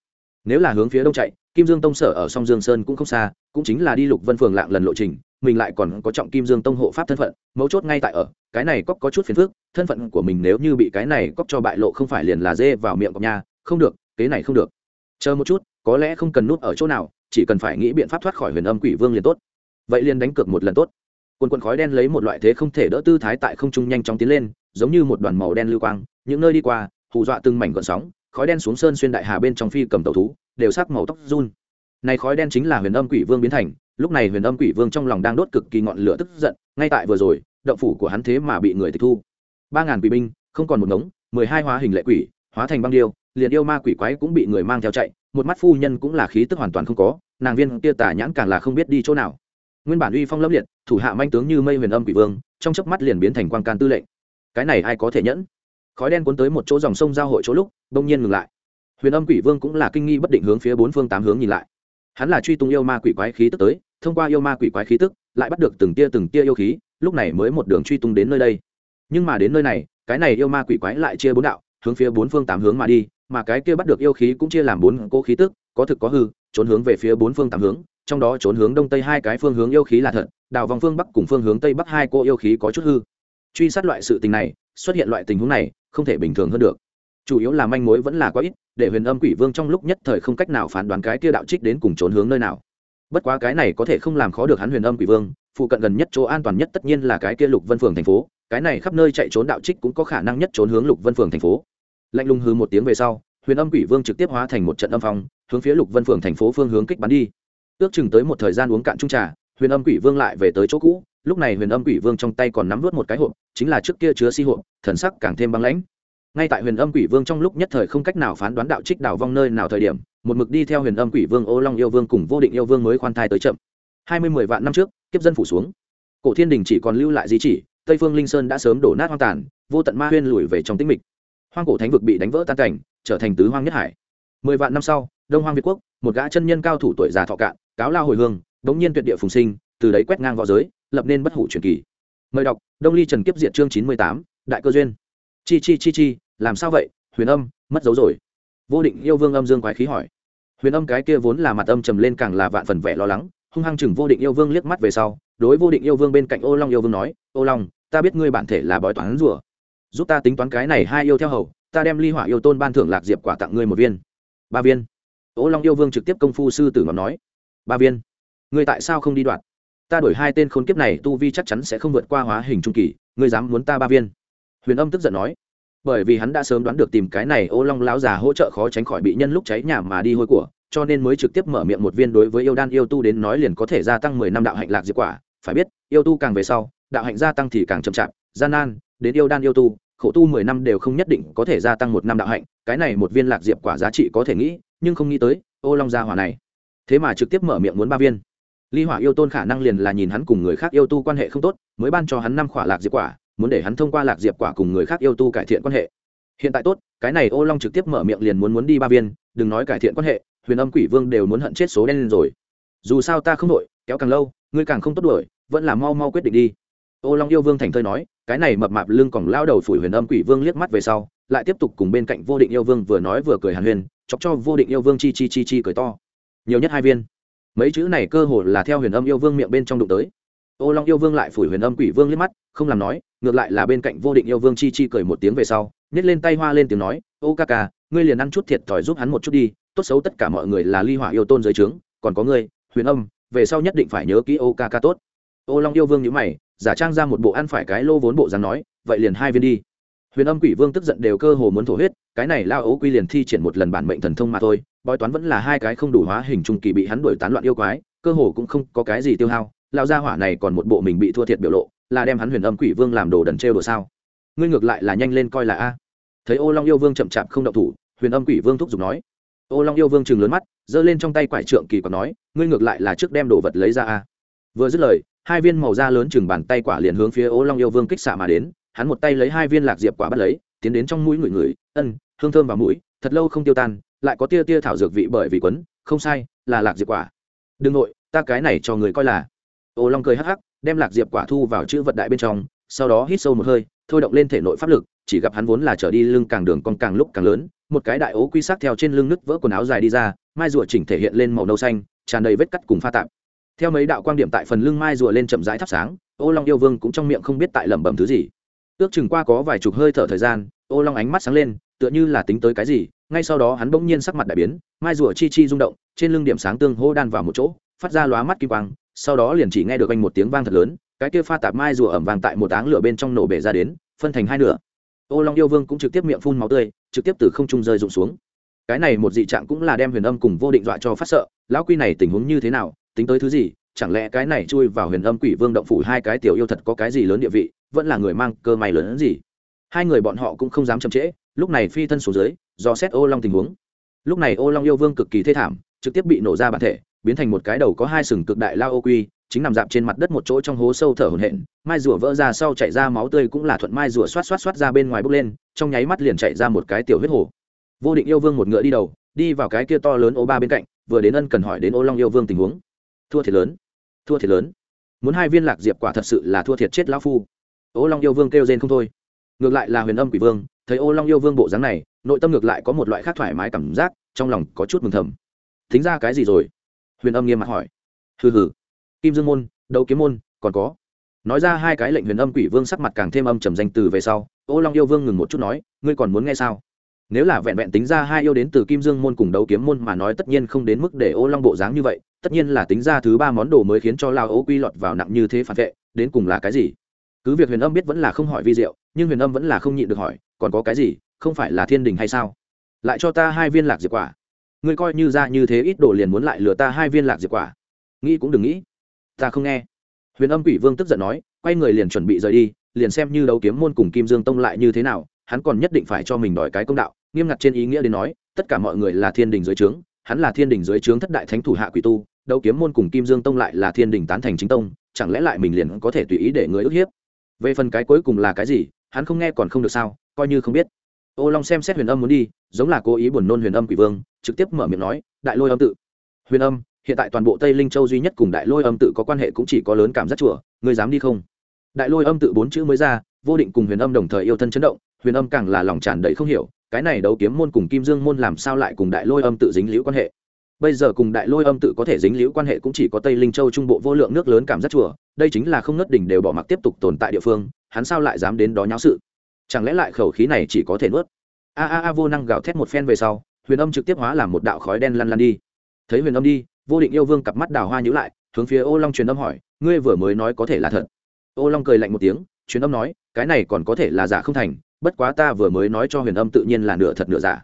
Nếu là hướng phía đông chạy, kim dương tông sở ở song dương sơn cũng không xa, cũng chính là đi lục vân phường lạng lần lộ trình, mình lại còn có trọng kim dương tông hộ pháp thân phận, mấu chốt ngay tại ở, cái này cóc có chút phiền phức, thân phận của mình nếu như bị cái này cóc cho bại lộ không phải liền là dê vào miệng cọc nhà không được cái này không được. Chờ một chút, có lẽ không cần nút ở chỗ nào, chỉ cần phải nghĩ biện pháp thoát khỏi huyền âm quỷ vương liền tốt. Vậy liền đánh cược một lần tốt quần quần khói đen lấy một loại thế không thể đỡ tư thái tại không trung nhanh chóng tiến lên, giống như một đoàn màu đen lưu quang, những nơi đi qua, hù dọa từng mảnh gọn sóng, khói đen xuống sơn xuyên đại hà bên trong phi cầm tàu thú, đều sắc màu tóc run. Này khói đen chính là huyền âm quỷ vương biến thành, lúc này huyền âm quỷ vương trong lòng đang đốt cực kỳ ngọn lửa tức giận, ngay tại vừa rồi, động phủ của hắn thế mà bị người tịch thu. Ba ngàn quỷ binh, không còn một ngống, mười hai hóa hình lệ quỷ, hóa thành băng điêu, liền yêu ma quỷ quái cũng bị người mang theo chạy, một mắt phu nhân cũng là khí tức hoàn toàn không có, nàng viên kia tả nhãn càng là không biết đi chỗ nào nguyên bản uy phong lâm liệt, thủ hạ manh tướng như mây huyền âm quỷ vương, trong chớp mắt liền biến thành quan can tư lệnh. Cái này ai có thể nhẫn? Khói đen cuốn tới một chỗ dòng sông giao hội chỗ lúc đông nhiên ngừng lại. Huyền âm quỷ vương cũng là kinh nghi bất định hướng phía bốn phương tám hướng nhìn lại. Hắn là truy tung yêu ma quỷ quái khí tức tới, thông qua yêu ma quỷ quái khí tức, lại bắt được từng tia từng tia yêu khí, lúc này mới một đường truy tung đến nơi đây. Nhưng mà đến nơi này, cái này yêu ma quỷ quái lại chia bốn đạo, hướng phía bốn phương tám hướng mà đi, mà cái kia bắt được yêu khí cũng chia làm bốn cô khí tức, có thực có hư, trốn hướng về phía bốn phương tám hướng trong đó trốn hướng đông tây hai cái phương hướng yêu khí là thật đào vòng phương bắc cùng phương hướng tây bắc hai cô yêu khí có chút hư. Truy sát loại sự tình này, xuất hiện loại tình huống này, không thể bình thường hơn được. Chủ yếu là manh mối vẫn là quá ít, để huyền âm quỷ vương trong lúc nhất thời không cách nào phán đoán cái kia đạo trích đến cùng trốn hướng nơi nào. Bất quá cái này có thể không làm khó được hắn huyền âm quỷ vương, phụ cận gần nhất chỗ an toàn nhất tất nhiên là cái kia lục vân phường thành phố, cái này khắp nơi chạy trốn đạo trích cũng có khả năng nhất trốn hướng lục vân phường thành phố. Lạnh lùng hư một tiếng về sau, huyền âm quỷ vương trực tiếp hóa thành một trận âm phong, hướng phía lục vân phường thành phố phương hướng kích bắn đi ước chừng tới một thời gian uống cạn chung trà, huyền âm quỷ vương lại về tới chỗ cũ. Lúc này huyền âm quỷ vương trong tay còn nắm vớt một cái hộp, chính là trước kia chứa si hộp, thần sắc càng thêm băng lãnh. Ngay tại huyền âm quỷ vương trong lúc nhất thời không cách nào phán đoán đạo trích đảo vong nơi nào thời điểm, một mực đi theo huyền âm quỷ vương ô long yêu vương cùng vô định yêu vương mới khoan thai tới chậm. Hai mươi mười vạn năm trước, kiếp dân phủ xuống. Cổ thiên đình chỉ còn lưu lại di chỉ, tây phương linh sơn đã sớm đổ nát hoang tàn, vô tận ma huyên lùi về trong tĩnh mịch. Hoang cổ thánh vực bị đánh vỡ tan cảnh, trở thành tứ hoang nhất hải. Mười vạn năm sau, đông hoang việt quốc, một gã chân nhân cao thủ tuổi già thọ cạn cáo lao hồi hương bỗng nhiên tuyệt địa phùng sinh, từ đấy quét ngang v õ giới, lập nên bất hủ truyền kỳ. Mời đọc, đông ly trần kiếp diệt chương chín mươi tám, đại cơ duyên. Chi chi chi chi, làm sao vậy? Huyền âm, mất dấu rồi. Vô định yêu vương âm dương quái khí hỏi. Huyền âm cái kia vốn là mặt âm trầm lên càng là vạn phần vẻ lo lắng, hung hăng chừng vô định yêu vương liếc mắt về sau, đối vô định yêu vương bên cạnh ô long yêu vương nói, ô long, ta biết ngươi bản thể là bói toán rùa. Giúp ta tính toán cái này hai yêu theo hầu, ta đem ly hỏa yêu tôn ban thưởng lạc diệp quả tặng ngươi một viên. Ba viên. Ô long yêu vương trực tiếp công phu sư tử ngọc nói ba viên. Ngươi tại sao không đi đoạt? Ta đổi hai tên khốn kiếp này, tu vi chắc chắn sẽ không vượt qua hóa hình trung kỳ, ngươi dám muốn ta ba viên? Huyền âm tức giận nói. Bởi vì hắn đã sớm đoán được tìm cái này ô long lão già hỗ trợ khó tránh khỏi bị nhân lúc cháy nhà mà đi hôi của, cho nên mới trực tiếp mở miệng một viên đối với yêu đan yêu tu đến nói liền có thể gia tăng mười năm đạo hạnh lạc diệt quả. Phải biết, yêu tu càng về sau, đạo hạnh gia tăng thì càng chậm chạp, gian nan, đến yêu đan yêu tu, khổ tu mười năm đều không nhất định có thể gia tăng một năm đạo hạnh, cái này một viên lạc diệp quả giá trị có thể nghĩ, nhưng không nghĩ tới, ô long gia hỏa này thế mà trực tiếp mở miệng muốn ba viên. Ly hỏa yêu tôn khả năng liền là nhìn hắn cùng người khác yêu tu quan hệ không tốt, mới ban cho hắn năm khỏa lạc diệp quả, muốn để hắn thông qua lạc diệp quả cùng người khác yêu tu cải thiện quan hệ. Hiện tại tốt, cái này ô long trực tiếp mở miệng liền muốn muốn đi ba viên, đừng nói cải thiện quan hệ, huyền âm quỷ vương đều muốn hận chết số đen lên rồi. Dù sao ta không đội kéo càng lâu, ngươi càng không tốt đuổi, vẫn là mau mau quyết định đi. Ô long yêu vương thành thơi nói, cái này mập mạp lưng còn lao đầu phủi huyền âm quỷ vương liếc mắt về sau, lại tiếp tục cùng bên cạnh vô định yêu vương vừa nói vừa cười hàn huyền chọc cho vô định yêu vương chi chi chi chi cười to nhiều nhất hai viên. Mấy chữ này cơ hồ là theo huyền âm yêu vương miệng bên trong đụng tới. Ô long yêu vương lại phủi huyền âm quỷ vương liếc mắt, không làm nói, ngược lại là bên cạnh vô định yêu vương chi chi cười một tiếng về sau nhét lên tay hoa lên tiếng nói, ô ca ca, ngươi liền ăn chút thiệt thòi giúp hắn một chút đi, tốt xấu tất cả mọi người là ly hỏa yêu tôn giới trướng, còn có ngươi, huyền âm, về sau nhất định phải nhớ kỹ ô ca ca tốt. Ô long yêu vương nhữ mày, giả trang ra một bộ ăn phải cái lô vốn bộ dáng nói, vậy liền hai viên đi huyền âm quỷ vương tức giận đều cơ hồ muốn thổ huyết, cái này lao ấu quy liền thi triển một lần bản mệnh thần thông mà thôi, bói toán vẫn là hai cái không đủ hóa hình trung kỳ bị hắn đuổi tán loạn yêu quái, cơ hồ cũng không có cái gì tiêu hao lao gia hỏa này còn một bộ mình bị thua thiệt biểu lộ, là đem hắn huyền âm quỷ vương làm đồ đần trêu đồ sao? Ngươi ngược lại là nhanh lên coi là a. Thấy ô long yêu vương chậm chạp không động thủ, huyền âm quỷ vương thúc giục nói. Ô long yêu vương chừng lớn mắt, giơ lên trong tay quải trượng kỳ còn nói, ngươi ngược lại là trước đem đồ vật lấy ra a. Vừa dứt lời, hai viên màu da lớn chừng bàn tay quả liền hướng phía ô long yêu vương kích xạ mà đến hắn một tay lấy hai viên lạc diệp quả bắt lấy, tiến đến trong mũi người người, ân, hương thơm vào mũi, thật lâu không tiêu tan, lại có tia tia thảo dược vị bởi vì quấn, không sai, là lạc diệp quả. Đừng nội, ta cái này cho người coi là. Ô long cười hắc hắc, đem lạc diệp quả thu vào chữ vật đại bên trong, sau đó hít sâu một hơi, thôi động lên thể nội pháp lực, chỉ gặp hắn vốn là trở đi lưng càng đường con càng lúc càng lớn, một cái đại ố quy sát theo trên lưng nứt vỡ quần áo dài đi ra, mai rùa chỉnh thể hiện lên màu nâu xanh, tràn đầy vết cắt cùng pha tạp. Theo mấy đạo quan điểm tại phần lưng mai rùa lên chậm rãi thắp sáng, ô long yêu vương cũng trong miệng không biết tại lẩm bẩm thứ gì ước chừng qua có vài chục hơi thở thời gian, ô long ánh mắt sáng lên, tựa như là tính tới cái gì, ngay sau đó hắn bỗng nhiên sắc mặt đại biến, mai rùa chi chi rung động, trên lưng điểm sáng tương hô đan vào một chỗ, phát ra lóa mắt kim quang, sau đó liền chỉ nghe được anh một tiếng vang thật lớn, cái kia pha tạp mai rùa ẩm vàng tại một áng lửa bên trong nổ bể ra đến, phân thành hai nửa. Ô long yêu vương cũng trực tiếp miệng phun máu tươi, trực tiếp từ không trung rơi rụng xuống. Cái này một dị trạng cũng là đem huyền âm cùng vô định dọa cho phát sợ, lão quy này tình huống như thế nào, tính tới thứ gì, chẳng lẽ cái này chui vào huyền âm quỷ vương động phủ hai cái tiểu yêu thật có cái gì lớn địa vị vẫn là người mang cơ may lớn hơn gì. Hai người bọn họ cũng không dám chậm trễ, lúc này phi thân xuống dưới, do xét ô long tình huống. Lúc này ô long yêu vương cực kỳ thê thảm, trực tiếp bị nổ ra bản thể, biến thành một cái đầu có hai sừng cực đại lao ô quy, chính nằm dạp trên mặt đất một chỗ trong hố sâu thở hổn hển, mai rùa vỡ ra sau chạy ra máu tươi cũng là thuận mai rùa xoát xoát xoát ra bên ngoài bốc lên, trong nháy mắt liền chạy ra một cái tiểu huyết hồ. Vô định yêu vương một ngựa đi đầu, đi vào cái kia to lớn ô ba bên cạnh, vừa đến ân cần hỏi đến ô long yêu vương tình huống. Thua thiệt lớn, thua thiệt lớn. Muốn hai viên lạc diệp quả thật sự là thua thiệt chết lão phu ô long yêu vương kêu rên không thôi. Ngược lại là huyền âm quỷ vương, thấy ô long yêu vương bộ dáng này, nội tâm ngược lại có một loại khác thoải mái cảm giác, trong lòng có chút mừng thầm. Thính ra cái gì rồi? Huyền âm nghiêm mặt hỏi. Hừ hừ. Kim dương môn, đấu kiếm môn, còn có. Nói ra hai cái lệnh huyền âm quỷ vương sắc mặt càng thêm âm trầm danh từ về sau, ô long yêu vương ngừng một chút nói, ngươi còn muốn nghe sao? Nếu là vẹn vẹn tính ra hai yêu đến từ kim dương môn cùng đấu kiếm môn mà nói tất nhiên không đến mức để ô long bộ dáng như vậy, tất nhiên là tính ra thứ ba món đồ mới khiến cho lao ô quy lọt vào nặng như thế phản vệ, đến cùng là cái gì? Cứ việc huyền âm biết vẫn là không hỏi vi diệu, nhưng huyền âm vẫn là không nhịn được hỏi, còn có cái gì, không phải là thiên đình hay sao? Lại cho ta hai viên lạc diệp quả. Ngươi coi như ra như thế ít đồ liền muốn lại lừa ta hai viên lạc diệp quả. Nghĩ cũng đừng nghĩ. Ta không nghe. Huyền âm quỷ vương tức giận nói, quay người liền chuẩn bị rời đi, liền xem như đấu kiếm môn cùng kim dương tông lại như thế nào, hắn còn nhất định phải cho mình đòi cái công đạo, nghiêm ngặt trên ý nghĩa đến nói, tất cả mọi người là thiên đình dưới trướng, hắn là thiên đình dưới trướng thất đại thánh thủ hạ quỷ tu, đấu kiếm môn cùng kim dương tông lại là thiên đình tán thành chính tông, chẳng lẽ lại mình liền có thể tùy ý để người ức hiếp? Về phần cái cuối cùng là cái gì, hắn không nghe còn không được sao, coi như không biết. Ô long xem xét huyền âm muốn đi, giống là cố ý buồn nôn huyền âm quỷ vương, trực tiếp mở miệng nói, đại lôi âm tự. Huyền âm, hiện tại toàn bộ tây linh châu duy nhất cùng đại lôi âm tự có quan hệ cũng chỉ có lớn cảm giác chùa, ngươi dám đi không? Đại lôi âm tự bốn chữ mới ra, vô định cùng huyền âm đồng thời yêu thân chấn động, huyền âm càng là lòng tràn đầy không hiểu, cái này đấu kiếm môn cùng kim dương môn làm sao lại cùng đại lôi âm tự dính liễu quan hệ? Bây giờ cùng đại lôi âm tự có thể dính liễu quan hệ cũng chỉ có tây linh châu trung bộ vô lượng nước lớn cảm giác chùa, đây chính là không ngất đỉnh đều bỏ mặc tiếp tục tồn tại địa phương, hắn sao lại dám đến đó nháo sự? Chẳng lẽ lại khẩu khí này chỉ có thể nuốt? A a a, vô năng gào thét một phen về sau, huyền âm trực tiếp hóa làm một đạo khói đen lăn lăn đi. Thấy huyền âm đi, vô định yêu vương cặp mắt đào hoa nhữ lại, hướng phía ô long truyền âm hỏi, ngươi vừa mới nói có thể là thật? Ô long cười lạnh một tiếng, truyền âm nói, cái này còn có thể là giả không thành, bất quá ta vừa mới nói cho huyền âm tự nhiên là nửa thật nửa giả.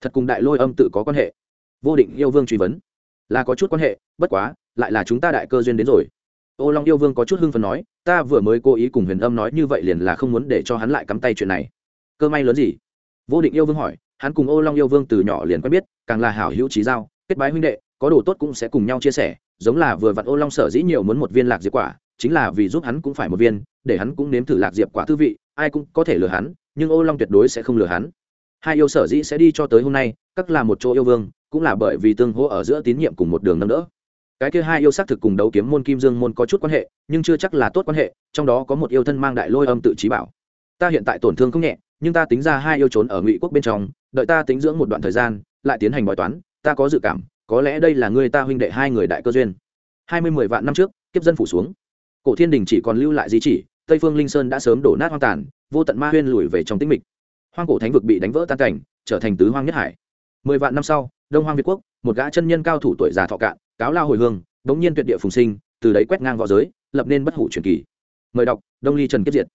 Thật cùng đại lôi âm tự có quan hệ vô định yêu vương truy vấn. Là có chút quan hệ, bất quá, lại là chúng ta đại cơ duyên đến rồi. Ô long yêu vương có chút hưng phần nói, ta vừa mới cố ý cùng huyền âm nói như vậy liền là không muốn để cho hắn lại cắm tay chuyện này. Cơ may lớn gì? Vô định yêu vương hỏi, hắn cùng ô long yêu vương từ nhỏ liền quen biết, càng là hảo hữu trí giao, kết bái huynh đệ, có đồ tốt cũng sẽ cùng nhau chia sẻ, giống là vừa vặn ô long sở dĩ nhiều muốn một viên lạc diệp quả, chính là vì giúp hắn cũng phải một viên, để hắn cũng nếm thử lạc diệp quả thư vị, ai cũng có thể lừa hắn, nhưng ô long tuyệt đối sẽ không lừa hắn. Hai yêu sở dĩ sẽ đi cho tới hôm nay, các là một chỗ yêu vương cũng là bởi vì tương hỗ ở giữa tín nhiệm cùng một đường nâng đỡ. Cái kia hai yêu xác thực cùng đấu kiếm môn kim dương môn có chút quan hệ, nhưng chưa chắc là tốt quan hệ, trong đó có một yêu thân mang đại lôi âm tự trí bảo. Ta hiện tại tổn thương không nhẹ, nhưng ta tính ra hai yêu trốn ở ngụy quốc bên trong, đợi ta tính dưỡng một đoạn thời gian, lại tiến hành bói toán, ta có dự cảm, có lẽ đây là người ta huynh đệ hai người đại cơ duyên. Hai mươi mười vạn năm trước, kiếp dân phủ xuống. Cổ thiên đình chỉ còn lưu lại di chỉ, tây phương linh sơn đã sớm đổ nát hoang tàn, vô tận ma huyên lùi về trong tĩnh mịch. Hoang cổ thánh vực bị đánh vỡ tan cảnh, trở thành tứ hoang nhất hải. Mười vạn năm sau đông hoang việt quốc, một gã chân nhân cao thủ tuổi già thọ cạn, cáo lao hồi hương, đống nhiên tuyệt địa phùng sinh, từ đấy quét ngang v õ giới, lập nên bất hủ truyền kỳ. Mời đọc, đông ly trần kiếp diệt.